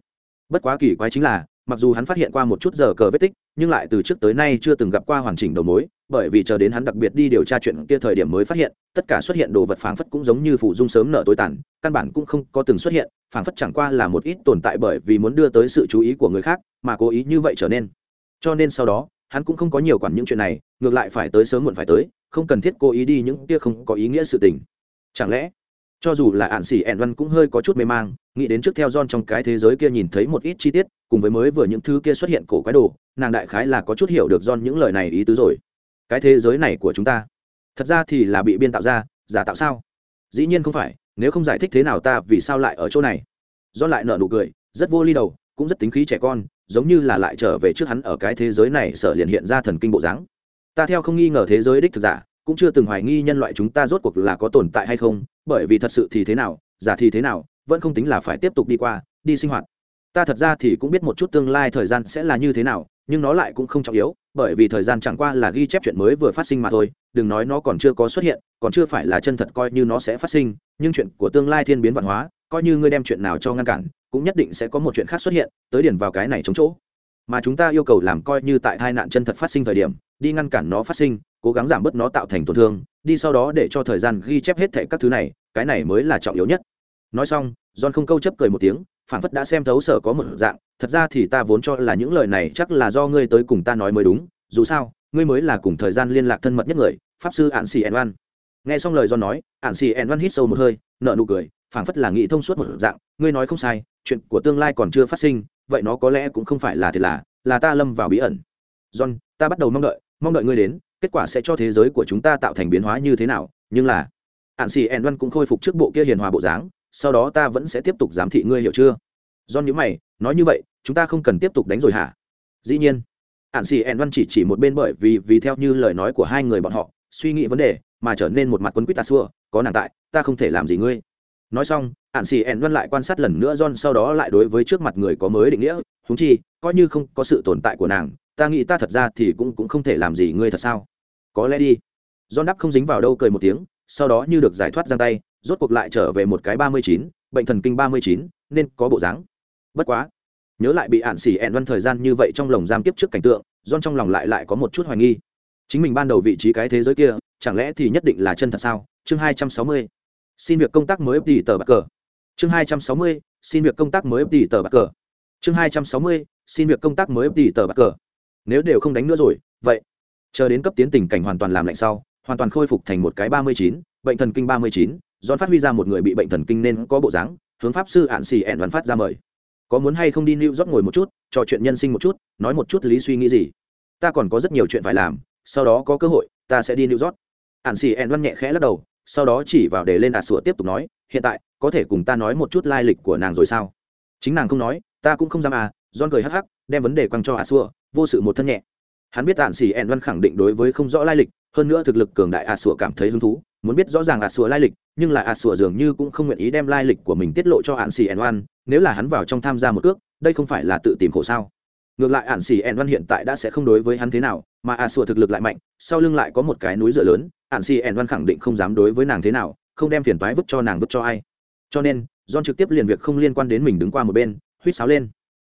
Bất quá kỳ quái chính là, mặc dù hắn phát hiện qua một chút giờ cờ vết tích, nhưng lại từ trước tới nay chưa từng gặp qua hoàn chỉnh đầu mối, bởi vì chờ đến hắn đặc biệt đi điều tra chuyện kia thời điểm mới phát hiện, tất cả xuất hiện đồ vật phảng phất cũng giống như phụ dung sớm nở tối tàn, căn bản cũng không có từng xuất hiện, phảng phất chẳng qua là một ít tồn tại bởi vì muốn đưa tới sự chú ý của người khác, mà cố ý như vậy trở nên. Cho nên sau đó hắn cũng không có nhiều quản những chuyện này, ngược lại phải tới sớm muộn phải tới, không cần thiết cố ý đi những kia không có ý nghĩa sự tình. Chẳng lẽ, cho dù là ạn xỉ ẹn văn cũng hơi có chút mê mang, nghĩ đến trước theo John trong cái thế giới kia nhìn thấy một ít chi tiết, cùng với mới vừa những thứ kia xuất hiện cổ quái đồ, nàng đại khái là có chút hiểu được John những lời này ý tứ rồi. Cái thế giới này của chúng ta, thật ra thì là bị biên tạo ra, giả tạo sao? Dĩ nhiên không phải, nếu không giải thích thế nào ta vì sao lại ở chỗ này? John lại nở nụ cười, rất vô ly đầu, cũng rất tính khí trẻ con giống như là lại trở về trước hắn ở cái thế giới này sở liền hiện ra thần kinh bộ dáng. Ta theo không nghi ngờ thế giới đích thực giả, cũng chưa từng hoài nghi nhân loại chúng ta rốt cuộc là có tồn tại hay không, bởi vì thật sự thì thế nào, giả thì thế nào, vẫn không tính là phải tiếp tục đi qua, đi sinh hoạt. Ta thật ra thì cũng biết một chút tương lai thời gian sẽ là như thế nào, nhưng nó lại cũng không trọng yếu, bởi vì thời gian chẳng qua là ghi chép chuyện mới vừa phát sinh mà thôi, đừng nói nó còn chưa có xuất hiện, còn chưa phải là chân thật coi như nó sẽ phát sinh, nhưng chuyện của tương lai thiên biến văn hóa, coi như ngươi đem chuyện nào cho ngăn cản cũng nhất định sẽ có một chuyện khác xuất hiện, tới điển vào cái này chống chỗ. Mà chúng ta yêu cầu làm coi như tại tai nạn chân thật phát sinh thời điểm, đi ngăn cản nó phát sinh, cố gắng giảm bớt nó tạo thành tổn thương, đi sau đó để cho thời gian ghi chép hết thệ các thứ này, cái này mới là trọng yếu nhất. Nói xong, john không câu chấp cười một tiếng phản phất đã xem thấu sở có một dạng, thật ra thì ta vốn cho là những lời này chắc là do ngươi tới cùng ta nói mới đúng, dù sao, ngươi mới là cùng thời gian liên lạc thân mật nhất người, pháp sư ạn xì ẻn văn nghe xong lời john nói ạn xì ẻn văn hít sâu một hơi nợ nụ cười phảng phất là nghĩ thông suốt một dạng, ngươi nói không sai, chuyện của tương lai còn chưa phát sinh, vậy nó có lẽ cũng không phải là thiệt là là ta lâm vào bí ẩn. John, ta bắt đầu mong đợi mong đợi ngươi đến, kết quả sẽ cho thế giới của chúng ta tạo thành biến hóa như thế nào, nhưng là ạn xì ẻn văn cũng khôi phục trước bộ kia hiền hòa bộ dáng, sau đó ta vẫn sẽ tiếp tục giám thị ngươi hiểu chưa? John nhữ mày, nói như vậy, chúng ta không cần tiếp tục đánh rồi hả? Dĩ nhiên. Ạn xì ẻn văn chỉ chỉ một bên bởi vì vì theo như lời nói của hai người bọn họ, suy nghĩ vấn đề, mà trở nên một mặt quấn quýt ta xua, có nàng tại, ta không thể làm gì ngươi nói xong ạn xì ẹn văn lại quan sát lần nữa john sau đó lại đối với trước mặt người có mới định nghĩa húng chi, coi như không có sự tồn tại của nàng, ta nghĩ ta thật ra thì cũng cũng không thể làm gì ngươi thật sao? Có lẽ đi. John đắp không dính vào đâu cười một tiếng, sau đó như được giải thoát giang tay, rốt cuộc lại trở về một cái ba mươi chín, bệnh thần kinh ba mươi chín, nên có bộ dáng. Bất quá, nhớ lại bị ạn xì ẹn văn thời gian như vậy trong lồng giam tiếp trước cảnh tượng, John trong lòng lại lại có một chút hoài nghi. Chính mình ban đầu vị trí cái thế giới kia, chẳng lẽ thì nhất định là chân thật sao? Chương hai trăm sáu mươi xin việc công tác mới tỷ đi tờ bạc cờ chương hai trăm sáu mươi xin việc công tác mới tỷ đi tờ bạc cờ chương hai trăm sáu mươi xin việc công tác mới tỷ đi tờ bạc cờ nếu đều không đánh nữa rồi vậy chờ đến cấp tiến tình cảnh hoàn toàn làm lạnh sau hoàn toàn khôi phục thành một cái ba mươi chín bệnh thần kinh ba mươi chín John phát huy ra một người bị bệnh thần kinh nên có bộ dáng, hướng pháp sư ạn xì ẹn văn phát ra mời. Có muốn hay không đi lưu rót ngồi một chút, trò chuyện nhân sinh một chút, nói một chút lý suy nghĩ gì? Ta còn có rất nhiều chuyện phải làm, sau đó có cơ hội, ta sẽ đi lưu rót Ạn xì ẹn văn nhẹ khẽ lắc đầu, sau đó chỉ vào để lên ạt sủa tiếp tục nói, hiện tại, có thể cùng ta nói một chút lai lịch của nàng rồi sao? Chính nàng không nói, ta cũng không dám à, don cười hắc hắc, đem vấn đề quăng cho ạt sủa, vô sự một thân nhẹ. Hắn biết tản xỉ ẹn văn khẳng định đối với không rõ lai lịch, hơn nữa thực lực cường đại ạt sủa cảm thấy hứng thú, muốn biết rõ ràng ạt sủa lai lịch nhưng lại ạt sủa dường như cũng không nguyện ý đem lai lịch của mình tiết lộ cho ạn xỉ ẹn văn nếu là hắn vào trong tham gia một cước đây không phải là tự tìm khổ sao ngược lại ạn xỉ ẹn văn hiện tại đã sẽ không đối với hắn thế nào mà ạt sủa thực lực lại mạnh sau lưng lại có một cái núi dựa lớn Hạn xì ẻn văn khẳng định không dám đối với nàng thế nào, không đem phiền toái vứt cho nàng vứt cho ai. Cho nên, john trực tiếp liền việc không liên quan đến mình đứng qua một bên, huýt sáo lên.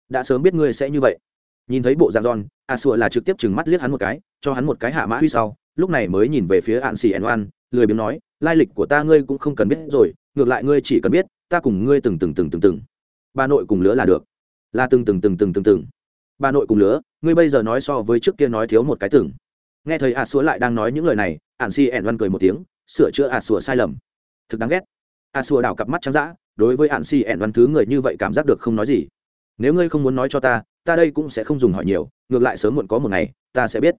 Đã sớm biết ngươi sẽ như vậy. Nhìn thấy bộ dạng john, a sùa là trực tiếp chừng mắt liếc hắn một cái, cho hắn một cái hạ mã huy sau, lúc này mới nhìn về phía Hạn xì ẻn oan lười biếng nói, lai lịch của ta ngươi cũng không cần biết rồi, ngược lại ngươi chỉ cần biết, ta cùng ngươi từng từng từng từng từng. Bà nội cùng lứa là được. Là từng từng từng từng từng từng. Bà nội cùng lứa, ngươi bây giờ nói so với trước kia nói thiếu một cái từng. Nghe thấy a sùa lại đang nói những lời này ạn si ẻn văn cười một tiếng, sửa chữa ạt xúa sai lầm. Thực đáng ghét. Ạt xúa đảo cặp mắt trắng dã, đối với ạn si ẻn văn thứ người như vậy cảm giác được không nói gì. Nếu ngươi không muốn nói cho ta ta đây cũng sẽ không dùng hỏi nhiều, ngược lại sớm muộn có một ngày, ta sẽ biết.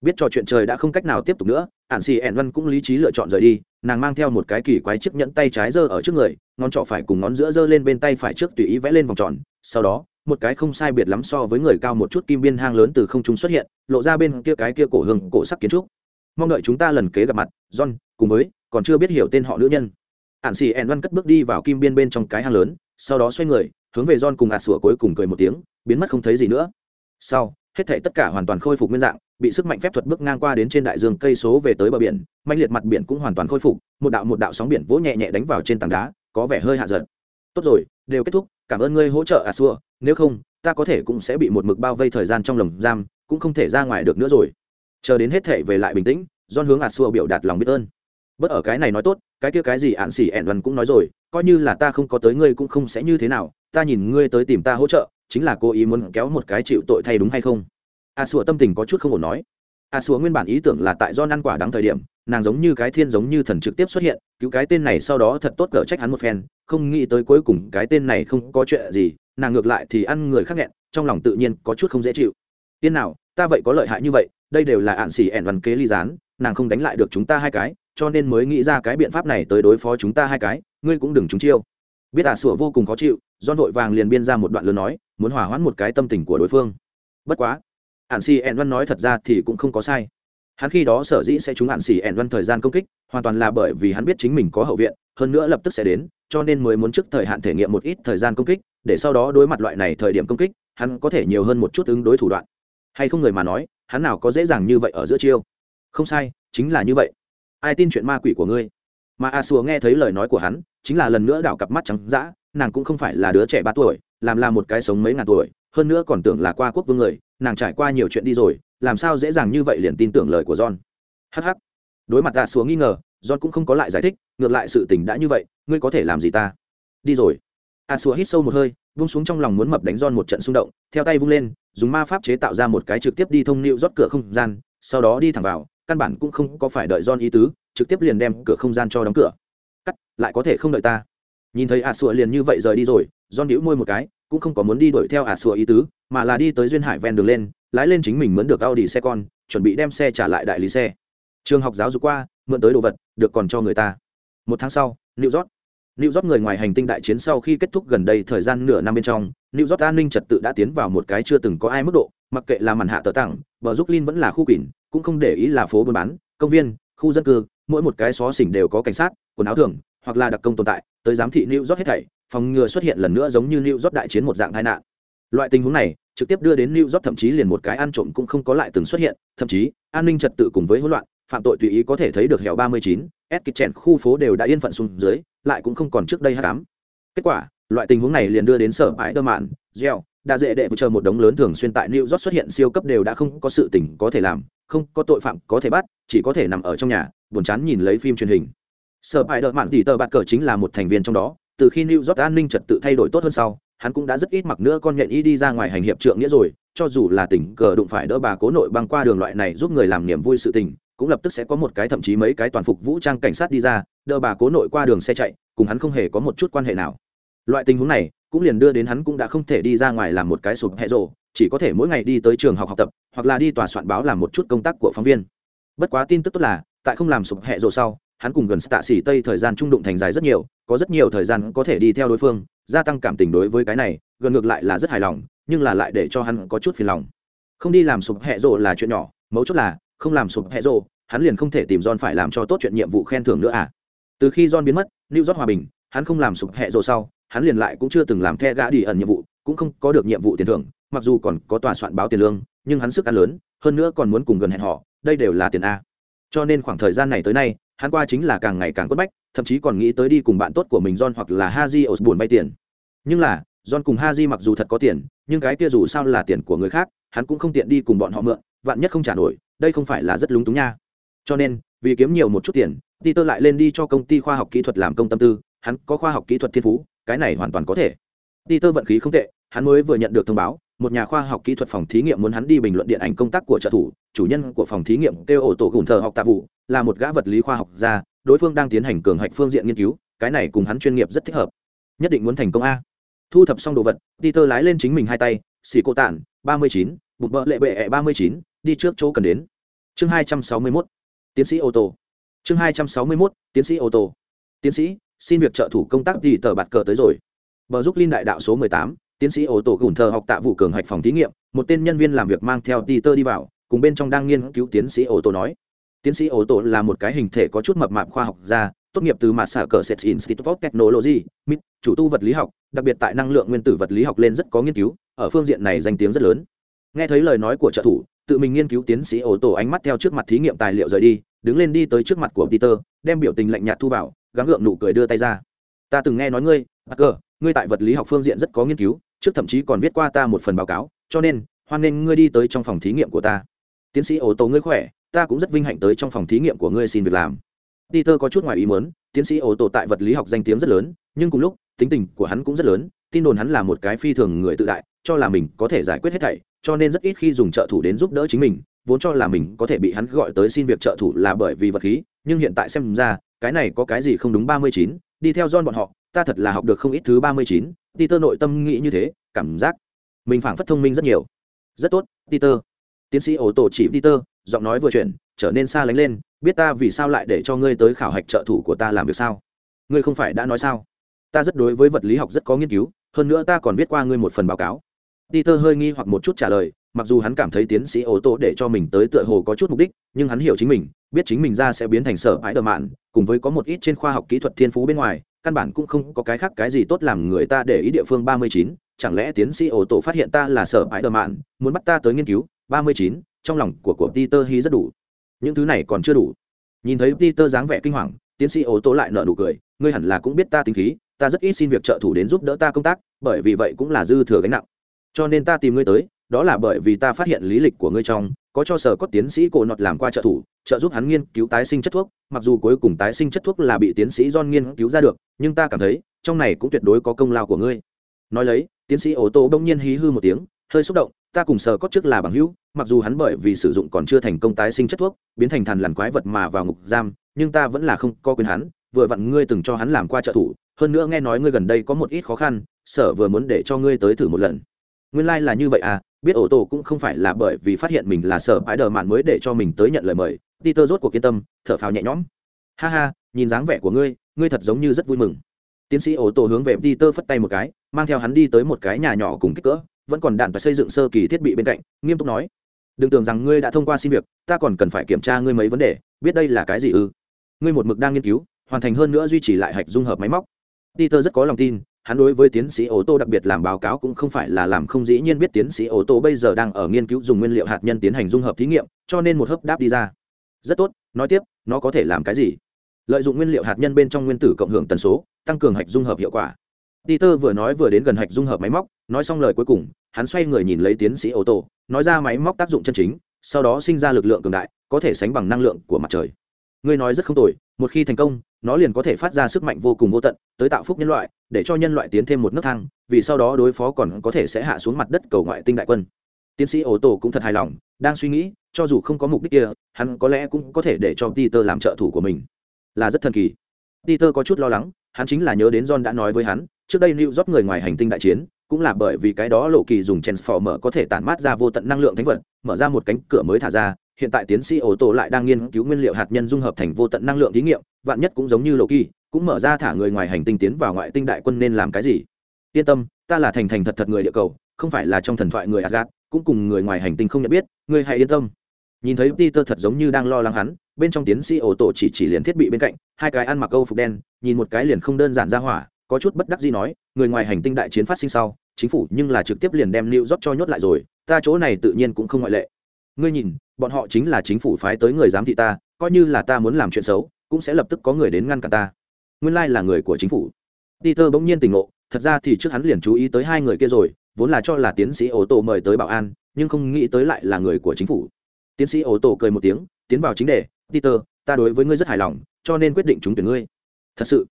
Biết trò chuyện trời đã không cách nào tiếp tục nữa ạn xì ẻn văn cũng lý trí lựa chọn rời đi, nàng mang theo một cái kỳ quái chiếc nhẫn tay trái giơ ở trước người, ngón trỏ phải cùng ngón giữa giơ lên bên tay phải trước tùy ý vẽ lên vòng tròn, sau đó, một cái không sai biệt lắm so với người cao một chút kim biên hang lớn từ không trung xuất hiện, lộ ra bên kia cái kia cổ hương cổ sắc kiến trúc mong đợi chúng ta lần kế gặp mặt, john, cùng với, còn chưa biết hiểu tên họ nữ nhân. Ạn xì ẻn văn cất bước đi vào kim biên bên trong cái hang lớn, sau đó xoay người, hướng về john cùng ạt sủa cuối cùng cười một tiếng, biến mất không thấy gì nữa. Sau, hết thảy tất cả hoàn toàn khôi phục nguyên dạng, bị sức mạnh phép thuật bước ngang qua đến trên đại dương cây số về tới bờ biển mạnh liệt mặt biển cũng hoàn toàn khôi phục, một đạo một đạo sóng biển vỗ nhẹ nhẹ đánh vào trên tảng đá, có vẻ hơi hạ giật tốt rồi, đều kết thúc, cảm ơn ngươi hỗ trợ à xua nếu không, ta có thể cũng sẽ bị một mực bao vây thời gian trong lồng giam, cũng không thể ra ngoài được nữa rồi chờ đến hết thể về lại bình tĩnh don hướng ạt xua biểu đạt lòng biết ơn. Bất ở cái này nói tốt, cái kia cái gì ạn xỉ ẹn văn cũng nói rồi, coi như là ta không có tới ngươi cũng không sẽ như thế nào, ta nhìn ngươi tới tìm ta hỗ trợ, chính là cố ý muốn kéo một cái chịu tội thay đúng hay không? A sủa tâm tình có chút không ổn nói. A sủa nguyên bản ý tưởng là tại do ăn quả đáng thời điểm, nàng giống như cái thiên giống như thần trực tiếp xuất hiện, cứu cái tên này sau đó thật tốt cỡ trách hắn một phen, không nghĩ tới cuối cùng cái tên này không có chuyện gì, nàng ngược lại thì ăn người khác nghẹn, trong lòng tự nhiên có chút không dễ chịu. Tiên nào, ta vậy có lợi hại như vậy đây đều là ạn xỉ ẻn văn kế ly gián, nàng không đánh lại được chúng ta hai cái, cho nên mới nghĩ ra cái biện pháp này tới đối phó chúng ta hai cái, ngươi cũng đừng trúng chiêu. Biết ả sủa vô cùng khó chịu don vội vàng liền biên ra một đoạn lớn nói, muốn hỏa hoãn một cái tâm tình của đối phương. Bất quá, ạn xỉ ẻn văn nói thật ra thì cũng không có sai. Hắn khi đó sở dĩ sẽ trúng ạn xỉ ẻn văn thời gian công kích, hoàn toàn là bởi vì hắn biết chính mình có hậu viện, hơn nữa lập tức sẽ đến, cho nên mới muốn trước thời hạn thể nghiệm một ít thời gian công kích, để sau đó đối mặt loại này thời điểm công kích, hắn có thể nhiều hơn một chút ứng đối thủ đoạn. Hay không người mà nói hắn nào có dễ dàng như vậy ở giữa chiêu? Không sai, chính là như vậy. Ai tin chuyện ma quỷ của ngươi? Mà a xua nghe thấy lời nói của hắn, chính là lần nữa đảo cặp mắt trắng dã, nàng cũng không phải là đứa trẻ ba tuổi, làm là một cái sống mấy ngàn tuổi, hơn nữa còn tưởng là qua quốc vương người, nàng trải qua nhiều chuyện đi rồi, làm sao dễ dàng như vậy liền tin tưởng lời của john? Hh đối mặt a xua nghi ngờ, john cũng không có lại giải thích, ngược lại sự tình đã như vậy, ngươi có thể làm gì ta? Đi rồi. A xua hít sâu một hơi vung xuống trong lòng muốn mập đánh giòn một trận xung động, theo tay vung lên, dùng ma pháp chế tạo ra một cái trực tiếp đi thông nịu rót cửa không gian, sau đó đi thẳng vào, căn bản cũng không có phải đợi giòn ý tứ, trực tiếp liền đem cửa không gian cho đóng cửa. Cắt, lại có thể không đợi ta. Nhìn thấy ả sủa liền như vậy rời đi rồi giòn nhíu môi một cái, cũng không có muốn đi đuổi theo ả sủa ý tứ, mà là đi tới duyên hải ven đường lên, lái lên chính mình mướn được Audi xe con, chuẩn bị đem xe trả lại đại lý xe. Trường học giáo dục qua, mượn tới đồ vật, được còn cho người ta. Một tháng sau, New rót. New York người ngoài hành tinh đại chiến sau khi kết thúc gần đây thời gian nửa năm bên trong, New York an ninh trật tự đã tiến vào một cái chưa từng có ai mức độ, mặc kệ là màn hạ tờ tặng, bờ Brooklyn vẫn là khu quỷ, cũng không để ý là phố buôn bán, công viên, khu dân cư, mỗi một cái xó xỉnh đều có cảnh sát, quần áo thường, hoặc là đặc công tồn tại, tới giám thị New York hết thảy, phòng ngừa xuất hiện lần nữa giống như New York đại chiến một dạng tai nạn. Loại tình huống này, trực tiếp đưa đến New York thậm chí liền một cái ăn trộm cũng không có lại từng xuất hiện, thậm chí, an ninh trật tự cùng với hỗn loạn, phạm tội tùy ý có thể thấy được hẻo 39, ép kịch trẻn khu phố đều đã yên phận xuống dưới, lại cũng không còn trước đây tám kết quả loại tình huống này liền đưa đến sở bãi đơ mạn gieo đã dễ đệ chờ một đống lớn thường xuyên tại new york xuất hiện siêu cấp đều đã không có sự tình có thể làm không có tội phạm có thể bắt chỉ có thể nằm ở trong nhà buồn chán nhìn lấy phim truyền hình. Sở bãi đơ mạn tỷ tờ bạt cờ chính là một thành viên trong đó từ khi new york an ninh trật tự thay đổi tốt hơn sau hắn cũng đã rất ít mặc nữa con nhện y đi ra ngoài hành hiệp trượng nghĩa rồi cho dù là tình cờ đụng phải đỡ bà cố nội băng qua đường loại này giúp người làm niềm vui sự tình cũng lập tức sẽ có một cái thậm chí mấy cái toàn phục vũ trang cảnh sát đi ra, đỡ bà cố nội qua đường xe chạy, cùng hắn không hề có một chút quan hệ nào. Loại tình huống này, cũng liền đưa đến hắn cũng đã không thể đi ra ngoài làm một cái sụp hẹ rộ chỉ có thể mỗi ngày đi tới trường học học tập, hoặc là đi tòa soạn báo làm một chút công tác của phóng viên. Bất quá tin tức tốt là, tại không làm sụp hẹ rộ sau, hắn cùng gần tạ xỉ tây thời gian trung đụng thành dài rất nhiều, có rất nhiều thời gian có thể đi theo đối phương, gia tăng cảm tình đối với cái này, gần ngược lại là rất hài lòng, nhưng là lại để cho hắn có chút phiền lòng. Không đi làm sụp hẹ rộ là chuyện nhỏ, mấu chốt là không làm sụp hẹ rộ hắn liền không thể tìm John phải làm cho tốt chuyện nhiệm vụ khen thưởng nữa à. Từ khi John biến mất, New York hòa bình, hắn không làm sụp hẹ rộ sau, hắn liền lại cũng chưa từng làm the gã đi ẩn nhiệm vụ, cũng không có được nhiệm vụ tiền thưởng, mặc dù còn có tòa soạn báo tiền lương, nhưng hắn sức ăn lớn, hơn nữa còn muốn cùng gần hẹn họ, đây đều là tiền a. Cho nên khoảng thời gian này tới nay, hắn qua chính là càng ngày càng quất bách, thậm chí còn nghĩ tới đi cùng bạn tốt của mình John hoặc là Haji buồn vay tiền. Nhưng là, John cùng Haji mặc dù thật có tiền, nhưng cái kia dù sao là tiền của người khác hắn cũng không tiện đi cùng bọn họ mượn, vạn nhất không trả nổi, đây không phải là rất lúng túng nha. Cho nên, vì kiếm nhiều một chút tiền, peter lại lên đi cho công ty khoa học kỹ thuật làm công tâm tư, hắn có khoa học kỹ thuật thiên phú, cái này hoàn toàn có thể. Peter vận khí không tệ, hắn mới vừa nhận được thông báo, một nhà khoa học kỹ thuật phòng thí nghiệm muốn hắn đi bình luận điện ảnh công tác của trợ thủ, chủ nhân của phòng thí nghiệm kêu ổ tổ gùn thờ học tạ vụ, là một gã vật lý khoa học gia, đối phương đang tiến hành cường hạch phương diện nghiên cứu, cái này cùng hắn chuyên nghiệp rất thích hợp. Nhất định muốn thành công a. Thu thập xong đồ vật, peter lái lên chính mình hai tay, xì cô tản ba mươi chín bụng bợ lệ bệ ẹ ba mươi chín, đi trước chỗ cần đến. Chương hai trăm sáu mươi mốt, tiến sĩ ô tô. Chương hai trăm sáu mươi mốt, tiến sĩ ô tô. Tiến sĩ, xin việc trợ thủ công tác đi tờ bạt cờ tới rồi. Bờ giúp linh đại đạo số mười tám, tiến sĩ ô tô gùn thờ học tạ vụ cường hạch phòng thí nghiệm, một tên nhân viên làm việc mang theo peter đi vào, cùng bên trong đang nghiên cứu tiến sĩ ô tô nói. Tiến sĩ ô tô là một cái hình thể có chút mập mạp khoa học gia, tốt nghiệp từ mặt sở cờ sets institute of technology mit chủ tu vật lý học, đặc biệt tại năng lượng nguyên tử vật lý học lên rất có nghiên cứu ở phương diện này danh tiếng rất lớn. Nghe thấy lời nói của trợ thủ tự mình nghiên cứu tiến sĩ ô tô ánh mắt theo trước mặt thí nghiệm tài liệu rời đi đứng lên đi tới trước mặt của peter đem biểu tình lạnh nhạt thu vào gắng gượng nụ cười đưa tay ra. Ta từng nghe nói ngươi Parker, ngươi tại vật lý học phương diện rất có nghiên cứu trước thậm chí còn viết qua ta một phần báo cáo cho nên hoan nghênh ngươi đi tới trong phòng thí nghiệm của ta. Tiến sĩ ô tô ngươi khỏe ta cũng rất vinh hạnh tới trong phòng thí nghiệm của ngươi xin việc làm. Peter có chút ngoài ý muốn tiến sĩ ô tô tại vật lý học danh tiếng rất lớn nhưng cùng lúc tính tình của hắn cũng rất lớn tin đồn hắn là một cái phi thường người tự đại, cho là mình có thể giải quyết hết thảy, cho nên rất ít khi dùng trợ thủ đến giúp đỡ chính mình, vốn cho là mình có thể bị hắn gọi tới xin việc trợ thủ là bởi vì vật khí, nhưng hiện tại xem ra, cái này có cái gì không đúng ba mươi chín, đi theo John bọn họ, ta thật là học được không ít thứ ba mươi chín, Peter nội tâm nghĩ như thế, cảm giác mình phảng phất thông minh rất nhiều. Rất tốt, Peter. Tiến sĩ ổ tổ chỉ Peter, giọng nói vừa chuyển, trở nên xa lánh lên, biết ta vì sao lại để cho ngươi tới khảo hạch trợ thủ của ta làm việc sao? Ngươi không phải đã nói sao? Ta rất đối với vật lý học rất có nghiên cứu hơn nữa ta còn viết qua ngươi một phần báo cáo. Peter hơi nghi hoặc một chút trả lời, mặc dù hắn cảm thấy tiến sĩ ô tô để cho mình tới tựa hồ có chút mục đích, nhưng hắn hiểu chính mình, biết chính mình ra sẽ biến thành sở ái đờ mạn, cùng với có một ít trên khoa học kỹ thuật thiên phú bên ngoài, căn bản cũng không có cái khác cái gì tốt làm người ta để ý địa phương ba mươi chín chẳng lẽ tiến sĩ ô tổ phát hiện ta là sở ái đờ mạn muốn bắt ta tới nghiên cứu ba mươi chín trong lòng của của peter hy rất đủ. Những thứ này còn chưa đủ. Nhìn thấy peter dáng vẻ kinh hoàng tiến sĩ ô tổ lại nợ nụ cười ngươi hẳn là cũng biết ta tính khí ta rất ít xin việc trợ thủ đến giúp đỡ ta công tác, bởi vì vậy cũng là dư thừa gánh nặng. Cho nên ta tìm ngươi tới, đó là bởi vì ta phát hiện lý lịch của ngươi trong, có cho sở có tiến sĩ cổ nọt làm qua trợ thủ, trợ giúp hắn nghiên cứu tái sinh chất thuốc. Mặc dù cuối cùng tái sinh chất thuốc là bị tiến sĩ john nghiên cứu ra được, nhưng ta cảm thấy, trong này cũng tuyệt đối có công lao của ngươi. Nói lấy, tiến sĩ ô tô bỗng nhiên hí hư một tiếng, hơi xúc động, ta cùng sở có trước là bằng hữu, mặc dù hắn bởi vì sử dụng còn chưa thành công tái sinh chất thuốc, biến thành thần lằn quái vật mà vào ngục giam, nhưng ta vẫn là không có quyền hắn vừa vặn ngươi từng cho hắn làm qua trợ thủ, hơn nữa nghe nói ngươi gần đây có một ít khó khăn, sở vừa muốn để cho ngươi tới thử một lần. Nguyên lai、like、là như vậy à biết ổ tổ cũng không phải là bởi vì phát hiện mình là sở bãi đờ mạn mới để cho mình tới nhận lời mời, peter rốt cuộc kiên tâm, thở phào nhẹ nhõm. Ha ha, nhìn dáng vẻ của ngươi ngươi thật giống như rất vui mừng. Tiến sĩ ổ tổ hướng về peter phất tay một cái, mang theo hắn đi tới một cái nhà nhỏ cùng kích cỡ, vẫn còn đạn và xây dựng sơ kỳ thiết bị bên cạnh, nghiêm túc nói. Đừng tưởng rằng ngươi đã thông qua xin việc, ta còn cần phải kiểm tra ngươi mấy vấn đề, biết đây là cái gì ư? Ngươi một mực đang nghiên cứu hoàn thành hơn nữa duy trì lại hạch dung hợp máy móc. Peter rất có lòng tin, hắn đối với tiến sĩ ô tô đặc biệt làm báo cáo cũng không phải là làm không dĩ nhiên biết tiến sĩ ô tô bây giờ đang ở nghiên cứu dùng nguyên liệu hạt nhân tiến hành dung hợp thí nghiệm, cho nên một hớp đáp đi ra. Rất tốt, nói tiếp, nó có thể làm cái gì? Lợi dụng nguyên liệu hạt nhân bên trong nguyên tử cộng hưởng tần số, tăng cường hạch dung hợp hiệu quả. Peter vừa nói vừa đến gần hạch dung hợp máy móc, nói xong lời cuối cùng, hắn xoay người nhìn lấy tiến sĩ ô tô, nói ra máy móc tác dụng chân chính, sau đó sinh ra lực lượng cường đại, có thể sánh bằng năng lượng của mặt trời. Ngươi nói rất không tồi một khi thành công, nó liền có thể phát ra sức mạnh vô cùng vô tận, tới tạo phúc nhân loại, để cho nhân loại tiến thêm một nước thang, vì sau đó đối phó còn có thể sẽ hạ xuống mặt đất cầu ngoại tinh đại quân. Tiến sĩ ô tô cũng thật hài lòng, đang suy nghĩ, cho dù không có mục đích kia, hắn có lẽ cũng có thể để cho peter làm trợ thủ của mình. Là rất thần kỳ. Peter có chút lo lắng, hắn chính là nhớ đến john đã nói với hắn, trước đây new york người ngoài hành tinh đại chiến, cũng là bởi vì cái đó lộ kỳ dùng transformer có thể tản mát ra vô tận năng lượng thánh vật, mở ra một cánh cửa mới thả ra hiện tại tiến sĩ ô tô lại đang nghiên cứu nguyên liệu hạt nhân dung hợp thành vô tận năng lượng thí nghiệm vạn nhất cũng giống như lộ kỳ cũng mở ra thả người ngoài hành tinh tiến vào ngoại tinh đại quân nên làm cái gì? Yên tâm ta là thành thành thật thật người địa cầu không phải là trong thần thoại người Asgard, cũng cùng người ngoài hành tinh không nhận biết ngươi hãy yên tâm. Nhìn thấy peter thật giống như đang lo lắng hắn bên trong tiến sĩ ô tô chỉ chỉ liền thiết bị bên cạnh hai cái ăn mặc câu phục đen nhìn một cái liền không đơn giản ra hỏa có chút bất đắc gì nói người ngoài hành tinh đại chiến phát sinh sau chính phủ nhưng là trực tiếp liền đem lưu rót cho nhốt lại rồi ta chỗ này tự nhiên cũng không ngoại lệ. Ngươi nhìn bọn họ chính là chính phủ phái tới người giám thị ta, coi như là ta muốn làm chuyện xấu, cũng sẽ lập tức có người đến ngăn cản ta. Nguyên lai là người của chính phủ. Peter bỗng nhiên tỉnh ngộ, thật ra thì trước hắn liền chú ý tới hai người kia rồi, vốn là cho là tiến sĩ ô tô mời tới bảo an, nhưng không nghĩ tới lại là người của chính phủ. Tiến sĩ ô tô cười một tiếng, tiến vào chính đề, peter, ta đối với ngươi rất hài lòng, cho nên quyết định trúng tuyển ngươi. Thật sự?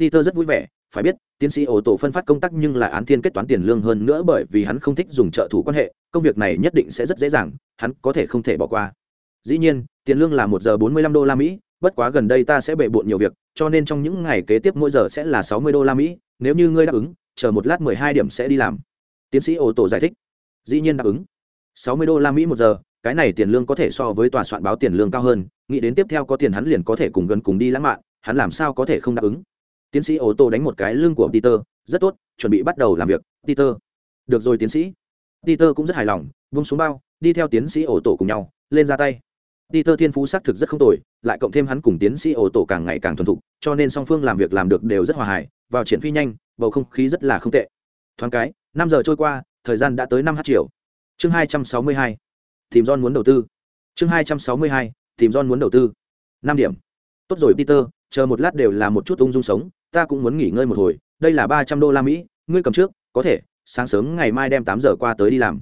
Peter rất vui vẻ phải biết, tiến sĩ ô tô phân phát công tác nhưng là án thiên kết toán tiền lương hơn nữa bởi vì hắn không thích dùng trợ thủ quan hệ, công việc này nhất định sẽ rất dễ dàng, hắn có thể không thể bỏ qua. Dĩ nhiên, tiền lương là một giờ bốn mươi lăm đô la mỹ, bất quá gần đây ta sẽ bệ bộn nhiều việc, cho nên trong những ngày kế tiếp mỗi giờ sẽ là sáu mươi đô la mỹ, nếu như ngươi đáp ứng, chờ một lát mười hai điểm sẽ đi làm. Tiến sĩ ô tô giải thích. Dĩ nhiên đáp ứng. Sáu mươi đô la mỹ một giờ, cái này tiền lương có thể so với tòa soạn báo tiền lương cao hơn, nghĩ đến tiếp theo có tiền hắn liền có thể cùng gần cùng đi lãng mạn, hắn làm sao có thể không đáp ứng? Tiến sĩ ô tô đánh một cái lưng của peter, rất tốt, chuẩn bị bắt đầu làm việc, peter. Được rồi, tiến sĩ. Peter cũng rất hài lòng vung xuống bao, đi theo tiến sĩ ô tô cùng nhau, lên ra tay. Peter thiên phú xác thực rất không tồi, lại cộng thêm hắn cùng tiến sĩ ô tô càng ngày càng thuần thục, cho nên song phương làm việc làm được đều rất hòa hài, vào triển phi nhanh, bầu không khí rất là không tệ. Thoáng cái, năm giờ trôi qua, thời gian đã tới năm h chiều. Chương hai trăm sáu mươi hai, tìm john muốn đầu tư. Chương hai trăm sáu mươi hai, tìm john muốn đầu tư. Năm điểm. Tốt rồi, peter, chờ một lát đều là một chút ung dung sống ta cũng muốn nghỉ ngơi một hồi, đây là ba trăm đô la mỹ, ngươi cầm trước, có thể, sáng sớm ngày mai đem tám giờ qua tới đi làm.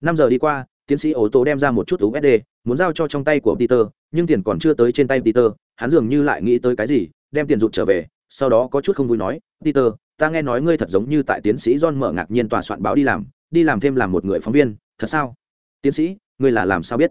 Năm giờ đi qua, tiến sĩ ô tô đem ra một chút usd muốn giao cho trong tay của peter, nhưng tiền còn chưa tới trên tay peter, hắn dường như lại nghĩ tới cái gì, đem tiền rụt trở về, sau đó có chút không vui nói, peter, ta nghe nói ngươi thật giống như tại tiến sĩ john mở ngạc nhiên tòa soạn báo đi làm đi làm thêm làm một người phóng viên, thật sao? Tiến sĩ, ngươi là làm sao biết?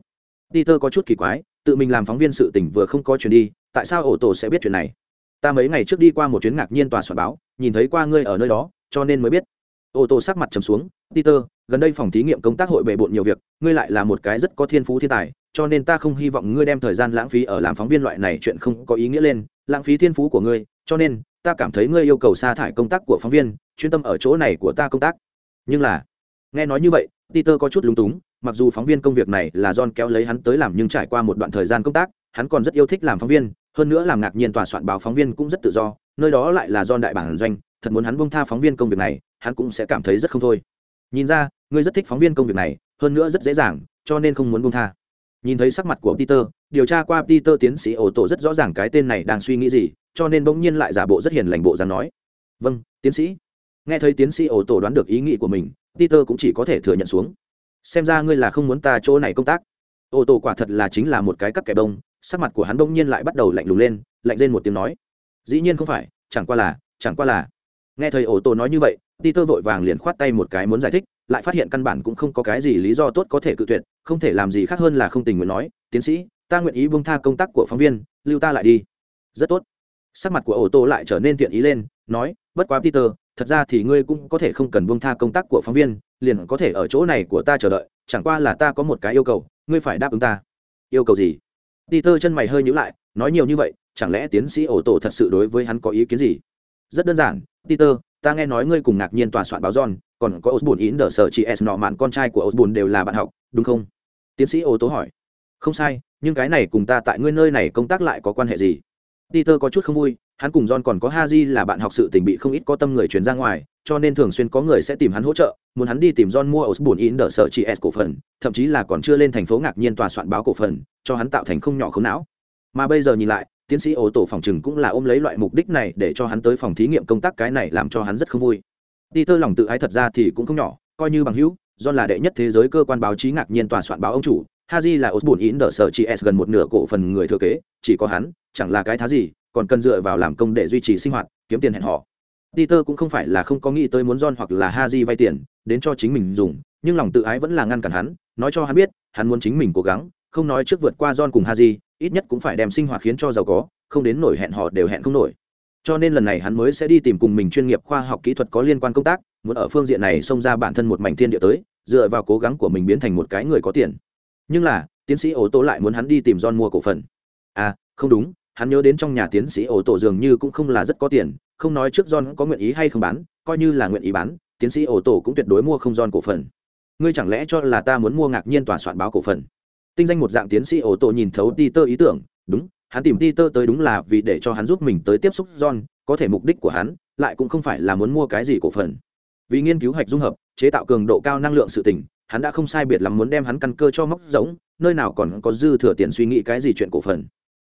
Peter có chút kỳ quái, tự mình làm phóng viên sự tình vừa không có chuyện đi, tại sao ổ tổ sẽ biết chuyện này? Ta mấy ngày trước đi qua một chuyến ngạc nhiên tòa soạn báo, nhìn thấy qua ngươi ở nơi đó, cho nên mới biết. Ô tô sắc mặt trầm xuống, peter, gần đây phòng thí nghiệm công tác hội bề bộn nhiều việc, ngươi lại là một cái rất có thiên phú thiên tài, cho nên ta không hy vọng ngươi đem thời gian lãng phí ở làm phóng viên loại này chuyện không có ý nghĩa lên, lãng phí thiên phú của ngươi, cho nên ta cảm thấy ngươi yêu cầu sa thải công tác của phóng viên, chuyên tâm ở chỗ này của ta công tác. Nhưng là, nghe nói như vậy, peter có chút lúng túng, mặc dù phóng viên công việc này là john kéo lấy hắn tới làm nhưng trải qua một đoạn thời gian công tác, hắn còn rất yêu thích làm phóng viên hơn nữa làm ngạc nhiên tòa soạn báo phóng viên cũng rất tự do, nơi đó lại là do đại bản doanh, thật muốn hắn bông tha phóng viên công việc này, hắn cũng sẽ cảm thấy rất không thôi. Nhìn ra, ngươi rất thích phóng viên công việc này, hơn nữa rất dễ dàng, cho nên không muốn bông tha. Nhìn thấy sắc mặt của peter, điều tra qua peter tiến sĩ ổ tổ rất rõ ràng cái tên này đang suy nghĩ gì, cho nên bỗng nhiên lại giả bộ rất hiền lành bộ dáng nói. Vâng tiến sĩ. Nghe thấy tiến sĩ ổ tổ đoán được ý nghĩ của mình, peter cũng chỉ có thể thừa nhận xuống. Xem ra ngươi là không muốn ta chỗ này công tác. Ổ tổ quả thật là chính là một cái cắt kẻ đông sắc mặt của hắn bỗng nhiên lại bắt đầu lạnh lùng lên, lạnh lên một tiếng nói. Dĩ nhiên không phải, chẳng qua là, chẳng qua là. Nghe thầy ổ tổ nói như vậy, peter vội vàng liền khoát tay một cái muốn giải thích, lại phát hiện căn bản cũng không có cái gì lý do tốt có thể cự tuyệt, không thể làm gì khác hơn là không tình nguyện nói, tiến sĩ, ta nguyện ý buông tha công tác của phóng viên, lưu ta lại đi. Rất tốt. Sắc mặt của ổ tổ lại trở nên tiện ý lên, nói, bất quá peter, thật ra thì ngươi cũng có thể không cần buông tha công tác của phóng viên, liền có thể ở chỗ này của ta chờ đợi, chẳng qua là ta có một cái yêu cầu, ngươi phải đáp ứng ta. Yêu cầu gì? Peter chân mày hơi nhíu lại, nói nhiều như vậy, chẳng lẽ tiến sĩ ổ tổ thật sự đối với hắn có ý kiến gì? Rất đơn giản peter ta nghe nói ngươi cùng ngạc nhiên tòa soạn báo john, còn có osborne in đờ sở chị s nọ mạn con trai của osborne đều là bạn học, đúng không? Tiến sĩ ổ tổ hỏi. Không sai, nhưng cái này cùng ta tại ngươi nơi này công tác lại có quan hệ gì? Peter có chút không vui hắn cùng john còn có haji là bạn học sự tình bị không ít có tâm người chuyển ra ngoài cho nên thường xuyên có người sẽ tìm hắn hỗ trợ muốn hắn đi tìm john mua osborne in đờ sở chị s cổ phần thậm chí là còn chưa lên thành phố ngạc nhiên tòa soạn báo cổ phần cho hắn tạo thành không nhỏ khấu não. Mà bây giờ nhìn lại tiến sĩ ô tổ phòng chừng cũng là ôm lấy loại mục đích này để cho hắn tới phòng thí nghiệm công tác cái này làm cho hắn rất không vui. Đi tơ lòng tự ái thật ra thì cũng không nhỏ, coi như bằng hữu, John là đệ nhất thế giới cơ quan báo chí ngạc nhiên tòa soạn báo ông chủ, Haji là Osborne in đỡ sở chỉ S gần một nửa cổ phần người thừa kế, chỉ có hắn, chẳng là cái thá gì, còn cần dựa vào làm công để duy trì sinh hoạt, kiếm tiền hẹn họ. Peter cũng không phải là không có nghĩ tới muốn John hoặc là Ha Di vay tiền, đến cho chính mình dùng, nhưng lòng tự ái vẫn là ngăn cản hắn, nói cho hắn biết, hắn muốn chính mình cố gắng, không nói trước vượt qua John cùng Ha Di, ít nhất cũng phải đem sinh hoạt khiến cho giàu có, không đến nổi hẹn họ đều hẹn không nổi. Cho nên lần này hắn mới sẽ đi tìm cùng mình chuyên nghiệp khoa học kỹ thuật có liên quan công tác muốn ở phương diện này xông ra bản thân một mảnh thiên địa tới dựa vào cố gắng của mình biến thành một cái người có tiền. Nhưng là tiến sĩ ô tô lại muốn hắn đi tìm John mua cổ phần. À không đúng hắn nhớ đến trong nhà tiến sĩ ô tô dường như cũng không là rất có tiền không nói trước John có nguyện ý hay không bán coi như là nguyện ý bán tiến sĩ ô tô cũng tuyệt đối mua không John cổ phần ngươi chẳng lẽ cho là ta muốn mua ngạc nhiên tòa soạn báo cổ phần tinh danh một dạng tiến sĩ ô tô nhìn thấu đi tơ ý tưởng đúng hắn tìm Peter tới đúng là vì để cho hắn giúp mình tới tiếp xúc John, có thể mục đích của hắn lại cũng không phải là muốn mua cái gì cổ phần. Vì nghiên cứu hạch dung hợp, chế tạo cường độ cao năng lượng sự tình, hắn đã không sai biệt lắm muốn đem hắn căn cơ cho móc giống, nơi nào còn có dư thừa tiền suy nghĩ cái gì chuyện cổ phần.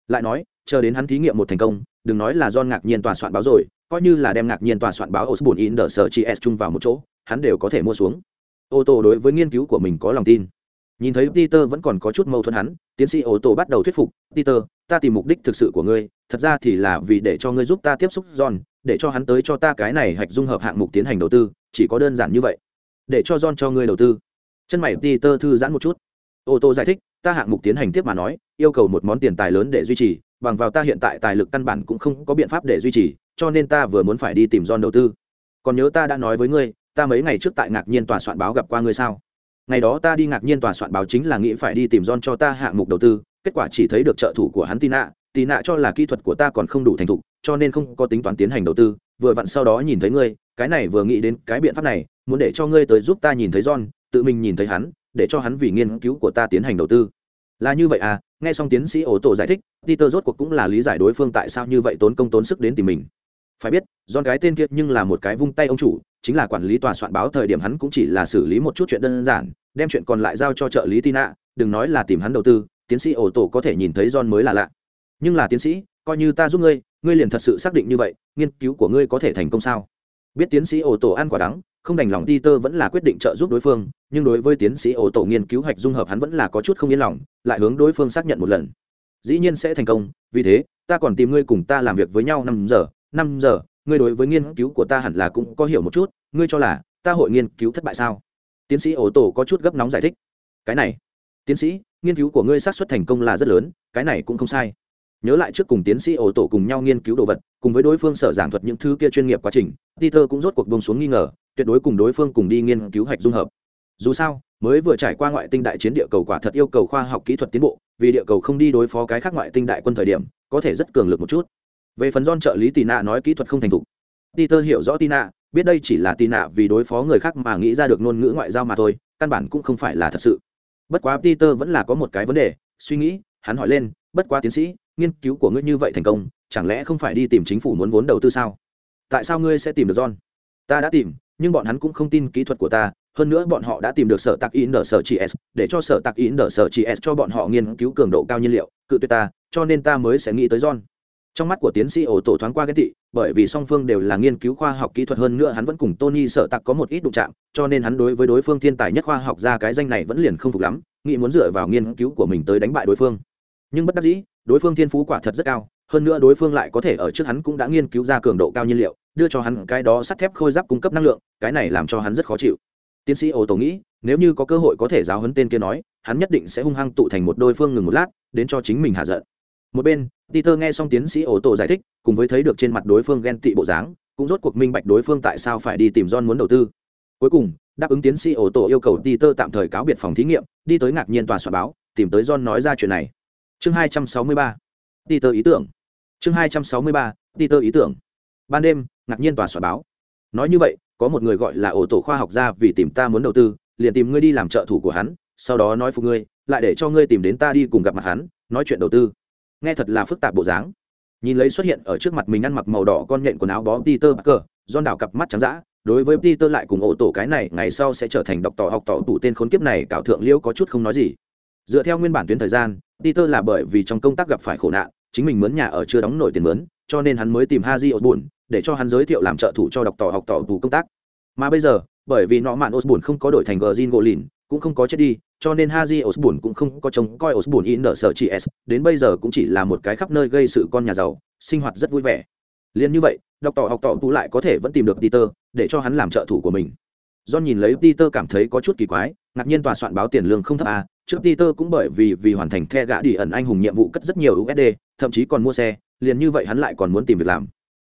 Lại nói, chờ đến hắn thí nghiệm một thành công, đừng nói là John ngạc nhiên tòa soạn báo rồi, coi như là đem ngạc nhiên tòa soạn báo Osborne in the Search chung vào một chỗ, hắn đều có thể mua xuống. Ô tô đối với nghiên cứu của mình có lòng tin. Nhìn thấy peter vẫn còn có chút mâu thuẫn hắn tiến sĩ ô tô bắt đầu thuyết phục peter ta tìm mục đích thực sự của ngươi thật ra thì là vì để cho ngươi giúp ta tiếp xúc john để cho hắn tới cho ta cái này hạch dung hợp hạng mục tiến hành đầu tư chỉ có đơn giản như vậy. Để cho john cho ngươi đầu tư. Chân mày peter thư giãn một chút. Ô tô giải thích ta hạng mục tiến hành tiếp mà nói yêu cầu một món tiền tài lớn để duy trì bằng vào ta hiện tại tài lực căn bản cũng không có biện pháp để duy trì cho nên ta vừa muốn phải đi tìm john đầu tư còn nhớ ta đã nói với ngươi ta mấy ngày trước tại ngạc nhiên tòa soạn báo gặp qua ngươi sao ngày đó ta đi ngạc nhiên tòa soạn báo chính là nghĩ phải đi tìm John cho ta hạng mục đầu tư, kết quả chỉ thấy được trợ thủ của hắn Tina, Tina cho là kỹ thuật của ta còn không đủ thành thục, cho nên không có tính toán tiến hành đầu tư, vừa vặn sau đó nhìn thấy ngươi, cái này vừa nghĩ đến cái biện pháp này, muốn để cho ngươi tới giúp ta nhìn thấy John, tự mình nhìn thấy hắn, để cho hắn vì nghiên cứu của ta tiến hành đầu tư. Là như vậy à? Nghe xong tiến sĩ ổ tổ giải thích, Peter rốt cuộc cũng là lý giải đối phương tại sao như vậy tốn công tốn sức đến tìm mình. Phải biết, don cái tên kia nhưng là một cái vung tay ông chủ, chính là quản lý tòa soạn báo thời điểm hắn cũng chỉ là xử lý một chút chuyện đơn giản đem chuyện còn lại giao cho trợ lý tina đừng nói là tìm hắn đầu tư tiến sĩ ổ tổ có thể nhìn thấy don mới là lạ nhưng là tiến sĩ coi như ta giúp ngươi ngươi liền thật sự xác định như vậy nghiên cứu của ngươi có thể thành công sao biết tiến sĩ ổ tổ ăn quả đắng không đành lòng peter vẫn là quyết định trợ giúp đối phương, nhưng đối với tiến sĩ ổ tổ nghiên cứu hoạch dung hợp hắn vẫn là có chút không yên lòng, lại hướng đối phương xác nhận một lần. Dĩ nhiên sẽ thành công, vì thế, ta còn tìm ngươi cùng ta làm việc với nhau năm giờ năm giờ, ngươi đối với nghiên cứu của ta hẳn là cũng có hiểu một chút, ngươi cho là ta hội nghiên cứu thất bại sao? Tiến sĩ ổ tổ có chút gấp nóng giải thích. Cái này, tiến sĩ, nghiên cứu của ngươi xác suất thành công là rất lớn, cái này cũng không sai. Nhớ lại trước cùng tiến sĩ ổ tổ cùng nhau nghiên cứu đồ vật, cùng với đối phương sở giảng thuật những thứ kia chuyên nghiệp quá trình peter cũng rốt cuộc buông xuống nghi ngờ tuyệt đối cùng đối phương cùng đi nghiên cứu hạch dung hợp. Dù sao mới vừa trải qua ngoại tinh đại chiến địa cầu quả thật yêu cầu khoa học kỹ thuật tiến bộ vì địa cầu không đi đối phó cái khác ngoại tinh đại quân thời điểm có thể rất cường lực một chút. Về phần don trợ lý Tina nói kỹ thuật không thành thục. Peter hiểu rõ Tina, biết đây chỉ là Tina vì đối phó người khác mà nghĩ ra được ngôn ngữ ngoại giao mà thôi căn bản cũng không phải là thật sự. Bất quá peter vẫn là có một cái vấn đề suy nghĩ hắn hỏi lên bất quá tiến sĩ nghiên cứu của ngươi như vậy thành công chẳng lẽ không phải đi tìm chính phủ muốn vốn đầu tư sao? Tại sao ngươi sẽ tìm được john? Ta đã tìm, nhưng bọn hắn cũng không tin kỹ thuật của ta. Hơn nữa bọn họ đã tìm được sở tạc in đờ sở chị s, để cho sở tạc in đờ sở chị s cho bọn họ nghiên cứu cường độ cao nhiên liệu, cự tuyệt ta, cho nên ta mới sẽ nghĩ tới john. Trong mắt của tiến sĩ ổ tổ thoáng qua ghen thị bởi vì song phương đều là nghiên cứu khoa học kỹ thuật hơn nữa hắn vẫn cùng tony sở tặc có một ít đụng chạm, cho nên hắn đối với đối phương thiên tài nhất khoa học ra cái danh này vẫn liền không phục lắm, nghĩ muốn dựa vào nghiên cứu của mình tới đánh bại đối phương. Nhưng bất đắc dĩ, đối phương thiên phú quả thật rất cao hơn nữa đối phương lại có thể ở trước hắn cũng đã nghiên cứu ra cường độ cao nhiên liệu, đưa cho hắn cái đó sắt thép khôi giáp cung cấp năng lượng, cái này làm cho hắn rất khó chịu. Tiến sĩ ổ tổ nghĩ, nếu như có cơ hội có thể giáo huấn tên kia nói, hắn nhất định sẽ hung hăng tụ thành một đôi phương ngừng một lát, đến cho chính mình hạ giận. Một bên, peter nghe xong tiến sĩ ổ tổ giải thích, cùng với thấy được trên mặt đối phương ghen tị bộ dáng, cũng rốt cuộc minh bạch đối phương tại sao phải đi tìm john muốn đầu tư. Cuối cùng, đáp ứng tiến sĩ ổ tổ yêu cầu peter tạm thời cáo biệt phòng thí nghiệm, đi tới ngạc nhiên tòa soạn báo, tìm tới john nói ra chuyện này. Chương 263. peter ý tưởng chương 263. peter ý tưởng. Ban đêm, ngạc nhiên tòa soạn báo. Nói như vậy, có một người gọi là ổ tổ khoa học gia vì tìm ta muốn đầu tư, liền tìm ngươi đi làm trợ thủ của hắn, sau đó nói phục ngươi, lại để cho ngươi tìm đến ta đi cùng gặp mặt hắn, nói chuyện đầu tư. Nghe thật là phức tạp bộ dáng. Nhìn lấy xuất hiện ở trước mặt mình ăn mặc màu đỏ con nhện quần áo bó peter parker don đảo cặp mắt trắng dã, đối với peter lại cùng ổ tổ cái này, ngày sau sẽ trở thành độc tỏ học tỏ tủ tên khốn kiếp này, cảo thượng liễu có chút không nói gì. Dựa theo nguyên bản tuyến thời gian, peter là bởi vì trong công tác gặp phải khổ nạn chính mình mướn nhà ở chưa đóng nổi tiền mướn cho nên hắn mới tìm haji osborn để cho hắn giới thiệu làm trợ thủ cho đọc tỏ học tỏ tủ công tác mà bây giờ bởi vì nọ mạn osborn không có đổi thành gờ zin gỗ lìn cũng không có chết đi cho nên Haji Osborn cũng không có trông coi Osborn in nợ sở chỉ S, đến bây giờ cũng chỉ là một cái khắp nơi gây sự con nhà giàu, sinh hoạt rất vui vẻ. Liên như vậy, đọc tỏ học tỏ tú lại có thể vẫn tìm được Peter, để cho hắn làm trợ thủ của mình. John nhìn lấy Peter cảm thấy có chút kỳ quái, ngạc nhiên tòa soạn báo tiền lương không thấp à, trước Peter cũng bởi vì vì hoàn thành the gã đi ẩn anh hùng nhiệm vụ cất rất nhiều USD, thậm chí còn mua xe, liền như vậy hắn lại còn muốn tìm việc làm.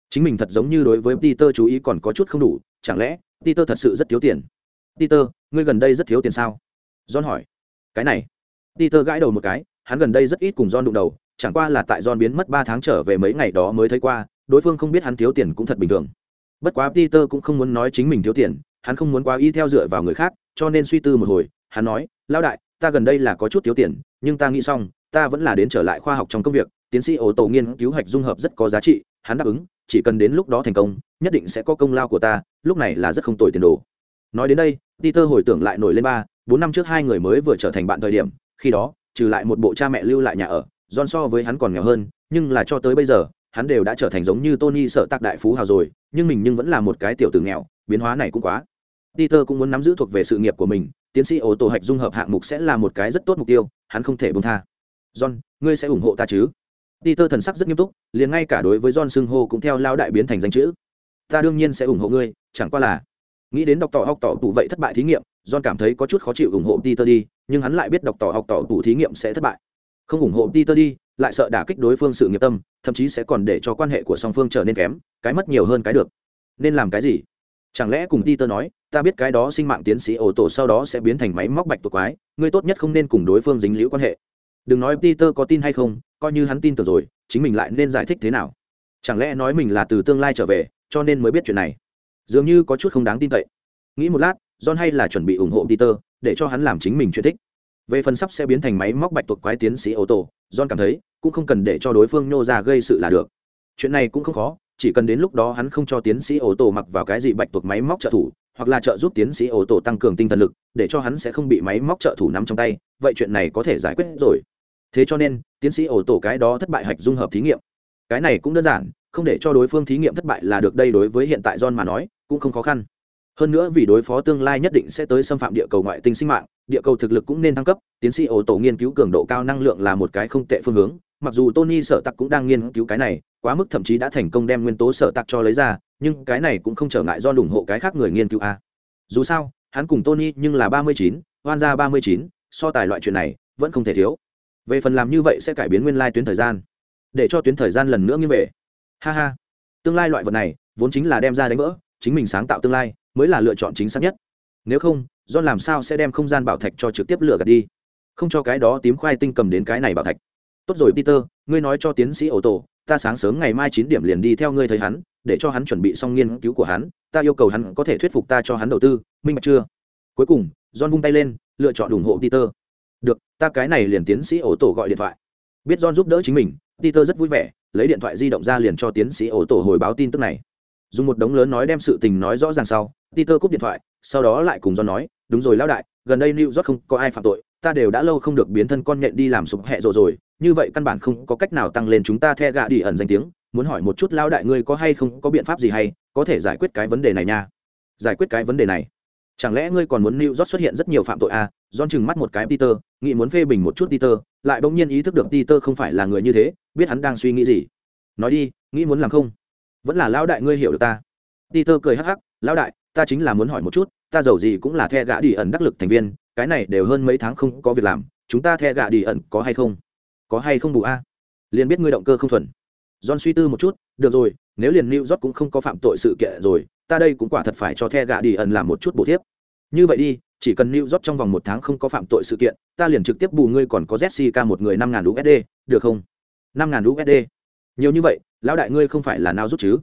Chính mình thật giống như đối với Peter chú ý còn có chút không đủ, chẳng lẽ Peter thật sự rất thiếu tiền? Peter, ngươi gần đây rất thiếu tiền sao? John hỏi. Cái này. Peter gãi đầu một cái, hắn gần đây rất ít cùng John đụng đầu, chẳng qua là tại John biến mất ba tháng trở về mấy ngày đó mới thấy qua, đối phương không biết hắn thiếu tiền cũng thật bình thường. Bất quá Peter cũng không muốn nói chính mình thiếu tiền, hắn không muốn quá y theo dựa vào người khác, cho nên suy tư một hồi, hắn nói, "Lão đại, ta gần đây là có chút thiếu tiền, nhưng ta nghĩ xong, ta vẫn là đến trở lại khoa học trong công việc, tiến sĩ ô tô nghiên cứu hạch dung hợp rất có giá trị, hắn đáp ứng, chỉ cần đến lúc đó thành công, nhất định sẽ có công lao của ta, lúc này là rất không tồi tiền đồ." Nói đến đây, Peter hồi tưởng lại nổi lên ba, bốn năm trước hai người mới vừa trở thành bạn thời điểm khi đó trừ lại một bộ cha mẹ lưu lại nhà ở john so với hắn còn nghèo hơn nhưng là cho tới bây giờ hắn đều đã trở thành giống như tony sợ tạc đại phú hào rồi nhưng mình nhưng vẫn là một cái tiểu tử nghèo biến hóa này cũng quá peter cũng muốn nắm giữ thuộc về sự nghiệp của mình, tiến sĩ ô tô hạch dung hợp hạng mục sẽ là một cái rất tốt mục tiêu, hắn không thể buông tha. John, ngươi sẽ ủng hộ ta chứ? Peter thần sắc rất nghiêm túc, liền ngay cả đối với john xưng hô cũng theo lao đại biến thành danh chữ. Ta đương nhiên sẽ ủng hộ ngươi, chẳng qua là nghĩ đến đọc tỏ học tỏ tụ vậy thất bại thí nghiệm, john cảm thấy có chút khó chịu ủng hộ peter đi, nhưng hắn lại biết đọc tỏ học tỏ tụ thí nghiệm sẽ thất bại. Không ủng hộ peter đi, lại sợ đả kích đối phương sự nghiệp tâm, thậm chí sẽ còn để cho quan hệ của song phương trở nên kém, cái mất nhiều hơn cái được. Nên làm cái gì? Chẳng lẽ cùng peter nói ta biết cái đó sinh mạng tiến sĩ ổ tổ sau đó sẽ biến thành máy móc bạch tuộc quái, ngươi tốt nhất không nên cùng đối phương dính liễu quan hệ. Đừng nói peter có tin hay không, coi như hắn tin tưởng rồi, chính mình lại nên giải thích thế nào? Chẳng lẽ nói mình là từ tương lai trở về, cho nên mới biết chuyện này? Dường như có chút không đáng tin cậy. Nghĩ một lát, john hay là chuẩn bị ủng hộ peter, để cho hắn làm chính mình chuyện thích. Về phần sắp sẽ biến thành máy móc bạch tuộc quái tiến sĩ ô tô john cảm thấy, cũng không cần để cho đối phương nhô ra gây sự là được. Chuyện này cũng không khó, chỉ cần đến lúc đó hắn không cho tiến sĩ ô tô mặc vào cái gì bạch tuộc máy móc trợ thủ hoặc là trợ giúp tiến sĩ ô tô tăng cường tinh thần lực, để cho hắn sẽ không bị máy móc trợ thủ nắm trong tay, vậy chuyện này có thể giải quyết rồi. Thế cho nên, tiến sĩ ô tô cái đó thất bại hạch dung hợp thí nghiệm. Cái này cũng đơn giản, không để cho đối phương thí nghiệm thất bại là được đây đối với hiện tại john mà nói, cũng không khó khăn. Hơn nữa vì đối phó tương lai nhất định sẽ tới xâm phạm địa cầu ngoại tinh sinh mạng, địa cầu thực lực cũng nên thăng cấp, tiến sĩ ô tô nghiên cứu cường độ cao năng lượng là một cái không tệ phương hướng, mặc dù tony sở tặc cũng đang nghiên cứu cái này quá mức thậm chí đã thành công đem nguyên tố sở tạc cho lấy ra, nhưng cái này cũng không trở ngại do ủng hộ cái khác người nghiên cứu a. Dù sao, hắn cùng tony nhưng là ba mươi chín oan ra ba mươi chín, so tài loại chuyện này vẫn không thể thiếu. Về phần làm như vậy sẽ cải biến nguyên lai tuyến thời gian. Để cho tuyến thời gian lần nữa như vậy ha ha. Tương lai loại vật này vốn chính là đem ra đánh vỡ, chính mình sáng tạo tương lai mới là lựa chọn chính xác nhất. Nếu không do làm sao sẽ đem không gian bảo thạch cho trực tiếp lựa gạt đi? Không cho cái đó tím khoai tinh cầm đến cái này bảo thạch. Tốt rồi, peter, ngươi nói cho tiến sĩ ô tô ta sáng sớm ngày mai chín điểm liền đi theo ngươi thấy hắn, để cho hắn chuẩn bị xong nghiên cứu của hắn, ta yêu cầu hắn có thể thuyết phục ta cho hắn đầu tư, minh bạch chưa? Cuối cùng, john vung tay lên, lựa chọn ủng hộ peter. Được, ta cái này liền tiến sĩ ổ tổ gọi điện thoại. Biết john giúp đỡ chính mình, peter rất vui vẻ, lấy điện thoại di động ra liền cho tiến sĩ ổ tổ hồi báo tin tức này. Dùng một đống lớn nói đem sự tình nói rõ ràng sau, peter cúp điện thoại, sau đó lại cùng John nói, đúng rồi lão đại, gần đây new york không có ai phạm tội, ta đều đã lâu không được biến thân con nhện đi làm sụp hẹ rồi rồi như vậy căn bản không có cách nào tăng lên chúng ta the gạ đi ẩn danh tiếng muốn hỏi một chút lão đại ngươi có hay không có biện pháp gì hay có thể giải quyết cái vấn đề này nha giải quyết cái vấn đề này chẳng lẽ ngươi còn muốn New York xuất hiện rất nhiều phạm tội à? don chừng mắt một cái Peter, nghĩ muốn phê bình một chút Peter, lại bỗng nhiên ý thức được Peter không phải là người như thế, biết hắn đang suy nghĩ gì. Nói đi, nghĩ muốn làm không? Vẫn là lão đại ngươi hiểu được ta. Peter cười hắc hắc, lão đại, ta chính là muốn hỏi một chút, ta giàu gì cũng là the gã đi ẩn đắc lực thành viên, cái này đều hơn mấy tháng không có việc làm, chúng ta the gã đi ẩn có hay không? Có hay không đủ a? À? Liền biết ngươi động cơ không thuần. John suy tư một chút, được rồi, nếu liền New York cũng không có phạm tội sự kiện rồi, ta đây cũng quả thật phải cho the gạ đi ẩn làm một chút bổ tiếp như vậy đi chỉ cần New York trong vòng một tháng không có phạm tội sự kiện, ta liền trực tiếp bù ngươi còn có Jessica một người năm ngàn USD, được không? Năm ngàn USD. Nhiều như vậy, lão đại ngươi không phải là nào rút chứ?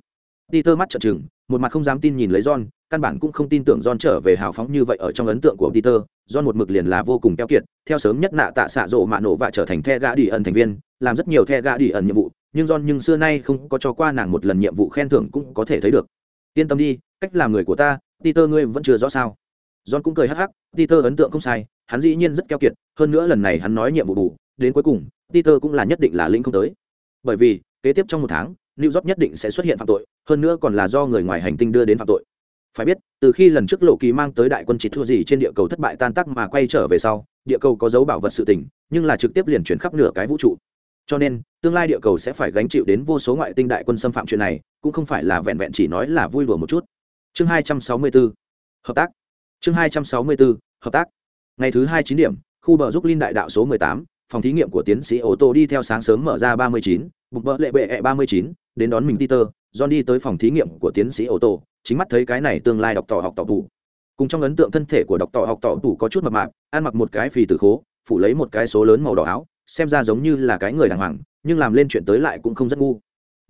Peter mắt trợn trừng, một mặt không dám tin nhìn lấy John, căn bản cũng không tin tưởng John trở về hào phóng như vậy ở trong ấn tượng của Peter, John một mực liền là vô cùng keo kiệt, theo sớm nhất nạ tạ xạ rộ mạ nổ và trở thành the gã ẩn thành viên, làm rất nhiều the gã ẩn nhiệm vụ, nhưng John nhưng xưa nay không có cho qua nàng một lần nhiệm vụ khen thưởng cũng có thể thấy được. Yên tâm đi, cách làm người của ta peter ngươi vẫn chưa rõ sao. John cũng cười hắc hắc peter ấn tượng không sai hắn dĩ nhiên rất keo kiệt hơn nữa lần này hắn nói nhiệm vụ bù đến cuối cùng peter cũng là nhất định là lĩnh không tới. Bởi vì kế tiếp trong một tháng new york nhất định sẽ xuất hiện phạm tội hơn nữa còn là do người ngoài hành tinh đưa đến phạm tội phải biết, từ khi lần trước lộ kỳ mang tới đại quân chỉ thua gì trên địa cầu thất bại tan tác mà quay trở về sau, địa cầu có dấu bảo vật sự tình, nhưng là trực tiếp liền chuyển khắp nửa cái vũ trụ. Cho nên, tương lai địa cầu sẽ phải gánh chịu đến vô số ngoại tinh đại quân xâm phạm chuyện này, cũng không phải là vẹn vẹn chỉ nói là vui đùa một chút. Chương hai trăm sáu mươi bốn hợp tác. Chương hai trăm sáu mươi bốn hợp tác. Ngày thứ hai chín điểm, khu bờ giúp linh đại đạo số mười tám, phòng thí nghiệm của tiến sĩ ô tô đi theo sáng sớm mở ra ba mươi chín, bục bỡ lệ bệ e ba mươi chín, đến đón mình peter, john đi tới phòng thí nghiệm của tiến sĩ ô tô chính mắt thấy cái này tương lai đọc tỏ học tỏ tủ cùng trong ấn tượng thân thể của đọc tỏ học tỏ tủ có chút mập mạp ăn mặc một cái phì tử khố phủ lấy một cái số lớn màu đỏ áo xem ra giống như là cái người đàng hoàng nhưng làm lên chuyện tới lại cũng không rất ngu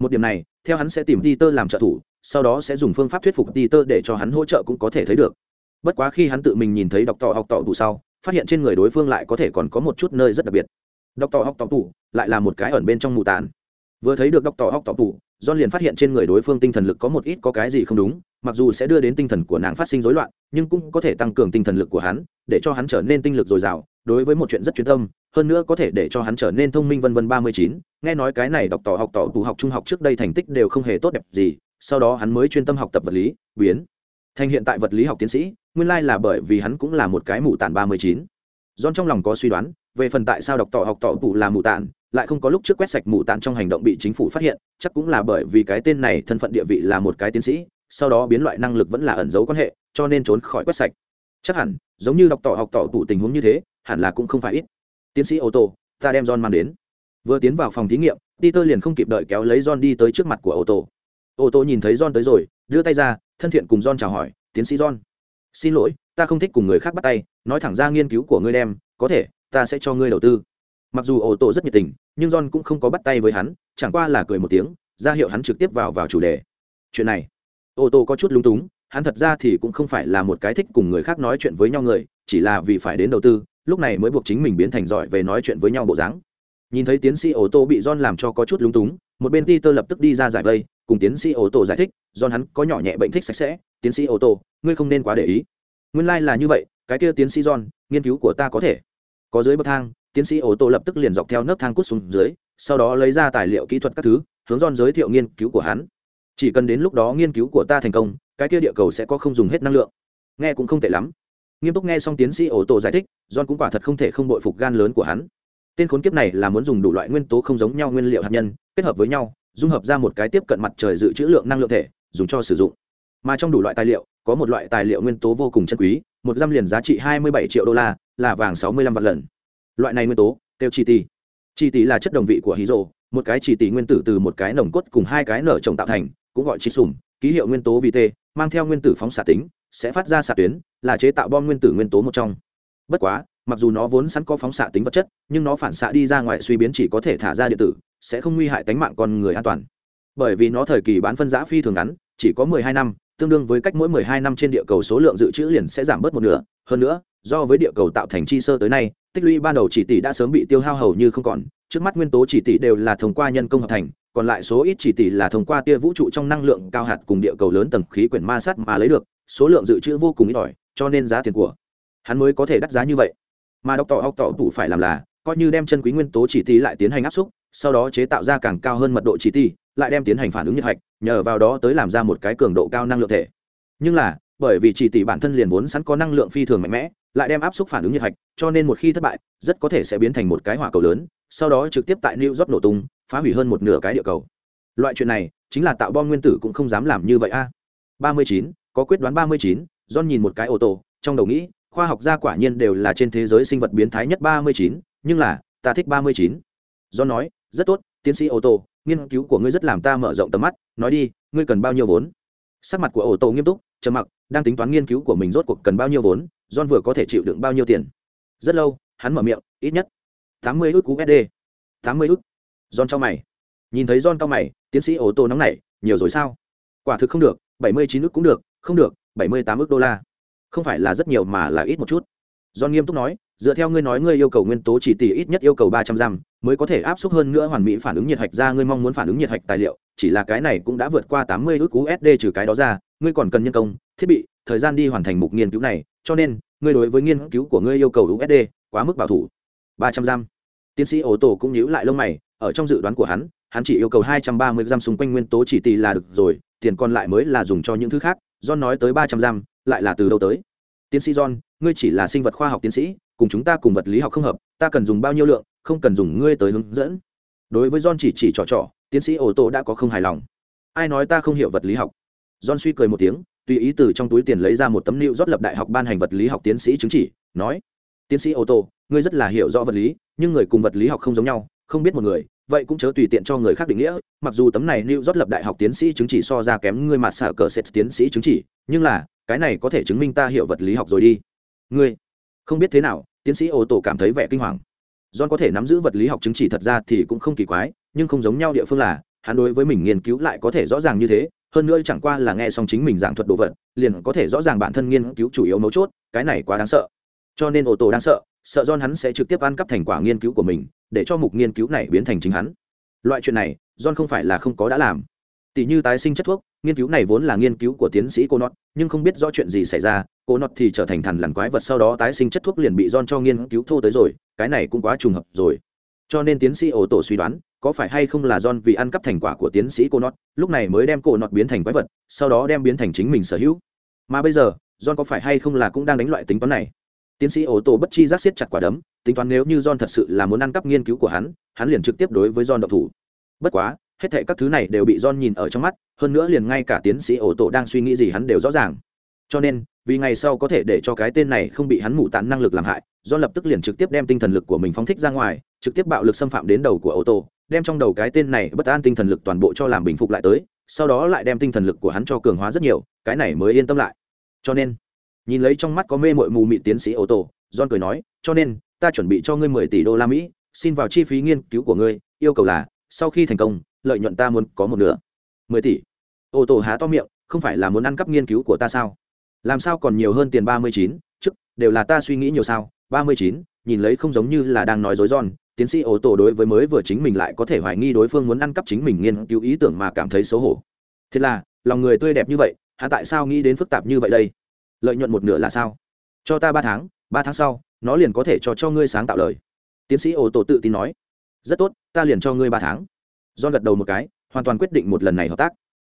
một điểm này theo hắn sẽ tìm peter làm trợ thủ sau đó sẽ dùng phương pháp thuyết phục Peter để cho hắn hỗ trợ cũng có thể thấy được. Bất quá khi hắn tự mình nhìn thấy đọc tỏ học tỏ tủ sau, phát hiện trên người đối phương lại có thể còn có một chút nơi rất đặc biệt. Đọc tỏ học tỏ tủ lại là một cái ẩn bên trong mù tàn. Vừa thấy được đọc tỏ học tỏ tủ, John liền phát hiện trên người đối phương tinh thần lực có một ít có cái gì không đúng, mặc dù sẽ đưa đến tinh thần của nàng phát sinh rối loạn, nhưng cũng có thể tăng cường tinh thần lực của hắn, để cho hắn trở nên tinh lực dồi dào, đối với một chuyện rất chuyên tâm, hơn nữa có thể để cho hắn trở nên thông minh vân vân ba mươi chín. nghe nói cái này đọc tỏ học tỏ tủ học trung học trước đây thành tích đều không hề tốt đẹp gì, sau đó hắn mới chuyên tâm học tập vật lý biến thành hiện tại vật lý học tiến sĩ nguyên lai là bởi vì hắn cũng là một cái mù tản ba mươi chín don trong lòng có suy đoán về phần tại sao đọc tỏ học tỏ tụ là mù tản lại không có lúc trước quét sạch mù tản trong hành động bị chính phủ phát hiện, chắc cũng là bởi vì cái tên này thân phận địa vị là một cái tiến sĩ, sau đó biến loại năng lực vẫn là ẩn giấu quan hệ, cho nên trốn khỏi quét sạch. Chắc hẳn, giống như đọc tỏ học tỏ tụ tình huống như thế, hẳn là cũng không phải ít. Tiến sĩ ô tô, ta đem john mang đến. Vừa tiến vào phòng thí nghiệm, peter liền không kịp đợi kéo lấy john đi tới trước mặt của ô tô. Ô tô nhìn thấy john tới rồi, đưa tay ra, thân thiện cùng john chào hỏi, tiến sĩ john. Xin lỗi, ta không thích cùng người khác bắt tay, nói thẳng ra nghiên cứu của ngươi đem, có thể ta sẽ cho ngươi đầu tư mặc dù ổ tổ rất nhiệt tình nhưng john cũng không có bắt tay với hắn chẳng qua là cười một tiếng ra hiệu hắn trực tiếp vào vào chủ đề chuyện này ô tô có chút lúng túng hắn thật ra thì cũng không phải là một cái thích cùng người khác nói chuyện với nhau người chỉ là vì phải đến đầu tư lúc này mới buộc chính mình biến thành giỏi về nói chuyện với nhau bộ dáng nhìn thấy tiến sĩ ô tô bị john làm cho có chút lúng túng một bên Peter lập tức đi ra giải vây, cùng tiến sĩ ô tô giải thích, john hắn có nhỏ nhẹ bệnh thích sạch sẽ, tiến sĩ ô tô, ngươi không nên quá để ý. Nguyên lai like là như vậy, cái kia tiến sĩ John, nghiên cứu của ta có thể. Có dưới bậc thang, tiến sĩ ô tô lập tức liền dọc theo nấc thang cút xuống dưới, sau đó lấy ra tài liệu kỹ thuật các thứ, hướng don giới thiệu nghiên cứu của hắn. Chỉ cần đến lúc đó nghiên cứu của ta thành công, cái kia địa cầu sẽ có không dùng hết năng lượng. Nghe cũng không tệ lắm. Nghiêm túc nghe xong tiến sĩ ô tô giải thích, John cũng quả thật không thể không bội phục gan lớn của hắn tên khốn kiếp này là muốn dùng đủ loại nguyên tố không giống nhau nguyên liệu hạt nhân kết hợp với nhau dung hợp ra một cái tiếp cận mặt trời dự trữ lượng năng lượng thể dùng cho sử dụng mà trong đủ loại tài liệu có một loại tài liệu nguyên tố vô cùng chân quý một găm liền giá trị hai mươi bảy triệu đô la, là vàng sáu mươi lăm vạn lần. Loại này nguyên tố, kêu chi tỷ chi tỷ là chất đồng vị của hí rồ một cái chỉ tỷ nguyên tử từ một cái nồng cốt cùng hai cái nở trồng tạo thành, cũng gọi chi sùm ký hiệu nguyên tố vi t mang theo nguyên tử phóng xạ tính, sẽ phát ra xạ tuyến, là chế tạo bom nguyên tử nguyên tố một trong. Bất quá, mặc dù nó vốn sẵn có phóng xạ tính vật chất, nhưng nó phản xạ đi ra ngoài suy biến chỉ có thể thả ra điện tử, sẽ không nguy hại tính mạng con người an toàn. Bởi vì nó thời kỳ bán phân giã phi thường ngắn, chỉ có mười hai năm tương đương với cách mỗi mười hai năm trên địa cầu số lượng dự trữ liền sẽ giảm bớt một nửa. Hơn nữa, do với địa cầu tạo thành chi sơ tới nay, tích lũy ban đầu chỉ tỷ đã sớm bị tiêu hao hầu như không còn. Trước mắt nguyên tố chỉ tỷ đều là thông qua nhân công hợp thành, còn lại số ít chỉ tỷ là thông qua tia vũ trụ trong năng lượng cao hạt cùng địa cầu lớn tầng khí quyển ma sát mà lấy được, số lượng dự trữ vô cùng ít ỏi, cho nên giá tiền của hắn mới có thể đắt giá như vậy. Mà độc tỏ, học tỏ tụ phải làm là, coi như đem chân quý nguyên tố chỉ tỷ lại tiến hành áp xúc sau đó chế tạo ra càng cao hơn mật độ chỉ tỷ lại đem tiến hành phản ứng nhiệt hạch, nhờ vào đó tới làm ra một cái cường độ cao năng lượng thể. Nhưng là, bởi vì chỉ tỷ bản thân liền vốn sẵn có năng lượng phi thường mạnh mẽ, lại đem áp suất phản ứng nhiệt hạch, cho nên một khi thất bại, rất có thể sẽ biến thành một cái hỏa cầu lớn, sau đó trực tiếp tại new york nổ tung, phá hủy hơn một nửa cái địa cầu. Loại chuyện này, chính là tạo bom nguyên tử cũng không dám làm như vậy a. Ba mươi chín, có quyết đoán ba mươi chín, john nhìn một cái ô tô, trong đầu nghĩ, khoa học gia quả nhiên đều là trên thế giới sinh vật biến thái nhất ba mươi chín, nhưng là, ta thích ba mươi chín. John nói, rất tốt, tiến sĩ ô tô nghiên cứu của ngươi rất làm ta mở rộng tầm mắt, nói đi, ngươi cần bao nhiêu vốn? Sắc mặt của ổ tổ nghiêm túc, trầm mặc, đang tính toán nghiên cứu của mình rốt cuộc cần bao nhiêu vốn, john vừa có thể chịu đựng bao nhiêu tiền? Rất lâu, hắn mở miệng, ít nhất tám mươi ước usd tám mươi ước john cho mày. Nhìn thấy john cao mày, tiến sĩ ổ tổ nóng nảy, nhiều rồi sao? Quả thực không được, bảy mươi chín ước cũng được, không được, bảy mươi tám ước đô la. Không phải là rất nhiều mà là ít một chút john nghiêm túc nói, dựa theo ngươi nói ngươi yêu cầu nguyên tố chỉ tỷ ít nhất yêu cầu ba trăm giam mới có thể áp suất hơn nữa hoàn mỹ phản ứng nhiệt hạch ra, ngươi mong muốn phản ứng nhiệt hạch tài liệu, chỉ là cái này cũng đã vượt qua tám mươi usd trừ cái đó ra, ngươi còn cần nhân công, thiết bị, thời gian đi hoàn thành mục nghiên cứu này, cho nên, ngươi đối với nghiên cứu của ngươi yêu cầu usd quá mức bảo thủ. ba trăm giam tiến sĩ ô tổ cũng nhíu lại lông mày, ở trong dự đoán của hắn hắn chỉ yêu cầu hai trăm ba mươi giam xung quanh nguyên tố chỉ tỷ là được rồi, tiền còn lại mới là dùng cho những thứ khác. John nói tới ba trăm giam lại là từ đâu tới? Tiến sĩ john, ngươi chỉ là sinh vật khoa học tiến sĩ, cùng chúng ta cùng vật lý học không hợp, ta cần dùng bao nhiêu lượng, không cần dùng ngươi tới hướng dẫn. Đối với john chỉ chỉ trò trò, tiến sĩ ô tô đã có không hài lòng. Ai nói ta không hiểu vật lý học? John suy cười một tiếng, tùy ý từ trong túi tiền lấy ra một tấm nịu rót lập đại học ban hành vật lý học tiến sĩ chứng chỉ, nói, tiến sĩ ô tô ngươi rất là hiểu rõ vật lý, nhưng người cùng vật lý học không giống nhau, không biết một người, vậy cũng chớ tùy tiện cho người khác định nghĩa, mặc dù tấm này nịu rót lập đại học tiến sĩ chứng chỉ so ra kém ngươi mà xả cờ sệt tiến sĩ chứng chỉ, nhưng là cái này có thể chứng minh ta hiểu vật lý học rồi đi. Ngươi, không biết thế nào, tiến sĩ ô tô cảm thấy vẻ kinh hoàng. John có thể nắm giữ vật lý học chứng chỉ thật ra thì cũng không kỳ quái, nhưng không giống nhau địa phương là, hắn đối với mình nghiên cứu lại có thể rõ ràng như thế, hơn nữa chẳng qua là nghe xong chính mình giảng thuật đồ vật, liền có thể rõ ràng bản thân nghiên cứu chủ yếu mấu chốt, cái này quá đáng sợ. Cho nên ô tô đáng sợ sợ John hắn sẽ trực tiếp ăn cắp thành quả nghiên cứu của mình, để cho mục nghiên cứu này biến thành chính hắn. Loại chuyện này, John không phải là không có đã làm. Tỷ như tái sinh chất thuốc nghiên cứu này vốn là nghiên cứu của tiến sĩ cô nọt nhưng không biết rõ chuyện gì xảy ra cô nọt thì trở thành thần lằn quái vật sau đó tái sinh chất thuốc liền bị John cho nghiên cứu thô tới rồi, cái này cũng quá trùng hợp rồi. Cho nên tiến sĩ ổ tổ suy đoán, có phải hay không là John vì ăn cắp thành quả của tiến sĩ cô nọt lúc này mới đem cô nọt biến thành quái vật, sau đó đem biến thành chính mình sở hữu. Mà bây giờ, John có phải hay không là cũng đang đánh loại tính toán này? Tiến sĩ ổ tổ bất chi giác siết chặt quả đấm, tính toán nếu như john thật sự là muốn ăn cắp nghiên cứu của hắn hắn liền trực tiếp đối với john độc thủ. Bất quá hết thệ các thứ này đều bị john nhìn ở trong mắt, hơn nữa liền ngay cả tiến sĩ ổ tổ đang suy nghĩ gì hắn đều rõ ràng. Cho nên, vì ngày sau có thể để cho cái tên này không bị hắn mụ tán năng lực làm hại, john lập tức liền trực tiếp đem tinh thần lực của mình phóng thích ra ngoài, trực tiếp bạo lực xâm phạm đến đầu của ô tô đem trong đầu cái tên này bất an tinh thần lực toàn bộ cho làm bình phục lại tới, sau đó lại đem tinh thần lực của hắn cho cường hóa rất nhiều, cái này mới yên tâm lại. Cho nên, nhìn lấy trong mắt có mê mội mù mị tiến sĩ ô tô john cười nói, cho nên, ta chuẩn bị cho ngươi mười tỷ đô la mỹ, xin vào chi phí nghiên cứu của ngươi, yêu cầu là, sau khi thành công lợi nhuận ta muốn có một nửa. Mười tỷ. Ô tô há to miệng, không phải là muốn ăn cắp nghiên cứu của ta sao? Làm sao còn nhiều hơn tiền ba mươi chín? Chức, đều là ta suy nghĩ nhiều sao? ba mươi chín, nhìn lấy không giống như là đang nói dối giòn, tiến sĩ ô tô đối với mới vừa chính mình lại có thể hoài nghi đối phương muốn ăn cắp chính mình nghiên cứu ý tưởng mà cảm thấy xấu hổ. Thế là, lòng người tươi đẹp như vậy, hắn tại sao nghĩ đến phức tạp như vậy đây? Lợi nhuận một nửa là sao? Cho ta ba tháng ba tháng sau, nó liền có thể cho cho ngươi sáng tạo lời. Tiến sĩ ô tô tự tin nói. Rất tốt, ta liền cho ngươi ba tháng do gật đầu một cái, hoàn toàn quyết định một lần này hợp tác.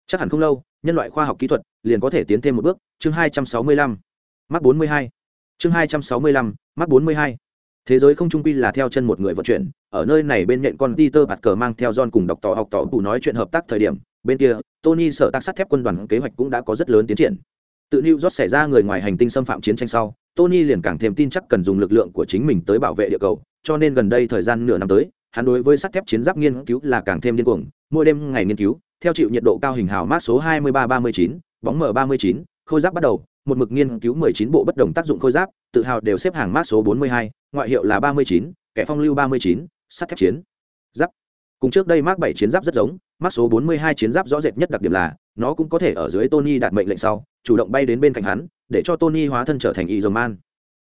Chắc hẳn không lâu, nhân loại khoa học kỹ thuật liền có thể tiến thêm một bước. Chương hai trăm sáu mươi lăm mắc bốn mươi hai. Chương hai trăm sáu mươi lăm mắc bốn mươi hai. Thế giới không trung quy là theo chân một người vận chuyển. Ở nơi này bên nhện con peter bạt cờ mang theo john cùng đọc tỏ học tỏ bù nói chuyện hợp tác thời điểm, bên kia, tony sở tác sắt thép quân đoàn kế hoạch cũng đã có rất lớn tiến triển. Tự new york xảy ra người ngoài hành tinh xâm phạm chiến tranh sau, tony liền càng thêm tin chắc cần dùng lực lượng của chính mình tới bảo vệ địa cầu, cho nên gần đây thời gian nửa năm tới hắn đối với sắt thép chiến giáp nghiên cứu là càng thêm điên cuồng mỗi đêm ngày nghiên cứu theo chịu nhiệt độ cao hình hào mát số 2339, bóng m 39, khôi giáp bắt đầu một mực nghiên cứu 19 bộ bất đồng tác dụng khôi giáp tự hào đều xếp hàng mát số 42, ngoại hiệu là 39, kẻ phong lưu 39, sắt thép chiến giáp. Cùng trước đây mark 7 chiến giáp rất giống mát số 42 chiến giáp rõ rệt nhất đặc điểm là nó cũng có thể ở dưới tony đạt mệnh lệnh sau chủ động bay đến bên cạnh hắn để cho tony hóa thân trở thành y man.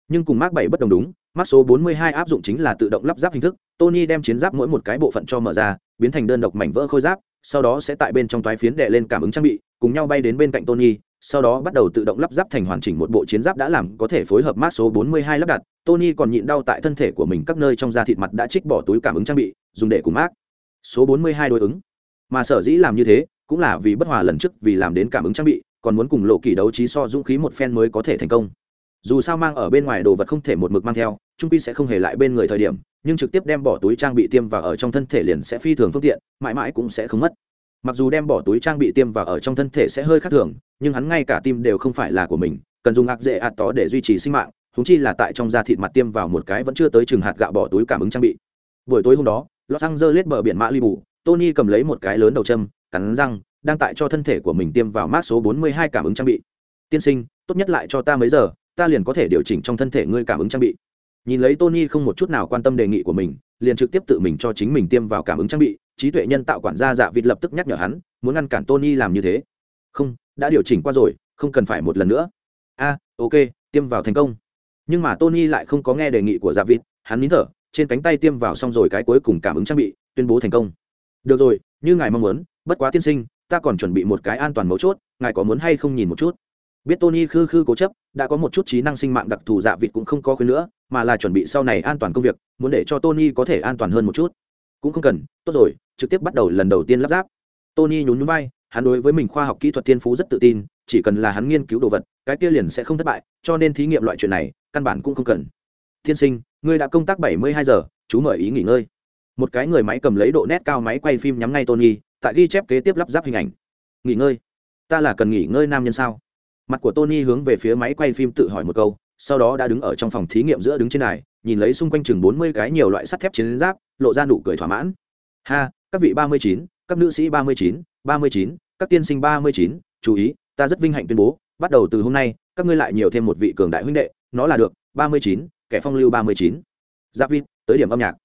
Nhưng cùng mark 7 bất đồng đúng mắc số 42 áp dụng chính là tự động lắp ráp hình thức, tony đem chiến giáp mỗi một cái bộ phận cho mở ra, biến thành đơn độc mảnh vỡ khôi giáp, sau đó sẽ tại bên trong toái phiến đệ lên cảm ứng trang bị, cùng nhau bay đến bên cạnh tony, sau đó bắt đầu tự động lắp ráp thành hoàn chỉnh một bộ chiến giáp đã làm có thể phối hợp mát số 42 lắp đặt. Tony còn nhịn đau tại thân thể của mình các nơi trong da thịt mặt đã trích bỏ túi cảm ứng trang bị, dùng để cùng mát số 42 đối ứng. Mà sở dĩ làm như thế, cũng là vì bất hòa lần trước vì làm đến cảm ứng trang bị, còn muốn cùng lộ kỳ đấu trí so dũng khí một phen mới có thể thành công. Dù sao mang ở bên ngoài đồ vật không thể một mực mang theo trung pi sẽ không hề lại bên người thời điểm, nhưng trực tiếp đem bỏ túi trang bị tiêm vào ở trong thân thể liền sẽ phi thường phương tiện, mãi mãi cũng sẽ không mất. Mặc dù đem bỏ túi trang bị tiêm vào ở trong thân thể sẽ hơi khác thường, nhưng hắn ngay cả tim đều không phải là của mình, cần dùng ạc dễ ạt tó để duy trì sinh mạng húng chi là tại trong da thịt mặt tiêm vào một cái vẫn chưa tới chừng hạt gạo bỏ túi cảm ứng trang bị. Buổi tối hôm đó lọăng dơ lết bờ biển mã li bù tony cầm lấy một cái lớn đầu châm, cắn răng, đang tại cho thân thể của mình tiêm vào mát số 42 cảm ứng trang bị. Tiên sinh, tốt nhất lại cho ta mấy giờ, ta liền có thể điều chỉnh trong thân thể ngươi cảm ứng trang bị nhìn lấy tony không một chút nào quan tâm đề nghị của mình, liền trực tiếp tự mình cho chính mình tiêm vào cảm ứng trang bị, trí tuệ nhân tạo quản gia dạ vịt lập tức nhắc nhở hắn, muốn ngăn cản tony làm như thế. Không, đã điều chỉnh qua rồi, không cần phải một lần nữa. A, ok, tiêm vào thành công. Nhưng mà tony lại không có nghe đề nghị của dạ vịt, hắn nín thở, trên cánh tay tiêm vào xong rồi cái cuối cùng cảm ứng trang bị, tuyên bố thành công. Được rồi, như ngài mong muốn, bất quá tiên sinh, ta còn chuẩn bị một cái an toàn mấu chốt, ngài có muốn hay không nhìn một chút? Biết tony khư khư cố chấp, đã có một chút trí năng sinh mạng đặc thù dạ vịt cũng không có khuyên nữa mà là chuẩn bị sau này an toàn công việc, muốn để cho tony có thể an toàn hơn một chút. Cũng không cần, tốt rồi, trực tiếp bắt đầu lần đầu tiên lắp ráp. Tony nhún nhún vai, hắn đối với mình khoa học kỹ thuật thiên phú rất tự tin, chỉ cần là hắn nghiên cứu đồ vật, cái kia liền sẽ không thất bại, cho nên thí nghiệm loại chuyện này, căn bản cũng không cần. Tiên sinh, ngươi đã công tác bảy mươi hai giờ, chú mời ý nghỉ ngơi. Một cái người máy cầm lấy độ nét cao máy quay phim nhắm ngay tony, tại ghi chép kế tiếp lắp ráp hình ảnh. Nghỉ ngơi. Ta là cần nghỉ ngơi nam nhân sao? Mặt của tony hướng về phía máy quay phim tự hỏi một câu sau đó đã đứng ở trong phòng thí nghiệm giữa đứng trên này nhìn lấy xung quanh chừng bốn mươi cái nhiều loại sắt thép chiến giáp, lộ ra nụ cười thỏa mãn. Ha, các vị ba mươi chín, các nữ sĩ ba mươi chín, ba mươi chín, các tiên sinh ba mươi chín, chú ý, ta rất vinh hạnh tuyên bố, bắt đầu từ hôm nay, các ngươi lại nhiều thêm một vị cường đại huynh đệ, nó là được, ba mươi chín, kẻ phong lưu ba mươi chín. Giáp vít tới điểm âm nhạc.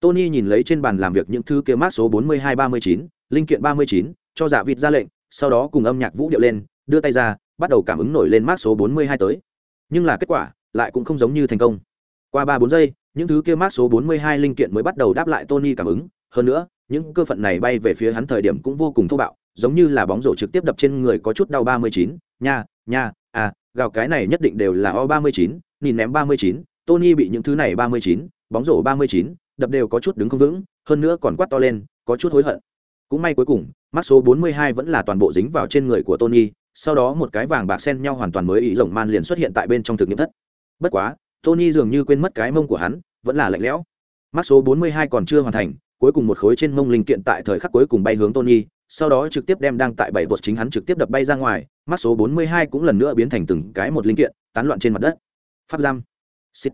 Tony nhìn lấy trên bàn làm việc những thứ kia mát số bốn mươi hai ba mươi chín, linh kiện ba mươi chín, cho giả vịt ra lệnh, sau đó cùng âm nhạc vũ điệu lên, đưa tay ra, bắt đầu cảm ứng nổi lên mát số bốn mươi hai tới nhưng là kết quả lại cũng không giống như thành công. Qua ba bốn giây, những thứ kia mát số bốn mươi hai linh kiện mới bắt đầu đáp lại tony cảm ứng. Hơn nữa, những cơ phận này bay về phía hắn thời điểm cũng vô cùng thô bạo, giống như là bóng rổ trực tiếp đập trên người có chút đau ba mươi chín. Nha nha à gào cái này nhất định đều là o ba mươi chín, nhìn ném ba mươi chín. Tony bị những thứ này ba mươi chín, bóng rổ ba mươi chín, đập đều có chút đứng không vững, hơn nữa còn quát to lên, có chút hối hận. Cũng may cuối cùng mắt số 42 vẫn là toàn bộ dính vào trên người của tony sau đó một cái vàng bạc xen nhau hoàn toàn mới ý rồng man liền xuất hiện tại bên trong thực nghiệm thất. Bất quá, tony dường như quên mất cái mông của hắn, vẫn là lạnh lẽo. Mắt số 42 còn chưa hoàn thành, cuối cùng một khối trên mông linh kiện tại thời khắc cuối cùng bay hướng tony, sau đó trực tiếp đem đang tại bảy vật chính hắn trực tiếp đập bay ra ngoài mắt số 42 cũng lần nữa biến thành từng cái một linh kiện, tán loạn trên mặt đất. Pháp giam. Xịt.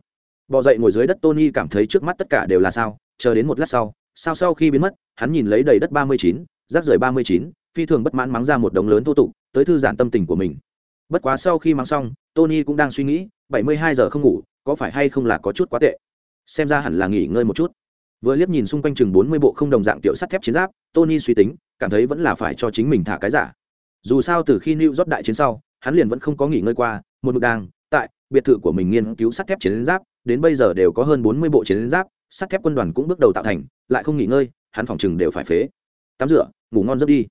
Bò dậy ngồi dưới đất tony cảm thấy trước mắt tất cả đều là sao, chờ đến một lát sau, sao sau khi biến mất, hắn nhìn lấy đầy đất ba mươi chín, rác rưởi ba mươi chín, phi thường bất mãn mắng ra một đống lớn thô tục tới thư giãn tâm tình của mình. Bất quá sau khi mang xong, tony cũng đang suy nghĩ, bảy mươi hai giờ không ngủ, có phải hay không là có chút quá tệ? Xem ra hẳn là nghỉ ngơi một chút. Vừa liếc nhìn xung quanh chừng bốn mươi bộ không đồng dạng tiểu sắt thép chiến giáp, tony suy tính, cảm thấy vẫn là phải cho chính mình thả cái giả. Dù sao từ khi new rót đại chiến sau, hắn liền vẫn không có nghỉ ngơi qua, một mực đang tại biệt thự của mình nghiên cứu sắt thép chiến giáp, đến bây giờ đều có hơn bốn mươi bộ chiến giáp, sắt thép quân đoàn cũng bước đầu tạo thành, lại không nghỉ ngơi, hắn phòng chừng đều phải phế. Tắm rửa, ngủ ngon giấc đi.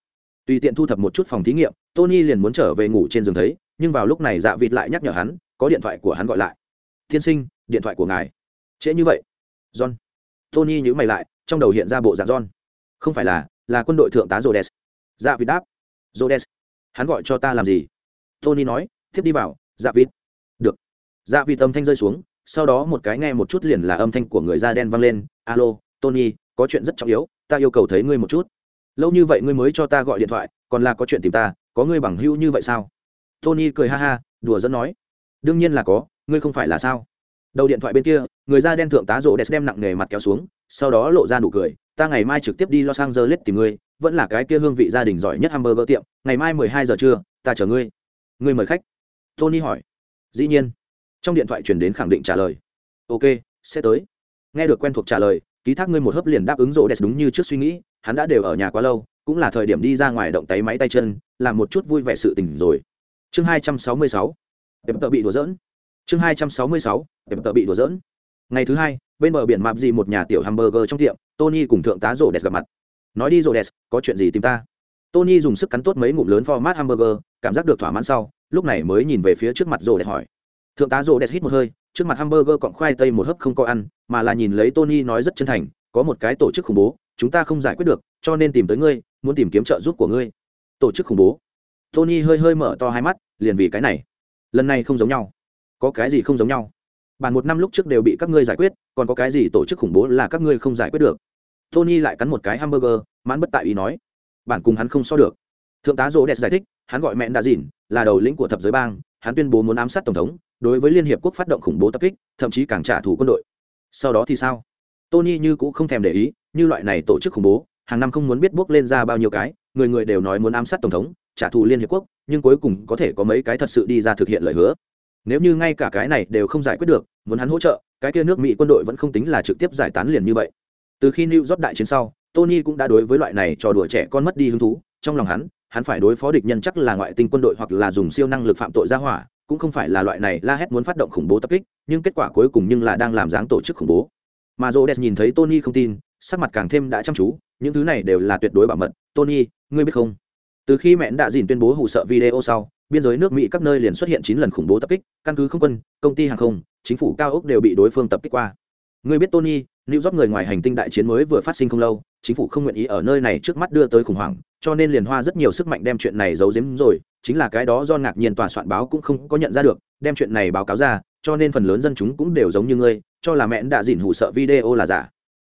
Tùy tiện thu thập một chút phòng thí nghiệm tony liền muốn trở về ngủ trên giường thấy, nhưng vào lúc này dạ vịt lại nhắc nhở hắn, có điện thoại của hắn gọi lại. Tiên sinh, điện thoại của ngài. Trễ như vậy. John. Tony nhữ mày lại, trong đầu hiện ra bộ dạng john. Không phải là là quân đội thượng tá jodes dạ vịt đáp. Jodes hắn gọi cho ta làm gì? Tony nói, tiếp đi vào dạ vịt. Được. Dạ vịt âm thanh rơi xuống, sau đó một cái nghe một chút liền là âm thanh của người da đen vang lên. Alo, tony, có chuyện rất trọng yếu, ta yêu cầu thấy ngươi một chút. Lâu như vậy ngươi mới cho ta gọi điện thoại, còn là có chuyện tìm ta có ngươi bằng hữu như vậy sao? Tony cười ha ha, đùa dẫn nói. Đương nhiên là có, ngươi không phải là sao? Đầu điện thoại bên kia, người da đen thượng tá rộ đẹp đem nặng nghề mặt kéo xuống, sau đó lộ ra nụ cười. Ta ngày mai trực tiếp đi los angeles tìm ngươi, vẫn là cái kia hương vị gia đình giỏi nhất hamburger tiệm. Ngày mai mười hai giờ trưa, ta chở ngươi. Ngươi mời khách. Tony hỏi. Dĩ nhiên. Trong điện thoại truyền đến khẳng định trả lời. Ok, sẽ tới. Nghe được quen thuộc trả lời, ký thác ngươi một hớp liền đáp ứng rộ đẹp đúng như trước suy nghĩ. Hắn đã đều ở nhà quá lâu cũng là thời điểm đi ra ngoài động tay máy tay chân, làm một chút vui vẻ sự tình rồi. Chương hai trăm sáu mươi sáu đẹp tợ bị đùa dỡn chương hai trăm sáu mươi sáu đẹp tợ bị đùa dỡn ngày thứ hai, bên bờ biển mạp gì một nhà tiểu hamburger trong tiệm, tony cùng thượng tá rô đẹp gặp mặt. Nói đi rô đẹp có chuyện gì tìm ta? Tony dùng sức cắn tốt mấy ngụm lớn format hamburger, cảm giác được thỏa mãn sau, lúc này mới nhìn về phía trước mặt rô đẹp hỏi. Thượng tá rô đẹp hít một hơi, trước mặt hamburger cọng khoai tây một hớp không có ăn, mà là nhìn lấy tony nói rất chân thành, có một cái tổ chức khủng bố chúng ta không giải quyết được, cho nên tìm tới ngươi, muốn tìm kiếm trợ giúp của ngươi. Tổ chức khủng bố. Tony hơi hơi mở to hai mắt, liền vì cái này. Lần này không giống nhau. Có cái gì không giống nhau? Bản một năm lúc trước đều bị các ngươi giải quyết, còn có cái gì tổ chức khủng bố là các ngươi không giải quyết được? Tony lại cắn một cái hamburger, mãn bất tại ý nói. Bản cùng hắn không so được. Thượng tá rô đẹp giải thích, hắn gọi mẹ đã dìn là đầu lĩnh của thập giới bang, hắn tuyên bố muốn ám sát tổng thống, đối với liên hiệp quốc phát động khủng bố tập kích, thậm chí càng trả thù quân đội. Sau đó thì sao? Tony như cũng không thèm để ý như loại này tổ chức khủng bố, hàng năm không muốn biết bước lên ra bao nhiêu cái, người người đều nói muốn ám sát tổng thống, trả thù liên hiệp quốc, nhưng cuối cùng có thể có mấy cái thật sự đi ra thực hiện lời hứa. Nếu như ngay cả cái này đều không giải quyết được, muốn hắn hỗ trợ, cái kia nước mỹ quân đội vẫn không tính là trực tiếp giải tán liền như vậy. Từ khi new york đại chiến sau, tony cũng đã đối với loại này trò đùa trẻ con mất đi hứng thú, trong lòng hắn hắn phải đối phó địch nhân chắc là ngoại tinh quân đội hoặc là dùng siêu năng lực phạm tội ra hỏa, cũng không phải là loại này la hét muốn phát động khủng bố tập kích, nhưng kết quả cuối cùng nhưng là đang làm dáng tổ chức khủng bố. Mà rô đès nhìn thấy tony không tin sắc mặt càng thêm đã chăm chú, những thứ này đều là tuyệt đối bảo mật. Tony, ngươi biết không? Từ khi mẹ đã dìn tuyên bố hụ sợ video sau, biên giới nước mỹ các nơi liền xuất hiện chín lần khủng bố tập kích, căn cứ không quân, công ty hàng không, chính phủ cao ốc đều bị đối phương tập kích qua. Ngươi biết tony lưu dóp người ngoài hành tinh đại chiến mới vừa phát sinh không lâu, chính phủ không nguyện ý ở nơi này trước mắt đưa tới khủng hoảng, cho nên liền hoa rất nhiều sức mạnh đem chuyện này giấu giếm rồi. Chính là cái đó do ngạc nhiên tòa soạn báo cũng không có nhận ra được, đem chuyện này báo cáo ra, cho nên phần lớn dân chúng cũng đều giống như ngươi, cho là mẹ đã dìn hụ sợ video là giả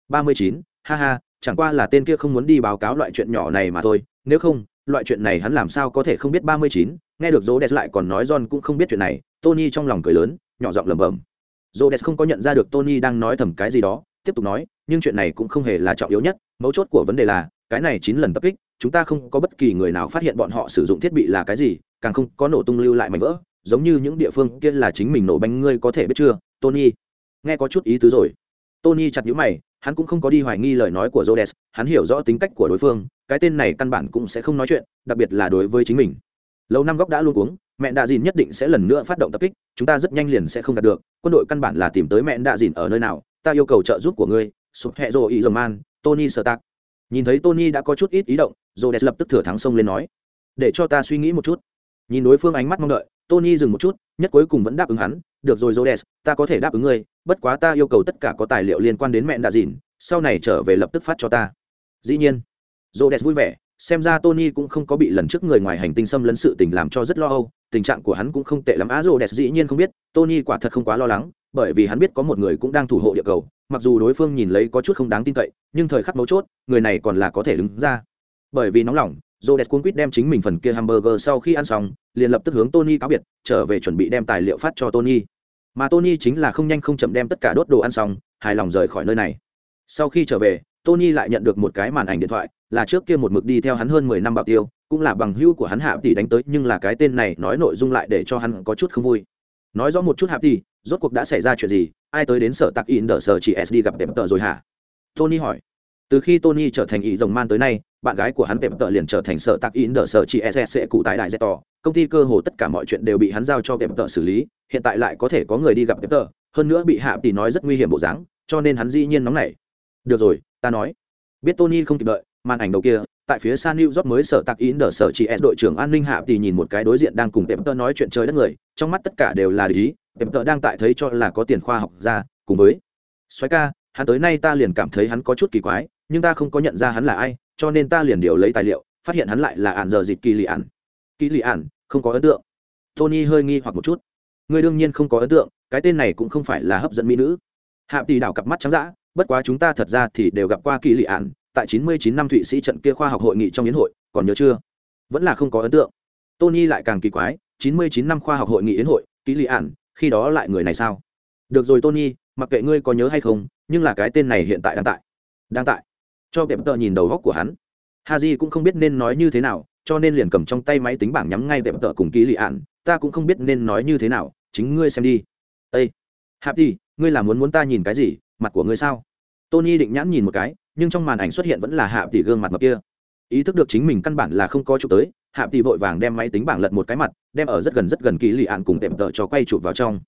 ba mươi chín, ha ha, chẳng qua là tên kia không muốn đi báo cáo loại chuyện nhỏ này mà thôi, nếu không, loại chuyện này hắn làm sao có thể không biết ba mươi chín, nghe được rô lại còn nói john cũng không biết chuyện này, tony trong lòng cười lớn, nhỏ giọng lẩm bẩm. Rô không có nhận ra được tony đang nói thầm cái gì đó, tiếp tục nói, nhưng chuyện này cũng không hề là trọng yếu nhất, mấu chốt của vấn đề là, cái này chín lần tập kích, chúng ta không có bất kỳ người nào phát hiện bọn họ sử dụng thiết bị là cái gì, càng không có nổ tung lưu lại mảnh vỡ, giống như những địa phương kia là chính mình nổ bánh ngươi có thể biết chưa, tony. Nghe có chút ý tứ rồi. Tony chặt nhíu mày hắn cũng không có đi hoài nghi lời nói của Rhodes, hắn hiểu rõ tính cách của đối phương, cái tên này căn bản cũng sẽ không nói chuyện, đặc biệt là đối với chính mình. Lâu năm góc đã luôn uống, mẹ đạ dìn nhất định sẽ lần nữa phát động tập kích, chúng ta rất nhanh liền sẽ không đạt được, quân đội căn bản là tìm tới mẹ đạ dìn ở nơi nào, ta yêu cầu trợ giúp của ngươi, sụp hệ rồi ý Tony Stark. Nhìn thấy Tony đã có chút ít ý động, Rhodes lập tức thừa thắng xông lên nói, để cho ta suy nghĩ một chút. Nhìn đối phương ánh mắt mong đợi, Tony dừng một chút, nhất cuối cùng vẫn đáp ứng hắn, được rồi Rhodes, ta có thể đáp ứng ngươi, bất quá ta yêu cầu tất cả có tài liệu liên quan đến mẹ đã dịn, sau này trở về lập tức phát cho ta. Dĩ nhiên. Rhodes vui vẻ, xem ra Tony cũng không có bị lần trước người ngoài hành tinh xâm lấn sự tình làm cho rất lo âu, tình trạng của hắn cũng không tệ lắm. Á Rhodes dĩ nhiên không biết, Tony quả thật không quá lo lắng, bởi vì hắn biết có một người cũng đang thủ hộ địa cầu, mặc dù đối phương nhìn lấy có chút không đáng tin cậy, nhưng thời khắc mấu chốt, người này còn là có thể đứng ra. Bởi vì nóng lòng, Rhodes cuống quýt đem chính mình phần kia hamburger sau khi ăn xong, liền lập tức hướng Tony cáo biệt, trở về chuẩn bị đem tài liệu phát cho Tony. Mà Tony chính là không nhanh không chậm đem tất cả đốt đồ ăn xong, hài lòng rời khỏi nơi này. Sau khi trở về, Tony lại nhận được một cái màn ảnh điện thoại, là trước kia một mực đi theo hắn hơn mười năm bảo tiêu, cũng là bằng hữu của hắn Hạ tỷ đánh tới, nhưng là cái tên này nói nội dung lại để cho hắn có chút không vui. Nói rõ một chút Hạ tỷ, rốt cuộc đã xảy ra chuyện gì, ai tới đến sở tạc in đỡ sở chỉ SD gặp đẹp tờ rồi hả? Tony hỏi từ khi tony trở thành ý rồng man tới nay, bạn gái của hắn pep tợ liền trở thành sở tạc in đỡ sở chị ssc cụ tại đại z công ty cơ hồ tất cả mọi chuyện đều bị hắn giao cho pep tợ xử lý, hiện tại lại có thể có người đi gặp pep tợ, hơn nữa bị hạ tỷ nói rất nguy hiểm bộ dáng, cho nên hắn dĩ nhiên nóng nảy. Được rồi, ta nói. Biết tony không kịp đợi, màn ảnh đầu kia, tại phía san new job mới sở tạc in đỡ sở chị s đội trưởng an ninh hạ tỷ nhìn một cái đối diện đang cùng pep tợ nói chuyện chơi đất người, trong mắt tất cả đều là lý pep tợ đang tại thấy cho là có tiền khoa học ra, cùng với. Xoáy ca, hắn tới nay ta liền cảm thấy hắn có chút kỳ quái nhưng ta không có nhận ra hắn là ai, cho nên ta liền điều lấy tài liệu, phát hiện hắn lại là ạn giờ dịt kỳ lì ạn kỳ lì ạn không có ấn tượng. Tony hơi nghi hoặc một chút. Người đương nhiên không có ấn tượng, cái tên này cũng không phải là hấp dẫn mỹ nữ. Hạ tỷ đảo cặp mắt trắng d ã bất quá chúng ta thật ra thì đều gặp qua kỳ lì ạn tại chín mươi chín năm thụy sĩ trận kia khoa học hội nghị trong yến hội, còn nhớ chưa? Vẫn là không có ấn tượng. Tony lại càng kỳ quái, chín mươi chín năm khoa học hội nghị yến hội, kỳ lì ạn khi đó lại người này sao? Được rồi tony, mặc kệ ngươi có nhớ hay không, nhưng là cái tên này hiện tại đang tại. Đang tại cho vẹp tờ nhìn đầu góc của hắn. Ha j cũng không biết nên nói như thế nào, cho nên liền cầm trong tay máy tính bảng nhắm ngay vẹp tờ cùng ký lị ạn ta cũng không biết nên nói như thế nào, chính ngươi xem đi. Ây hạp đi ngươi là muốn muốn ta nhìn cái gì, mặt của ngươi sao? Tony định nhãn nhìn một cái, nhưng trong màn ảnh xuất hiện vẫn là hạp tỷ gương mặt mập kia. Ý thức được chính mình căn bản là không có chụp tới, hạp tỷ vội vàng đem máy tính bảng lật một cái mặt, đem ở rất gần rất gần ký lì ạn cùng tệm tợ cho quay chụp vào trong.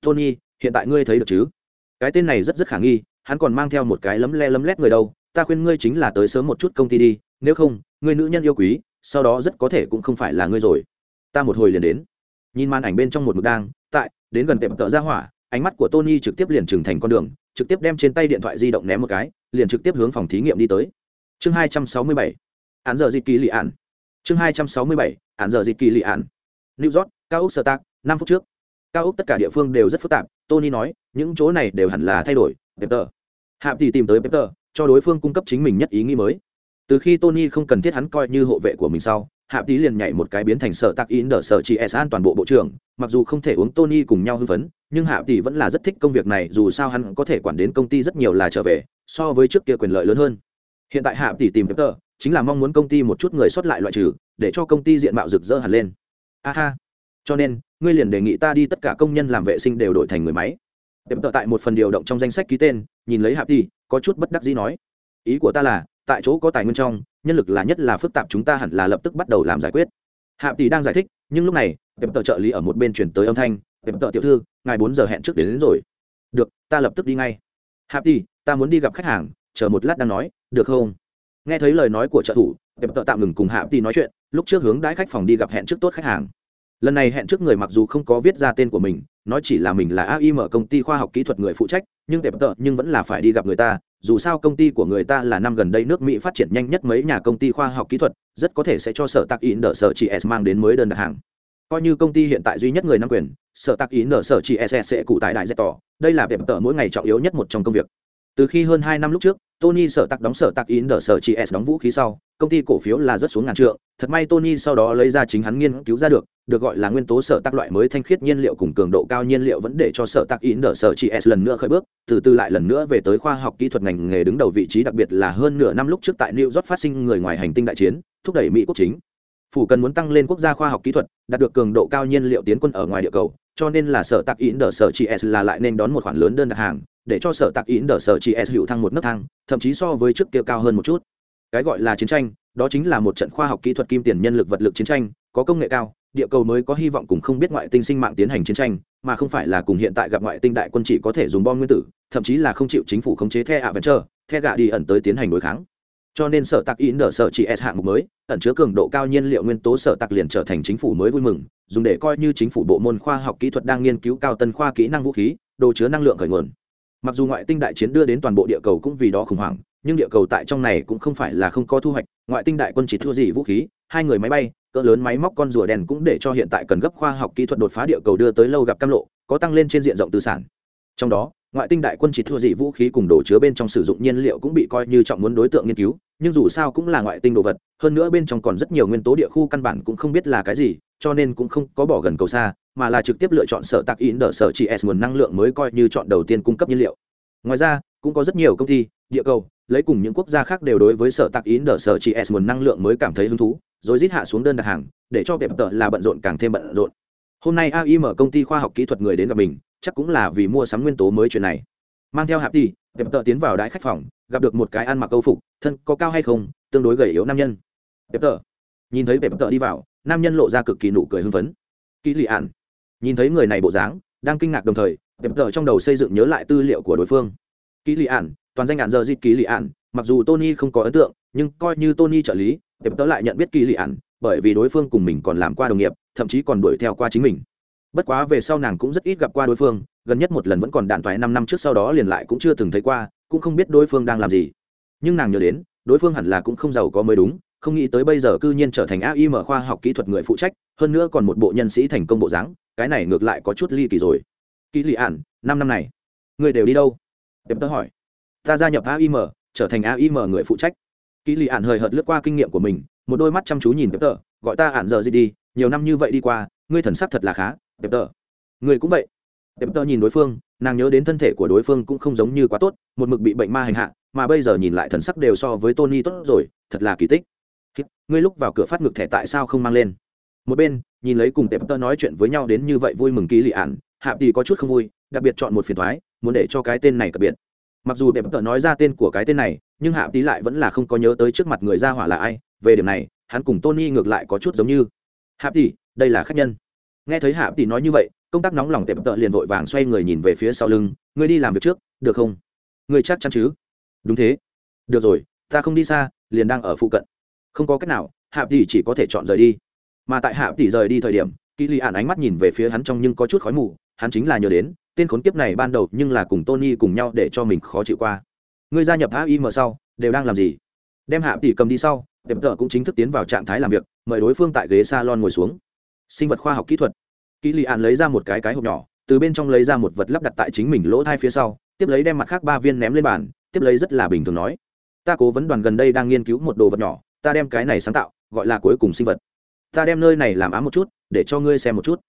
Tony, hiện tại ngươi thấy được chứ? Cái tên này rất rất khả nghi, hắn còn mang theo một cái lấm le lấm lét người đâu ta khuyên ngươi chính là tới sớm một chút công ty đi, nếu không, ngươi nữ nhân yêu quý, sau đó rất có thể cũng không phải là ngươi rồi. Ta một hồi liền đến. Nhìn màn ảnh bên trong một mực đang, tại, đến gần tiệm tợ ra hỏa, ánh mắt của tony trực tiếp liền trừng thành con đường, trực tiếp đem trên tay điện thoại di động ném một cái, liền trực tiếp hướng phòng thí nghiệm đi tới. Chương hai trăm sáu mươi bảy. Án giờ dịp kỳ lị ạn. Chương hai trăm sáu mươi bảy. Án giờ dịp kỳ lị ạn. New york, cao ốc sơ tác năm phút trước. Cao ốc tất cả địa phương đều rất phức tạp, tony nói, những chỗ này đều hẳn là thay đổi, pepper. Hạ thì tìm tới pepper cho đối phương cung cấp chính mình nhất ý nghĩ mới. Từ khi tony không cần thiết hắn coi như hộ vệ của mình sau Hạ tí liền nhảy một cái biến thành sở tạc in đỡ sở chị s an toàn bộ bộ trưởng, mặc dù không thể uống tony cùng nhau hưng phấn nhưng Hạ tỷ vẫn là rất thích công việc này, dù sao hắn có thể quản đến công ty rất nhiều là trở về, so với trước kia quyền lợi lớn hơn. Hiện tại Hạ tỷ tìm tờ chính là mong muốn công ty một chút người xuất lại loại trừ, để cho công ty diện mạo rực rỡ hẳn lên. Aha cho nên, ngươi liền đề nghị ta đi tất cả công nhân làm vệ sinh đều đổi thành người máy. Pepper tại một phần điều động trong danh sách ký tên, nhìn lấy hạp tỷ có chút bất đắc dĩ nói ý của ta là tại chỗ có tài nguyên trong nhân lực là nhất là phức tạp chúng ta hẳn là lập tức bắt đầu làm giải quyết. Hạ tỷ đang giải thích nhưng lúc này pep tợ trợ lý ở một bên chuyển tới âm thanh pep tợ tiểu thư ngài bốn giờ hẹn trước đến, đến rồi. Được ta lập tức đi ngay. Hạ tỷ ta muốn đi gặp khách hàng chờ một lát đang nói được không? Nghe thấy lời nói của trợ thủ pep tợ tạm ngừng cùng Hạ tỷ nói chuyện lúc trước hướng đãi khách phòng đi gặp hẹn trước tốt khách hàng lần này hẹn trước người mặc dù không có viết ra tên của mình, nói chỉ là mình là aim công ty khoa học kỹ thuật người phụ trách, nhưng tệp tợ, nhưng vẫn là phải đi gặp người ta. Dù sao công ty của người ta là năm gần đây nước mỹ phát triển nhanh nhất mấy nhà công ty khoa học kỹ thuật, rất có thể sẽ cho sở tạc in đỡ sở chị s mang đến mới đơn đặt hàng. Coi như công ty hiện tại duy nhất người nắm quyền, sở tạc in đỡ sở chị s sẽ cụ tại đại dẹp tỏ. Đây là tệp tợ mỗi ngày trọng yếu nhất một trong công việc. Từ khi hơn hai năm lúc trước tony sở tạc đóng sở tạc in đỡ sở chỉ s đóng vũ khí sau, công ty cổ phiếu là rất xuống ngàn trượng. Thật may tony sau đó lấy ra chính hắn nghiên cứu ra được được gọi là nguyên tố sở tạc loại mới thanh khiết nhiên liệu cùng cường độ cao nhiên liệu vẫn để cho sở tạc in đỡ sở chỉ s lần nữa khởi bước. Từ từ lại lần nữa về tới khoa học kỹ thuật ngành nghề đứng đầu vị trí đặc biệt là hơn nửa năm lúc trước tại new york phát sinh người ngoài hành tinh đại chiến, thúc đẩy mỹ quốc chính. Phủ cần muốn tăng lên quốc gia khoa học kỹ thuật, đạt được cường độ cao nhiên liệu tiến quân ở ngoài địa cầu, cho nên là sở tạc in đỡ sở chị s là lại nên đón một khoản lớn đơn đặt hàng để cho sở tạc in đỡ sở chỉ s hữu thăng một nấc thang, thậm chí so với trước kia cao hơn một chút. Cái gọi là chiến tranh, đó chính là một trận khoa học kỹ thuật kim tiền nhân lực vật lực chiến tranh, có công nghệ cao, địa cầu mới có hy vọng cùng không biết ngoại tinh sinh mạng tiến hành chiến tranh, mà không phải là cùng hiện tại gặp ngoại tinh đại quân chỉ có thể dùng bom nguyên tử, thậm chí là không chịu chính phủ khống chế the ạ chờ the gạ đi ẩn tới tiến hành đối kháng. Cho nên sở tạc in đỡ sở chỉ s hạng mục mới, ẩn chứa cường độ cao nhiên liệu nguyên tố sở tạc liền trở thành chính phủ mới vui mừng, dùng để coi như chính phủ bộ môn khoa học kỹ thuật đang nghiên cứu cao tân khoa kỹ năng vũ khí, đồ chứa năng lượng khởi nguồn mặc dù ngoại tinh đại chiến đưa đến toàn bộ địa cầu cũng vì đó khủng hoảng, nhưng địa cầu tại trong này cũng không phải là không có thu hoạch. Ngoại tinh đại quân chỉ thua gì vũ khí, hai người máy bay, cỡ lớn máy móc con rùa đèn cũng để cho hiện tại cần gấp khoa học kỹ thuật đột phá địa cầu đưa tới lâu gặp cam lộ, có tăng lên trên diện rộng tư sản. Trong đó, ngoại tinh đại quân chỉ thua dị vũ khí cùng đồ chứa bên trong sử dụng nhiên liệu cũng bị coi như trọng muốn đối tượng nghiên cứu, nhưng dù sao cũng là ngoại tinh đồ vật, hơn nữa bên trong còn rất nhiều nguyên tố địa khu căn bản cũng không biết là cái gì cho nên cũng không có bỏ gần cầu xa, mà là trực tiếp lựa chọn sở tạc in đỡ sở chỉ s nguồn năng lượng mới coi như chọn đầu tiên cung cấp nhiên liệu. Ngoài ra, cũng có rất nhiều công ty, địa cầu, lấy cùng những quốc gia khác đều đối với sở tạc in đỡ sở chỉ s nguồn năng lượng mới cảm thấy hứng thú, rồi rít hạ xuống đơn đặt hàng, để cho đẹp tợ là bận rộn càng thêm bận rộn. Hôm nay ai mở công ty khoa học kỹ thuật người đến gặp mình, chắc cũng là vì mua sắm nguyên tố mới chuyện này. Mang theo hạp đi đẹp tợ tiến vào đái khách phòng, gặp được một cái ăn mặc câu phục, thân có cao hay không, tương đối gầy yếu nam nhân. Đẹp tợ nhìn thấy đẹp tợ đi vào, nam nhân lộ ra cực kỳ nụ cười hưng phấn. Kỹ lị ạn nhìn thấy người này bộ dáng, đang kinh ngạc đồng thời đẹp tợ trong đầu xây dựng nhớ lại tư liệu của đối phương. Kỹ lị ạn toàn danh ạn giờ dịp kỹ lị ạn mặc dù tony không có ấn tượng, nhưng coi như tony trợ lý đẹp tợ lại nhận biết kỹ lị ạn bởi vì đối phương cùng mình còn làm qua đồng nghiệp, thậm chí còn đuổi theo qua chính mình. Bất quá về sau nàng cũng rất ít gặp qua đối phương, gần nhất một lần vẫn còn đạn thoại năm năm trước sau đó liền lại cũng chưa từng thấy qua, cũng không biết đối phương đang làm gì. Nhưng nàng nhớ đến, đối phương hẳn là cũng không giàu có mới đúng không nghĩ tới bây giờ cư nhiên trở thành ai mở khoa học kỹ thuật người phụ trách, hơn nữa còn một bộ nhân sĩ thành công bộ dáng, cái này ngược lại có chút ly kỳ rồi. Kỷ lị ản, năm năm này, người đều đi đâu? Đẹp tớ hỏi. Ta gia nhập aim trở thành aim người phụ trách. Kỷ lị ản hời hợt lướt qua kinh nghiệm của mình, một đôi mắt chăm chú nhìn pep tờ gọi ta ạn giờ gì đi, nhiều năm như vậy đi qua, ngươi thần sắc thật là khá. Pep tờ người cũng vậy. Pep tờ nhìn đối phương, nàng nhớ đến thân thể của đối phương cũng không giống như quá tốt, một mực bị bệnh ma hành hạ, mà bây giờ nhìn lại thần sắc đều so với tony tốt rồi, thật là kỳ tích ngươi lúc vào cửa phát ngược thẻ tại sao không mang lên? Một bên, nhìn lấy cùng tệp tơ nói chuyện với nhau đến như vậy vui mừng ký lị ạn hạ thì có chút không vui, đặc biệt chọn một phiền thoái, muốn để cho cái tên này cập biệt. Mặc dù tệp tơ nói ra tên của cái tên này, nhưng hạ tí lại vẫn là không có nhớ tới trước mặt người ra hỏa là ai, về điểm này, hắn cùng tony ngược lại có chút giống như. Hạ tỷ, đây là khách nhân. Nghe thấy hạ tỷ nói như vậy, công tác nóng lòng tệp tợ liền vội vàng xoay người nhìn về phía sau lưng, ngươi đi làm việc trước, được không? Ngươi chắc chắn chứ? Đúng thế. Được rồi, ta không đi xa, liền đang ở phụ cận không có cách nào, hạ tỷ chỉ có thể chọn rời đi. Mà tại hạ tỷ rời đi thời điểm kỳ lì ạn ánh mắt nhìn về phía hắn trong nhưng có chút khói mù, hắn chính là nhớ đến, tên khốn kiếp này ban đầu nhưng là cùng tony cùng nhau để cho mình khó chịu qua. Người gia nhập aim sau, đều đang làm gì? Đem hạ tỷ cầm đi sau tiệm tợ cũng chính thức tiến vào trạng thái làm việc, mời đối phương tại ghế salon ngồi xuống. Sinh vật khoa học kỹ thuật. Kỳ lì ạn lấy ra một cái cái hộp nhỏ, từ bên trong lấy ra một vật lắp đặt tại chính mình lỗ thai phía sau, tiếp lấy đem mặt khác ba viên ném lên bàn, tiếp lấy rất là bình thường nói, ta cố vấn đoàn gần đây đang nghiên cứu một đồ vật nhỏ ta đem cái này sáng tạo, gọi là cuối cùng sinh vật. Ta đem nơi này làm ám một chút, để cho ngươi xem một chút.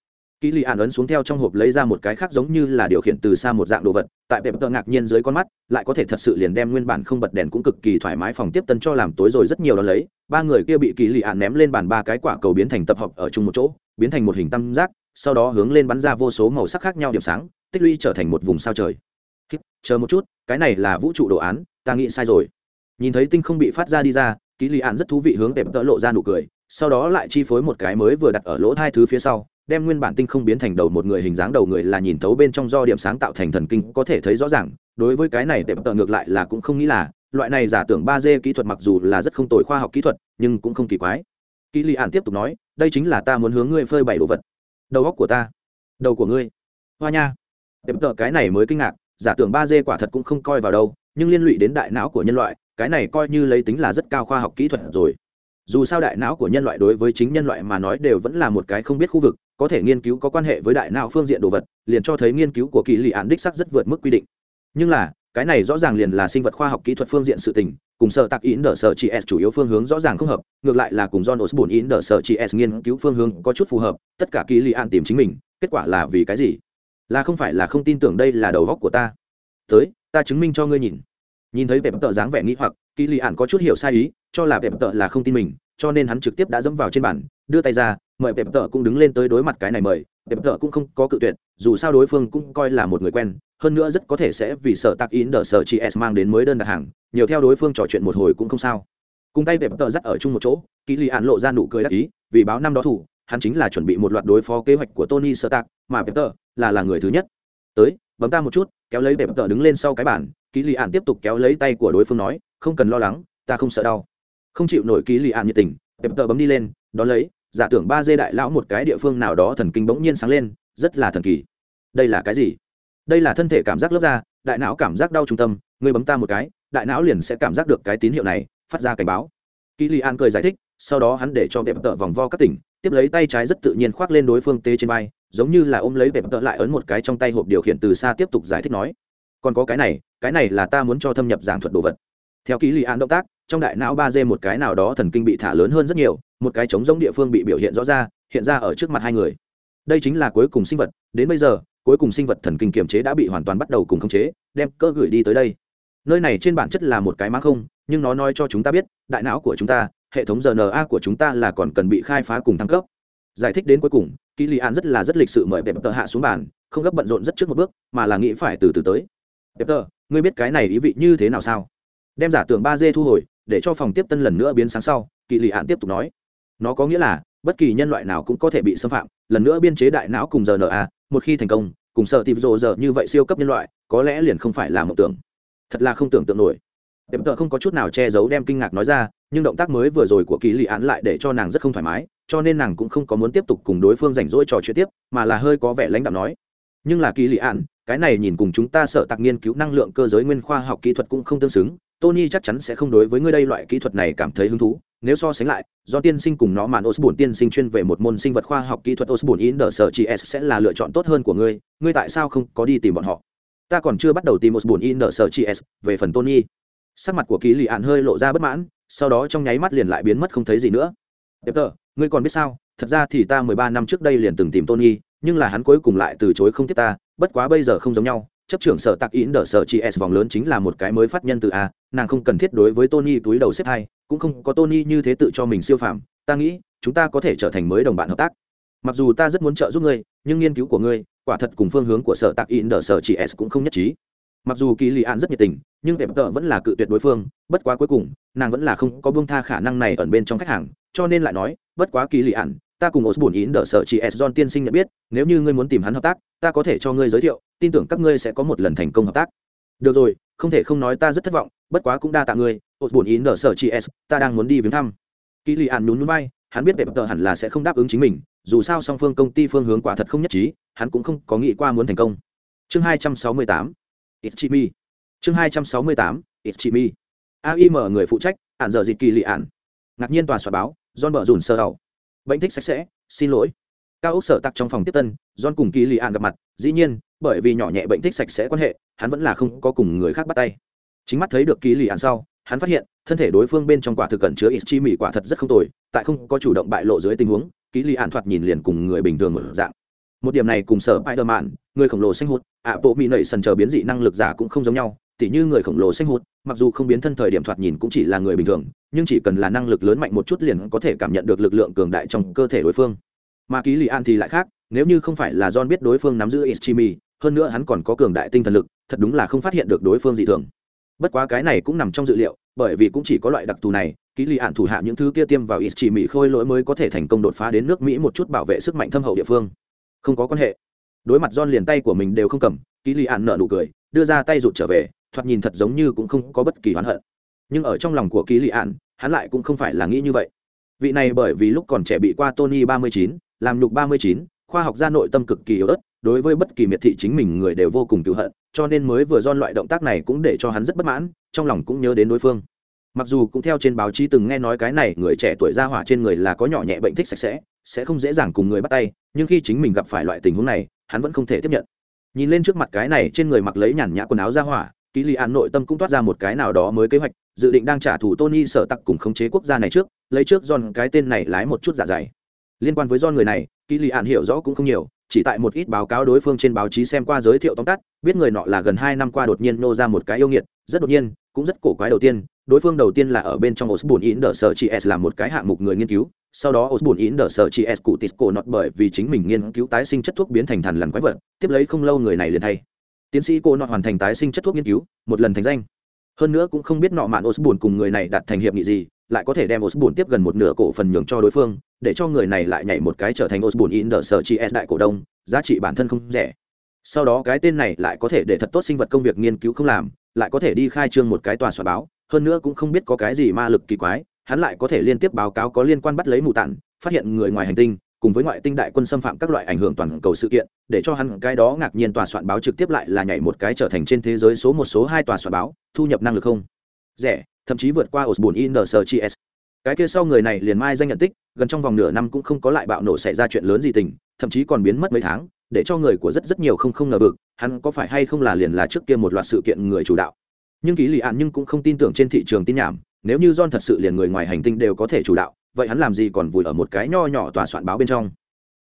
Kỹ lì ạn ấn xuống theo trong hộp lấy ra một cái khác giống như là điều khiển từ xa một dạng đồ vật, tại bẹp tờ ngạc nhiên dưới con mắt, lại có thể thật sự liền đem nguyên bản không bật đèn cũng cực kỳ thoải mái phòng tiếp tân cho làm tối rồi rất nhiều đ ó lấy. Ba người kia bị kỳ lì ạn ném lên bàn ba cái quả cầu biến thành tập hợp ở chung một chỗ, biến thành một hình tam giác, sau đó hướng lên bắn ra vô số màu sắc khác nhau điểm sáng, tích lũy trở thành một vùng sao trời. Chờ một chút, cái này là vũ trụ đồ án, ta nghĩ sai rồi. Nhìn thấy tinh không bị phát ra đi ra ký li an rất thú vị hướng bẹp tờ lộ ra nụ cười, sau đó lại chi phối một cái mới vừa đặt ở lỗ hai thứ phía sau, đem nguyên bản tinh không biến thành đầu một người hình dáng đầu người là nhìn thấu bên trong do điểm sáng tạo thành thần kinh có thể thấy rõ ràng, đối với cái này tệp tợ ngược lại là cũng không nghĩ là, loại này giả tưởng ba d kỹ thuật mặc dù là rất không tồi khoa học kỹ thuật, nhưng cũng không kỳ quái. Ký li an tiếp tục nói, đây chính là ta muốn hướng ngươi phơi bày đồ vật. Đầu góc của ta, đầu của ngươi. Hoa nha. Tệp tợ cái này mới kinh ngạc, giả tưởng ba d quả thật cũng không coi vào đâu, nhưng liên lụy đến đại não của nhân loại cái này coi như lấy tính là rất cao khoa học kỹ thuật rồi. Dù sao đại não của nhân loại đối với chính nhân loại mà nói đều vẫn là một cái không biết khu vực, có thể nghiên cứu có quan hệ với đại não phương diện đồ vật, liền cho thấy nghiên cứu của kỳ lì án đích sắc rất vượt mức quy định. Nhưng là, cái này rõ ràng liền là sinh vật khoa học kỹ thuật phương diện sự tình, cùng sở tạc in đờ sở chị s chủ yếu phương hướng rõ ràng không hợp, ngược lại là cùng john osborne in đờ sở chị s nghiên cứu phương hướng có chút phù hợp, tất cả kỳ lì án tìm chính mình, kết quả là vì cái gì? Là không phải là không tin tưởng đây là đầu góc của ta. Tới, ta chứng minh cho ngươi nhìn nhìn thấy vẻ tợ dáng vẻ nghĩ hoặc, kỳ lì ạn có chút hiểu sai ý, cho là vẻ tợ là không tin mình, cho nên hắn trực tiếp đã dẫm vào trên bàn, đưa tay ra, mời vẻ tợ cũng đứng lên tới đối mặt cái này mời. Vẻ tợ cũng không có cự tuyệt, dù sao đối phương cũng coi là một người quen, hơn nữa rất có thể sẽ vì sợ tạc in đờ sợ chị s mang đến mới đơn đặt hàng, nhiều theo đối phương trò chuyện một hồi cũng không sao. Cùng tay vẻ tợ dắt ở chung một chỗ, kỳ lì ạn lộ ra nụ cười đắc ý, vì báo năm đó thủ, hắn chính là chuẩn bị một loạt đối phó kế hoạch của tony sợ tạc mà vẻ tợ là là người thứ nhất. Tới, bấm ta một chút kéo lấy bẹp tợ đứng lên sau cái bàn kỳ lì ạn tiếp tục kéo lấy tay của đối phương nói không cần lo lắng ta không sợ đau. Không chịu nổi kỳ lì ạn nhiệt tình bẹp tờ bấm đi lên đón lấy giả tưởng ba dê đại lão một cái địa phương nào đó thần kinh bỗng nhiên sáng lên rất là thần kỳ. Đây là cái gì? Đây là thân thể cảm giác lớp da, đại não cảm giác đau trung tâm người bấm ta một cái đại não liền sẽ cảm giác được cái tín hiệu này phát ra cảnh báo. Kỳ lì an cười giải thích sau đó hắn để cho bẹp tờ vòng vo các tỉnh tiếp lấy tay trái rất tự nhiên khoác lên đối phương tê trên vai giống như là ôm lấy bẹp tợ lại ấn một cái trong tay hộp điều khiển từ xa tiếp tục giải thích nói, còn có cái này cái này là ta muốn cho thâm nhập giảng thuật đồ vật. Theo ký lì an động tác, trong đại não ba d một cái nào đó thần kinh bị thả lớn hơn rất nhiều, một cái trống giống địa phương bị biểu hiện rõ ra, hiện ra ở trước mặt hai người. Đây chính là cuối cùng sinh vật, đến bây giờ, cuối cùng sinh vật thần kinh kiềm chế đã bị hoàn toàn bắt đầu cùng khống chế, đem cơ gửi đi tới đây. Nơi này trên bản chất là một cái má không, nhưng nó nói cho chúng ta biết, đại não của chúng ta, hệ thống rna của chúng ta là còn cần bị khai phá cùng thăng cấp giải thích đến cuối cùng kỳ lì an rất là rất lịch sự mời bẹp tờ hạ xuống bàn, không gấp bận rộn rất trước một bước, mà là nghĩ phải từ từ tới. Bẹp tờ, ngươi biết cái này ý vị như thế nào sao? Đem giả tưởng ba d thu hồi, để cho phòng tiếp tân lần nữa biến sáng sau kỳ lì an tiếp tục nói. Nó có nghĩa là, bất kỳ nhân loại nào cũng có thể bị xâm phạm, lần nữa biên chế đại não cùng rna một khi thành công, cùng sợ tìm rộ giờ như vậy siêu cấp nhân loại, có lẽ liền không phải là một tưởng. Thật là không tưởng tượng nổi. Đẹp tợ không có chút nào che giấu đem kinh ngạc nói ra, nhưng động tác mới vừa rồi của kỳ lị án lại để cho nàng rất không thoải mái cho nên nàng cũng không có muốn tiếp tục cùng đối phương rảnh rỗi trò chuyện tiếp mà là hơi có vẻ lãnh đạo nói nhưng là kỳ lị ạn cái này nhìn cùng chúng ta sợ tạc nghiên cứu năng lượng cơ giới nguyên khoa học kỹ thuật cũng không tương xứng tony chắc chắn sẽ không đối với ngươi đây loại kỹ thuật này cảm thấy hứng thú nếu so sánh lại do tiên sinh cùng nó màn osborne tiên sinh chuyên về một môn sinh vật khoa học kỹ thuật osborne in the s sẽ là lựa chọn tốt hơn của ngươi ngươi tại sao không có đi tìm bọn họ? Ta còn chưa bắt đầu tìm osborne in the s về phần tony. Sắc mặt của kỳ lị ạn hơi lộ ra bất mãn sau đó trong nháy mắt liền lại biến mất không thấy gì nữa. Peter, ngươi còn biết sao? Thật ra thì ta mười ba năm trước đây liền từng tìm tony, nhưng là hắn cuối cùng lại từ chối không tiếp ta, bất quá bây giờ không giống nhau. Chấp trưởng sở tạc in đỡ sở chị s vòng lớn chính là một cái mới phát nhân từ a, nàng không cần thiết đối với tony túi đầu xếp hai, cũng không có tony như thế tự cho mình siêu phàm. Ta nghĩ, chúng ta có thể trở thành mới đồng bạn hợp tác. Mặc dù ta rất muốn trợ giúp ngươi, nhưng nghiên cứu của ngươi, quả thật cùng phương hướng của sở tạc in đỡ sở chị s cũng không nhất trí. Mặc dù kỳ lì an rất nhiệt tình, nhưng đẹp tợ vẫn là cự tuyệt đối phương, bất quá cuối cùng, nàng vẫn là không có buông tha khả năng này ẩn bên trong khách hàng, cho nên lại nói bất quá kỳ lì ạn ta cùng osbun in đỡ sở chị S John tiên sinh nhận biết, nếu như ngươi muốn tìm hắn hợp tác, ta có thể cho ngươi giới thiệu, tin tưởng các ngươi sẽ có một lần thành công hợp tác. được rồi không thể không nói ta rất thất vọng bất quá cũng đa tạ ngươi osbun buồn ý đỡ sở chị s ta đang muốn đi viếng thăm. Kỳ lì ạn nhún núi bay hắn biết vệ bập tờ hẳn là sẽ không đáp ứng chính mình dù sao song phương công ty phương hướng quả thật không nhất trí hắn cũng không có nghĩ qua muốn thành công. Chương hai trăm sáu mươi tám chương hai trăm sáu mươi tám Ichimi. aim người phụ trách ạn giờ dịch kỳ lì ạn ngạc nhiên tòa soạn báo john bờ rủn sơ hậu bệnh thích sạch sẽ, xin lỗi. Cao ốc sở tặc trong phòng tiếp tân, john cùng kỳ lì ạn gặp mặt, dĩ nhiên, bởi vì nhỏ nhẹ bệnh thích sạch sẽ quan hệ, hắn vẫn là không có cùng người khác bắt tay. Chính mắt thấy được kỳ lì ạn sau, hắn phát hiện, thân thể đối phương bên trong quả thực cẩn chứa ít chi mỉ quả thật rất không tồi, tại không có chủ động bại lộ dưới tình huống, kỳ lì ạn thoạt nhìn liền cùng người bình thường một dạng. Một điểm này cùng sở spider man người khổng lồ xanh hút ạ bộ mỹ nảy sần chờ biến dị năng lực giả cũng không giống nhau, tỉ như người khổng lồ xanh hút mặc dù không biến thân thời điểm thoạt nhìn cũng chỉ là người bình thường, nhưng chỉ cần là năng lực lớn mạnh một chút liền có thể cảm nhận được lực lượng cường đại trong cơ thể đối phương. Mà ký lì an thì lại khác, nếu như không phải là john biết đối phương nắm giữ ischimi hơn nữa hắn còn có cường đại tinh thần lực, thật đúng là không phát hiện được đối phương dị thường. Bất quá cái này cũng nằm trong dự liệu, bởi vì cũng chỉ có loại đặc thù này, ký lì ạn thủ hạ những thứ kia tiêm vào ischimi khôi lỗi mới có thể thành công đột phá đến nước mỹ một chút bảo vệ sức mạnh thâm hậu địa phương. Không có quan hệ. Đối mặt John liền tay của mình đều không cầm, ký lì ạn nở nụ cười, đưa ra tay rụt trở về thoạt nhìn thật giống như cũng không có bất kỳ oán hận. Nhưng ở trong lòng của ký lị ạn hắn lại cũng không phải là nghĩ như vậy. Vị này bởi vì lúc còn trẻ bị qua tony ba mươi chín, làm nhục ba mươi chín, khoa học gia nội tâm cực kỳ yếu ớt, đối với bất kỳ miệt thị chính mình người đều vô cùng cựu hận, cho nên mới vừa don loại động tác này cũng để cho hắn rất bất mãn, trong lòng cũng nhớ đến đối phương. Mặc dù cũng theo trên báo chí từng nghe nói cái này người trẻ tuổi ra hỏa trên người là có nhỏ nhẹ bệnh thích sạch sẽ sẽ không dễ dàng cùng người bắt tay, nhưng khi chính mình gặp phải loại tình huống này, hắn vẫn không thể tiếp nhận. Nhìn lên trước mặt cái này trên người mặc lấy nhàn nhã quần áo ra hỏa ký lì an nội tâm cũng toát ra một cái nào đó mới kế hoạch, dự định đang trả thù tony sở tặc cùng khống chế quốc gia này trước, lấy trước john cái tên này lái một chút giả dày. Liên quan với John người này, ký lì an hiểu rõ cũng không nhiều, chỉ tại một ít báo cáo đối phương trên báo chí xem qua giới thiệu tóm tắt, biết người nọ là gần hai năm qua đột nhiên nô ra một cái yêu nghiệt, rất đột nhiên, cũng rất cổ quái đầu tiên, đối phương đầu tiên là ở bên trong osborne in the sở chị s làm một cái hạng mục người nghiên cứu, sau đó osborne in the sở chị s cụ tisco nọt bởi vì chính mình nghiên cứu tái sinh chất thuốc biến thành thần lằn quái vật, tiếp lấy không lâu người này liền thay tiến sĩ cô nọ hoàn thành tái sinh chất thuốc nghiên cứu, một lần thành danh. Hơn nữa cũng không biết nọ mạn osborne cùng người này đạt thành hiệp nghị gì, lại có thể đem osborne tiếp gần một nửa cổ phần nhường cho đối phương, để cho người này lại nhảy một cái trở thành osborne in the sở chi s đại cổ đông, giá trị bản thân không rẻ. Sau đó cái tên này lại có thể để thật tốt sinh vật công việc nghiên cứu không làm, lại có thể đi khai trương một cái tòa soạn báo, hơn nữa cũng không biết có cái gì ma lực kỳ quái, hắn lại có thể liên tiếp báo cáo có liên quan bắt lấy mù tản phát hiện người ngoài hành tinh cùng với ngoại tinh đại quân xâm phạm các loại ảnh hưởng toàn cầu sự kiện, để cho hắn cái đó ngạc nhiên tòa soạn báo trực tiếp lại là nhảy một cái trở thành trên thế giới số một số hai tòa soạn báo, thu nhập năng lực không? Rẻ, thậm chí vượt qua osborne in the cái kia sau người này liền mai danh nhận tích, gần trong vòng nửa năm cũng không có lại bạo nổ xảy ra chuyện lớn gì tình, thậm chí còn biến mất mấy tháng, để cho người của rất rất nhiều không không ngờ vực, hắn có phải hay không là liền là trước kia một loạt sự kiện người chủ đạo. Nhưng ký lì ạn nhưng cũng không tin tưởng trên thị trường tin nhảm, nếu như john thật sự liền người ngoài hành tinh đều có thể chủ đạo vậy hắn làm gì còn vùi ở một cái nho nhỏ tòa soạn báo bên trong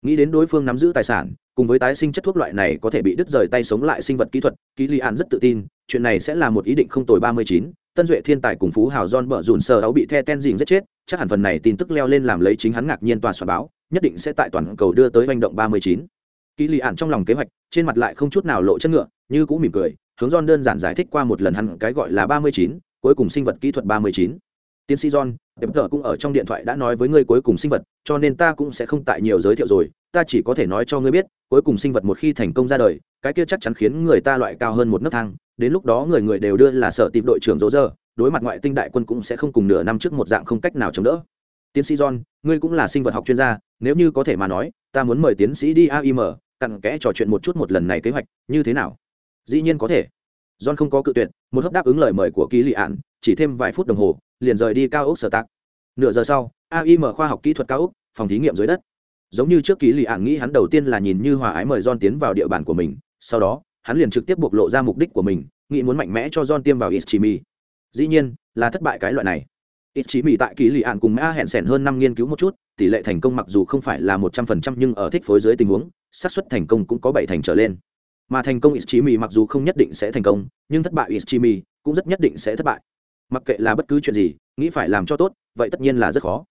nghĩ đến đối phương nắm giữ tài sản cùng với tái sinh chất thuốc loại này có thể bị đứt rời tay sống lại sinh vật kỹ thuật ký lì an rất tự tin chuyện này sẽ là một ý định không tồi ba mươi chín tân duệ thiên tài cùng phú hào john bở dùn sờ áo bị the ten dìn giết chết chắc hẳn phần này tin tức leo lên làm lấy chính hắn ngạc nhiên tòa soạn báo nhất định sẽ tại toàn cầu đưa tới hành động ba mươi chín ký lì an trong lòng kế hoạch trên mặt lại không chút nào lộ chất ngựa như cũng mỉm cười hướng John đơn giản giải thích qua một lần hắn cái gọi là ba mươi chín, cuối cùng sinh vật kỹ thuật ba mươi chín. Tiến sĩ John, em tờ cũng ở trong điện thoại đã nói với ngươi cuối cùng sinh vật, cho nên ta cũng sẽ không tại nhiều giới thiệu rồi, ta chỉ có thể nói cho ngươi biết, cuối cùng sinh vật một khi thành công ra đời, cái kia chắc chắn khiến người ta loại cao hơn một nấc thang, đến lúc đó người người đều đưa là sở tìm đội trưởng Dỗ Dơ, đối mặt ngoại tinh đại quân cũng sẽ không cùng nửa năm trước một dạng không cách nào chống đỡ. Tiến sĩ John, ngươi cũng là sinh vật học chuyên gia, nếu như có thể mà nói, ta muốn mời tiến sĩ đi AIM, cặn kẽ trò chuyện một chút một lần này kế hoạch, như thế nào? dĩ nhiên có thể john không có cự tuyệt một hấp đáp ứng lời mời của ký lị ạn chỉ thêm vài phút đồng hồ liền rời đi cao ốc sở tạc. Nửa giờ sau aim khoa học kỹ thuật cao ốc, phòng thí nghiệm dưới đất. Giống như trước ký lì ạn nghĩ hắn đầu tiên là nhìn như hòa ái mời john tiến vào địa bàn của mình, sau đó, hắn liền trực tiếp bộc lộ ra mục đích của mình, nghĩ muốn mạnh mẽ cho john tiêm vào ischimi dĩ nhiên, là thất bại cái loại này. Ischimi tại ký lì ạn cùng a hẹn sẻn hơn năm nghiên cứu một chút, tỷ lệ thành công mặc dù không phải là một trăm phần trăm nhưng ở thích phối dưới tình huống, xác suất thành công cũng có bảy thành trở lên. Mà thành công Ichimi mặc dù không nhất định sẽ thành công, nhưng thất bại Ichimi cũng rất nhất định sẽ thất bại mặc kệ là bất cứ chuyện gì, nghĩ phải làm cho tốt, vậy tất nhiên là rất khó.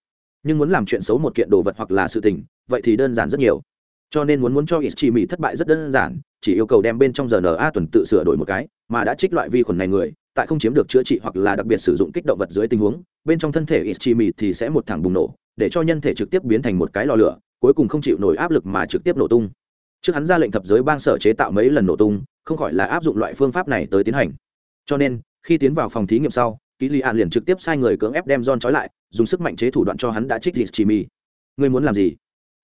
Nhưng muốn làm chuyện xấu một kiện đồ vật hoặc là sự tình, vậy thì đơn giản rất nhiều. Cho nên muốn muốn cho Ichimi thất bại rất đơn giản, chỉ yêu cầu đem bên trong rna tuần tự sửa đổi một cái, mà đã trích loại vi khuẩn này người, tại không chiếm được chữa trị hoặc là đặc biệt sử dụng kích động vật dưới tình huống, bên trong thân thể Ichimi thì sẽ một thẳng bùng nổ, để cho nhân thể trực tiếp biến thành một cái lò lửa, cuối cùng không chịu nổi áp lực mà trực tiếp nổ tung. Trước hắn ra lệnh thập giới bang sở chế tạo mấy lần nổ tung, không khỏi là áp dụng loại phương pháp này tới tiến hành. Cho nên, khi tiến vào phòng thí nghiệm sau Kỷ lì An liền trực tiếp sai người cưỡng ép đem john trói lại dùng sức mạnh chế thủ đoạn cho hắn đã trích dịch chỉ mì ngươi muốn làm gì?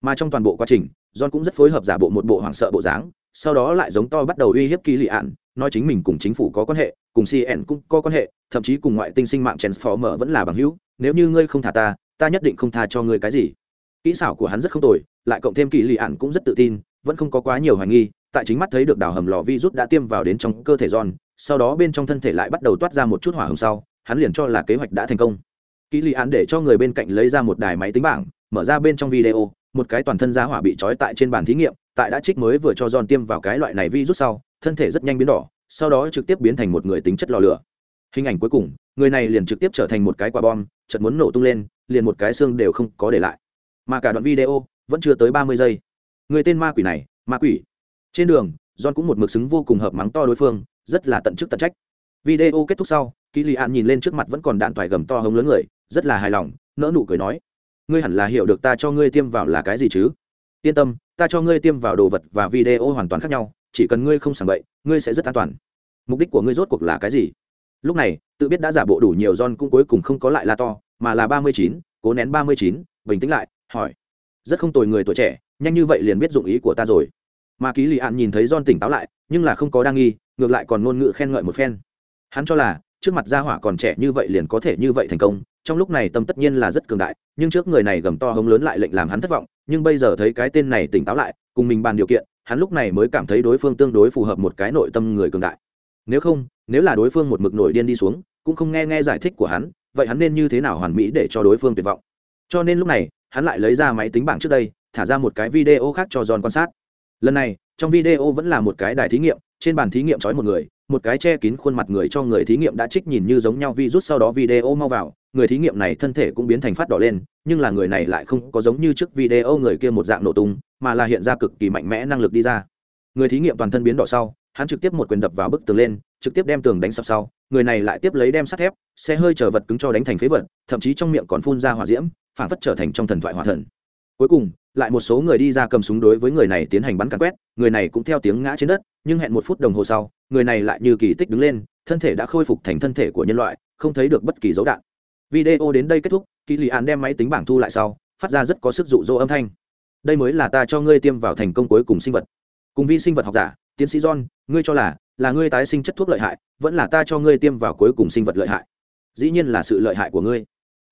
Mà trong toàn bộ quá trình john cũng rất phối hợp giả bộ một bộ hoảng sợ bộ dáng sau đó lại giống to bắt đầu uy hiếp Kỷ lì An, nói chính mình cùng chính phủ có quan hệ cùng cn cũng có quan hệ thậm chí cùng ngoại tinh sinh mạng transformer vẫn là bằng hữu nếu như ngươi không thả ta ta nhất định không tha cho ngươi cái gì. Kỹ xảo của hắn rất không tồi lại cộng thêm kỳ lì ạn cũng rất tự tin vẫn không có quá nhiều hoài nghi tại chính mắt thấy được đào hầm lò virus đã tiêm vào đến trong cơ thể John, sau đó bên trong thân thể lại bắt đầu toát ra một chút hỏa hồng sau, hắn liền cho là kế hoạch đã thành công. Kỹ lý án để cho người bên cạnh lấy ra một đài máy tính bảng, mở ra bên trong video, một cái toàn thân giá hỏa bị trói tại trên bàn thí nghiệm, tại đã trích mới vừa cho John tiêm vào cái loại này vi rút sau, thân thể rất nhanh biến đỏ, sau đó trực tiếp biến thành một người tính chất lò lửa. Hình ảnh cuối cùng, người này liền trực tiếp trở thành một cái quả bom, chợt muốn nổ tung lên, liền một cái xương đều không có để lại. Mà cả đoạn video vẫn chưa tới ba mươi giây. Người tên ma quỷ này, ma quỷ. Trên đường, John cũng một mực xứng vô cùng hợp mắng to đối phương, rất là tận chức tận trách. Video kết thúc sau, Kỳ lì An nhìn lên trước mặt vẫn còn đạn toài gầm to hống lớn người, rất là hài lòng, nỡ nụ cười nói: "Ngươi hẳn là hiểu được ta cho ngươi tiêm vào là cái gì chứ? Yên tâm, ta cho ngươi tiêm vào đồ vật và video hoàn toàn khác nhau, chỉ cần ngươi không sảng bậy, ngươi sẽ rất an toàn. Mục đích của ngươi rốt cuộc là cái gì?" Lúc này, tự biết đã giả bộ đủ nhiều John cũng cuối cùng không có lại la to, mà là ba mươi chín, cố nén ba mươi chín, bình tĩnh lại, hỏi: "Rất không tồi người tuổi trẻ, nhanh như vậy liền biết dụng ý của ta rồi." mà ký lì ạn nhìn thấy john tỉnh táo lại nhưng là không có đa nghi ngược lại còn ngôn ngữ khen ngợi một phen hắn cho là trước mặt gia hỏa còn trẻ như vậy liền có thể như vậy thành công, trong lúc này tâm tất nhiên là rất cường đại, nhưng trước người này gầm to hống lớn lại lệnh làm hắn thất vọng, nhưng bây giờ thấy cái tên này tỉnh táo lại, cùng mình bàn điều kiện, hắn lúc này mới cảm thấy đối phương tương đối phù hợp một cái nội tâm người cường đại. Nếu không, nếu là đối phương một mực nổi điên đi xuống, cũng không nghe nghe giải thích của hắn, vậy hắn nên như thế nào hoàn mỹ để cho đối phương tuyệt vọng? Cho nên lúc này, hắn lại lấy ra máy tính bảng trước đây, thả ra một cái video khác cho john quan sát lần này, trong video vẫn là một cái đài thí nghiệm, trên bàn thí nghiệm trói một người, một cái che kín khuôn mặt người cho người thí nghiệm đã trích nhìn như giống nhau virus sau đó video mau vào, người thí nghiệm này thân thể cũng biến thành phát đỏ lên, nhưng là người này lại không có giống như trước video người kia một dạng nổ tung, mà là hiện ra cực kỳ mạnh mẽ năng lực đi ra. Người thí nghiệm toàn thân biến đỏ sau, hắn trực tiếp một quyền đập vào bức tường lên, trực tiếp đem tường đánh sập sau, người này lại tiếp lấy đem sắt thép, xe hơi chở vật cứng cho đánh thành phế vật, thậm chí trong miệng còn phun ra hỏa diễm, phản phất trở thành trong thần thoại hỏa thần cuối cùng, lại một số người đi ra cầm súng đối với người này tiến hành bắn càn quét, người này cũng theo tiếng ngã trên đất, nhưng hẹn một phút đồng hồ sau, người này lại như kỳ tích đứng lên, thân thể đã khôi phục thành thân thể của nhân loại, không thấy được bất kỳ dấu đạn. Video đến đây kết thúc kỳ lì án đem máy tính bảng thu lại sau, phát ra rất có sức dụ dỗ âm thanh. Đây mới là ta cho ngươi tiêm vào thành công cuối cùng sinh vật. Cùng vi sinh vật học giả, tiến sĩ john, ngươi cho là là ngươi tái sinh chất thuốc lợi hại, vẫn là ta cho ngươi tiêm vào cuối cùng sinh vật lợi hại? Dĩ nhiên là sự lợi hại của ngươi.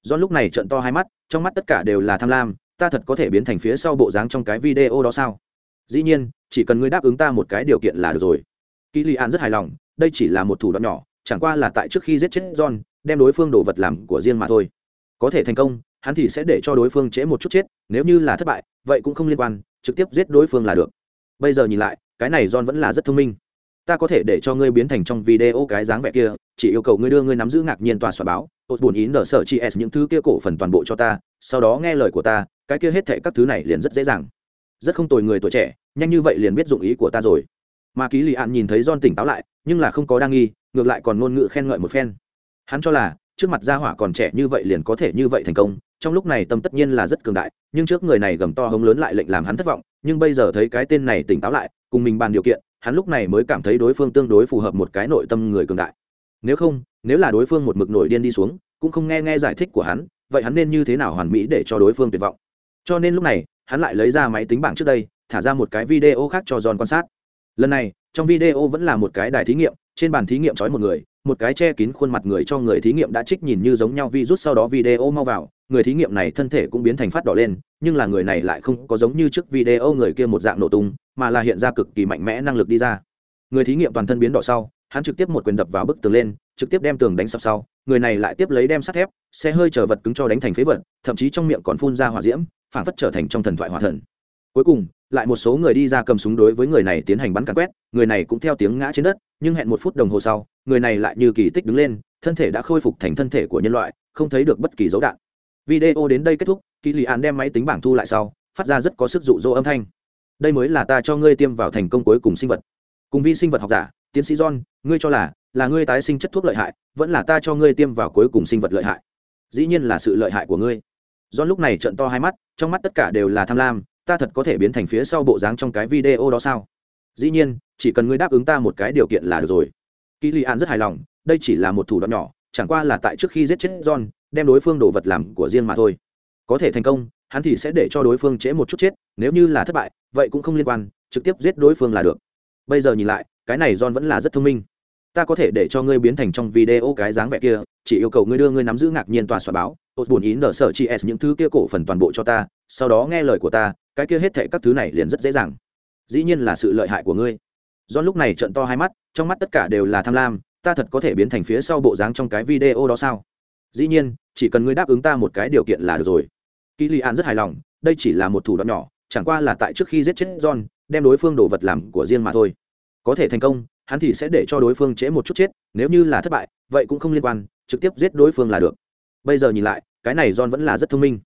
John lúc này trận to hai mắt, trong mắt tất cả đều là tham lam ta thật có thể biến thành phía sau bộ dáng trong cái video đó sao? Dĩ nhiên, chỉ cần ngươi đáp ứng ta một cái điều kiện là được rồi. Kỳ li an rất hài lòng, đây chỉ là một thủ đoạn nhỏ, chẳng qua là tại trước khi giết chết john, đem đối phương đồ vật làm của riêng mà thôi. Có thể thành công, hắn thì sẽ để cho đối phương trễ một chút chết, nếu như là thất bại, vậy cũng không liên quan, trực tiếp giết đối phương là được. Bây giờ nhìn lại, cái này john vẫn là rất thông minh. Ta có thể để cho ngươi biến thành trong video cái dáng vẻ kia, chỉ yêu cầu ngươi đưa ngươi nắm giữ ngạc nhiên tòa soạn báo tốt buồn ý nở sở chị s những thứ kia cổ phần toàn bộ cho ta sau đó nghe lời của ta, cái kia hết thệ các thứ này liền rất dễ dàng. Rất không tồi người tuổi trẻ, nhanh như vậy liền biết dụng ý của ta rồi. Mà ký lì ạn nhìn thấy don tỉnh táo lại, nhưng là không có đa nghi, ngược lại còn ngôn ngữ khen ngợi một phen. Hắn cho là, trước mặt gia hỏa còn trẻ như vậy liền có thể như vậy thành công, trong lúc này tâm tất nhiên là rất cường đại, nhưng trước người này gầm to hống lớn lại lệnh làm hắn thất vọng, nhưng bây giờ thấy cái tên này tỉnh táo lại, cùng mình bàn điều kiện, hắn lúc này mới cảm thấy đối phương tương đối phù hợp một cái nội tâm người cường đại. Nếu không, nếu là đối phương một mực nổi điên đi xuống, cũng không nghe nghe giải thích của hắn vậy hắn nên như thế nào hoàn mỹ để cho đối phương tuyệt vọng? Cho nên lúc này, hắn lại lấy ra máy tính bảng trước đây, thả ra một cái video khác cho John quan sát. Lần này, trong video vẫn là một cái đài thí nghiệm, trên bàn thí nghiệm trói một người, một cái che kín khuôn mặt người cho người thí nghiệm đã trích nhìn như giống nhau virus sau đó video mau vào, người thí nghiệm này thân thể cũng biến thành phát đỏ lên, nhưng là người này lại không có giống như trước video người kia một dạng nổ tung, mà là hiện ra cực kỳ mạnh mẽ năng lực đi ra. Người thí nghiệm toàn thân biến đỏ sau hắn trực tiếp một quyền đập vào bức tường lên, trực tiếp đem tường đánh sập sau, người này lại tiếp lấy đem sắt thép, xe hơi chở vật cứng cho đánh thành phế vật, thậm chí trong miệng còn phun ra hỏa diễm phản phất trở thành trong thần thoại hỏa thần. Cuối cùng, lại một số người đi ra cầm súng đối với người này tiến hành bắn càn quét, người này cũng theo tiếng ngã trên đất, nhưng hẹn một phút đồng hồ sau, người này lại như kỳ tích đứng lên, thân thể đã khôi phục thành thân thể của nhân loại, không thấy được bất kỳ dấu đạn. Video đến đây kết thúc kỳ lì an đem máy tính bảng thu lại sau, phát ra rất có sức dụ dỗ âm thanh. Đây mới là ta cho ngươi tiêm vào thành công cuối cùng sinh vật. Cùng vi sinh vật học giả tiến sĩ john, ngươi cho là là ngươi tái sinh chất thuốc lợi hại, vẫn là ta cho ngươi tiêm vào cuối cùng sinh vật lợi hại? Dĩ nhiên là sự lợi hại của ngươi. John lúc này trận to hai mắt, trong mắt tất cả đều là tham lam, ta thật có thể biến thành phía sau bộ dáng trong cái video đó sao? Dĩ nhiên, chỉ cần ngươi đáp ứng ta một cái điều kiện là được rồi. Kỳ li an rất hài lòng, đây chỉ là một thủ đoạn nhỏ, chẳng qua là tại trước khi giết chết john, đem đối phương đồ vật làm của riêng mà thôi. Có thể thành công, hắn thì sẽ để cho đối phương trễ một chút chết, nếu như là thất bại, vậy cũng không liên quan, trực tiếp giết đối phương là được. Bây giờ nhìn lại cái này john vẫn là rất thông minh. Ta có thể để cho ngươi biến thành trong video cái dáng vẻ kia, chỉ yêu cầu ngươi đưa ngươi nắm giữ ngạc nhiên tòa soạn báo, tốt buồn ý nở sở chi s những thứ kia cổ phần toàn bộ cho ta, sau đó nghe lời của ta, cái kia hết thệ các thứ này liền rất dễ dàng. Dĩ nhiên là sự lợi hại của ngươi. John lúc này trận to hai mắt, trong mắt tất cả đều là tham lam, ta thật có thể biến thành phía sau bộ dáng trong cái video đó sao? Dĩ nhiên, chỉ cần ngươi đáp ứng ta một cái điều kiện là được rồi. Kỳ li an rất hài lòng, đây chỉ là một thủ đoạn nhỏ, chẳng qua là tại trước khi giết chết john, đem đối phương đồ vật làm của riêng mà thôi có thể thành công, hắn thì sẽ để cho đối phương trễ một chút chết, nếu như là thất bại, vậy cũng không liên quan, trực tiếp giết đối phương là được. Bây giờ nhìn lại, cái này john vẫn là rất thông minh.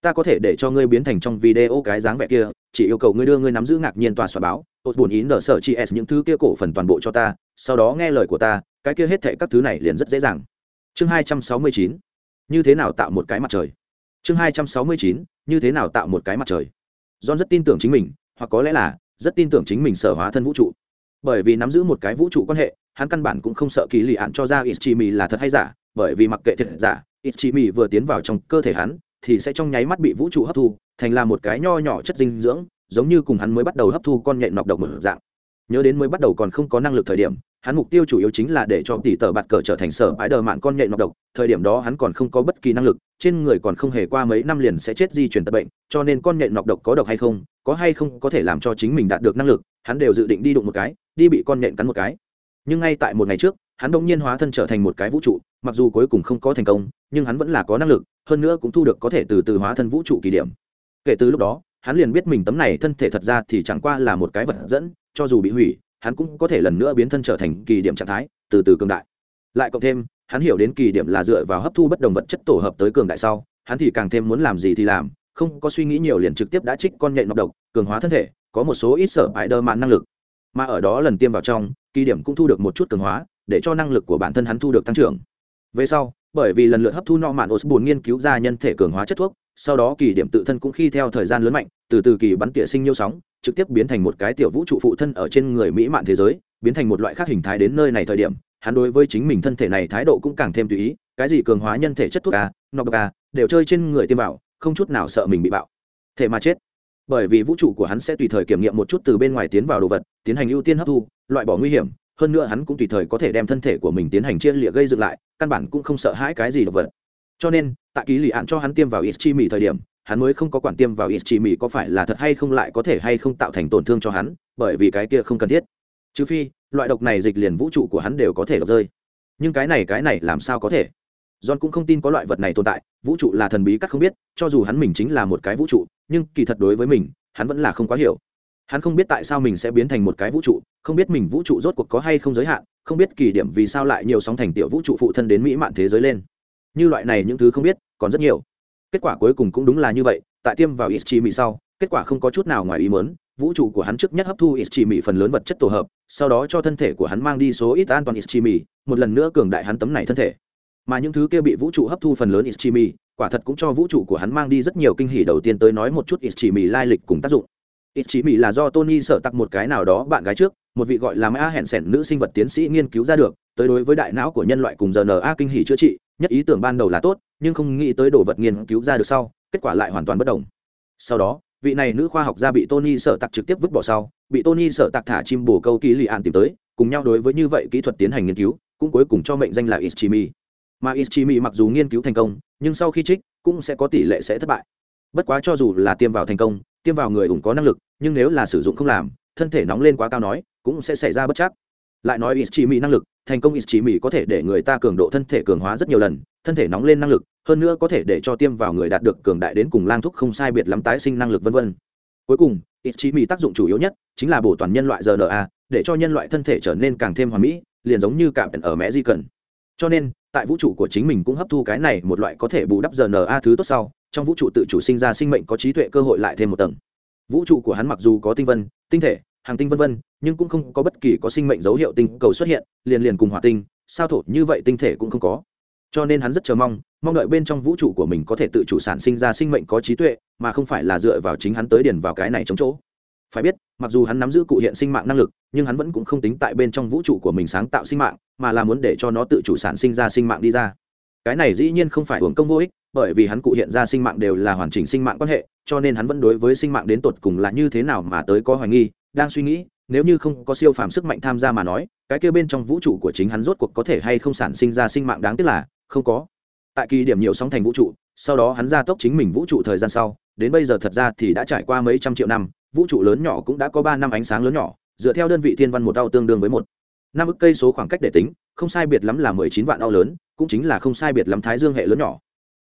Ta có thể để cho ngươi biến thành trong video cái dáng vẻ kia, chỉ yêu cầu ngươi đưa ngươi nắm giữ ngạc nhiên tòa soạn báo tốt buồn ý nở sở chị s những thứ kia cổ phần toàn bộ cho ta, sau đó nghe lời của ta, cái kia hết thệ các thứ này liền rất dễ dàng. Chương hai trăm sáu mươi chín, như thế nào tạo một cái mặt trời? Chương hai trăm sáu mươi chín, như thế nào tạo một cái mặt trời? John rất tin tưởng chính mình, hoặc có lẽ là rất tin tưởng chính mình sở hóa thân vũ trụ bởi vì nắm giữ một cái vũ trụ quan hệ, hắn căn bản cũng không sợ kỳ lì ạn cho ra ít chỉ mì là thật hay giả, bởi vì mặc kệ thiệt giả ít chỉ mì vừa tiến vào trong cơ thể hắn, thì sẽ trong nháy mắt bị vũ trụ hấp thu, thành là một cái nho nhỏ chất dinh dưỡng, giống như cùng hắn mới bắt đầu hấp thu con nhện nọc độc một dạng. Nhớ đến mới bắt đầu còn không có năng lực thời điểm, hắn mục tiêu chủ yếu chính là để cho tỷ tờ bạt cờ trở thành sở bãi đờ mạn con nhện nọc độc, thời điểm đó hắn còn không có bất kỳ năng lực, trên người còn không hề qua mấy năm liền sẽ chết di chuyển tật bệnh, cho nên con nhện nọc độc có độc hay không, có hay không có thể làm cho chính mình đạt được năng lực, hắn đều dự định đi đụng một cái đi bị con nhện cắn một cái. Nhưng ngay tại một ngày trước, hắn bỗng nhiên hóa thân trở thành một cái vũ trụ, mặc dù cuối cùng không có thành công, nhưng hắn vẫn là có năng lực, hơn nữa cũng thu được có thể từ từ hóa thân vũ trụ kỳ điểm. Kể từ lúc đó, hắn liền biết mình tấm này thân thể thật ra thì chẳng qua là một cái vật dẫn, cho dù bị hủy, hắn cũng có thể lần nữa biến thân trở thành kỳ điểm trạng thái, từ từ cường đại. Lại cộng thêm, hắn hiểu đến kỳ điểm là dựa vào hấp thu bất đồng vật chất tổ hợp tới cường đại sau, hắn thì càng thêm muốn làm gì thì làm, không có suy nghĩ nhiều liền trực tiếp đã trích con nhện nọc độc, cường hóa thân thể, có một số ít sở bại đơ mạn năng lực mà ở đó lần tiêm vào trong kỳ điểm cũng thu được một chút cường hóa, để cho năng lực của bản thân hắn thu được tăng trưởng. Về sau, bởi vì lần lượt hấp thu no mạn Osbun nghiên cứu ra nhân thể cường hóa chất thuốc, sau đó kỳ điểm tự thân cũng khi theo thời gian lớn mạnh, từ từ kỳ bắn tỉa sinh nhiêu sóng, trực tiếp biến thành một cái tiểu vũ trụ phụ thân ở trên người mỹ mạn thế giới, biến thành một loại khác hình thái đến nơi này thời điểm, hắn đối với chính mình thân thể này thái độ cũng càng thêm tùy ý, cái gì cường hóa nhân thể chất thuốc a nọc a, đều chơi trên người tiêm vào, không chút nào sợ mình bị bạo. Thể mà chết bởi vì vũ trụ của hắn sẽ tùy thời kiểm nghiệm một chút từ bên ngoài tiến vào đồ vật, tiến hành ưu tiên hấp thu, loại bỏ nguy hiểm, hơn nữa hắn cũng tùy thời có thể đem thân thể của mình tiến hành chia lịa gây dựng lại, căn bản cũng không sợ hãi cái gì đồ vật. Cho nên, tại ký lì ạn cho hắn tiêm vào ít chi mì thời điểm, hắn mới không có quản tiêm vào ít chi mì có phải là thật hay không lại có thể hay không tạo thành tổn thương cho hắn, bởi vì cái kia không cần thiết. Trừ phi, loại độc này dịch liền vũ trụ của hắn đều có thể độc rơi. Nhưng cái này cái này làm sao có thể? John cũng không tin có loại vật này tồn tại, vũ trụ là thần bí các không biết, cho dù hắn mình chính là một cái vũ trụ, nhưng kỳ thật đối với mình, hắn vẫn là không quá hiểu. Hắn không biết tại sao mình sẽ biến thành một cái vũ trụ, không biết mình vũ trụ rốt cuộc có hay không giới hạn, không biết kỳ điểm vì sao lại nhiều sóng thành tiểu vũ trụ phụ thân đến mỹ mạn thế giới lên. Như loại này những thứ không biết, còn rất nhiều. Kết quả cuối cùng cũng đúng là như vậy, tại tiêm vào ít chi mỹ sau, kết quả không có chút nào ngoài ý mớn vũ trụ của hắn trước nhất hấp thu ít chi mỹ phần lớn vật chất tổ hợp, sau đó cho thân thể của hắn mang đi số ít an toàn ít chi mỹ một lần nữa cường đại hắn tấm này thân thể mà những thứ kia bị vũ trụ hấp thu phần lớn ischimi chi quả thật cũng cho vũ trụ của hắn mang đi rất nhiều kinh hỉ đầu tiên tới nói một chút ischimi chi lai lịch cùng tác dụng. Ischimi chi là do tony sợ tặc một cái nào đó bạn gái trước, một vị gọi là mã hẹn sẻn nữ sinh vật tiến sĩ nghiên cứu ra được, tới đối với đại não của nhân loại cùng rna kinh hỉ chữa trị, nhất ý tưởng ban đầu là tốt, nhưng không nghĩ tới đồ vật nghiên cứu ra được sau, kết quả lại hoàn toàn bất đồng. Sau đó, vị này nữ khoa học gia bị tony sợ tặc trực tiếp vứt bỏ sau, bị tony sợ tặc thả chim bồ câu ký lì an tìm tới, cùng nhau đối với như vậy kỹ thuật tiến hành nghiên cứu, cũng cuối cùng cho mệnh danh là ischimi mà ischimi mặc dù nghiên cứu thành công, nhưng sau khi trích, cũng sẽ có tỷ lệ sẽ thất bại. Bất quá cho dù là tiêm vào thành công, tiêm vào người ủng có năng lực, nhưng nếu là sử dụng không làm, thân thể nóng lên quá cao nói, cũng sẽ xảy ra bất chắc. Lại nói ischimi năng lực, thành công ischimi có thể để người ta cường độ thân thể cường hóa rất nhiều lần, thân thể nóng lên năng lực, hơn nữa có thể để cho tiêm vào người đạt được cường đại đến cùng lang thúc không sai biệt lắm tái sinh năng lực vân vân. Cuối cùng ischimi tác dụng chủ yếu nhất chính là bổ toàn nhân loại rna để cho nhân loại thân thể trở nên càng thêm hoàn mỹ, liền giống như cảm ở mẹ di cần cho nên, tại vũ trụ của chính mình cũng hấp thu cái này một loại có thể bù đắp rna thứ tốt sau, trong vũ trụ tự chủ sinh ra sinh mệnh có trí tuệ cơ hội lại thêm một tầng. Vũ trụ của hắn mặc dù có tinh vân, tinh thể, hàng tinh vân vân, nhưng cũng không có bất kỳ có sinh mệnh dấu hiệu tinh cầu xuất hiện, liền liền cùng hỏa tinh, sao thổ, như vậy tinh thể cũng không có. Cho nên hắn rất chờ mong mong đợi bên trong vũ trụ của mình có thể tự chủ sản sinh ra sinh mệnh có trí tuệ, mà không phải là dựa vào chính hắn tới điền vào cái này chống chỗ phải biết, mặc dù hắn nắm giữ cụ hiện sinh mạng năng lực, nhưng hắn vẫn cũng không tính tại bên trong vũ trụ của mình sáng tạo sinh mạng, mà là muốn để cho nó tự chủ sản sinh ra sinh mạng đi ra. Cái này dĩ nhiên không phải hưởng công vô ích, bởi vì hắn cụ hiện ra sinh mạng đều là hoàn chỉnh sinh mạng quan hệ, cho nên hắn vẫn đối với sinh mạng đến tột cùng là như thế nào mà tới có hoài nghi, đang suy nghĩ, nếu như không có siêu phàm sức mạnh tham gia mà nói, cái kia bên trong vũ trụ của chính hắn rốt cuộc có thể hay không sản sinh ra sinh mạng đáng tiếc là, không có. Tại kỳ điểm nhiều sóng thành vũ trụ, sau đó hắn ra tốc chính mình vũ trụ thời gian sau, đến bây giờ thật ra thì đã trải qua mấy trăm triệu năm vũ trụ lớn nhỏ cũng đã có ba năm ánh sáng lớn nhỏ, dựa theo đơn vị thiên văn một đau tương đương với một. Năm ức cây số khoảng cách để tính, không sai biệt lắm là mười chín vạn đau lớn, cũng chính là không sai biệt lắm thái dương hệ lớn nhỏ.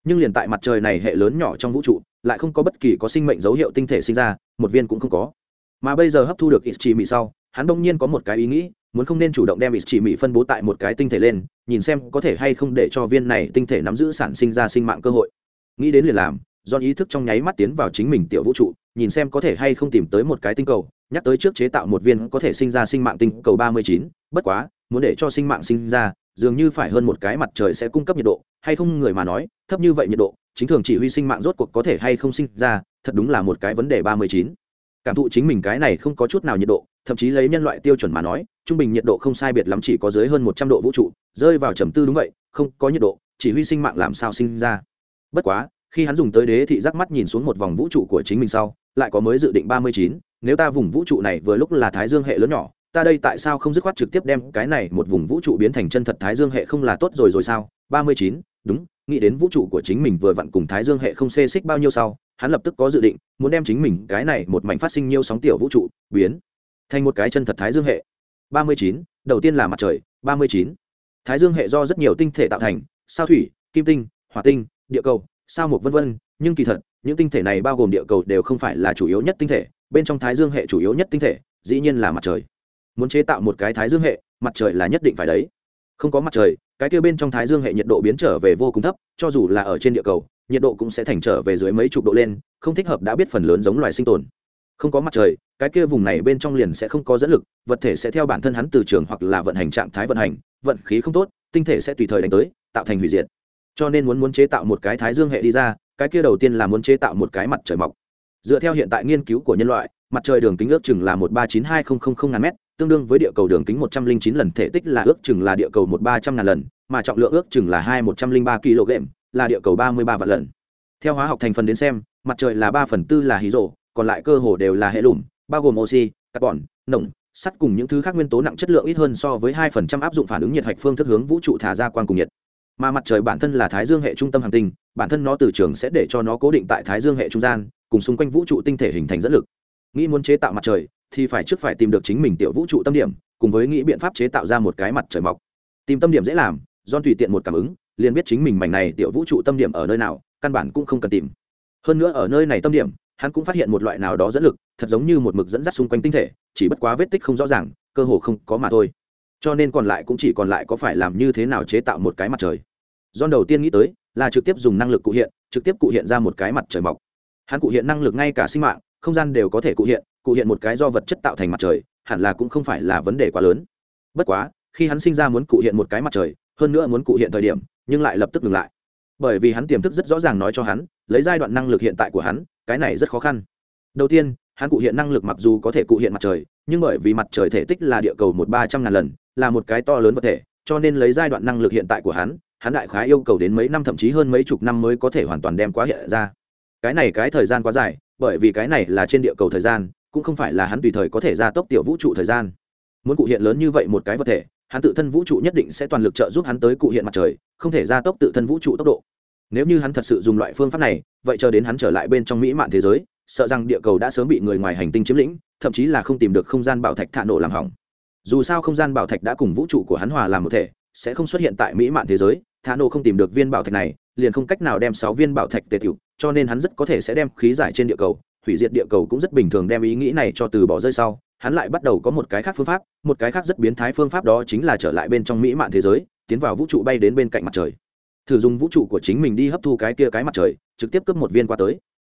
Nhưng liền tại mặt trời này hệ lớn nhỏ trong vũ trụ, lại không có bất kỳ có sinh mệnh dấu hiệu tinh thể sinh ra, một viên cũng không có. Mà bây giờ hấp thu được ít chỉ mị sau, hắn đông nhiên có một cái ý nghĩ, muốn không nên chủ động đem ít chỉ mị phân bố tại một cái tinh thể lên, nhìn xem có thể hay không để cho viên này tinh thể nắm giữ sản sinh ra sinh mạng cơ hội. Nghĩ đến liền làm do ý thức trong nháy mắt tiến vào chính mình tiểu vũ trụ nhìn xem có thể hay không tìm tới một cái tinh cầu, nhắc tới trước chế tạo một viên có thể sinh ra sinh mạng tinh cầu ba mươi chín, bất quá, muốn để cho sinh mạng sinh ra, dường như phải hơn một cái mặt trời sẽ cung cấp nhiệt độ, hay không người mà nói, thấp như vậy nhiệt độ, chính thường chỉ huy sinh mạng rốt cuộc có thể hay không sinh ra, thật đúng là một cái vấn đề ba mươi chín. Cảm thụ chính mình cái này không có chút nào nhiệt độ, thậm chí lấy nhân loại tiêu chuẩn mà nói, trung bình nhiệt độ không sai biệt lắm chỉ có dưới hơn một trăm độ vũ trụ, rơi vào trầm tư đúng vậy, không có nhiệt độ, chỉ huy sinh mạng làm sao sinh ra. Bất quá, khi hắn dùng tới đế thị giác mắt nhìn xuống một vòng vũ trụ của chính mình sau lại có mới dự định ba mươi chín, nếu ta vùng vũ trụ này vừa lúc là thái dương hệ lớn nhỏ, ta đây tại sao không dứt khoát trực tiếp đem cái này một vùng vũ trụ biến thành chân thật thái dương hệ không là tốt rồi rồi sao? Ba mươi chín, đúng, nghĩ đến vũ trụ của chính mình vừa vặn cùng thái dương hệ không xê xích bao nhiêu sau, hắn lập tức có dự định, muốn đem chính mình cái này một mảnh phát sinh nhiều sóng tiểu vũ trụ, biến thành một cái chân thật thái dương hệ. Ba mươi chín, đầu tiên là mặt trời, ba mươi chín. Thái dương hệ do rất nhiều tinh thể tạo thành, sao thủy, kim tinh, hỏa tinh, địa cầu, sao mục vân vân, nhưng kỳ thật những tinh thể này bao gồm địa cầu đều không phải là chủ yếu nhất tinh thể, bên trong thái dương hệ chủ yếu nhất tinh thể, dĩ nhiên là mặt trời. Muốn chế tạo một cái thái dương hệ, mặt trời là nhất định phải đấy. Không có mặt trời, cái kia bên trong thái dương hệ nhiệt độ biến trở về vô cùng thấp, cho dù là ở trên địa cầu, nhiệt độ cũng sẽ thành trở về dưới mấy chục độ lên, không thích hợp đã biết phần lớn giống loài sinh tồn. Không có mặt trời, cái kia vùng này bên trong liền sẽ không có dẫn lực, vật thể sẽ theo bản thân hắn từ trường hoặc là vận hành trạng thái vận hành, vận khí không tốt, tinh thể sẽ tùy thời đánh tới, tạo thành hủy diệt. Cho nên muốn muốn chế tạo một cái thái dương hệ đi ra cái kia đầu tiên là muốn chế tạo một cái mặt trời mọc. Dựa theo hiện tại nghiên cứu của nhân loại, mặt trời đường kính ước chừng là một ba chín hai không không không ngàn mét, tương đương với địa cầu đường kính một trăm linh chín lần, thể tích là ước chừng là địa cầu một ba trăm ngàn lần, mà trọng lượng ước chừng là hai một trăm linh ba kg, là địa cầu ba mươi ba vạn lần. Theo hóa học thành phần đến xem, mặt trời là ba phần tư là hydro, còn lại cơ hồ đều là hệ lùm bao gồm oxy, carbon, nồng, sắt cùng những thứ khác nguyên tố nặng chất lượng ít hơn so với hai phần trăm áp dụng phản ứng nhiệt hạch phương thức hướng vũ trụ thả ra quang cùng nhiệt mà mặt trời bản thân là thái dương hệ trung tâm hành tinh, bản thân nó từ trường sẽ để cho nó cố định tại thái dương hệ trung gian, cùng xung quanh vũ trụ tinh thể hình thành dẫn lực. Nghĩ muốn chế tạo mặt trời, thì phải trước phải tìm được chính mình tiểu vũ trụ tâm điểm, cùng với nghĩ biện pháp chế tạo ra một cái mặt trời mọc. Tìm tâm điểm dễ làm do tùy tiện một cảm ứng, liền biết chính mình mảnh này tiểu vũ trụ tâm điểm ở nơi nào, căn bản cũng không cần tìm. Hơn nữa ở nơi này tâm điểm, hắn cũng phát hiện một loại nào đó dẫn lực, thật giống như một mực dẫn dắt xung quanh tinh thể, chỉ bất quá vết tích không rõ ràng, cơ hồ không có mà thôi. Cho nên còn lại cũng chỉ còn lại có phải làm như thế nào chế tạo một cái mặt trời. John đầu tiên nghĩ tới là trực tiếp dùng năng lực cụ hiện, trực tiếp cụ hiện ra một cái mặt trời mọc. Hắn cụ hiện năng lực ngay cả sinh mạng, không gian đều có thể cụ hiện, cụ hiện một cái do vật chất tạo thành mặt trời, hẳn là cũng không phải là vấn đề quá lớn. Bất quá, khi hắn sinh ra muốn cụ hiện một cái mặt trời, hơn nữa muốn cụ hiện thời điểm, nhưng lại lập tức dừng lại. Bởi vì hắn tiềm thức rất rõ ràng nói cho hắn, lấy giai đoạn năng lực hiện tại của hắn, cái này rất khó khăn. Đầu tiên, hắn cụ hiện năng lực mặc dù có thể cụ hiện mặt trời, nhưng bởi vì mặt trời thể tích là địa cầu một ba trăm ngàn lần, là một cái to lớn vật thể, cho nên lấy giai đoạn năng lực hiện tại của hắn, hắn đại khái yêu cầu đến mấy năm thậm chí hơn mấy chục năm mới có thể hoàn toàn đem quá hiện ra. Cái này cái thời gian quá dài, bởi vì cái này là trên địa cầu thời gian, cũng không phải là hắn tùy thời có thể ra tốc tiểu vũ trụ thời gian. Muốn cụ hiện lớn như vậy một cái vật thể, hắn tự thân vũ trụ nhất định sẽ toàn lực trợ giúp hắn tới cụ hiện mặt trời, không thể ra tốc tự thân vũ trụ tốc độ. Nếu như hắn thật sự dùng loại phương pháp này, vậy chờ đến hắn trở lại bên trong mỹ mạn thế giới, sợ rằng địa cầu đã sớm bị người ngoài hành tinh chiếm lĩnh, thậm chí là không tìm được không gian bảo thạch thạ nổ làm hỏng. Dù sao không gian bảo thạch đã cùng vũ trụ của hắn hòa làm một thể, sẽ không xuất hiện tại mỹ mạn thế giới thả nổ không tìm được viên bảo thạch này, liền không cách nào đem sáu viên bảo thạch tề tiểu, cho nên hắn rất có thể sẽ đem khí giải trên địa cầu. Hủy diệt địa cầu cũng rất bình thường đem ý nghĩ này cho từ bỏ rơi sau, hắn lại bắt đầu có một cái khác phương pháp, một cái khác rất biến thái phương pháp đó chính là trở lại bên trong mỹ mạn thế giới, tiến vào vũ trụ bay đến bên cạnh mặt trời. Thử dùng vũ trụ của chính mình đi hấp thu cái kia cái mặt trời, trực tiếp cướp một viên qua tới.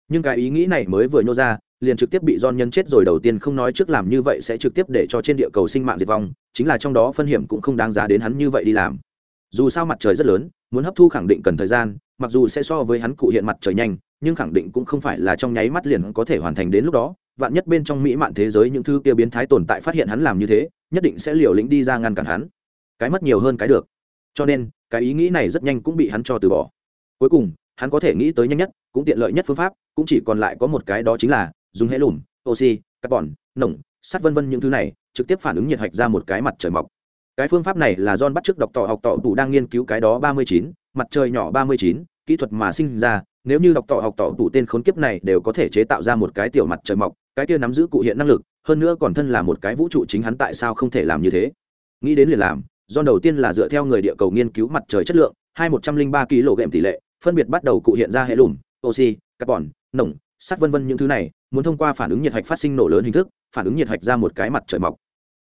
Nhưng cái ý nghĩ này mới vừa nhô ra, liền trực tiếp bị don nhân chết rồi đầu tiên không nói trước làm như vậy sẽ trực tiếp để cho trên địa cầu sinh mạng diệt vong, chính là trong đó phân hiểm cũng không đáng giá đến hắn như vậy đi làm dù sao mặt trời rất lớn, muốn hấp thu khẳng định cần thời gian, mặc dù sẽ so với hắn cụ hiện mặt trời nhanh, nhưng khẳng định cũng không phải là trong nháy mắt liền có thể hoàn thành đến lúc đó. Vạn nhất bên trong mỹ mạn thế giới những thứ kia biến thái tồn tại phát hiện hắn làm như thế, nhất định sẽ liều lĩnh đi ra ngăn cản hắn. Cái mất nhiều hơn cái được. Cho nên, cái ý nghĩ này rất nhanh cũng bị hắn cho từ bỏ. Cuối cùng, hắn có thể nghĩ tới nhanh nhất, cũng tiện lợi nhất phương pháp, cũng chỉ còn lại có một cái đó chính là dùng hệ lùm oxy, carbon, nồng, sắt vân vân những thứ này, trực tiếp phản ứng nhiệt hạch ra một cái mặt trời mọc cái phương pháp này là John bắt trước đọc tỏ học tỏ tủ đang nghiên cứu cái đó ba mươi chín, mặt trời nhỏ ba mươi chín, kỹ thuật mà sinh ra. Nếu như đọc tỏ học tỏ tủ tên khốn kiếp này đều có thể chế tạo ra một cái tiểu mặt trời mọc, cái kia nắm giữ cụ hiện năng lực, hơn nữa còn thân là một cái vũ trụ chính hắn tại sao không thể làm như thế? Nghĩ đến liền làm, John đầu tiên là dựa theo người địa cầu nghiên cứu mặt trời chất lượng, hai một trăm linh ba kg tỷ lệ, phân biệt bắt đầu cụ hiện ra hệ lùm, oxy, carbon, nồng, sắt vân vân những thứ này, muốn thông qua phản ứng nhiệt hạch phát sinh nổ lớn hình thức, phản ứng nhiệt hạch ra một cái mặt trời mọc.